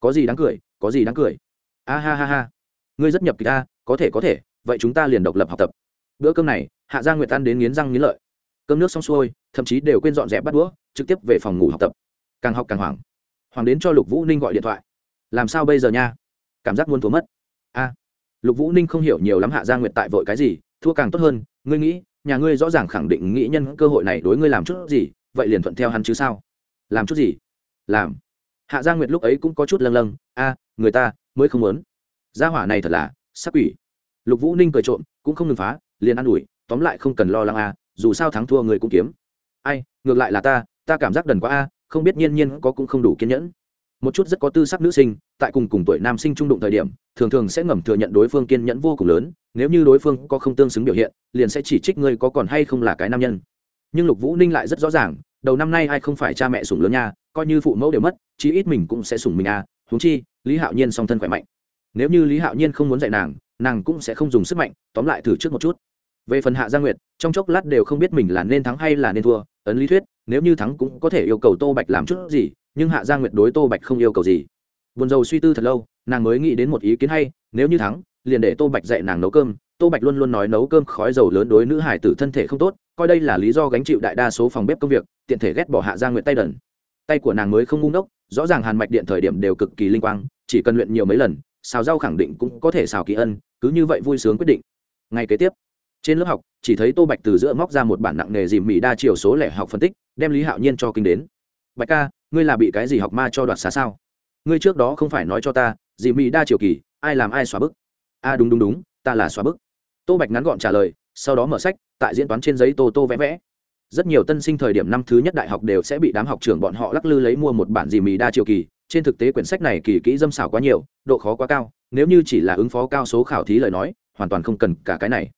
Có gì đáng cười có gì đáng cười? A ha ha ha. Ngươi rất nhập kịch ta, có thể có thể vậy chúng ta liền độc lập học tập. Bữa cơm này hạ gia nguyệt ăn đến nghiến răng nghiến lợi. Cơm nước xong xuôi thậm chí đều quên dọn dẹp bắt đũa trực tiếp về phòng ngủ học tập. Càng học càng hoảng. Hoàng đến cho lục vũ ninh gọi điện thoại. Làm sao bây giờ nha? Cảm giác muốn thua mất. A. Lục vũ ninh không hiểu nhiều lắm hạ gia nguyệt tại vội cái gì thua càng tốt hơn ngươi nghĩ nhà ngươi rõ ràng khẳng định nghĩ nhân cơ hội này đối ngươi làm chút gì vậy liền thuận theo hắn chứ sao? Làm chút gì? Làm. Hạ gia nguyệt lúc ấy cũng có chút lâng lâng a người ta mới không muốn. Gia hỏa này thật là sắc quỷ. Lục vũ ninh cười trộm, cũng không ngừng phá, liền ăn ủi, tóm lại không cần lo lắng a à, dù sao thắng thua người cũng kiếm. Ai, ngược lại là ta ta cảm giác đần quá a à, không biết nhiên nhiên có cũng không đủ kiên nhẫn. Một chút rất có tư sắc nữ sinh, tại cùng cùng tuổi nam sinh trung đụng thời điểm, thường thường sẽ ngầm thừa nhận đối phương kiên nhẫn vô cùng lớn, nếu như đối phương có không tương xứng biểu hiện, liền sẽ chỉ trích ngươi có còn hay không là cái nam nhân. Nhưng lục vũ ninh lại rất rõ ràng, đầu năm nay ai không phải cha mẹ sủng lớn nha, coi như phụ mẫu đều mất, chí ít mình cũng sẽ sủng mình à huống chi lý hạo nhiên song thân khỏe mạnh. Nếu như lý hạo nhiên không muốn dạy nàng nàng cũng sẽ không dùng sức mạnh, tóm lại thử trước một chút. Về phần hạ gia nguyệt, trong chốc lát đều không biết mình là nên thắng hay là nên thua, ấn lý thuyết, nếu như thắng cũng có thể yêu cầu tô bạch làm chút gì, nhưng hạ gia nguyệt đối tô bạch không yêu cầu gì. Buồn rầu suy tư thật lâu, nàng mới nghĩ đến một ý kiến hay, nếu như thắng, liền để tô bạch dạy nàng nấu cơm. Tô bạch luôn luôn nói nấu cơm khói dầu lớn đối nữ hải tử thân thể không tốt, coi đây là lý do gánh chịu đại đa số phòng bếp công việc, tiện thể ghét bỏ hạ gia nguyệt tay đần. Tay của nàng mới không ngung đốc rõ ràng hàn mạch điện thời điểm đều cực kỳ linh quang chỉ cần luyện nhiều mấy lần, xào rau khẳng định cũng có thể xào kỳ ân, cứ như vậy vui sướng quyết định. Ngay kế tiếp, trên lớp học, chỉ thấy tô bạch từ giữa móc ra một bản nặng nghề dìm mỹ đa chiều số lẻ học phân tích, đem lý hạo nhiên cho kinh đến. Bạch ca, ngươi là bị cái gì học ma cho đoạt xá sao? Ngươi trước đó không phải nói cho ta, dìm mỹ đa chiều kỳ, ai làm ai xóa bức? A à đúng đúng đúng, ta là xóa bức. Tô bạch ngắn gọn trả lời, sau đó mở sách, tại diễn toán trên giấy tô tô vẽ vẽ rất nhiều tân sinh thời điểm năm thứ nhất đại học đều sẽ bị đám học trưởng bọn họ lắc lư lấy mua một bản dì mì đa chiều kỳ. Trên thực tế quyển sách này kỳ kỹ dâm xảo quá nhiều, độ khó quá cao, nếu như chỉ là ứng phó cao số khảo thí lời nói, hoàn toàn không cần cả cái này.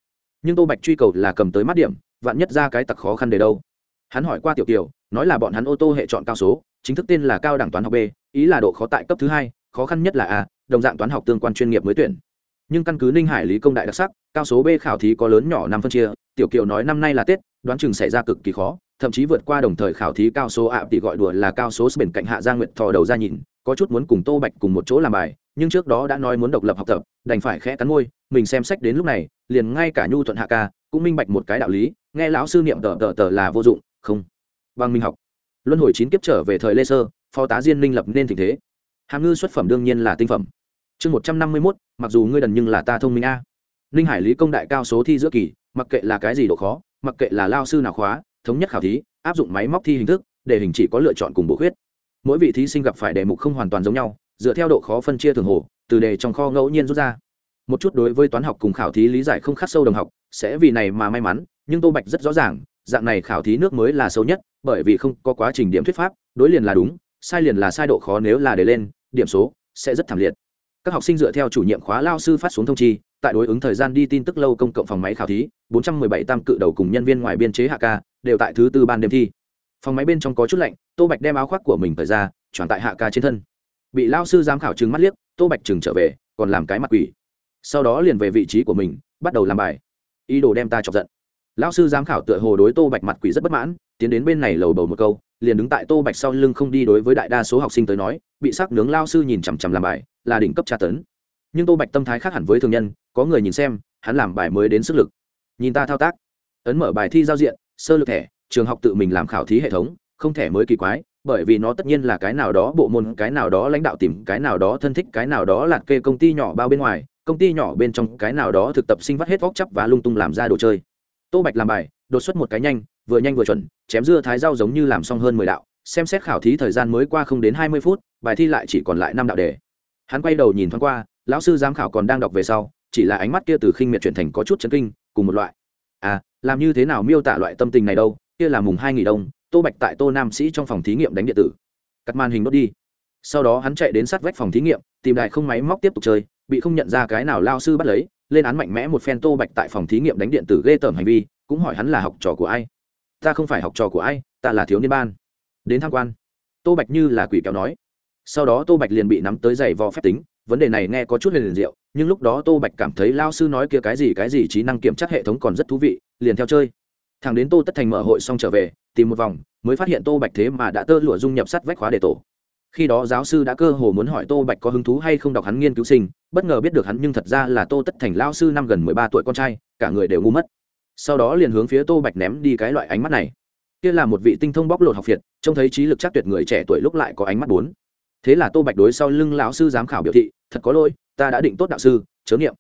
Nhưng tô bạch truy cầu là cầm tới mắt điểm, vạn nhất ra cái tặc khó khăn để đâu? Hắn hỏi qua tiểu kiều, nói là bọn hắn ô tô hệ chọn cao số, chính thức tên là cao đẳng toán học b, ý là độ khó tại cấp thứ hai, khó khăn nhất là a, đồng dạng toán học tương quan chuyên nghiệp mới tuyển. Nhưng căn cứ ninh hải lý công đại đặc sắc, cao số b khảo thí có lớn nhỏ năm phân chia, tiểu kiều nói năm nay là tết đoán chừng xảy ra cực kỳ khó, thậm chí vượt qua đồng thời khảo thí cao số ạ tỷ gọi đùa là cao số bên cạnh hạ gia nguyệt thò đầu ra nhìn, có chút muốn cùng tô bạch cùng một chỗ làm bài, nhưng trước đó đã nói muốn độc lập học tập, đành phải khẽ cắn môi, mình xem sách đến lúc này, liền ngay cả nhu thuận hạ ca cũng minh bạch một cái đạo lý, nghe lão sư niệm tờ tờ tờ là vô dụng, không. Bằng minh học. Luân hồi chín kiếp trở về thời lê sơ, phó tá diên minh lập nên tình thế. Hàm ngư xuất phẩm đương nhiên là tinh phẩm. Chương một trăm năm mươi mốt, mặc dù ngươi đần nhưng là ta thông minh a. Ninh hải lý công đại cao số thi giữa kỳ, mặc kệ là cái gì độ khó mặc kệ là lao sư nào khóa, thống nhất khảo thí, áp dụng máy móc thi hình thức, để hình chỉ có lựa chọn cùng bộ khuyết. Mỗi vị thí sinh gặp phải đề mục không hoàn toàn giống nhau, dựa theo độ khó phân chia thường hồ, từ đề trong kho ngẫu nhiên rút ra. Một chút đối với toán học cùng khảo thí lý giải không khắc sâu đồng học, sẽ vì này mà may mắn, nhưng tô bạch rất rõ ràng, dạng này khảo thí nước mới là sâu nhất, bởi vì không có quá trình điểm thuyết pháp, đối liền là đúng, sai liền là sai độ khó nếu là để lên, điểm số sẽ rất thảm liệt. Các học sinh dựa theo chủ nhiệm khóa lao sư phát xuống thông chi tại đối ứng thời gian đi tin tức lâu công cộng phòng máy khảo thí 417 tam cự đầu cùng nhân viên ngoài biên chế hạ ca, đều tại thứ tư ban đêm thi. Phòng máy bên trong có chút lạnh, tô bạch đem áo khoác của mình thời ra tròn tại hạ ca trên thân. Bị lao sư giám khảo trừng mắt liếc, tô bạch trừng trở về, còn làm cái mặt quỷ. Sau đó liền về vị trí của mình, bắt đầu làm bài. Ý đồ đem ta chọc giận. Lão sư giám khảo tựa hồ đối tô bạch mặt quỷ rất bất mãn, tiến đến bên này lầu bầu một câu, liền đứng tại tô bạch sau lưng không đi đối với đại đa số học sinh tới nói, bị sắc nướng lao sư nhìn chằm chằm làm bài, là đỉnh cấp tra tấn. Nhưng tô bạch tâm thái khác hẳn với thường nhân có người nhìn xem, hắn làm bài mới đến sức lực. Nhìn ta thao tác. Ấn mở bài thi giao diện, sơ lược thẻ, trường học tự mình làm khảo thí hệ thống, không thẻ mới kỳ quái, bởi vì nó tất nhiên là cái nào đó bộ môn, cái nào đó lãnh đạo tìm, cái nào đó thân thích, cái nào đó là kê công ty nhỏ bao bên ngoài, công ty nhỏ bên trong, cái nào đó thực tập sinh vắt hết vóc chắp và lung tung làm ra đồ chơi. Tô bạch làm bài, đột xuất một cái nhanh, vừa nhanh vừa chuẩn, chém dưa thái rau giống như làm xong hơn mười đạo, xem xét khảo thí thời gian mới qua không đến hai mươi phút, bài thi lại chỉ còn lại năm đạo đề. Hắn quay đầu nhìn thoáng qua, lão sư giám khảo còn đang đọc về sau chỉ là ánh mắt kia từ khinh miệt chuyển thành có chút chấn kinh, cùng một loại. À làm như thế nào miêu tả loại tâm tình này đâu? Kia là mùng hai nghỉ đông, tô bạch tại tô nam sĩ trong phòng thí nghiệm đánh điện tử. Cắt màn hình đốt đi. Sau đó hắn chạy đến sát vách phòng thí nghiệm, tìm đại không máy móc tiếp tục chơi, bị không nhận ra cái nào lao sư bắt lấy, lên án mạnh mẽ một phen tô bạch tại phòng thí nghiệm đánh điện tử ghê tởm hành vi, cũng hỏi hắn là học trò của ai. Ta không phải học trò của ai, ta là thiếu niên ban. Đến tham quan. Tô bạch như là quỷ kéo nói. Sau đó tô bạch liền bị nắm tới giày vò phép tính vấn đề này nghe có chút liền diệu, nhưng lúc đó tô bạch cảm thấy lao sư nói kia cái gì cái gì trí năng kiểm tra hệ thống còn rất thú vị, liền theo chơi. Thằng đến tô tất thành mở hội xong trở về, tìm một vòng, mới phát hiện tô bạch thế mà đã tơ lụa dung nhập sắt vách khóa đề tổ. Khi đó giáo sư đã cơ hồ muốn hỏi tô bạch có hứng thú hay không đọc hắn nghiên cứu sinh, bất ngờ biết được hắn nhưng thật ra là tô tất thành lao sư năm gần mười ba tuổi con trai, cả người đều ngu mất. Sau đó liền hướng phía tô bạch ném đi cái loại ánh mắt này. Kia là một vị tinh thông bóc lột học việt, trông thấy trí lực chắc tuyệt người trẻ tuổi lúc lại có ánh mắt bốn thế là tô bạch đối sau lưng lão sư giám khảo biểu thị, thật có lỗi, ta đã định tốt đạo sư, chớ niệm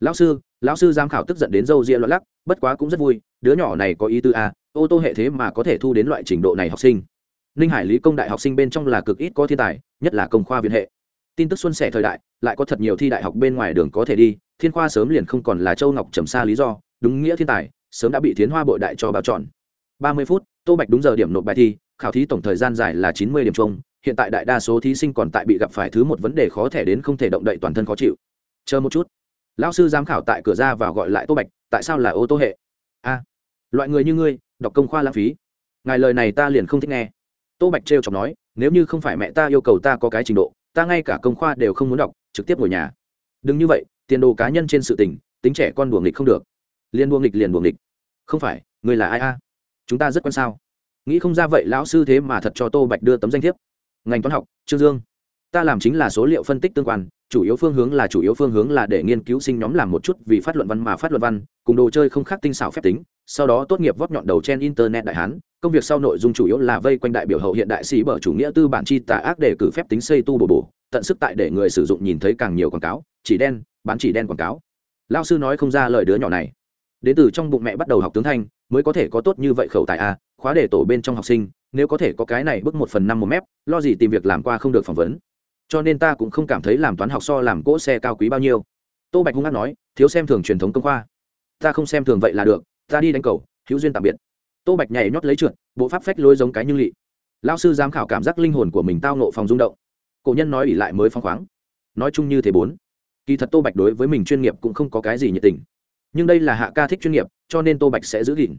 lão sư lão sư giám khảo tức giận đến râu ria loạn lắc, bất quá cũng rất vui, đứa nhỏ này có ý tư a ô tô hệ thế mà có thể thu đến loại trình độ này học sinh. Ninh hải lý công đại học sinh bên trong là cực ít có thiên tài, nhất là công khoa viện hệ. Tin tức xuân sẻ thời đại, lại có thật nhiều thi đại học bên ngoài đường có thể đi, thiên khoa sớm liền không còn là châu ngọc trầm xa lý do, đúng nghĩa thiên tài, sớm đã bị thiến hoa bội đại cho báo chọn ba mươi phút, tô bạch đúng giờ điểm nộp bài thi, khảo thí tổng thời gian dài là chín mươi điểm chung hiện tại đại đa số thí sinh còn tại bị gặp phải thứ một vấn đề khó thể đến không thể động đậy toàn thân khó chịu. Chờ một chút. Lão sư giám khảo tại cửa ra vào gọi lại tô bạch, tại sao là ô tô hệ? A, loại người như ngươi, đọc công khoa lãng phí. Ngài lời này ta liền không thích nghe. Tô bạch trêu chọc nói, nếu như không phải mẹ ta yêu cầu ta có cái trình độ, ta ngay cả công khoa đều không muốn đọc, trực tiếp ngồi nhà. Đừng như vậy, tiền đồ cá nhân trên sự tình, tính trẻ con đùa nghịch không được. Liền đùa nghịch liền đùa nghịch. Không phải người là ai a? Chúng ta rất quan sao. Nghĩ không ra vậy lão sư thế mà thật cho tô bạch đưa tấm danh thiếp ngành toán học, trương dương. Ta làm chính là số liệu phân tích tương quan, chủ yếu phương hướng là chủ yếu phương hướng là để nghiên cứu sinh nhóm làm một chút vì phát luận văn mà phát luận văn, cùng đồ chơi không khác tinh xảo phép tính, sau đó tốt nghiệp vót nhọn đầu trên internet đại hán. Công việc sau nội dung chủ yếu là vây quanh đại biểu hậu hiện đại sĩ bở chủ nghĩa tư bản chi tà ác để cử phép tính xây tu bổ bổ, tận sức tại để người sử dụng nhìn thấy càng nhiều quảng cáo, chỉ đen, bán chỉ đen quảng cáo. Lao sư nói không ra lời đứa nhỏ này. Đến từ trong bụng mẹ bắt đầu học tướng thanh, mới có thể có tốt như vậy khẩu tài a khóa để tổ bên trong học sinh, nếu có thể có cái này bước một phần năm một mép, lo gì tìm việc làm qua không được phỏng vấn. Cho nên ta cũng không cảm thấy làm toán học so làm cỗ xe cao quý bao nhiêu. Tô bạch hung hát nói, thiếu xem thường truyền thống công khoa. Ta không xem thường vậy là được, ta đi đánh cầu, hữu duyên tạm biệt. Tô bạch nhảy nhót lấy trượt, bộ pháp phách lôi giống cái như lị. Lao sư giám khảo cảm giác linh hồn của mình tao nộ phòng rung động. Cổ nhân nói ỉ lại mới phong khoáng. Nói chung như thế bốn. Kỳ thật tô bạch đối với mình chuyên nghiệp cũng không có cái gì nhiệt tình. Nhưng đây là hạ ca thích chuyên nghiệp, cho nên tô bạch sẽ giữ gìn.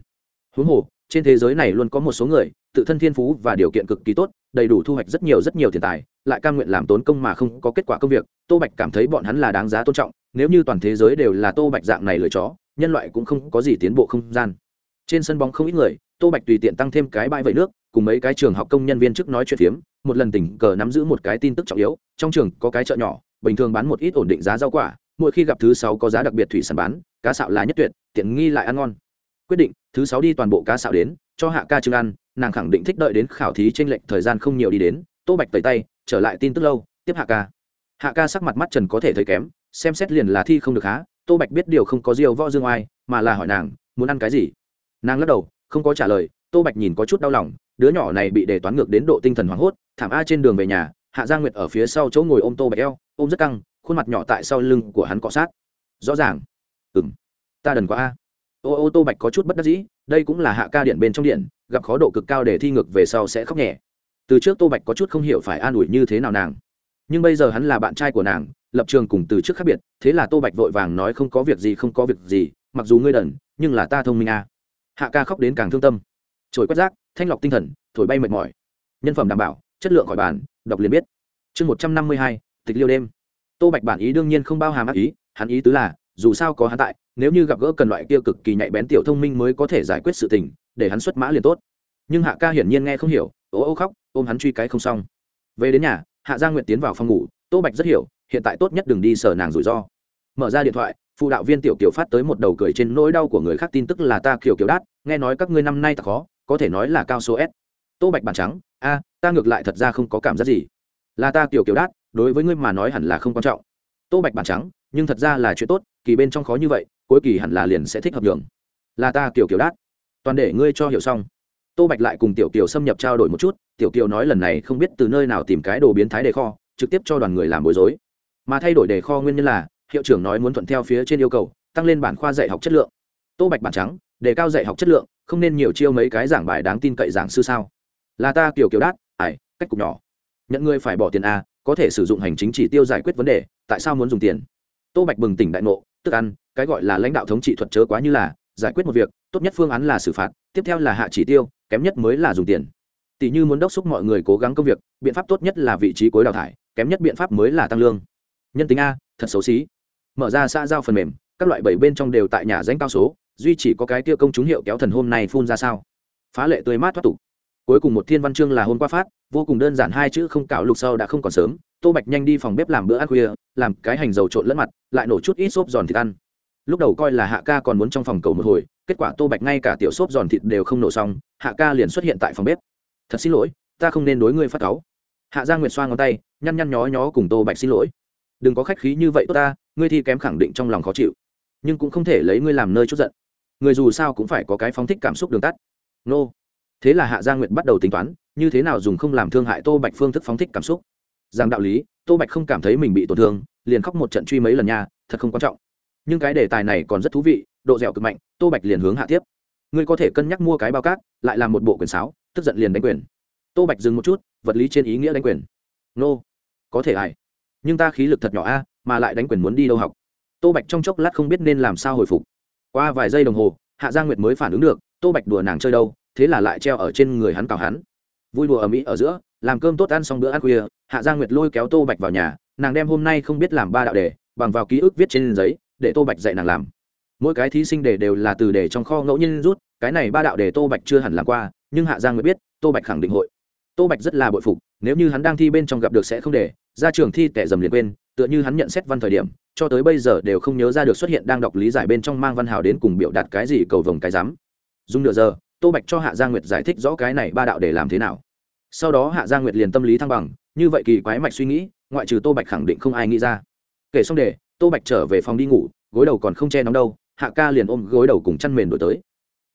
Huống hồ trên thế giới này luôn có một số người, tự thân thiên phú và điều kiện cực kỳ tốt, đầy đủ thu hoạch rất nhiều rất nhiều tiền tài, lại cam nguyện làm tốn công mà không có kết quả công việc. Tô bạch cảm thấy bọn hắn là đáng giá tôn trọng, nếu như toàn thế giới đều là tô bạch dạng này lựa chó, nhân loại cũng không có gì tiến bộ không gian. Trên sân bóng không ít người, tô bạch tùy tiện tăng thêm cái bãi vẩy nước, cùng mấy cái trường học công nhân viên chức nói chuyện phiếm, một lần tình cờ nắm giữ một cái tin tức trọng yếu, trong trường có cái chợ nhỏ, bình thường bán một ít ổn định giá rau quả, mỗi khi gặp thứ sáu có giá đặc biệt thủy sản bán, cá sạo là nhất tuyệt, tiện nghi lại ăn ngon quyết định, thứ sáu đi toàn bộ cá xạo đến, cho hạ ca trưng ăn, nàng khẳng định thích đợi đến khảo thí trên lệnh thời gian không nhiều đi đến, tô bạch tẩy tay, trở lại tin tức lâu, tiếp hạ ca. Hạ ca sắc mặt mắt trần có thể thấy kém, xem xét liền là thi không được há, tô bạch biết điều không có diều võ dương oai, mà là hỏi nàng, muốn ăn cái gì? Nàng lắc đầu, không có trả lời, tô bạch nhìn có chút đau lòng, đứa nhỏ này bị đề toán ngược đến độ tinh thần hoảng hốt, thảm a trên đường về nhà, hạ gia nguyệt ở phía sau chỗ ngồi ôm tô bạch eo, ôm rất căng, khuôn mặt nhỏ tại sau lưng của hắn cọ sát. Rõ ràng. Ừ m ta đần quá a ô ô tô bạch có chút bất đắc dĩ, đây cũng là hạ ca điện bên trong điện, gặp khó độ cực cao để thi ngược về sau sẽ khóc nhẹ. Từ trước tô bạch có chút không hiểu phải an ủi như thế nào nàng. Nhưng bây giờ hắn là bạn trai của nàng, lập trường cùng từ trước khác biệt, thế là tô bạch vội vàng nói không có việc gì, không có việc gì, mặc dù ngươi đần, nhưng là ta thông minh à. hạ ca khóc đến càng thương tâm. Trồi quét rác, thanh lọc tinh thần, thổi bay mệt mỏi. Nhân phẩm đảm bảo, chất lượng khỏi bàn, đọc liền biết. Chương một trăm năm mươi hai, tịch liêu đêm. Tô bạch bản ý đương nhiên không bao hàm ác ý, hắn ý tứ là, dù sao có hắn tại nếu như gặp gỡ cần loại kia cực kỳ nhạy bén tiểu thông minh mới có thể giải quyết sự tình, để hắn xuất mã liền tốt. Nhưng hạ ca hiển nhiên nghe không hiểu, ố ô khóc, ôm hắn truy cái không xong. Về đến nhà, hạ gia nguyệt tiến vào phòng ngủ, tô bạch rất hiểu, hiện tại tốt nhất đừng đi sở nàng rủi ro. Mở ra điện thoại, phụ đạo viên tiểu kiều phát tới một đầu cười trên nỗi đau của người khác tin tức là ta kiều kiều đát, nghe nói các ngươi năm nay thật khó, có thể nói là cao số s. Tô bạch bản trắng, a, ta ngược lại thật ra không có cảm giác gì. Là ta kiều kiều đát, đối với ngươi mà nói hẳn là không quan trọng. Tô bạch bản trắng, nhưng thật ra là chuyện tốt, kỳ bên trong khó như vậy cuối kỳ hẳn là liền sẽ thích hợp nhường. Là ta tiểu kiều đát. Toàn để ngươi cho hiểu xong. Tô bạch lại cùng tiểu kiều xâm nhập trao đổi một chút, tiểu kiều nói lần này không biết từ nơi nào tìm cái đồ biến thái đề kho, trực tiếp cho đoàn người làm bối rối. Mà thay đổi đề kho nguyên nhân là, hiệu trưởng nói muốn thuận theo phía trên yêu cầu, tăng lên bản khoa dạy học chất lượng. Tô bạch bản trắng, đề cao dạy học chất lượng, không nên nhiều chiêu mấy cái giảng bài đáng tin cậy giảng sư sao? Là ta kiểu kiểu đát ải cách cục nhỏ. Nhận ngươi phải bỏ tiền a, có thể sử dụng hành chính chỉ tiêu giải quyết vấn đề, tại sao muốn dùng tiền? Tô bạch bừng tỉnh đại ngộ tức ăn, cái gọi là lãnh đạo thống trị thuật chớ quá như là, giải quyết một việc, tốt nhất phương án là xử phạt, tiếp theo là hạ chỉ tiêu, kém nhất mới là dùng tiền. Tỷ như muốn đốc xúc mọi người cố gắng công việc, biện pháp tốt nhất là vị trí cuối đào thải, kém nhất biện pháp mới là tăng lương. Nhân tính a, thật xấu xí. Mở ra xã giao phần mềm, các loại bảy bên trong đều tại nhà danh cao số, duy chỉ có cái tiêu công chúng hiệu kéo thần hôm nay phun ra sao. Phá lệ tươi mát thoát tục cuối cùng một thiên văn chương là hôm qua phát, vô cùng đơn giản hai chữ không cạo lục sau đã không còn sớm. Tô bạch nhanh đi phòng bếp làm bữa ăn khuya, làm cái hành dầu trộn lẫn mặt, lại nổ chút ít xốp giòn thịt ăn. Lúc đầu coi là hạ ca còn muốn trong phòng cầu một hồi, kết quả tô bạch ngay cả tiểu xốp giòn thịt đều không nổ xong, hạ ca liền xuất hiện tại phòng bếp. Thật xin lỗi, ta không nên đối ngươi phát cáu. Hạ gia nguyệt xoa ngón tay, nhăn nhăn nhó nhó cùng tô bạch xin lỗi. Đừng có khách khí như vậy, tốt ta, ngươi thi kém khẳng định trong lòng khó chịu, nhưng cũng không thể lấy ngươi làm nơi chút giận. Người dù sao cũng phải có cái phóng thích cảm xúc đường tắt. Nô thế là hạ gia nguyệt bắt đầu tính toán, như thế nào dùng không làm thương hại tô bạch phương thức phóng thích cảm xúc. Rằng đạo lý, tô bạch không cảm thấy mình bị tổn thương, liền khóc một trận truy mấy lần nha, thật không quan trọng. Nhưng cái đề tài này còn rất thú vị, độ dẻo cực mạnh, tô bạch liền hướng hạ tiếp. Ngươi có thể cân nhắc mua cái bao cát, lại làm một bộ quyền sáo, tức giận liền đánh quyền. Tô bạch dừng một chút, vật lý trên ý nghĩa đánh quyền. Nô, có thể ai? Nhưng ta khí lực thật nhỏ a, mà lại đánh quyền muốn đi đâu học? Tô bạch trong chốc lát không biết nên làm sao hồi phục. Qua vài giây đồng hồ, hạ gia nguyệt mới phản ứng được, tô bạch đùa nàng chơi đâu thế là lại treo ở trên người hắn cào hắn. Vui đùa ở mỹ ở giữa, làm cơm tốt ăn xong bữa ăn khuya, hạ gia nguyệt lôi kéo tô bạch vào nhà, nàng đem hôm nay không biết làm ba đạo đề, bằng vào ký ức viết trên giấy, để tô bạch dạy nàng làm. Mỗi cái thí sinh đề đều là từ đề trong kho ngẫu nhiên rút, cái này ba đạo đề tô bạch chưa hẳn làm qua, nhưng hạ giang mới biết, tô bạch khẳng định hội. Tô bạch rất là bội phục, nếu như hắn đang thi bên trong gặp được sẽ không để, ra trường thi tẻ dầm liền quên, tựa như hắn nhận xét văn thời điểm, cho tới bây giờ đều không nhớ ra được xuất hiện đang đọc lý giải bên trong mang văn hào đến cùng biểu đạt cái gì cầu vồng cái dám dùng nửa giờ tô bạch cho hạ gia nguyệt giải thích rõ cái này ba đạo để làm thế nào. Sau đó hạ gia nguyệt liền tâm lý thăng bằng như vậy kỳ quái mạch suy nghĩ ngoại trừ tô bạch khẳng định không ai nghĩ ra. Kể xong để tô bạch trở về phòng đi ngủ gối đầu còn không che nóng đâu hạ ca liền ôm gối đầu cùng chăn mền đổi tới.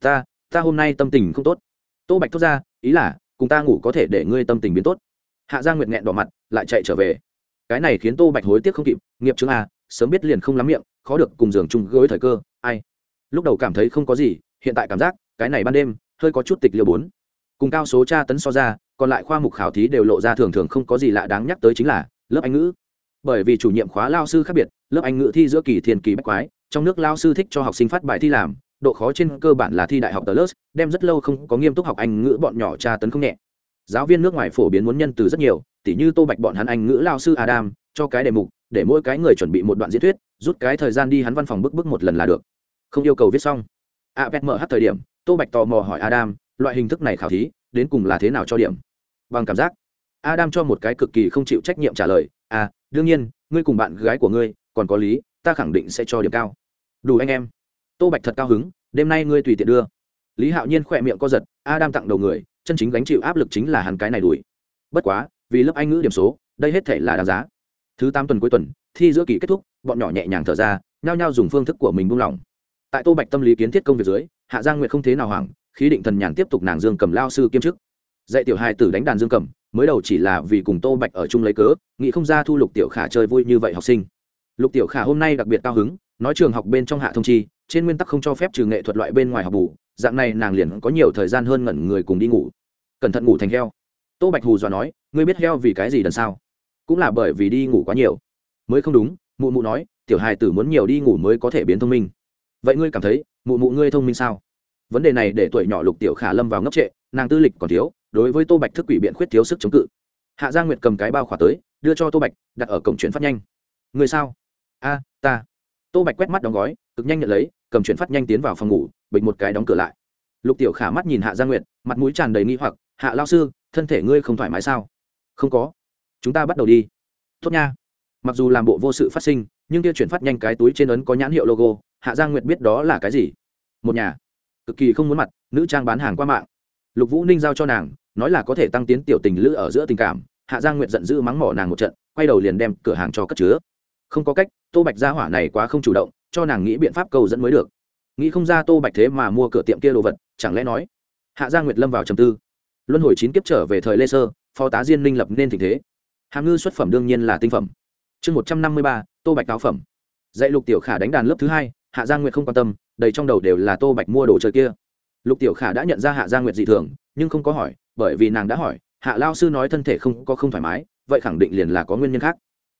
Ta ta hôm nay tâm tình không tốt. Tô bạch thốt ra ý là cùng ta ngủ có thể để ngươi tâm tình biến tốt. Hạ gia nguyệt nghẹn đỏ mặt lại chạy trở về. Cái này khiến tô bạch hối tiếc không kịp nghiệp chứng à, sớm biết liền không lắm miệng khó được cùng giường chung gối thời cơ ai? Lúc đầu cảm thấy không có gì hiện tại cảm giác cái này ban đêm, hơi có chút tịch liêu bốn. Cùng cao số tra tấn so ra, còn lại khoa mục khảo thí đều lộ ra thường thường không có gì lạ đáng nhắc tới chính là lớp anh ngữ. Bởi vì chủ nhiệm khóa lao sư khác biệt, lớp anh ngữ thi giữa kỳ thiền kỳ bách quái, trong nước lao sư thích cho học sinh phát bài thi làm, độ khó trên cơ bản là thi đại học tờ lớp đem rất lâu không có nghiêm túc học anh ngữ bọn nhỏ tra tấn không nhẹ. Giáo viên nước ngoài phổ biến muốn nhân từ rất nhiều, tỉ như tô bạch bọn hắn anh ngữ lao sư adam, cho cái đề mục, để mỗi cái người chuẩn bị một đoạn diễn thuyết, rút cái thời gian đi hắn văn phòng bức bức một lần là được. Không yêu cầu viết xong. A pet mở hát thời điểm tô bạch tò mò hỏi adam, loại hình thức này khảo thí, đến cùng là thế nào cho điểm? Bằng cảm giác. Adam cho một cái cực kỳ không chịu trách nhiệm trả lời à đương nhiên, ngươi cùng bạn gái của ngươi, còn có lý, ta khẳng định sẽ cho điểm cao. Đủ anh em. Tô bạch thật cao hứng, đêm nay ngươi tùy tiện đưa. Lý hạo nhiên khỏe miệng co giật, adam tặng đầu người, chân chính gánh chịu áp lực chính là hắn cái này đuổi. Bất quá, vì lớp anh ngữ điểm số, đây hết thể là đáng giá. Thứ tám tuần cuối tuần, thi giữa kỳ kết thúc, bọn nhỏ nhẹ nhàng thở ra, nhao nhao dùng phương thức của mình buông lỏng tại tô bạch tâm lý kiến thiết công việc dưới, hạ giang nguyệt không thế nào hoảng, khí định thần nhàn tiếp tục nàng dương cầm lao sư kiêm chức. Dạy tiểu hai tử đánh đàn dương cầm, mới đầu chỉ là vì cùng tô bạch ở chung lấy cớ, nghĩ không ra thu lục tiểu khả chơi vui như vậy học sinh. Lục tiểu khả hôm nay đặc biệt cao hứng, nói trường học bên trong hạ thông chi, trên nguyên tắc không cho phép trừ nghệ thuật loại bên ngoài học bù, dạng này nàng liền có nhiều thời gian hơn ngẩn người cùng đi ngủ. Cẩn thận ngủ thành heo. Tô bạch hù dọa nói, ngươi biết heo vì cái gì đần sao? Cũng là bởi vì đi ngủ quá nhiều. Mới không đúng, mụ mụ nói, tiểu hài tử muốn nhiều đi ngủ mới có thể biến thông minh vậy ngươi cảm thấy mụ mụ ngươi thông minh sao? Vấn đề này để tuổi nhỏ lục tiểu khả lâm vào ngốc trệ, nàng tư lịch còn thiếu, đối với tô bạch thức quỷ biện khuyết thiếu sức chống cự. Hạ gia nguyệt cầm cái bao khỏa tới, đưa cho tô bạch, đặt ở cổng chuyển phát nhanh. Người sao? A, ta. Tô bạch quét mắt đóng gói, cực nhanh nhận lấy, cầm chuyển phát nhanh tiến vào phòng ngủ, bịch một cái đóng cửa lại. Lục tiểu khả mắt nhìn hạ gia nguyệt, mặt mũi tràn đầy nghi hoặc, hạ lao sư, thân thể ngươi không thoải mái sao? Không có. Chúng ta bắt đầu đi. Tốt nha. Mặc dù làm bộ vô sự phát sinh, nhưng kia chuyển phát nhanh cái túi trên ấn có nhãn hiệu logo hạ giang nguyệt biết đó là cái gì? Một nhà. Cực kỳ không muốn mặt, nữ trang bán hàng qua mạng. Lục vũ ninh giao cho nàng, nói là có thể tăng tiến tiểu tình lữ ở giữa tình cảm. Hạ giang nguyệt giận dữ mắng mỏ nàng một trận, quay đầu liền đem cửa hàng cho cất chứa. Không có cách, tô bạch gia hỏa này quá không chủ động, cho nàng nghĩ biện pháp cầu dẫn mới được. Nghĩ không ra tô bạch thế mà mua cửa tiệm kia đồ vật, chẳng lẽ nói? Hạ giang nguyệt lâm vào trầm tư. Luân hồi chín kiếp trở về thời lê sơ, phó tá diên minh lập nên tình thế. Hàm ngư xuất phẩm đương nhiên là tinh phẩm. Chương một trăm năm mươi ba, tô bạch cáo phẩm. Dạy lục tiểu khả đánh đàn lớp thứ hai hạ giang nguyệt không quan tâm, đầy trong đầu đều là tô bạch mua đồ chơi kia. Lục tiểu khả đã nhận ra hạ giang nguyệt dị thường, nhưng không có hỏi, bởi vì nàng đã hỏi, hạ lao sư nói thân thể không, có không thoải mái, vậy khẳng định liền là có nguyên nhân khác.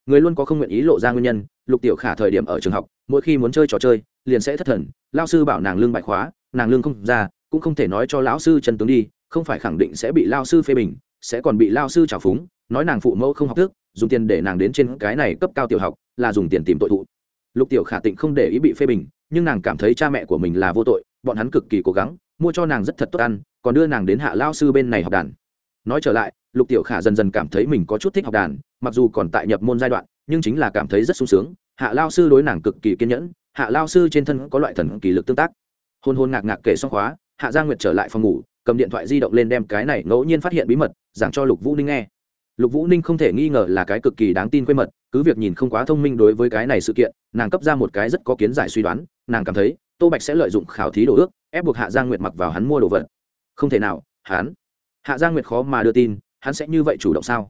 Người luôn có không nguyện ý lộ ra nguyên nhân, lục tiểu khả thời điểm ở trường học, mỗi khi muốn chơi trò chơi, liền sẽ thất thần, lao sư bảo nàng lương bạch khóa, nàng lương không ra, cũng không thể nói cho lão sư chân tướng đi, không phải khẳng định sẽ bị lao sư phê bình, sẽ còn bị lao sư trào phúng, nói nàng phụ mẫu không học thức, dùng tiền để nàng đến trên cái này cấp cao tiểu học, là dùng tiền tìm tội thụ lục tiểu khả tịnh không để ý bị phê bình, nhưng nàng cảm thấy cha mẹ của mình là vô tội, bọn hắn cực kỳ cố gắng, mua cho nàng rất thật tốt ăn, còn đưa nàng đến hạ lao sư bên này học đàn. Nói trở lại, lục tiểu khả dần dần cảm thấy mình có chút thích học đàn, mặc dù còn tại nhập môn giai đoạn, nhưng chính là cảm thấy rất sung sướng, hạ lao sư đối nàng cực kỳ kiên nhẫn, hạ lao sư trên thân có loại thần kỳ lực tương tác. Hôn hôn ngạc ngạc kể xong khóa, hạ gia nguyệt trở lại phòng ngủ, cầm điện thoại di động lên đem cái này ngẫu nhiên phát hiện bí mật, giảng cho lục vũ ninh nghe. Lục vũ ninh không thể nghi ngờ là cái cực kỳ đáng tin quê mật cứ việc nhìn không quá thông minh đối với cái này sự kiện, nàng cấp ra một cái rất có kiến giải suy đoán, nàng cảm thấy, tô bạch sẽ lợi dụng khảo thí đồ ước, ép buộc hạ giang nguyệt mặc vào hắn mua đồ vật. Không thể nào, hắn. Hạ giang nguyệt khó mà đưa tin, hắn sẽ như vậy chủ động sao?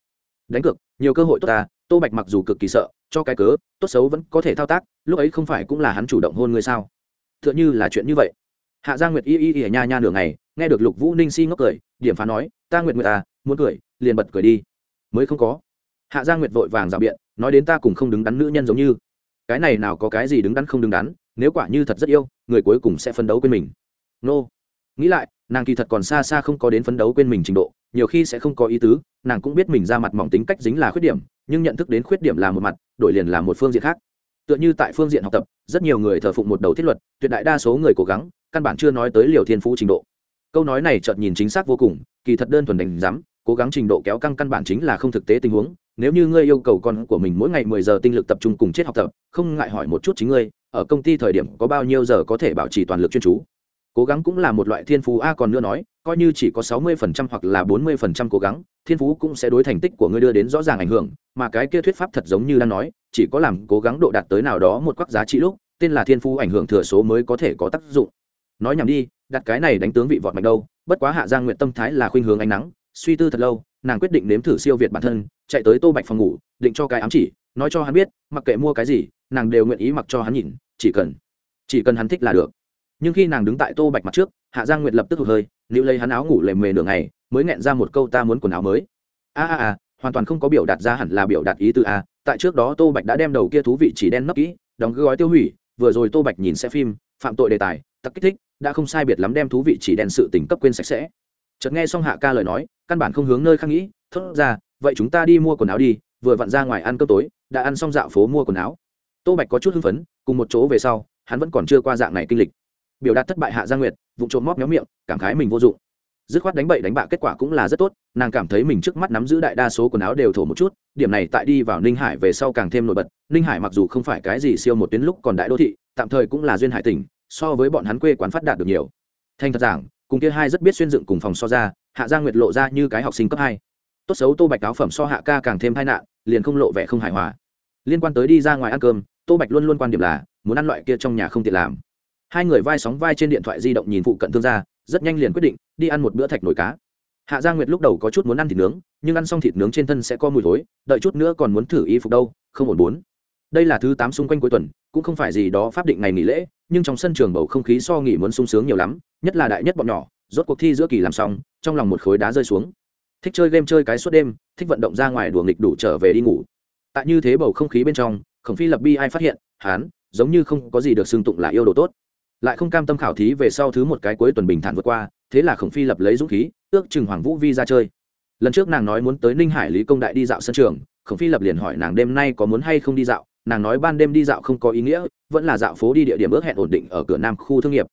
Đánh cược, nhiều cơ hội tốt ta, tô bạch mặc dù cực kỳ sợ, cho cái cớ, tốt xấu vẫn có thể thao tác, lúc ấy không phải cũng là hắn chủ động hôn ngươi sao? T h ư ợ n h ư là chuyện như vậy. Hạ giang nguyệt y y y nha nha nửa ngày, nghe được lục vũ ninh si ngốc cười, điểm phá nói, ta nguyệt nguyệt à muốn cười, liền bật cười đi. Mới không có hạ giang nguyệt vội vàng rào biện, nói đến ta cùng không đứng đắn nữ nhân giống như. Cái này nào có cái gì đứng đắn không đứng đắn, nếu quả như thật rất yêu, người cuối cùng sẽ phấn đấu quên mình. Nô. Nghĩ lại, nàng kỳ thật còn xa xa không có đến phấn đấu quên mình trình độ, nhiều khi sẽ không có ý tứ, nàng cũng biết mình ra mặt mỏng tính cách dính là khuyết điểm, nhưng nhận thức đến khuyết điểm là một mặt, đổi liền là một phương diện khác. Tựa như tại phương diện học tập, rất nhiều người thờ phụng một đầu thiết luật, tuyệt đại đa số người cố gắng, căn bản chưa nói tới liều thiên phú trình độ. Câu nói này chợt nhìn chính xác vô cùng, kỳ thật đơn thuần đánh giám cố gắng trình độ kéo căng căn bản chính là không thực tế tình huống. Nếu như ngươi yêu cầu con của mình mỗi ngày mười giờ tinh lực tập trung cùng chết học tập, không ngại hỏi một chút chính ngươi, ở công ty thời điểm có bao nhiêu giờ có thể bảo trì toàn lực chuyên chú. Cố gắng cũng là một loại thiên phú. A, còn nữa nói, coi như chỉ có sáu mươi phần trăm hoặc là bốn mươi phần trăm cố gắng, thiên phú cũng sẽ đối thành tích của ngươi đưa đến rõ ràng ảnh hưởng. Mà cái kia thuyết pháp thật giống như đang nói, chỉ có làm cố gắng độ đạt tới nào đó một quắc giá trị lúc, tên là thiên phú ảnh hưởng thừa số mới có thể có tác dụng. Nói nhầm đi, đặt cái này đánh tướng vị vọt mạnh đâu, bất quá hạ giang nguyện tâm thái là khuynh hướng ánh nắng suy tư thật lâu, nàng quyết định nếm thử siêu việt bản thân, chạy tới tô bạch phòng ngủ, định cho cái ám chỉ, nói cho hắn biết, mặc kệ mua cái gì, nàng đều nguyện ý mặc cho hắn nhìn, chỉ cần chỉ cần hắn thích là được. Nhưng khi nàng đứng tại tô bạch mặt trước, hạ giang nguyệt lập tức hụt hơi nữ lấy hắn áo ngủ lề mề nửa ngày, mới nghẹn ra một câu ta muốn quần áo mới. A a a, hoàn toàn không có biểu đạt ra hẳn là biểu đạt ý từ a, tại trước đó tô bạch đã đem đầu kia thú vị chỉ đen nấp kỹ, đóng gói tiêu hủy, vừa rồi tô bạch nhìn xe phim, phạm tội đề tài, tặc kích thích, đã không sai biệt lắm đem thú vị chỉ đen sự tình cấp quên sạch sẽ chợt nghe xong hạ ca lời nói, căn bản không hướng nơi khác nghĩ, thốt ra, vậy chúng ta đi mua quần áo đi, vừa vặn ra ngoài ăn cơm tối, đã ăn xong dạo phố mua quần áo. Tô bạch có chút hưng phấn, cùng một chỗ về sau, hắn vẫn còn chưa qua dạng này kinh lịch. Biểu đạt thất bại hạ gia nguyệt vụ trộm móc méo miệng, cảm khái mình vô dụng. Dứt khoát đánh bậy đánh bạ kết quả cũng là rất tốt, nàng cảm thấy mình trước mắt nắm giữ đại đa số quần áo đều thổ một chút, điểm này tại đi vào ninh hải về sau càng thêm nổi bật. Ninh hải mặc dù không phải cái gì siêu một tuyến lúc còn đại đô thị, tạm thời cũng là duyên hải tỉnh, so với bọn hắn quê quán phát đạt được nhiều. Thành thật giảng cùng kia hai rất biết xuyên dựng cùng phòng so ra, hạ gia nguyệt lộ ra như cái học sinh cấp hai. Tốt xấu tô bạch áo phẩm so hạ ca càng thêm tai nạn, liền không lộ vẻ không hài hòa. Liên quan tới đi ra ngoài ăn cơm, tô bạch luôn luôn quan điểm là, muốn ăn loại kia trong nhà không tiện làm. Hai người vai sóng vai trên điện thoại di động nhìn phụ cận thương gia, rất nhanh liền quyết định, đi ăn một bữa thạch nổi cá. Hạ gia nguyệt lúc đầu có chút muốn ăn thịt nướng, nhưng ăn xong thịt nướng trên thân sẽ có mùi thối, đợi chút nữa còn muốn thử y phục đâu, không ổn bốn đây là thứ tám xung quanh cuối tuần, cũng không phải gì đó pháp định ngày nghỉ lễ, nhưng trong sân trường bầu không khí so nghỉ muốn sung sướng nhiều lắm, nhất là đại nhất bọn nhỏ, rốt cuộc thi giữa kỳ làm xong, trong lòng một khối đá rơi xuống. Thích chơi game chơi cái suốt đêm, thích vận động ra ngoài đùa nghịch đủ trở về đi ngủ. Tại như thế bầu không khí bên trong, khổng phi lập bi ai phát hiện hán giống như không có gì được xưng tụng là yêu đồ tốt. Lại không cam tâm khảo thí về sau thứ một cái cuối tuần bình thản vượt qua, thế là khổng phi lập lấy dũng khí, ước chừng hoàng vũ vi ra chơi. Lần trước nàng nói muốn tới ninh hải lý công đại đi dạo sân trường, khổng phi lập liền hỏi nàng đêm nay có muốn hay không đi dạo nàng nói ban đêm đi dạo không có ý nghĩa, vẫn là dạo phố đi địa điểm ước hẹn ổn định ở cửa nam khu thương nghiệp.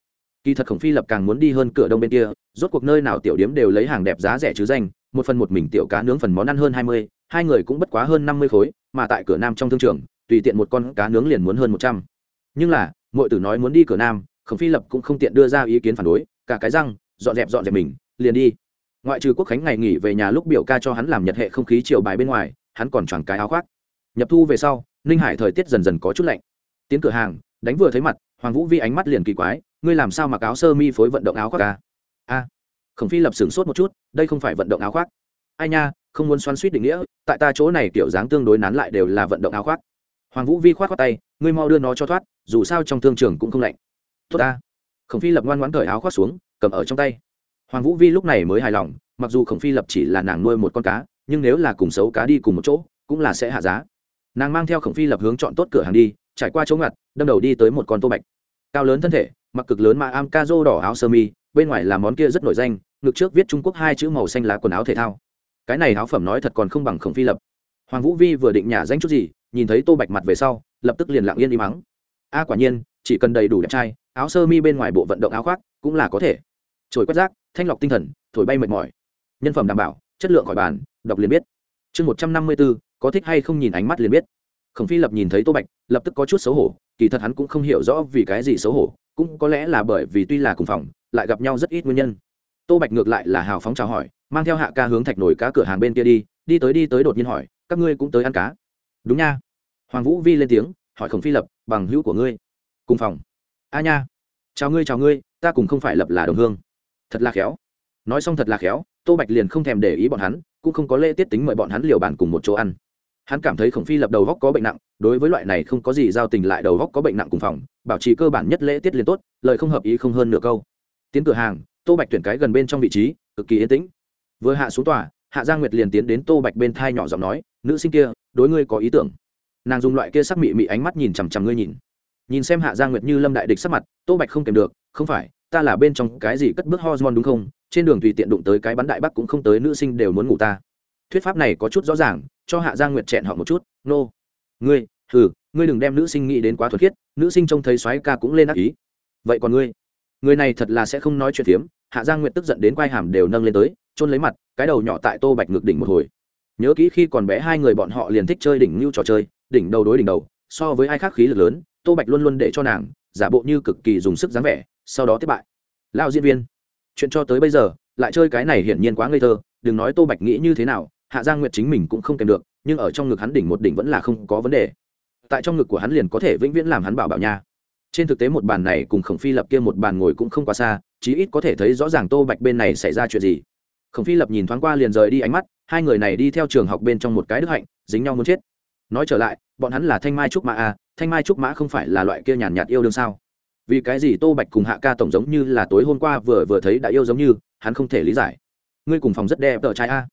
Kỳ thật khổng phi lập càng muốn đi hơn cửa đông bên kia, rốt cuộc nơi nào tiểu điếm đều lấy hàng đẹp giá rẻ chứ danh, một phần một mình tiểu cá nướng phần món ăn hơn hai mươi, hai người cũng bất quá hơn năm mươi khối, mà tại cửa nam trong thương trường, tùy tiện một con cá nướng liền muốn hơn một trăm. Nhưng là mọi tử nói muốn đi cửa nam, khổng phi lập cũng không tiện đưa ra ý kiến phản đối, cả cái răng, dọn dẹp dọn dẹp mình, liền đi. Ngoại trừ quốc khánh ngày nghỉ về nhà lúc biểu ca cho hắn làm nhật hệ không khí chiều bài bên ngoài, hắn còn choàng cái áo khoác. Nhập thu về sau ninh hải thời tiết dần dần có chút lạnh. Tiến cửa hàng, đánh vừa thấy mặt, hoàng vũ vi ánh mắt liền kỳ quái, ngươi làm sao mặc áo sơ mi phối vận động áo khoác ca a khổng phi lập sửng sốt một chút, đây không phải vận động áo khoác. Ai nha, không muốn xoắn suýt định nghĩa, tại ta chỗ này kiểu dáng tương đối nán lại đều là vận động áo khoác. Hoàng vũ vi khoát khoát tay, ngươi mau đưa nó cho thoát, dù sao trong thương trường cũng không lạnh. Tốt ta. Khổng phi lập ngoan ngoãn cởi áo khoác xuống, cầm ở trong tay. Hoàng vũ vi lúc này mới hài lòng, mặc dù khổng phi lập chỉ là nàng nuôi một con cá, nhưng nếu là cùng xấu cá đi cùng một chỗ, cũng là sẽ hạ giá nàng mang theo khổng phi lập hướng chọn tốt cửa hàng đi, trải qua chỗ ngặt, đâm đầu đi tới một con tô bạch. Cao lớn thân thể, mặc cực lớn mà am ca rô đỏ áo sơ mi, bên ngoài là món kia rất nổi danh, ngực trước viết trung quốc hai chữ màu xanh lá quần áo thể thao. Cái này áo phẩm nói thật còn không bằng khổng phi lập. Hoàng vũ vi vừa định nhả danh chút gì, nhìn thấy tô bạch mặt về sau, lập tức liền lặng yên đi mắng a, quả nhiên, chỉ cần đầy đủ đẹp trai, áo sơ mi bên ngoài bộ vận động áo khoác cũng là có thể. Trồi quét rác, thanh lọc tinh thần, thổi bay mệt mỏi. Nhân phẩm đảm bảo, chất lượng khỏi bàn, đọc liền biết. Chương một trăm năm mươi bốn có thích hay không nhìn ánh mắt liền biết. Khổng phi lập nhìn thấy tô bạch, lập tức có chút xấu hổ, kỳ thật hắn cũng không hiểu rõ vì cái gì xấu hổ, cũng có lẽ là bởi vì tuy là cùng phòng, lại gặp nhau rất ít nguyên nhân. Tô bạch ngược lại là hào phóng chào hỏi, mang theo hạ ca hướng thạch nổi cá cửa hàng bên kia đi đi tới đi tới đột nhiên hỏi, các ngươi cũng tới ăn cá? Đúng nha. Hoàng vũ vi lên tiếng, hỏi khổng phi lập, bằng hữu của ngươi, cùng phòng. A nha. Chào ngươi chào ngươi, ta cùng không phải lập là đồng hương. Thật là khéo. Nói xong thật là khéo, tô bạch liền không thèm để ý bọn hắn, cũng không có lễ tiết tính mời bọn hắn liều bàn cùng một chỗ ăn hắn cảm thấy khổng phi lập đầu góc có bệnh nặng, đối với loại này không có gì giao tình lại đầu góc có bệnh nặng cùng phòng, bảo trì cơ bản nhất lễ tiết liền tốt, lời không hợp ý không hơn nửa câu. Tiến cửa hàng, tô bạch tuyển cái gần bên trong vị trí, cực kỳ yên tĩnh. Vừa hạ xuống tòa, hạ giang nguyệt liền tiến đến tô bạch bên thai nhỏ giọng nói, nữ sinh kia, đối ngươi có ý tưởng. Nàng dùng loại kia sắc mị mị ánh mắt nhìn chằm chằm ngươi nhìn. Nhìn xem hạ giang nguyệt như lâm đại địch sắc mặt, tô bạch không kèm được, không phải, ta là bên trong cái gì cất bước hormone đúng không? Trên đường tùy tiện đụng tới cái bắn đại bắc cũng không tới, nữ sinh đều muốn ngủ ta. Thuyết pháp này có chút rõ ràng cho hạ giang nguyệt chẹn họ một chút, nô、no. ngươi ừ ngươi đừng đem nữ sinh nghĩ đến quá thuật khiết, nữ sinh trông thấy soái ca cũng lên ác ý. Vậy còn ngươi? Người này thật là sẽ không nói chuyện phiếm. Hạ giang nguyệt tức giận đến quai hàm đều nâng lên tới trôn lấy mặt, cái đầu nhỏ tại tô bạch ngược đỉnh một hồi. Nhớ kỹ khi còn bé hai người bọn họ liền thích chơi đỉnh ngưu trò chơi, đỉnh đầu đối đỉnh đầu, so với ai khác khí lực lớn, tô bạch luôn luôn để cho nàng giả bộ như cực kỳ dùng sức dáng vẻ, sau đó thất bại. Lao diễn viên, chuyện cho tới bây giờ, lại chơi cái này hiển nhiên quá ngây thơ, đừng nói tô bạch nghĩ như thế nào hạ giang nguyệt chính mình cũng không kèm được, nhưng ở trong ngực hắn đỉnh một đỉnh vẫn là không có vấn đề. Tại trong ngực của hắn liền có thể vĩnh viễn làm hắn bảo bảo nha. Trên thực tế một bàn này cùng khổng phi lập kia một bàn ngồi cũng không quá xa, chí ít có thể thấy rõ ràng tô bạch bên này xảy ra chuyện gì. Khổng phi lập nhìn thoáng qua liền rời đi ánh mắt, hai người này đi theo trường học bên trong một cái đức hạnh, dính nhau muốn chết. Nói trở lại, bọn hắn là thanh mai trúc mã à thanh mai trúc mã không phải là loại kia nhàn nhạt yêu đương sao? Vì cái gì tô bạch cùng hạ ca tổng giống như là tối hôm qua vừa vừa thấy đã yêu giống như, hắn không thể lý giải. Ngươi cùng phòng rất đẹp tờ trai a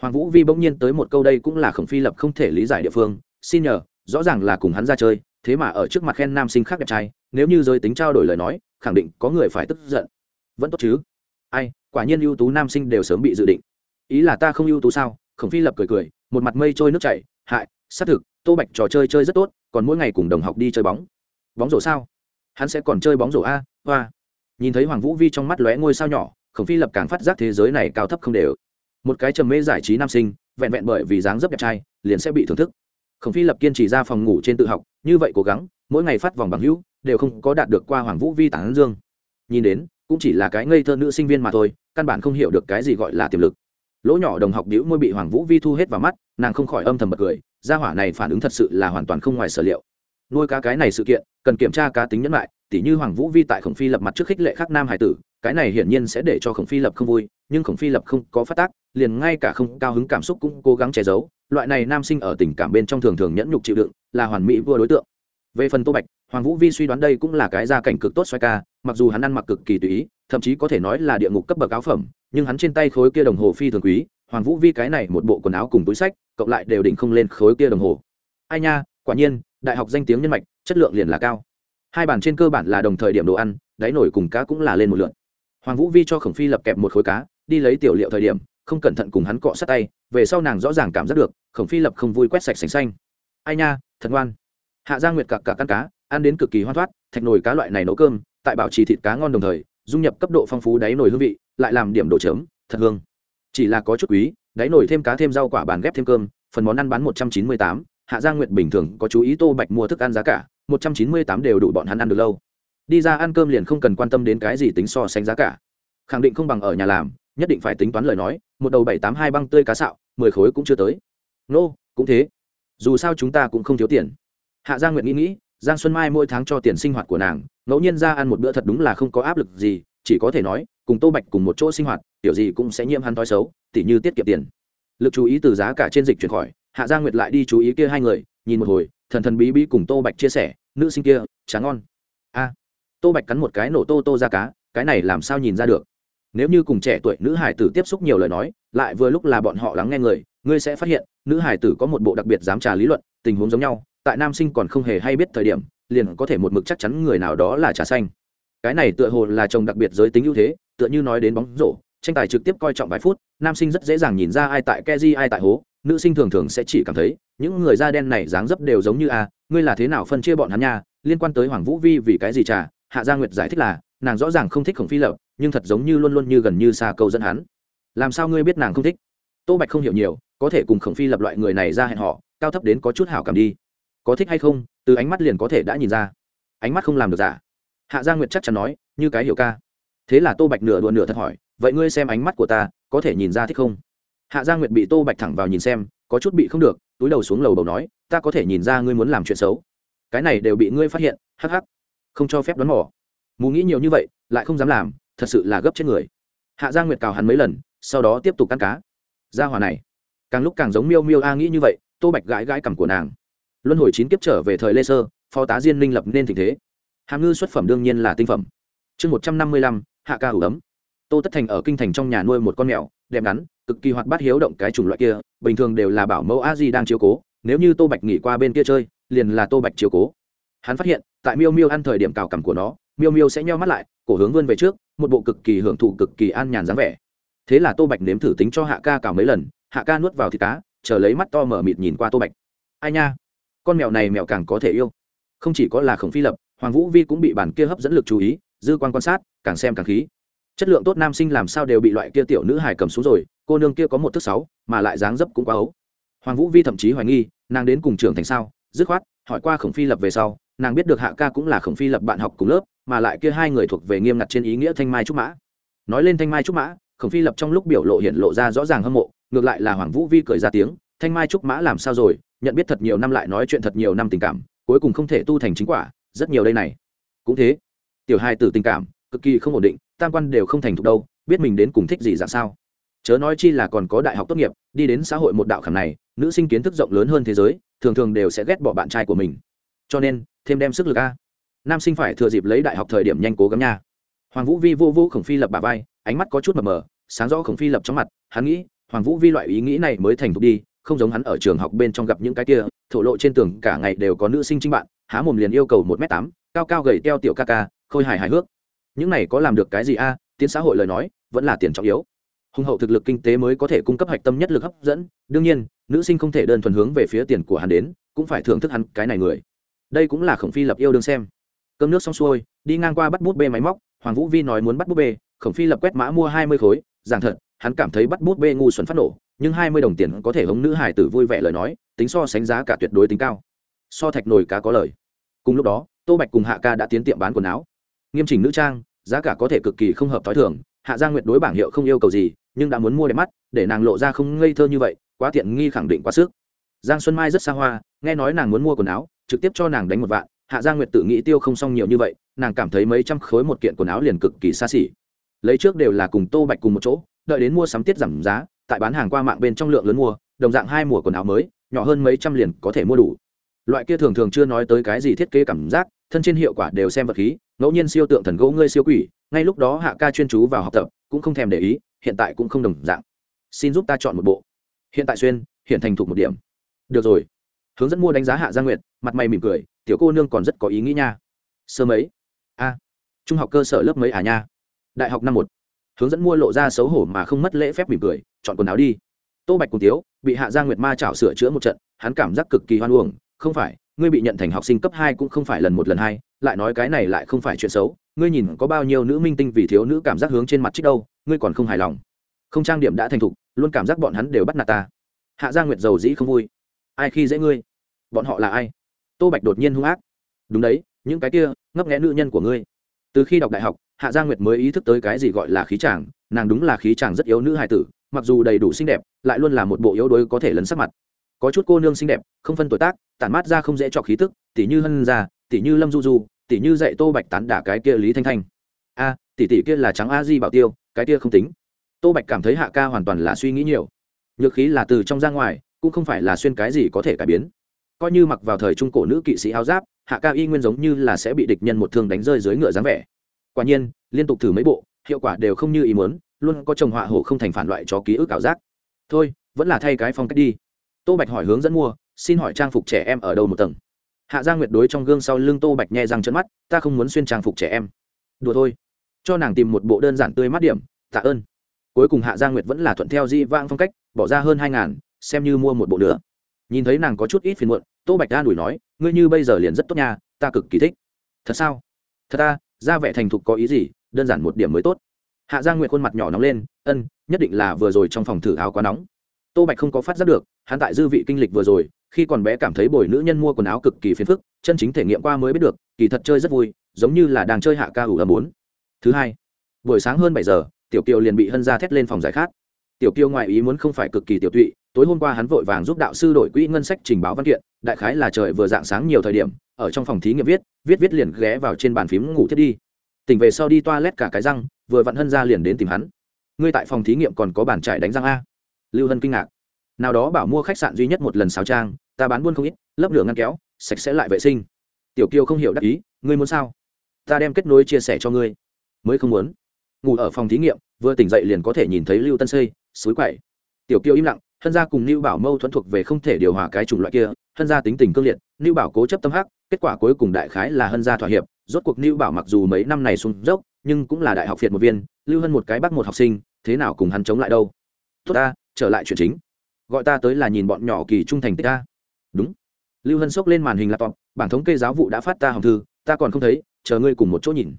hoàng vũ vi bỗng nhiên tới một câu đây cũng là khổng phi lập không thể lý giải địa phương, xin nhờ, rõ ràng là cùng hắn ra chơi, thế mà ở trước mặt khen nam sinh khác đẹp trai, nếu như giới tính trao đổi lời nói, khẳng định có người phải tức giận. Vẫn tốt chứ. Ai, quả nhiên ưu tú nam sinh đều sớm bị dự định. Ý là ta không ưu tú sao? Khổng phi lập cười cười, một mặt mây trôi nước chảy, hại, xác thực, tô bạch trò chơi chơi rất tốt, còn mỗi ngày cùng đồng học đi chơi bóng. Bóng rổ sao? Hắn sẽ còn chơi bóng rổ a, hoa. Nhìn thấy hoàng vũ vi trong mắt lóe ngôi sao nhỏ, khổng phi lập càng phát giác thế giới này cao thấp không đều một cái trầm mê giải trí nam sinh, vẹn vẹn bởi vì dáng dấp đẹp trai, liền sẽ bị thưởng thức. Khổng phi lập kiên trì ra phòng ngủ trên tự học, như vậy cố gắng, mỗi ngày phát vòng bằng hữu, đều không có đạt được qua hoàng vũ vi tản dương. Nhìn đến, cũng chỉ là cái ngây thơ nữ sinh viên mà thôi, căn bản không hiểu được cái gì gọi là tiềm lực. Lỗ nhỏ đồng học đĩu môi bị hoàng vũ vi thu hết vào mắt, nàng không khỏi âm thầm bật cười, gia hỏa này phản ứng thật sự là hoàn toàn không ngoài sở liệu. Nuôi cá cái này sự kiện, cần kiểm tra cá tính nhẫn lại tỉ như hoàng vũ vi tại khổng phi lập mặt trước khích lệ khắc nam hải tử cái này hiển nhiên sẽ để cho khổng phi lập không vui, nhưng khổng phi lập không có phát tác, liền ngay cả không cao hứng cảm xúc cũng cố gắng che giấu. Loại này nam sinh ở tình cảm bên trong thường thường nhẫn nhục chịu đựng, là hoàn mỹ vua đối tượng. Về phần tô bạch, hoàng vũ vi suy đoán đây cũng là cái gia cảnh cực tốt xoay ca, mặc dù hắn ăn mặc cực kỳ tùy ý, thậm chí có thể nói là địa ngục cấp bậc áo phẩm, nhưng hắn trên tay khối kia đồng hồ phi thường quý, hoàng vũ vi cái này một bộ quần áo cùng túi sách, cộng lại đều đỉnh không lên khối kia đồng hồ. Ai nha, quả nhiên, đại học danh tiếng nhân mạch, chất lượng liền là cao. Hai bàn trên cơ bản là đồng thời điểm đồ ăn, đáy nổi cùng cá cũng là lên một lượn hoàng vũ vi cho khổng phi lập kẹp một khối cá đi lấy tiểu liệu thời điểm không cẩn thận cùng hắn cọ sát tay về sau nàng rõ ràng cảm giác được khổng phi lập không vui quét sạch sành xanh. Ai nha thật ngoan. Hạ gia nguyệt cặp cả căn cá ăn đến cực kỳ hoan thoát thạch nồi cá loại này nấu cơm tại bảo trì thịt cá ngon đồng thời dung nhập cấp độ phong phú đáy nồi hương vị lại làm điểm đồ chấm, thật hương. Chỉ là có chút quý đáy nồi thêm cá thêm rau quả bàn ghép thêm cơm phần món ăn bán một trăm chín mươi tám hạ gia nguyệt bình thường có chú ý tô bạch mua thức ăn giá cả một trăm chín mươi tám đều đủ bọn hắn ăn được lâu đi ra ăn cơm liền không cần quan tâm đến cái gì tính so sánh giá cả. Khẳng định không bằng ở nhà làm nhất định phải tính toán lời nói một đầu bảy tám hai băng tươi cá sạo mười khối cũng chưa tới. Nô、no, cũng thế. Dù sao chúng ta cũng không thiếu tiền. Hạ gia nguyện nghĩ nghĩ giang xuân mai mỗi tháng cho tiền sinh hoạt của nàng ngẫu nhiên ra ăn một bữa thật đúng là không có áp lực gì chỉ có thể nói cùng tô bạch cùng một chỗ sinh hoạt kiểu gì cũng sẽ nhiễm hắn thói xấu tỉ như tiết kiệm tiền. Lực chú ý từ giá cả trên dịch chuyển khỏi hạ gia nguyệt lại đi chú ý kia hai người nhìn một hồi thần thần bí bí cùng tô bạch chia sẻ nữ sinh kia tráng ngon. A tô bạch cắn một cái nổ tô tô ra cá, cái này làm sao nhìn ra được? Nếu như cùng trẻ tuổi nữ hải tử tiếp xúc nhiều lời nói, lại vừa lúc là bọn họ lắng nghe người, ngươi sẽ phát hiện, nữ hải tử có một bộ đặc biệt dám trà lý luận, tình huống giống nhau, tại nam sinh còn không hề hay biết thời điểm, liền có thể một mực chắc chắn người nào đó là trà xanh. Cái này tựa hồ là chồng đặc biệt giới tính ưu thế, tựa như nói đến bóng rổ, tranh tài trực tiếp coi trọng vài phút, nam sinh rất dễ dàng nhìn ra ai tại keji, ai tại hố, nữ sinh thường thường sẽ chỉ cảm thấy, những người da đen này dáng dấp đều giống như a, ngươi là thế nào phân chia bọn hắn nha, liên quan tới hoàng vũ vi vì cái gì trà? Hạ gia nguyệt giải thích là, nàng rõ ràng không thích khổng phi lập, nhưng thật giống như luôn luôn như gần như xa câu dẫn hắn. Làm sao ngươi biết nàng không thích? Tô bạch không hiểu nhiều, có thể cùng khổng phi lập loại người này ra hẹn họ, cao thấp đến có chút hảo cảm đi. Có thích hay không, từ ánh mắt liền có thể đã nhìn ra. Ánh mắt không làm được giả hạ gia nguyệt chắc chắn nói, như cái hiểu ca. Thế là tô bạch nửa đùa nửa thật hỏi, vậy ngươi xem ánh mắt của ta, có thể nhìn ra thích không? Hạ gia nguyệt bị tô bạch thẳng vào nhìn xem, có chút bị không được, túi đầu xuống lầu bầu nói, ta có thể nhìn ra ngươi muốn làm chuyện xấu. Cái này đều bị ngươi phát hiện, hắc hắc không cho phép đoán mỏ mù nghĩ nhiều như vậy, lại không dám làm, thật sự là gấp chết người. Hạ Giang nguyệt cào hắn mấy lần, sau đó tiếp tục ăn cá. Gia hòa này, càng lúc càng giống miêu miêu a nghĩ như vậy, tô bạch gãi gãi cằm của nàng. Luân hồi chín kiếp trở về thời lê sơ, phó tá diên minh lập nên tình thế. Hàm ngư xuất phẩm đương nhiên là tinh phẩm. Chương một trăm năm mươi lăm, hạ ca hủ ấm. Tô tất thành ở kinh thành trong nhà nuôi một con mèo, đẹp ngắn, cực kỳ hoạt bát hiếu động cái chủng loại kia, bình thường đều là bảo mẫu a di đang chiếu cố, nếu như tô bạch nghỉ qua bên kia chơi, liền là tô bạch chiếu cố. Hắn phát hiện tại miêu miêu ăn thời điểm cào cằm của nó, miêu miêu sẽ nheo mắt lại, cổ hướng vươn về trước, một bộ cực kỳ hưởng thụ cực kỳ an nhàn dáng vẻ. Thế là tô bạch nếm thử tính cho hạ ca cào mấy lần, hạ ca nuốt vào thịt cá, chờ lấy mắt to mở mịt nhìn qua tô bạch. Ai nha, con mèo này mèo càng có thể yêu. Không chỉ có là khổng phi lập, hoàng vũ vi cũng bị bản kia hấp dẫn lực chú ý, dư quan quan sát, càng xem càng khí. Chất lượng tốt nam sinh làm sao đều bị loại kia tiểu nữ hài cầm xuống rồi, cô nương kia có một thước sáu, mà lại dáng dấp cũng quá ấu. Hoàng vũ vi thậm chí hoài nghi, nàng đến cùng trưởng thành sao? Dứt khoát, hỏi qua khổng phi lập về sau nàng biết được hạ ca cũng là khổng phi lập bạn học cùng lớp, mà lại kia hai người thuộc về nghiêm ngặt trên ý nghĩa thanh mai trúc mã. Nói lên thanh mai trúc mã, khổng phi lập trong lúc biểu lộ hiện lộ ra rõ ràng hâm mộ, ngược lại là hoàng vũ vi cười ra tiếng, thanh mai trúc mã làm sao rồi? Nhận biết thật nhiều năm lại nói chuyện thật nhiều năm tình cảm, cuối cùng không thể tu thành chính quả, rất nhiều đây này. Cũng thế, tiểu hai từ tình cảm, cực kỳ không ổn định, tam quan đều không thành thục đâu, biết mình đến cùng thích gì dạng sao. Chớ nói chi là còn có đại học tốt nghiệp, đi đến xã hội một đạo khảm này, nữ sinh kiến thức rộng lớn hơn thế giới, thường thường đều sẽ ghét bỏ bạn trai của mình cho nên, thêm đem sức lực a. Nam sinh phải thừa dịp lấy đại học thời điểm nhanh cố gắng nha. Hoàng vũ vi vô vô khổng phi lập bà vai, ánh mắt có chút mờ mờ, sáng rõ khổng phi lập trong mặt, hắn nghĩ, hoàng vũ vi loại ý nghĩ này mới thành thục đi, không giống hắn ở trường học bên trong gặp những cái kia, thổ lộ trên tường cả ngày đều có nữ sinh trinh bạn, há mồm liền yêu cầu một m tám, cao cao gầy teo tiểu ca ca, khôi hài hài hước. Những này có làm được cái gì a? Tiến xã hội lời nói, vẫn là tiền trọng yếu. Hùng hậu thực lực kinh tế mới có thể cung cấp hạch tâm nhất lực hấp dẫn, đương nhiên, nữ sinh không thể đơn thuần hướng về phía tiền của hắn đến, cũng phải thưởng thức hắn cái này người đây cũng là khổng phi lập yêu đương xem. Cơm nước xong xuôi, đi ngang qua bắt bút bê máy móc, hoàng vũ vi nói muốn bắt bút bê, khổng phi lập quét mã mua hai mươi khối, giảng thật, hắn cảm thấy bắt bút bê ngu xuẩn phát nổ, nhưng hai mươi đồng tiền có thể hống nữ hải tử vui vẻ lời nói, tính so sánh giá cả tuyệt đối tính cao. So thạch nồi cá có lời. Cùng lúc đó, tô bạch cùng hạ ca đã tiến tiệm bán quần áo. Nghiêm chỉnh nữ trang, giá cả có thể cực kỳ không hợp t h ó i thường, hạ gia nguyệt đối bảng hiệu không yêu cầu gì, nhưng đã muốn mua đẹp mắt, để nàng lộ ra không ngây thơ như vậy, quá tiện nghi khẳng định quá sức. Giang xuân mai rất xa hoa, nghe nói nàng muốn mua quần áo trực tiếp cho nàng đánh một vạn, hạ gia nguyệt tự nghĩ tiêu không xong nhiều như vậy, nàng cảm thấy mấy trăm khối một kiện quần áo liền cực kỳ xa xỉ. Lấy trước đều là cùng tô bạch cùng một chỗ, đợi đến mua sắm tiết giảm giá, tại bán hàng qua mạng bên trong lượng lớn mua, đồng dạng hai mùa quần áo mới, nhỏ hơn mấy trăm liền có thể mua đủ. Loại kia thường thường chưa nói tới cái gì thiết kế cảm giác, thân trên hiệu quả đều xem vật khí, ngẫu nhiên siêu tượng thần gỗ ngươi siêu quỷ, ngay lúc đó hạ ca chuyên chú vào học tập, cũng không thèm để ý, hiện tại cũng không đồng dạng. Xin giúp ta chọn một bộ. Hiện tại xuyên, hiện thành thục một điểm. Được rồi hướng dẫn mua đánh giá hạ gia nguyệt, mặt mày mỉm cười, tiểu cô nương còn rất có ý nghĩ nha. Sơ mấy? A, trung học cơ sở lớp mấy à nha? Đại học năm một. Hướng dẫn mua lộ ra xấu hổ mà không mất lễ phép mỉm cười, chọn quần áo đi. Tô bạch cùng tiếu bị hạ gia nguyệt ma chảo sửa chữa một trận, hắn cảm giác cực kỳ hoan uổng, không phải, ngươi bị nhận thành học sinh cấp hai cũng không phải lần một lần hai, lại nói cái này lại không phải chuyện xấu, ngươi nhìn có bao nhiêu nữ minh tinh vì thiếu nữ cảm giác hướng trên mặt trích đâu, ngươi còn không hài lòng. Không trang điểm đã thành thục, luôn cảm giác bọn hắn đều bắt nạt ta. Hạ gia nguyệt giàu dĩ không vui ai khi dễ ngươi? Bọn họ là ai? Tô bạch đột nhiên hung ác. Đúng đấy, những cái kia, ngấp nghẽ nữ nhân của ngươi. Từ khi đọc đại học, hạ gia nguyệt mới ý thức tới cái gì gọi là khí chàng. Nàng đúng là khí chàng rất yếu nữ hài tử, mặc dù đầy đủ xinh đẹp, lại luôn là một bộ yếu đuối có thể lấn sắc mặt. Có chút cô nương xinh đẹp, không phân tuổi tác, tản mát ra không dễ cho khí tức, tỉ như hân gia, tỉ như lâm du du, tỉ như dạy tô bạch tán đả cái kia lý thanh thanh. A, tỷ tỷ kia là trắng a di bảo tiêu, cái kia không tính. Tô bạch cảm thấy hạ ca hoàn toàn là suy nghĩ nhiều. Nhược khí là từ trong ra ngoài cũng không phải là xuyên cái gì có thể cải biến. Coi như mặc vào thời trung cổ nữ kỵ sĩ áo giáp, hạ ca y nguyên giống như là sẽ bị địch nhân một thương đánh rơi dưới ngựa dáng vẻ. Quả nhiên, liên tục thử mấy bộ, hiệu quả đều không như ý muốn, luôn có chồng họa hổ không thành phản loại cho ký ức ảo giác. Thôi, vẫn là thay cái phong cách đi. Tô bạch hỏi hướng dẫn mua, xin hỏi trang phục trẻ em ở đâu một tầng? Hạ gia nguyệt đối trong gương sau lưng tô bạch nhẹ răng chân mắt, ta không muốn xuyên trang phục trẻ em. Đùa thôi. Cho nàng tìm một bộ đơn giản tươi mát điểm, tạ ơn. Cuối cùng hạ gia nguyệt vẫn là thuận theo di vang phong cách, bỏ ra hơn hai ngàn xem như mua một bộ nữa. Nhìn thấy nàng có chút ít phiền muộn, tô bạch đa đuổi nói, ngươi như bây giờ liền rất tốt nha, ta cực kỳ thích. Thật sao? Thật ta ra vẻ thành thục có ý gì? Đơn giản một điểm mới tốt. Hạ Giang nguyệt khuôn mặt nhỏ nóng lên, ân, nhất định là vừa rồi trong phòng thử áo quá nóng. Tô bạch không có phát giác được, hắn tại dư vị kinh lịch vừa rồi, khi còn bé cảm thấy bồi nữ nhân mua quần áo cực kỳ phiền phức, chân chính thể nghiệm qua mới biết được, kỳ thật chơi rất vui, giống như là đang chơi hạ ca ủ âm bốn. Thứ hai, buổi sáng hơn bảy giờ, tiểu kiều liền bị hân ra thét lên phòng giải khát. Tiểu kiều ngoại ý muốn không phải cực kỳ tiểu tụy tối hôm qua hắn vội vàng giúp đạo sư đổi quỹ ngân sách trình báo văn kiện, đại khái là trời vừa dạng sáng nhiều thời điểm, ở trong phòng thí nghiệm viết viết viết liền ghé vào trên bàn phím ngủ thiết đi. Tỉnh về sau đi toa lét cả cái răng, vừa vặn hân ra liền đến tìm hắn. Ngươi tại phòng thí nghiệm còn có bàn trải đánh răng a? Lưu hân kinh ngạc. Nào đó bảo mua khách sạn duy nhất một lần sáo trang, ta bán buôn không ít lấp lửa ngăn kéo, sạch sẽ lại vệ sinh. Tiểu kiều không hiểu đắc ý, ngươi muốn sao? Ta đem kết nối chia sẻ cho ngươi. Mới không muốn. Ngủ ở phòng thí nghiệm, vừa tỉnh dậy liền có thể nhìn thấy lưu tân xây suối quậy. Tiểu kiều im lặng hân gia cùng lưu bảo mâu thuẫn thuộc về không thể điều hòa cái chủng loại kia, hân gia tính tình cương liệt lưu bảo cố chấp tâm hắc, kết quả cuối cùng đại khái là hân gia thỏa hiệp, rốt cuộc lưu bảo mặc dù mấy năm này xuống dốc, nhưng cũng là đại học phiệt một viên, lưu hân một cái bắt một học sinh, thế nào cùng hắn chống lại đâu? Tốt ta, trở lại chuyện chính. Gọi ta tới là nhìn bọn nhỏ kỳ trung thành tích ta. Đúng. Lưu hân sốc lên màn hình laptop, bảng thống kê giáo vụ đã phát ta hồng thư, ta còn không thấy, chờ ngươi cùng một chỗ nhìn.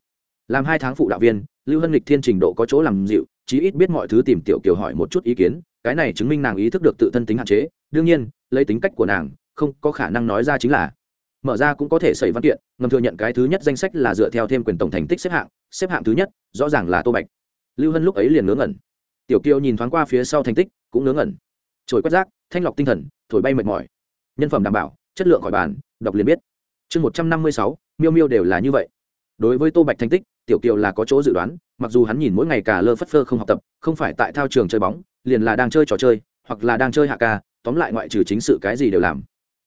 Làm hai tháng phụ đạo viên, lưu hân lịch thiên trình độ có chỗ làm dịu chí ít biết mọi thứ tìm tiểu kiều hỏi một chút ý kiến, cái này chứng minh nàng ý thức được tự thân tính hạn chế, đương nhiên, lấy tính cách của nàng, không có khả năng nói ra chính là. Mở ra cũng có thể xảy văn kiện, ngầm thừa nhận cái thứ nhất danh sách là dựa theo thêm quyền tổng thành tích xếp hạng xếp hạng thứ nhất, rõ ràng là tô bạch. Lưu hân lúc ấy liền ngớ ngẩn. Tiểu kiều nhìn thoáng qua phía sau thành tích, cũng ngớ ngẩn. Trồi quét rác, thanh lọc tinh thần, thổi bay mệt mỏi. Nhân phẩm đảm bảo, chất lượng khỏi bàn, đọc liền biết. Chương một trăm năm mươi sáu, miêu miêu đều là như vậy. Đối với tô bạch thành tích, tiểu kiều là có chỗ dự đoán mặc dù hắn nhìn mỗi ngày cả lơ phất phơ không học tập, không phải tại thao trường chơi bóng, liền là đang chơi trò chơi, hoặc là đang chơi hạ ca, tóm lại ngoại trừ chính sự cái gì đều làm.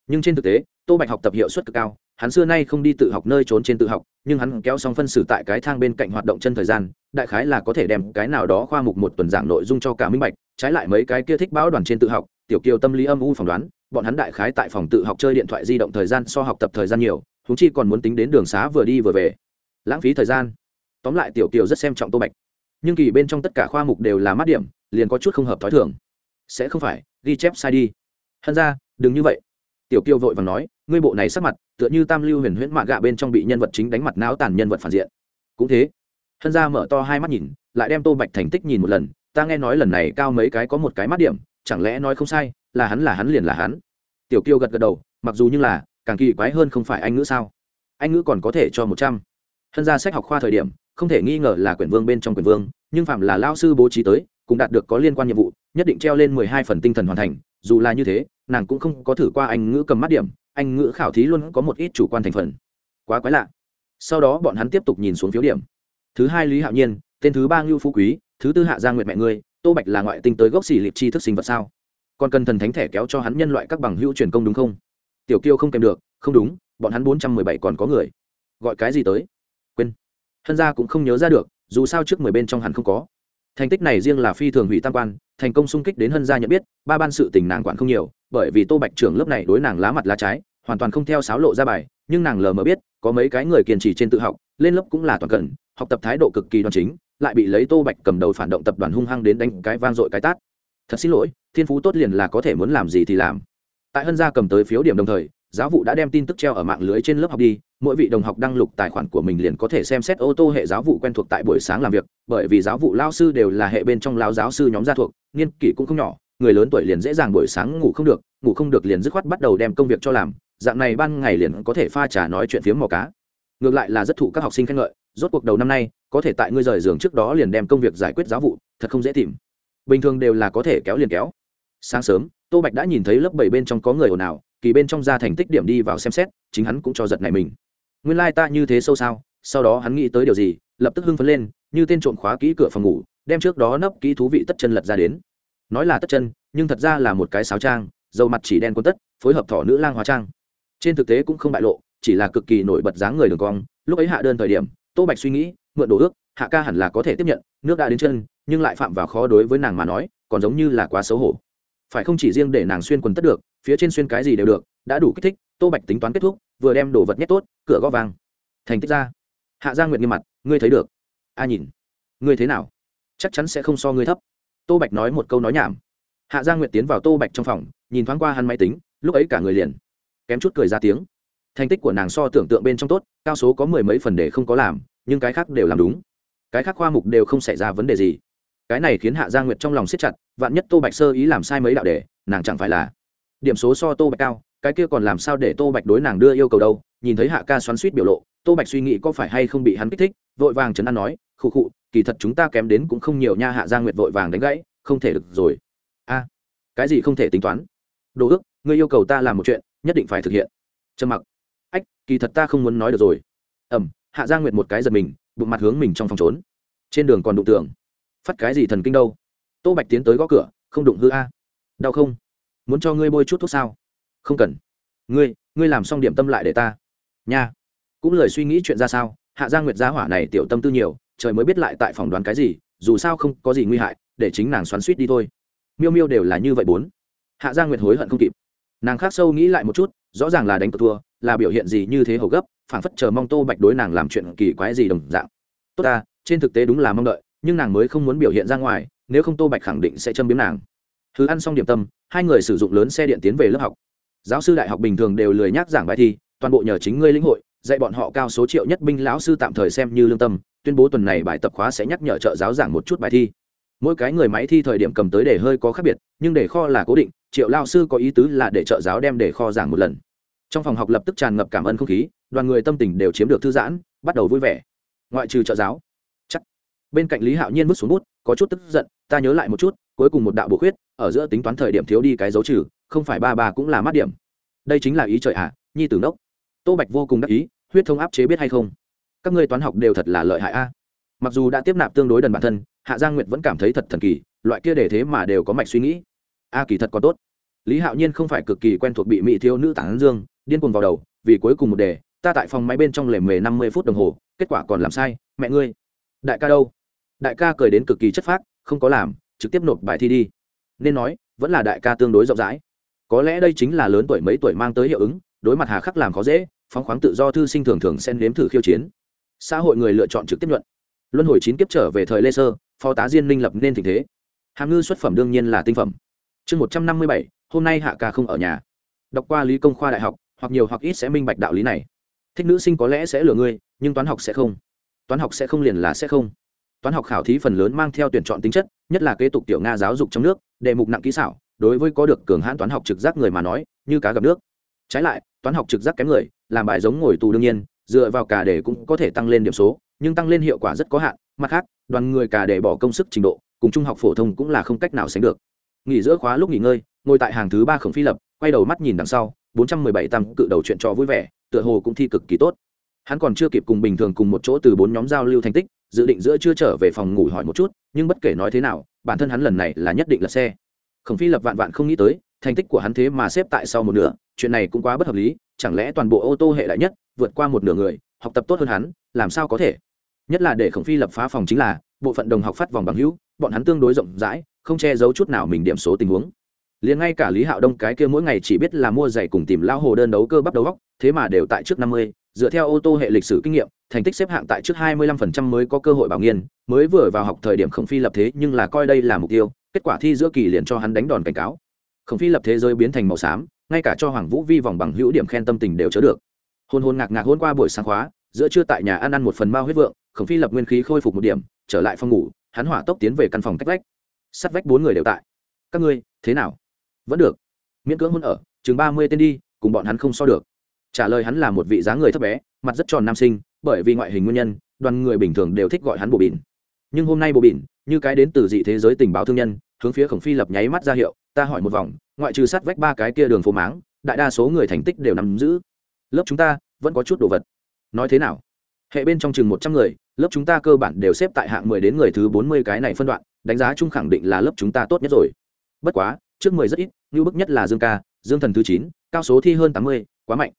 Nhưng trên thực tế, tô bạch học tập hiệu suất cực cao, hắn xưa nay không đi tự học nơi trốn trên tự học, nhưng hắn kéo xong phân xử tại cái thang bên cạnh hoạt động chân thời gian, đại khái là có thể đem cái nào đó khoa mục một tuần giảng nội dung cho cả minh bạch, trái lại mấy cái kia thích báo đoàn trên tự học, tiểu kiều tâm lý âm u phỏng đoán, bọn hắn đại khái tại phòng tự học chơi điện thoại di động thời gian so học tập thời gian nhiều húng chi còn muốn tính đến đường xá vừa đi vừa về. Lãng phí thời gian tóm lại tiểu kiều rất xem trọng tô bạch. Nhưng kỳ bên trong tất cả khoa mục đều là mát điểm, liền có chút không hợp t h ó i thường. Sẽ không phải, ghi chép sai đi. Hân ra đừng như vậy. Tiểu kiều vội và nói, ngươi bộ này sắc mặt, tựa như tam lưu huyền huyễn mạ gạ bên trong bị nhân vật chính đánh mặt não tàn nhân vật phản diện. Cũng thế. Hân ra mở to hai mắt nhìn, lại đem tô bạch thành tích nhìn một lần, ta nghe nói lần này cao mấy cái có một cái mắt điểm, chẳng lẽ nói không sai, là hắn là hắn liền là hắn. Tiểu kiều gật gật đầu, mặc dù như là, càng kỳ quái hơn không phải anh ngữ sao. Anh ngữ còn có thể cho một trăm. Hân ra sách học khoa thời điểm không thể nghi ngờ là quyển vương bên trong quyển vương, nhưng phạm là lao sư bố trí tới cũng đạt được có liên quan nhiệm vụ, nhất định treo lên mười hai phần tinh thần hoàn thành, dù là như thế, nàng cũng không có thử qua anh ngữ cầm mắt điểm, anh ngữ khảo thí luôn có một ít chủ quan thành phần. Quá quái lạ. Sau đó bọn hắn tiếp tục nhìn xuống phiếu điểm. Thứ hai lý hạo nhiên, tên thứ ba ngưu phú quý, thứ tư hạ gia nguyệt mẹ ngươi, tô bạch là ngoại tinh tới gốc xỉ liệt chi thức sinh vật sao? Còn cần thần thánh thẻ kéo cho hắn nhân loại các bằng hữu truyền công đúng không? Tiểu kiêu không kèm được, không đúng, bọn hắn bốn trăm mười bảy còn có người. Gọi cái gì tới? Hân thân gia cũng không nhớ ra được, dù sao trước mười bên trong hẳn không có. Thành tích này riêng là phi thường hủy tam quan, thành công xung kích đến hân gia nhận biết, ba ban sự tình nàng quản không nhiều, bởi vì tô bạch trưởng lớp này đối nàng lá mặt lá trái, hoàn toàn không theo sáo lộ ra bài, nhưng nàng lờ mờ biết, có mấy cái người kiên trì trên tự học, lên lớp cũng là toàn cần học tập thái độ cực kỳ đoan chính, lại bị lấy tô bạch cầm đầu phản động tập đoàn hung hăng đến đánh cái vang dội cái tát. Thật xin lỗi, thiên phú tốt liền là có thể muốn làm gì thì làm. Tại hân gia cầm tới phiếu điểm đồng thời, giáo vụ đã đem tin tức treo ở mạng lưới trên lớp học đi mỗi vị đồng học đăng lục tài khoản của mình liền có thể xem xét ô tô hệ giáo vụ quen thuộc tại buổi sáng làm việc, bởi vì giáo vụ lao sư đều là hệ bên trong lao giáo sư nhóm gia thuộc, niên kỷ cũng không nhỏ, người lớn tuổi liền dễ dàng buổi sáng ngủ không được, ngủ không được liền dứt khoát bắt đầu đem công việc cho làm, dạng này ban ngày liền có thể pha trà nói chuyện phiếm mò cá. Ngược lại là rất thụ các học sinh khen ngợi, rốt cuộc đầu năm nay, có thể tại ngươi rời giường trước đó liền đem công việc giải quyết giáo vụ, thật không dễ tìm. Bình thường đều là có thể kéo liền kéo. Sáng sớm, tô bạch đã nhìn thấy lớp bảy bên trong có người ồn ào, kỳ bên trong ra thành tích điểm đi vào xem xét, chính hắn cũng cho giật này mình nguyên lai ta như thế sâu sao? Sau đó hắn nghĩ tới điều gì, lập tức hưng phấn lên, như tên trộm khóa kỹ cửa phòng ngủ, đem trước đó nấp kỹ thú vị tất chân lật ra đến. Nói là tất chân, nhưng thật ra là một cái sáo trang, dầu mặt chỉ đen quân tất, phối hợp thỏ nữ lang hóa trang. Trên thực tế cũng không bại lộ, chỉ là cực kỳ nổi bật dáng người đường cong, lúc ấy hạ đơn thời điểm, tô bạch suy nghĩ, mượn đồ ước, hạ ca hẳn là có thể tiếp nhận, nước đã đến chân, nhưng lại phạm vào khó đối với nàng mà nói, còn giống như là quá xấu hổ. Phải không chỉ riêng để nàng xuyên quần tất được, phía trên xuyên cái gì đều được, đã đủ kích thích, tô bạch tính toán kết thúc vừa đem đồ vật nhét tốt, cửa gó vàng thành tích ra. Hạ gia nguyệt nghiêm mặt, ngươi thấy được. A nhìn. Ngươi thế nào? Chắc chắn sẽ không so ngươi thấp. Tô bạch nói một câu nói nhảm. Hạ gia nguyệt tiến vào tô bạch trong phòng, nhìn thoáng qua hắn máy tính, lúc ấy cả người liền kém chút cười ra tiếng. Thành tích của nàng so tưởng tượng bên trong tốt, cao số có mười mấy phần để không có làm, nhưng cái khác đều làm đúng. Cái khác khoa mục đều không xảy ra vấn đề gì. Cái này khiến hạ gia nguyệt trong lòng siết chặt, vạn nhất tô bạch sơ ý làm sai mấy đạo đề, nàng chẳng phải là điểm số so tô bạch cao cái kia còn làm sao để tô bạch đối nàng đưa yêu cầu đâu? Nhìn thấy hạ ca xoắn suýt biểu lộ tô bạch suy nghĩ có phải hay không bị hắn kích thích vội vàng chấn an nói khụ khụ kỳ thật chúng ta kém đến cũng không nhiều nha hạ gia nguyệt vội vàng đánh gãy không thể được rồi. A cái gì không thể tính toán? Đồ ước ngươi yêu cầu ta làm một chuyện nhất định phải thực hiện. Trầm mặc. Ách kỳ thật ta không muốn nói được rồi. Ẩm hạ gia nguyệt một cái giật mình bụng mặt hướng mình trong phòng trốn. Trên đường còn đụng tưởng, phát cái gì thần kinh đâu? Tô bạch tiến tới gõ cửa không đụng hư a. Đau không? Muốn cho ngươi bôi chút thuốc sao? Không cần. Ngươi ngươi làm xong điểm tâm lại để ta. Nha. Cũng lời suy nghĩ chuyện ra sao, hạ gia nguyệt gia hỏa này tiểu tâm tư nhiều, trời mới biết lại tại phòng đoán cái gì, dù sao không có gì nguy hại, để chính nàng xoắn suýt đi thôi. Miêu miêu đều là như vậy bốn. Hạ gia nguyệt hối hận không kịp. Nàng khác sâu nghĩ lại một chút, rõ ràng là đánh cờ thua, là biểu hiện gì như thế hầu gấp, phảng phất chờ mong tô bạch đối nàng làm chuyện kỳ quái gì đồng dạng. Tốt ta, trên thực tế đúng là mong đợi, nhưng nàng mới không muốn biểu hiện ra ngoài, nếu không tô bạch khẳng định sẽ châm biếm nàng. Thứ ăn xong điểm tâm, hai người sử dụng lớn xe điện tiến về lớp học giáo sư đại học bình thường đều lười nhắc giảng bài thi, toàn bộ nhờ chính ngươi lĩnh hội, dạy bọn họ cao số triệu nhất binh lão sư tạm thời xem như lương tâm, tuyên bố tuần này bài tập khóa sẽ nhắc nhở trợ giáo giảng một chút bài thi. Mỗi cái người máy thi thời điểm cầm tới để hơi có khác biệt, nhưng để kho là cố định, triệu lao sư có ý tứ là để trợ giáo đem để kho giảng một lần. Trong phòng học lập tức tràn ngập cảm ơn không khí, đoàn người tâm tình đều chiếm được thư giãn, bắt đầu vui vẻ. Ngoại trừ trợ giáo, chắc, bên cạnh lý hạo nhiên bước xuống bút, có chút tức giận, ta nhớ lại một chút, cuối cùng một đạo bổ khuyết, ở giữa tính toán thời điểm thiếu đi cái dấu trừ không phải ba ba cũng là mát điểm. Đây chính là ý trời ạ à, nhi tử nốc tô bạch vô cùng đắc ý huyết thông áp chế biết hay không? Các ngươi toán học đều thật là lợi hại a. Mặc dù đã tiếp nạp tương đối đần bản thân hạ giang nguyệt vẫn cảm thấy thật thần kỳ loại kia để thế mà đều có mạch suy nghĩ. A kỳ thật còn tốt. Lý hạo nhiên không phải cực kỳ quen thuộc bị mỹ thiếu nữ tản dương điên cuồng vào đầu vì cuối cùng một đề ta tại phòng máy bên trong lề mề năm mươi phút đồng hồ kết quả còn làm sai mẹ ngươi. Đại ca đâu? Đại ca cười đến cực kỳ chất phác không có làm trực tiếp nộp bài thi đi. Nên nói vẫn là đại ca tương đối rộng rãi có lẽ đây chính là lớn tuổi mấy tuổi mang tới hiệu ứng, đối mặt hà khắc làm khó dễ, phóng khoáng tự do thư sinh thường thường xen nếm thử khiêu chiến. Xã hội người lựa chọn trực tiếp nhuận. Luân hồi chín kiếp trở về thời lê sơ, phó tá diên minh lập nên tình thế. Hàm ngư xuất phẩm đương nhiên là tinh phẩm. Chương một trăm năm mươi bảy, hôm nay hạ ca không ở nhà. Đọc qua lý công khoa đại học, hoặc nhiều hoặc ít sẽ minh bạch đạo lý này. Thích nữ sinh có lẽ sẽ lừa ngươi, nhưng toán học sẽ không. Toán học sẽ không liền là sẽ không. Toán học khảo thí phần lớn mang theo tuyển chọn tính chất, nhất là kế tục tiểu nga giáo dục trong nước, đề mục nặng kỹ xảo đối với có được cường hãn toán học trực giác người mà nói, như cá gặp nước. Trái lại, toán học trực giác kém người, làm bài giống ngồi tù đương nhiên, dựa vào cả đề cũng có thể tăng lên điểm số, nhưng tăng lên hiệu quả rất có hạn. Mặt khác, đoàn người cả đề bỏ công sức trình độ, cùng trung học phổ thông cũng là không cách nào sánh được. Nghỉ giữa khóa lúc nghỉ ngơi, ngồi tại hàng thứ ba khổng phi lập, quay đầu mắt nhìn đằng sau, bốn trăm mười bảy cự đầu chuyện trò vui vẻ, tựa hồ cũng thi cực kỳ tốt. Hắn còn chưa kịp cùng bình thường cùng một chỗ từ bốn nhóm giao lưu thành tích, dự định giữa chưa trở về phòng ngủ hỏi một chút, nhưng bất kể nói thế nào, bản thân hắn lần này là nhất định là xe khổng phi lập vạn vạn không nghĩ tới, thành tích của hắn thế mà xếp tại sau một nửa, chuyện này cũng quá bất hợp lý, chẳng lẽ toàn bộ ô tô hệ đại nhất vượt qua một nửa người, học tập tốt hơn hắn, làm sao có thể? Nhất là để khổng phi lập phá phòng chính là, bộ phận đồng học phát vòng bằng hữu, bọn hắn tương đối rộng rãi, không che giấu chút nào mình điểm số tình huống. Liền ngay cả lý hạo đông cái kia mỗi ngày chỉ biết là mua giày cùng tìm lao hồ đơn đấu cơ bắp đầu góc, thế mà đều tại trước năm mươi, dựa theo ô tô hệ lịch sử kinh nghiệm, thành tích xếp hạng tại trước hai mươi lăm phần trăm mới có cơ hội bảo nghiên, mới vừa vào học thời điểm khổng phi lập thế nhưng là coi đây là mục tiêu kết quả thi giữa kỳ liền cho hắn đánh đòn cảnh cáo. Khổng phi lập thế giới biến thành màu xám, ngay cả cho hoàng vũ vi vòng bằng hữu điểm khen tâm tình đều chớ được. Hôn hôn ngạc ngạc hôn qua buổi sáng khóa, giữa trưa tại nhà ăn ăn một phần mao huyết vượng, khổng phi lập nguyên khí khôi phục một điểm, trở lại phòng ngủ, hắn hỏa tốc tiến về căn phòng cách vách. Sắt vách bốn người đều tại. Các ngươi, thế nào? Vẫn được. Miễn cưỡng hôn ở, chừng ba mươi tên đi, cùng bọn hắn không so được. Trả lời hắn là một vị dáng người thấp bé, mặt rất tròn nam sinh, bởi vì ngoại hình nguyên nhân, đoàn người bình thường đều thích gọi hắn bộ bỉn nhưng hôm nay bộ bỉn, như cái đến từ dị thế giới tình báo thương nhân, hướng phía khổng phi lập nháy mắt ra hiệu, ta hỏi một vòng, ngoại trừ sát vách ba cái kia đường phố máng, đại đa số người thành tích đều nắm giữ. Lớp chúng ta vẫn có chút đồ vật. Nói thế nào? Hệ bên trong chừng một trăm người, lớp chúng ta cơ bản đều xếp tại hạng mười đến người thứ bốn mươi cái này phân đoạn, đánh giá chung khẳng định là lớp chúng ta tốt nhất rồi. Bất quá, trước mười rất ít, như bức nhất là dương ca, dương thần thứ chín, cao số thi hơn tám mươi, quá mạnh.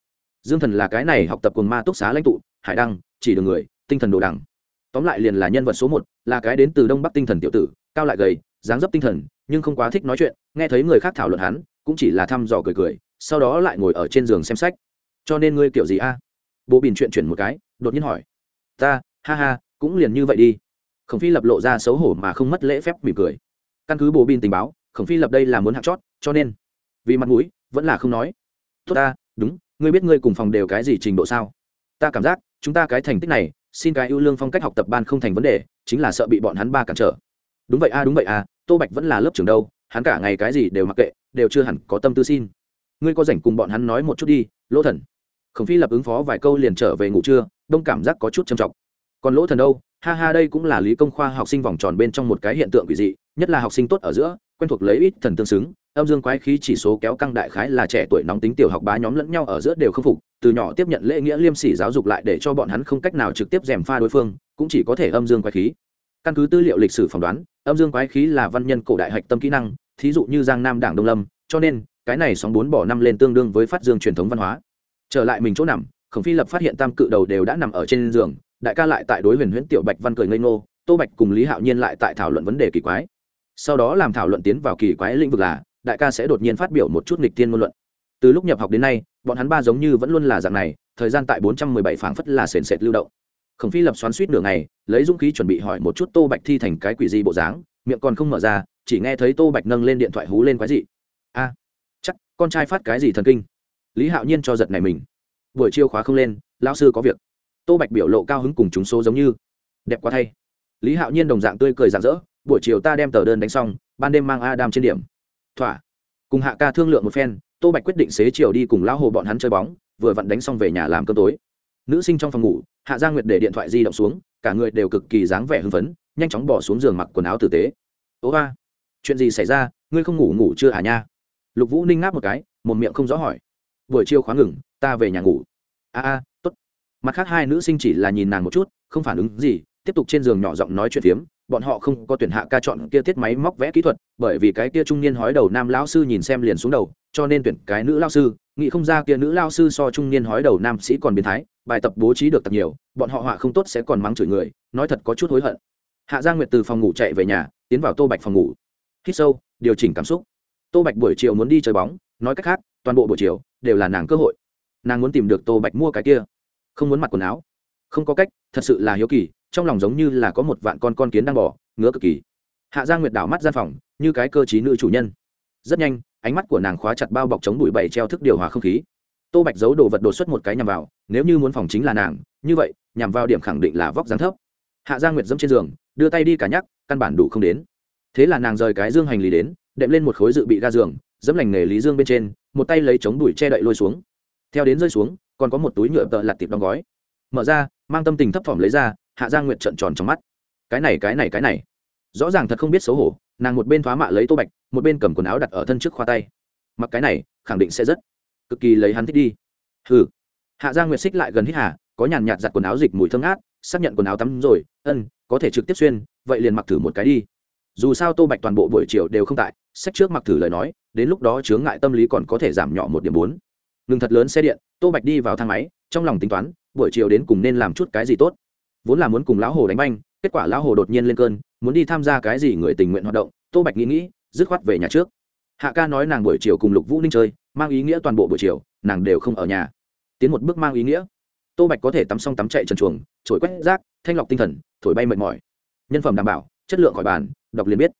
Dương thần là cái này học tập cùng ma túc xá lãnh tụ, hải đăng, chỉ đường người, tinh thần đồ đẳng tóm lại liền là nhân vật số một, là cái đến từ đông bắc tinh thần tiểu tử, cao lại gầy, dáng dấp tinh thần, nhưng không quá thích nói chuyện, nghe thấy người khác thảo luận hắn, cũng chỉ là thăm dò cười cười, sau đó lại ngồi ở trên giường xem sách. Cho nên ngươi kiểu gì a? Bố bình chuyện chuyển một cái, đột nhiên hỏi. Ta, ha ha, cũng liền như vậy đi. Khổng phi lập lộ ra xấu hổ mà không mất lễ phép mỉm cười. Căn cứ bố bình tình báo, khổng phi lập đây là muốn hạng chót, cho nên, vì mặt mũi, vẫn là không nói. Tốt ta, đúng, ngươi biết ngươi cùng phòng đều cái gì trình độ sao? Ta cảm giác, chúng ta cái thành tích này xin cái ưu lương phong cách học tập ban không thành vấn đề, chính là sợ bị bọn hắn ba cản trở. Đúng vậy a, đúng vậy a, tô bạch vẫn là lớp trưởng đâu, hắn cả ngày cái gì đều mặc kệ, đều chưa hẳn có tâm tư xin. Ngươi có rảnh cùng bọn hắn nói một chút đi, lỗ thần. Khổng phi lập ứng phó vài câu liền trở về ngủ trưa, đông cảm giác có chút trầm trọng. Còn lỗ thần đâu? Ha ha, đây cũng là lý công khoa học sinh vòng tròn bên trong một cái hiện tượng quỷ dị, nhất là học sinh tốt ở giữa, quen thuộc lấy ít thần tương xứng âm dương quái khí chỉ số kéo căng đại khái là trẻ tuổi nóng tính tiểu học bá nhóm lẫn nhau ở giữa đều không phục, từ nhỏ tiếp nhận lễ nghĩa liêm sỉ giáo dục lại để cho bọn hắn không cách nào trực tiếp dèm pha đối phương, cũng chỉ có thể âm dương quái khí. Căn cứ tư liệu lịch sử phỏng đoán, âm dương quái khí là văn nhân cổ đại hạch tâm kỹ năng, thí dụ như giang nam đảng đông lâm, cho nên, cái này sóng bốn bỏ năm lên tương đương với phát dương truyền thống văn hóa. Trở lại mình chỗ nằm, khổng phi lập phát hiện tam cự đầu đều đã nằm ở trên giường, đại ca lại tại đối huyền huyễn tiểu bạch văn cười ngây ngô, tô bạch cùng lý hạo nhiên lại tại thảo luận vấn đề kỳ quái. Sau đó làm thảo luận tiến vào kỳ quái lĩnh vực là đại ca sẽ đột nhiên phát biểu một chút nghịch tiên ngôn luận. Từ lúc nhập học đến nay, bọn hắn ba giống như vẫn luôn là dạng này, thời gian tại bốn trăm mười bảy phảng phất là sền sệt lưu động. Khổng phi lập xoắn suýt nửa ngày, lấy dũng khí chuẩn bị hỏi một chút tô bạch thi thành cái quỷ gì bộ dáng, miệng còn không mở ra, chỉ nghe thấy tô bạch nâng lên điện thoại hú lên quái gì a, chắc, con trai phát cái gì thần kinh? Lý hạo nhiên cho giật này mình. Buổi chiều khóa không lên, lão sư có việc. Tô bạch biểu lộ cao hứng cùng chúng số giống như. Đẹp quá thay. Lý hạo nhiên đồng dạng tươi cười rạng rỡ, buổi chiều ta đem tờ đơn đánh xong, ban đêm mang adam trên điểm thỏa. Cùng hạ ca thương lượng một phen, tô bạch quyết định xế chiều đi cùng lão hồ bọn hắn chơi bóng, vừa vặn đánh xong về nhà làm cơm tối. Nữ sinh trong phòng ngủ, hạ gia nguyệt để điện thoại di động xuống, cả người đều cực kỳ dáng vẻ hưng phấn, nhanh chóng bỏ xuống giường mặc quần áo tử tế. Ố ba, chuyện gì xảy ra? Ngươi không ngủ ngủ chưa à nha? Lục vũ ninh ngáp một cái, một miệng không rõ hỏi. Buổi chiều khóa ngừng, ta về nhà ngủ. A a t ố t mặt khác hai nữ sinh chỉ là nhìn nàng một chút, không phản ứng gì, tiếp tục trên giường nhỏ giọng nói chuyện phiếm bọn họ không có tuyển hạ ca chọn kia tiết máy móc vẽ kỹ thuật, bởi vì cái kia trung niên hói đầu nam lão sư nhìn xem liền xuống đầu, cho nên tuyển cái nữ lao sư, nghĩ không ra kia nữ lao sư so trung niên hói đầu nam sĩ còn biến thái, bài tập bố trí được tập nhiều, bọn họ họa không tốt sẽ còn mắng chửi người, nói thật có chút hối hận. Hạ giang nguyệt từ phòng ngủ chạy về nhà, tiến vào tô bạch phòng ngủ. Hít sâu, điều chỉnh cảm xúc. Tô bạch buổi chiều muốn đi chơi bóng, nói cách khác, toàn bộ buổi chiều đều là nàng cơ hội. Nàng muốn tìm được tô bạch mua cái kia. Không muốn mặc quần áo. Không có cách, thật sự là hiếu kỳ trong lòng giống như là có một vạn con con kiến đang bỏ ngứa cực kỳ. Hạ giang nguyệt đảo mắt gian phòng, như cái cơ t nữ chủ nhân. Rất nhanh, ánh mắt của nàng khóa chặt bao bọc chống bụi bậy treo thức điều hòa không khí. Tô bạch giấu đồ vật đột xuất một cái nhằm vào, nếu như muốn phòng chính là nàng, như vậy, nhằm vào điểm khẳng định là vóc dáng thấp. Hạ giang nguyệt dẫm trên giường, đưa tay đi cả nhắc, căn bản đủ không đến. Thế là nàng rời cái dương hành lý đến, đệm lên một khối dự bị ga giường dẫm lành nghề lý dương bên trên, một tay lấy chống đùi che đậy lôi xuống. Theo đến rơi xuống, còn có một túi nhựa tợ lặt tiệp đóng gói. Mở ra, mang tâm tình thấp thỏm lấy ra hạ giang nguyệt trợn tròn trong mắt. Cái này cái này cái này. Rõ ràng thật không biết xấu hổ, nàng một bên thoá mạ lấy tô bạch, một bên cầm quần áo đặt ở thân trước khoa tay. Mặc cái này, khẳng định sẽ rất cực kỳ lấy hắn thích đi. Hừ. Hạ giang nguyệt xích lại gần hít hà, có nhàn nhạt giặt quần áo dịch mùi thơm ngát, xác nhận quần áo tắm rồi, ân, có thể trực tiếp xuyên, vậy liền mặc thử một cái đi. Dù sao tô bạch toàn bộ buổi chiều đều không tại sách trước mặc thử lời nói, đến lúc đó chướng ngại tâm lý còn có thể giảm nhỏ một điểm bốn. Ngừng thật lớn xe điện, tô bạch đi vào thang máy, trong lòng tính toán, buổi chiều đến cùng nên làm chút cái gì tốt vốn là muốn cùng lão hồ đánh banh, kết quả lão hồ đột nhiên lên cơn, muốn đi tham gia cái gì người tình nguyện hoạt động, tô bạch nghĩ nghĩ, dứt khoát về nhà trước. Hạ ca nói nàng buổi chiều cùng lục vũ ninh chơi, mang ý nghĩa toàn bộ buổi chiều, nàng đều không ở nhà. Tiến một bước mang ý nghĩa. Tô bạch có thể tắm xong tắm chạy trần chuồng trổi quét rác, thanh lọc tinh thần, thổi bay mệt mỏi. Nhân phẩm đảm bảo, chất lượng khỏi bàn, đọc liền biết.